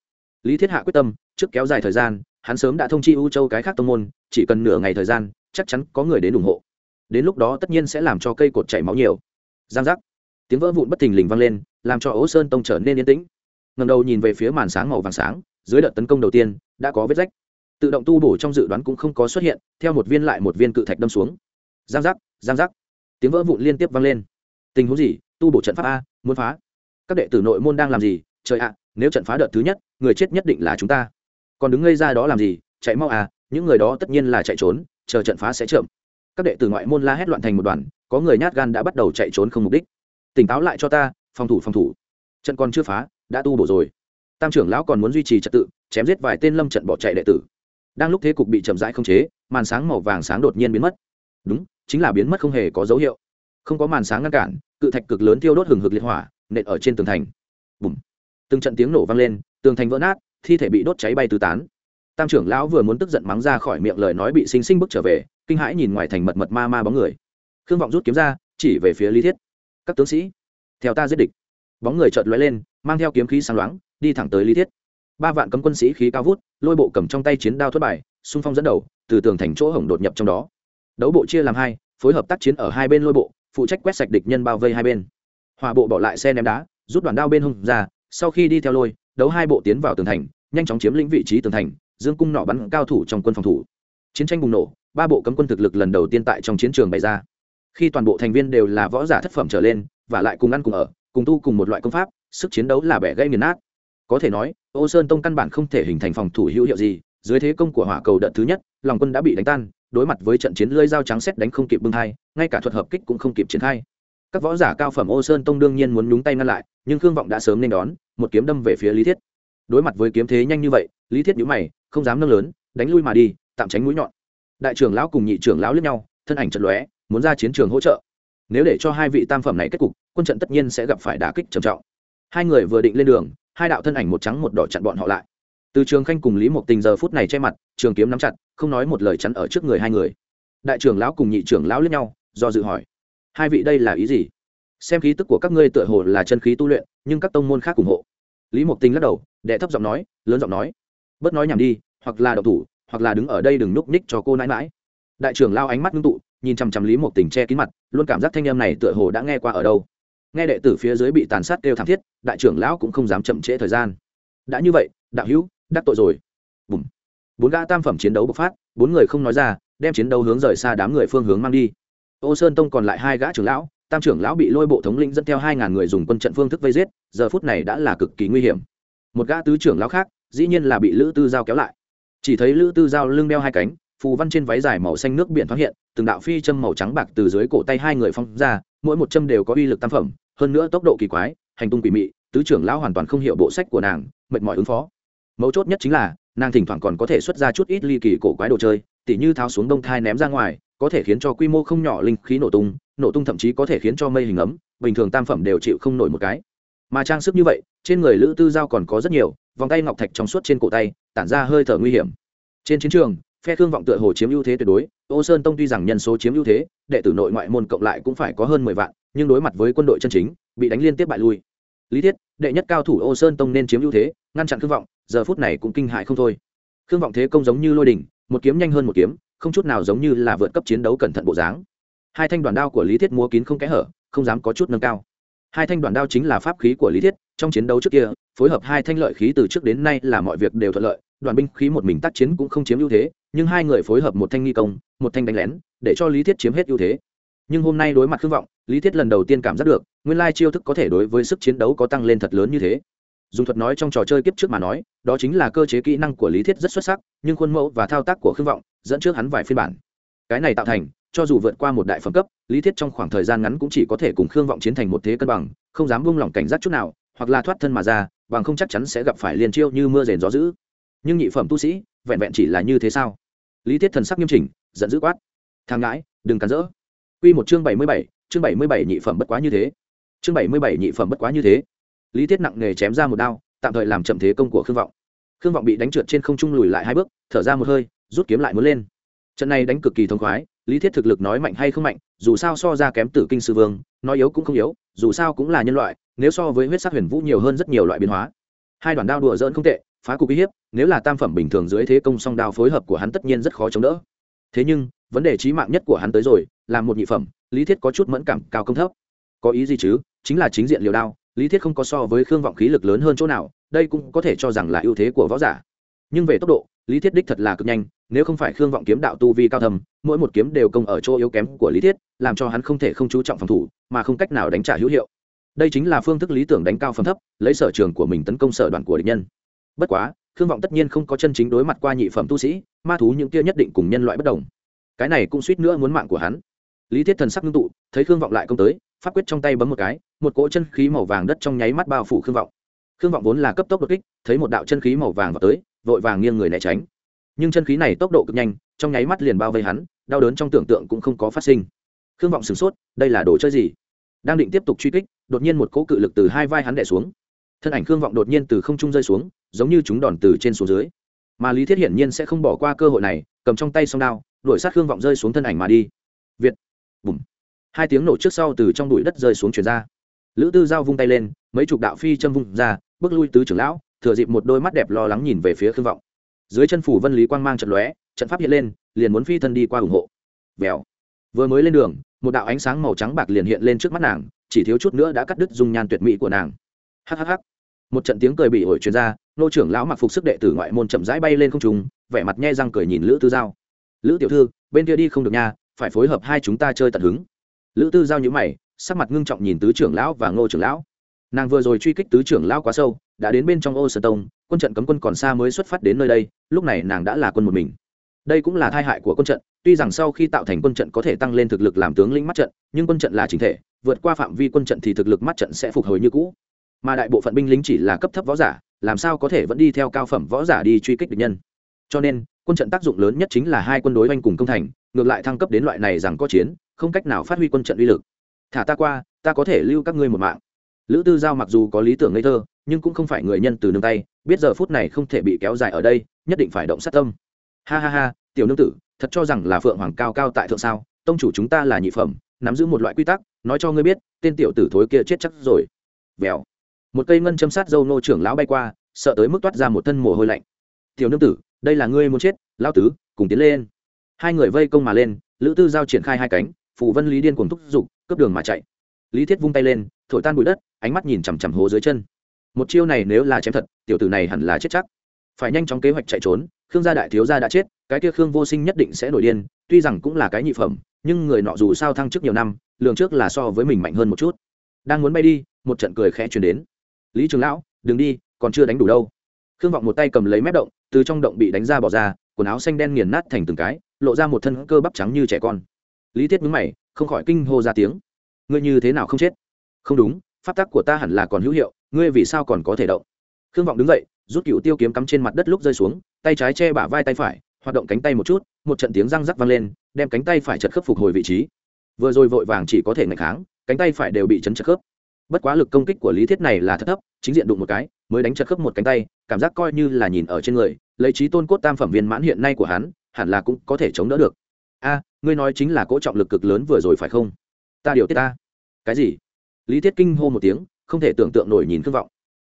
Lý thiết hạ quyết tâm, trước kéo dài thời gian, hắn sớm đã thông chi u châu cái khác tông môn, chỉ cần nửa ngày thời gian, chắc chắn có người đến ủng hộ. Đến lúc đó tất nhiên sẽ làm cho cây cột chảy máu nhiều. Giang giác. Tiếng vỡ vụn bất thình lình vang lên, làm cho ố sơn tông trở nên yên tĩnh. Ngầm đầu nhìn về phía màn sáng màu vàng sáng, dưới đợt tấn công đầu tiên, đã có vết rách. Tự động tu bổ trong dự đoán cũng không có xuất hiện, theo một viên lại một viên cự thạch đâm xuống. Giang giác giang giác. Tiếng vỡ vụn liên tiếp vang lên. Tình huống gì? Tu bổ trận pháp a, muốn phá. Các đệ tử nội môn đang làm gì? Trời ạ, nếu trận phá đợt thứ nhất, người chết nhất định là chúng ta. Còn đứng ngây ra đó làm gì? Chạy mau à những người đó tất nhiên là chạy trốn, chờ trận phá sẽ chậm. Các đệ tử ngoại môn la hét loạn thành một đoàn, có người nhát gan đã bắt đầu chạy trốn không mục đích. Tỉnh táo lại cho ta, phòng thủ phòng thủ. Trận còn chưa phá, đã tu bổ rồi. Tam trưởng lão còn muốn duy trì trật tự, chém giết vài tên lâm trận bỏ chạy đệ tử. Đang lúc thế cục bị chậm rãi không chế, màn sáng màu vàng sáng đột nhiên biến mất. Đúng, chính là biến mất không hề có dấu hiệu. Không có màn sáng ngăn cản, cự thạch cực lớn thiêu đốt hừng hực liệt hỏa, nện ở trên tường thành. Bùm từng trận tiếng nổ vang lên, tường thành vỡ nát, thi thể bị đốt cháy bay tứ tán. Tam trưởng lão vừa muốn tức giận mắng ra khỏi miệng lời nói bị xinh xinh bước trở về, kinh hãi nhìn ngoài thành mật mật ma ma bóng người. Khương vọng rút kiếm ra, chỉ về phía lý thiết. Các tướng sĩ, theo ta giết địch. Bóng người chợt lóe lên, mang theo kiếm khí sáng loáng, đi thẳng tới lý thiết. Ba vạn cấm quân sĩ khí cao vút, lôi bộ cầm trong tay chiến đao thất bài xung phong dẫn đầu, từ tường thành chỗ hổng đột nhập trong đó. Đấu bộ chia làm hai, phối hợp tác chiến ở hai bên lôi bộ, phụ trách quét sạch địch nhân bao vây hai bên. Hòa bộ bỏ lại xe ném đá, rút đoàn đao bên hông ra sau khi đi theo lôi, đấu hai bộ tiến vào tường thành, nhanh chóng chiếm lĩnh vị trí tường thành, dương cung nọ bắn cao thủ trong quân phòng thủ. Chiến tranh bùng nổ, ba bộ cấm quân thực lực lần đầu tiên tại trong chiến trường bày ra. Khi toàn bộ thành viên đều là võ giả thất phẩm trở lên, và lại cùng ăn cùng ở, cùng tu cùng một loại công pháp, sức chiến đấu là bẻ gây nghiền nát. Có thể nói, ô sơn tông căn bản không thể hình thành phòng thủ hữu hiệu gì, dưới thế công của hỏa cầu đợt thứ nhất, lòng quân đã bị đánh tan, đối mặt với trận chiến lưỡi dao trắng xét đánh không kịp bưng hai ngay cả thuật hợp kích cũng không kịp triển khai các võ giả cao phẩm ô sơn tông đương nhiên muốn nhúng tay ngăn lại, nhưng khương vọng đã sớm nên đón, một kiếm đâm về phía lý thiết. Đối mặt với kiếm thế nhanh như vậy, lý thiết nhữ mày, không dám nâng lớn, đánh lui mà đi, tạm tránh mũi nhọn. Đại trưởng lão cùng nhị trưởng lão lướt nhau, thân ảnh trận lóe, muốn ra chiến trường hỗ trợ. Nếu để cho hai vị tam phẩm này kết cục, quân trận tất nhiên sẽ gặp phải đả kích trầm trọng. Hai người vừa định lên đường, hai đạo thân ảnh một trắng một đỏ chặn bọn họ lại. Từ trường khanh cùng lý một tình giờ phút này che mặt, trường kiếm nắm chặt, không nói một lời chắn ở trước người hai người. Đại trưởng lão cùng nhị trưởng lão lướt nhau, do dự hỏi hai vị đây là ý gì? Xem khí tức của các ngươi tựa hồ là chân khí tu luyện, nhưng các tông môn khác ủng hộ. Lý mộc tinh lắc đầu, đệ thấp giọng nói, lớn giọng nói, bớt nói nhảm đi, hoặc là đậu thủ, hoặc là đứng ở đây đừng núp ních cho cô nãi mãi đại trưởng lao ánh mắt ngưng tụ, nhìn chằm chằm lý mộc tình che kín mặt, luôn cảm giác thanh em này tựa hồ đã nghe qua ở đâu. Nghe đệ tử phía dưới bị tàn sát kêu thảm thiết, đại trưởng lão cũng không dám chậm trễ thời gian. Đã như vậy, đạo hữu, đắc tội rồi. Bùm. Bốn gã tam phẩm chiến đấu bộc phát, bốn người không nói ra, đem chiến đấu hướng rời xa đám người phương hướng mang đi ô sơn tông còn lại hai gã trưởng lão, tam trưởng lão bị lôi bộ thống lĩnh dẫn theo hai ngàn người dùng quân trận phương thức vây giết, giờ phút này đã là cực kỳ nguy hiểm. Một gã tứ trưởng lão khác, dĩ nhiên là bị lữ tư giao kéo lại. Chỉ thấy lữ tư giao lưng đeo hai cánh, phù văn trên váy dài màu xanh nước biển thoáng hiện, từng đạo phi châm màu trắng bạc từ dưới cổ tay hai người phong ra, mỗi một châm đều có uy lực tam phẩm, hơn nữa tốc độ kỳ quái, hành tung quỷ mị, tứ trưởng lão hoàn toàn không hiểu bộ sách của nàng, mệt mỏi ứng phó. Mấu chốt nhất chính là, nàng thỉnh thoảng còn có thể xuất ra chút ít ly kỳ cổ quái đồ chơi, tỉ như tháo xuống đông thai ném ra ngoài có thể khiến cho quy mô không nhỏ linh khí nổ tung nổ tung thậm chí có thể khiến cho mây hình ấm, bình thường tam phẩm đều chịu không nổi một cái. Mà trang sức như vậy, trên người lữ tư giao còn có rất nhiều, vòng tay ngọc thạch trong suốt trên cổ tay, tản ra hơi thở nguy hiểm. Trên chiến trường, phe thương vọng tựa hồ chiếm ưu thế tuyệt đối, ô sơn tông tuy rằng nhân số chiếm ưu thế, đệ tử nội ngoại môn cộng lại cũng phải có hơn mười vạn, nhưng đối mặt với quân đội chân chính, bị đánh liên tiếp bại lui. Lý thiết, đệ nhất cao thủ ô sơn tông nên chiếm ưu thế, ngăn chặn thương vọng, giờ phút này cũng kinh hại không thôi. Thương vọng thế công giống như lôi đình một kiếm nhanh hơn một kiếm không chút nào giống như là vượt cấp chiến đấu cẩn thận bộ dáng. Hai thanh đoàn đao của lý thiết múa kín không kẽ hở, không dám có chút nâng cao. Hai thanh đoàn đao chính là pháp khí của lý thiết, trong chiến đấu trước kia, phối hợp hai thanh lợi khí từ trước đến nay là mọi việc đều thuận lợi, đoàn binh khí một mình tác chiến cũng không chiếm ưu thế, nhưng hai người phối hợp một thanh nghi công, một thanh đánh lén, để cho lý thiết chiếm hết ưu thế. Nhưng hôm nay đối mặt khương vọng, lý thiết lần đầu tiên cảm giác được, nguyên lai chiêu thức có thể đối với sức chiến đấu có tăng lên thật lớn như thế. Dùng thuật nói trong trò chơi kiếp trước mà nói, đó chính là cơ chế kỹ năng của lý thiết rất xuất sắc, nhưng khuôn mẫu và thao tác của khương vọng dẫn trước hắn vài phiên bản. Cái này tạo thành, cho dù vượt qua một đại phẩm cấp, lý thiết trong khoảng thời gian ngắn cũng chỉ có thể cùng khương vọng chiến thành một thế cân bằng, không dám buông lỏng cảnh giác chút nào, hoặc là thoát thân mà ra, bằng không chắc chắn sẽ gặp phải liên chiêu như mưa rền gió dữ. Nhưng nhị phẩm tu sĩ, vẹn vẹn chỉ là như thế sao? Lý thiết thần sắc nghiêm chỉnh, giận dữ quát. Thang ngãi, đừng cắn rỡ. Quy một chương bảy mươi bảy, chương bảy mươi bảy nhị phẩm bất quá như thế. Chương bảy mươi bảy nhị phẩm bất quá như thế. Lý thiết nặng nề chém ra một đao, tạm thời làm chậm thế công của khương vọng. Khương vọng bị đánh trượt trên không trung lùi lại hai bước, thở ra một hơi rút kiếm lại muốn lên. Trận này đánh cực kỳ thông khoái, lý thiết thực lực nói mạnh hay không mạnh, dù sao so ra kém tử kinh sư vương, nói yếu cũng không yếu, dù sao cũng là nhân loại, nếu so với huyết sắc huyền vũ nhiều hơn rất nhiều loại biến hóa. Hai đoàn đao đùa dỡn không tệ, phá cục uy hiếp, nếu là tam phẩm bình thường dưới thế công song đao phối hợp của hắn tất nhiên rất khó chống đỡ. Thế nhưng, vấn đề trí mạng nhất của hắn tới rồi, là một nhị phẩm, lý thiết có chút mẫn cảm cao công thấp. Có ý gì chứ? Chính là chính diện liều đao, lý thiết không có so với khương vọng khí lực lớn hơn chỗ nào, đây cũng có thể cho rằng là ưu thế của võ giả. Nhưng về tốc độ lý thiết đích thật là cực nhanh, nếu không phải khương vọng kiếm đạo tu vi cao thầm mỗi một kiếm đều công ở chỗ yếu kém của lý thiết, làm cho hắn không thể không chú trọng phòng thủ, mà không cách nào đánh trả hữu hiệu. Đây chính là phương thức lý tưởng đánh cao phẩm thấp, lấy sở trường của mình tấn công sở đoàn của địch nhân. Bất quá, khương vọng tất nhiên không có chân chính đối mặt qua nhị phẩm tu sĩ, ma thú những kia nhất định cùng nhân loại bất đồng. Cái này cũng suýt nữa muốn mạng của hắn. Lý thiết thần sắc ngưng tụ, thấy khương vọng lại công tới, pháp quyết trong tay bấm một cái, một cỗ chân khí màu vàng đất trong nháy mắt bao phủ khương vọng. Khương vọng vốn là cấp tốc đột kích, thấy một đạo chân khí màu vàng vào tới vội vàng nghiêng người né tránh. Nhưng chân khí này tốc độ cực nhanh, trong nháy mắt liền bao vây hắn, đau đớn trong tưởng tượng cũng không có phát sinh. Khương vọng sửng sốt, đây là đồ chơi gì? Đang định tiếp tục truy kích, đột nhiên một cỗ cự lực từ hai vai hắn đẻ xuống. Thân ảnh khương vọng đột nhiên từ không trung rơi xuống, giống như chúng đòn từ trên xuống dưới. Mà lý thiết hiển nhiên sẽ không bỏ qua cơ hội này, cầm trong tay song đao, đuổi sát khương vọng rơi xuống thân ảnh mà đi. Việt. Bùm. Hai tiếng nổ trước sau từ trong bụi đất rơi xuống chuyển ra. Lữ tư giao vung tay lên, mấy chục đạo phi châm vung ra, bước lui tứ trưởng lão thừa dịp một đôi mắt đẹp lo lắng nhìn về phía khương vọng. Dưới chân phủ vân lý quang mang trận lóe, trận pháp hiện lên, liền muốn phi thân đi qua ủng hộ. Vèo. Vừa mới lên đường, một đạo ánh sáng màu trắng bạc liền hiện lên trước mắt nàng, chỉ thiếu chút nữa đã cắt đứt dung nhan tuyệt mỹ của nàng. Hhh một trận tiếng cười bị ổi truyền ra, nô trưởng lão mặc phục sức đệ tử ngoại môn chậm rãi bay lên không trùng vẻ mặt nhe răng cười nhìn lữ tư giao. Lữ tiểu thư, bên kia đi không được nha, phải phối hợp hai chúng ta chơi tận hứng. Lữ tư giao nhữ mày, sắc mặt ngưng trọng nhìn tứ trưởng lão và ngô trưởng lão nàng vừa rồi truy kích tứ trưởng lao quá sâu, đã đến bên trong ô sơ tông, quân trận cấm quân còn xa mới xuất phát đến nơi đây, lúc này nàng đã là quân một mình. Đây cũng là tai hại của quân trận, tuy rằng sau khi tạo thành quân trận có thể tăng lên thực lực làm tướng lĩnh mắt trận, nhưng quân trận là chính thể, vượt qua phạm vi quân trận thì thực lực mắt trận sẽ phục hồi như cũ. Mà đại bộ phận binh lính chỉ là cấp thấp võ giả, làm sao có thể vẫn đi theo cao phẩm võ giả đi truy kích địch nhân. Cho nên, quân trận tác dụng lớn nhất chính là hai quân đối oanh cùng công thành, ngược lại thăng cấp đến loại này rằng có chiến, không cách nào phát huy quân trận uy lực. Thả ta qua, ta có thể lưu các ngươi một mạng lữ tư giao mặc dù có lý tưởng ngây thơ, nhưng cũng không phải người nhân từ nương tay, biết giờ phút này không thể bị kéo dài ở đây, nhất định phải động sát tâm. Ha ha ha, tiểu nương tử, thật cho rằng là phượng hoàng cao cao tại thượng sao? Tông chủ chúng ta là nhị phẩm, nắm giữ một loại quy tắc, nói cho ngươi biết, tên tiểu tử thối kia chết chắc rồi. Vèo. Một cây ngân châm sát dâu nô trưởng lão bay qua, sợ tới mức toát ra một thân mồ hôi lạnh. Tiểu nương tử, đây là ngươi muốn chết, lão tứ, cùng tiến lên. Hai người vây công mà lên, lữ tư giao triển khai hai cánh, phù vân lý điên cùng thúc giục, cướp đường mà chạy. Lý thiết vung tay lên thổi tan bụi đất, ánh mắt nhìn chằm chằm hố dưới chân. Một chiêu này nếu là chém thật, tiểu tử này hẳn là chết chắc. Phải nhanh chóng kế hoạch chạy trốn, khương gia đại thiếu gia đã chết, cái kia khương vô sinh nhất định sẽ nổi điên, tuy rằng cũng là cái nhị phẩm, nhưng người nọ dù sao thăng chức nhiều năm, lường trước là so với mình mạnh hơn một chút. Đang muốn bay đi, một trận cười khẽ chuyển đến. Lý trường lão, đừng đi, còn chưa đánh đủ đâu. Khương vọng một tay cầm lấy mép động, từ trong động bị đánh ra bỏ ra, quần áo xanh đen nghiền nát thành từng cái, lộ ra một thân cơ bắp trắng như trẻ con. Lý thiết mướn mày, không khỏi kinh hô ra tiếng. Ngươi như thế nào không chết? Không đúng, pháp tắc của ta hẳn là còn hữu hiệu, ngươi vì sao còn có thể động? Khương vọng đứng dậy, rút cựu tiêu kiếm cắm trên mặt đất lúc rơi xuống, tay trái che bả vai tay phải, hoạt động cánh tay một chút, một trận tiếng răng rắc vang lên, đem cánh tay phải chật khớp phục hồi vị trí. Vừa rồi vội vàng chỉ có thể ngạch kháng, cánh tay phải đều bị chấn chật khớp. Bất quá lực công kích của lý thiết này là thật thấp, chính diện đụng một cái, mới đánh chật khớp một cánh tay, cảm giác coi như là nhìn ở trên người, lấy trí tôn cốt tam phẩm viên mãn hiện nay của hắn, hẳn là cũng có thể chống đỡ được. A, ngươi nói chính là cỗ trọng lực cực lớn vừa rồi phải không? Ta điều tiết ta. Cái gì? Lý thiết kinh hô một tiếng, không thể tưởng tượng nổi nhìn khương vọng.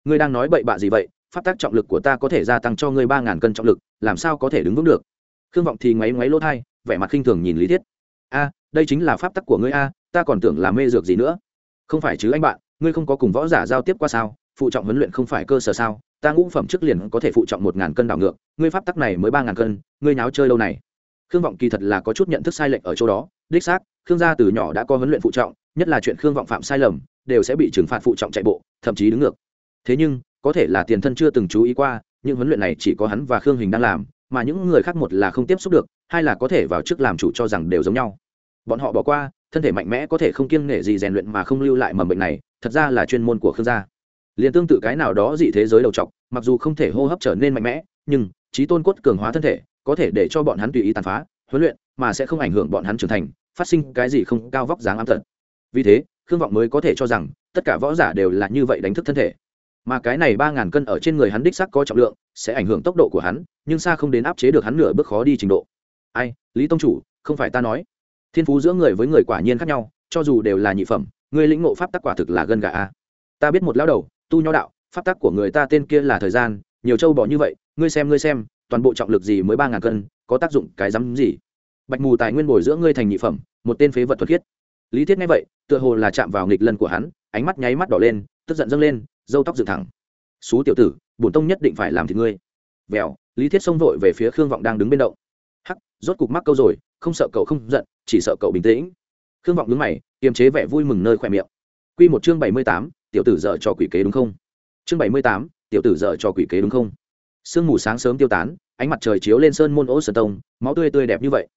Ngươi đang nói bậy bạ gì vậy? Pháp tác trọng lực của ta có thể gia tăng cho ngươi ba ngàn cân trọng lực, làm sao có thể đứng vững được? Khương vọng thì ngoáy ngoáy lỗ thai, vẻ mặt khinh thường nhìn lý thiết. A, đây chính là pháp tắc của ngươi a, ta còn tưởng là mê dược gì nữa. Không phải chứ anh bạn, ngươi không có cùng võ giả giao tiếp qua sao? Phụ trọng huấn luyện không phải cơ sở sao? Ta ngũ phẩm trước liền có thể phụ trọng một ngàn cân đảo ngược, ngươi pháp tắc này mới ba ngàn cân, ngươi nháo chơi lâu này. Khương vọng kỳ thật là có chút nhận thức sai lệch ở chỗ đó đích xác, khương gia từ nhỏ đã có huấn luyện phụ trọng, nhất là chuyện khương vọng phạm sai lầm, đều sẽ bị trừng phạt phụ trọng chạy bộ, thậm chí đứng ngược. Thế nhưng, có thể là tiền thân chưa từng chú ý qua nhưng huấn luyện này chỉ có hắn và khương hình đang làm, mà những người khác một là không tiếp xúc được, hai là có thể vào trước làm chủ cho rằng đều giống nhau. Bọn họ bỏ qua, thân thể mạnh mẽ có thể không kiêng nể gì rèn luyện mà không lưu lại mầm bệnh này, thật ra là chuyên môn của khương gia. Liền tương tự cái nào đó dị thế giới đầu trọc, mặc dù không thể hô hấp trở nên mạnh mẽ, nhưng trí tôn cốt cường hóa thân thể, có thể để cho bọn hắn tùy ý tàn phá, huấn luyện, mà sẽ không ảnh hưởng bọn hắn trưởng thành phát sinh cái gì không cao vóc dáng ám thật vì thế, khương vọng mới có thể cho rằng, tất cả võ giả đều là như vậy đánh thức thân thể. Mà cái này ba ngàn cân ở trên người hắn đích sắc có trọng lượng, sẽ ảnh hưởng tốc độ của hắn, nhưng xa không đến áp chế được hắn nửa bước khó đi trình độ. Ai, lý tông chủ, không phải ta nói. Thiên phú giữa người với người quả nhiên khác nhau, cho dù đều là nhị phẩm, người lĩnh ngộ pháp tắc quả thực là gân gà a. Ta biết một lão đầu, tu nho đạo, pháp tắc của người ta tên kia là thời gian, nhiều châu bỏ như vậy, ngươi xem ngươi xem, toàn bộ trọng lực gì mới ba ngàn cân, có tác dụng cái rắm gì? Bạch mù tài nguyên bồi giữa ngươi thành nhị phẩm, một tên phế vật thuật khiết. Lý thiết nghe vậy, tựa hồ là chạm vào nghịch lần của hắn, ánh mắt nháy mắt đỏ lên, tức giận dâng lên dâu tóc dựng thẳng. Xú tiểu tử, bổn tông nhất định phải làm thì ngươi. Vèo, lý thiết xông vội về phía khương vọng đang đứng bên động. Hắc, rốt cục mắc câu rồi, không sợ cậu không giận, chỉ sợ cậu bình tĩnh. Khương vọng đứng mày, kiềm chế vẻ vui mừng nơi khỏe miệng. Q một chương bảy mươi tám, tiểu tử dở cho quỷ kế đúng không? Chương bảy mươi tám, tiểu tử dở cho quỷ kế đúng không? Sương mù sáng sớm tiêu tán, ánh mặt trời chiếu lên sơn môn ô sơn tông, máu tươi tươi đẹp như vậy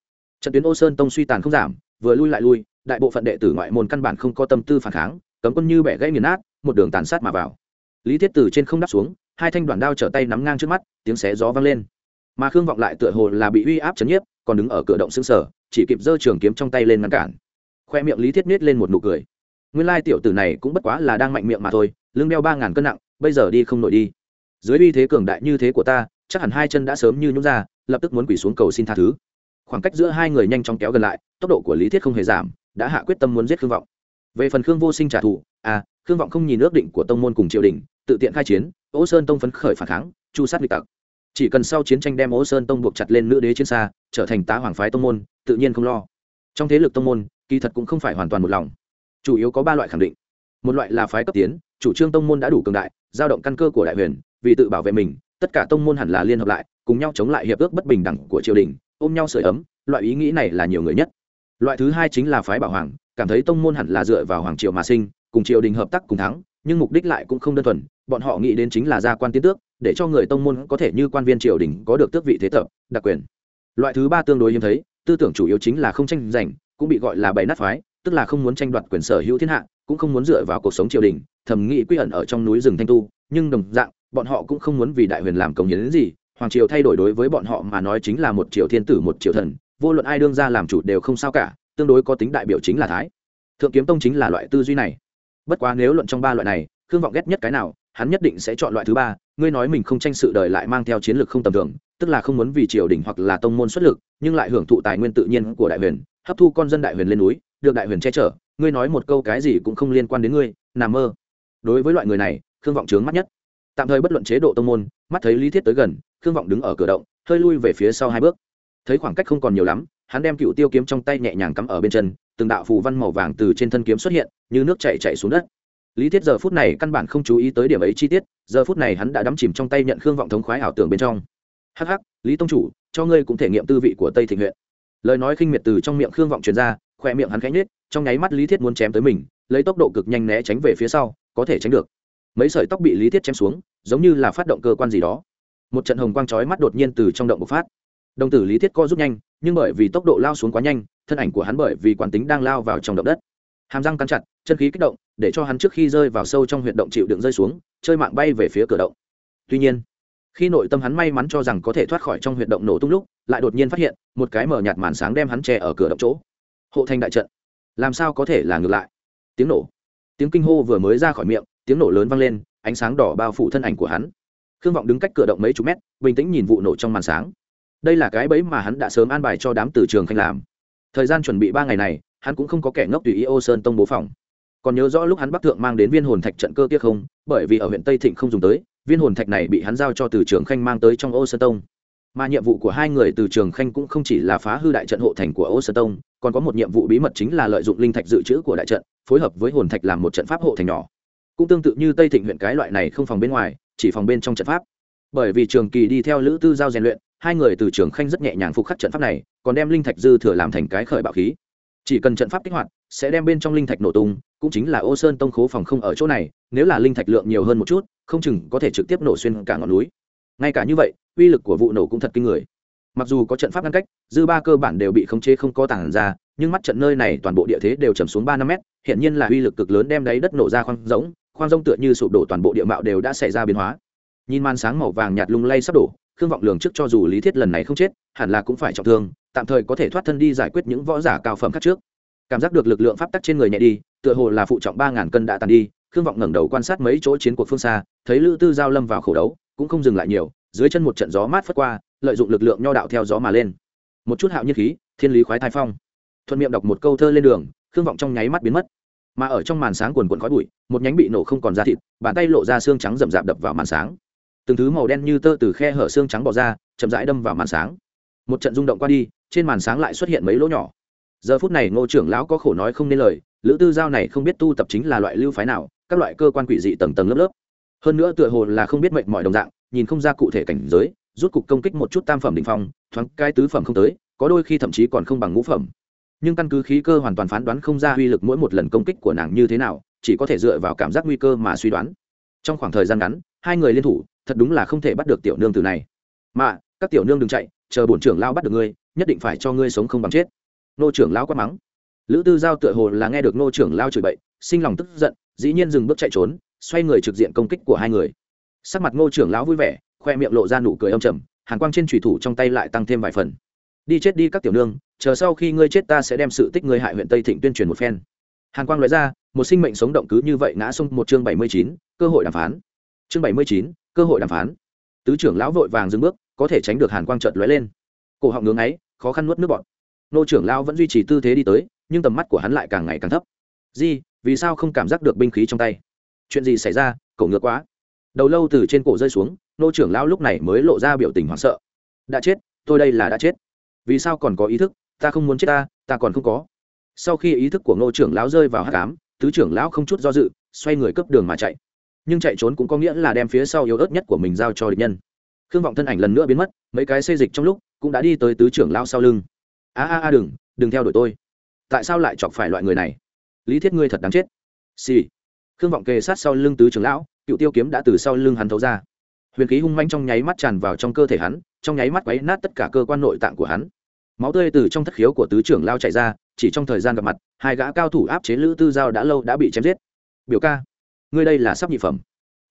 trận tuyến ô sơn tông suy tàn không giảm, vừa lui lại lui, đại bộ phận đệ tử ngoại môn căn bản không có tâm tư phản kháng, cấm quân như bẻ gãy nghiền nát, một đường tàn sát mà vào. Lý thiết từ trên không đáp xuống, hai thanh đoàn đao trở tay nắm ngang trước mắt, tiếng xé gió vang lên. Mà khương vọng lại tựa hồ là bị uy áp chấn nhiếp, còn đứng ở cửa động xương sở chỉ kịp giơ trường kiếm trong tay lên ngăn cản. Khoe miệng lý thiết miết lên một nụ cười. Nguyên lai tiểu tử này cũng bất quá là đang mạnh miệng mà thôi, lưng đeo ba ngàn cân nặng, bây giờ đi không nổi đi. Dưới uy thế cường đại như thế của ta, chắc hẳn hai chân đã sớm như nhún ra, lập tức muốn quỳ xuống cầu xin tha thứ khoảng cách giữa hai người nhanh chóng kéo gần lại, tốc độ của lý thiết không hề giảm, đã hạ quyết tâm muốn giết khương vọng. Về phần khương vô sinh trả thù à khương vọng không nhìn ước định của tông môn cùng triều đình, tự tiện khai chiến, ô sơn tông phấn khởi phản kháng, chu sát lịch tặc. Chỉ cần sau chiến tranh đem ô sơn tông buộc chặt lên nữ đế trên xa, trở thành tá hoàng phái tông môn, tự nhiên không lo. Trong thế lực tông môn, kỳ thật cũng không phải hoàn toàn một lòng. Chủ yếu có ba loại khẳng định. Một loại là phái cấp tiến, chủ trương tông môn đã đủ cường đại, giao động căn cơ của đại huyền, vì tự bảo vệ mình, tất cả tông môn hẳn là liên hợp lại, cùng nhau chống lại hiệp ước bất bình đẳng của triều đình ôm nhau sưởi ấm, loại ý nghĩ này là nhiều người nhất. Loại thứ hai chính là phái bảo hoàng, cảm thấy tông môn hẳn là dựa vào hoàng triều mà sinh, cùng triều đình hợp tác cùng thắng, nhưng mục đích lại cũng không đơn thuần, bọn họ nghĩ đến chính là gia quan tiến tước, để cho người tông môn có thể như quan viên triều đình có được tước vị thế tập, đặc quyền. Loại thứ ba tương đối hiếm thấy, tư tưởng chủ yếu chính là không tranh giành, cũng bị gọi là bày nát phái, tức là không muốn tranh đoạt quyền sở hữu thiên hạ, cũng không muốn dựa vào cuộc sống triều đình, thầm nghĩ quy ẩn ở trong núi rừng thanh tu, nhưng đồng dạng, bọn họ cũng không muốn vì đại huyền làm công hiến gì hoàng triều thay đổi đối với bọn họ mà nói chính là một triều thiên tử, một triều thần, vô luận ai đương ra làm chủ đều không sao cả, tương đối có tính đại biểu chính là thái. Thượng kiếm tông chính là loại tư duy này. Bất quá nếu luận trong ba loại này, khương vọng ghét nhất cái nào, hắn nhất định sẽ chọn loại thứ ba, ngươi nói mình không tranh sự đời lại mang theo chiến lược không tầm thường, tức là không muốn vì triều đình hoặc là tông môn xuất lực, nhưng lại hưởng thụ tài nguyên tự nhiên của đại huyền, hấp thu con dân đại huyền lên núi, được đại huyền che chở, ngươi nói một câu cái gì cũng không liên quan đến ngươi, nằm mơ. Đối với loại người này, khương vọng trướng mắt nhất. Tạm thời bất luận chế độ tông môn, mắt thấy lý thiết tới gần khương vọng đứng ở cửa động, hơi lui về phía sau hai bước. Thấy khoảng cách không còn nhiều lắm, hắn đem cựu tiêu kiếm trong tay nhẹ nhàng cắm ở bên chân, từng đạo phù văn màu vàng từ trên thân kiếm xuất hiện, như nước chảy chảy xuống đất. Lý thiết giờ phút này căn bản không chú ý tới điểm ấy chi tiết, giờ phút này hắn đã đắm chìm trong tay nhận khương vọng thống khoái ảo tưởng bên trong. Hắc hắc, lý tông chủ, cho ngươi cũng thể nghiệm tư vị của tây thịnh huyện. Lời nói khinh miệt từ trong miệng khương vọng truyền ra khoe miệng hắn khẽ nhếch, trong nháy mắt lý thiết muốn chém tới mình, lấy tốc độ cực nhanh né tránh về phía sau, có thể tránh được. Mấy sợi tóc bị lý thiết chém xuống, giống như là phát động cơ quan gì đó một trận hồng quang chói mắt đột nhiên từ trong động bộc phát. Đồng tử lý thiết co rút nhanh, nhưng bởi vì tốc độ lao xuống quá nhanh, thân ảnh của hắn bởi vì quán tính đang lao vào trong động đất. Hàm răng cắn chặt, chân khí kích động, để cho hắn trước khi rơi vào sâu trong huyệt động chịu đựng rơi xuống, chơi mạng bay về phía cửa động. Tuy nhiên, khi nội tâm hắn may mắn cho rằng có thể thoát khỏi trong huyệt động nổ tung lúc, lại đột nhiên phát hiện, một cái mở nhạt màn sáng đem hắn che ở cửa động chỗ. Hộ thành đại trận. Làm sao có thể là ngược lại? Tiếng nổ. Tiếng kinh hô vừa mới ra khỏi miệng, tiếng nổ lớn vang lên, ánh sáng đỏ bao phủ thân ảnh của hắn khương vọng đứng cách cửa động mấy chục mét, bình tĩnh nhìn vụ nổ trong màn sáng. Đây là cái bẫy mà hắn đã sớm an bài cho đám từ trường khanh làm. Thời gian chuẩn bị ba ngày này, hắn cũng không có kẻ ngốc tùy ý ô sơn tông bố phòng. Còn nhớ rõ lúc hắn bắc thượng mang đến viên hồn thạch trận cơ kia không, bởi vì ở huyện tây thịnh không dùng tới, viên hồn thạch này bị hắn giao cho từ trường khanh mang tới trong ô sơn tông. Mà nhiệm vụ của hai người từ trường khanh cũng không chỉ là phá hư đại trận hộ thành của ô sơn tông, còn có một nhiệm vụ bí mật chính là lợi dụng linh thạch dự trữ của đại trận, phối hợp với hồn thạch làm một trận pháp hộ thành nhỏ. Cũng tương tự như tây thịnh huyện cái loại này không phòng bên ngoài chỉ phòng bên trong trận pháp. Bởi vì trường kỳ đi theo lữ tư giao rèn luyện, hai người từ trường khanh rất nhẹ nhàng phục khắc trận pháp này, còn đem linh thạch dư thừa làm thành cái khởi bạo khí. Chỉ cần trận pháp kích hoạt, sẽ đem bên trong linh thạch nổ tung, cũng chính là ô sơn tông khố phòng không ở chỗ này, nếu là linh thạch lượng nhiều hơn một chút, không chừng có thể trực tiếp nổ xuyên cả ngọn núi. Ngay cả như vậy, uy lực của vụ nổ cũng thật kinh người. Mặc dù có trận pháp ngăn cách, dư ba cơ bản đều bị khống chế không có tảng ra, nhưng mắt trận nơi này toàn bộ địa thế đều chầm xuống ba năm mét hiện nhiên là uy lực cực lớn đem đáy đất nổ ra khoang rỗng khoang rông tựa như sụp đổ toàn bộ địa mạo đều đã xảy ra biến hóa. Nhìn màn sáng màu vàng nhạt lung lay sắp đổ, khương vọng lường trước cho dù lý thiết lần này không chết, hẳn là cũng phải trọng thương, tạm thời có thể thoát thân đi giải quyết những võ giả cao phẩm khác trước. Cảm giác được lực lượng pháp tắc trên người nhẹ đi, tựa hồ là phụ trọng ba ngàn cân đã tàn đi, khương vọng ngẩng đầu quan sát mấy chỗ chiến cuộc phương xa, thấy lữ tư giao lâm vào khổ đấu, cũng không dừng lại nhiều, dưới chân một trận gió mát phất qua, lợi dụng lực lượng nho đạo theo gió mà lên. Một chút hạo nhiên khí, thiên lý khoái thai phong. Thuận miệng đọc một câu thơ lên đường, khương vọng trong nháy mắt biến mất mà ở trong màn sáng quần quần khói bụi, một nhánh bị nổ không còn da thịt, bàn tay lộ ra xương trắng rậm rạp đập vào màn sáng. Từng thứ màu đen như tơ từ khe hở xương trắng bỏ ra, chậm rãi đâm vào màn sáng. Một trận rung động qua đi, trên màn sáng lại xuất hiện mấy lỗ nhỏ. Giờ phút này ngô trưởng lão có khổ nói không nên lời, lữ tư giao này không biết tu tập chính là loại lưu phái nào, các loại cơ quan quỷ dị tầng tầng lớp lớp. Hơn nữa tựa hồ là không biết mệnh mọi đồng dạng, nhìn không ra cụ thể cảnh giới, rút cục công kích một chút tam phẩm đ ỉ n h phong, thoáng cái tứ phẩm không tới, có đôi khi thậm chí còn không bằng ngũ phẩm nhưng căn cứ khí cơ hoàn toàn phán đoán không ra uy lực mỗi một lần công kích của nàng như thế nào, chỉ có thể dựa vào cảm giác nguy cơ mà suy đoán. Trong khoảng thời gian ngắn, hai người liên thủ, thật đúng là không thể bắt được tiểu nương từ này. Mà, các tiểu nương đừng chạy, chờ bổn trưởng lao bắt được ngươi, nhất định phải cho ngươi sống không bằng chết. Nô trưởng lao quát mắng. Lữ tư giao tựa hồ là nghe được nô trưởng lao chửi bậy, sinh lòng tức giận, dĩ nhiên dừng bước chạy trốn, xoay người trực diện công kích của hai người. Sắc mặt ngô trưởng lão vui vẻ, khoe miệng lộ ra nụ cười âm trầm, hàn quang trên thủy thủ trong tay lại tăng thêm vài phần đi chết đi các tiểu nương, chờ sau khi ngươi chết ta sẽ đem sự tích ngươi hại huyện tây thịnh tuyên truyền một phen. Hàn quang nói ra, một sinh mệnh sống động cứ như vậy ngã sông một chương bảy mươi chín, cơ hội đàm phán. Chương bảy mươi chín, cơ hội đàm phán. Tứ trưởng lão vội vàng dừng bước, có thể tránh được hàn quang trợt lóe lên. Cổ họng ngưỡng ấy khó khăn nuốt nước bọt. Nô trưởng lão vẫn duy trì tư thế đi tới, nhưng tầm mắt của hắn lại càng ngày càng thấp. Di, vì sao không cảm giác được binh khí trong tay? Chuyện gì xảy ra? Cậu ngựa quá. Đầu lâu từ trên cổ rơi xuống, nô trưởng lão lúc này mới lộ ra biểu tình hoảng sợ. Đã chết, tôi đây là đã chết vì sao còn có ý thức, ta không muốn chết ta ta còn không có. Sau khi ý thức của ngô trưởng lão rơi vào hát cám tứ trưởng lão không chút do dự, xoay người cấp đường mà chạy. Nhưng chạy trốn cũng có nghĩa là đem phía sau yếu ớt nhất của mình giao cho địch nhân. Khương vọng thân ảnh lần nữa biến mất, mấy cái xây dịch trong lúc cũng đã đi tới tứ trưởng lão sau lưng. A a a đừng đừng theo đuổi tôi. Tại sao lại chọc phải loại người này? Lý thiết ngươi thật đáng chết. Xì、sì. khương vọng kề sát sau lưng tứ trưởng lão, cựu tiêu kiếm đã từ sau lưng hắn thấu ra huyền khí hung manh trong nháy mắt tràn vào trong cơ thể hắn, trong nháy mắt quấy nát tất cả cơ quan nội tạng của hắn. Máu tươi từ trong thất khiếu của tứ trưởng lao chạy ra, chỉ trong thời gian gặp mặt, hai gã cao thủ áp chế lữ tư giao đã lâu đã bị chém giết. Biểu ca, ngươi đây là sắp nhị phẩm.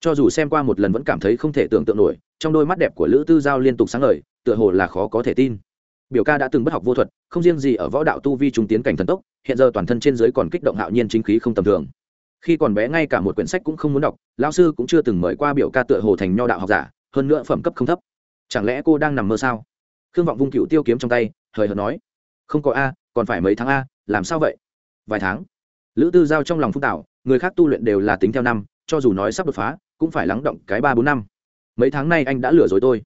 Cho dù xem qua một lần vẫn cảm thấy không thể tưởng tượng nổi, trong đôi mắt đẹp của lữ tư giao liên tục sáng lời tựa hồ là khó có thể tin. Biểu ca đã từng bất học vô thuật, không riêng gì ở võ đạo tu vi trung tiến cảnh thần tốc, hiện giờ toàn thân trên giới còn kích động hạo nhiên chính khí không tầm thường khi còn bé ngay cả một quyển sách cũng không muốn đọc lao sư cũng chưa từng mời qua biểu ca tựa hồ thành nho đạo học giả, hơn nữa phẩm cấp không thấp. Chẳng lẽ cô đang nằm mơ sao? Khương vọng vung cựu tiêu kiếm trong tay, hời hợt nói. Không có a, còn phải mấy tháng a, làm sao vậy? Vài tháng. Lữ tư giao trong lòng phúc tạo, người khác tu luyện đều là tính theo năm, cho dù nói sắp đột phá, cũng phải lắng động cái ba bốn năm. Mấy tháng nay anh đã lừa dối tôi.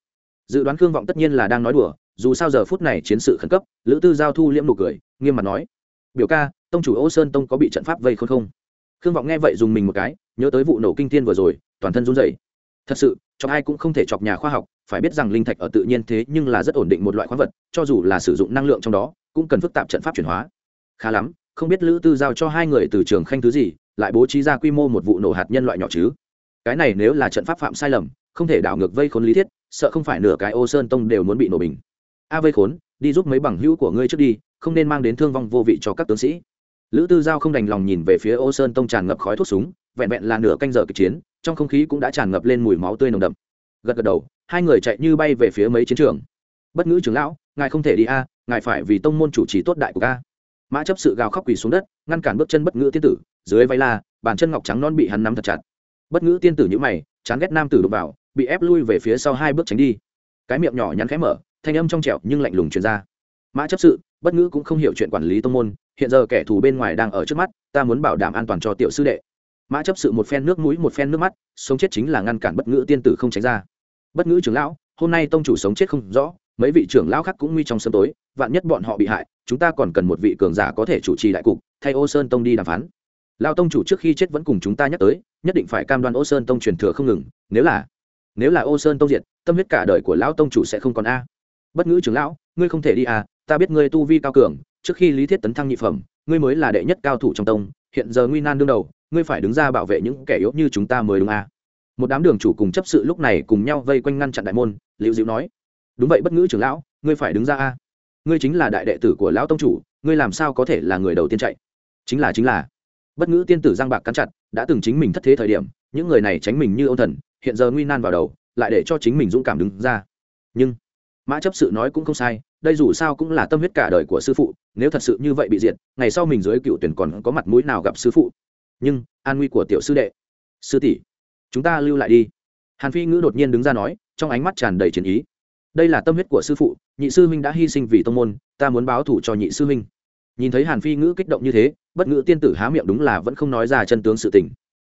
Dự đoán khương vọng tất nhiên là đang nói đùa, dù sao giờ phút này chiến sự khẩn cấp, lữ tư giao thu liễm nụ cười, nghiêm mặt nói. Biểu ca, tông chủ ô sơn tông có bị trận pháp vây khôn không? Khương vọng nghe vậy dùng mình một cái, nhớ tới vụ nổ kinh thiên vừa rồi, toàn thân run rẩy. Thật sự cho ai cũng không thể chọc nhà khoa học, phải biết rằng linh thạch ở tự nhiên thế nhưng là rất ổn định một loại khoáng vật, cho dù là sử dụng năng lượng trong đó, cũng cần phức tạp trận pháp chuyển hóa. Khá lắm, không biết lữ tư giao cho hai người từ trường khanh thứ gì, lại bố trí ra quy mô một vụ nổ hạt nhân loại nhỏ chứ? Cái này nếu là trận pháp phạm sai lầm, không thể đảo ngược vây khốn lý thiết, sợ không phải nửa cái ô sơn tông đều muốn bị nổ bình. A vây khốn, đi giúp mấy bằng hữu của ngươi trước đi, không nên mang đến thương vong vô vị cho các tướng sĩ lữ tư giao không đành lòng nhìn về phía ô sơn tông tràn ngập khói thuốc súng, vẹn vẹn là nửa canh giờ kịch chiến, trong không khí cũng đã tràn ngập lên mùi máu tươi nồng đậm. Gật gật đầu, hai người chạy như bay về phía mấy chiến trường. Bất ngữ trưởng lão, ngài không thể đi a, ngài phải vì tông môn chủ trì tốt đại của ca mã chấp sự gào khóc quỳ xuống đất, ngăn cản bước chân bất ngữ tiên tử, dưới váy la, bàn chân ngọc trắng non bị hắn nắm thật chặt. Bất ngữ tiên tử nhữ mày, chán ghét nam tử đụng vào, bị ép lui về phía sau hai bước tránh đi. Cái miệng nhỏ nhắn khẽ mở, thanh âm trong trẹo nhưng lạnh lùng truyền ra. Mã chấp sự, bất ngữ cũng không hiểu chuyện quản lý tông môn hiện giờ kẻ thù bên ngoài đang ở trước mắt, ta muốn bảo đảm an toàn cho tiểu sư đệ. Mã chấp sự một phen nước mũi, một phen nước mắt, sống chết chính là ngăn cản bất ngữ tiên tử không tránh ra. Bất ngữ trưởng lão, hôm nay tông chủ sống chết không rõ, mấy vị trưởng lão khác cũng nguy trong sớm tối, vạn nhất bọn họ bị hại, chúng ta còn cần một vị cường giả có thể chủ trì đại cục, thay ô sơn tông đi đàm phán. Lao tông chủ trước khi chết vẫn cùng chúng ta nhắc tới, nhất định phải cam đoan ô sơn tông truyền thừa không ngừng, nếu là nếu là ô sơn tông diệt, tâm huyết cả đời của lão tông chủ sẽ không còn a. Bất ngữ trưởng lão, ngươi không thể đi à ta biết ngươi tu vi cao cường trước khi lý thiết tấn thăng nhị phẩm, ngươi mới là đệ nhất cao thủ trong tông, hiện giờ nguy nan đương đầu, ngươi phải đứng ra bảo vệ những kẻ yếu như chúng ta mới đúng à. một đám đường chủ cùng chấp sự lúc này cùng nhau vây quanh ngăn chặn đại môn liệu dịu nói, đúng vậy bất ngữ trưởng lão, ngươi phải đứng ra a ngươi chính là đại đệ tử của lão tông chủ, ngươi làm sao có thể là người đầu tiên chạy? Chính là chính là. Bất ngữ tiên tử giang bạc cắn chặt, đã từng chính mình thất thế thời điểm, những người này tránh mình như ôn thần, hiện giờ nguy nan vào đầu, lại để cho chính mình dũng cảm đứng ra. Nhưng mã chấp sự nói cũng không sai, đây dù sao cũng là tâm huyết cả đời của sư phụ, nếu thật sự như vậy bị diệt, ngày sau mình dưới cựu tuyển còn có mặt mũi nào gặp sư phụ. Nhưng, an nguy của tiểu sư đệ. Sư tỷ, chúng ta lưu lại đi. Hàn phi ngữ đột nhiên đứng ra nói, trong ánh mắt tràn đầy chiến ý. Đây là tâm huyết của sư phụ, nhị sư huynh đã hy sinh vì tông môn, ta muốn báo thủ cho nhị sư huynh. Nhìn thấy hàn phi ngữ kích động như thế, bất ngữ tiên tử há miệng đúng là vẫn không nói ra chân tướng sự tình.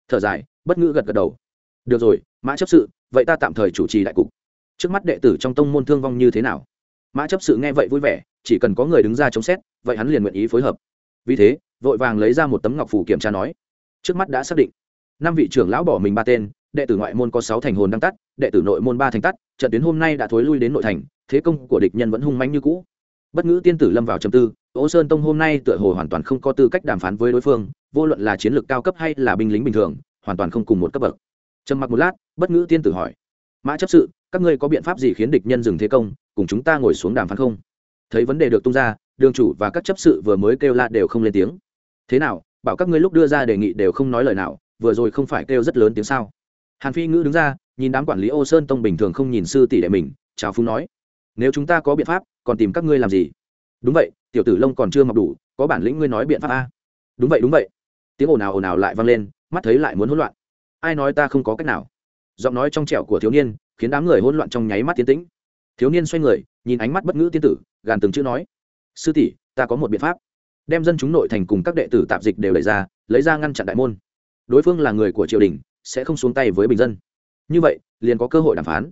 Thở dài, bất ngữ gật gật đầu. Được rồi, mã chấp sự, vậy ta tạm thời chủ trì đại cục trước mắt đệ tử trong tông môn thương vong như thế nào? Mã chấp sự nghe vậy vui vẻ, chỉ cần có người đứng ra chống xét, vậy hắn liền nguyện ý phối hợp. Vì thế, vội vàng lấy ra một tấm ngọc phủ kiểm tra nói, trước mắt đã xác định, năm vị trưởng lão bỏ mình ba tên, đệ tử ngoại môn có sáu thành hồn đang tắt, đệ tử nội môn ba thành tắt, trận tuyến hôm nay đã thối lui đến nội thành, thế công của địch nhân vẫn hung manh như cũ. Bất ngữ tiên tử lâm vào trầm tư, ô sơn tông hôm nay tựa hồ hoàn toàn không có tư cách đàm phán với đối phương, vô luận là chiến lược cao cấp hay là binh lính bình thường, hoàn toàn không cùng một cấp bậc. Trầm mặc một lát, bất ngữ tiên tử hỏi, mã chấp sự các ngươi có biện pháp gì khiến địch nhân dừng thế công, cùng chúng ta ngồi xuống đàm phán không? Thấy vấn đề được tung ra, đường chủ và các chấp sự vừa mới kêu la đều không lên tiếng. Thế nào, bảo các ngươi lúc đưa ra đề nghị đều không nói lời nào, vừa rồi không phải kêu rất lớn tiếng sao? Hàn phi ngữ đứng ra, nhìn đám quản lý ô sơn tông bình thường không nhìn sư tỷ đệ mình, chào phúng nói. Nếu chúng ta có biện pháp, còn tìm các ngươi làm gì? Đúng vậy, tiểu tử lông còn chưa mọc đủ, có bản lĩnh ngươi nói biện pháp a. Đúng vậy đúng vậy. Tiếng ồn ào ồn ào lại vang lên, mắt thấy lại muốn hỗn loạn. Ai nói ta không có cách nào? Giọng nói trong trẻo của thiếu niên khiến đám người hỗn loạn trong nháy mắt tiến tĩnh. Thiếu niên xoay người, nhìn ánh mắt bất ngữ tiên tử, gàn từng chữ nói, sư tỷ, ta có một biện pháp. Đem dân chúng nội thành cùng các đệ tử tạp dịch đều lấy ra lấy ra ngăn chặn đại môn. Đối phương là người của triều đình, sẽ không xuống tay với bình dân. Như vậy, liền có cơ hội đàm phán.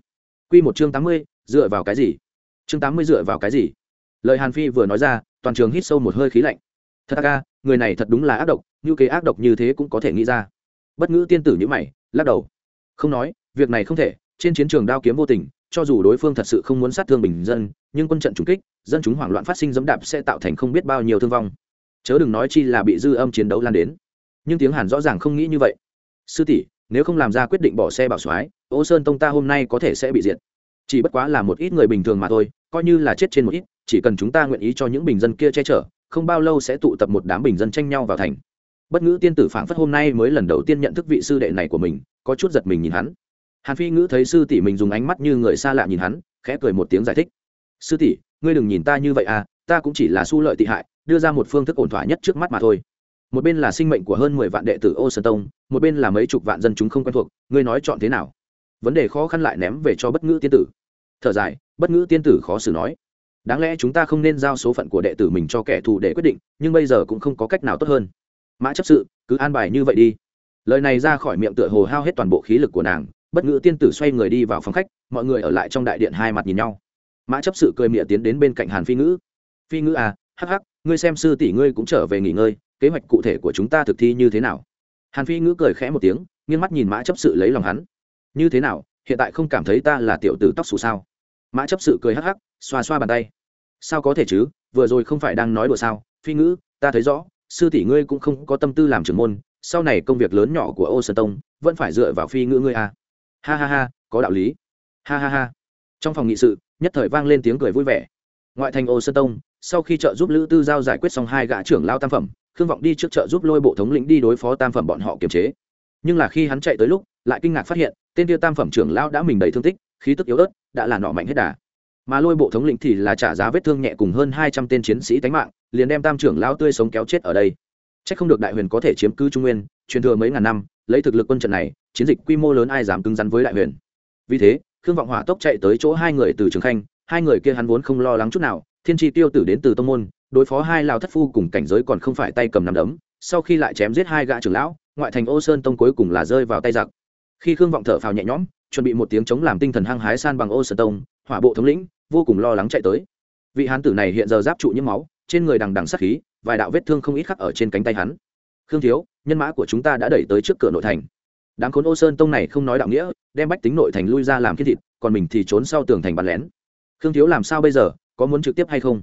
Q một chương tám mươi, dựa vào cái gì? Chương tám mươi dựa vào cái gì? Lời hàn phi vừa nói ra, toàn trường hít sâu một hơi khí lạnh. Thật ca người này thật đúng là ác độc, như kế ác độc như thế cũng có thể nghĩ ra. Bất ngữ tiên tử như mày, lắc đầu. Không nói, việc này không thể trên chiến trường đao kiếm vô tình, cho dù đối phương thật sự không muốn sát thương bình dân, nhưng quân trận trúng kích, dân chúng hoảng loạn phát sinh dẫm đạp sẽ tạo thành không biết bao nhiêu thương vong. Chớ đừng nói chi là bị dư âm chiến đấu lan đến. Nhưng tiếng hàn rõ ràng không nghĩ như vậy. Sư tỷ, nếu không làm ra quyết định bỏ xe bảo soái, ô sơn tông ta hôm nay có thể sẽ bị diệt. Chỉ bất quá là một ít người bình thường mà thôi, coi như là chết trên một ít, chỉ cần chúng ta nguyện ý cho những bình dân kia che chở, không bao lâu sẽ tụ tập một đám bình dân tranh nhau vào thành. Bất ngữ tiên tử phảng phất hôm nay mới lần đầu tiên nhận thức vị sư đệ này của mình, có chút giật mình nhìn hắn hàn phi ngữ thấy sư tỷ mình dùng ánh mắt như người xa lạ nhìn hắn, khẽ cười một tiếng giải thích. Sư tỷ, ngươi đừng nhìn ta như vậy à ta cũng chỉ là su lợi tị hại, đưa ra một phương thức ổn thỏa nhất trước mắt mà thôi. Một bên là sinh mệnh của hơn mười vạn đệ tử ô sơn tông, một bên là mấy chục vạn dân chúng không quen thuộc, ngươi nói chọn thế nào? Vấn đề khó khăn lại ném về cho bất ngữ tiên tử. Thở dài, bất ngữ tiên tử khó xử nói, đáng lẽ chúng ta không nên giao số phận của đệ tử mình cho kẻ thù để quyết định, nhưng bây giờ cũng không có cách nào tốt hơn. Mã chấp sự, cứ an bài như vậy đi. Lời này ra khỏi miệng tựa hồ hao hết toàn bộ khí lực của nàng bất ngữ tiên tử xoay người đi vào phòng khách, mọi người ở lại trong đại điện hai mặt nhìn nhau. Mã chấp sự cười mịa tiến đến bên cạnh hàn phi ngữ. Phi ngữ à hắc hắc, ngươi xem sư tỷ ngươi cũng trở về nghỉ ngơi, kế hoạch cụ thể của chúng ta thực thi như thế nào? Hàn phi ngữ cười khẽ một tiếng, nghiêng mắt nhìn mã chấp sự lấy lòng hắn. Như thế nào, hiện tại không cảm thấy ta là tiểu tử tóc xù sao? Mã chấp sự cười hắc hắc, xoa xoa bàn tay. Sao có thể chứ, vừa rồi không phải đang nói đùa sao? Phi ngữ, ta thấy rõ, sư tỷ ngươi cũng không có tâm tư làm trưởng môn, sau này công việc lớn nhỏ của ô sơn tông, vẫn phải dựa vào phi ngữ ngươi à ha ha ha, có đạo lý. Ha ha ha. Trong phòng nghị sự, nhất thời vang lên tiếng cười vui vẻ. Ngoại thành ô sơn tông, sau khi trợ giúp lữ tư giao giải quyết xong hai gã trưởng lao tam phẩm, khương vọng đi trước trợ giúp lôi bộ thống lĩnh đi đối phó tam phẩm bọn họ kiềm chế. Nhưng là khi hắn chạy tới lúc, lại kinh ngạc phát hiện, tên tiêu tam phẩm trưởng lao đã mình đầy thương tích, khí tức yếu ớt, đã là nọ mạnh hết đà. Mà lôi bộ thống lĩnh thì là trả giá vết thương nhẹ cùng hơn hai trăm tên chiến sĩ tánh mạng, liền đem tam trưởng lao tươi sống kéo chết ở đây. C h ắ c không được đại huyền có thể chiếm cứ trung nguyên, truyền thừa mấy ngàn năm, lấy thực lực quân trận này chiến dịch quy mô lớn ai dám cứng rắn với đại huyền. Vì thế, khương vọng hỏa tốc chạy tới chỗ hai người từ trường khanh, hai người kia hắn vốn không lo lắng chút nào, thiên tri tiêu tử đến từ tông môn, đối phó hai lao thất phu cùng cảnh giới còn không phải tay cầm nằm đấm, sau khi lại chém giết hai gã trưởng lão, ngoại thành ô sơn tông cuối cùng là rơi vào tay giặc. Khi khương vọng thở phào nhẹ nhõm, chuẩn bị một tiếng chống làm tinh thần hăng hái san bằng ô sơn tông, hỏa bộ thống lĩnh, vô cùng lo lắng chạy tới. Vị hán tử này hiện giờ giáp trụ nhiễm máu, trên người đằng đằng sắc khí, vài đạo vết thương không ít khắc ở trên cánh tay hắn. Khương thiếu, nhân mã của chúng ta đã đẩy tới trước cửa nội thành đám khốn ô sơn tông này không nói đạo nghĩa, đem bách tính nội thành lui ra làm khiết thịt, còn mình thì trốn sau tường thành bắn lén. Khương thiếu làm sao bây giờ, có muốn trực tiếp hay không?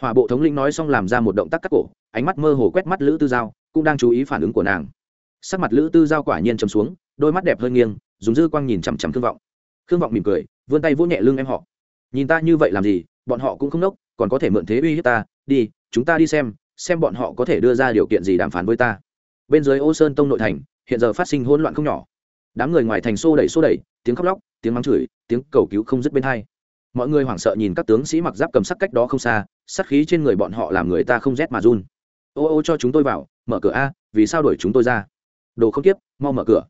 Hòa bộ thống lĩnh nói xong làm ra một động tác cắt cổ, ánh mắt mơ hồ quét mắt lữ tư giao, cũng đang chú ý phản ứng của nàng. Sắc mặt lữ tư giao quả nhiên chấm xuống, đôi mắt đẹp hơi nghiêng, dùng dư quang nhìn chằm chằm thương vọng. Thương vọng mỉm cười, vươn tay vỗ nhẹ lưng em họ. Nhìn ta như vậy làm gì, bọn họ cũng không nốc, còn có thể mượn thế uy hiếp ta, đi, chúng ta đi xem xem bọn họ có thể đưa ra điều kiện gì đàm phán với ta. Bên dưới ô sơn tông nội thành hiện giờ phát sinh hỗn loạn không nhỏ. Đám người ngoài thành xô đẩy xô đẩy, tiếng khóc lóc, tiếng mắng chửi, tiếng cầu cứu không dứt bên hai. Mọi người hoảng sợ nhìn các tướng sĩ mặc giáp cầm sắc cách đó không xa sắc khí trên người bọn họ làm người ta không rét mà run. Ô ô, cho chúng tôi vào, mở cửa a, vì sao đuổi chúng tôi ra? Đồ không tiếp mau mở cửa.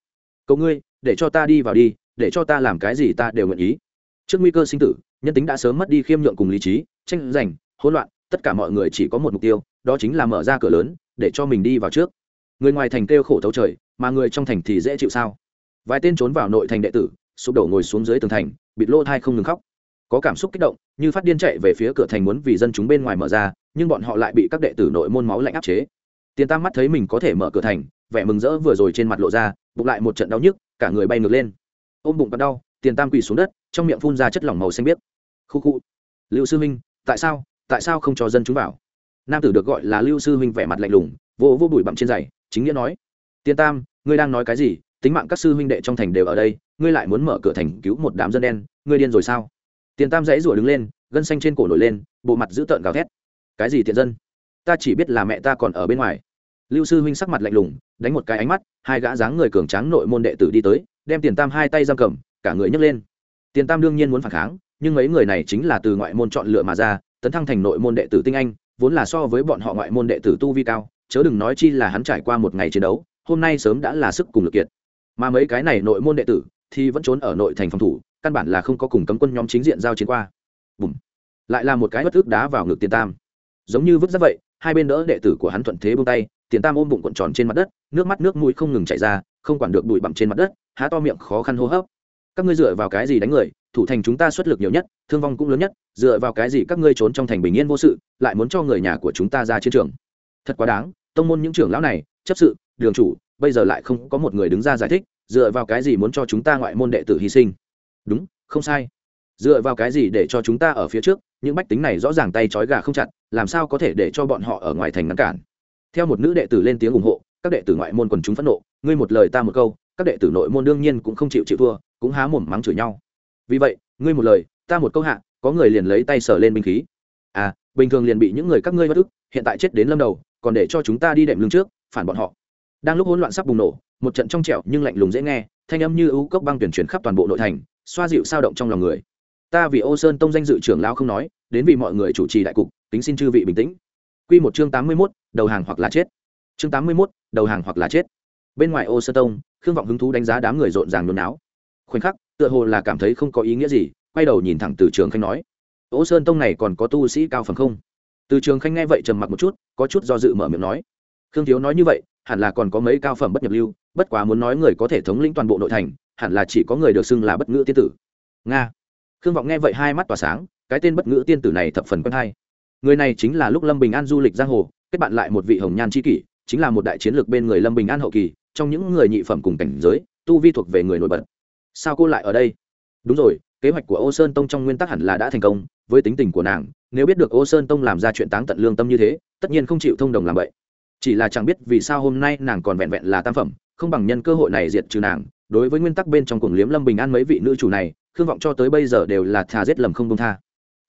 Cầu ngươi, để cho ta đi vào đi, để cho ta làm cái gì ta đều nguyện ý. Trước nguy cơ sinh tử, nhân tính đã sớm mất đi khiêm nhượng cùng lý trí, tranh giành, hỗn loạn, tất cả mọi người chỉ có một mục tiêu, đó chính là mở ra cửa lớn, để cho mình đi vào trước. Người ngoài thành kêu khổ thấu trời mà người trong thành thì dễ chịu sao? Vài tên trốn vào nội thành đệ tử, sụp đổ ngồi xuống dưới tường thành, bịt lô thai không ngừng khóc. Có cảm xúc kích động, như phát điên chạy về phía cửa thành muốn vì dân chúng bên ngoài mở ra, nhưng bọn họ lại bị các đệ tử nội môn máu lạnh áp chế. Tiền tam mắt thấy mình có thể mở cửa thành, vẻ mừng rỡ vừa rồi trên mặt lộ ra, bụng lại một trận đau nhức, cả người bay ngược lên. Ôm bụng bắt đau, tiền tam quỳ xuống đất, trong miệng phun ra chất lỏng màu xanh biếc. Khu khu. Lưu sư minh tại sao tại sao không cho dân chúng vào? Nam tử được gọi là lưu sư huynh vẻ mặt lạnh lùng, vô vô bụi bặm trên giày, chính nghĩa nói tiên tam, ngươi đang nói cái gì? Tính mạng các sư huynh đệ trong thành đều ở đây, ngươi lại muốn mở cửa thành cứu một đám dân đen, ngươi điên rồi sao? Tiền tam dãy rủa đứng lên, gân xanh trên cổ nổi lên, bộ mặt dữ tợn gào thét. Cái gì tiện dân? Ta chỉ biết là mẹ ta còn ở bên ngoài. Lưu sư huynh sắc mặt lạnh lùng, đánh một cái ánh mắt, hai gã dáng người cường tráng nội môn đệ tử đi tới, đem tiền tam hai tay giam cầm, cả người nhấc lên. Tiền tam đương nhiên muốn phản kháng, nhưng mấy người này chính là từ ngoại môn chọn lựa mà ra, tấn thăng thành nội môn đệ tử tinh anh, vốn là so với bọn họ ngoại môn đệ tử tu vi cao, chớ đừng nói chi là hắn trải qua một ngày chiến đấu hôm nay sớm đã là sức cùng lực kiệt. Mà mấy cái này nội môn đệ tử thì vẫn trốn ở nội thành phòng thủ, căn bản là không có cùng cấm quân nhóm chính diện giao chiến qua. Bùm. lại là một cái bất ước đá vào ngực tiền tam. Giống như vứt ra vậy, hai bên đỡ đệ tử của hắn thuận thế buông tay, tiền tam ôm bụng cuộn tròn trên mặt đất, nước mắt nước mũi không ngừng chảy ra, không quản được bụi bặm trên mặt đất, há to miệng khó khăn hô hấp. Các ngươi dựa vào cái gì đánh người, thủ thành chúng ta xuất lực nhiều nhất, thương vong cũng lớn nhất, dựa vào cái gì các ngươi trốn trong thành bình yên vô sự, lại muốn cho người nhà của chúng ta ra chiến trường. Thật quá đáng, tông môn những trưởng lão này, chấp sự đường chủ, bây giờ lại không có một người đứng ra giải thích, dựa vào cái gì muốn cho chúng ta ngoại môn đệ tử hy sinh? Đúng, không sai. Dựa vào cái gì để cho chúng ta ở phía trước, những bách tính này rõ ràng tay trói gà không chặt, làm sao có thể để cho bọn họ ở ngoài thành ngăn cản? Theo một nữ đệ tử lên tiếng ủng hộ, các đệ tử ngoại môn quần chúng phẫn nộ, ngươi một lời ta một câu, các đệ tử nội môn đương nhiên cũng không chịu chịu thua, cũng há mồm mắng chửi nhau. Vì vậy, ngươi một lời, ta một câu hạ, có người liền lấy tay sờ lên binh khí. À bình thường liền bị những người các ngươi bất ức, hiện tại chết đến lâm đầu, còn để cho chúng ta đi đệm lưng trước, phản bọn họ đang lúc hỗn loạn sắp bùng nổ một trận trong trẻo nhưng lạnh lùng dễ nghe thanh âm như ưu cốc băng tuyển chuyển khắp toàn bộ nội thành xoa dịu sao động trong lòng người ta vì ô sơn tông danh dự trưởng lão không nói đến vì mọi người chủ trì đại cục tính xin chư vị bình tĩnh Quy một chương tám mươi mốt đầu hàng hoặc là chết. Chương tám mươi mốt đầu hàng hoặc là chết. Bên ngoài Ô Sơn Tông, Khương Vọng hứng thú đánh giá đám người rộn ràng nôn áo Khoảnh khắc, tựa hồ là cảm thấy không có ý nghĩa gì, quay đầu nhìn thẳng Từ Trường Khanh nói: "Ô Sơn Tông này còn có tu sĩ cao phẩm không?" Từ Trường Khanh nghe vậy trầm mặc một chút, có chút do dự mở miệng nói: "Khương thiếu nói như vậy, hẳn là còn có mấy cao phẩm bất nhập lưu, bất quá muốn nói người có thể thống lĩnh toàn bộ nội thành, hẳn là chỉ có người được xưng là bất ngữ tiên tử." Nga. Khương Vọng nghe vậy hai mắt tỏa sáng, cái tên bất ngữ tiên tử này thập phần quen hay người này chính là lúc lâm bình an du lịch giang hồ kết bạn lại một vị hồng nhan c kỷ chính là một đại chiến lược bên người lâm bình an hậu kỳ trong những người nhị phẩm cùng cảnh giới tu vi thuộc về người nổi bật sao cô lại ở đây đúng rồi kế hoạch của ô sơn tông trong nguyên tắc hẳn là đã thành công với tính tình của nàng nếu biết được ô sơn tông làm ra chuyện táng tận lương tâm như thế tất nhiên không chịu thông đồng làm vậy chỉ là chẳng biết vì sao hôm nay nàng còn vẹn vẹn là tam phẩm, không bằng nhân cơ hội này diệt trừ nàng. Đối với nguyên tắc bên trong cuồng liếm lâm bình an mấy vị nữ chủ này, khương vọng cho tới bây giờ đều là thà giết lầm không công tha.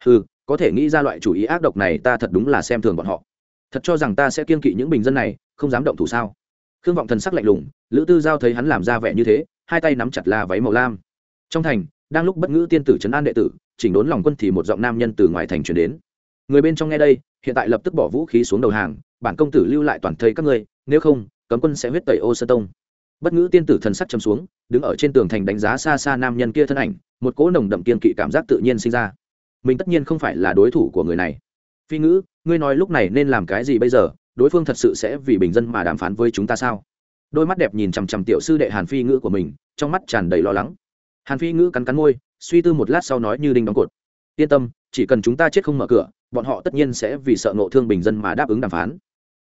Ừ có thể nghĩ ra loại chủ ý ác độc này ta thật đúng là xem thường bọn họ. Thật cho rằng ta sẽ kiên kỵ những bình dân này, không dám động thủ sao? Khương vọng thần sắc lạnh lùng, lữ tư giao thấy hắn làm ra vẻ như thế, hai tay nắm chặt la váy màu lam. Trong thành, đang lúc bất ngữ tiên tử trấn an đệ tử, chỉnh đốn lòng quân thì một giọng nam nhân từ ngoài thành chuyển đến. Người bên trong nghe đây, hiện tại lập tức bỏ vũ khí xuống đầu hàng bản công tử lưu lại toàn thây các ngươi, nếu không, cấm quân sẽ huyết tẩy ô sơn tông. Bất ngữ tiên tử thần sắc chấm xuống, đứng ở trên tường thành đánh giá xa xa nam nhân kia thân ảnh, một cỗ nồng đậm kiên kỵ cảm giác tự nhiên sinh ra. Mình tất nhiên không phải là đối thủ của người này. Phi ngữ, ngươi nói lúc này nên làm cái gì bây giờ? Đối phương thật sự sẽ vì bình dân mà đàm phán với chúng ta sao? Đôi mắt đẹp nhìn chằm chằm tiểu sư đệ hàn phi ngữ của mình, trong mắt tràn đầy lo lắng. Hàn phi ngữ cắn cắn môi, suy tư một lát sau nói như đinh đóng cột. Yên tâm, chỉ cần chúng ta chết không mở cửa, bọn họ tất nhiên sẽ vì sợ nộ thương bình dân mà đáp ứng đàm phán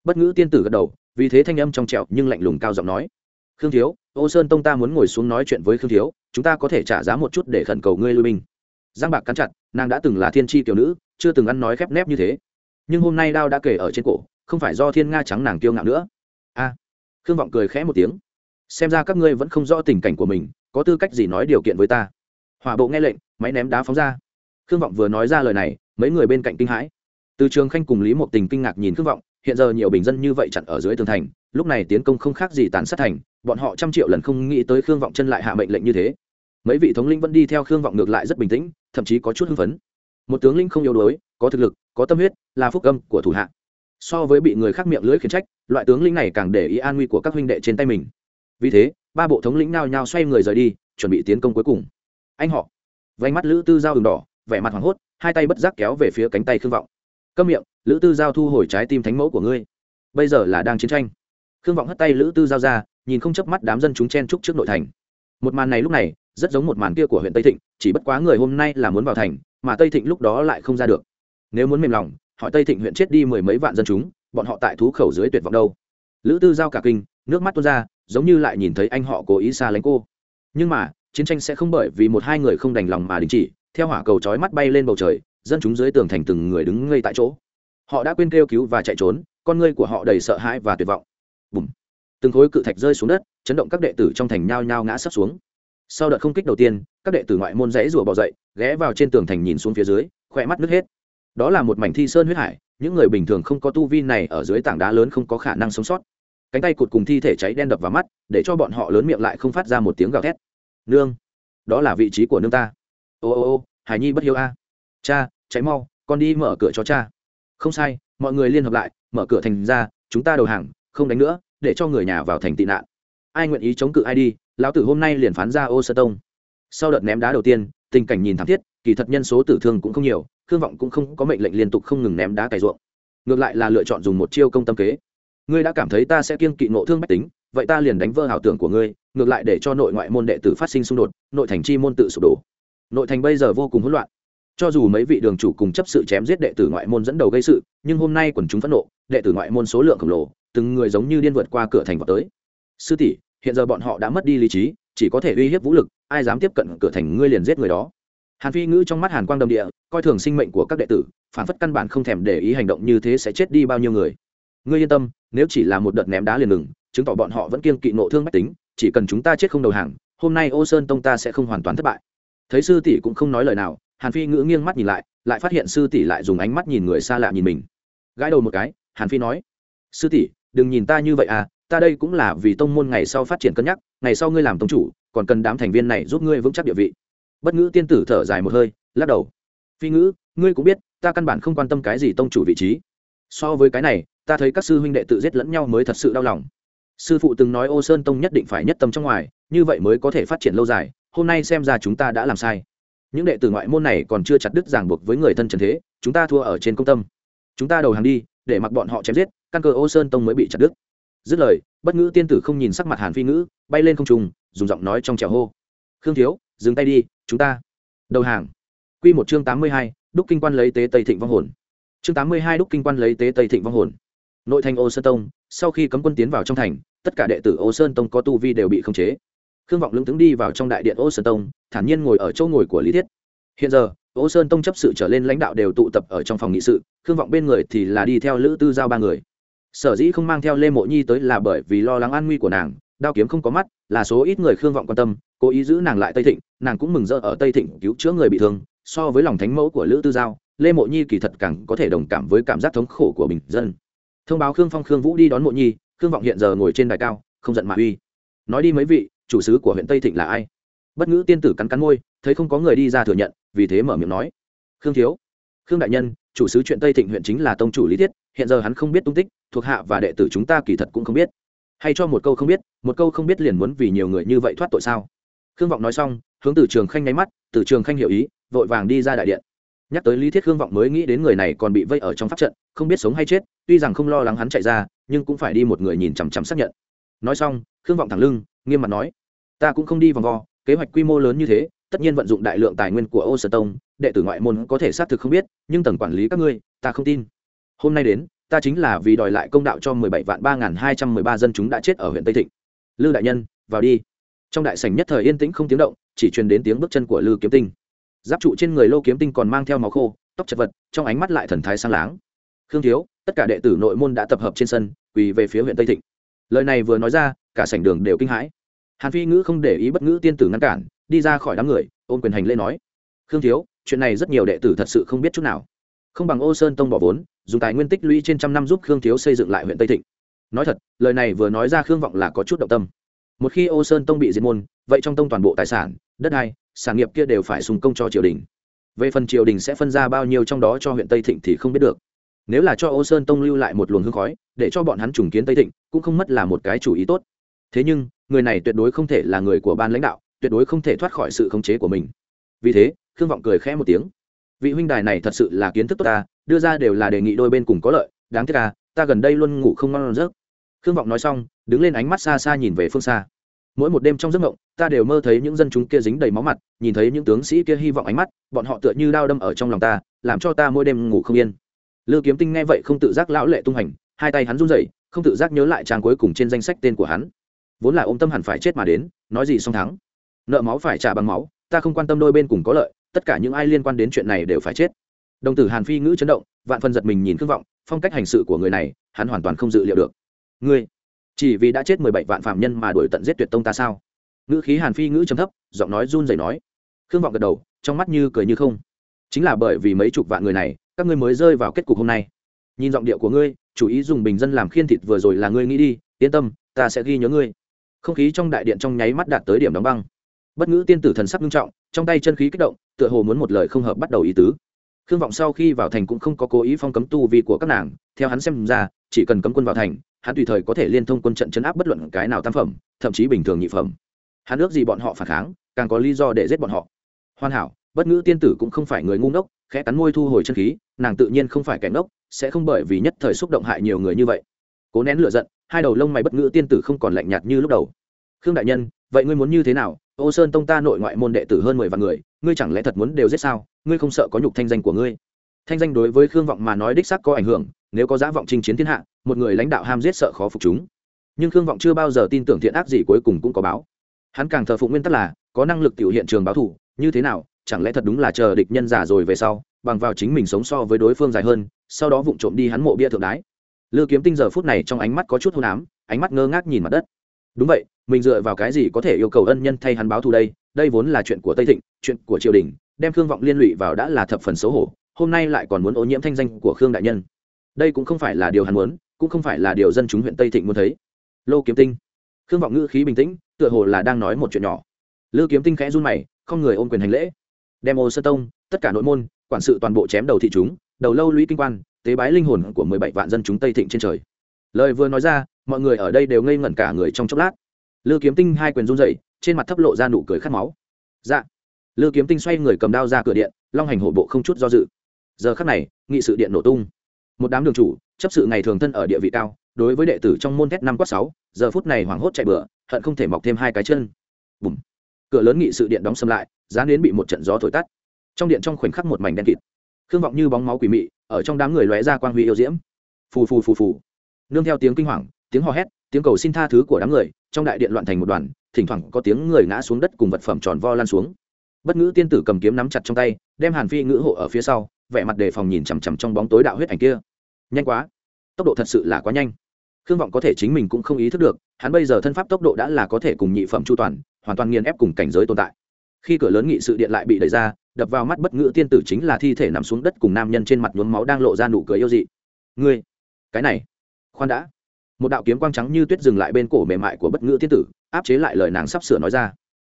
bất ngữ tiên tử gật đầu, vì thế thanh âm trong trẹo nhưng lạnh lùng cao giọng nói. Khương thiếu, ô sơn tông ta muốn ngồi xuống nói chuyện với khương thiếu, chúng ta có thể trả giá một chút để khẩn cầu ngươi lui binh. Giang bạc cắn chặt, nàng đã từng là thiên tri tiểu nữ, chưa từng ăn nói khép nép như thế. Nhưng hôm nay đao đã kể ở trên cổ, không phải do thiên nga trắng nàng kiêu ngạo nữa. A. Khương vọng cười khẽ một tiếng. Xem ra các ngươi vẫn không rõ tình cảnh của mình, có tư cách gì nói điều kiện với ta? Hỏa bộ nghe lệnh, máy ném đá phóng ra. Khương vọng vừa nói ra lời này, mấy người bên cạnh kinh hãi. Từ trường khanh cùng lý một tình kinh ngạc nhìn khương vọng hiện giờ nhiều bình dân như vậy chặn ở dưới tường thành, lúc này tiến công không khác gì tàn sát thành, bọn họ trăm triệu lần không nghĩ tới khương vọng chân lại hạ mệnh lệnh như thế. Mấy vị thống lĩnh vẫn đi theo khương vọng ngược lại rất bình tĩnh, thậm chí có chút hưng phấn. Một tướng lĩnh không yếu đuối, có thực lực, có tâm huyết, là phúc âm của thủ hạ. So với bị người khác miệng lưỡi khiển trách, loại tướng lĩnh này càng để ý an nguy của các huynh đệ trên tay mình. Vì thế, ba bộ thống lĩnh nao nhao xoay người rời đi, chuẩn bị tiến công cuối cùng. Anh họ. Vánh mắt lữ tư giao đường đỏ, vẻ mặt hoảng hốt, hai tay bất giác kéo về phía cánh tay khương vọng câm miệng, lữ tư giao thu hồi trái tim thánh mẫu của ngươi. Bây giờ là đang chiến tranh. Khương vọng hất tay lữ tư giao ra, nhìn không chớp mắt đám dân chúng chen trúc trước nội thành. Một màn này lúc này, rất giống một màn kia của huyện tây thịnh, chỉ bất quá người hôm nay là muốn vào thành, mà tây thịnh lúc đó lại không ra được. Nếu muốn mềm lòng, hỏi tây thịnh huyện chết đi mười mấy vạn dân chúng, bọn họ tại thú khẩu dưới tuyệt vọng đâu? Lữ tư giao cả kinh, nước mắt tuôn ra, giống như lại nhìn thấy anh họ cố ý xa lánh cô. Nhưng mà, chiến tranh sẽ không bởi vì một hai người không đành lòng mà đình chỉ, theo hỏa cầu chói mắt bay lên bầu trời dân chúng dưới tường thành từng người đứng ngây tại chỗ. Họ đã quên kêu cứu và chạy trốn, con ngươi của họ đầy sợ hãi và tuyệt vọng. Bùm. Từng khối cự thạch rơi xuống đất, chấn động các đệ tử trong thành nhao nhao ngã sấp xuống. Sau đợt không kích đầu tiên, các đệ tử ngoại môn rẽ rùa bỏ dậy, ghé vào trên tường thành nhìn xuống phía dưới, khỏe mắt nước hết. Đó là một mảnh thi sơn huyết hải, những người bình thường không có tu vi này ở dưới tảng đá lớn không có khả năng sống sót. Cánh tay cụt cùng thi thể cháy đen đập vào mắt, để cho bọn họ lớn miệng lại không phát ra một tiếng gào thét. Nương, đó là vị trí của nương ta. Ô ô ô hải nhi bất hiếu a. Cha cháy mau, con đi mở cửa cho cha. Không sai, mọi người liên hợp lại, mở cửa thành ra, chúng ta đầu hàng, không đánh nữa, để cho người nhà vào thành tị nạn. Ai nguyện ý chống cự ai đi, lão tử hôm nay liền phán ra ô sơ tông. Sau đợt ném đá đầu tiên, tình cảnh nhìn thảm thiết, kỳ thật nhân số tử thương cũng không nhiều, khương vọng cũng không có mệnh lệnh liên tục không ngừng ném đá cày ruộng. Ngược lại là lựa chọn dùng một chiêu công tâm kế. Ngươi đã cảm thấy ta sẽ kiêng kỵ nộ thương bách tính, vậy ta liền đánh vỡ ảo tưởng của ngươi, ngược lại để cho nội ngoại môn đệ tử phát sinh xung đột, nội thành chi môn tự sụp đổ. Nội thành bây giờ vô cùng hỗn loạn cho dù mấy vị đường chủ cùng chấp sự chém giết đệ tử ngoại môn dẫn đầu gây sự, nhưng hôm nay quần chúng phẫn nộ, đệ tử ngoại môn số lượng khổng lồ, từng người giống như điên vượt qua cửa thành vào tới. Sư tỷ, hiện giờ bọn họ đã mất đi lý trí, chỉ có thể uy hiếp vũ lực, ai dám tiếp cận cửa thành ngươi liền giết người đó. Hàn phi ngữ trong mắt hàn quang đầm địa, coi thường sinh mệnh của các đệ tử, phản phất căn bản không thèm để ý hành động như thế sẽ chết đi bao nhiêu người. Ngươi yên tâm, nếu chỉ là một đợt ném đá liền ngừng, chứng tỏ bọn họ vẫn kiên kỵ nộ thương mách tính, chỉ cần chúng ta chết không đầu hàng, hôm nay ô sơn tông ta sẽ không hoàn toàn thất bại. Thấy sư tỷ cũng không nói lời nào hàn phi ngữ nghiêng mắt nhìn lại lại phát hiện sư tỷ lại dùng ánh mắt nhìn người xa lạ nhìn mình. Gãi đầu một cái, hàn phi nói, sư tỷ, đừng nhìn ta như vậy à ta đây cũng là vì tông môn ngày sau phát triển cân nhắc, ngày sau ngươi làm tông chủ, còn cần đám thành viên này giúp ngươi vững chắc địa vị. Bất ngữ tiên tử thở dài một hơi, lắc đầu. Phi ngữ, ngươi cũng biết, ta căn bản không quan tâm cái gì tông chủ vị trí. So với cái này, ta thấy các sư huynh đệ tự giết lẫn nhau mới thật sự đau lòng. Sư phụ từng nói ô sơn tông nhất định phải nhất tâm trong ngoài, như vậy mới có thể phát triển lâu dài, hôm nay xem ra chúng ta đã làm sai những đệ tử ngoại môn này còn chưa chặt đứt ràng buộc với người thân trần thế, chúng ta thua ở trên công tâm. Chúng ta đầu hàng đi, để mặc bọn họ chém giết, căn cơ ô sơn tông mới bị chặt đứt. Dứt lời, bất ngữ tiên tử không nhìn sắc mặt hàn phi ngữ, bay lên không trùng dùng giọng nói trong trèo hô. Khương thiếu, dừng tay đi, chúng ta đầu hàng. Q một chương tám mươi hai, đúc kinh quan lấy tế tây thịnh vong hồn. Chương tám mươi hai, đúc kinh quan lấy tế tây thịnh vong hồn. Nội thành ô sơn tông, sau khi cấm quân tiến vào trong thành, tất cả đệ tử ô sơn tông có tu vi đều bị khống chế khương vọng lững tướng đi vào trong đại điện ô sơn tông, thản nhiên ngồi ở chỗ ngồi của lý thiết. Hiện giờ, ô sơn tông chấp sự trở lên lãnh đạo đều tụ tập ở trong phòng nghị sự, khương vọng bên người thì là đi theo lữ tư giao ba người. Sở dĩ không mang theo lê mộ nhi tới là bởi vì lo lắng an nguy của nàng, đao kiếm không có mắt, là số ít người khương vọng quan tâm, cố ý giữ nàng lại tây thịnh, nàng cũng mừng rỡ ở tây thịnh cứu chữa người bị thương. So với lòng thánh mẫu của lữ tư giao, lê mộ nhi kỳ thật càng có thể đồng cảm với cảm giác thống khổ của bình dân. Thông báo khương phong, khương vũ đi đón mộ nhi, khương vọng hiện giờ ngồi trên đài cao, không giận mà uy. Nói đi mấy vị chủ sứ của huyện tây thịnh là ai? Bất ngữ tiên tử cắn cắn môi, thấy không có người đi ra thừa nhận, vì thế mở miệng nói. Khương thiếu, khương đại nhân, chủ sứ chuyện tây thịnh huyện chính là tông chủ lý thiết, hiện giờ hắn không biết tung tích, thuộc hạ và đệ tử chúng ta kỳ thật cũng không biết. Hay cho một câu không biết, một câu không biết liền muốn vì nhiều người như vậy thoát tội sao? Khương vọng nói xong, hướng từ trường khanh nháy mắt, từ trường khanh hiểu ý, vội vàng đi ra đại điện. Nhắc tới lý thiết, khương vọng mới nghĩ đến người này còn bị vây ở trong pháp trận, không biết sống hay chết, tuy rằng không lo lắng hắn chạy ra, nhưng cũng phải đi một người nhìn chằm chằm xác nhận. Nói xong, khương vọng thẳng lưng nghiêm mặt nói, ta cũng không đi vòng vo, kế hoạch quy mô lớn như thế, tất nhiên vận dụng đại lượng tài nguyên của ô sở tông, đệ tử ngoại môn có thể xác thực không biết, nhưng tầng quản lý các ngươi, ta không tin. Hôm nay đến, ta chính là vì đòi lại công đạo cho mười bảy vạn ba nghìn hai trăm mười ba dân chúng đã chết ở huyện tây thịnh. Lư đại nhân, vào đi. Trong đại sảnh nhất thời yên tĩnh không tiếng động, chỉ truyền đến tiếng bước chân của lư kiếm tinh. Giáp trụ trên người lô kiếm tinh còn mang theo máu khô, tóc chật vật, trong ánh mắt lại thần thái sang láng. Khương thiếu, tất cả đệ tử nội môn đã tập hợp trên sân, quỳ về phía huyện tây thịnh. Lời này vừa nói ra, cả sảnh đường đều kinh hãi hàn phi ngữ không để ý bất ngữ tiên tử ngăn cản, đi ra khỏi đám người, ôm quyền hành lễ nói, khương thiếu, chuyện này rất nhiều đệ tử thật sự không biết chút nào. Không bằng ô sơn tông bỏ vốn, dùng tài nguyên tích lũy trên trăm năm giúp khương thiếu xây dựng lại huyện tây thịnh. Nói thật, lời này vừa nói ra khương vọng là có chút động tâm. Một khi ô sơn tông bị diệt môn, vậy trong tông toàn bộ tài sản, đất đai, sản nghiệp kia đều phải sùng công cho triều đình. Về phần triều đình sẽ phân ra bao nhiêu trong đó cho huyện tây thịnh thì không biết được. Nếu là cho ô sơn tông lưu lại một luồng hương khói, để cho bọn hắn trùng kiến tây thịnh, cũng không mất là một cái chủ ý tốt. Thế nhưng người này tuyệt đối không thể là người của ban lãnh đạo, tuyệt đối không thể thoát khỏi sự khống chế của mình. Vì thế, khương vọng cười khẽ một tiếng. Vị huynh đài này thật sự là kiến thức tốt ta, đưa ra đều là đề nghị đôi bên cùng có lợi, đáng tiếc ta ta gần đây luôn ngủ không ngon giấc. Khương vọng nói xong, đứng lên ánh mắt xa xa nhìn về phương xa. Mỗi một đêm trong giấc mộng, ta đều mơ thấy những dân chúng kia dính đầy máu mặt, nhìn thấy những tướng sĩ kia hy vọng ánh mắt, bọn họ tựa như đao đâm ở trong lòng ta, làm cho ta mỗi đêm ngủ không yên. Lư kiếm tinh nghe vậy không tự giác lão lệ tung hành, hai tay hắn run rẩy, không tự giác nhớ lại trang cuối cùng trên danh sách tên của hắn vốn là ôm tâm hẳn phải chết mà đến, nói gì song thắng. Nợ máu phải trả bằng máu, ta không quan tâm đôi bên cùng có lợi, tất cả những ai liên quan đến chuyện này đều phải chết. Đồng tử hàn phi ngữ chấn động, vạn phần giật mình nhìn khương vọng, phong cách hành sự của người này, hắn hoàn toàn không dự liệu được. Ngươi, chỉ vì đã chết mười bảy vạn phạm nhân mà đuổi tận giết tuyệt tông ta sao? Ngữ khí hàn phi ngữ trầm thấp, giọng nói run rẩy nói. Khương vọng gật đầu, trong mắt như cười như không. Chính là bởi vì mấy chục vạn người này, các ngươi mới rơi vào kết cục hôm nay. Nhìn giọng điệu của ngươi, chủ ý dùng bình dân làm khiên thịt vừa rồi là ngươi nghĩ đi, yên tâm, ta sẽ ghi nhớ ngươi không khí trong đại điện trong nháy mắt đạt tới điểm đóng băng. Bất ngữ tiên tử thần sắc nghiêm trọng, trong tay chân khí kích động, tựa hồ muốn một lời không hợp bắt đầu ý tứ. Khương vọng sau khi vào thành cũng không có cố ý phong cấm tu vi của các nàng, theo hắn xem ra, chỉ cần cấm quân vào thành, hắn tùy thời có thể liên thông quân trận chấn áp bất luận cái nào tam phẩm, thậm chí bình thường nhị phẩm. Hắn ước gì bọn họ phản kháng, càng có lý do để giết bọn họ. Hoàn hảo, bất ngữ tiên tử cũng không phải người ngu ngốc, khẽ cắn môi thu hồi chân khí, nàng tự nhiên không phải kẻ ngốc, sẽ không bởi vì nhất thời xúc động hại nhiều người như vậy. Cố nén lửa giận hai đầu lông mày bất ngữ tiên tử không còn lạnh nhạt như lúc đầu. Khương đại nhân, vậy ngươi muốn như thế nào? Ô sơn tông ta nội ngoại môn đệ tử hơn mười vạn người, ngươi chẳng lẽ thật muốn đều giết sao? Ngươi không sợ có nhục thanh danh của ngươi? Thanh danh đối với khương vọng mà nói đích sắc có ảnh hưởng, nếu có giá vọng chinh chiến thiên hạ, một người lãnh đạo ham giết sợ khó phục chúng. Nhưng khương vọng chưa bao giờ tin tưởng thiện ác gì cuối cùng cũng có báo. Hắn càng thờ phụng nguyên tắc là, có năng lực tiểu hiện trường báo thủ như thế nào, chẳng lẽ thật đúng là chờ địch nhân giả rồi về sau, bằng vào chính mình sống so với đối phương dài hơn, sau đó vụng trộm đi hắn mộ bia thượng đái lư kiếm tinh giờ phút này trong ánh mắt có chút hôn ám, ánh mắt ngơ ngác nhìn mặt đất. Đúng vậy, mình dựa vào cái gì có thể yêu cầu ân nhân thay hắn báo thù đây? Đây vốn là chuyện của tây thịnh, chuyện của triều đình, đem khương vọng liên lụy vào đã là thập phần xấu hổ, hôm nay lại còn muốn ô nhiễm thanh danh của khương đại nhân. Đây cũng không phải là điều hắn muốn, cũng không phải là điều dân chúng huyện tây thịnh muốn thấy. Lô kiếm tinh. Khương vọng ngữ khí bình tĩnh, tựa hồ là đang nói một chuyện nhỏ. Lư kiếm tinh khẽ run mày, không người ôm quyền hành lễ. Đem ô sơ tông, tất cả nội môn, quản sự toàn bộ chém đầu thị chúng, đầu lâu lũy kinh quan tế bái linh hồn của mười bảy vạn dân chúng tây thịnh trên trời. Lời vừa nói ra, mọi người ở đây đều ngây ngẩn cả người trong chốc lát. Lư kiếm tinh hai quyền run dậy trên mặt thấp lộ ra nụ cười khát máu. Dạ. Lư kiếm tinh xoay người cầm đao ra cửa điện, long hành hổ bộ không chút do dự. Giờ khắc này, nghị sự điện nổ tung. Một đám đường chủ, chấp sự ngày thường thân ở địa vị cao, đối với đệ tử trong môn thét năm quát sáu, giờ phút này hoảng hốt chạy bựa hận không thể mọc thêm hai cái chân. Bùm. Cửa lớn nghị sự điện đóng xâm lại giá nến bị một trận gió thổi tắt. Trong điện trong khoảnh khắc một mảnh đen kịt. Khương vọng như bóng máu quỷ mị ở trong đám người lóe ra quang huy yêu diễm. Phù phù phù phù. Nương theo tiếng kinh hoàng, tiếng hò hét, tiếng cầu xin tha thứ của đám người, trong đại điện loạn thành một đoàn, thỉnh thoảng có tiếng người ngã xuống đất cùng vật phẩm tròn vo lan xuống. Bất ngữ tiên tử cầm kiếm nắm chặt trong tay, đem hàn phi ngữ hộ ở phía sau, vẻ mặt đề phòng nhìn chằm chằm trong bóng tối đạo huyết ảnh kia. Nhanh quá. Tốc độ thật sự là quá nhanh. Khương vọng có thể chính mình cũng không ý thức được, hắn bây giờ thân pháp tốc độ đã là có thể cùng nhị phẩm chu toàn, hoàn toàn nghiền ép cùng cảnh giới tồn tại khi cửa lớn nghị sự điện lại bị đẩy ra, đập vào mắt bất ngữ tiên tử chính là thi thể nằm xuống đất cùng nam nhân trên mặt nhuốm máu đang lộ ra nụ cười yêu dị. Ngươi, cái này, khoan đã. Một đạo kiếm quang trắng như tuyết dừng lại bên cổ mềm mại của bất ngữ tiên tử, áp chế lại lời nàng sắp sửa nói ra.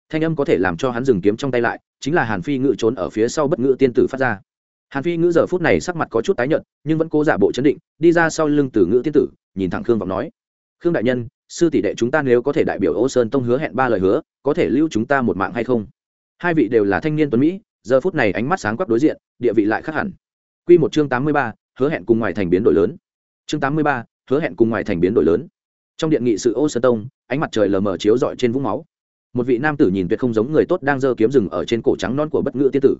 Thanh âm có thể làm cho hắn dừng kiếm trong tay lại, chính là hàn phi ngự trốn ở phía sau bất ngữ tiên tử phát ra. Hàn phi ngữ giờ phút này sắc mặt có chút tái nhợt, nhưng vẫn cố giả bộ chấn định, đi ra sau lưng từ ngữ tiên tử, nhìn thẳng khương vọng nói. Khương đại nhân, sư tỷ đệ chúng ta nếu có thể đại biểu ô sơn tông hứa hẹn ba lời hứa, có thể lưu chúng ta một mạng hay không? Hai vị đều là thanh niên tuấn mỹ, giờ phút này ánh mắt sáng quắc đối diện, địa vị lại khác hẳn. Q một chương tám mươi ba, hứa hẹn cùng ngoài thành biến đổi lớn. Chương tám mươi ba, hứa hẹn cùng ngoài thành biến đổi lớn. Trong điện nghị sự ô sơ tông, ánh mặt trời lờ mờ chiếu rọi trên vũng máu. Một vị nam tử nhìn tuyệt không giống người tốt đang giơ kiếm rừng ở trên cổ trắng non của bất ngữ tiên tử.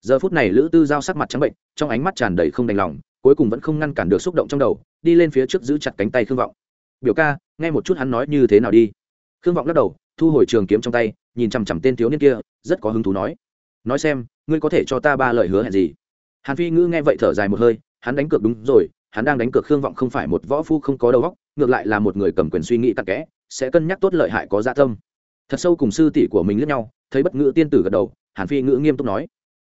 Giờ phút này lữ tư giao sắc mặt trắng bệnh, trong ánh mắt tràn đầy không đành lòng, cuối cùng vẫn không ngăn cản được xúc động trong đầu, đi lên phía trước giữ chặt cánh tay khương vọng. Biểu ca, nghe một chút hắn nói như thế nào đi. Khương vọng lắc đầu thu hồi trường kiếm trong tay, nhìn chằm chằm tên thiếu niên kia, rất có hứng thú nói. Nói xem, ngươi có thể cho ta ba lời hứa hẹn gì? Hàn phi ngữ nghe vậy thở dài một hơi, hắn đánh cược đúng rồi, hắn đang đánh cược khương vọng không phải một võ phu không có đầu óc, ngược lại là một người cầm quyền suy nghĩ tắc kẽ, sẽ cân nhắc tốt lợi hại có dạ tâm. Thật sâu cùng sư tỷ của mình lẫn nhau, thấy bất ngữ tiên tử gật đầu, hàn phi ngữ nghiêm túc nói.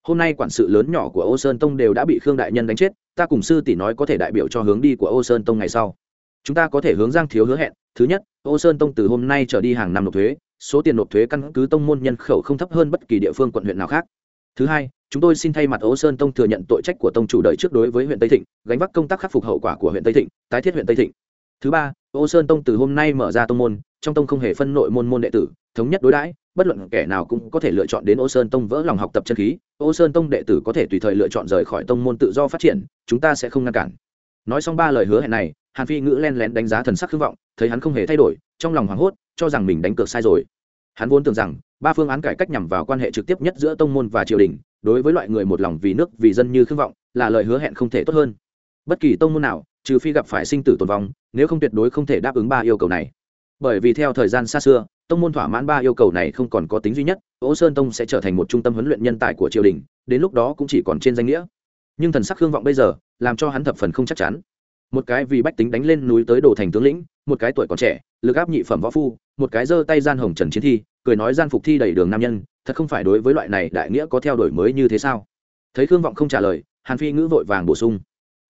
Hôm nay quản sự lớn nhỏ của ô sơn tông đều đã bị khương đại nhân đánh chết, ta cùng sư tỷ nói có thể đại biểu cho hướng đi của ô sơn tông ngày sau. Chúng ta có thể hướng giang thiếu hứa hẹn thứ nhất, ô sơn tông từ hôm nay trở đi hàng năm nộp thuế, số tiền nộp thuế căn cứ tông môn nhân khẩu không thấp hơn bất kỳ địa phương quận huyện nào khác. Thứ hai, chúng tôi xin thay mặt ô sơn tông thừa nhận tội trách của tông chủ đợi trước đối với huyện tây thịnh, gánh vác công tác khắc phục hậu quả của huyện tây thịnh, tái thiết huyện tây thịnh. Thứ ba, ô sơn tông từ hôm nay mở ra tông môn, trong tông không hề phân nội môn môn đệ tử, thống nhất đối đãi, bất luận kẻ nào cũng có thể lựa chọn đến ô sơn tông vỡ lòng học tập chân khí, ô sơn tông đệ tử có thể tùy thời lựa chọn rời khỏi tông môn tự do phát triển, chúng ta sẽ không ngăn cản nói xong ba lời hứa hẹn này, hàn phi ngữ len lén đánh giá thần sắc Khương vọng, thấy hắn không hề thay đổi, trong lòng hoảng hốt, cho rằng mình đánh cược sai rồi. Hắn vốn tưởng rằng, ba phương án cải cách nhằm vào quan hệ trực tiếp nhất giữa tông môn và triều đình, đối với loại người một lòng vì nước, vì dân như khương vọng, là lời hứa hẹn không thể tốt hơn. Bất kỳ tông môn nào, trừ phi gặp phải sinh tử tồn vong, nếu không tuyệt đối không thể đáp ứng ba yêu cầu này. Bởi vì theo thời gian xa xưa, tông môn thỏa mãn ba yêu cầu này không còn có tính duy nhất, ô sơn tông sẽ trở thành một trung tâm huấn luyện nhân tài của triều đình, đến lúc đó cũng chỉ còn trên danh nghĩa nhưng thần sắc hương vọng bây giờ làm cho hắn thập phần không chắc chắn. Một cái vì bách tính đánh lên núi tới đồ thành tướng lĩnh, một cái tuổi còn trẻ, lực áp nhị phẩm võ phu, một cái giơ tay gian hồng trần chiến thi, cười nói gian phục thi đầy đường nam nhân, thật không phải đối với loại này đại nghĩa có theo đuổi mới như thế sao? Thấy khương vọng không trả lời, hàn phi ngữ vội vàng bổ sung.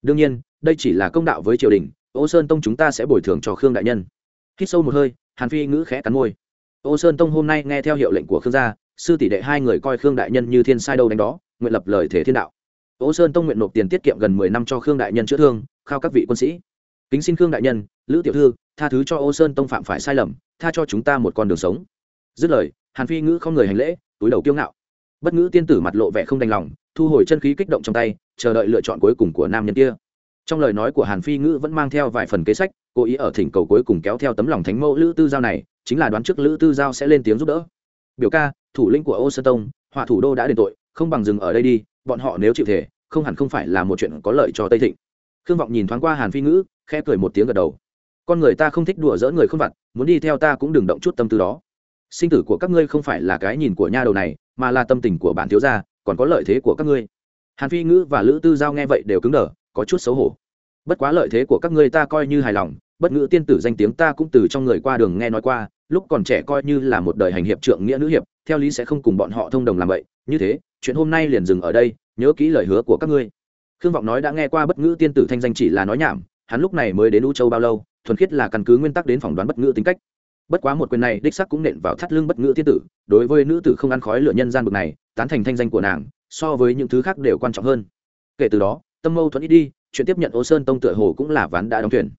Đương nhiên, đây chỉ là công đạo với triều đình, ô sơn tông chúng ta sẽ bồi thường cho khương đại nhân. Hít sâu một hơi, hàn phi ngữ khẽ cắn môi. Ô sơn tông hôm nay nghe theo hiệu lệnh của khương gia, sư tỷ đệ hai người coi khương đại nhân như thiên sai đâu đánh đó, nguyện lập lời thể thiên đạo ô sơn tông nguyện nộp tiền tiết kiệm gần mười năm cho khương đại nhân chữa thương, khao các vị quân sĩ. Kính xin khương đại nhân, lữ tiểu thư, tha thứ cho ô sơn tông phạm phải sai lầm, tha cho chúng ta một con đường sống. Dứt lời, hàn phi ngữ không người hành lễ, túi đầu kiêu ngạo. Bất ngữ tiên tử mặt lộ vẻ không đành lòng, thu hồi chân khí kích động trong tay, chờ đợi lựa chọn cuối cùng của nam nhân kia. Trong lời nói của hàn phi ngữ vẫn mang theo vài phần kế sách, cố ý ở thỉnh cầu cuối cùng kéo theo tấm lòng thánh mẫu lữ tư giao này, chính là đoán trước lữ tư giao sẽ lên tiếng giúp đỡ. Biểu ca, thủ lĩnh của ô sơn tông, họa thủ đô đã đền tội, không bằng dừng ở đây đi bọn họ nếu chịu thể, không hẳn không phải là một chuyện có lợi cho tây thịnh. Khương vọng nhìn thoáng qua hàn phi ngữ, khẽ cười một tiếng gật đầu. Con người ta không thích đùa dỡ người không vặt, muốn đi theo ta cũng đừng động chút tâm tư đó. Sinh tử của các ngươi không phải là cái nhìn của nha đầu này, mà là tâm tình của bản thiếu gia, còn có lợi thế của các ngươi. Hàn phi ngữ và lữ tư giao nghe vậy đều cứng đờ, có chút xấu hổ. Bất quá lợi thế của các ngươi ta coi như hài lòng, bất ngữ tiên tử danh tiếng ta cũng từ trong người qua đường nghe nói qua, lúc còn trẻ coi như là một đời hành hiệp trượng nghĩa nữ hiệp, theo lý sẽ không cùng bọn họ thông đồng làm vậy, như thế chuyện hôm nay liền dừng ở đây, nhớ kỹ lời hứa của các ngươi. Khương vọng nói đã nghe qua bất ngữ tiên tử thanh danh chỉ là nói nhảm, hắn lúc này mới đến u châu bao lâu, thuần khiết là căn cứ nguyên tắc đến phỏng đoán bất ngữ tính cách. Bất quá một quyền này, đích sắc cũng nện vào thắt lưng bất ngữ tiên tử, đối với nữ tử không ăn khói lửa nhân gian bực này, tán thành thanh danh của nàng, so với những thứ khác đều quan trọng hơn. Kể từ đó, tâm mâu thuẫn ít đi, chuyện tiếp nhận ô sơn tông tựa hồ cũng là ván đã đóng thuyền.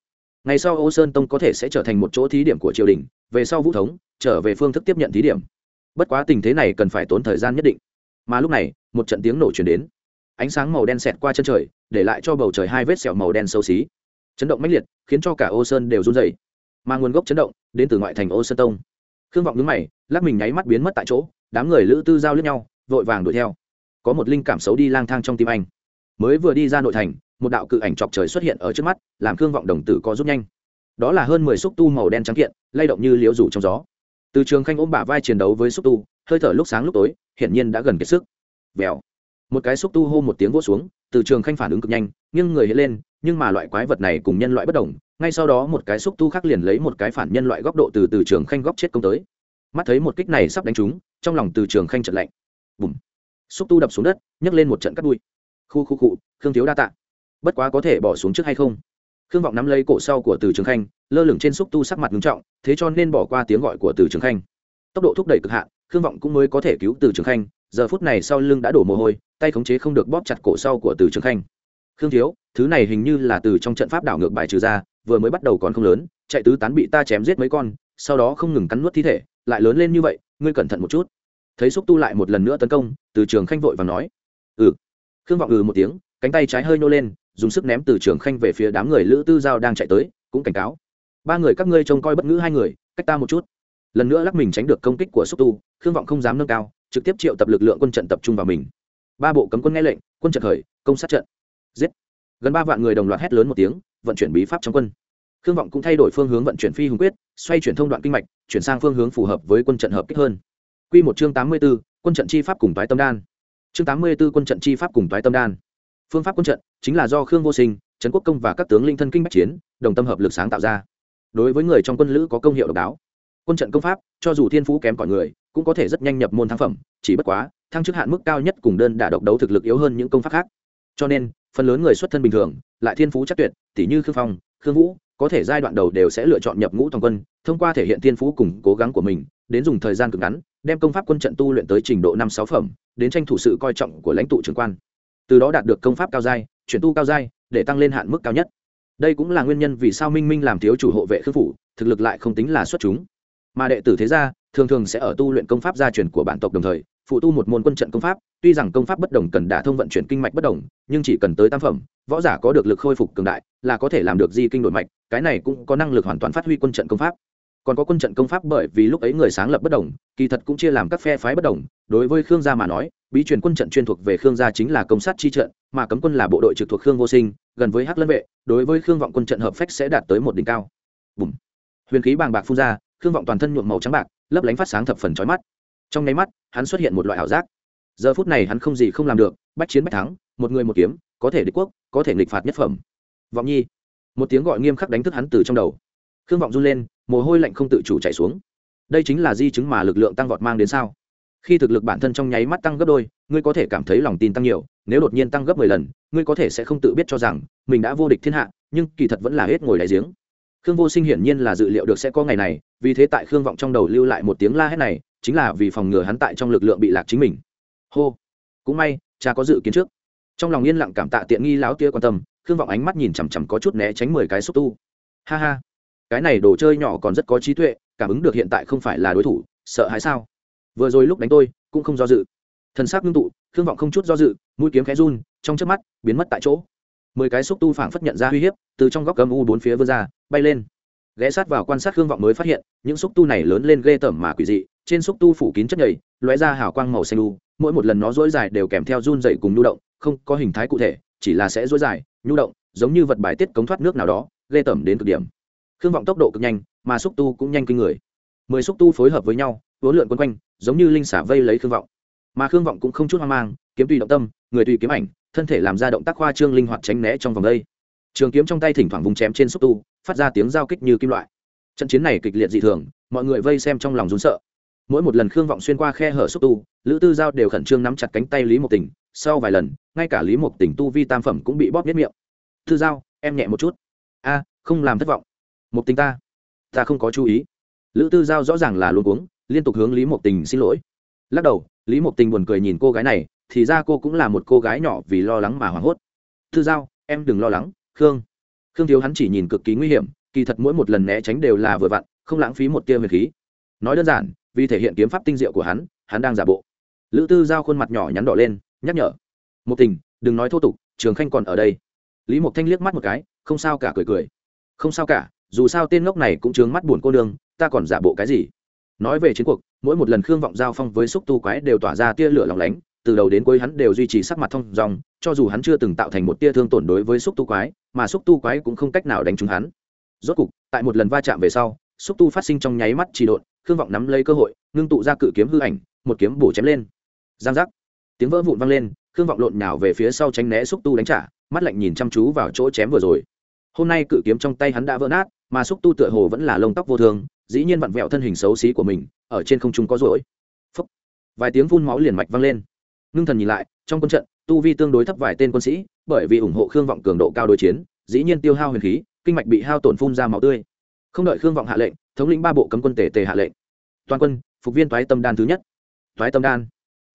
Ngày sau ô sơn tông có thể sẽ trở thành một chỗ thí điểm của triều đình, về sau vũ thống, trở về phương thức tiếp nhận thí điểm. Bất quá tình thế này cần phải tốn thời gian nhất định mà lúc này, một trận tiếng nổ chuyển đến. Ánh sáng màu đen xẹt qua chân trời, để lại cho bầu trời hai vết sẹo màu đen sâu xí. Chấn động mãnh liệt, khiến cho cả ô sơn đều run dày mà nguồn gốc chấn động, đến từ ngoại thành ô sơn tông. Khương vọng đứng mày, lắc mình nháy mắt biến mất tại chỗ, đám người lữ tư giao lướt nhau, vội vàng đuổi theo. Có một linh cảm xấu đi lang thang trong tim anh. Mới vừa đi ra nội thành, một đạo cự ảnh chọc trời xuất hiện ở trước mắt, làm khương vọng đồng tử có rút nhanh. Đó là hơn mười xúc tu màu đen trắng kiện, lay động như liễu rủ trong gió. Từ trường khanh ôm bả vai chiến đấu với xúc tu hơi thở lúc sáng lúc tối, hiển nhiên đã gần kiệt sức. Vèo. Một cái xúc tu hô một tiếng vỗ xuống, từ trường khanh phản ứng cực nhanh nhưng người hiện lên, nhưng mà loại quái vật này cùng nhân loại bất đồng, ngay sau đó một cái xúc tu khác liền lấy một cái phản nhân loại góc độ từ từ trường khanh góc chết công tới. Mắt thấy một kích này sắp đánh trúng, trong lòng từ trường khanh trận lạnh. Bùm. Xúc tu đập xuống đất, nhấc lên một trận cắt bụi. khu khu cụ khương thiếu đa tạ. Bất quá có thể bỏ xuống trước hay không? Khương vọng nắm lấy cổ sau của từ trường khanh, lơ lửng trên xúc tu sắc mặt nghiêm trọng, thế cho nên bỏ qua tiếng gọi của từ trường khanh. Tốc độ thúc đẩy cực hạn khương vọng cũng mới có thể cứu từ trường khanh, giờ phút này sau lưng đã đổ mồ hôi, tay khống chế không được bóp chặt cổ sau của từ trường khanh. Khương thiếu, thứ này hình như là từ trong trận pháp đảo ngược bài trừ ra, vừa mới bắt đầu còn không lớn, chạy tứ tán bị ta chém giết mấy con, sau đó không ngừng cắn nuốt thi thể, lại lớn lên như vậy, ngươi cẩn thận một chút. Thấy xúc tu lại một lần nữa tấn công, từ trường khanh vội và nói. Ừ. Khương vọng ừ một tiếng, cánh tay trái hơi nô lên, dùng sức ném từ trường khanh về phía đám người lữ tư giao đang chạy tới, cũng cảnh cáo. Ba người các ngươi trông coi bất ngữ hai người, cách ta một chút lần nữa lắc mình tránh được công kích của xúc tu, khương vọng không dám nâng cao, trực tiếp triệu tập lực lượng quân trận tập trung vào mình. Ba bộ cấm quân nghe lệnh, quân trận khởi, công sát trận. Giết. Gần ba vạn người đồng loạt hét lớn một tiếng, vận chuyển bí pháp trong quân. Khương vọng cũng thay đổi phương hướng vận chuyển phi hùng quyết, xoay chuyển thông đoạn kinh mạch, chuyển sang phương hướng phù hợp với quân trận hợp kích hơn. Q một chương tám mươi b ố quân trận chi pháp cùng toái tâm đan. Chương tám mươi b ố quân trận chi pháp cùng toái tâm đan. Phương pháp quân trận chính là do khương vô sinh, trấn quốc công và các tướng linh thân kinh bách chiến, đồng tâm hợp lực sáng tạo ra. Đối với người trong quân lữ có công hiệu độc đáo quân trận công pháp, cho dù thiên phú kém cỏi người, cũng có thể rất nhanh nhập môn thăng phẩm, chỉ bất quá, thăng chức hạn mức cao nhất cùng đơn đả độc đấu thực lực yếu hơn những công pháp khác. Cho nên, phần lớn người xuất thân bình thường, lại thiên phú chắc tuyệt tỷ như khương phong, khương vũ, có thể giai đoạn đầu đều sẽ lựa chọn nhập ngũ toàn quân, thông qua thể hiện thiên phú cùng cố gắng của mình, đến dùng thời gian cực ngắn, đem công pháp quân trận tu luyện tới trình độ năm sáu phẩm, đến tranh thủ sự coi trọng của lãnh tụ trưởng quan. Từ đó đạt được công pháp cao giai, chuyển tu cao giai, để tăng lên hạn mức cao nhất. Đây cũng là nguyên nhân vì sao minh minh làm thiếu chủ hộ vệ khương phủ, thực lực lại không tính là xuất chúng mà đệ tử thế gia thường thường sẽ ở tu luyện công pháp gia truyền của bản tộc đồng thời, phụ tu một môn quân trận công pháp, tuy rằng công pháp bất đồng cần đả thông vận chuyển kinh mạch bất đồng, nhưng chỉ cần tới tam phẩm, võ giả có được lực khôi phục cường đại là có thể làm được di kinh đổi mạch, cái này cũng có năng lực hoàn toàn phát huy quân trận công pháp còn có quân trận công pháp bởi vì lúc ấy người sáng lập bất đồng, kỳ thật cũng chia làm các phe phái bất đồng, đối với khương gia mà nói, bí truyền quân trận chuyên thuộc về khương gia chính là công sát chi trận, mà cấm quân là bộ đội trực thuộc khương vô sinh, gần với hắc lân vệ, đối với khương vọng quân trận hợp phách sẽ đạt tới một đỉnh cao Bùm. huyền khí bàng bạc phun ra khương vọng toàn thân nhuộm màu trắng bạc, lấp lánh phát sáng thập phần chói mắt. Trong nháy mắt, hắn xuất hiện một loại ảo giác. Giờ phút này hắn không gì không làm được, bách chiến bách thắng, một người một kiếm, có thể địch quốc, có thể nghịch phạt nhất phẩm. Vọng nhi, một tiếng gọi nghiêm khắc đánh thức hắn từ trong đầu. Khương vọng run lên, mồ hôi lạnh không tự chủ chạy xuống. Đây chính là di chứng mà lực lượng tăng vọt mang đến sao? Khi thực lực bản thân trong nháy mắt tăng gấp đôi, ngươi có thể cảm thấy lòng tin tăng nhiều, nếu đột nhiên tăng gấp mười lần, ngươi có thể sẽ không tự biết cho rằng, mình đã vô địch thiên hạ, nhưng kỳ thật vẫn là hết ngồi đại giếng. Khương vô sinh hiển nhiên là dự liệu được sẽ có ngày này vì thế tại khương vọng trong đầu lưu lại một tiếng la hét này, chính là vì phòng ngừa hắn tại trong lực lượng bị lạc chính mình. Hô! Cũng may, cha có dự kiến trước. Trong lòng yên lặng cảm tạ tiện nghi láo tia quan tâm, khương vọng ánh mắt nhìn chằm chằm có chút né tránh mười cái xúc tu. Ha ha! Cái này đồ chơi nhỏ còn rất có trí tuệ, cảm ứng được hiện tại không phải là đối thủ, sợ hãi sao? Vừa rồi lúc đánh tôi, cũng không do dự. Thần s ắ c ngưng tụ, khương vọng không chút do dự, mũi kiếm khẽ run, trong trước mắt, biến mất tại chỗ. Mười cái xúc tu phảng phất nhận ra uy hiếp, từ trong góc cầm u bốn phía vươn ra, bay lên ghé sát vào quan sát khương vọng mới phát hiện, những xúc tu này lớn lên ghê tởm mà quỷ dị, trên xúc tu phủ kín chất nhầy, lóe ra hào quang màu xanh lu mỗi một lần nó dối dài đều kèm theo run dậy cùng nhu động, không có hình thái cụ thể, chỉ là sẽ dối dài, nhu động, giống như vật bài tiết cống thoát nước nào đó, ghê tởm đến cực điểm. Khương vọng tốc độ cực nhanh, mà xúc tu cũng nhanh kinh người. Mười xúc tu phối hợp với nhau vốn lượn quấn quanh, giống như linh xả vây lấy khương vọng. Mà khương vọng cũng không chút hoang mang, kiếm tùy động tâm, người tùy kiếm ảnh, thân thể làm ra động tác khoa trương linh hoạt tránh né trong vòng đây trường kiếm trong tay thỉnh thoảng vùng chém trên xúc tu, phát ra tiếng giao kích như kim loại. Trận chiến này kịch liệt dị thường, mọi người vây xem trong lòng rún sợ. Mỗi một lần khương vọng xuyên qua khe hở xúc tu, lữ tư giao đều khẩn trương nắm chặt cánh tay lý một tình. Sau vài lần, ngay cả lý một tình tu vi tam phẩm cũng bị bóp biết miệng. Tư giao, em nhẹ một chút. A, không làm thất vọng. Một tình ta ta không có chú ý. Lữ tư giao rõ ràng là luôn uống liên tục hướng lý một tình xin lỗi. Lắc đầu, lý một tình buồn cười nhìn cô gái này, thì ra cô cũng là một cô gái nhỏ vì lo lắng mà hoảng hốt. Tư giao, em đừng lo lắng khương. Khương thiếu hắn chỉ nhìn cực kỳ nguy hiểm, kỳ thật mỗi một lần né tránh đều là vừa vặn, không lãng phí một tia huyền khí. Nói đơn giản, vì thể hiện kiếm pháp tinh diệu của hắn hắn đang giả bộ. Lữ tư giao khuôn mặt nhỏ nhắn đỏ lên, nhắc nhở. Một tình, đừng nói thô tục, trường khanh còn ở đây. Lý mộc thanh liếc mắt một cái, không sao cả cười cười. Không sao cả, dù sao tên ngốc này cũng chướng mắt buồn cô nương, ta còn giả bộ cái gì? Nói về chiến cuộc, mỗi một lần khương vọng giao phong với xúc tu quái đều tỏa ra tia lửa lòng lánh, từ đầu đến cuối hắn đều duy trì sắc mặt thông dòng cho dù hắn chưa từng tạo thành một tia thương tổn đối với xúc tu quái, mà xúc tu quái cũng không cách nào đánh trúng hắn. Rốt cục, tại một lần va chạm về sau, xúc tu phát sinh trong nháy mắt trì độn, khương vọng nắm lấy cơ hội, ngưng tụ ra cự kiếm hư ảnh, một kiếm bổ chém lên. Giang giác. Tiếng vỡ vụn vang lên, khương vọng lộn nhào về phía sau tránh né xúc tu đánh trả, mắt lạnh nhìn chăm chú vào chỗ chém vừa rồi. Hôm nay cự kiếm trong tay hắn đã vỡ nát, mà xúc tu tựa hồ vẫn là lông tóc vô thường, dĩ nhiên vặn vẹo thân hình xấu xí của mình, ở trên không trung có rỗi. Phúc. vài tiếng phun máu liền mạch vang lên. Ngưng thần nhìn lại, trong quân trận tu vi tương đối thấp vài tên quân sĩ, bởi vì ủng hộ khương vọng cường độ cao đối chiến, dĩ nhiên tiêu hao huyền khí, kinh mạch bị hao tổn phun ra máu tươi. Không đợi khương vọng hạ lệnh, thống lĩnh ba bộ cấm quân tề tề hạ lệnh. Toàn quân, phục viên toái tâm đan thứ nhất. Toái tâm đan.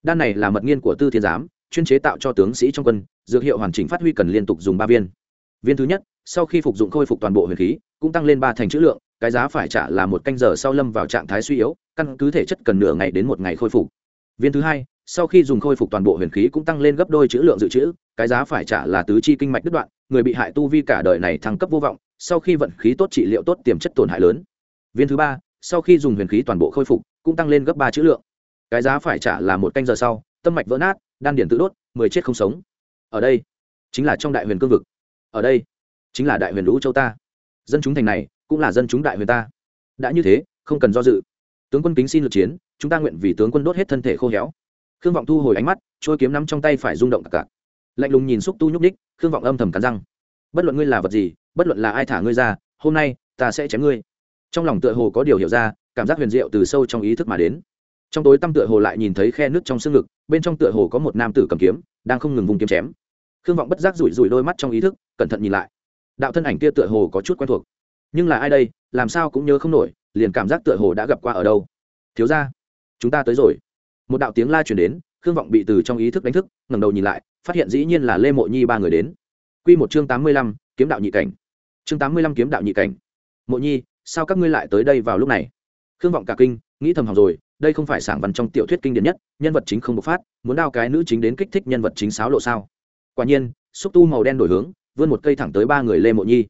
Đan này là mật nghiên của tư thiên giám, chuyên chế tạo cho tướng sĩ trong quân, dược hiệu hoàn chỉnh phát huy cần liên tục dùng ba viên. Viên thứ nhất, sau khi phục dụng khôi phục toàn bộ huyền khí, cũng tăng lên ba thành chữ lượng, cái giá phải trả là một canh giờ sau lâm vào trạng thái suy yếu, căn cứ thể chất cần nửa ngày đến một ngày khôi phục. Viên thứ hai sau khi dùng khôi phục toàn bộ huyền khí cũng tăng lên gấp đôi chữ lượng dự trữ, cái giá phải trả là tứ chi kinh mạch đứt đoạn, người bị hại tu vi cả đời này thăng cấp vô vọng, sau khi vận khí tốt trị liệu tốt tiềm chất tổn hại lớn. Viên thứ ba, sau khi dùng huyền khí toàn bộ khôi phục, cũng tăng lên gấp ba chữ lượng. Cái giá phải trả là một canh giờ sau, tâm mạch vỡ nát, đan điển tự đốt, mười chết không sống. Ở đây, chính là trong đại huyền cương vực. Ở đây, chính là đại huyền lũ châu ta. Dân chúng thành này, cũng là dân chúng đại huyền ta. Đã như thế, không cần do dự. Tướng quân kính xin lực chiến, chúng ta nguyện vì tướng quân đốt hết thân thể khô héo khương vọng thu hồi ánh mắt trôi kiếm nắm trong tay phải rung động cả. cặc lạnh lùng nhìn xúc tu nhúc ních khương vọng âm thầm cắn răng. Bất luận ngươi là vật gì, bất luận là ai thả ngươi ra, hôm nay, ta sẽ chém ngươi. Trong lòng tựa hồ có điều hiểu ra, cảm giác huyền diệu từ sâu trong ý thức mà đến. Trong tối tăm tựa hồ lại nhìn thấy khe nước trong xương ngực, bên trong tựa hồ có một nam tử cầm kiếm, đang không ngừng vùng kiếm chém. Khương vọng bất giác rủi rủi đôi mắt trong ý thức, cẩn thận nhìn lại. Đạo thân ảnh kia tựa hồ có chút quen thuộc. Nhưng là ai đây, làm sao cũng nhớ không nổi, liền cảm giác tựa hồ đã gặp qua ở đâu. Thiếu ra chúng ta tới rồi một đạo tiếng la chuyển đến, khương vọng bị từ trong ý thức đánh thức, ngẩng đầu nhìn lại, phát hiện dĩ nhiên là lê mộ nhi ba người đến. Q một chương tám mươi lăm, kiếm đạo nhị cảnh. Chương tám mươi lăm kiếm đạo nhị cảnh. Mộ nhi, sao các ngươi lại tới đây vào lúc này? Khương vọng cả kinh, nghĩ thầm học rồi, đây không phải sảng văn trong tiểu thuyết kinh điển nhất, nhân vật chính không bộc phát, muốn đao cái nữ chính đến kích thích nhân vật chính sáo lộ sao? Quả nhiên, xúc tu màu đen đổi hướng, vươn một cây thẳng tới ba người lê mộ nhi.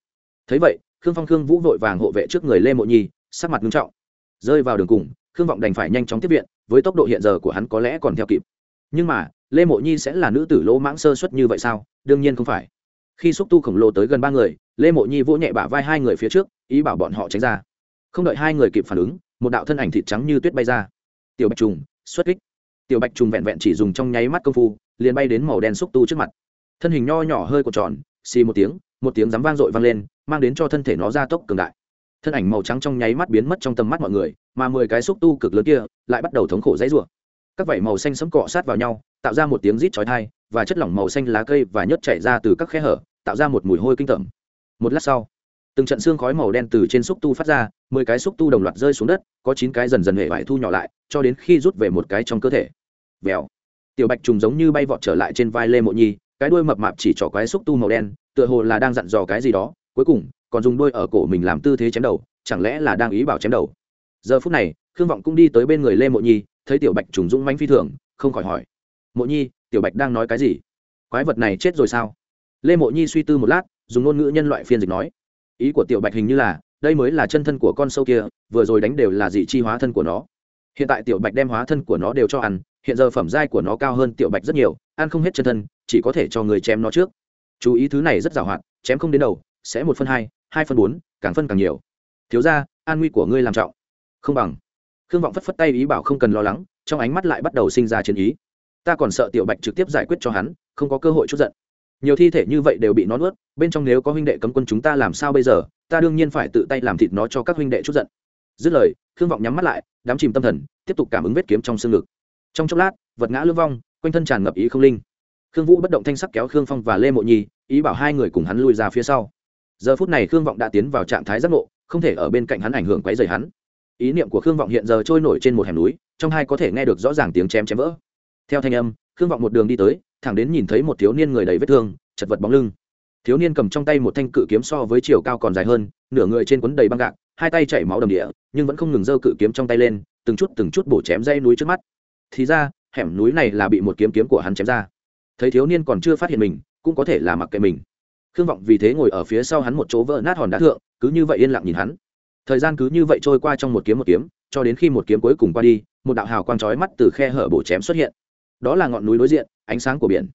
Thấy vậy, khương phong khương vũ vội vàng hộ vệ trước người lê mộ nhi, sắc mặt nghiêm trọng. Rơi vào đường cùng khương vọng đành phải nhanh chóng tiếp viện, với tốc độ hiện giờ của hắn có lẽ còn theo kịp. Nhưng mà, lê mộ nhi sẽ là nữ tử lỗ mãng sơ xuất như vậy sao? Đương nhiên không phải. Khi xúc tu khổng lồ tới gần ba người, lê mộ nhi vỗ nhẹ bả vai hai người phía trước, ý bảo bọn họ tránh ra. Không đợi hai người kịp phản ứng, một đạo thân ảnh thịt trắng như tuyết bay ra. Tiểu bạch trùng, xuất kích. Tiểu bạch trùng vẹn vẹn chỉ dùng trong nháy mắt công phu, liền bay đến màu đen xúc tu trước mặt. Thân hình nho nhỏ hơi cột tròn, xì một tiếng một tiếng dám vang dội vang lên, mang đến cho thân thể nó gia tốc cường đại thân ảnh màu trắng trong nháy mắt biến mất trong tầm mắt mọi người, mà mười cái xúc tu cực lớn kia lại bắt đầu thống khổ dãy rủa. Các vảy màu xanh sẫm cọ sát vào nhau, tạo ra một tiếng rít chói tai, và chất lỏng màu xanh lá cây và nhớt chảy ra từ các khe hở, tạo ra một mùi hôi kinh tởm. Một lát sau, từng trận xương khói màu đen từ trên xúc tu phát ra, mười cái xúc tu đồng loạt rơi xuống đất, có chín cái dần dần hệ vải thu nhỏ lại, cho đến khi rút về một cái trong cơ thể. Vèo. Tiểu bạch trùng giống như bay vọt trở lại trên vai lê mộ nhi, cái đuôi mập mạp chỉ trỏ cái xúc tu màu đen, tựa hồ là đang dặn dò cái gì đó, cuối cùng còn dùng đuôi ở cổ mình làm tư thế chém đầu, chẳng lẽ là đang ý bảo chém đầu? Giờ phút này, khương vọng cũng đi tới bên người lê mộ nhi, thấy tiểu bạch trùng dũng manh phi thường, không khỏi hỏi. Mộ nhi, tiểu bạch đang nói cái gì? Quái vật này chết rồi sao? Lê mộ nhi suy tư một lát, dùng ngôn ngữ nhân loại phiên dịch nói. Ý của tiểu bạch hình như là, đây mới là chân thân của con sâu kia, vừa rồi đánh đều là dị chi hóa thân của nó. Hiện tại tiểu bạch đem hóa thân của nó đều cho ăn, hiện giờ phẩm giai của nó cao hơn tiểu bạch rất nhiều, ăn không hết chân thân, chỉ có thể cho người chém nó trước. Chú ý thứ này rất giàu hạn, chém không đến đầu, sẽ một phân hai hai phân bốn, càng phân càng nhiều. Thiếu ra an nguy của ngươi làm trọng. Không bằng. Khương vọng phất phất tay ý bảo không cần lo lắng, trong ánh mắt lại bắt đầu sinh ra chiến ý. Ta còn sợ tiểu bạch trực tiếp giải quyết cho hắn, không có cơ hội chút giận. Nhiều thi thể như vậy đều bị nó nuốt, bên trong nếu có huynh đệ cấm quân chúng ta làm sao bây giờ? Ta đương nhiên phải tự tay làm thịt nó cho các huynh đệ chút giận. Dứt lời, khương vọng nhắm mắt lại đám chìm tâm thần, tiếp tục cảm ứng vết kiếm trong xương ngực. Trong chốc lát, vật ngã lưu vong, quanh thân tràn ngập ý không linh. Khương vũ bất động thanh sắc kéo khương phong và lê mộ nhi, ý bảo hai người cùng hắn lui ra phía sau giờ phút này khương vọng đã tiến vào trạng thái giác ngộ, không thể ở bên cạnh hắn ảnh hưởng quấy rầy hắn. Ý niệm của khương vọng hiện giờ trôi nổi trên một hẻm núi, trong hai có thể nghe được rõ ràng tiếng chém chém vỡ. Theo thanh âm, khương vọng một đường đi tới, thẳng đến nhìn thấy một thiếu niên người đầy vết thương, chật vật bóng lưng. Thiếu niên cầm trong tay một thanh cự kiếm so với chiều cao còn dài hơn, nửa người trên quấn đầy băng gạc, hai tay chảy máu đầm địa, nhưng vẫn không ngừng giơ cự kiếm trong tay lên, từng chút từng chút bổ chém dây núi trước mắt. Thì ra, hẻm núi này là bị một kiếm kiếm của hắn chém ra. Thấy thiếu niên còn chưa phát hiện mình, cũng có thể là mặc kệ mình khương vọng vì thế ngồi ở phía sau hắn một chỗ vỡ nát hòn đá thượng, cứ như vậy yên lặng nhìn hắn. Thời gian cứ như vậy trôi qua trong một kiếm một kiếm, cho đến khi một kiếm cuối cùng qua đi, một đạo hào quang chói mắt từ khe hở bổ chém xuất hiện. Đó là ngọn núi đối diện, ánh sáng của biển.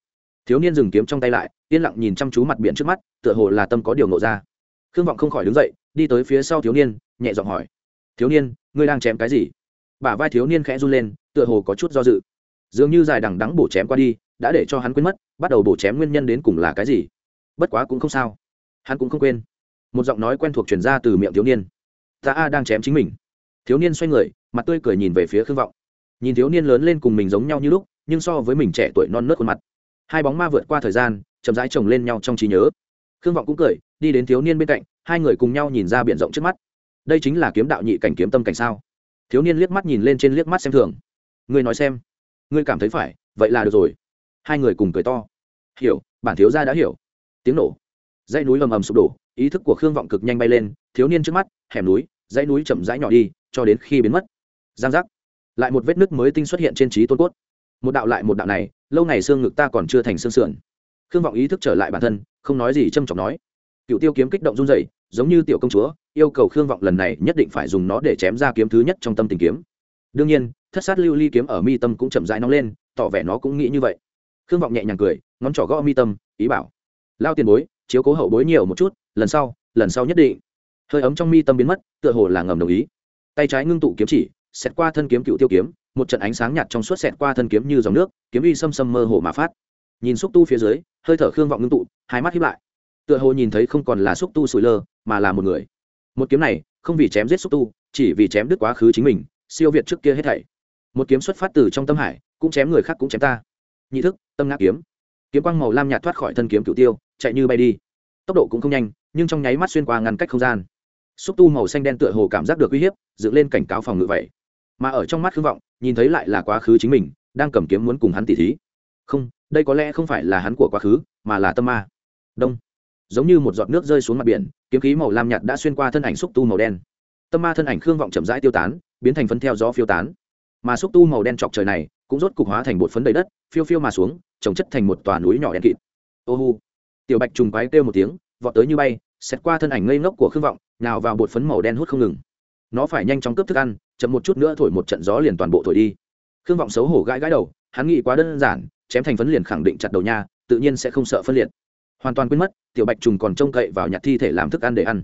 Thiếu niên dừng kiếm trong tay lại, yên lặng nhìn chăm chú mặt biển trước mắt, tựa hồ là tâm có điều nộ ra. Khương vọng không khỏi đứng dậy, đi tới phía sau thiếu niên, nhẹ giọng hỏi. Thiếu niên, ngươi đang chém cái gì? Bả vai thiếu niên khẽ run lên, tựa hồ có chút do dự. Dường như dài đằng đắng bổ chém qua đi, đã để cho hắn quên mất, bắt đầu bổ chém nguyên nhân đến cùng là cái gì bất quá cũng không sao. Hắn cũng không quên. Một giọng nói quen thuộc truyền ra từ miệng thiếu niên. Ta a đang chém chính mình. Thiếu niên xoay người, mặt tươi cười nhìn về phía khương vọng. Nhìn thiếu niên lớn lên cùng mình giống nhau như lúc, nhưng so với mình trẻ tuổi non nớt khuôn mặt. Hai bóng ma vượt qua thời gian, chậm rãi chồng lên nhau trong trí nhớ. Khương vọng cũng cười, đi đến thiếu niên bên cạnh, hai người cùng nhau nhìn ra b i ể n rộng trước mắt. Đây chính là kiếm đạo nhị cảnh kiếm tâm cảnh sao? Thiếu niên liếc mắt nhìn lên trên liếc mắt xem thường. Ngươi nói xem. Ngươi cảm thấy phải, vậy là được rồi. Hai người cùng cười to. Hiểu, bản thiếu gia đã hiểu tiếng nổ. Dãy núi ầm ầm sụp đổ, ý thức của khương vọng cực nhanh bay lên, thiếu niên trước mắt, hẻm núi, dãy núi chậm rãi nhỏ đi, cho đến khi biến mất. Giang giác. Lại một vết nứt mới tinh xuất hiện trên trí tôn cốt. Một đạo lại một đạo này, lâu ngày xương ngực ta còn chưa thành xương sườn. Khương vọng ý thức trở lại bản thân, không nói gì trâm trọng nói. Cựu tiêu kiếm kích động run dậy giống như tiểu công chúa, yêu cầu khương vọng lần này nhất định phải dùng nó để chém ra kiếm thứ nhất trong tâm tình kiếm. Đương nhiên, thất sát lưu ly kiếm ở mi tâm cũng chậm rãi nóng lên, tỏ vẻ nó cũng nghĩ như vậy. Khương vọng nhẹ nhàng cười, ngón trỏ gõ mi tâm, ý bảo lao tiền bối, chiếu cố hậu bối nhiều một chút, lần sau lần sau nhất định. Hơi ấm trong mi tâm biến mất, tựa hồ là ngầm đồng ý. Tay trái ngưng tụ kiếm chỉ, xẹt qua thân kiếm cựu tiêu kiếm, một trận ánh sáng nhạt trong suốt xẹt qua thân kiếm như dòng nước, kiếm uy xâm xâm mơ hồ mà phát. Nhìn xúc tu phía dưới, hơi thở khương vọng ngưng tụ, hai mắt hiếp lại. Tựa hồ nhìn thấy không còn là xúc tu sủi lơ, mà là một người. Một kiếm này, không vì chém giết xúc tu, chỉ vì chém đứt quá khứ chính mình, siêu việt trước kia hết thảy. Một kiếm xuất phát từ trong tâm hải, cũng chém người khác cũng chém ta. Nhị thức, tâm ngã kiếm. Kiếm quang màu lam nhạt thoát khỏi thân kiếm cựu tiêu chạy như bay đi. Tốc độ cũng không nhanh, nhưng trong nháy mắt xuyên qua ngăn cách không gian. Xúc tu màu xanh đen tựa hồ cảm giác được uy hiếp, dựng lên cảnh cáo phòng ngự vậy. Mà ở trong mắt khương vọng, nhìn thấy lại là quá khứ chính mình, đang cầm kiếm muốn cùng hắn tỉ thí. Không, đây có lẽ không phải là hắn của quá khứ, mà là tâm ma. Đông. Giống như một giọt nước rơi xuống mặt biển, kiếm khí màu lam nhạt đã xuyên qua thân ảnh xúc tu màu đen. Tâm ma thân ảnh khương vọng chậm rãi tiêu tán, biến thành phấn theo gió phiêu tán. Mà xúc tu màu đen chọc trời này, cũng rốt cục hóa thành bột phấn đầy đất, phiêu phiêu mà xuống, trồng chất thành một tòa núi nhỏ đen kịt. Ô hu tiểu bạch trùng quái kêu một tiếng, vọt tới như bay xét qua thân ảnh ngây ngốc của khương vọng, nào vào bột phấn màu đen hút không ngừng. Nó phải nhanh chóng cướp thức ăn, chậm một chút nữa thổi một trận gió liền toàn bộ thổi đi. Khương vọng xấu hổ gãi gãi đầu, hắn nghĩ quá đơn giản, chém thành phấn liền khẳng định chặt đầu nha, tự nhiên sẽ không sợ phân liệt. Hoàn toàn quên mất, tiểu bạch trùng còn trông cậy vào nhặt thi thể làm thức ăn để ăn.